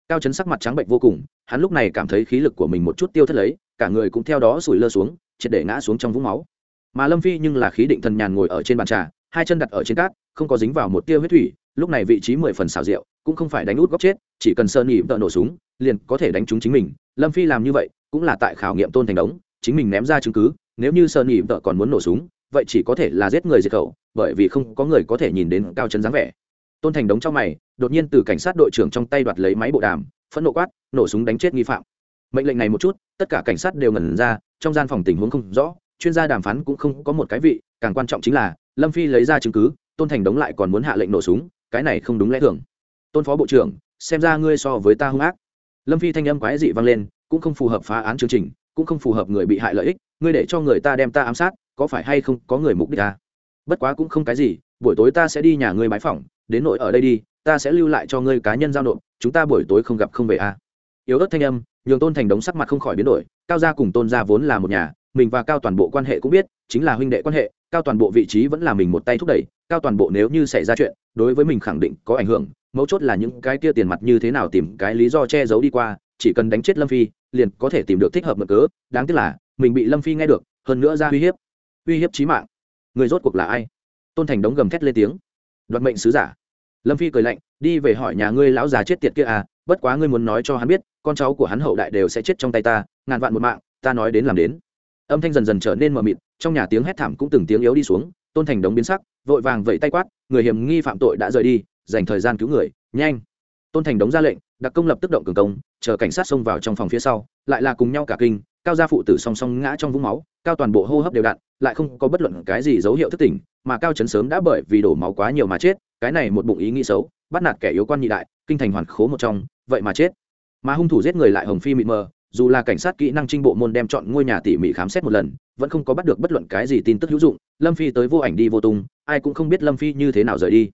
Cao chấn sắc mặt trắng bệnh vô cùng, hắn lúc này cảm thấy khí lực của mình một chút tiêu thất lấy cả người cũng theo đó sủi lơ xuống, triệt để ngã xuống trong vũng máu. Mà lâm phi nhưng là khí định thần nhàn ngồi ở trên bàn trà, hai chân đặt ở trên cát, không có dính vào một tia huyết thủy, lúc này vị trí mười phần xào rượu cũng không phải đánh út góc chết, chỉ cần sơn nhị tợ nổ súng, liền có thể đánh trúng chính mình. Lâm phi làm như vậy, cũng là tại khảo nghiệm tôn thành đống, chính mình ném ra chứng cứ, nếu như sơn nhị tợ còn muốn nổ súng, vậy chỉ có thể là giết người diệt khẩu, bởi vì không có người có thể nhìn đến cao chân dáng vẻ. Tôn thành đống trong mày, đột nhiên từ cảnh sát đội trưởng trong tay đoạt lấy máy bộ đàm, phẫn nộ quát, nổ súng đánh chết nghi phạm mệnh lệnh này một chút, tất cả cảnh sát đều ngẩn ra, trong gian phòng tình huống không rõ, chuyên gia đàm phán cũng không có một cái vị, càng quan trọng chính là, lâm phi lấy ra chứng cứ, tôn thành đống lại còn muốn hạ lệnh nổ súng, cái này không đúng lẽ thường. Tôn phó bộ trưởng, xem ra ngươi so với ta hung ác. Lâm phi thanh âm quái dị vang lên, cũng không phù hợp phá án chương trình, cũng không phù hợp người bị hại lợi ích, ngươi để cho người ta đem ta ám sát, có phải hay không có người mục đích ta? Bất quá cũng không cái gì, buổi tối ta sẽ đi nhà ngươi bái phỏng, đến nội ở đây đi, ta sẽ lưu lại cho ngươi cá nhân giao nộp, chúng ta buổi tối không gặp không về a à. yếu ớt thanh âm nhường tôn thành đống sắc mặt không khỏi biến đổi, cao gia cùng tôn gia vốn là một nhà, mình và cao toàn bộ quan hệ cũng biết, chính là huynh đệ quan hệ, cao toàn bộ vị trí vẫn là mình một tay thúc đẩy, cao toàn bộ nếu như xảy ra chuyện, đối với mình khẳng định có ảnh hưởng, mấu chốt là những cái kia tiền mặt như thế nào tìm cái lý do che giấu đi qua, chỉ cần đánh chết lâm phi, liền có thể tìm được thích hợp mực cớ, đáng tiếc là, mình bị lâm phi nghe được, hơn nữa ra uy hiếp uy hiếp trí mạng. Người rốt cuộc là ai? Tôn thành đống gầm thét lên tiếng. Đoạt mệnh sứ giả. Lâm phi cười lạnh, đi về hỏi nhà ngươi lão già chết tiệt kia à bất quá ngươi muốn nói cho hắn biết con cháu của hắn hậu đại đều sẽ chết trong tay ta, ngàn vạn một mạng, ta nói đến làm đến. Âm thanh dần dần trở nên mờ mịt, trong nhà tiếng hét thảm cũng từng tiếng yếu đi xuống, tôn thành đống biến sắc, vội vàng vẫy tay quát, người hiểm nghi phạm tội đã rời đi, dành thời gian cứu người, nhanh. Tôn thành đống ra lệnh, đặc công lập tức động cường công, chờ cảnh sát xông vào trong phòng phía sau, lại là cùng nhau cả kinh, cao gia phụ tử song song ngã trong vũng máu, cao toàn bộ hô hấp đều đặn, lại không có bất luận cái gì dấu hiệu thức tỉnh, mà cao chấn sớm đã bởi vì đổ máu quá nhiều mà chết, cái này một bụng ý nghĩ xấu, bắt nạt kẻ yếu quan nhị đại, kinh thành hoàn khố một trong, vậy mà chết mà hung thủ giết người lại hồng phi mịt mờ, dù là cảnh sát kỹ năng trinh bộ môn đem chọn ngôi nhà tỉ mỉ khám xét một lần, vẫn không có bắt được bất luận cái gì tin tức hữu dụng, lâm phi tới vô ảnh đi vô tung, ai cũng không biết lâm phi như thế nào rời đi.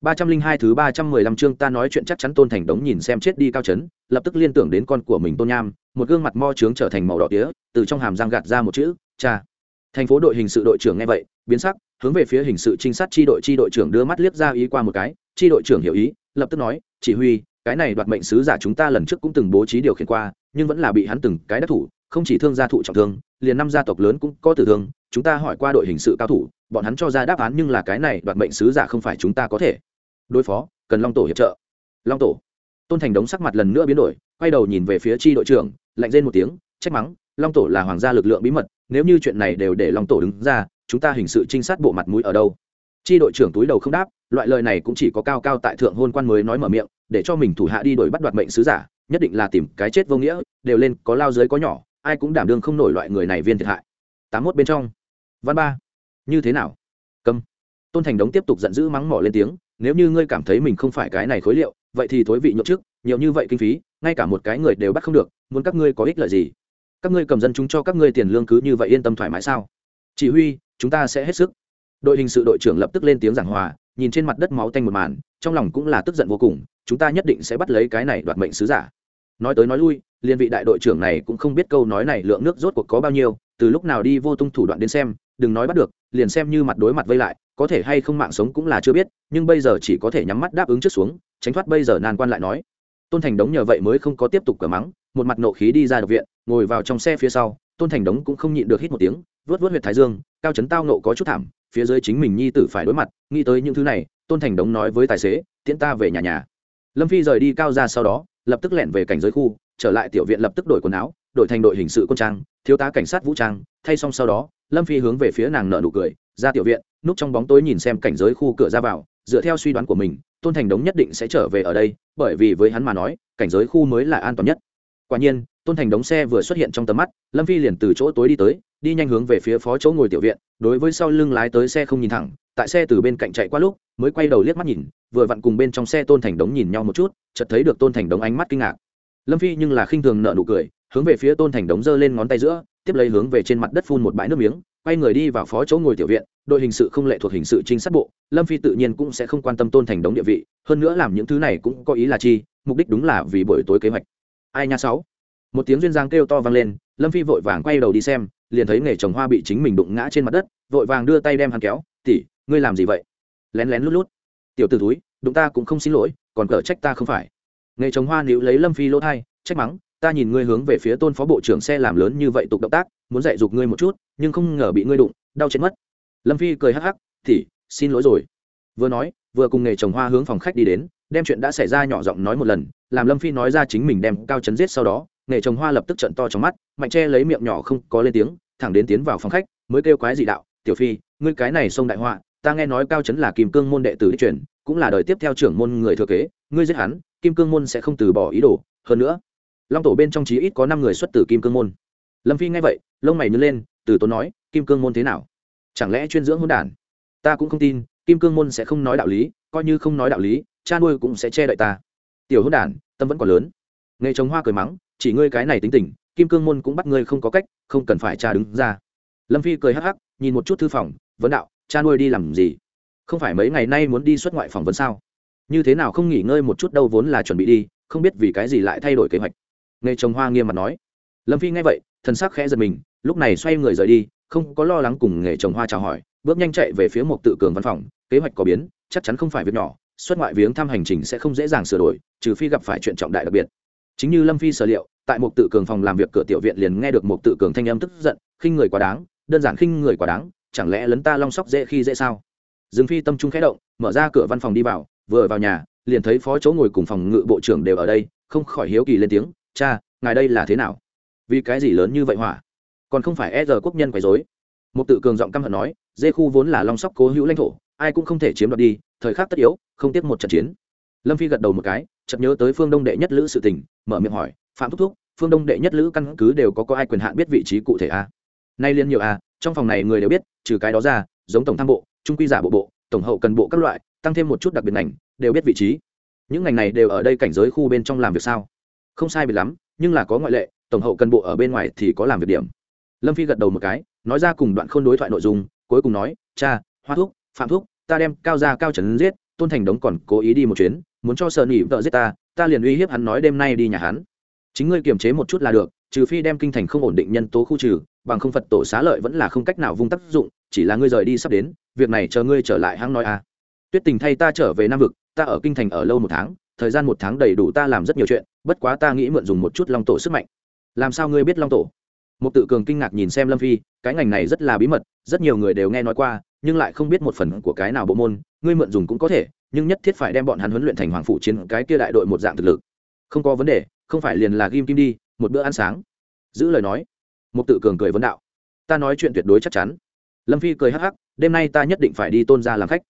Ba trăm linh hai thứ ba trăm mười lăm chương ta nói chuyện chắc chắn tôn thành đống nhìn xem chết đi cao chấn lập tức liên tưởng đến con của mình tôn nham, một gương mặt mo trướng trở thành màu đỏ tía, từ trong hàm răng gạt ra một chữ, cha. Thành phố đội hình sự đội trưởng nghe vậy, biến sắc, hướng về phía hình sự trinh sát tri đội tri đội trưởng đưa mắt liếc ra ý qua một cái tri đội trưởng hiểu ý, lập tức nói, chỉ huy cái này đoạt mệnh sứ giả chúng ta lần trước cũng từng bố trí điều khiển qua, nhưng vẫn là bị hắn từng cái đắc thủ, không chỉ thương gia thụ trọng thương, liền năm gia tộc lớn cũng có tử thương, chúng ta hỏi qua đội hình sự cao thủ, bọn hắn cho ra đáp án nhưng là cái này đoạt mệnh sứ giả không phải chúng ta có thể. Đối phó, cần long tổ hiệp trợ. Long tổ. Tôn thành đống sắc mặt lần nữa biến đổi, quay đầu nhìn về phía tri đội trưởng, lạnh lên một tiếng, trách mắng, long tổ là hoàng gia lực lượng bí mật, nếu như chuyện này đều để long tổ đứng ra, chúng ta hình sự trinh sát bộ mặt mũi ở đâu? Tri đội trưởng túi đầu không đáp, loại lời này cũng chỉ có cao cao tại thượng hôn quan mới nói mở miệng để cho mình thủ hạ đi đổi bắt đoạt mệnh sứ giả, nhất định là tìm cái chết vô nghĩa, đều lên, có lao dưới có nhỏ, ai cũng đảm đương không nổi loại người này viên thiệt hại. Tám mốt bên trong. Văn ba. Như thế nào? Câm. Tôn thành đống tiếp tục giận dữ mắng mỏ lên tiếng, nếu như ngươi cảm thấy mình không phải cái này khối liệu, vậy thì thối vị nhậu trước nhiều như vậy kinh phí, ngay cả một cái người đều bắt không được, muốn các ngươi có ích lợi gì? Các ngươi cầm dân chúng cho các ngươi tiền lương cứ như vậy yên tâm thoải mái sao? Chỉ huy, chúng ta sẽ hết sức. Đội hình sự đội trưởng lập tức lên tiếng giảng hòa, nhìn trên mặt đất máu tanh một màn, trong lòng cũng là tức giận vô cùng chúng ta nhất định sẽ bắt lấy cái này đoạt mệnh sứ giả. Nói tới nói lui, liên vị đại đội trưởng này cũng không biết câu nói này lượng nước rốt cuộc có bao nhiêu, từ lúc nào đi vô tung thủ đoạn đến xem, đừng nói bắt được, liền xem như mặt đối mặt vây lại, có thể hay không mạng sống cũng là chưa biết, nhưng bây giờ chỉ có thể nhắm mắt đáp ứng trước xuống, tránh thoát bây giờ nan quan lại nói. Tôn thành đống nhờ vậy mới không có tiếp tục cờ mắng, một mặt nộ khí đi ra độc viện, ngồi vào trong xe phía sau, tôn thành đống cũng không nhịn được hít một tiếng vớt vớt huyệt thái dương, cao chấn tao nộ có chút thảm, phía dưới chính mình nhi tử phải đối mặt, nghĩ tới những thứ này, tôn thành đống nói với tài xế, tiễn ta về nhà nhà lâm phi rời đi cao ra sau đó, lập tức lẻn về cảnh giới khu, trở lại tiểu viện lập tức đổi quần áo, đổi thành đội hình sự quân trang, thiếu tá cảnh sát vũ trang. Thay xong sau đó, lâm phi hướng về phía nàng nợ nụ cười, ra tiểu viện, núp trong bóng tối nhìn xem cảnh giới khu cửa ra vào, dựa theo suy đoán của mình, tôn thành đống nhất định sẽ trở về ở đây, bởi vì với hắn mà nói, cảnh giới khu mới là an toàn nhất. Quả nhiên, tôn thành đống xe vừa xuất hiện trong tầm mắt, lâm phi liền từ chỗ tối đi tới, đi nhanh hướng về phía phó chỗ ngồi tiểu viện, đối với sau lưng lái tới xe không nhìn thẳng tại xe từ bên cạnh chạy qua lúc, mới quay đầu liếc mắt nhìn, vừa vặn cùng bên trong xe tôn thành đống nhìn nhau một chút, chợt thấy được tôn thành đống ánh mắt kinh ngạc. Lâm phi nhưng là khinh thường nợ nụ cười, hướng về phía tôn thành đống giơ lên ngón tay giữa, tiếp lấy hướng về trên mặt đất phun một bãi nước miếng, quay người đi vào phó chỗ ngồi tiểu viện, đội hình sự không lệ thuộc hình sự trinh sát bộ, lâm phi tự nhiên cũng sẽ không quan tâm tôn thành đống địa vị, hơn nữa làm những thứ này cũng có ý là chi, mục đích đúng là vì buổi tối kế hoạch. Ai nha sáu? Một tiếng duyên giang kêu to vang lên, lâm phi vội vàng quay đầu đi xem, liền thấy nghề trồng hoa bị chính mình đụng ngã trên mặt đất, vội vàng đưa tay đem hắn kéo tỉ ngươi làm gì vậy? Lén lén lút lút. Tiểu t ử túi đụng ta cũng không xin lỗi, còn cở trách ta không phải. Nghề trồng hoa nữ lấy lâm phi lỗ thai, trách mắng, ta nhìn ngươi hướng về phía tôn phó bộ trưởng xe làm lớn như vậy tục động tác, muốn dạy dục ngươi một chút, nhưng không ngờ bị ngươi đụng, đau chết mất. Lâm phi cười hắc hắc, thì, xin lỗi rồi. Vừa nói, vừa cùng nghề trồng hoa hướng phòng khách đi đến, đem chuyện đã xảy ra nhỏ giọng nói một lần, làm lâm phi nói ra chính mình đem cao chấn giết sau đó nghề trồng hoa lập tức trận to trong mắt, mạnh che lấy miệng nhỏ không có lên tiếng, thẳng đến tiến vào phòng khách, mới kêu quái dị đạo, tiểu phi, ngươi cái này xông đại họa ta nghe nói cao chấn là kim cương môn đệ tử đi truyền, cũng là đời tiếp theo trưởng môn người thừa kế, ngươi giết hắn, kim cương môn sẽ không từ bỏ ý đồ. Hơn nữa, long tổ bên trong chí ít có năm người xuất từ kim cương môn. Lâm phi nghe vậy, lông mày nhớ lên, từ tốn nói, kim cương môn thế nào? Chẳng lẽ chuyên dưỡng hôn đản? Ta cũng không tin, kim cương môn sẽ không nói đạo lý, coi như không nói đạo lý, cha nuôi cũng sẽ che đậy ta. Tiểu hôn đản, tâm vẫn còn lớn. Nghề trồng hoa cười mắng, chỉ ngươi cái này tính tình, kim cương môn cũng bắt ngươi không có cách, không cần phải cha đứng ra. Lâm phi cười hắc hắc, nhìn một chút thư phòng, vấn đạo cha nuôi đi làm gì? Không phải mấy ngày nay muốn đi xuất ngoại phỏng vấn sao? Như thế nào không nghỉ ngơi một chút đâu, vốn là chuẩn bị đi, không biết vì cái gì lại thay đổi kế hoạch. Nghề trồng hoa nghiêm mặt nói. Lâm phi nghe vậy thân sắc khẽ giật mình, lúc này xoay người rời đi, không có lo lắng cùng nghề trồng hoa chào hỏi, bước nhanh chạy về phía một tự cường văn phòng, kế hoạch có biến, chắc chắn không phải việc nhỏ, xuất ngoại viếng thăm hành trình sẽ không dễ dàng sửa đổi, trừ phi gặp phải chuyện trọng đại đặc biệt. Chính như lâm phi sở liệu, tại một tự cường phòng làm việc cửa tiểu viện liền nghe được một tự cường thanh âm tức giận, khinh người quá đáng, đơn giản khinh người quá đáng chẳng lẽ lấn ta long sóc dễ khi dễ sao? Dương phi tâm trung khẽ động mở ra cửa văn phòng đi vào vừa vào nhà liền thấy phó chỗ ngồi cùng phòng ngự bộ trưởng đều ở đây không khỏi hiếu kỳ lên tiếng cha ngài đây là thế nào? Vì cái gì lớn như vậy hỏa? Còn không phải e giờ quốc nhân quấy dối một tự cường giọng căm hận nói dê khu vốn là long sóc cố hữu lãnh thổ ai cũng không thể chiếm đoạt đi thời khắc tất yếu không tiếp một trận chiến. Lâm phi gật đầu một cái chợt nhớ tới phương đông đệ nhất lữ sự tình mở miệng hỏi phạm thúc thúc phương đông đệ nhất lữ căn cứ đều có có ai quyền hạn biết vị trí cụ thể à? nay liên nhiều à, trong phòng này người đều biết trừ cái đó ra, giống tổng tham bộ, trung quy giả bộ bộ, tổng hậu cần bộ các loại, tăng thêm một chút đặc biệt ngành, đều biết vị trí. Những ngành này đều ở đây cảnh giới khu bên trong làm việc sao? Không sai biệt lắm, nhưng là có ngoại lệ, tổng hậu cần bộ ở bên ngoài thì có làm việc điểm. Lâm phi gật đầu một cái, nói ra cùng đoạn k h ô n đối thoại nội dung, cuối cùng nói, cha, hoa thuốc phạm thuốc ta đem cao ra cao trần giết, tôn thành đống còn cố ý đi một chuyến, muốn cho sợ nỉ vợ giết ta ta liền uy hiếp hắn nói đêm nay đi nhà hắn. Chính ngươi kiềm chế một chút là được, trừ phi đem kinh thành không ổn định nhân tố khu trừ, bằng không phật tổ xá lợi vẫn là không cách nào vung tác dụng chỉ là ngươi rời đi sắp đến, việc này chờ ngươi trở lại hãng nói à. Tuyết tình thay ta trở về nam vực, ta ở kinh thành ở lâu một tháng, thời gian một tháng đầy đủ ta làm rất nhiều chuyện, bất quá ta nghĩ mượn dùng một chút long tổ sức mạnh. Làm sao ngươi biết long tổ? Một tự cường kinh ngạc nhìn xem lâm phi, cái ngành này rất là bí mật, rất nhiều người đều nghe nói qua, nhưng lại không biết một phần của cái nào bộ môn, ngươi mượn dùng cũng có thể, nhưng nhất thiết phải đem bọn hắn huấn luyện thành hoàng Phủ chiến cái kia đại đội một dạng thực lực. Không có vấn đề, không phải liền là ghim kim đi, một bữa ăn sáng. Giữ lời nói một tự cường cười vấn đạo, ta nói chuyện tuyệt đối chắc chắn lâm phi cười hắc hắc, đêm nay ta nhất định phải đi tôn ra làm khách.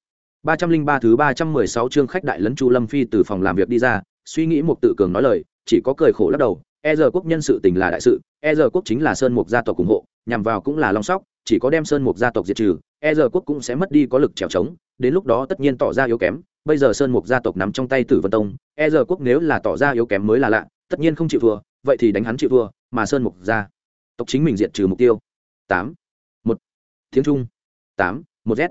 Ba trăm linh ba thứ ba trăm mười sáu chương khách đại lấn chu lâm phi từ phòng làm việc đi ra, suy nghĩ một tự cường nói lời, chỉ có cười khổ lắc đầu e giờ quốc nhân sự tình là đại sự e giờ quốc chính là sơn mục gia tộc ủng hộ, nhằm vào cũng là long sóc, chỉ có đem sơn mục gia tộc diệt trừ e giờ quốc cũng sẽ mất đi có lực trèo trống, đến lúc đó tất nhiên tỏ ra yếu kém, bây giờ sơn mục gia tộc nằm trong tay tử vân tông e giờ quốc nếu là tỏ ra yếu kém mới là lạ, tất nhiên không chịu thua, vậy thì đánh hắn chịu thua, mà sơn mục gia tộc chính mình diệt trừ mục tiêu. Tám tiếng trung. Tám, một z.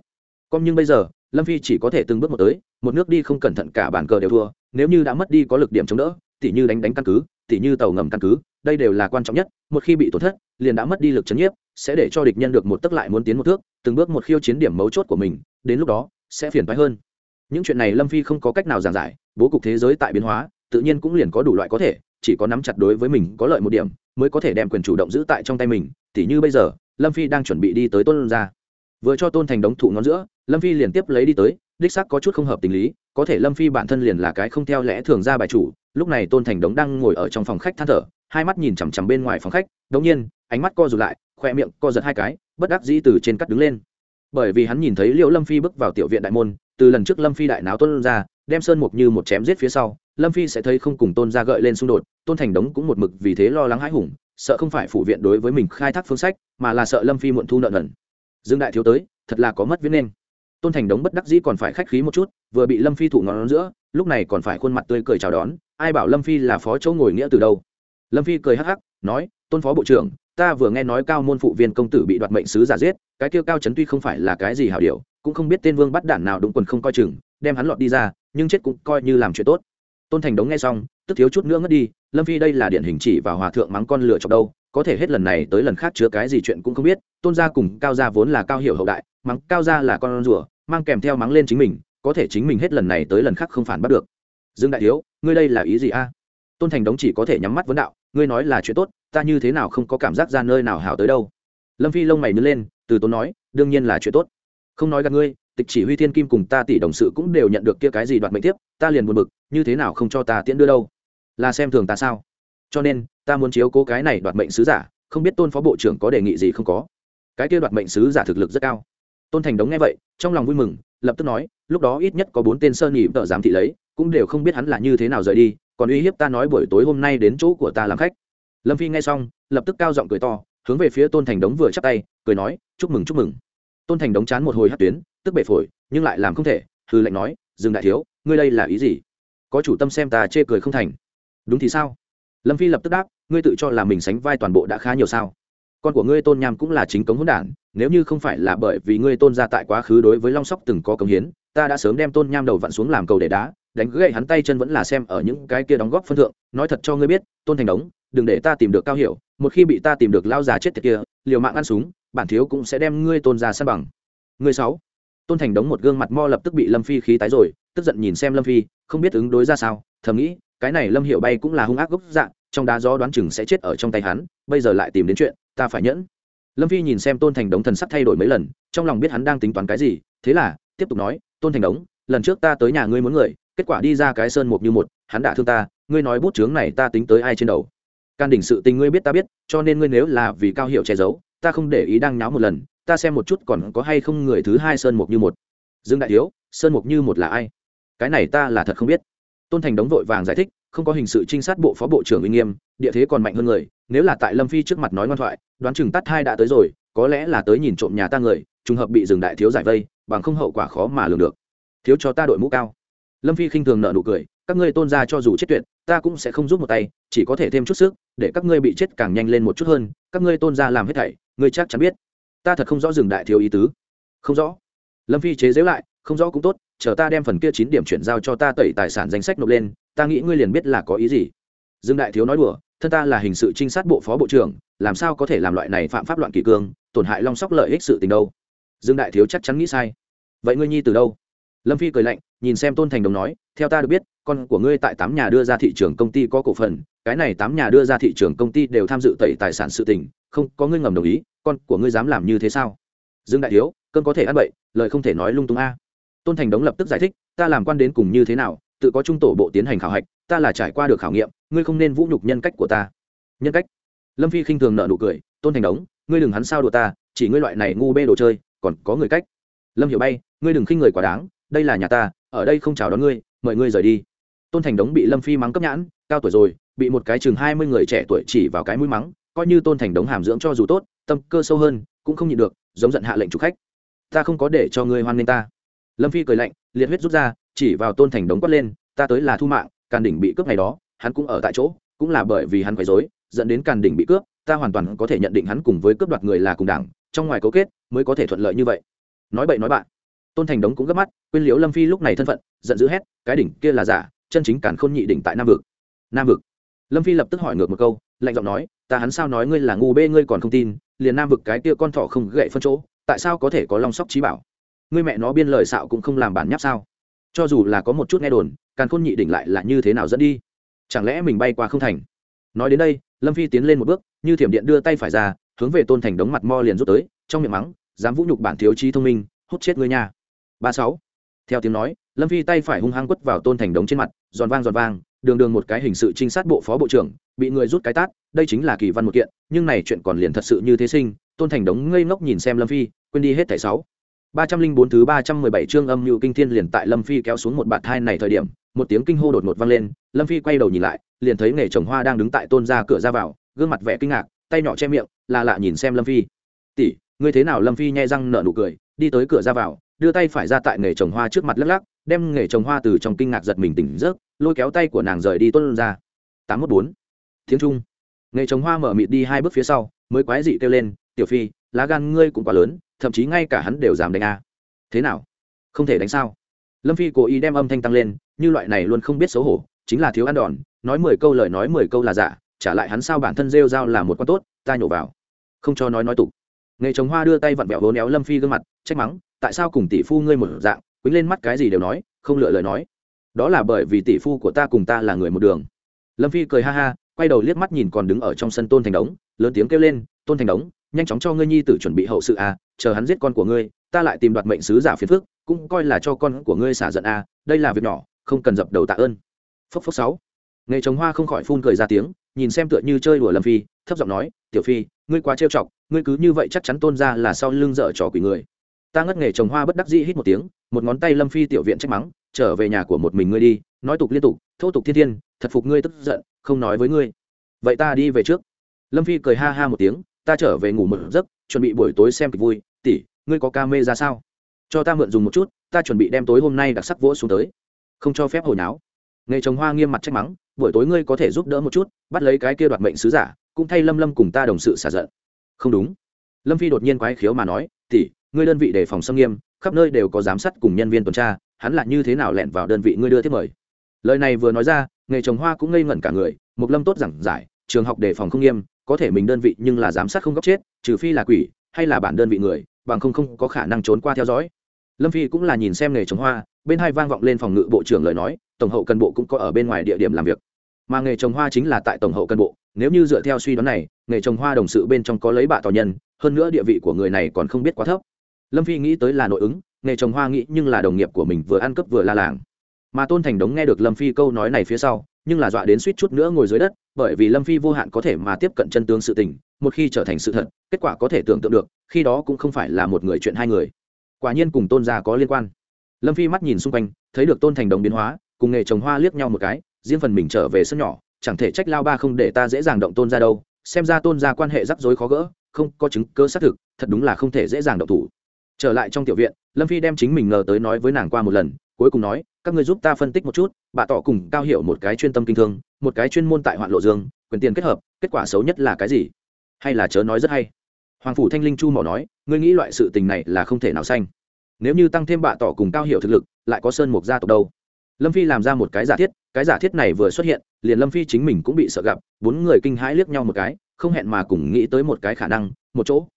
Com nhưng bây giờ, lâm phi chỉ có thể từng bước một tới, một nước đi không cẩn thận cả bản cờ đều thua, nếu như đã mất đi có lực điểm chống đỡ, tỉ như đánh đánh căn cứ, tỉ như tàu ngầm căn cứ, đây đều là quan trọng nhất, một khi bị tổn thất, liền đã mất đi lực chấn nhiếp, sẽ để cho địch nhân được một tức lại muốn tiến một thước, từng bước một khiêu chiến điểm mấu chốt của mình, đến lúc đó, sẽ phiền phái hơn. Những chuyện này lâm phi không có cách nào giảng giải, bố cục thế giới tại biến hóa, tự nhiên cũng liền có đủ loại có thể chỉ có nắm chặt đối với mình có lợi một điểm, mới có thể đem quyền chủ động giữ tại trong tay mình, tỉ như bây giờ, lâm phi đang chuẩn bị đi tới tôn ra vừa cho tôn thành đống thụ ngón giữa, lâm phi liền tiếp lấy đi tới, đích sắc có chút không hợp tình lý, có thể lâm phi bản thân liền là cái không theo lẽ thường ra bài chủ, lúc này tôn thành đống đang ngồi ở trong phòng khách than thở, hai mắt nhìn chằm chằm bên ngoài phòng khách, đống nhiên, ánh mắt co rụt lại, khoe miệng co giật hai cái, bất đắc dĩ từ trên cắt đứng lên. Bởi vì hắn nhìn thấy liệu lâm phi bước vào tiểu viện đại môn, từ lần trước lâm phi đại náo tôn ra đem sơn mục như một chém giết phía sau lâm phi sẽ thấy không cùng tôn ra gợi lên xung đột, tôn thành đống cũng một mực vì thế lo lắng hãi hùng, sợ không phải phủ viện đối với mình khai thác phương sách, mà là sợ lâm phi muộn thu nợ nần. Dương đại thiếu tới, thật là có mất viết nên. Tôn thành đống bất đắc dĩ còn phải khách khí một chút, vừa bị lâm phi thủ ngón giữa, lúc này còn phải khuôn mặt tươi cười chào đón, ai bảo lâm phi là phó chỗ ngồi nghĩa từ đâu. Lâm phi cười hắc hắc, nói, tôn phó bộ trưởng, ta vừa nghe nói cao môn phụ viên công tử bị đoạt mệnh sứ giả giết, cái kia cao trấn tuy không phải là cái gì hảo điều, cũng không biết tên vương bắt đản nào đúng quần không coi chừng, đem hắn lọt đi ra, nhưng chết cũng coi như làm chuyện tốt tôn thành đống nghe xong, tức thiếu chút nữa ngất đi, lâm phi đây là điển hình chỉ và hòa thượng mắng con lựa chọc đâu, có thể hết lần này tới lần khác chứa cái gì chuyện cũng không biết, tôn gia cùng cao gia vốn là cao hiểu hậu đại, mắng cao gia là con rùa, mang kèm theo mắng lên chính mình, có thể chính mình hết lần này tới lần khác không phản bắt được. Dương đại thiếu, ngươi đây là ý gì a? Tôn thành đống chỉ có thể nhắm mắt vấn đạo, ngươi nói là chuyện tốt, ta như thế nào không có cảm giác ra nơi nào hảo tới đâu. Lâm phi lông mày nứt lên, từ tốn nói, đương nhiên là chuyện tốt. Không nói gặp ngươi tịch chỉ huy thiên kim cùng ta tỷ đồng sự cũng đều nhận được kia cái gì đoạt mệnh tiếp, ta liền buồn bực, như thế nào không cho ta tiễn đưa đâu? Là xem thường ta sao? Cho nên, ta muốn chiếu cố cái này đoạt mệnh sứ giả, không biết tôn phó bộ trưởng có đề nghị gì không có. Cái kia đoạt mệnh sứ giả thực lực rất cao. Tôn thành đống nghe vậy, trong lòng vui mừng, lập tức nói, lúc đó ít nhất có bốn tên sơn nhị vợ giám thị lấy, cũng đều không biết hắn là như thế nào rời đi, còn uy hiếp ta nói buổi tối hôm nay đến chỗ của ta làm khách. Lâm phi nghe xong, lập tức cao giọng cười to, hướng về phía tôn thành đống vừa chắp tay, cười nói, chúc mừng chúc mừng. Tôn thành đống chán một hồi hát tuyến tức bể phổi, nhưng lại làm không thể, hư lệnh nói, dừng đại thiếu, ngươi đây là ý gì? Có chủ tâm xem ta chê cười không thành. Đúng thì sao? Lâm phi lập tức đáp, ngươi tự cho là mình sánh vai toàn bộ đã khá nhiều sao? Con của ngươi tôn nham cũng là chính cống hỗn đản, nếu như không phải là bởi vì ngươi tôn ra tại quá khứ đối với long sóc từng có công hiến, ta đã sớm đem tôn nham đầu vặn xuống làm cầu để đá, đánh gậy hắn tay chân vẫn là xem ở những cái kia đóng góp phân thượng, nói thật cho ngươi biết, tôn thành đống, đừng để ta tìm được cao hiểu, một khi bị ta tìm được lao già chết tiệt kia, liều mạng ăn súng, bản thiếu cũng sẽ đem ngươi tôn ra săn bằng. Ngươi sáu tôn thành đống một gương mặt mo lập tức bị lâm phi khí tái rồi, tức giận nhìn xem lâm phi, không biết ứng đối ra sao, thầm nghĩ, cái này lâm hiệu bay cũng là hung ác gốc dạng, trong đá gió đoán chừng sẽ chết ở trong tay hắn, bây giờ lại tìm đến chuyện, ta phải nhẫn. Lâm phi nhìn xem tôn thành đống thần sắc thay đổi mấy lần, trong lòng biết hắn đang tính toán cái gì, thế là, tiếp tục nói, tôn thành đống, lần trước ta tới nhà ngươi muốn người, kết quả đi ra cái sơn một như một, hắn đã thương ta, ngươi nói bút chướng này ta tính tới ai trên đầu? Can đỉnh sự tình ngươi biết ta biết, cho nên ngươi nếu là vì cao hiệu che giấu, ta không để ý đang nháo một lần ta xem một chút còn có hay không người thứ hai sơn mục như một. Dương đại thiếu, sơn mục như một là ai? Cái này ta là thật không biết. Tôn thành đống vội vàng giải thích, không có hình sự trinh sát bộ phó bộ trưởng uy nghiêm, địa thế còn mạnh hơn người, nếu là tại lâm phi trước mặt nói ngoan thoại, đoán chừng tắt hai đã tới rồi, có lẽ là tới nhìn trộm nhà ta người, trùng hợp bị dừng đại thiếu giải vây, bằng không hậu quả khó mà lường được. Thiếu cho ta đội mũ cao. Lâm phi khinh thường nợ nụ cười, các ngươi tôn ra cho dù chết tuyệt, ta cũng sẽ không giúp một tay, chỉ có thể thêm chút sức, để các ngươi bị chết càng nhanh lên một chút hơn, các ngươi tôn ra làm hết thảy, ngươi chắc chắn biết ta thật không rõ rừng đại thiếu ý tứ. Không rõ. Lâm phi chế giễu lại, không rõ cũng tốt, chờ ta đem phần kia chín điểm chuyển giao cho ta tẩy tài sản danh sách nộp lên, ta nghĩ ngươi liền biết là có ý gì. Dương đại thiếu nói đùa, thân ta là hình sự trinh sát bộ phó bộ trưởng, làm sao có thể làm loại này phạm pháp loạn kỷ cương, tổn hại long sóc lợi ích sự tình đâu. Dương đại thiếu chắc chắn nghĩ sai. Vậy ngươi nhi từ đâu? Lâm phi cười lạnh, nhìn xem tôn thành đồng nói, theo ta được biết, con của ngươi tại tám nhà đưa ra thị trường công ty có cổ phần, cái này tám nhà đưa ra thị trường công ty đều tham dự tẩy tài sản sự tình không, có ngươi ngầm đồng ý, con của ngươi dám làm như thế sao? Dương đại thiếu, cơn có thể ăn bậy, lời không thể nói lung tung a. Tôn thành đống lập tức giải thích, ta làm quan đến cùng như thế nào, tự có trung tổ bộ tiến hành khảo hạch, ta là trải qua được khảo nghiệm, ngươi không nên vũ nhục nhân cách của ta. Nhân cách? Lâm phi khinh thường nợ nụ cười, tôn thành đống, ngươi đừng hắn sao đùa ta, chỉ ngươi loại này ngu bê đồ chơi, còn có người cách. Lâm hiểu bay, ngươi đừng khinh người quá đáng, đây là nhà ta, ở đây không chào đón ngươi, mời ngươi rời đi. Tôn thành đống bị lâm phi mắng cấp nhãn, cao tuổi rồi, bị một cái chừng hai mươi người trẻ tuổi chỉ vào cái mũi mắng coi như tôn thành đống hàm dưỡng cho dù tốt, tâm cơ sâu hơn, cũng không nhịn được, giống giận hạ lệnh chủ khách. Ta không có để cho ngươi hoan nghênh ta. Lâm phi cười lạnh, liệt huyết rút ra, chỉ vào tôn thành đống quát lên, ta tới là thu mạng, càn đỉnh bị cướp ngày đó, hắn cũng ở tại chỗ, cũng là bởi vì hắn quấy rối, dẫn đến càn đỉnh bị cướp, ta hoàn toàn có thể nhận định hắn cùng với cướp đoạt người là cùng đảng, trong ngoài cấu kết mới có thể thuận lợi như vậy. Nói bậy nói bạn. Tôn thành đống cũng gấp mắt, quên liễu lâm phi lúc này thân phận, giận dữ hét, cái đỉnh kia là giả, chân chính càn khôn nhị đỉnh tại nam vực. Nam vực. Lâm phi lập tức hỏi ngược một câu, lạnh giọng nói ta hắn sao nói ngươi là ngu bê, ngươi còn không tin, liền nam vực cái kia con thỏ không gậy phân chỗ, tại sao có thể có long sóc trí bảo? Ngươi mẹ nó biên lời xạo cũng không làm bản nháp sao? Cho dù là có một chút nghe đồn càng khôn nhị đỉnh lại là như thế nào dẫn đi? Chẳng lẽ mình bay qua không thành? Nói đến đây, lâm phi tiến lên một bước, như thiểm điện đưa tay phải ra, hướng về tôn thành đống mặt mo liền rút tới, trong miệng mắng, dám vũ nhục bản thiếu trí thông minh, hút chết ngươi nha. Ba sáu. Theo tiếng nói, lâm phi tay phải hung hăng quất vào tôn thành đống trên mặt, giòn vang giòn vang đường đường một cái hình sự trinh sát bộ phó bộ trưởng, bị người rút cái tát, đây chính là kỳ văn một kiện, nhưng này chuyện còn liền thật sự như thế sinh, tôn thành đống ngây ngốc nhìn xem lâm phi, quên đi hết thẻ sáu. ba trăm linh bốn thứ ba trăm mười bảy chương âm mưu kinh thiên liền tại lâm phi kéo xuống một bạt thai này thời điểm, một tiếng kinh hô đột ngột vang lên, lâm phi quay đầu nhìn lại, liền thấy nghề trồng hoa đang đứng tại tôn ra cửa ra vào, gương mặt vẻ kinh ngạc, tay nhỏ che miệng, là lạ nhìn xem lâm phi. Tỷ, ngươi thế nào? Lâm phi nhai răng nở nụ cười, đi tới cửa ra vào, đưa tay phải ra tại nghề trồng hoa trước mặt lắc lắc đem nghề trồng hoa từ trong kinh ngạc giật mình tỉnh rớt lôi kéo tay của nàng rời đi tuân ra. tám một bốn. Tiếng trung. Nghề trồng hoa mở mịt đi hai bước phía sau, mới quái dị kêu lên, tiểu phi, lá gan ngươi cũng quá lớn, thậm chí ngay cả hắn đều dám đánh a. Thế nào? Không thể đánh sao? Lâm phi cố ý đem âm thanh tăng lên, như loại này luôn không biết xấu hổ, chính là thiếu ăn đòn, nói mười câu lời nói mười câu là giả, trả lại hắn sao bản thân rêu dao là một con tốt, ta nhổ vào. Không cho nói nói tục. Nghề trồng hoa đưa tay vặn vẹo vốn éo lâm phi gương mặt, trách mắng, tại sao cùng tỷ phu ngươi một dạng quýnh lên mắt cái gì đều nói, không lựa lời nói. Đó là bởi vì tỷ phu của ta cùng ta là người một đường. Lâm phi cười ha ha, quay đầu liếc mắt nhìn còn đứng ở trong sân tôn thành đống, lớn tiếng kêu lên, tôn thành đống, nhanh chóng cho ngươi nhi tử chuẩn bị hậu sự à chờ hắn giết con của ngươi, ta lại tìm đoạt mệnh sứ giả phiền phức, cũng coi là cho con của ngươi xả giận à đây là việc nhỏ, không cần dập đầu tạ ơn. Phốc phốc sáu. Nghề trồng hoa không khỏi phun cười ra tiếng, nhìn xem tựa như chơi đùa lâm phi, thấp giọng nói, tiểu phi, ngươi quá trêu chọc, ngươi cứ như vậy chắc chắn tôn ra là sau lưng dở trò quỷ người ta ngất nghề trồng hoa bất đắc dĩ hít một tiếng, một ngón tay lâm phi tiểu viện trách mắng, trở về nhà của một mình ngươi đi, nói tục liên tục, thô tục thiên thiên, thật phục ngươi tức giận, không nói với ngươi. Vậy ta đi về trước. Lâm phi cười ha ha một tiếng, ta trở về ngủ một giấc, chuẩn bị buổi tối xem kịch vui, tỷ, ngươi có ca mê ra sao? Cho ta mượn dùng một chút, ta chuẩn bị đem tối hôm nay đặc sắc vỗ xuống tới. Không cho phép hồi náo. Nghề trồng hoa nghiêm mặt trách mắng, buổi tối ngươi có thể giúp đỡ một chút, bắt lấy cái kia đoạt mệnh sứ giả, cũng thay lâm lâm cùng ta đồng sự xả giận. Không đúng. Lâm phi đột nhiên quái khiếu mà nói, tỷ ngươi đơn vị đề phòng xâm nghiêm, khắp nơi đều có giám sát cùng nhân viên tuần tra, hắn là như thế nào lẹn vào đơn vị ngươi đưa tiếp mời? Lời này vừa nói ra, nghề trồng hoa cũng ngây ngẩn cả người, Mục lâm tốt giảng giải, trường học đề phòng không nghiêm, có thể mình đơn vị nhưng là giám sát không góc chết, trừ phi là quỷ, hay là bản đơn vị người, bằng không không có khả năng trốn qua theo dõi. Lâm phi cũng là nhìn xem nghề trồng hoa, bên hai vang vọng lên phòng ngự bộ trưởng lời nói, tổng hậu cân bộ cũng có ở bên ngoài địa điểm làm việc. Mà nghề trồng hoa chính là tại tổng hậu cân bộ, nếu như dựa theo suy đoán này, nghề trồng hoa đồng sự bên trong có lấy bạ tò nhân, hơn nữa địa vị của người này còn không biết quá thấp lâm phi nghĩ tới là nội ứng, nghề trồng hoa nghĩ nhưng là đồng nghiệp của mình vừa ăn cướp vừa la làng. Mà tôn thành đống nghe được lâm phi câu nói này phía sau, nhưng là dọa đến suýt chút nữa ngồi dưới đất, bởi vì lâm phi vô hạn có thể mà tiếp cận chân tướng sự tình, một khi trở thành sự thật, kết quả có thể tưởng tượng được, khi đó cũng không phải là một người chuyện hai người. Quả nhiên cùng tôn gia có liên quan. Lâm phi mắt nhìn xung quanh, thấy được tôn thành đồng biến hóa, cùng nghề trồng hoa liếc nhau một cái, riêng phần mình trở về sân nhỏ, chẳng thể trách lao ba không để ta dễ dàng động tôn ra đâu, xem ra tôn ra quan hệ rắc rối khó gỡ, không có chứng cơ xác thực, thật đúng là không thể dễ dàng động thủ trở lại trong tiểu viện, lâm phi đem chính mình ngờ tới nói với nàng qua một lần, cuối cùng nói, các người giúp ta phân tích một chút, bà tỏ cùng cao hiểu một cái chuyên tâm kinh thương, một cái chuyên môn tại hoạn lộ dương, quyền tiền kết hợp, kết quả xấu nhất là cái gì? Hay là chớ nói rất hay. Hoàng phủ thanh linh chu mỏ nói, ngươi nghĩ loại sự tình này là không thể nào xanh nếu như tăng thêm bạ tỏ cùng cao hiệu thực lực, lại có sơn mục gia tộc đâu? Lâm phi làm ra một cái giả thiết, cái giả thiết này vừa xuất hiện, liền lâm phi chính mình cũng bị sợ gặp, bốn người kinh hãi liếc nhau một cái, không hẹn mà cùng nghĩ tới một cái khả năng, một chỗ.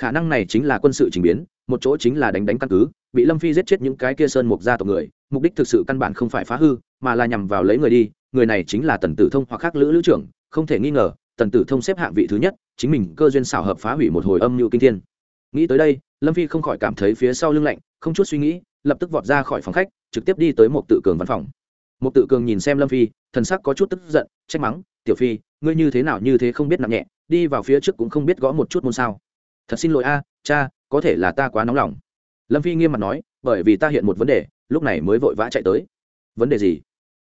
Khả năng này chính là quân sự trình biến một chỗ chính là đánh đánh căn cứ, bị lâm phi giết chết những cái kia sơn mục gia tộc người, mục đích thực sự căn bản không phải phá hư, mà là nhằm vào lấy người đi, người này chính là tần tử thông hoặc khác lữ lữ trưởng, không thể nghi ngờ, tần tử thông xếp hạng vị thứ nhất, chính mình cơ duyên xảo hợp phá hủy một hồi âm mưu kinh thiên. Nghĩ tới đây, lâm phi không khỏi cảm thấy phía sau lưng lạnh, không chút suy nghĩ, lập tức vọt ra khỏi phòng khách, trực tiếp đi tới một tự cường văn phòng. Một tự cường nhìn xem lâm phi, thần sắc có chút tức giận, trách mắng, tiểu phi, ngươi như thế nào như thế không biết nặng nhẹ, đi vào phía trước cũng không biết gõ một chút môn sao. Thật xin lỗi a cha, có thể là ta quá nóng lòng. Lâm phi nghiêm mặt nói, bởi vì ta hiện một vấn đề, lúc này mới vội vã chạy tới. Vấn đề gì?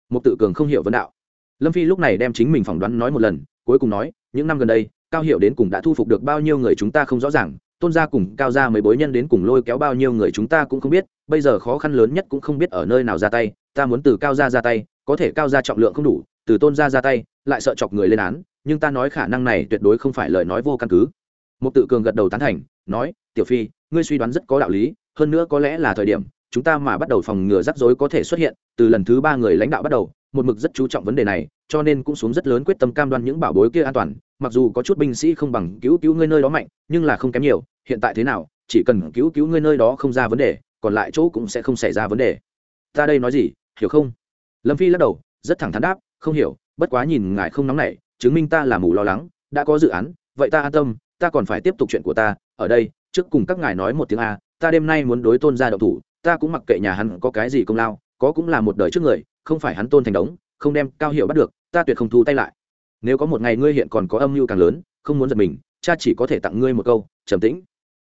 Mục tự cường không hiểu vấn đạo. Lâm phi lúc này đem chính mình phỏng đoán nói một lần, cuối cùng nói, những năm gần đây, cao hiệu đến cùng đã thu phục được bao nhiêu người chúng ta không rõ ràng, tôn gia cùng cao gia mấy bối nhân đến cùng lôi kéo bao nhiêu người chúng ta cũng không biết, bây giờ khó khăn lớn nhất cũng không biết ở nơi nào ra tay, ta muốn từ cao gia ra tay, có thể cao gia trọng lượng không đủ, từ tôn gia ra tay, lại sợ chọc người lên án, nhưng ta nói khả năng này tuyệt đối không phải lời nói vô căn cứ. Một tự cường gật đầu tán thành nói, tiểu phi, ngươi suy đoán rất có đạo lý, hơn nữa có lẽ là thời điểm, chúng ta mà bắt đầu phòng ngừa rắc rối có thể xuất hiện. Từ lần thứ ba người lãnh đạo bắt đầu, một mực rất chú trọng vấn đề này, cho nên cũng xuống rất lớn quyết tâm cam đoan những bảo bối kia an toàn. Mặc dù có chút binh sĩ không bằng cứu cứu ngươi nơi đó mạnh, nhưng là không kém nhiều, hiện tại thế nào, chỉ cần cứu cứu ngươi nơi đó không ra vấn đề, còn lại chỗ cũng sẽ không xảy ra vấn đề. Ta đây nói gì, hiểu không? Lâm phi lắc đầu, rất thẳng thắn đáp, không hiểu, bất quá nhìn ngài không nóng nảy, chứng minh ta là mù lo lắng, đã có dự án, vậy ta an tâm ta còn phải tiếp tục chuyện của ta, ở đây, trước cùng các ngài nói một tiếng a, ta đêm nay muốn đối tôn ra đậu thủ, ta cũng mặc kệ nhà hắn có cái gì công lao, có cũng là một đời trước người, không phải hắn tôn thành đống, không đem cao hiệu bắt được, ta tuyệt không thu tay lại. Nếu có một ngày ngươi hiện còn có âm mưu càng lớn, không muốn giật mình, cha chỉ có thể tặng ngươi một câu, trầm tĩnh.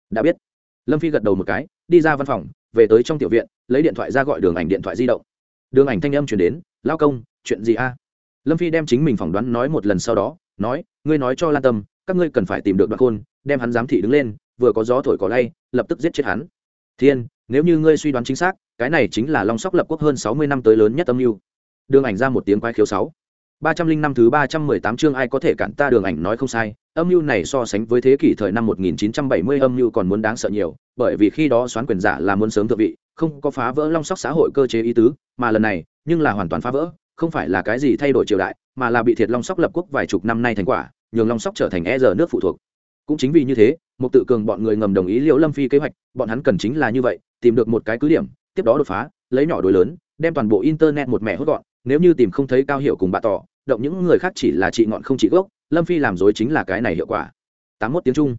Đã biết. Lâm phi gật đầu một cái, đi ra văn phòng, về tới trong tiểu viện, lấy điện thoại ra gọi đường ảnh điện thoại di động. Đường ảnh thanh âm chuyển đến, lao công, chuyện gì a? Lâm phi đem chính mình phỏng đoán nói một lần sau đó, nói, ngươi nói cho lan tâm các ngươi cần phải tìm được đoạn khôn, đem hắn giám thị đứng lên, vừa có gió thổi cỏ lay, lập tức giết chết hắn. Thiên, nếu như ngươi suy đoán chính xác, cái này chính là long sóc lập quốc hơn sáu mươi năm tới lớn nhất âm mưu. Đường ảnh ra một tiếng quái khiếu sáu. Ba trăm linh năm thứ ba trăm mười tám chương ai có thể cản ta đường ảnh nói không sai, âm mưu này so sánh với thế kỷ thời năm một nghìn chín trăm bảy mươi âm mưu còn muốn đáng sợ nhiều, bởi vì khi đó xoán quyền giả là muốn sớm thượng vị, không có phá vỡ long sóc xã hội cơ chế ý tứ, mà lần này, nhưng là hoàn toàn phá vỡ, không phải là cái gì thay đổi triều đại, mà là bị thiệt long sóc lập quốc vài chục năm nay thành quả nhường long sóc trở thành e giờ nước phụ thuộc. Cũng chính vì như thế một tự cường bọn người ngầm đồng ý liễu lâm phi kế hoạch, bọn hắn cần chính là như vậy, tìm được một cái cứ điểm, tiếp đó đột phá, lấy nhỏ đối lớn, đem toàn bộ internet một mẹ hốt gọn, nếu như tìm không thấy cao hiệu cùng bà tỏ, động những người khác chỉ là trị ngọn không trị gốc, lâm phi làm dối chính là cái này hiệu quả. Tám mốt tiếng trung.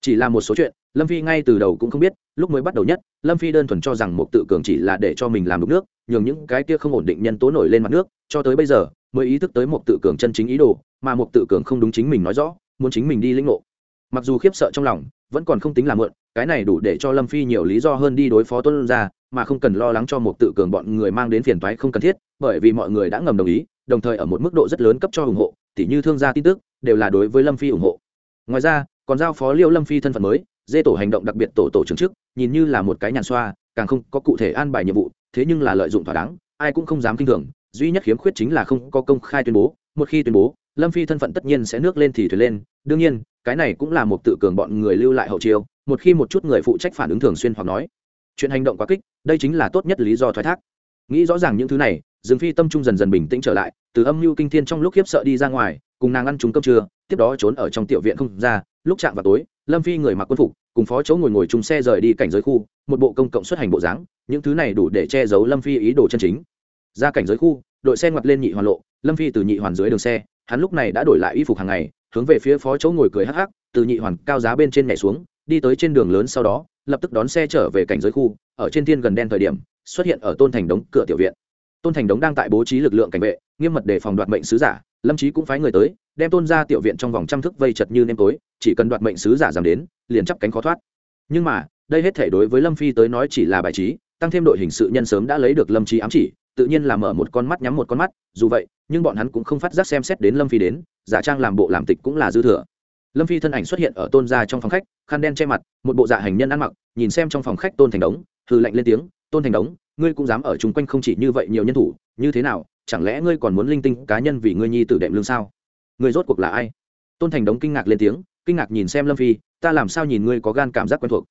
Chỉ là một số chuyện, lâm phi ngay từ đầu cũng không biết, lúc mới bắt đầu nhất, lâm phi đơn thuần cho rằng một tự cường chỉ là để cho mình làm đục nước, nhường những cái kia không ổn định nhân tố nổi lên mặt nước, cho tới bây giờ mới ý thức tới một tự cường chân chính ý đồ, mà một tự cường không đúng chính mình nói rõ, muốn chính mình đi lĩnh ngộ. Mặc dù khiếp sợ trong lòng, vẫn còn không tính là mượn cái này đủ để cho lâm phi nhiều lý do hơn đi đối phó tuân ra, mà không cần lo lắng cho một tự cường bọn người mang đến phiền toái không cần thiết, bởi vì mọi người đã ngầm đồng ý, đồng thời ở một mức độ rất lớn cấp cho ủng hộ, tỉ như thương gia tin tức, đều là đối với lâm phi ủng hộ. Ngoài ra, còn giao phó liêu lâm phi thân phận mới, dê tổ hành động đặc biệt tổ tổ trưởng chức, nhìn như là một cái nhàn xoa, càng không có cụ thể an bài nhiệm vụ, thế nhưng là lợi dụng thỏa đáng, ai cũng không dám kinh thường duy nhất khiếm khuyết chính là không có công khai tuyên bố, một khi tuyên bố, lâm phi thân phận tất nhiên sẽ nước lên thì thuyền lên. Đương nhiên, cái này cũng là một tự cường bọn người lưu lại hậu chiêu, một khi một chút người phụ trách phản ứng thường xuyên hoặc nói, chuyện hành động quá kích, đây chính là tốt nhất lý do thoái thác. Nghĩ rõ ràng những thứ này, dương phi tâm trung dần dần bình tĩnh trở lại, từ âm mưu kinh thiên trong lúc khiếp sợ đi ra ngoài, cùng nàng ăn chúng cơm trưa, tiếp đó trốn ở trong tiểu viện không ra, lúc chạm vào tối, lâm phi người mặc quân phục, cùng phó chỗ ngồi ngồi chung xe rời đi cảnh giới khu, một bộ công cộng xuất hành bộ dáng, những thứ này đủ để che giấu lâm phi ý đồ chân chính ra cảnh giới khu, đội xe ngoặt lên nhị hoàn lộ, lâm phi từ nhị hoàn dưới đường xe, hắn lúc này đã đổi lại y phục hàng ngày, hướng về phía phó chỗ ngồi cười hắc hắc, từ nhị hoàn cao giá bên trên nhảy xuống, đi tới trên đường lớn sau đó, lập tức đón xe trở về cảnh giới khu, ở trên thiên gần đen thời điểm, xuất hiện ở tôn thành đống cửa tiểu viện. Tôn thành đống đang tại bố trí lực lượng cảnh vệ, nghiêm mật để phòng đoạt mệnh sứ giả, lâm trí cũng phái người tới, đem tôn ra tiểu viện trong vòng trăm thức vây chật như nêm tối, chỉ cần đoạt mệnh sứ giả giảm đến, liền chắp cánh khó thoát. Nhưng mà, đây hết thể đối với lâm phi tới nói chỉ là bài trí, tăng thêm đội hình sự nhân sớm đã lấy được lâm trí ám chỉ tự nhiên là mở một con mắt nhắm một con mắt, dù vậy, nhưng bọn hắn cũng không phát giác xem xét đến lâm phi đến, giả trang làm bộ làm tịch cũng là dư thừa. Lâm phi thân ảnh xuất hiện ở tôn gia trong phòng khách, khăn đen che mặt, một bộ dạ hành nhân ăn mặc, nhìn xem trong phòng khách tôn thành đống, hừ lạnh lên tiếng, tôn thành đống, ngươi cũng dám ở chung quanh không chỉ như vậy nhiều nhân thủ, như thế nào, chẳng lẽ ngươi còn muốn linh tinh cá nhân vì ngươi nhi tử đệm lương sao? Ngươi rốt cuộc là ai? Tôn thành đống kinh ngạc lên tiếng, kinh ngạc nhìn xem lâm phi, ta làm sao nhìn ngươi có gan cảm giác quen thuộc?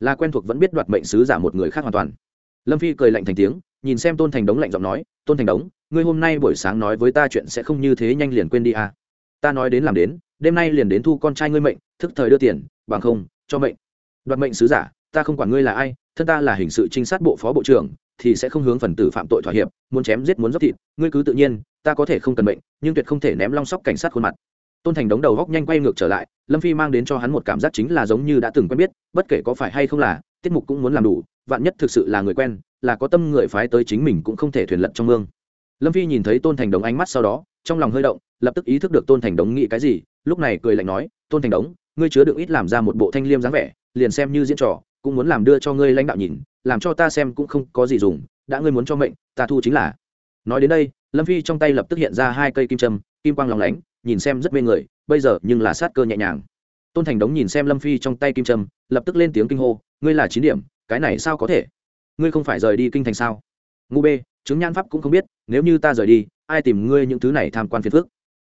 Là quen thuộc vẫn biết đoạt mệnh sứ giả một người khác hoàn toàn. Lâm phi cười lạnh thành tiếng nhìn xem tôn thành đống lạnh giọng nói, tôn thành đống, ngươi hôm nay buổi sáng nói với ta chuyện sẽ không như thế nhanh liền quên đi à. ta nói đến làm đến, đêm nay liền đến thu con trai ngươi mệnh, thức thời đưa tiền, bằng không, cho mệnh đoạt mệnh sứ giả, ta không quản ngươi là ai, thân ta là hình sự trinh sát bộ phó bộ trưởng, thì sẽ không hướng phần tử phạm tội thỏa hiệp, muốn chém giết muốn dốc thịt, ngươi cứ tự nhiên, ta có thể không cần mệnh, nhưng tuyệt không thể ném long sóc cảnh sát khuôn mặt tôn thành đống đầu góc nhanh quay ngược trở lại, lâm phi mang đến cho hắn một cảm giác chính là giống như đã từng quen biết, bất kể có phải hay không là, tiết mục cũng muốn làm đủ, vạn nhất thực sự là người quen là có tâm người phái tới chính mình cũng không thể thuyền lật trong mương. Lâm phi nhìn thấy tôn thành đống ánh mắt sau đó, trong lòng hơi động, lập tức ý thức được tôn thành đống nghĩ cái gì, lúc này cười lạnh nói, tôn thành đống, ngươi chứa được ít làm ra một bộ thanh liêm dáng vẻ, liền xem như diễn trò, cũng muốn làm đưa cho ngươi lãnh đạo nhìn, làm cho ta xem cũng không có gì dùng, đã ngươi muốn cho mệnh, ta thu chính là. Nói đến đây, lâm phi trong tay lập tức hiện ra hai cây kim châm, kim quang lòng lánh, nhìn xem rất mê người, bây giờ nhưng là sát cơ nhẹ nhàng. Tôn thành đống nhìn xem lâm phi trong tay kim châm, lập tức lên tiếng kinh hô, ngươi là chín điểm, cái này sao có thể? Ngươi không phải rời đi kinh thành sao? Ngu bê, chứng nhan pháp cũng không biết, nếu như ta rời đi, ai tìm ngươi những thứ này tham quan phiền phước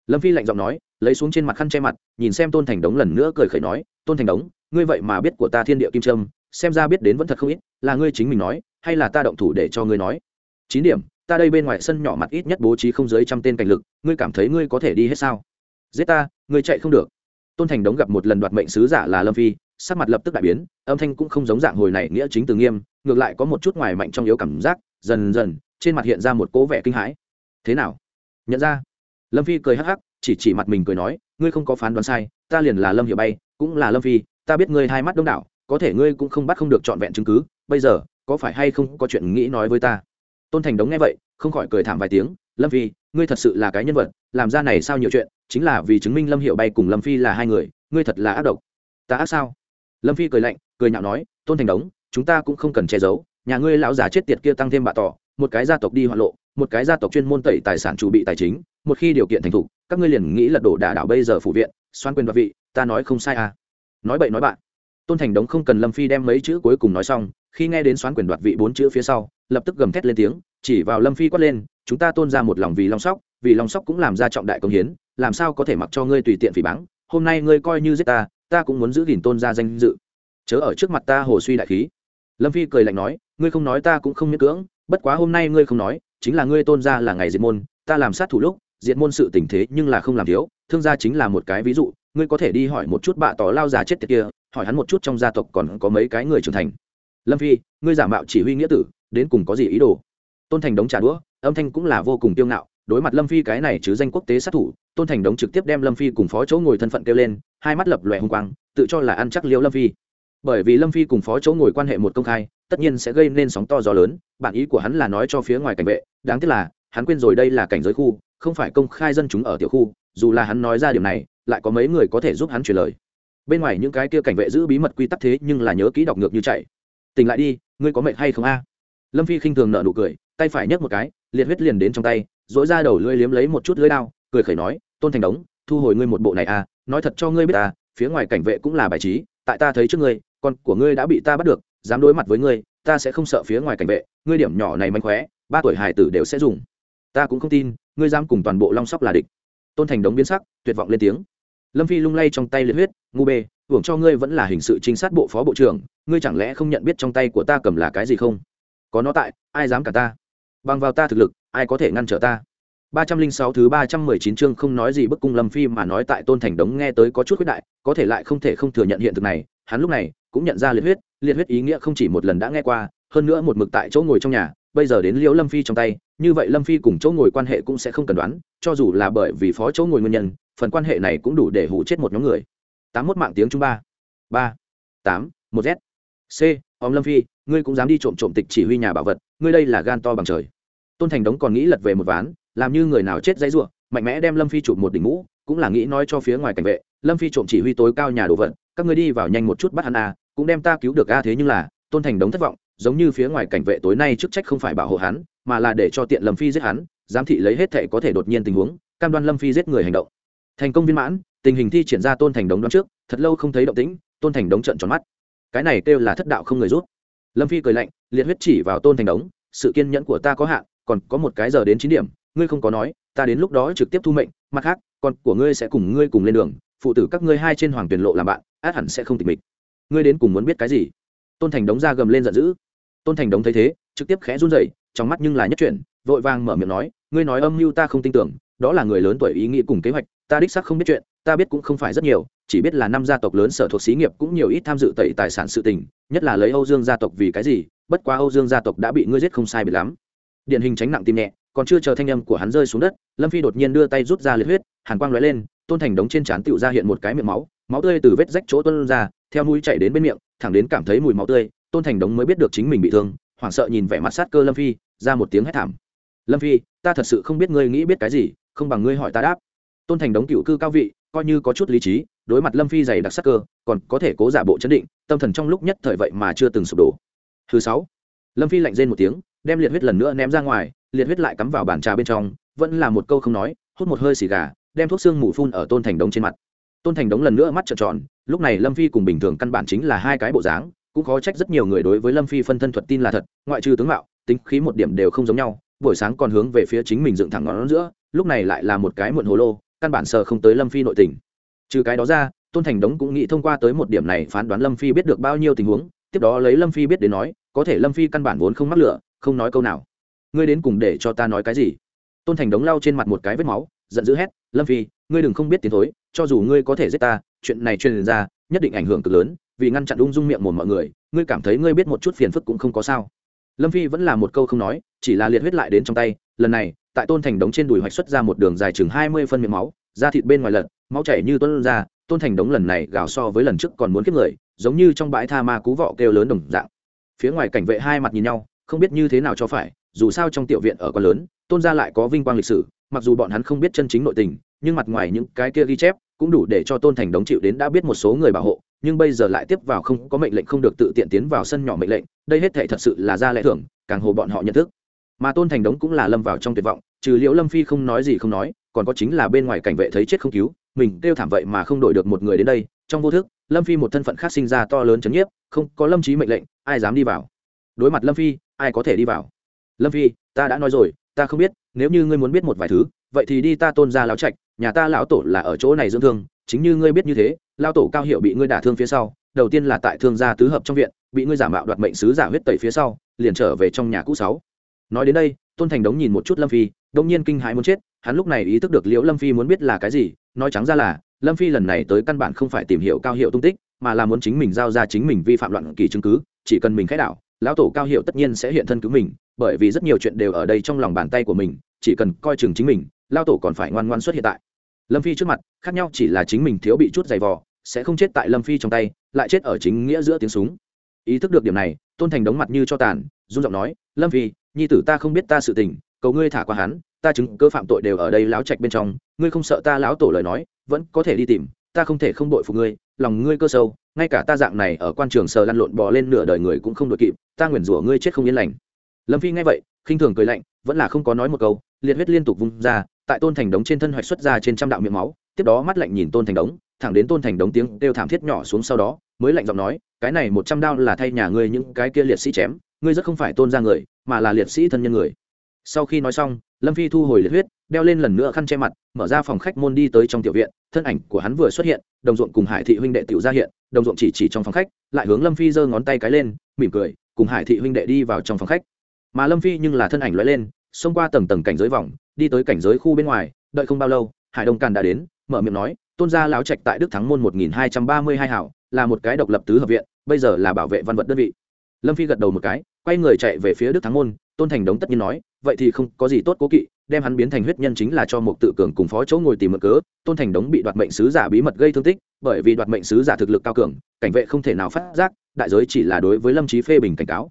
lâm phi lạnh giọng nói, lấy xuống trên mặt khăn che mặt, nhìn xem tôn thành đống lần nữa cười khẩy nói, tôn thành đống, ngươi vậy mà biết của ta thiên địa kim trâm xem ra biết đến vẫn thật không ít, là ngươi chính mình nói, hay là ta động thủ để cho ngươi nói? Chín điểm, ta đây bên ngoài sân nhỏ mặt ít nhất bố trí không dưới trăm tên cảnh lực, ngươi cảm thấy ngươi có thể đi hết sao? Giết ta, ngươi chạy không được. Tôn thành đống gặp một lần đoạt mệnh sứ giả là lâm phi sắc mặt lập tức đại biến, âm thanh cũng không giống dạng hồi này nghĩa chính từ nghiêm, ngược lại có một chút ngoài mạnh trong yếu cảm giác, dần dần, trên mặt hiện ra một cố vẻ kinh hãi. Thế nào? Nhận ra. Lâm phi cười hắc hắc, chỉ chỉ mặt mình cười nói, ngươi không có phán đoán sai, ta liền là lâm hiệu bay, cũng là lâm phi, ta biết ngươi hai mắt đông đảo, có thể ngươi cũng không bắt không được trọn vẹn chứng cứ, bây giờ, có phải hay không có chuyện nghĩ nói với ta? Tôn thành đống nghe vậy, không khỏi cười thảm vài tiếng, lâm phi, ngươi thật sự là cái nhân vật, làm ra này sao nhiều chuyện, chính là vì chứng minh lâm hiệu bay cùng lâm phi là hai người, ngươi thật là ác độc. Ta ác sao? Lâm phi cười lạnh, cười nhạo nói, tôn thành đống, chúng ta cũng không cần che giấu, nhà ngươi lão già chết tiệt kia tăng thêm bạ tỏ, một cái gia tộc đi hoạn lộ, một cái gia tộc chuyên môn tẩy tài sản chủ bị tài chính, một khi điều kiện thành thục, các ngươi liền nghĩ lật đổ đả đảo bây giờ phủ viện, xoan quyền và vị, ta nói không sai à. Nói bậy nói bạn. Tôn thành đống không cần lâm phi đem mấy chữ cuối cùng nói xong, khi nghe đến xoán quyền đoạt vị bốn chữ phía sau, lập tức gầm thét lên tiếng, chỉ vào lâm phi quát lên, chúng ta tôn ra một lòng vì long sóc, vì long sóc cũng làm ra trọng đại công hiến, làm sao có thể mặc cho ngươi tùy tiện phỉ báng, hôm nay ngươi coi như giết ta ta cũng muốn giữ gìn tôn gia danh dự. Chớ ở trước mặt ta hồ suy đại khí. Lâm phi cười lạnh nói, ngươi không nói ta cũng không miễn cưỡng, bất quá hôm nay ngươi không nói, chính là ngươi tôn gia là ngày diệt môn, ta làm sát thủ lúc, diệt môn sự tình thế nhưng là không làm thiếu, thương gia chính là một cái ví dụ, ngươi có thể đi hỏi một chút bạ tỏ lao già chết tiệt kia, hỏi hắn một chút trong gia tộc còn có mấy cái người trưởng thành. Lâm phi, ngươi giả mạo chỉ huy nghĩa tử, đến cùng có gì ý đồ? Tôn thành đống trả đũa, âm thanh cũng là vô cùng tiêu ngạo, đối mặt lâm phi cái này chứ danh quốc tế sát thủ tôn thành đống trực tiếp đem lâm phi cùng phó chỗ ngồi thân phận kêu lên, hai mắt lập lòe hung quang, tự cho là ăn chắc liêu lâm phi. Bởi vì lâm phi cùng phó chỗ ngồi quan hệ một công khai, tất nhiên sẽ gây nên sóng to gió lớn, bản ý của hắn là nói cho phía ngoài cảnh vệ, đáng tiếc là, hắn quên rồi đây là cảnh giới khu, không phải công khai dân chúng ở tiểu khu, dù là hắn nói ra điểm này, lại có mấy người có thể giúp hắn truyền lời. Bên ngoài những cái kia cảnh vệ giữ bí mật quy tắc thế nhưng là nhớ kỹ đọc ngược như chạy. Tỉnh lại đi, ngươi có mệnh hay không a? Lâm phi khinh thường nợ nụ cười, tay phải nhấc một cái, liệt huyết liền đến trong tay dỗi ra đầu lưỡi liếm lấy một chút lưỡi đao, cười khẩy nói tôn thành đống thu hồi ngươi một bộ này à? nói thật cho ngươi biết à, phía ngoài cảnh vệ cũng là bài trí tại ta thấy trước ngươi con của ngươi đã bị ta bắt được dám đối mặt với ngươi ta sẽ không sợ phía ngoài cảnh vệ ngươi điểm nhỏ này manh khóe ba tuổi hải tử đều sẽ dùng. Ta cũng không tin ngươi dám cùng toàn bộ long sóc là địch. Tôn thành đống biến sắc tuyệt vọng lên tiếng. Lâm phi lung lay trong tay liệt huyết ngu bê hưởng cho ngươi vẫn là hình sự trinh sát bộ phó bộ trưởng ngươi chẳng lẽ không nhận biết trong tay của ta cầm là cái gì không? Có nó tại ai dám cả ta? Bằng vào ta thực lực ai có thể ngăn trở ta? Ba trăm linh sáu thứ ba trăm mười chín chương không nói gì bức cung lâm phi mà nói tại tôn thành đống nghe tới có chút huyết đại, có thể lại không thể không thừa nhận hiện thực này, hắn lúc này cũng nhận ra liệt huyết liệt huyết ý nghĩa không chỉ một lần đã nghe qua, hơn nữa một mực tại chỗ ngồi trong nhà, bây giờ đến liễu lâm phi trong tay, như vậy lâm phi cùng chỗ ngồi quan hệ cũng sẽ không cần đoán, cho dù là bởi vì phó chỗ ngồi nguyên nhân, phần quan hệ này cũng đủ để hủ chết một nhóm người. Tám mốt mạng tiếng trung ba ba, tám, một z. C, ông lâm phi, ngươi cũng dám đi trộm trộm tịch chỉ huy nhà bảo vật, ngươi đây là gan to bằng trời. Tôn thành đống còn nghĩ lật về một ván làm như người nào chết dãy rủa, mạnh mẽ đem lâm phi chụp một đỉnh mũ cũng là nghĩ nói cho phía ngoài cảnh vệ lâm phi trộm chỉ huy tối cao nhà đồ vật các ngươi đi vào nhanh một chút bắt hắn a cũng đem ta cứu được a thế nhưng là tôn thành đống thất vọng giống như phía ngoài cảnh vệ tối nay chức trách không phải bảo hộ hắn mà là để cho tiện lâm phi giết hắn giám thị lấy hết thể có thể đột nhiên tình huống cam đoan lâm phi giết người hành động. Thành công viên mãn tình hình thi triển ra tôn thành đống đoán trước thật lâu không thấy động tĩnh tôn thành đống trận tròn mắt. Cái này kêu là thất đạo không người rút. Lâm phi cười lạnh liệt huyết chỉ vào tôn thành đống sự kiên nhẫn của ta có hạn còn có một cái giờ đến chín điểm ngươi không có nói, ta đến lúc đó trực tiếp thu mệnh, mặt khác, con của ngươi sẽ cùng ngươi cùng lên đường, phụ tử các ngươi hai trên hoàng tuyển lộ làm bạn, át hẳn sẽ không tịch mịch. Ngươi đến cùng muốn biết cái gì? Tôn thành đống ra gầm lên giận dữ. Tôn thành đống thấy thế, trực tiếp khẽ run rẩy, trong mắt nhưng là nhất chuyển, vội vàng mở miệng nói, ngươi nói âm mưu ta không tin tưởng, đó là người lớn tuổi ý nghĩ cùng kế hoạch, ta đích xác không biết chuyện, ta biết cũng không phải rất nhiều, chỉ biết là năm gia tộc lớn sở thuộc xí nghiệp cũng nhiều ít tham dự tẩy tài sản sự tình, nhất là lấy âu dương gia tộc vì cái gì, bất quá âu dương gia tộc đã bị ngươi giết không sai biệt lắm. Điển hình tránh nặng tim nhẹ còn chưa chờ thanh âm của hắn rơi xuống đất, lâm phi đột nhiên đưa tay rút ra liệt huyết, hàn quang lóe lên, tôn thành đống trên trán tựu ra hiện một cái miệng máu máu tươi từ vết rách chỗ tuân ra, theo mũi chạy đến bên miệng, thẳng đến cảm thấy mùi máu tươi, tôn thành đống mới biết được chính mình bị thương, hoảng sợ nhìn vẻ mặt sát cơ lâm phi, ra một tiếng hét thảm. Lâm phi, ta thật sự không biết ngươi nghĩ biết cái gì, không bằng ngươi hỏi ta đáp. Tôn thành đống cựu cư cao vị, coi như có chút lý trí, đối mặt lâm phi dày đặc sắc cơ, còn có thể cố giả bộ chấn định, tâm thần trong lúc nhất thời vậy mà chưa từng sụp đổ. Thứ sáu, lâm phi lạnh rên một tiếng, đem liệt huyết lần nữa ném ra ngoài liệt huyết lại cắm vào bàn trà bên trong, vẫn là một câu không nói, hút một hơi xì gà, đem thuốc xương mù phun ở tôn thành đống trên mặt. Tôn thành đống lần nữa mắt trợn tròn, lúc này lâm phi cùng bình thường căn bản chính là hai cái bộ dáng, cũng khó trách rất nhiều người đối với lâm phi phân thân thuật tin là thật, ngoại trừ tướng mạo, tính khí một điểm đều không giống nhau, buổi sáng còn hướng về phía chính mình dựng thẳng ngón giữa, lúc này lại là một cái muộn hồ lô, căn bản sờ không tới lâm phi nội tình. Trừ cái đó ra, tôn thành đống cũng nghĩ thông qua tới một điểm này phán đoán lâm phi biết được bao nhiêu tình huống, tiếp đó lấy lâm phi biết đến nói, có thể lâm phi căn bản vốn không mắc lửa, không nói câu nào ngươi đến cùng để cho ta nói cái gì? Tôn thành đống lau trên mặt một cái vết máu, giận dữ hét, lâm phi, ngươi đừng không biết tiến thối, cho dù ngươi có thể giết ta, chuyện này truyền ra, nhất định ảnh hưởng cực lớn, vì ngăn chặn ung dung miệng một mọi người, ngươi cảm thấy ngươi biết một chút phiền phức cũng không có sao. Lâm phi vẫn là một câu không nói, chỉ là liệt huyết lại đến trong tay. Lần này, tại tôn thành đống trên đùi hoạch xuất ra một đường dài chừng hai mươi phân miệng máu, da thịt bên ngoài lật, máu chảy như tuân ra, tôn thành đống lần này gào so với lần trước còn muốn kiếp người, giống như trong bãi tha ma cú vọ kêu lớn đồng dạng. Phía ngoài cảnh vệ hai mặt nhìn nhau, không biết như thế nào cho phải dù sao trong tiểu viện ở con lớn, tôn gia lại có vinh quang lịch sử, mặc dù bọn hắn không biết chân chính nội tình, nhưng mặt ngoài những cái kia ghi chép cũng đủ để cho tôn thành đống chịu đến đã biết một số người bảo hộ, nhưng bây giờ lại tiếp vào không, có mệnh lệnh không được tự tiện tiến vào sân nhỏ mệnh lệnh, đây hết thể thật sự là ra lẽ thưởng càng hồ bọn họ nhận thức. Mà tôn thành đống cũng là lâm vào trong tuyệt vọng, trừ liễu lâm phi không nói gì không nói, còn có chính là bên ngoài cảnh vệ thấy chết không cứu, mình kêu thảm vậy mà không đổi được một người đến đây, trong vô thức, lâm phi một thân phận khác sinh ra to lớn chấn nhiếp, không có lâm trí mệnh lệnh, ai dám đi vào? Đối mặt lâm phi, ai có thể đi vào? Lâm phi, ta đã nói rồi, ta không biết, nếu như ngươi muốn biết một vài thứ, vậy thì đi ta tôn ra lão trạch, nhà ta lão tổ là ở chỗ này dưỡng thương, chính như ngươi biết như thế, lão tổ cao hiệu bị ngươi đả thương phía sau, đầu tiên là tại thương gia tứ hợp trong viện, bị ngươi giả mạo đoạt mệnh sứ giả huyết tẩy phía sau, liền trở về trong nhà cũ sáu. Nói đến đây, tôn thành đống nhìn một chút lâm phi, đông nhiên kinh hãi muốn chết, hắn lúc này ý thức được liễu lâm phi muốn biết là cái gì, nói trắng ra là, lâm phi lần này tới căn bản không phải tìm hiểu cao hiệu tung tích, mà là muốn chính mình giao ra chính mình vi phạm loạn kỳ chứng cứ, chỉ cần mình khai đạo lão tổ cao hiệu tất nhiên sẽ hiện thân cứu mình bởi vì rất nhiều chuyện đều ở đây trong lòng bàn tay của mình, chỉ cần coi chừng chính mình, lao tổ còn phải ngoan ngoan xuất hiện tại. Lâm phi trước mặt, khác nhau chỉ là chính mình thiếu bị chút giày vò, sẽ không chết tại lâm phi trong tay, lại chết ở chính nghĩa giữa tiếng súng. Ý thức được điểm này, tôn thành đóng mặt như cho tàn, run giọng nói, lâm phi, nhi tử ta không biết ta sự tình, cầu ngươi thả qua hắn, ta chứng cơ phạm tội đều ở đây láo trạch bên trong, ngươi không sợ ta láo tổ lời nói, vẫn có thể đi tìm, ta không thể không đội phục ngươi, lòng ngươi cơ sâu, ngay cả ta dạng này ở quan trường sờ lăn lộn bò lên nửa đời người cũng không đội kịp, ta nguyền rủa ngươi chết không yên lành lâm phi nghe vậy, khinh thường cười lạnh, vẫn là không có nói một câu, liệt huyết liên tục vung ra, tại tôn thành đống trên thân hoạch xuất ra trên trăm đạo miệng máu, tiếp đó mắt lạnh nhìn tôn thành đống, thẳng đến tôn thành đống tiếng đều thảm thiết nhỏ xuống sau đó, mới lạnh giọng nói, cái này một trăm đao là thay nhà ngươi những cái kia liệt sĩ chém, ngươi rất không phải tôn ra người, mà là liệt sĩ thân nhân người. Sau khi nói xong, lâm phi thu hồi liệt huyết, đeo lên lần nữa khăn che mặt, mở ra phòng khách môn đi tới trong tiểu viện, thân ảnh của hắn vừa xuất hiện, đồng ruộng cùng hải thị huynh đệ tiểu ra hiện, đồng ruộng chỉ chỉ trong phòng khách, lại hướng lâm phi giơ ngón tay cái lên, mỉm cười, cùng hải thị huynh đệ đi vào trong phòng khách mà lâm phi nhưng là thân ảnh lóe lên, xông qua tầng tầng cảnh giới vòng, đi tới cảnh giới khu bên ngoài, đợi không bao lâu, hải đông càn đã đến, mở miệng nói, tôn gia lão trạch tại đức thắng môn một nghìn hai trăm ba mươi hai hảo, là một cái độc lập tứ hợp viện, bây giờ là bảo vệ văn vật đơn vị. Lâm phi gật đầu một cái, quay người chạy về phía đức thắng môn, tôn thành đống tất nhiên nói, vậy thì không có gì tốt cố kỵ, đem hắn biến thành huyết nhân chính là cho một tự cường cùng phó chỗ ngồi tìm mực cớ. Tôn thành đống bị đoạt mệnh sứ giả bí mật gây thương tích, bởi vì đoạt mệnh sứ giả thực lực cao cường, cảnh vệ không thể nào phát giác, đại giới chỉ là đối với lâm trí phê bình cảnh cáo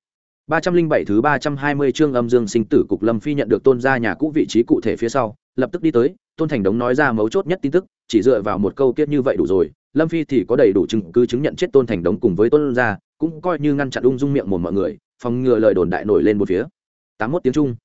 ba trăm linh bảy thứ ba trăm hai mươi chương âm dương sinh tử cục Lâm Phi nhận được Tôn gia nhà cũ vị trí cụ thể phía sau, lập tức đi tới, Tôn Thành Đống nói ra mấu chốt nhất tin tức, chỉ dựa vào một câu kiết như vậy đủ rồi, Lâm Phi thì có đầy đủ chứng cứ chứng nhận chết Tôn Thành Đống cùng với Tôn gia, cũng coi như ngăn chặn ung dung miệng mồm mọi người, phòng ngừa lời đồn đại nổi lên một phía. tám 81 tiếng Trung.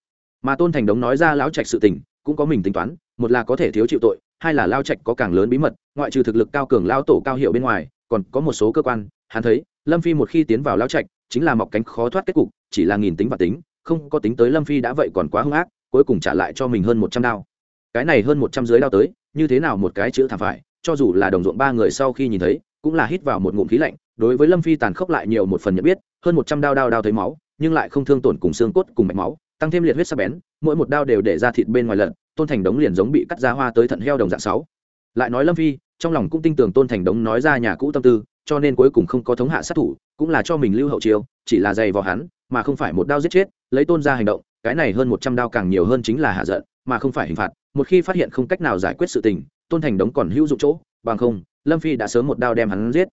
Mà Tôn Thành Đống nói ra lão trạch sự tình, cũng có mình tính toán, một là có thể thiếu chịu tội, hai là lao trạch có càng lớn bí mật, ngoại trừ thực lực cao cường lao tổ cao hiệu bên ngoài, còn có một số cơ quan, hắn thấy, Lâm Phi một khi tiến vào lao trạch, chính là mọc cánh khó thoát kết cục chỉ là nghìn tính và tính không có tính tới lâm phi đã vậy còn quá hung ác cuối cùng trả lại cho mình hơn một trăm đao. Cái này hơn một trăm dưới đao tới như thế nào một cái chữ thảm phải cho dù là đồng ruộng ba người sau khi nhìn thấy cũng là hít vào một ngụm khí lạnh đối với lâm phi tàn khốc lại nhiều một phần nhận biết hơn một trăm đao đao đao thấy máu nhưng lại không thương tổn cùng xương cốt cùng mạch máu tăng thêm liệt huyết sắc bén mỗi một đao đều để ra thịt bên ngoài lợn tôn thành đống liền giống bị cắt ra hoa tới thận heo đồng dạng sáu. Lại nói lâm phi trong lòng cũng tin tưởng tôn thành đống nói ra nhà cũ tâm tư cho nên cuối cùng không có thống hạ sát thủ, cũng là cho mình lưu hậu chiêu, chỉ là dày vào hắn, mà không phải một đao giết chết, lấy tôn ra hành động, cái này hơn một trăm đao càng nhiều hơn chính là hạ giận, mà không phải hình phạt. Một khi phát hiện không cách nào giải quyết sự tình, tôn thành đống còn hữu dụng chỗ, bằng không, lâm phi đã sớm một đao đem hắn giết.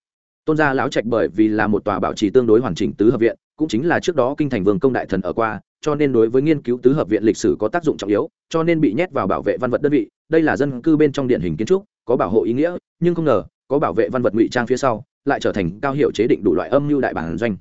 Tôn gia lão trạch bởi vì là một tòa bảo trì tương đối hoàn chỉnh tứ hợp viện, cũng chính là trước đó kinh thành vương công đại thần ở qua, cho nên đối với nghiên cứu tứ hợp viện lịch sử có tác dụng trọng yếu, cho nên bị nhét vào bảo vệ văn vật đơn vị. Đây là dân cư bên trong điện hình kiến trúc, có bảo hộ ý nghĩa, nhưng không ngờ, có bảo vệ văn vật ngụy trang phía sau lại trở thành cao hiệu chế định đủ loại âm mưu đại bản doanh.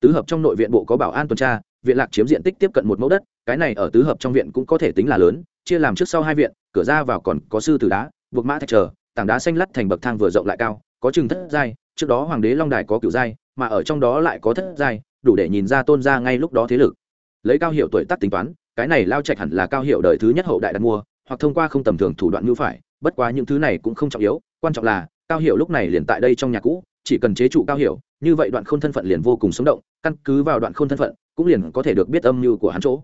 Tứ hợp trong nội viện bộ có bảo an tuần tra, viện lạc chiếm diện tích tiếp cận một mẫu đất, cái này ở tứ hợp trong viện cũng có thể tính là lớn, chia làm trước sau hai viện, cửa ra vào còn có sư tử đá, buộc mã thạch trở tảng đá xanh lắt thành bậc thang vừa rộng lại cao, có chừng thất giai, trước đó hoàng đế long đài có cửu giai, mà ở trong đó lại có thất giai, đủ để nhìn ra tôn ra ngay lúc đó thế lực. Lấy cao hiệu tuổi tác tính toán, cái này lao trạch hẳn là cao hiệu đời thứ nhất hậu đại đặt mua, hoặc thông qua không tầm thường thủ đoạn ngữ phải, bất quá những thứ này cũng không trọng yếu, quan trọng là, cao hiệu lúc này liền tại đây trong nhà cũ chỉ cần chế trụ cao hiểu, như vậy đoạn khôn thân phận liền vô cùng sống động, căn cứ vào đoạn khôn thân phận, cũng liền có thể được biết âm mưu của hắn chỗ.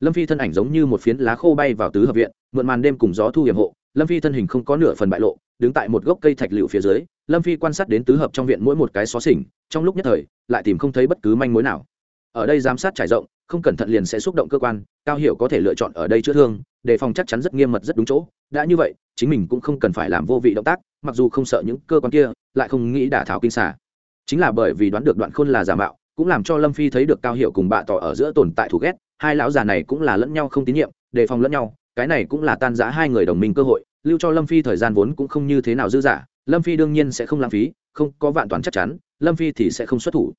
Lâm phi thân ảnh giống như một phiến lá khô bay vào tứ hợp viện, mượn màn đêm cùng gió thu hiểm hộ, lâm phi thân hình không có nửa phần bại lộ, đứng tại một gốc cây thạch liệu phía dưới, lâm phi quan sát đến tứ hợp trong viện mỗi một cái xó xỉnh, trong lúc nhất thời, lại tìm không thấy bất cứ manh mối nào. Ở đây giám sát trải rộng, không cẩn thận liền sẽ xúc động cơ quan, cao hiểu có thể lựa chọn ở đây chữa thương, đề phòng chắc chắn rất nghiêm mật rất đúng chỗ, đã như vậy, chính mình cũng không cần phải làm vô vị động tác, mặc dù không sợ những cơ quan kia lại không nghĩ đả thảo kinh xả chính là bởi vì đoán được đoạn khôn là giả mạo, cũng làm cho lâm phi thấy được cao hiệu cùng bạ tỏ ở giữa tồn tại thù ghét, hai lão già này cũng là lẫn nhau không tín nhiệm, đề phòng lẫn nhau, cái này cũng là tan giã hai người đồng minh cơ hội, lưu cho lâm phi thời gian vốn cũng không như thế nào dư dả, lâm phi đương nhiên sẽ không lãng phí, không có vạn toàn chắc chắn, lâm phi thì sẽ không xuất thủ.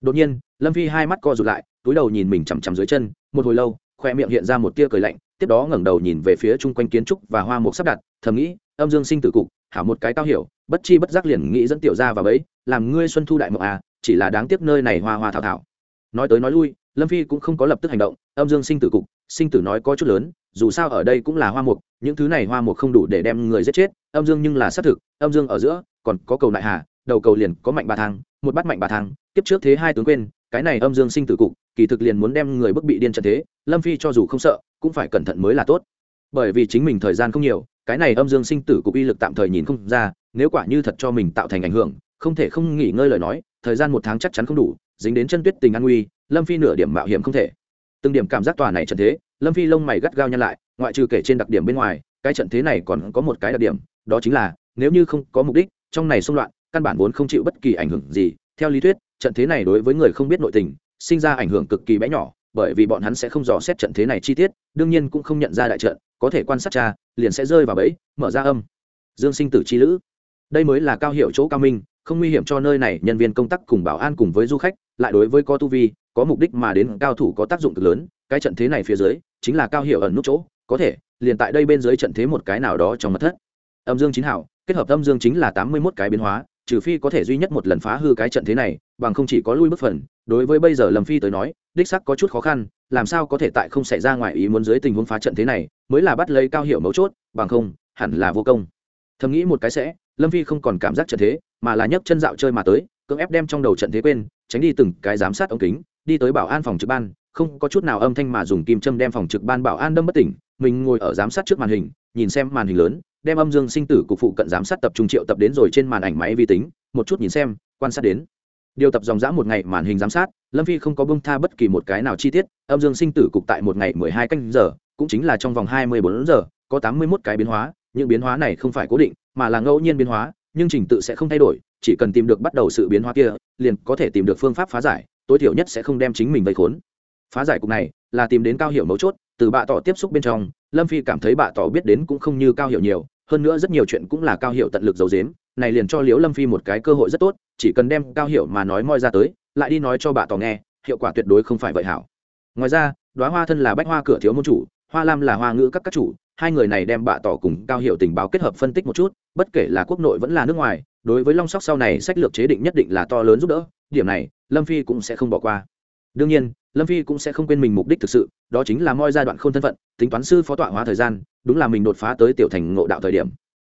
Đột nhiên, lâm phi hai mắt co rụt lại, túi đầu nhìn mình chằm chằm dưới chân, một hồi lâu, khoe miệng hiện ra một tia cười lạnh, tiếp đó ngẩng đầu nhìn về phía chung quanh kiến trúc và hoa mục sắp đặt, thầm nghĩ, âm dương sinh tử cục, hảo một cái cao hiểu bất chi bất giác liền nghĩ dẫn tiểu ra vào bấy làm ngươi xuân thu đại mộng à chỉ là đáng tiếc nơi này hoa hoa thảo thảo. Nói tới nói lui, lâm phi cũng không có lập tức hành động, âm dương sinh tử cục, sinh tử nói có chút lớn, dù sao ở đây cũng là hoa mục, những thứ này hoa mục không đủ để đem người giết chết, âm dương nhưng là xác thực, âm dương ở giữa, còn có cầu nại hà, đầu cầu liền có mạnh bà thang, một bắt mạnh bà thang tiếp trước thế hai tướng quên, cái này âm dương sinh tử cục, kỳ thực liền muốn đem người bức bị điên trận thế, lâm phi cho dù không sợ, cũng phải cẩn thận mới là tốt. Bởi vì chính mình thời gian không nhiều cái này âm dương sinh tử cục uy lực tạm thời nhìn không ra, nếu quả như thật cho mình tạo thành ảnh hưởng, không thể không nghỉ ngơi lời nói, thời gian một tháng chắc chắn không đủ, dính đến chân tuyết tình an nguy, lâm phi nửa điểm mạo hiểm không thể. Từng điểm cảm giác tòa này trận thế, lâm phi lông mày gắt gao nhăn lại, ngoại trừ kể trên đặc điểm bên ngoài, cái trận thế này còn có một cái đặc điểm, đó chính là, nếu như không có mục đích, trong này xung loạn, căn bản vốn không chịu bất kỳ ảnh hưởng gì. Theo lý thuyết, trận thế này đối với người không biết nội tình, sinh ra ảnh hưởng cực kỳ bé nhỏ bởi vì bọn hắn sẽ không dò xét trận thế này chi tiết, đương nhiên cũng không nhận ra đại trận, có thể quan sát cha, liền sẽ rơi vào bẫy, mở ra âm. Dương sinh tử chi lữ. Đây mới là cao hiệu chỗ cao minh, không nguy hiểm cho nơi này, nhân viên công tác cùng bảo an cùng với du khách, lại đối với có tu vi, có mục đích mà đến, cao thủ có tác dụng cực lớn, cái trận thế này phía dưới, chính là cao hiệu ẩn nút chỗ, có thể, liền tại đây bên dưới trận thế một cái nào đó trong mật thất. Âm dương chính hảo, kết hợp âm dương chính là tám mươi mốt cái biến hóa, trừ phi có thể duy nhất một lần phá hư cái trận thế này, bằng không chỉ có lui bước phần đối với bây giờ lâm phi tới nói, đích sắc có chút khó khăn, làm sao có thể tại không xảy ra ngoài ý muốn dưới tình huống phá trận thế này, mới là bắt lấy cao hiệu mấu chốt, bằng không, hẳn là vô công. Thầm nghĩ một cái sẽ, lâm phi không còn cảm giác trận thế, mà là nhấc chân dạo chơi mà tới, cưỡng ép đem trong đầu trận thế quên, tránh đi từng cái giám sát ống kính, đi tới bảo an phòng trực ban, không có chút nào âm thanh mà dùng kim châm đem phòng trực ban bảo an đâm bất tỉnh, mình ngồi ở giám sát trước màn hình, nhìn xem màn hình lớn, đem âm dương sinh tử cục phụ cận giám sát tập trung triệu tập đến rồi trên màn ảnh máy vi tính, một chút nhìn xem, quan sát đến điều tập dòng dã một ngày màn hình giám sát, lâm phi không có bông tha bất kỳ một cái nào chi tiết, âm dương sinh tử cục tại một ngày mười hai canh giờ, cũng chính là trong vòng hai mươi bốn giờ, có tám mươi mốt cái biến hóa, những biến hóa này không phải cố định, mà là ngẫu nhiên biến hóa, nhưng trình tự sẽ không thay đổi, chỉ cần tìm được bắt đầu sự biến hóa kia, liền có thể tìm được phương pháp phá giải, tối thiểu nhất sẽ không đem chính mình vây khốn. Phá giải cục này là tìm đến cao hiệu mấu chốt, từ bạ tỏ tiếp xúc bên trong, lâm phi cảm thấy bạ tỏ biết đến cũng không như cao hiệu nhiều, hơn nữa rất nhiều chuyện cũng là cao hiệu tận lực giấu dếm này liền cho liễu lâm phi một cái cơ hội rất tốt, chỉ cần đem cao hiệu mà nói moi ra tới, lại đi nói cho bà tỏ nghe, hiệu quả tuyệt đối không phải vậy hảo. Ngoài ra, đoá hoa thân là bách hoa cửa thiếu môn chủ, hoa lam là hoa ngữ các các chủ, hai người này đem bà tỏ cùng cao hiệu tình báo kết hợp phân tích một chút, bất kể là quốc nội vẫn là nước ngoài, đối với long sóc sau này sách lược chế định nhất định là to lớn giúp đỡ, điểm này, lâm phi cũng sẽ không bỏ qua. Đương nhiên, lâm phi cũng sẽ không quên mình mục đích thực sự, đó chính là moi giai đoạn k h ô n thân phận, tính toán sư phó tọa hóa thời gian, đúng là mình đột phá tới tiểu thành ngộ đạo thời điểm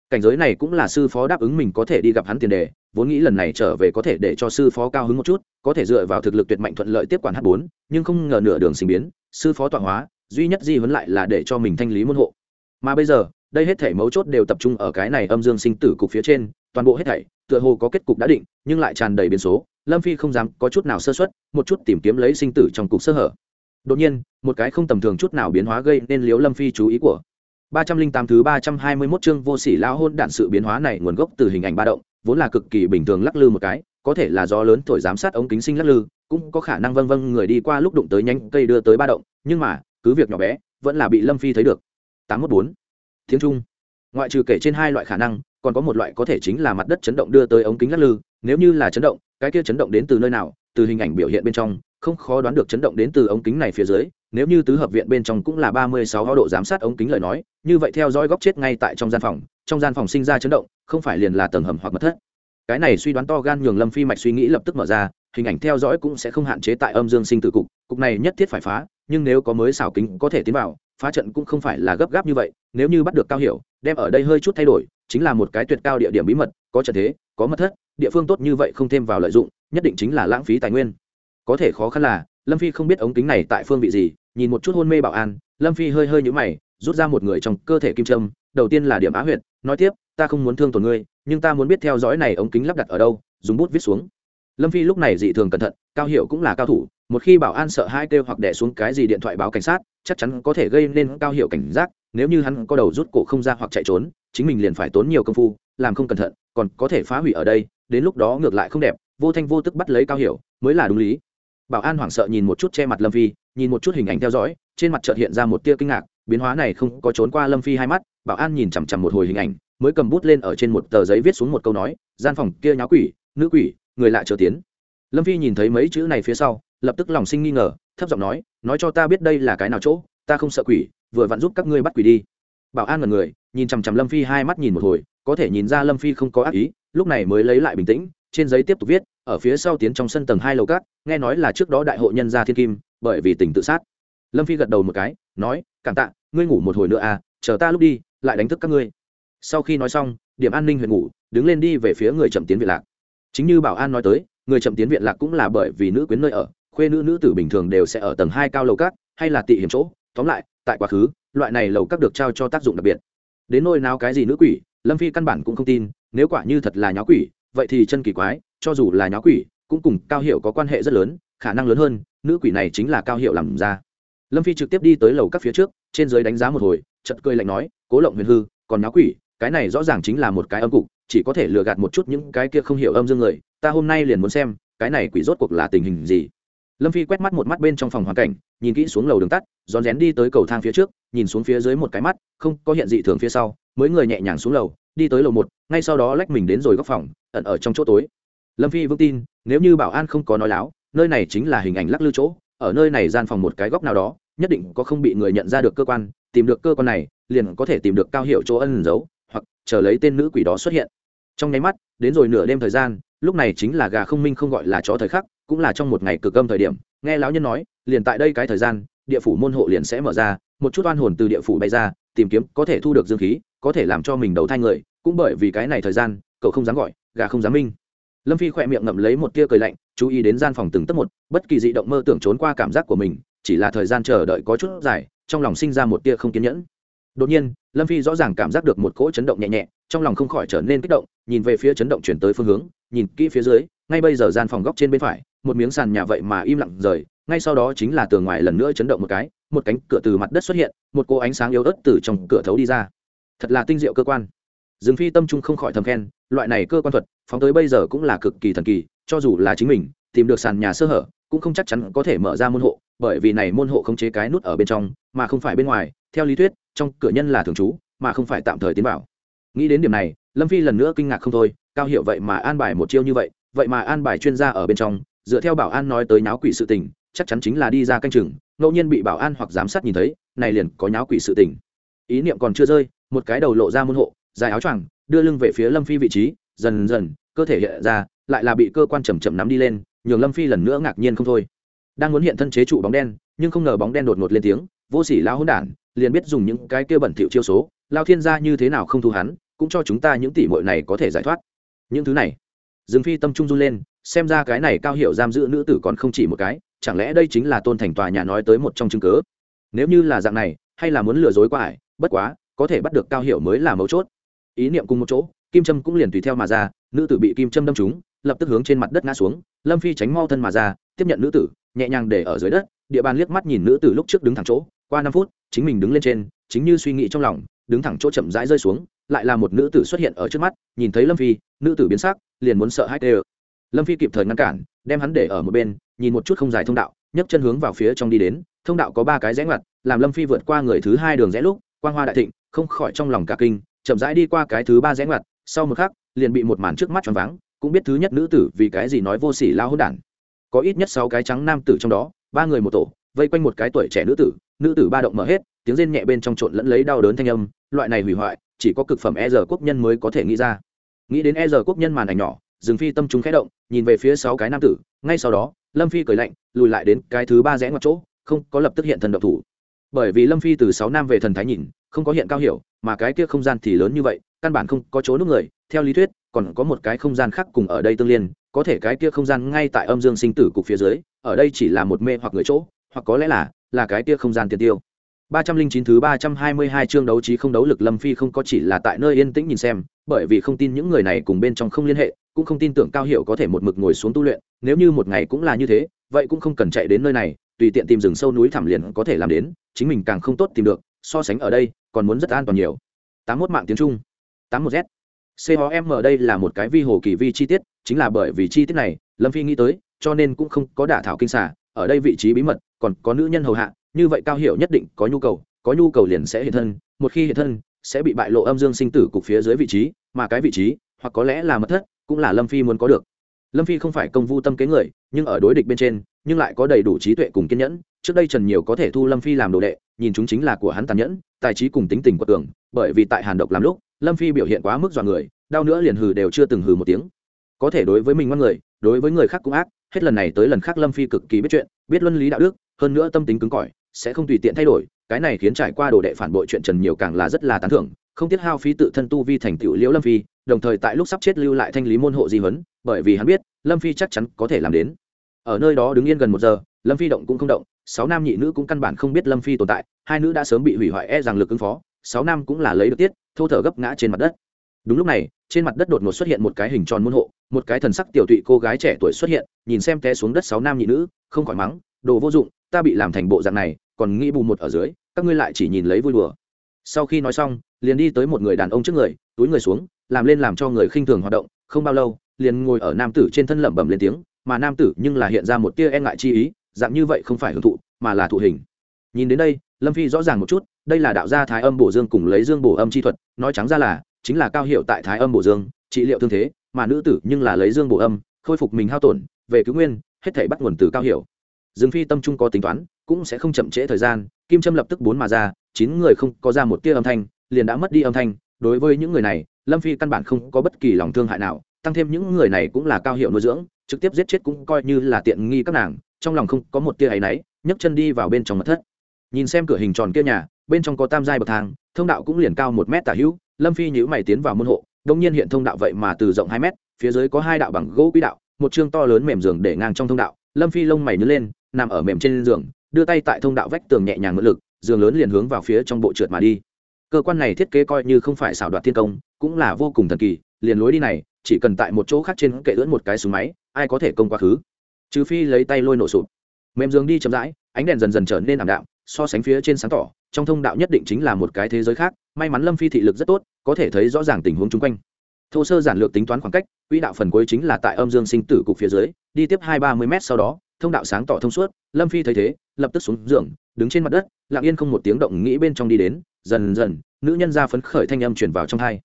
cảnh giới này cũng là sư phó đáp ứng mình có thể đi gặp hắn tiền đề, vốn nghĩ lần này trở về có thể để cho sư phó cao hứng một chút, có thể dựa vào thực lực tuyệt mạnh thuận lợi tiếp quản h bốn, nhưng không ngờ nửa đường sinh biến, sư phó tọa hóa, duy nhất di vấn lại là để cho mình thanh lý môn hộ. Mà bây giờ, đây hết thể mấu chốt đều tập trung ở cái này âm dương sinh tử cục phía trên, toàn bộ hết thảy, tựa hồ có kết cục đã định, nhưng lại tràn đầy biến số, lâm phi không dám có chút nào sơ xuất một chút tìm kiếm lấy sinh tử trong cục sơ hở. Đột nhiên, một cái không tầm thường chút nào biến hóa gây nên liếu lâm phi chú ý của ba trăm linh tám thứ ba trăm hai mươi 321 chương vô sỉ lão hôn đạn sự biến hóa này nguồn gốc từ hình ảnh ba động, vốn là cực kỳ bình thường lắc lư một cái, có thể là do lớn thổi giám sát ống kính sinh lắc lư, cũng có khả năng vâng vâng người đi qua lúc đụng tới nhanh cây đưa tới ba động, nhưng mà, cứ việc nhỏ bé, vẫn là bị lâm phi thấy được. tám mươi bốn. Tiếng trung. Ngoại trừ kể trên hai loại khả năng, còn có một loại có thể chính là mặt đất chấn động đưa tới ống kính lắc lư, nếu như là chấn động, cái kia chấn động đến từ nơi nào, từ hình ảnh biểu hiện bên trong, không khó đoán được chấn động đến từ ống kính này phía dưới nếu như tứ hợp viện bên trong cũng là ba mươi sáu độ giám sát ống kính lời nói, như vậy theo dõi góc chết ngay tại trong gian phòng, trong gian phòng sinh ra chấn động, không phải liền là tầng hầm hoặc mật thất. Cái này suy đoán to gan nhường lâm phi mạch suy nghĩ lập tức mở ra, hình ảnh theo dõi cũng sẽ không hạn chế tại âm dương sinh tử cục cục này nhất thiết phải phá, nhưng nếu có mới xảo kính có thể tiến vào, phá trận cũng không phải là gấp gáp như vậy, nếu như bắt được cao hiểu, đem ở đây hơi chút thay đổi, chính là một cái tuyệt cao địa điểm bí mật, có trận thế, có mật thất, địa phương tốt như vậy không thêm vào lợi dụng, nhất định chính là lãng phí tài nguyên. Có thể khó khăn là lâm phi không biết ống kính này tại phương vị gì, nhìn một chút hôn mê bảo an, lâm phi hơi hơi nhũ mày, rút ra một người trong cơ thể kim trâm đầu tiên là điểm á huyệt, nói tiếp, ta không muốn thương tổn ngươi, nhưng ta muốn biết theo dõi này ống kính lắp đặt ở đâu, dùng bút viết xuống. Lâm phi lúc này dị thường cẩn thận, cao hiệu cũng là cao thủ, một khi bảo an sợ hai kêu hoặc đẻ xuống cái gì điện thoại báo cảnh sát, chắc chắn có thể gây nên cao hiệu cảnh giác, nếu như hắn có đầu rút cổ không ra hoặc chạy trốn, chính mình liền phải tốn nhiều công phu, làm không cẩn thận, còn có thể phá hủy ở đây, đến lúc đó ngược lại không đẹp, vô thanh vô tức bắt lấy cao hiệu, mới là đúng lý bảo an hoảng sợ nhìn một chút che mặt lâm phi nhìn một chút hình ảnh theo dõi trên mặt chợt hiện ra một tia kinh ngạc biến hóa này không có trốn qua lâm phi hai mắt bảo an nhìn chằm chằm một hồi hình ảnh mới cầm bút lên ở trên một tờ giấy viết xuống một câu nói gian phòng kia nháo quỷ nữ quỷ người lạ chờ tiến lâm phi nhìn thấy mấy chữ này phía sau lập tức lòng sinh nghi ngờ thấp giọng nói nói cho ta biết đây là cái nào chỗ ta không sợ quỷ vừa vặn giúp các ngươi bắt quỷ đi bảo an ngần người nhìn chằm chằm lâm phi hai mắt nhìn một hồi có thể nhìn ra lâm phi không có ác ý lúc này mới lấy lại bình tĩnh trên giấy tiếp tục viết, ở phía sau tiến trong sân tầng hai lầu cát nghe nói là trước đó đại hội nhân gia thiên kim, bởi vì tình tự sát. Lâm phi gật đầu một cái, nói, cảm tạ, ngươi ngủ một hồi nữa à chờ ta lúc đi, lại đánh thức các ngươi. Sau khi nói xong, điểm an ninh huyện ngủ, đứng lên đi về phía người chậm tiến viện lạc. Chính như bảo an nói tới, người chậm tiến viện lạc cũng là bởi vì nữ quyến nơi ở, khuê nữ nữ tử bình thường đều sẽ ở tầng hai cao lầu cát hay là tị hiểm chỗ. Tóm lại, tại quá khứ, loại này lầu các được trao cho tác dụng đặc biệt. Đến nôi nào cái gì nữ quỷ, lâm phi căn bản cũng không tin, nếu quả như thật là nháo quỷ vậy thì chân kỳ quái, cho dù là nháo quỷ, cũng cùng cao hiệu có quan hệ rất lớn, khả năng lớn hơn, nữ quỷ này chính là cao hiệu làm ra. Lâm phi trực tiếp đi tới lầu các phía trước, trên dưới đánh giá một hồi chật cười lạnh nói, cố lộng huyền hư, còn nháo quỷ, cái này rõ ràng chính là một cái âm cục, chỉ có thể lừa gạt một chút những cái kia không hiểu âm dương người, ta hôm nay liền muốn xem, cái này quỷ rốt cuộc là tình hình gì. Lâm phi quét mắt một mắt bên trong phòng hoàn cảnh, nhìn kỹ xuống lầu đường tắt, rón rén đi tới cầu thang phía trước, nhìn xuống phía dưới một cái mắt, không có hiện dị thường phía sau, mới người nhẹ nhàng xuống lầu, đi tới lầu một, ngay sau đó lách mình đến rồi góc phòng ẩn ở trong chỗ tối. Lâm phi vững tin, nếu như bảo an không có nói láo, nơi này chính là hình ảnh lắc lư chỗ, ở nơi này gian phòng một cái góc nào đó, nhất định có không bị người nhận ra được cơ quan, tìm được cơ quan này, liền có thể tìm được cao hiệu chỗ ân giấu, hoặc chờ lấy tên nữ quỷ đó xuất hiện. Trong nháy mắt, đến rồi nửa đêm thời gian, lúc này chính là gà không minh không gọi là chó thời khắc, cũng là trong một ngày cực âm thời điểm, nghe lão nhân nói, liền tại đây cái thời gian, địa phủ môn hộ liền sẽ mở ra, một chút oan hồn từ địa phủ bay ra, tìm kiếm có thể thu được dương khí, có thể làm cho mình đầu thai người, cũng bởi vì cái này thời gian, cậu không dám gọi gà không dám minh. Lâm phi khỏe miệng ngậm lấy một tia cười lạnh, chú ý đến gian phòng từng tấc một, bất kỳ dị động mơ tưởng trốn qua cảm giác của mình, chỉ là thời gian chờ đợi có chút dài, trong lòng sinh ra một tia không kiên nhẫn. Đột nhiên, lâm phi rõ ràng cảm giác được một cỗ chấn động nhẹ nhẹ, trong lòng không khỏi trở nên kích động, nhìn về phía chấn động chuyển tới phương hướng, nhìn kỹ phía dưới, ngay bây giờ gian phòng góc trên bên phải, một miếng sàn nhà vậy mà im lặng rời, ngay sau đó chính là tường ngoài lần nữa chấn động một cái, một cánh cửa từ mặt đất xuất hiện, một cô ánh sáng yếu ớt từ trong cửa thấu đi ra. Thật là tinh diệu cơ quan dương phi tâm trung không khỏi thầm khen, loại này cơ quan thuật, phóng tới bây giờ cũng là cực kỳ thần kỳ, cho dù là chính mình, tìm được sàn nhà sơ hở, cũng không chắc chắn có thể mở ra môn hộ, bởi vì này môn hộ không chế cái nút ở bên trong, mà không phải bên ngoài, theo lý thuyết, trong cửa nhân là thường trú, mà không phải tạm thời tiến vào. Nghĩ đến điểm này, lâm phi lần nữa kinh ngạc không thôi, cao hiệu vậy mà an bài một chiêu như vậy vậy mà an bài chuyên gia ở bên trong, dựa theo bảo an nói tới nháo quỷ sự tình, chắc chắn chính là đi ra canh chừng, ngẫu nhiên bị bảo an hoặc giám sát nhìn thấy, này liền có nháo quỷ sự tình. Ý niệm còn chưa rơi, một cái đầu lộ ra môn hộ dài áo choàng, đưa lưng về phía lâm phi vị trí, dần dần, cơ thể hiện ra, lại là bị cơ quan chầm chậm nắm đi lên, nhường lâm phi lần nữa ngạc nhiên không thôi. Đang muốn hiện thân chế trụ bóng đen, nhưng không ngờ bóng đen đột ngột lên tiếng, vô sỉ lao hôn đản, liền biết dùng những cái kia bẩn thỉu chiêu số, lao thiên gia như thế nào không thu hắn, cũng cho chúng ta những tỷ muội này có thể giải thoát. Những thứ này, dương phi tâm trung run lên, xem ra cái này cao hiệu giam giữ nữ tử còn không chỉ một cái, chẳng lẽ đây chính là tôn thành tòa nhà nói tới một trong chứng cớ nếu như là dạng này, hay là muốn lừa dối qua ải bất quá, có thể bắt được cao hiệu mới là mấu chốt ý niệm cùng một chỗ, kim trâm cũng liền tùy theo mà ra, nữ tử bị kim trâm đâm trúng, lập tức hướng trên mặt đất ngã xuống, lâm phi tránh mau thân mà ra, tiếp nhận nữ tử, nhẹ nhàng để ở dưới đất, địa bàn liếc mắt nhìn nữ tử lúc trước đứng thẳng chỗ, qua năm phút, chính mình đứng lên trên, chính như suy nghĩ trong lòng, đứng thẳng chỗ chậm rãi rơi xuống, lại là một nữ tử xuất hiện ở trước mắt, nhìn thấy lâm phi, nữ tử biến sắc, liền muốn sợ hãi tê lâm phi kịp thời ngăn cản, đem hắn để ở một bên, nhìn một chút không dài thông đạo, nhấc chân hướng vào phía trong đi đến, thông đạo có ba cái rẽ ngoặt, làm lâm phi vượt qua người thứ hai đường rẽ lúc, quang hoa đại thịnh, không khỏi trong lòng cả kinh chậm rãi đi qua cái thứ ba rẽ ngoặt, sau một khắc, liền bị một màn trước mắt choáng váng, cũng biết thứ nhất nữ tử vì cái gì nói vô sỉ lao hỗn đản. Có ít nhất sáu cái trắng nam tử trong đó, ba người một tổ, vây quanh một cái tuổi trẻ nữ tử nữ tử ba động mở hết, tiếng rên nhẹ bên trong trộn lẫn lấy đau đớn thanh âm, loại này hủy hoại, chỉ có cực phẩm e giờ quốc nhân mới có thể nghĩ ra. Nghĩ đến e giờ quốc nhân màn ảnh nhỏ dừng phi tâm chúng khẽ động, nhìn về phía sáu cái nam tử, ngay sau đó, lâm phi cười lạnh, lùi lại đến cái thứ ba rẽ ngoặt chỗ, không có lập tức hiện thần độc thủ bởi vì lâm phi từ sáu nam về thần thái nhìn không có hiện cao hiểu mà cái kia không gian thì lớn như vậy căn bản không có chỗ nước người. Theo lý thuyết còn có một cái không gian khác cùng ở đây tương liên có thể cái kia không gian ngay tại âm dương sinh tử cục phía dưới ở đây chỉ là một mê hoặc người chỗ hoặc có lẽ là là cái kia không gian tiền tiêu. Ba trăm linh chín thứ ba trăm hai mươi hai chương đấu trí không đấu lực Lâm Phi không có chỉ là tại nơi yên tĩnh nhìn xem, bởi vì không tin những người này cùng bên trong không liên hệ, cũng không tin tưởng Cao Hiểu có thể một mực ngồi xuống tu luyện, nếu như một ngày cũng là như thế, vậy cũng không cần chạy đến nơi này, tùy tiện tìm rừng sâu núi thẳm liền có thể làm đến, chính mình càng không tốt tìm được, so sánh ở đây, còn muốn rất an toàn nhiều. tám 81 mạng tiếng Trung, tám một z COM ở đây là một cái vi hồ kỳ vi chi tiết, chính là bởi vì chi tiết này, Lâm Phi nghĩ tới, cho nên cũng không có đả thảo kinh xà, ở đây vị trí bí mật, còn có nữ nhân hầu hạ, như vậy cao hiểu nhất định có nhu cầu có nhu cầu liền sẽ hiện thân một khi hiện thân sẽ bị bại lộ âm dương sinh tử cục phía dưới vị trí mà cái vị trí hoặc có lẽ là mật thất cũng là lâm phi muốn có được lâm phi không phải công vu tâm kế người nhưng ở đối địch bên trên nhưng lại có đầy đủ trí tuệ cùng kiên nhẫn. Trước đây trần nhiều có thể thu lâm phi làm đồ đệ, nhìn chúng chính là của hắn tàn nhẫn, tài trí cùng tính tình của tường bởi vì tại hàn độc làm lúc, lâm phi biểu hiện quá mức dọa người, đau nữa liền hừ đều chưa từng hừ một tiếng. Có thể đối với mình ngoan người, đối với người khác cũng ác, hết lần này tới lần khác lâm phi cực kỳ biết chuyện, biết luân lý đạo đức, hơn nữa tâm tính cứng cỏi, sẽ không tùy tiện thay đổi, cái này khiến trải qua đồ đệ phản bội chuyện trần nhiều càng là rất là tán thưởng, không tiết hao phí tự thân tu vi thành tựu liễu lâm phi, đồng thời tại lúc sắp chết lưu lại thanh lý môn hộ di huấn, bởi vì hắn biết, lâm phi chắc chắn có thể làm đến ở nơi đó đứng yên gần một giờ, lâm phi động cũng không động, sáu nam nhị nữ cũng căn bản không biết lâm phi tồn tại, hai nữ đã sớm bị hủy hoại e rằng lực ứng phó, sáu nam cũng là lấy được tiết, thô thở gấp ngã trên mặt đất. Đúng lúc này, trên mặt đất đột ngột xuất hiện một cái hình tròn môn hộ, một cái thần sắc tiểu tụy cô gái trẻ tuổi xuất hiện, nhìn xem té xuống đất sáu nam nhị nữ, không khỏi mắng, đồ vô dụng, ta bị làm thành bộ dạng này, còn nghĩ bù một ở dưới, các ngươi lại chỉ nhìn lấy vui đùa. Sau khi nói xong, liền đi tới một người đàn ông trước người, túi người xuống, làm lên làm cho người khinh thường hoạt động, không bao lâu, liền ngồi ở nam tử trên thân lẩm bẩm lên tiếng mà nam tử nhưng là hiện ra một tia e ngại chi ý, dạng như vậy không phải hưởng thụ, mà là thụ hình. Nhìn đến đây, lâm phi rõ ràng một chút, đây là đạo gia thái âm bổ dương cùng lấy dương bổ âm chi thuật, nói trắng ra là, chính là cao hiệu tại thái âm bổ dương, trị liệu thương thế, mà nữ tử nhưng là lấy dương bổ âm, khôi phục mình hao tổn, về cứu nguyên, hết thể bắt nguồn từ cao hiệu. Dương phi tâm trung có tính toán, cũng sẽ không chậm trễ thời gian, kim trâm lập tức bốn mà ra, chín người không có ra một tia âm thanh, liền đã mất đi âm thanh. Đối với những người này, lâm phi căn bản không có bất kỳ lòng thương hại nào tăng thêm những người này cũng là cao hiệu nuôi dưỡng, trực tiếp giết chết cũng coi như là tiện nghi các nàng, trong lòng không có một tia áy náy, nhấc chân đi vào bên trong mật thất. Nhìn xem cửa hình tròn kia nhà, bên trong có tam giai bậc thang, thông đạo cũng liền cao một mét tả hữu, lâm phi nhữ mày tiến vào môn hộ đông nhiên hiện thông đạo vậy mà từ rộng hai mét, phía dưới có hai đạo bằng gỗ quỹ đạo, một chương to lớn mềm giường để ngang trong thông đạo, lâm phi lông mày nhớ lên, nằm ở mềm trên giường, đưa tay tại thông đạo vách tường nhẹ nhàng ngự lực, giường lớn liền hướng vào phía trong bộ trượt mà đi. Cơ quan này thiết kế coi như không phải xảo đoạt thiên công, cũng là vô cùng thần kỳ, liền lối đi này chỉ cần tại một chỗ khác trên kệ lưỡn một cái súng máy, ai có thể công quá khứ trừ phi lấy tay lôi nổ sụp. Mềm giường đi chậm rãi, ánh đèn dần dần trở nên ảm đạm, so sánh phía trên sáng tỏ, trong thông đạo nhất định chính là một cái thế giới khác, may mắn lâm phi thị lực rất tốt, có thể thấy rõ ràng tình huống chung quanh. Thô sơ giản lược tính toán khoảng cách, quỹ đạo phần cuối chính là tại âm dương sinh tử cục phía dưới, đi tiếp hai ba mươi m sau đó, thông đạo sáng tỏ thông suốt, lâm phi thấy thế, lập tức xuống giường, đứng trên mặt đất, lặng yên không một tiếng động nghĩ bên trong đi đến, dần dần, nữ nhân ra phấn khởi thanh âm chuyển vào trong hai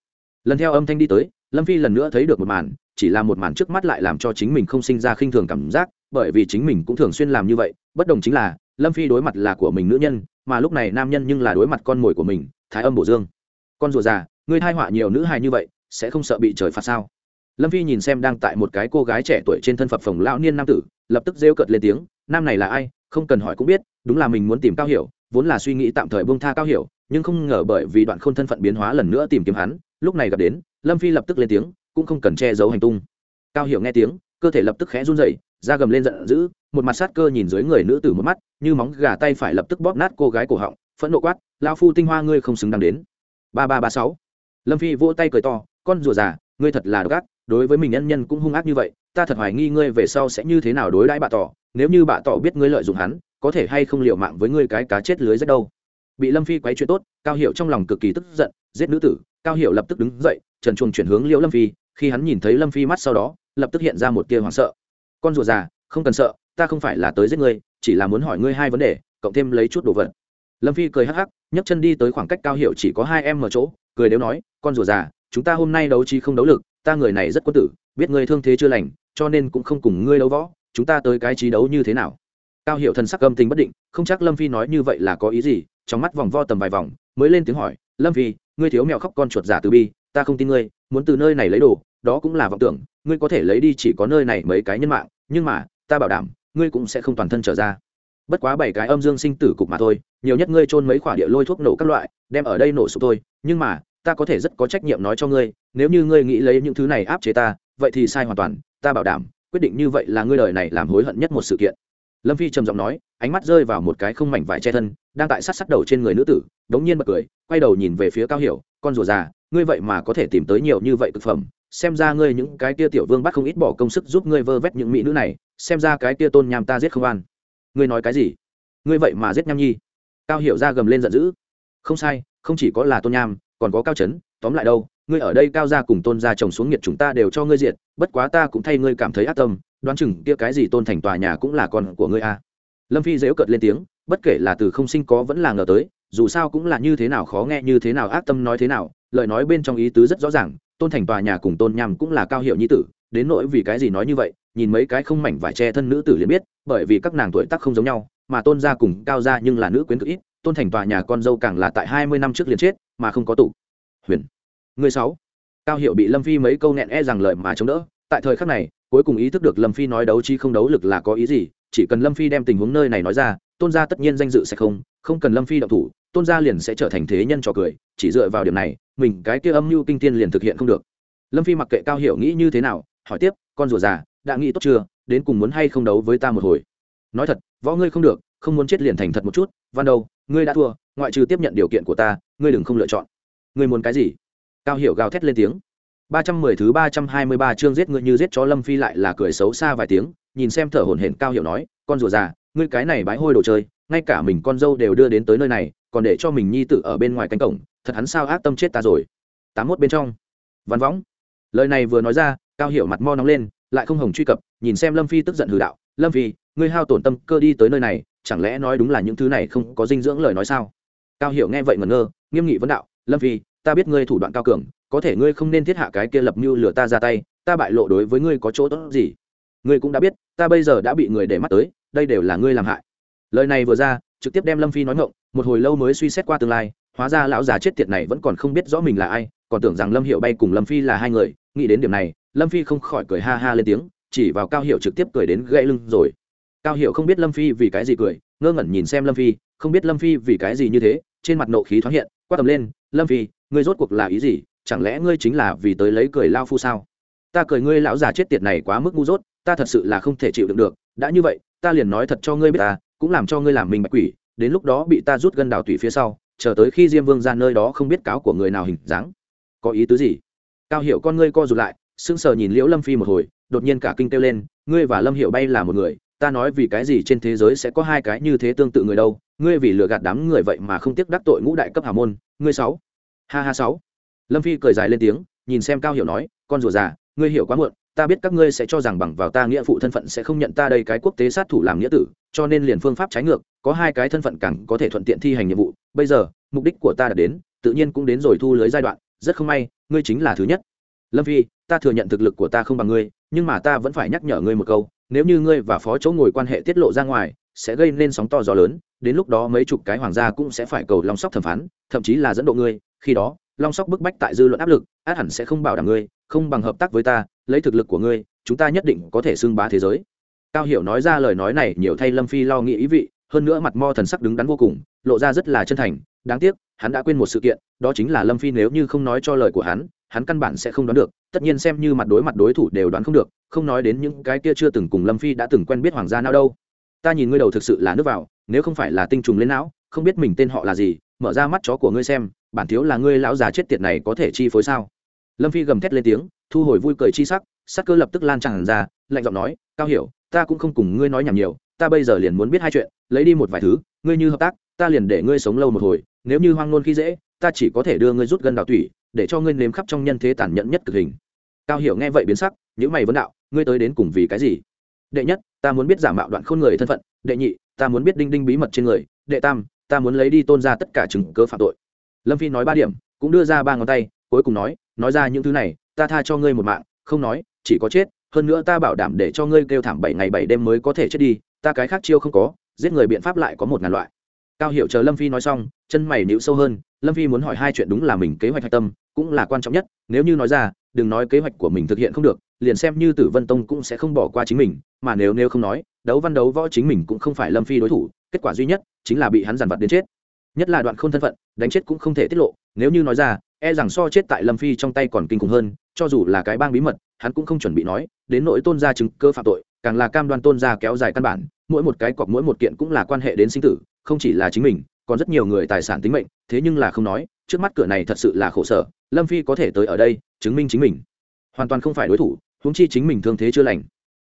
lần theo âm thanh đi tới lâm phi lần nữa thấy được một màn, chỉ là một màn trước mắt lại làm cho chính mình không sinh ra khinh thường cảm giác, bởi vì chính mình cũng thường xuyên làm như vậy, bất đồng chính là, lâm phi đối mặt là của mình nữ nhân, mà lúc này nam nhân nhưng là đối mặt con mồi của mình, thái âm bổ dương. Con rùa già, ngươi thai họa nhiều nữ hài như vậy, sẽ không sợ bị trời phạt sao? Lâm phi nhìn xem đang tại một cái cô gái trẻ tuổi trên thân phật phòng lão niên nam tử, lập tức rêu cợt lên tiếng, nam này là ai? Không cần hỏi cũng biết, đúng là mình muốn tìm cao hiểu, vốn là suy nghĩ tạm thời bông tha cao hiểu, nhưng không ngờ bởi vì đoạn khôn thân phận biến hóa lần nữa tìm kiếm hắn, lúc này gặp đến lâm phi lập tức lên tiếng, cũng không cần che giấu hành tung. Cao hiểu nghe tiếng, cơ thể lập tức khẽ run rẩy, da gầm lên giận dữ, một mặt sát cơ nhìn dưới người nữ tử một mắt, như móng gà tay phải lập tức bóp nát cô gái cổ họng, phẫn nộ quát lao phu tinh hoa ngươi không xứng đáng đến. Ba ba ba sáu. Lâm phi vỗ tay cười to, con rùa già, ngươi thật là độc ác, đối với mình nhân nhân cũng hung ác như vậy, ta thật hoài nghi ngươi về sau sẽ như thế nào đối đãi bà tỏ, nếu như bà tỏ biết ngươi lợi dụng hắn, có thể hay không liệu mạng với ngươi cái cá chết lưới rất đâu. Bị lâm phi quấy chuyện tốt, cao hiệu trong lòng cực kỳ tức giận, giết nữ tử, cao hiệu lập tức đứng dậy trần chuồng chuyển hướng liễu lâm phi, khi hắn nhìn thấy lâm phi mắt sau đó, lập tức hiện ra một tia hoảng sợ. Con rùa già, không cần sợ, ta không phải là tới giết ngươi, chỉ là muốn hỏi ngươi hai vấn đề, cộng thêm lấy chút đồ vật. Lâm phi cười hắc hắc, nhấc chân đi tới khoảng cách cao hiệu chỉ có hai em ở chỗ, cười đều nói, con rùa già, chúng ta hôm nay đấu trí không đấu lực, ta người này rất quân tử, biết ngươi thương thế chưa lành, cho nên cũng không cùng ngươi đấu võ, chúng ta tới cái trí đấu như thế nào? Cao hiệu thần sắc âm tình bất định, không chắc lâm phi nói như vậy là có ý gì, trong mắt vòng vo tầm vài vòng, mới lên tiếng hỏi, lâm phi, ngươi thiếu mèo khóc con chuột giả từ bi ta không tin ngươi, muốn từ nơi này lấy đồ, đó cũng là vọng tưởng, ngươi có thể lấy đi chỉ có nơi này mấy cái nhân mạng, nhưng mà, ta bảo đảm, ngươi cũng sẽ không toàn thân trở ra. Bất quá bảy cái âm dương sinh tử cục mà thôi, nhiều nhất ngươi trôn mấy khoả địa lôi thuốc nổ các loại, đem ở đây nổ sụp thôi, nhưng mà, ta có thể rất có trách nhiệm nói cho ngươi, nếu như ngươi nghĩ lấy những thứ này áp chế ta, vậy thì sai hoàn toàn, ta bảo đảm, quyết định như vậy là ngươi đời này làm hối hận nhất một sự kiện. Lâm phi trầm giọng nói, ánh mắt rơi vào một cái không mảnh vải che thân, đang tại sát sát đầu trên người nữ tử, đống nhiên bật cười, quay đầu nhìn về phía cao hiểu, con rùa già ngươi vậy mà có thể tìm tới nhiều như vậy thực phẩm, xem ra ngươi những cái tia tiểu vương bắt không ít bỏ công sức giúp ngươi vơ vét những mỹ nữ này, xem ra cái tia tôn nham ta giết không an ngươi nói cái gì? Ngươi vậy mà giết nham nhi? Cao hiểu ra gầm lên giận dữ. Không sai, không chỉ có là tôn nham, còn có cao trấn tóm lại đâu, ngươi ở đây cao ra cùng tôn ra chồng xuống nghiệt chúng ta đều cho ngươi diệt, bất quá ta cũng thay ngươi cảm thấy ác tâm, đoán chừng kia cái gì tôn thành tòa nhà cũng là con của ngươi a à. lâm phi dễu cợt lên tiếng, bất kể là từ không sinh có vẫn là ngờ tới, dù sao cũng là như thế nào khó nghe, như thế nào ác tâm nói thế nào lời nói bên trong ý tứ rất rõ ràng, tôn thành tòa nhà cùng tôn nham cũng là cao hiệu nhi tử, đến nỗi vì cái gì nói như vậy, nhìn mấy cái không mảnh vải che thân nữ tử liền biết, bởi vì các nàng tuổi tác không giống nhau, mà tôn gia cùng cao gia nhưng là nữ quyến cực ít, tôn thành tòa nhà con dâu càng là tại hai mươi năm trước liền chết, mà không có tủ huyền. Người sáu. Cao hiệu bị lâm phi mấy câu nghẹn e rằng lời mà chống đỡ, tại thời khắc này, cuối cùng ý thức được lâm phi nói đấu chi không đấu lực là có ý gì, chỉ cần lâm phi đem tình huống nơi này nói ra tôn gia tất nhiên danh dự sẽ không không cần lâm phi động thủ, tôn gia liền sẽ trở thành thế nhân trò cười, chỉ dựa vào điểm này, mình cái kia âm mưu kinh tiên liền thực hiện không được. Lâm phi mặc kệ cao hiểu nghĩ như thế nào, hỏi tiếp, con rùa già, đã nghĩ tốt chưa? Đến cùng muốn hay không đấu với ta một hồi? Nói thật, võ ngươi không được, không muốn chết liền thành thật một chút, văn đâu, ngươi đã thua, ngoại trừ tiếp nhận điều kiện của ta, ngươi đừng không lựa chọn. Ngươi muốn cái gì? Cao hiểu gào thét lên tiếng. Ba trăm mười thứ ba trăm hai mươi ba chương giết ngươi như giết chó. Lâm phi lại là cười xấu xa vài tiếng, nhìn xem thở hổn hển cao hiểu nói, con rùa già ngươi cái này bái hôi đồ chơi, ngay cả mình con dâu đều đưa đến tới nơi này, còn để cho mình nhi tử ở bên ngoài cánh cổng, thật hắn sao ác tâm chết ta rồi. Tám mốt bên trong. Văn võng. Lời này vừa nói ra, cao hiểu mặt mo nóng lên, lại không hồng truy cập, nhìn xem lâm phi tức giận hừ đạo, lâm phi, ngươi hao tổn tâm cơ đi tới nơi này, chẳng lẽ nói đúng là những thứ này không có dinh dưỡng lời nói sao? Cao hiểu nghe vậy ngẩn ngơ, nghiêm nghị vấn đạo, lâm phi, ta biết ngươi thủ đoạn cao cường, có thể ngươi không nên thiết hạ cái kia lập mưu lừa ta ra tay, ta bại lộ đối với ngươi có chỗ tốt gì? Ngươi cũng đã biết, ta bây giờ đã bị người để mắt tới đây đều là ngươi làm hại. Lời này vừa ra, trực tiếp đem lâm phi nói ngộng, một hồi lâu mới suy xét qua tương lai, hóa ra lão già chết tiệt này vẫn còn không biết rõ mình là ai, còn tưởng rằng lâm hiệu bay cùng lâm phi là hai người, nghĩ đến điểm này, lâm phi không khỏi cười ha ha lên tiếng, chỉ vào cao hiệu trực tiếp cười đến gãy lưng rồi. Cao hiệu không biết lâm phi vì cái gì cười, ngơ ngẩn nhìn xem lâm phi, không biết lâm phi vì cái gì như thế, trên mặt nộ khí thoáng hiện, quát tầm lên, lâm phi, ngươi rốt cuộc là ý gì? Chẳng lẽ ngươi chính là vì tới lấy cười lao phu sao? Ta cười ngươi lão già chết tiệt này quá mức ngu dốt, ta thật sự là không thể chịu đựng được, đã như vậy ta liền nói thật cho ngươi biết ta, cũng làm cho ngươi làm mình bạch quỷ, đến lúc đó bị ta rút gân đào tủy phía sau, chờ tới khi diêm vương ra nơi đó không biết cáo của người nào hình dáng. Có ý tứ gì? Cao hiệu con ngươi co rụt lại, sững sờ nhìn liễu lâm phi một hồi, đột nhiên cả kinh kêu lên, ngươi và lâm hiệu bay là một người, ta nói vì cái gì trên thế giới sẽ có hai cái như thế tương tự người đâu, ngươi vì lừa gạt đám người vậy mà không tiếc đắc tội ngũ đại cấp hà môn, ngươi sáu. Ha ha sáu. Lâm phi cười dài lên tiếng, nhìn xem cao hiểu nói, con rùa già, ngươi hiểu quá muộn ta biết các ngươi sẽ cho rằng bằng vào ta nghĩa phụ thân phận sẽ không nhận ta đây cái quốc tế sát thủ làm nghĩa tử, cho nên liền phương pháp trái ngược, có hai cái thân phận càng có thể thuận tiện thi hành nhiệm vụ. Bây giờ, mục đích của ta đã đến, tự nhiên cũng đến rồi thu lưới giai đoạn, rất không may, ngươi chính là thứ nhất. Lâm phi, ta thừa nhận thực lực của ta không bằng ngươi, nhưng mà ta vẫn phải nhắc nhở ngươi một câu, nếu như ngươi và phó chỗ ngồi quan hệ tiết lộ ra ngoài, sẽ gây nên sóng to gió lớn, đến lúc đó mấy chục cái hoàng gia cũng sẽ phải cầu long sóc thẩm phán, thậm chí là dẫn độ ngươi, khi đó, long sóc bức bách tại dư luận áp lực, át hẳn sẽ không bảo đảm ngươi, không bằng hợp tác với ta lấy thực lực của ngươi, chúng ta nhất định có thể xưng bá thế giới. Cao hiểu nói ra lời nói này, nhiều thay lâm phi lo nghĩ ý vị, hơn nữa mặt mo thần sắc đứng đắn vô cùng, lộ ra rất là chân thành, đáng tiếc, hắn đã quên một sự kiện, đó chính là lâm phi nếu như không nói cho lời của hắn hắn căn bản sẽ không đoán được, tất nhiên xem như mặt đối mặt đối thủ đều đoán không được, không nói đến những cái kia chưa từng cùng lâm phi đã từng quen biết hoàng gia nào đâu. Ta nhìn ngươi đầu thực sự là nước vào, nếu không phải là tinh trùng lên não, không biết mình tên họ là gì, mở ra mắt chó của ngươi xem, bản thiếu là ngươi lão già chết tiệt này có thể chi phối sao? Lâm phi gầm thét lên tiếng, thu hồi vui cười chi sắc sắc cơ lập tức lan tràn ra, lạnh giọng nói, cao hiểu, ta cũng không cùng ngươi nói nhảm nhiều, ta bây giờ liền muốn biết hai chuyện, lấy đi một vài thứ, ngươi như hợp tác, ta liền để ngươi sống lâu một hồi, nếu như hoang nôn khi dễ, ta chỉ có thể đưa ngươi rút gân đào tủy, để cho ngươi nếm khắp trong nhân thế tàn nhẫn nhất cực hình. Cao hiểu nghe vậy biến sắc những mày vấn đạo, ngươi tới đến cùng vì cái gì? Đệ nhất, ta muốn biết giả mạo đoạn khôn người thân phận, đệ nhị, ta muốn biết đinh đinh bí mật trên người, đệ tam, ta muốn lấy đi tôn ra tất cả chứng cớ phạm tội. Lâm phi nói ba điểm, cũng đưa ra ba ngón tay cuối cùng nói nói ra những thứ này, ta tha cho ngươi một mạng, không nói, chỉ có chết, hơn nữa ta bảo đảm để cho ngươi kêu thảm bảy ngày bảy đêm mới có thể chết đi, ta cái khác chiêu không có, giết người biện pháp lại có một ngàn loại. Cao hiệu chờ lâm phi nói xong, chân mày níu sâu hơn, lâm phi muốn hỏi hai chuyện đúng là mình kế hoạch hạch tâm, cũng là quan trọng nhất, nếu như nói ra, đừng nói kế hoạch của mình thực hiện không được, liền xem như tử vân tông cũng sẽ không bỏ qua chính mình, mà nếu nếu không nói, đấu văn đấu võ chính mình cũng không phải lâm phi đối thủ, kết quả duy nhất chính là bị hắn giàn vật đến chết nhất là đoạn k h ô n thân phận, đánh chết cũng không thể tiết lộ, nếu như nói ra e rằng so chết tại lâm phi trong tay còn kinh khủng hơn, cho dù là cái bang bí mật, hắn cũng không chuẩn bị nói, đến nỗi tôn gia chứng cơ phạm tội, càng là cam đoan tôn gia kéo dài căn bản, mỗi một cái cọc mỗi một kiện cũng là quan hệ đến sinh tử, không chỉ là chính mình, còn rất nhiều người tài sản tính mệnh, thế nhưng là không nói, trước mắt cửa này thật sự là khổ sở, lâm phi có thể tới ở đây, chứng minh chính mình. Hoàn toàn không phải đối thủ, huống chi chính mình thương thế chưa lành.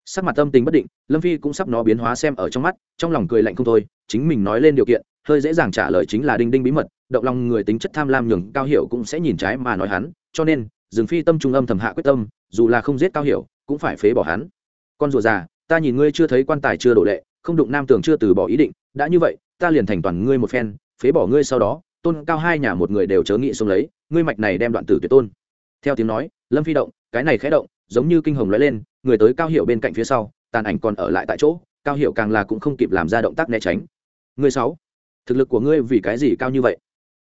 Sắc mặt tâm tình bất định, lâm phi cũng sắp nó biến hóa xem ở trong mắt, trong lòng cười lạnh không thôi, chính mình nói lên điều kiện hơi dễ dàng trả lời chính là đinh đinh bí mật, động lòng người tính chất tham lam nhường cao hiểu cũng sẽ nhìn trái mà nói hắn, cho nên, dừng phi tâm trung âm thầm hạ quyết tâm, dù là không giết cao hiểu, cũng phải phế bỏ hắn. Con rùa già, ta nhìn ngươi chưa thấy quan tài chưa đổ lệ, không đụng nam tường chưa từ bỏ ý định, đã như vậy, ta liền thành toàn ngươi một phen, phế bỏ ngươi sau đó, tôn cao hai nhà một người đều chớ nghị xông lấy, ngươi mạch này đem đoạn tử tuyệt tôn. Theo tiếng nói, lâm phi động, cái này khẽ động, giống như kinh hồng lóe lên, người tới cao hiệu bên cạnh phía sau, tàn ảnh còn ở lại tại chỗ, cao hiệu càng là cũng không kịp làm ra động tác né tránh. Người sáu thực lực của ngươi vì cái gì cao như vậy?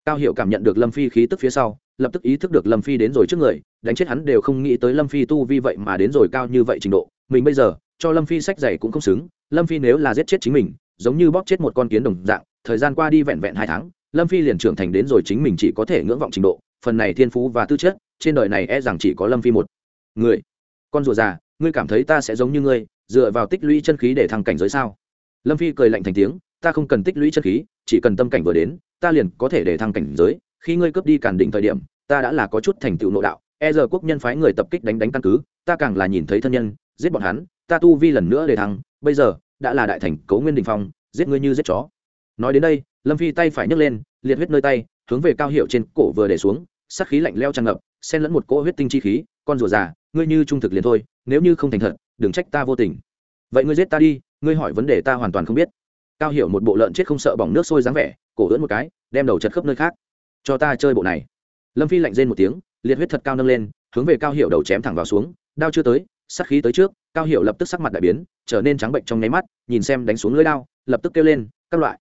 Cao hiệu cảm nhận được lâm phi khí tức phía sau, lập tức ý thức được lâm phi đến rồi trước người, đánh chết hắn đều không nghĩ tới lâm phi tu vi vậy mà đến rồi cao như vậy trình độ. Mình bây giờ, cho lâm phi sách giày cũng không xứng, lâm phi nếu là giết chết chính mình, giống như bóp chết một con kiến đồng dạng, thời gian qua đi vẹn vẹn hai tháng, lâm phi liền trưởng thành đến rồi chính mình chỉ có thể ngưỡng vọng trình độ. Phần này thiên phú và tư chất, trên đời này e rằng chỉ có lâm phi một người. Con rùa già, ngươi cảm thấy ta sẽ giống như ngươi, dựa vào tích lũy chân khí để thăng cảnh giới sao? Lâm phi cười lạnh thành tiếng ta không cần tích lũy chân khí, chỉ cần tâm cảnh vừa đến, ta liền có thể để thăng cảnh giới. Khi ngươi cướp đi cản đỉnh thời điểm, ta đã là có chút thành tựu nội đạo. E giờ quốc nhân phái người tập kích đánh đánh căn cứ, ta càng là nhìn thấy thân nhân, giết bọn hắn, ta tu vi lần nữa để thăng. Bây giờ, đã là đại thành cấu nguyên đình phong, giết ngươi như giết chó. Nói đến đây, lâm phi tay phải nhấc lên, liệt huyết nơi tay, hướng về cao hiệu trên cổ vừa để xuống, sát khí lạnh leo tràn ngập, xen lẫn một cỗ huyết tinh chi khí. Con rùa già, ngươi như trung thực liền thôi, nếu như không thành thật, đừng trách ta vô tình. Vậy ngươi giết ta đi, ngươi hỏi vấn đề ta hoàn toàn không biết cao hiểu một bộ lợn chết không sợ bỏng nước sôi dáng vẻ, cổ ưỡn một cái, đem đầu chật khớp nơi khác. Cho ta chơi bộ này. Lâm phi lạnh rên một tiếng, liệt huyết thật cao nâng lên, hướng về cao hiểu đầu chém thẳng vào xuống, đao chưa tới sắc khí tới trước, cao hiểu lập tức sắc mặt đại biến, trở nên trắng bệnh trong nháy mắt, nhìn xem đánh xuống lưỡi đao, lập tức kêu lên, các loại.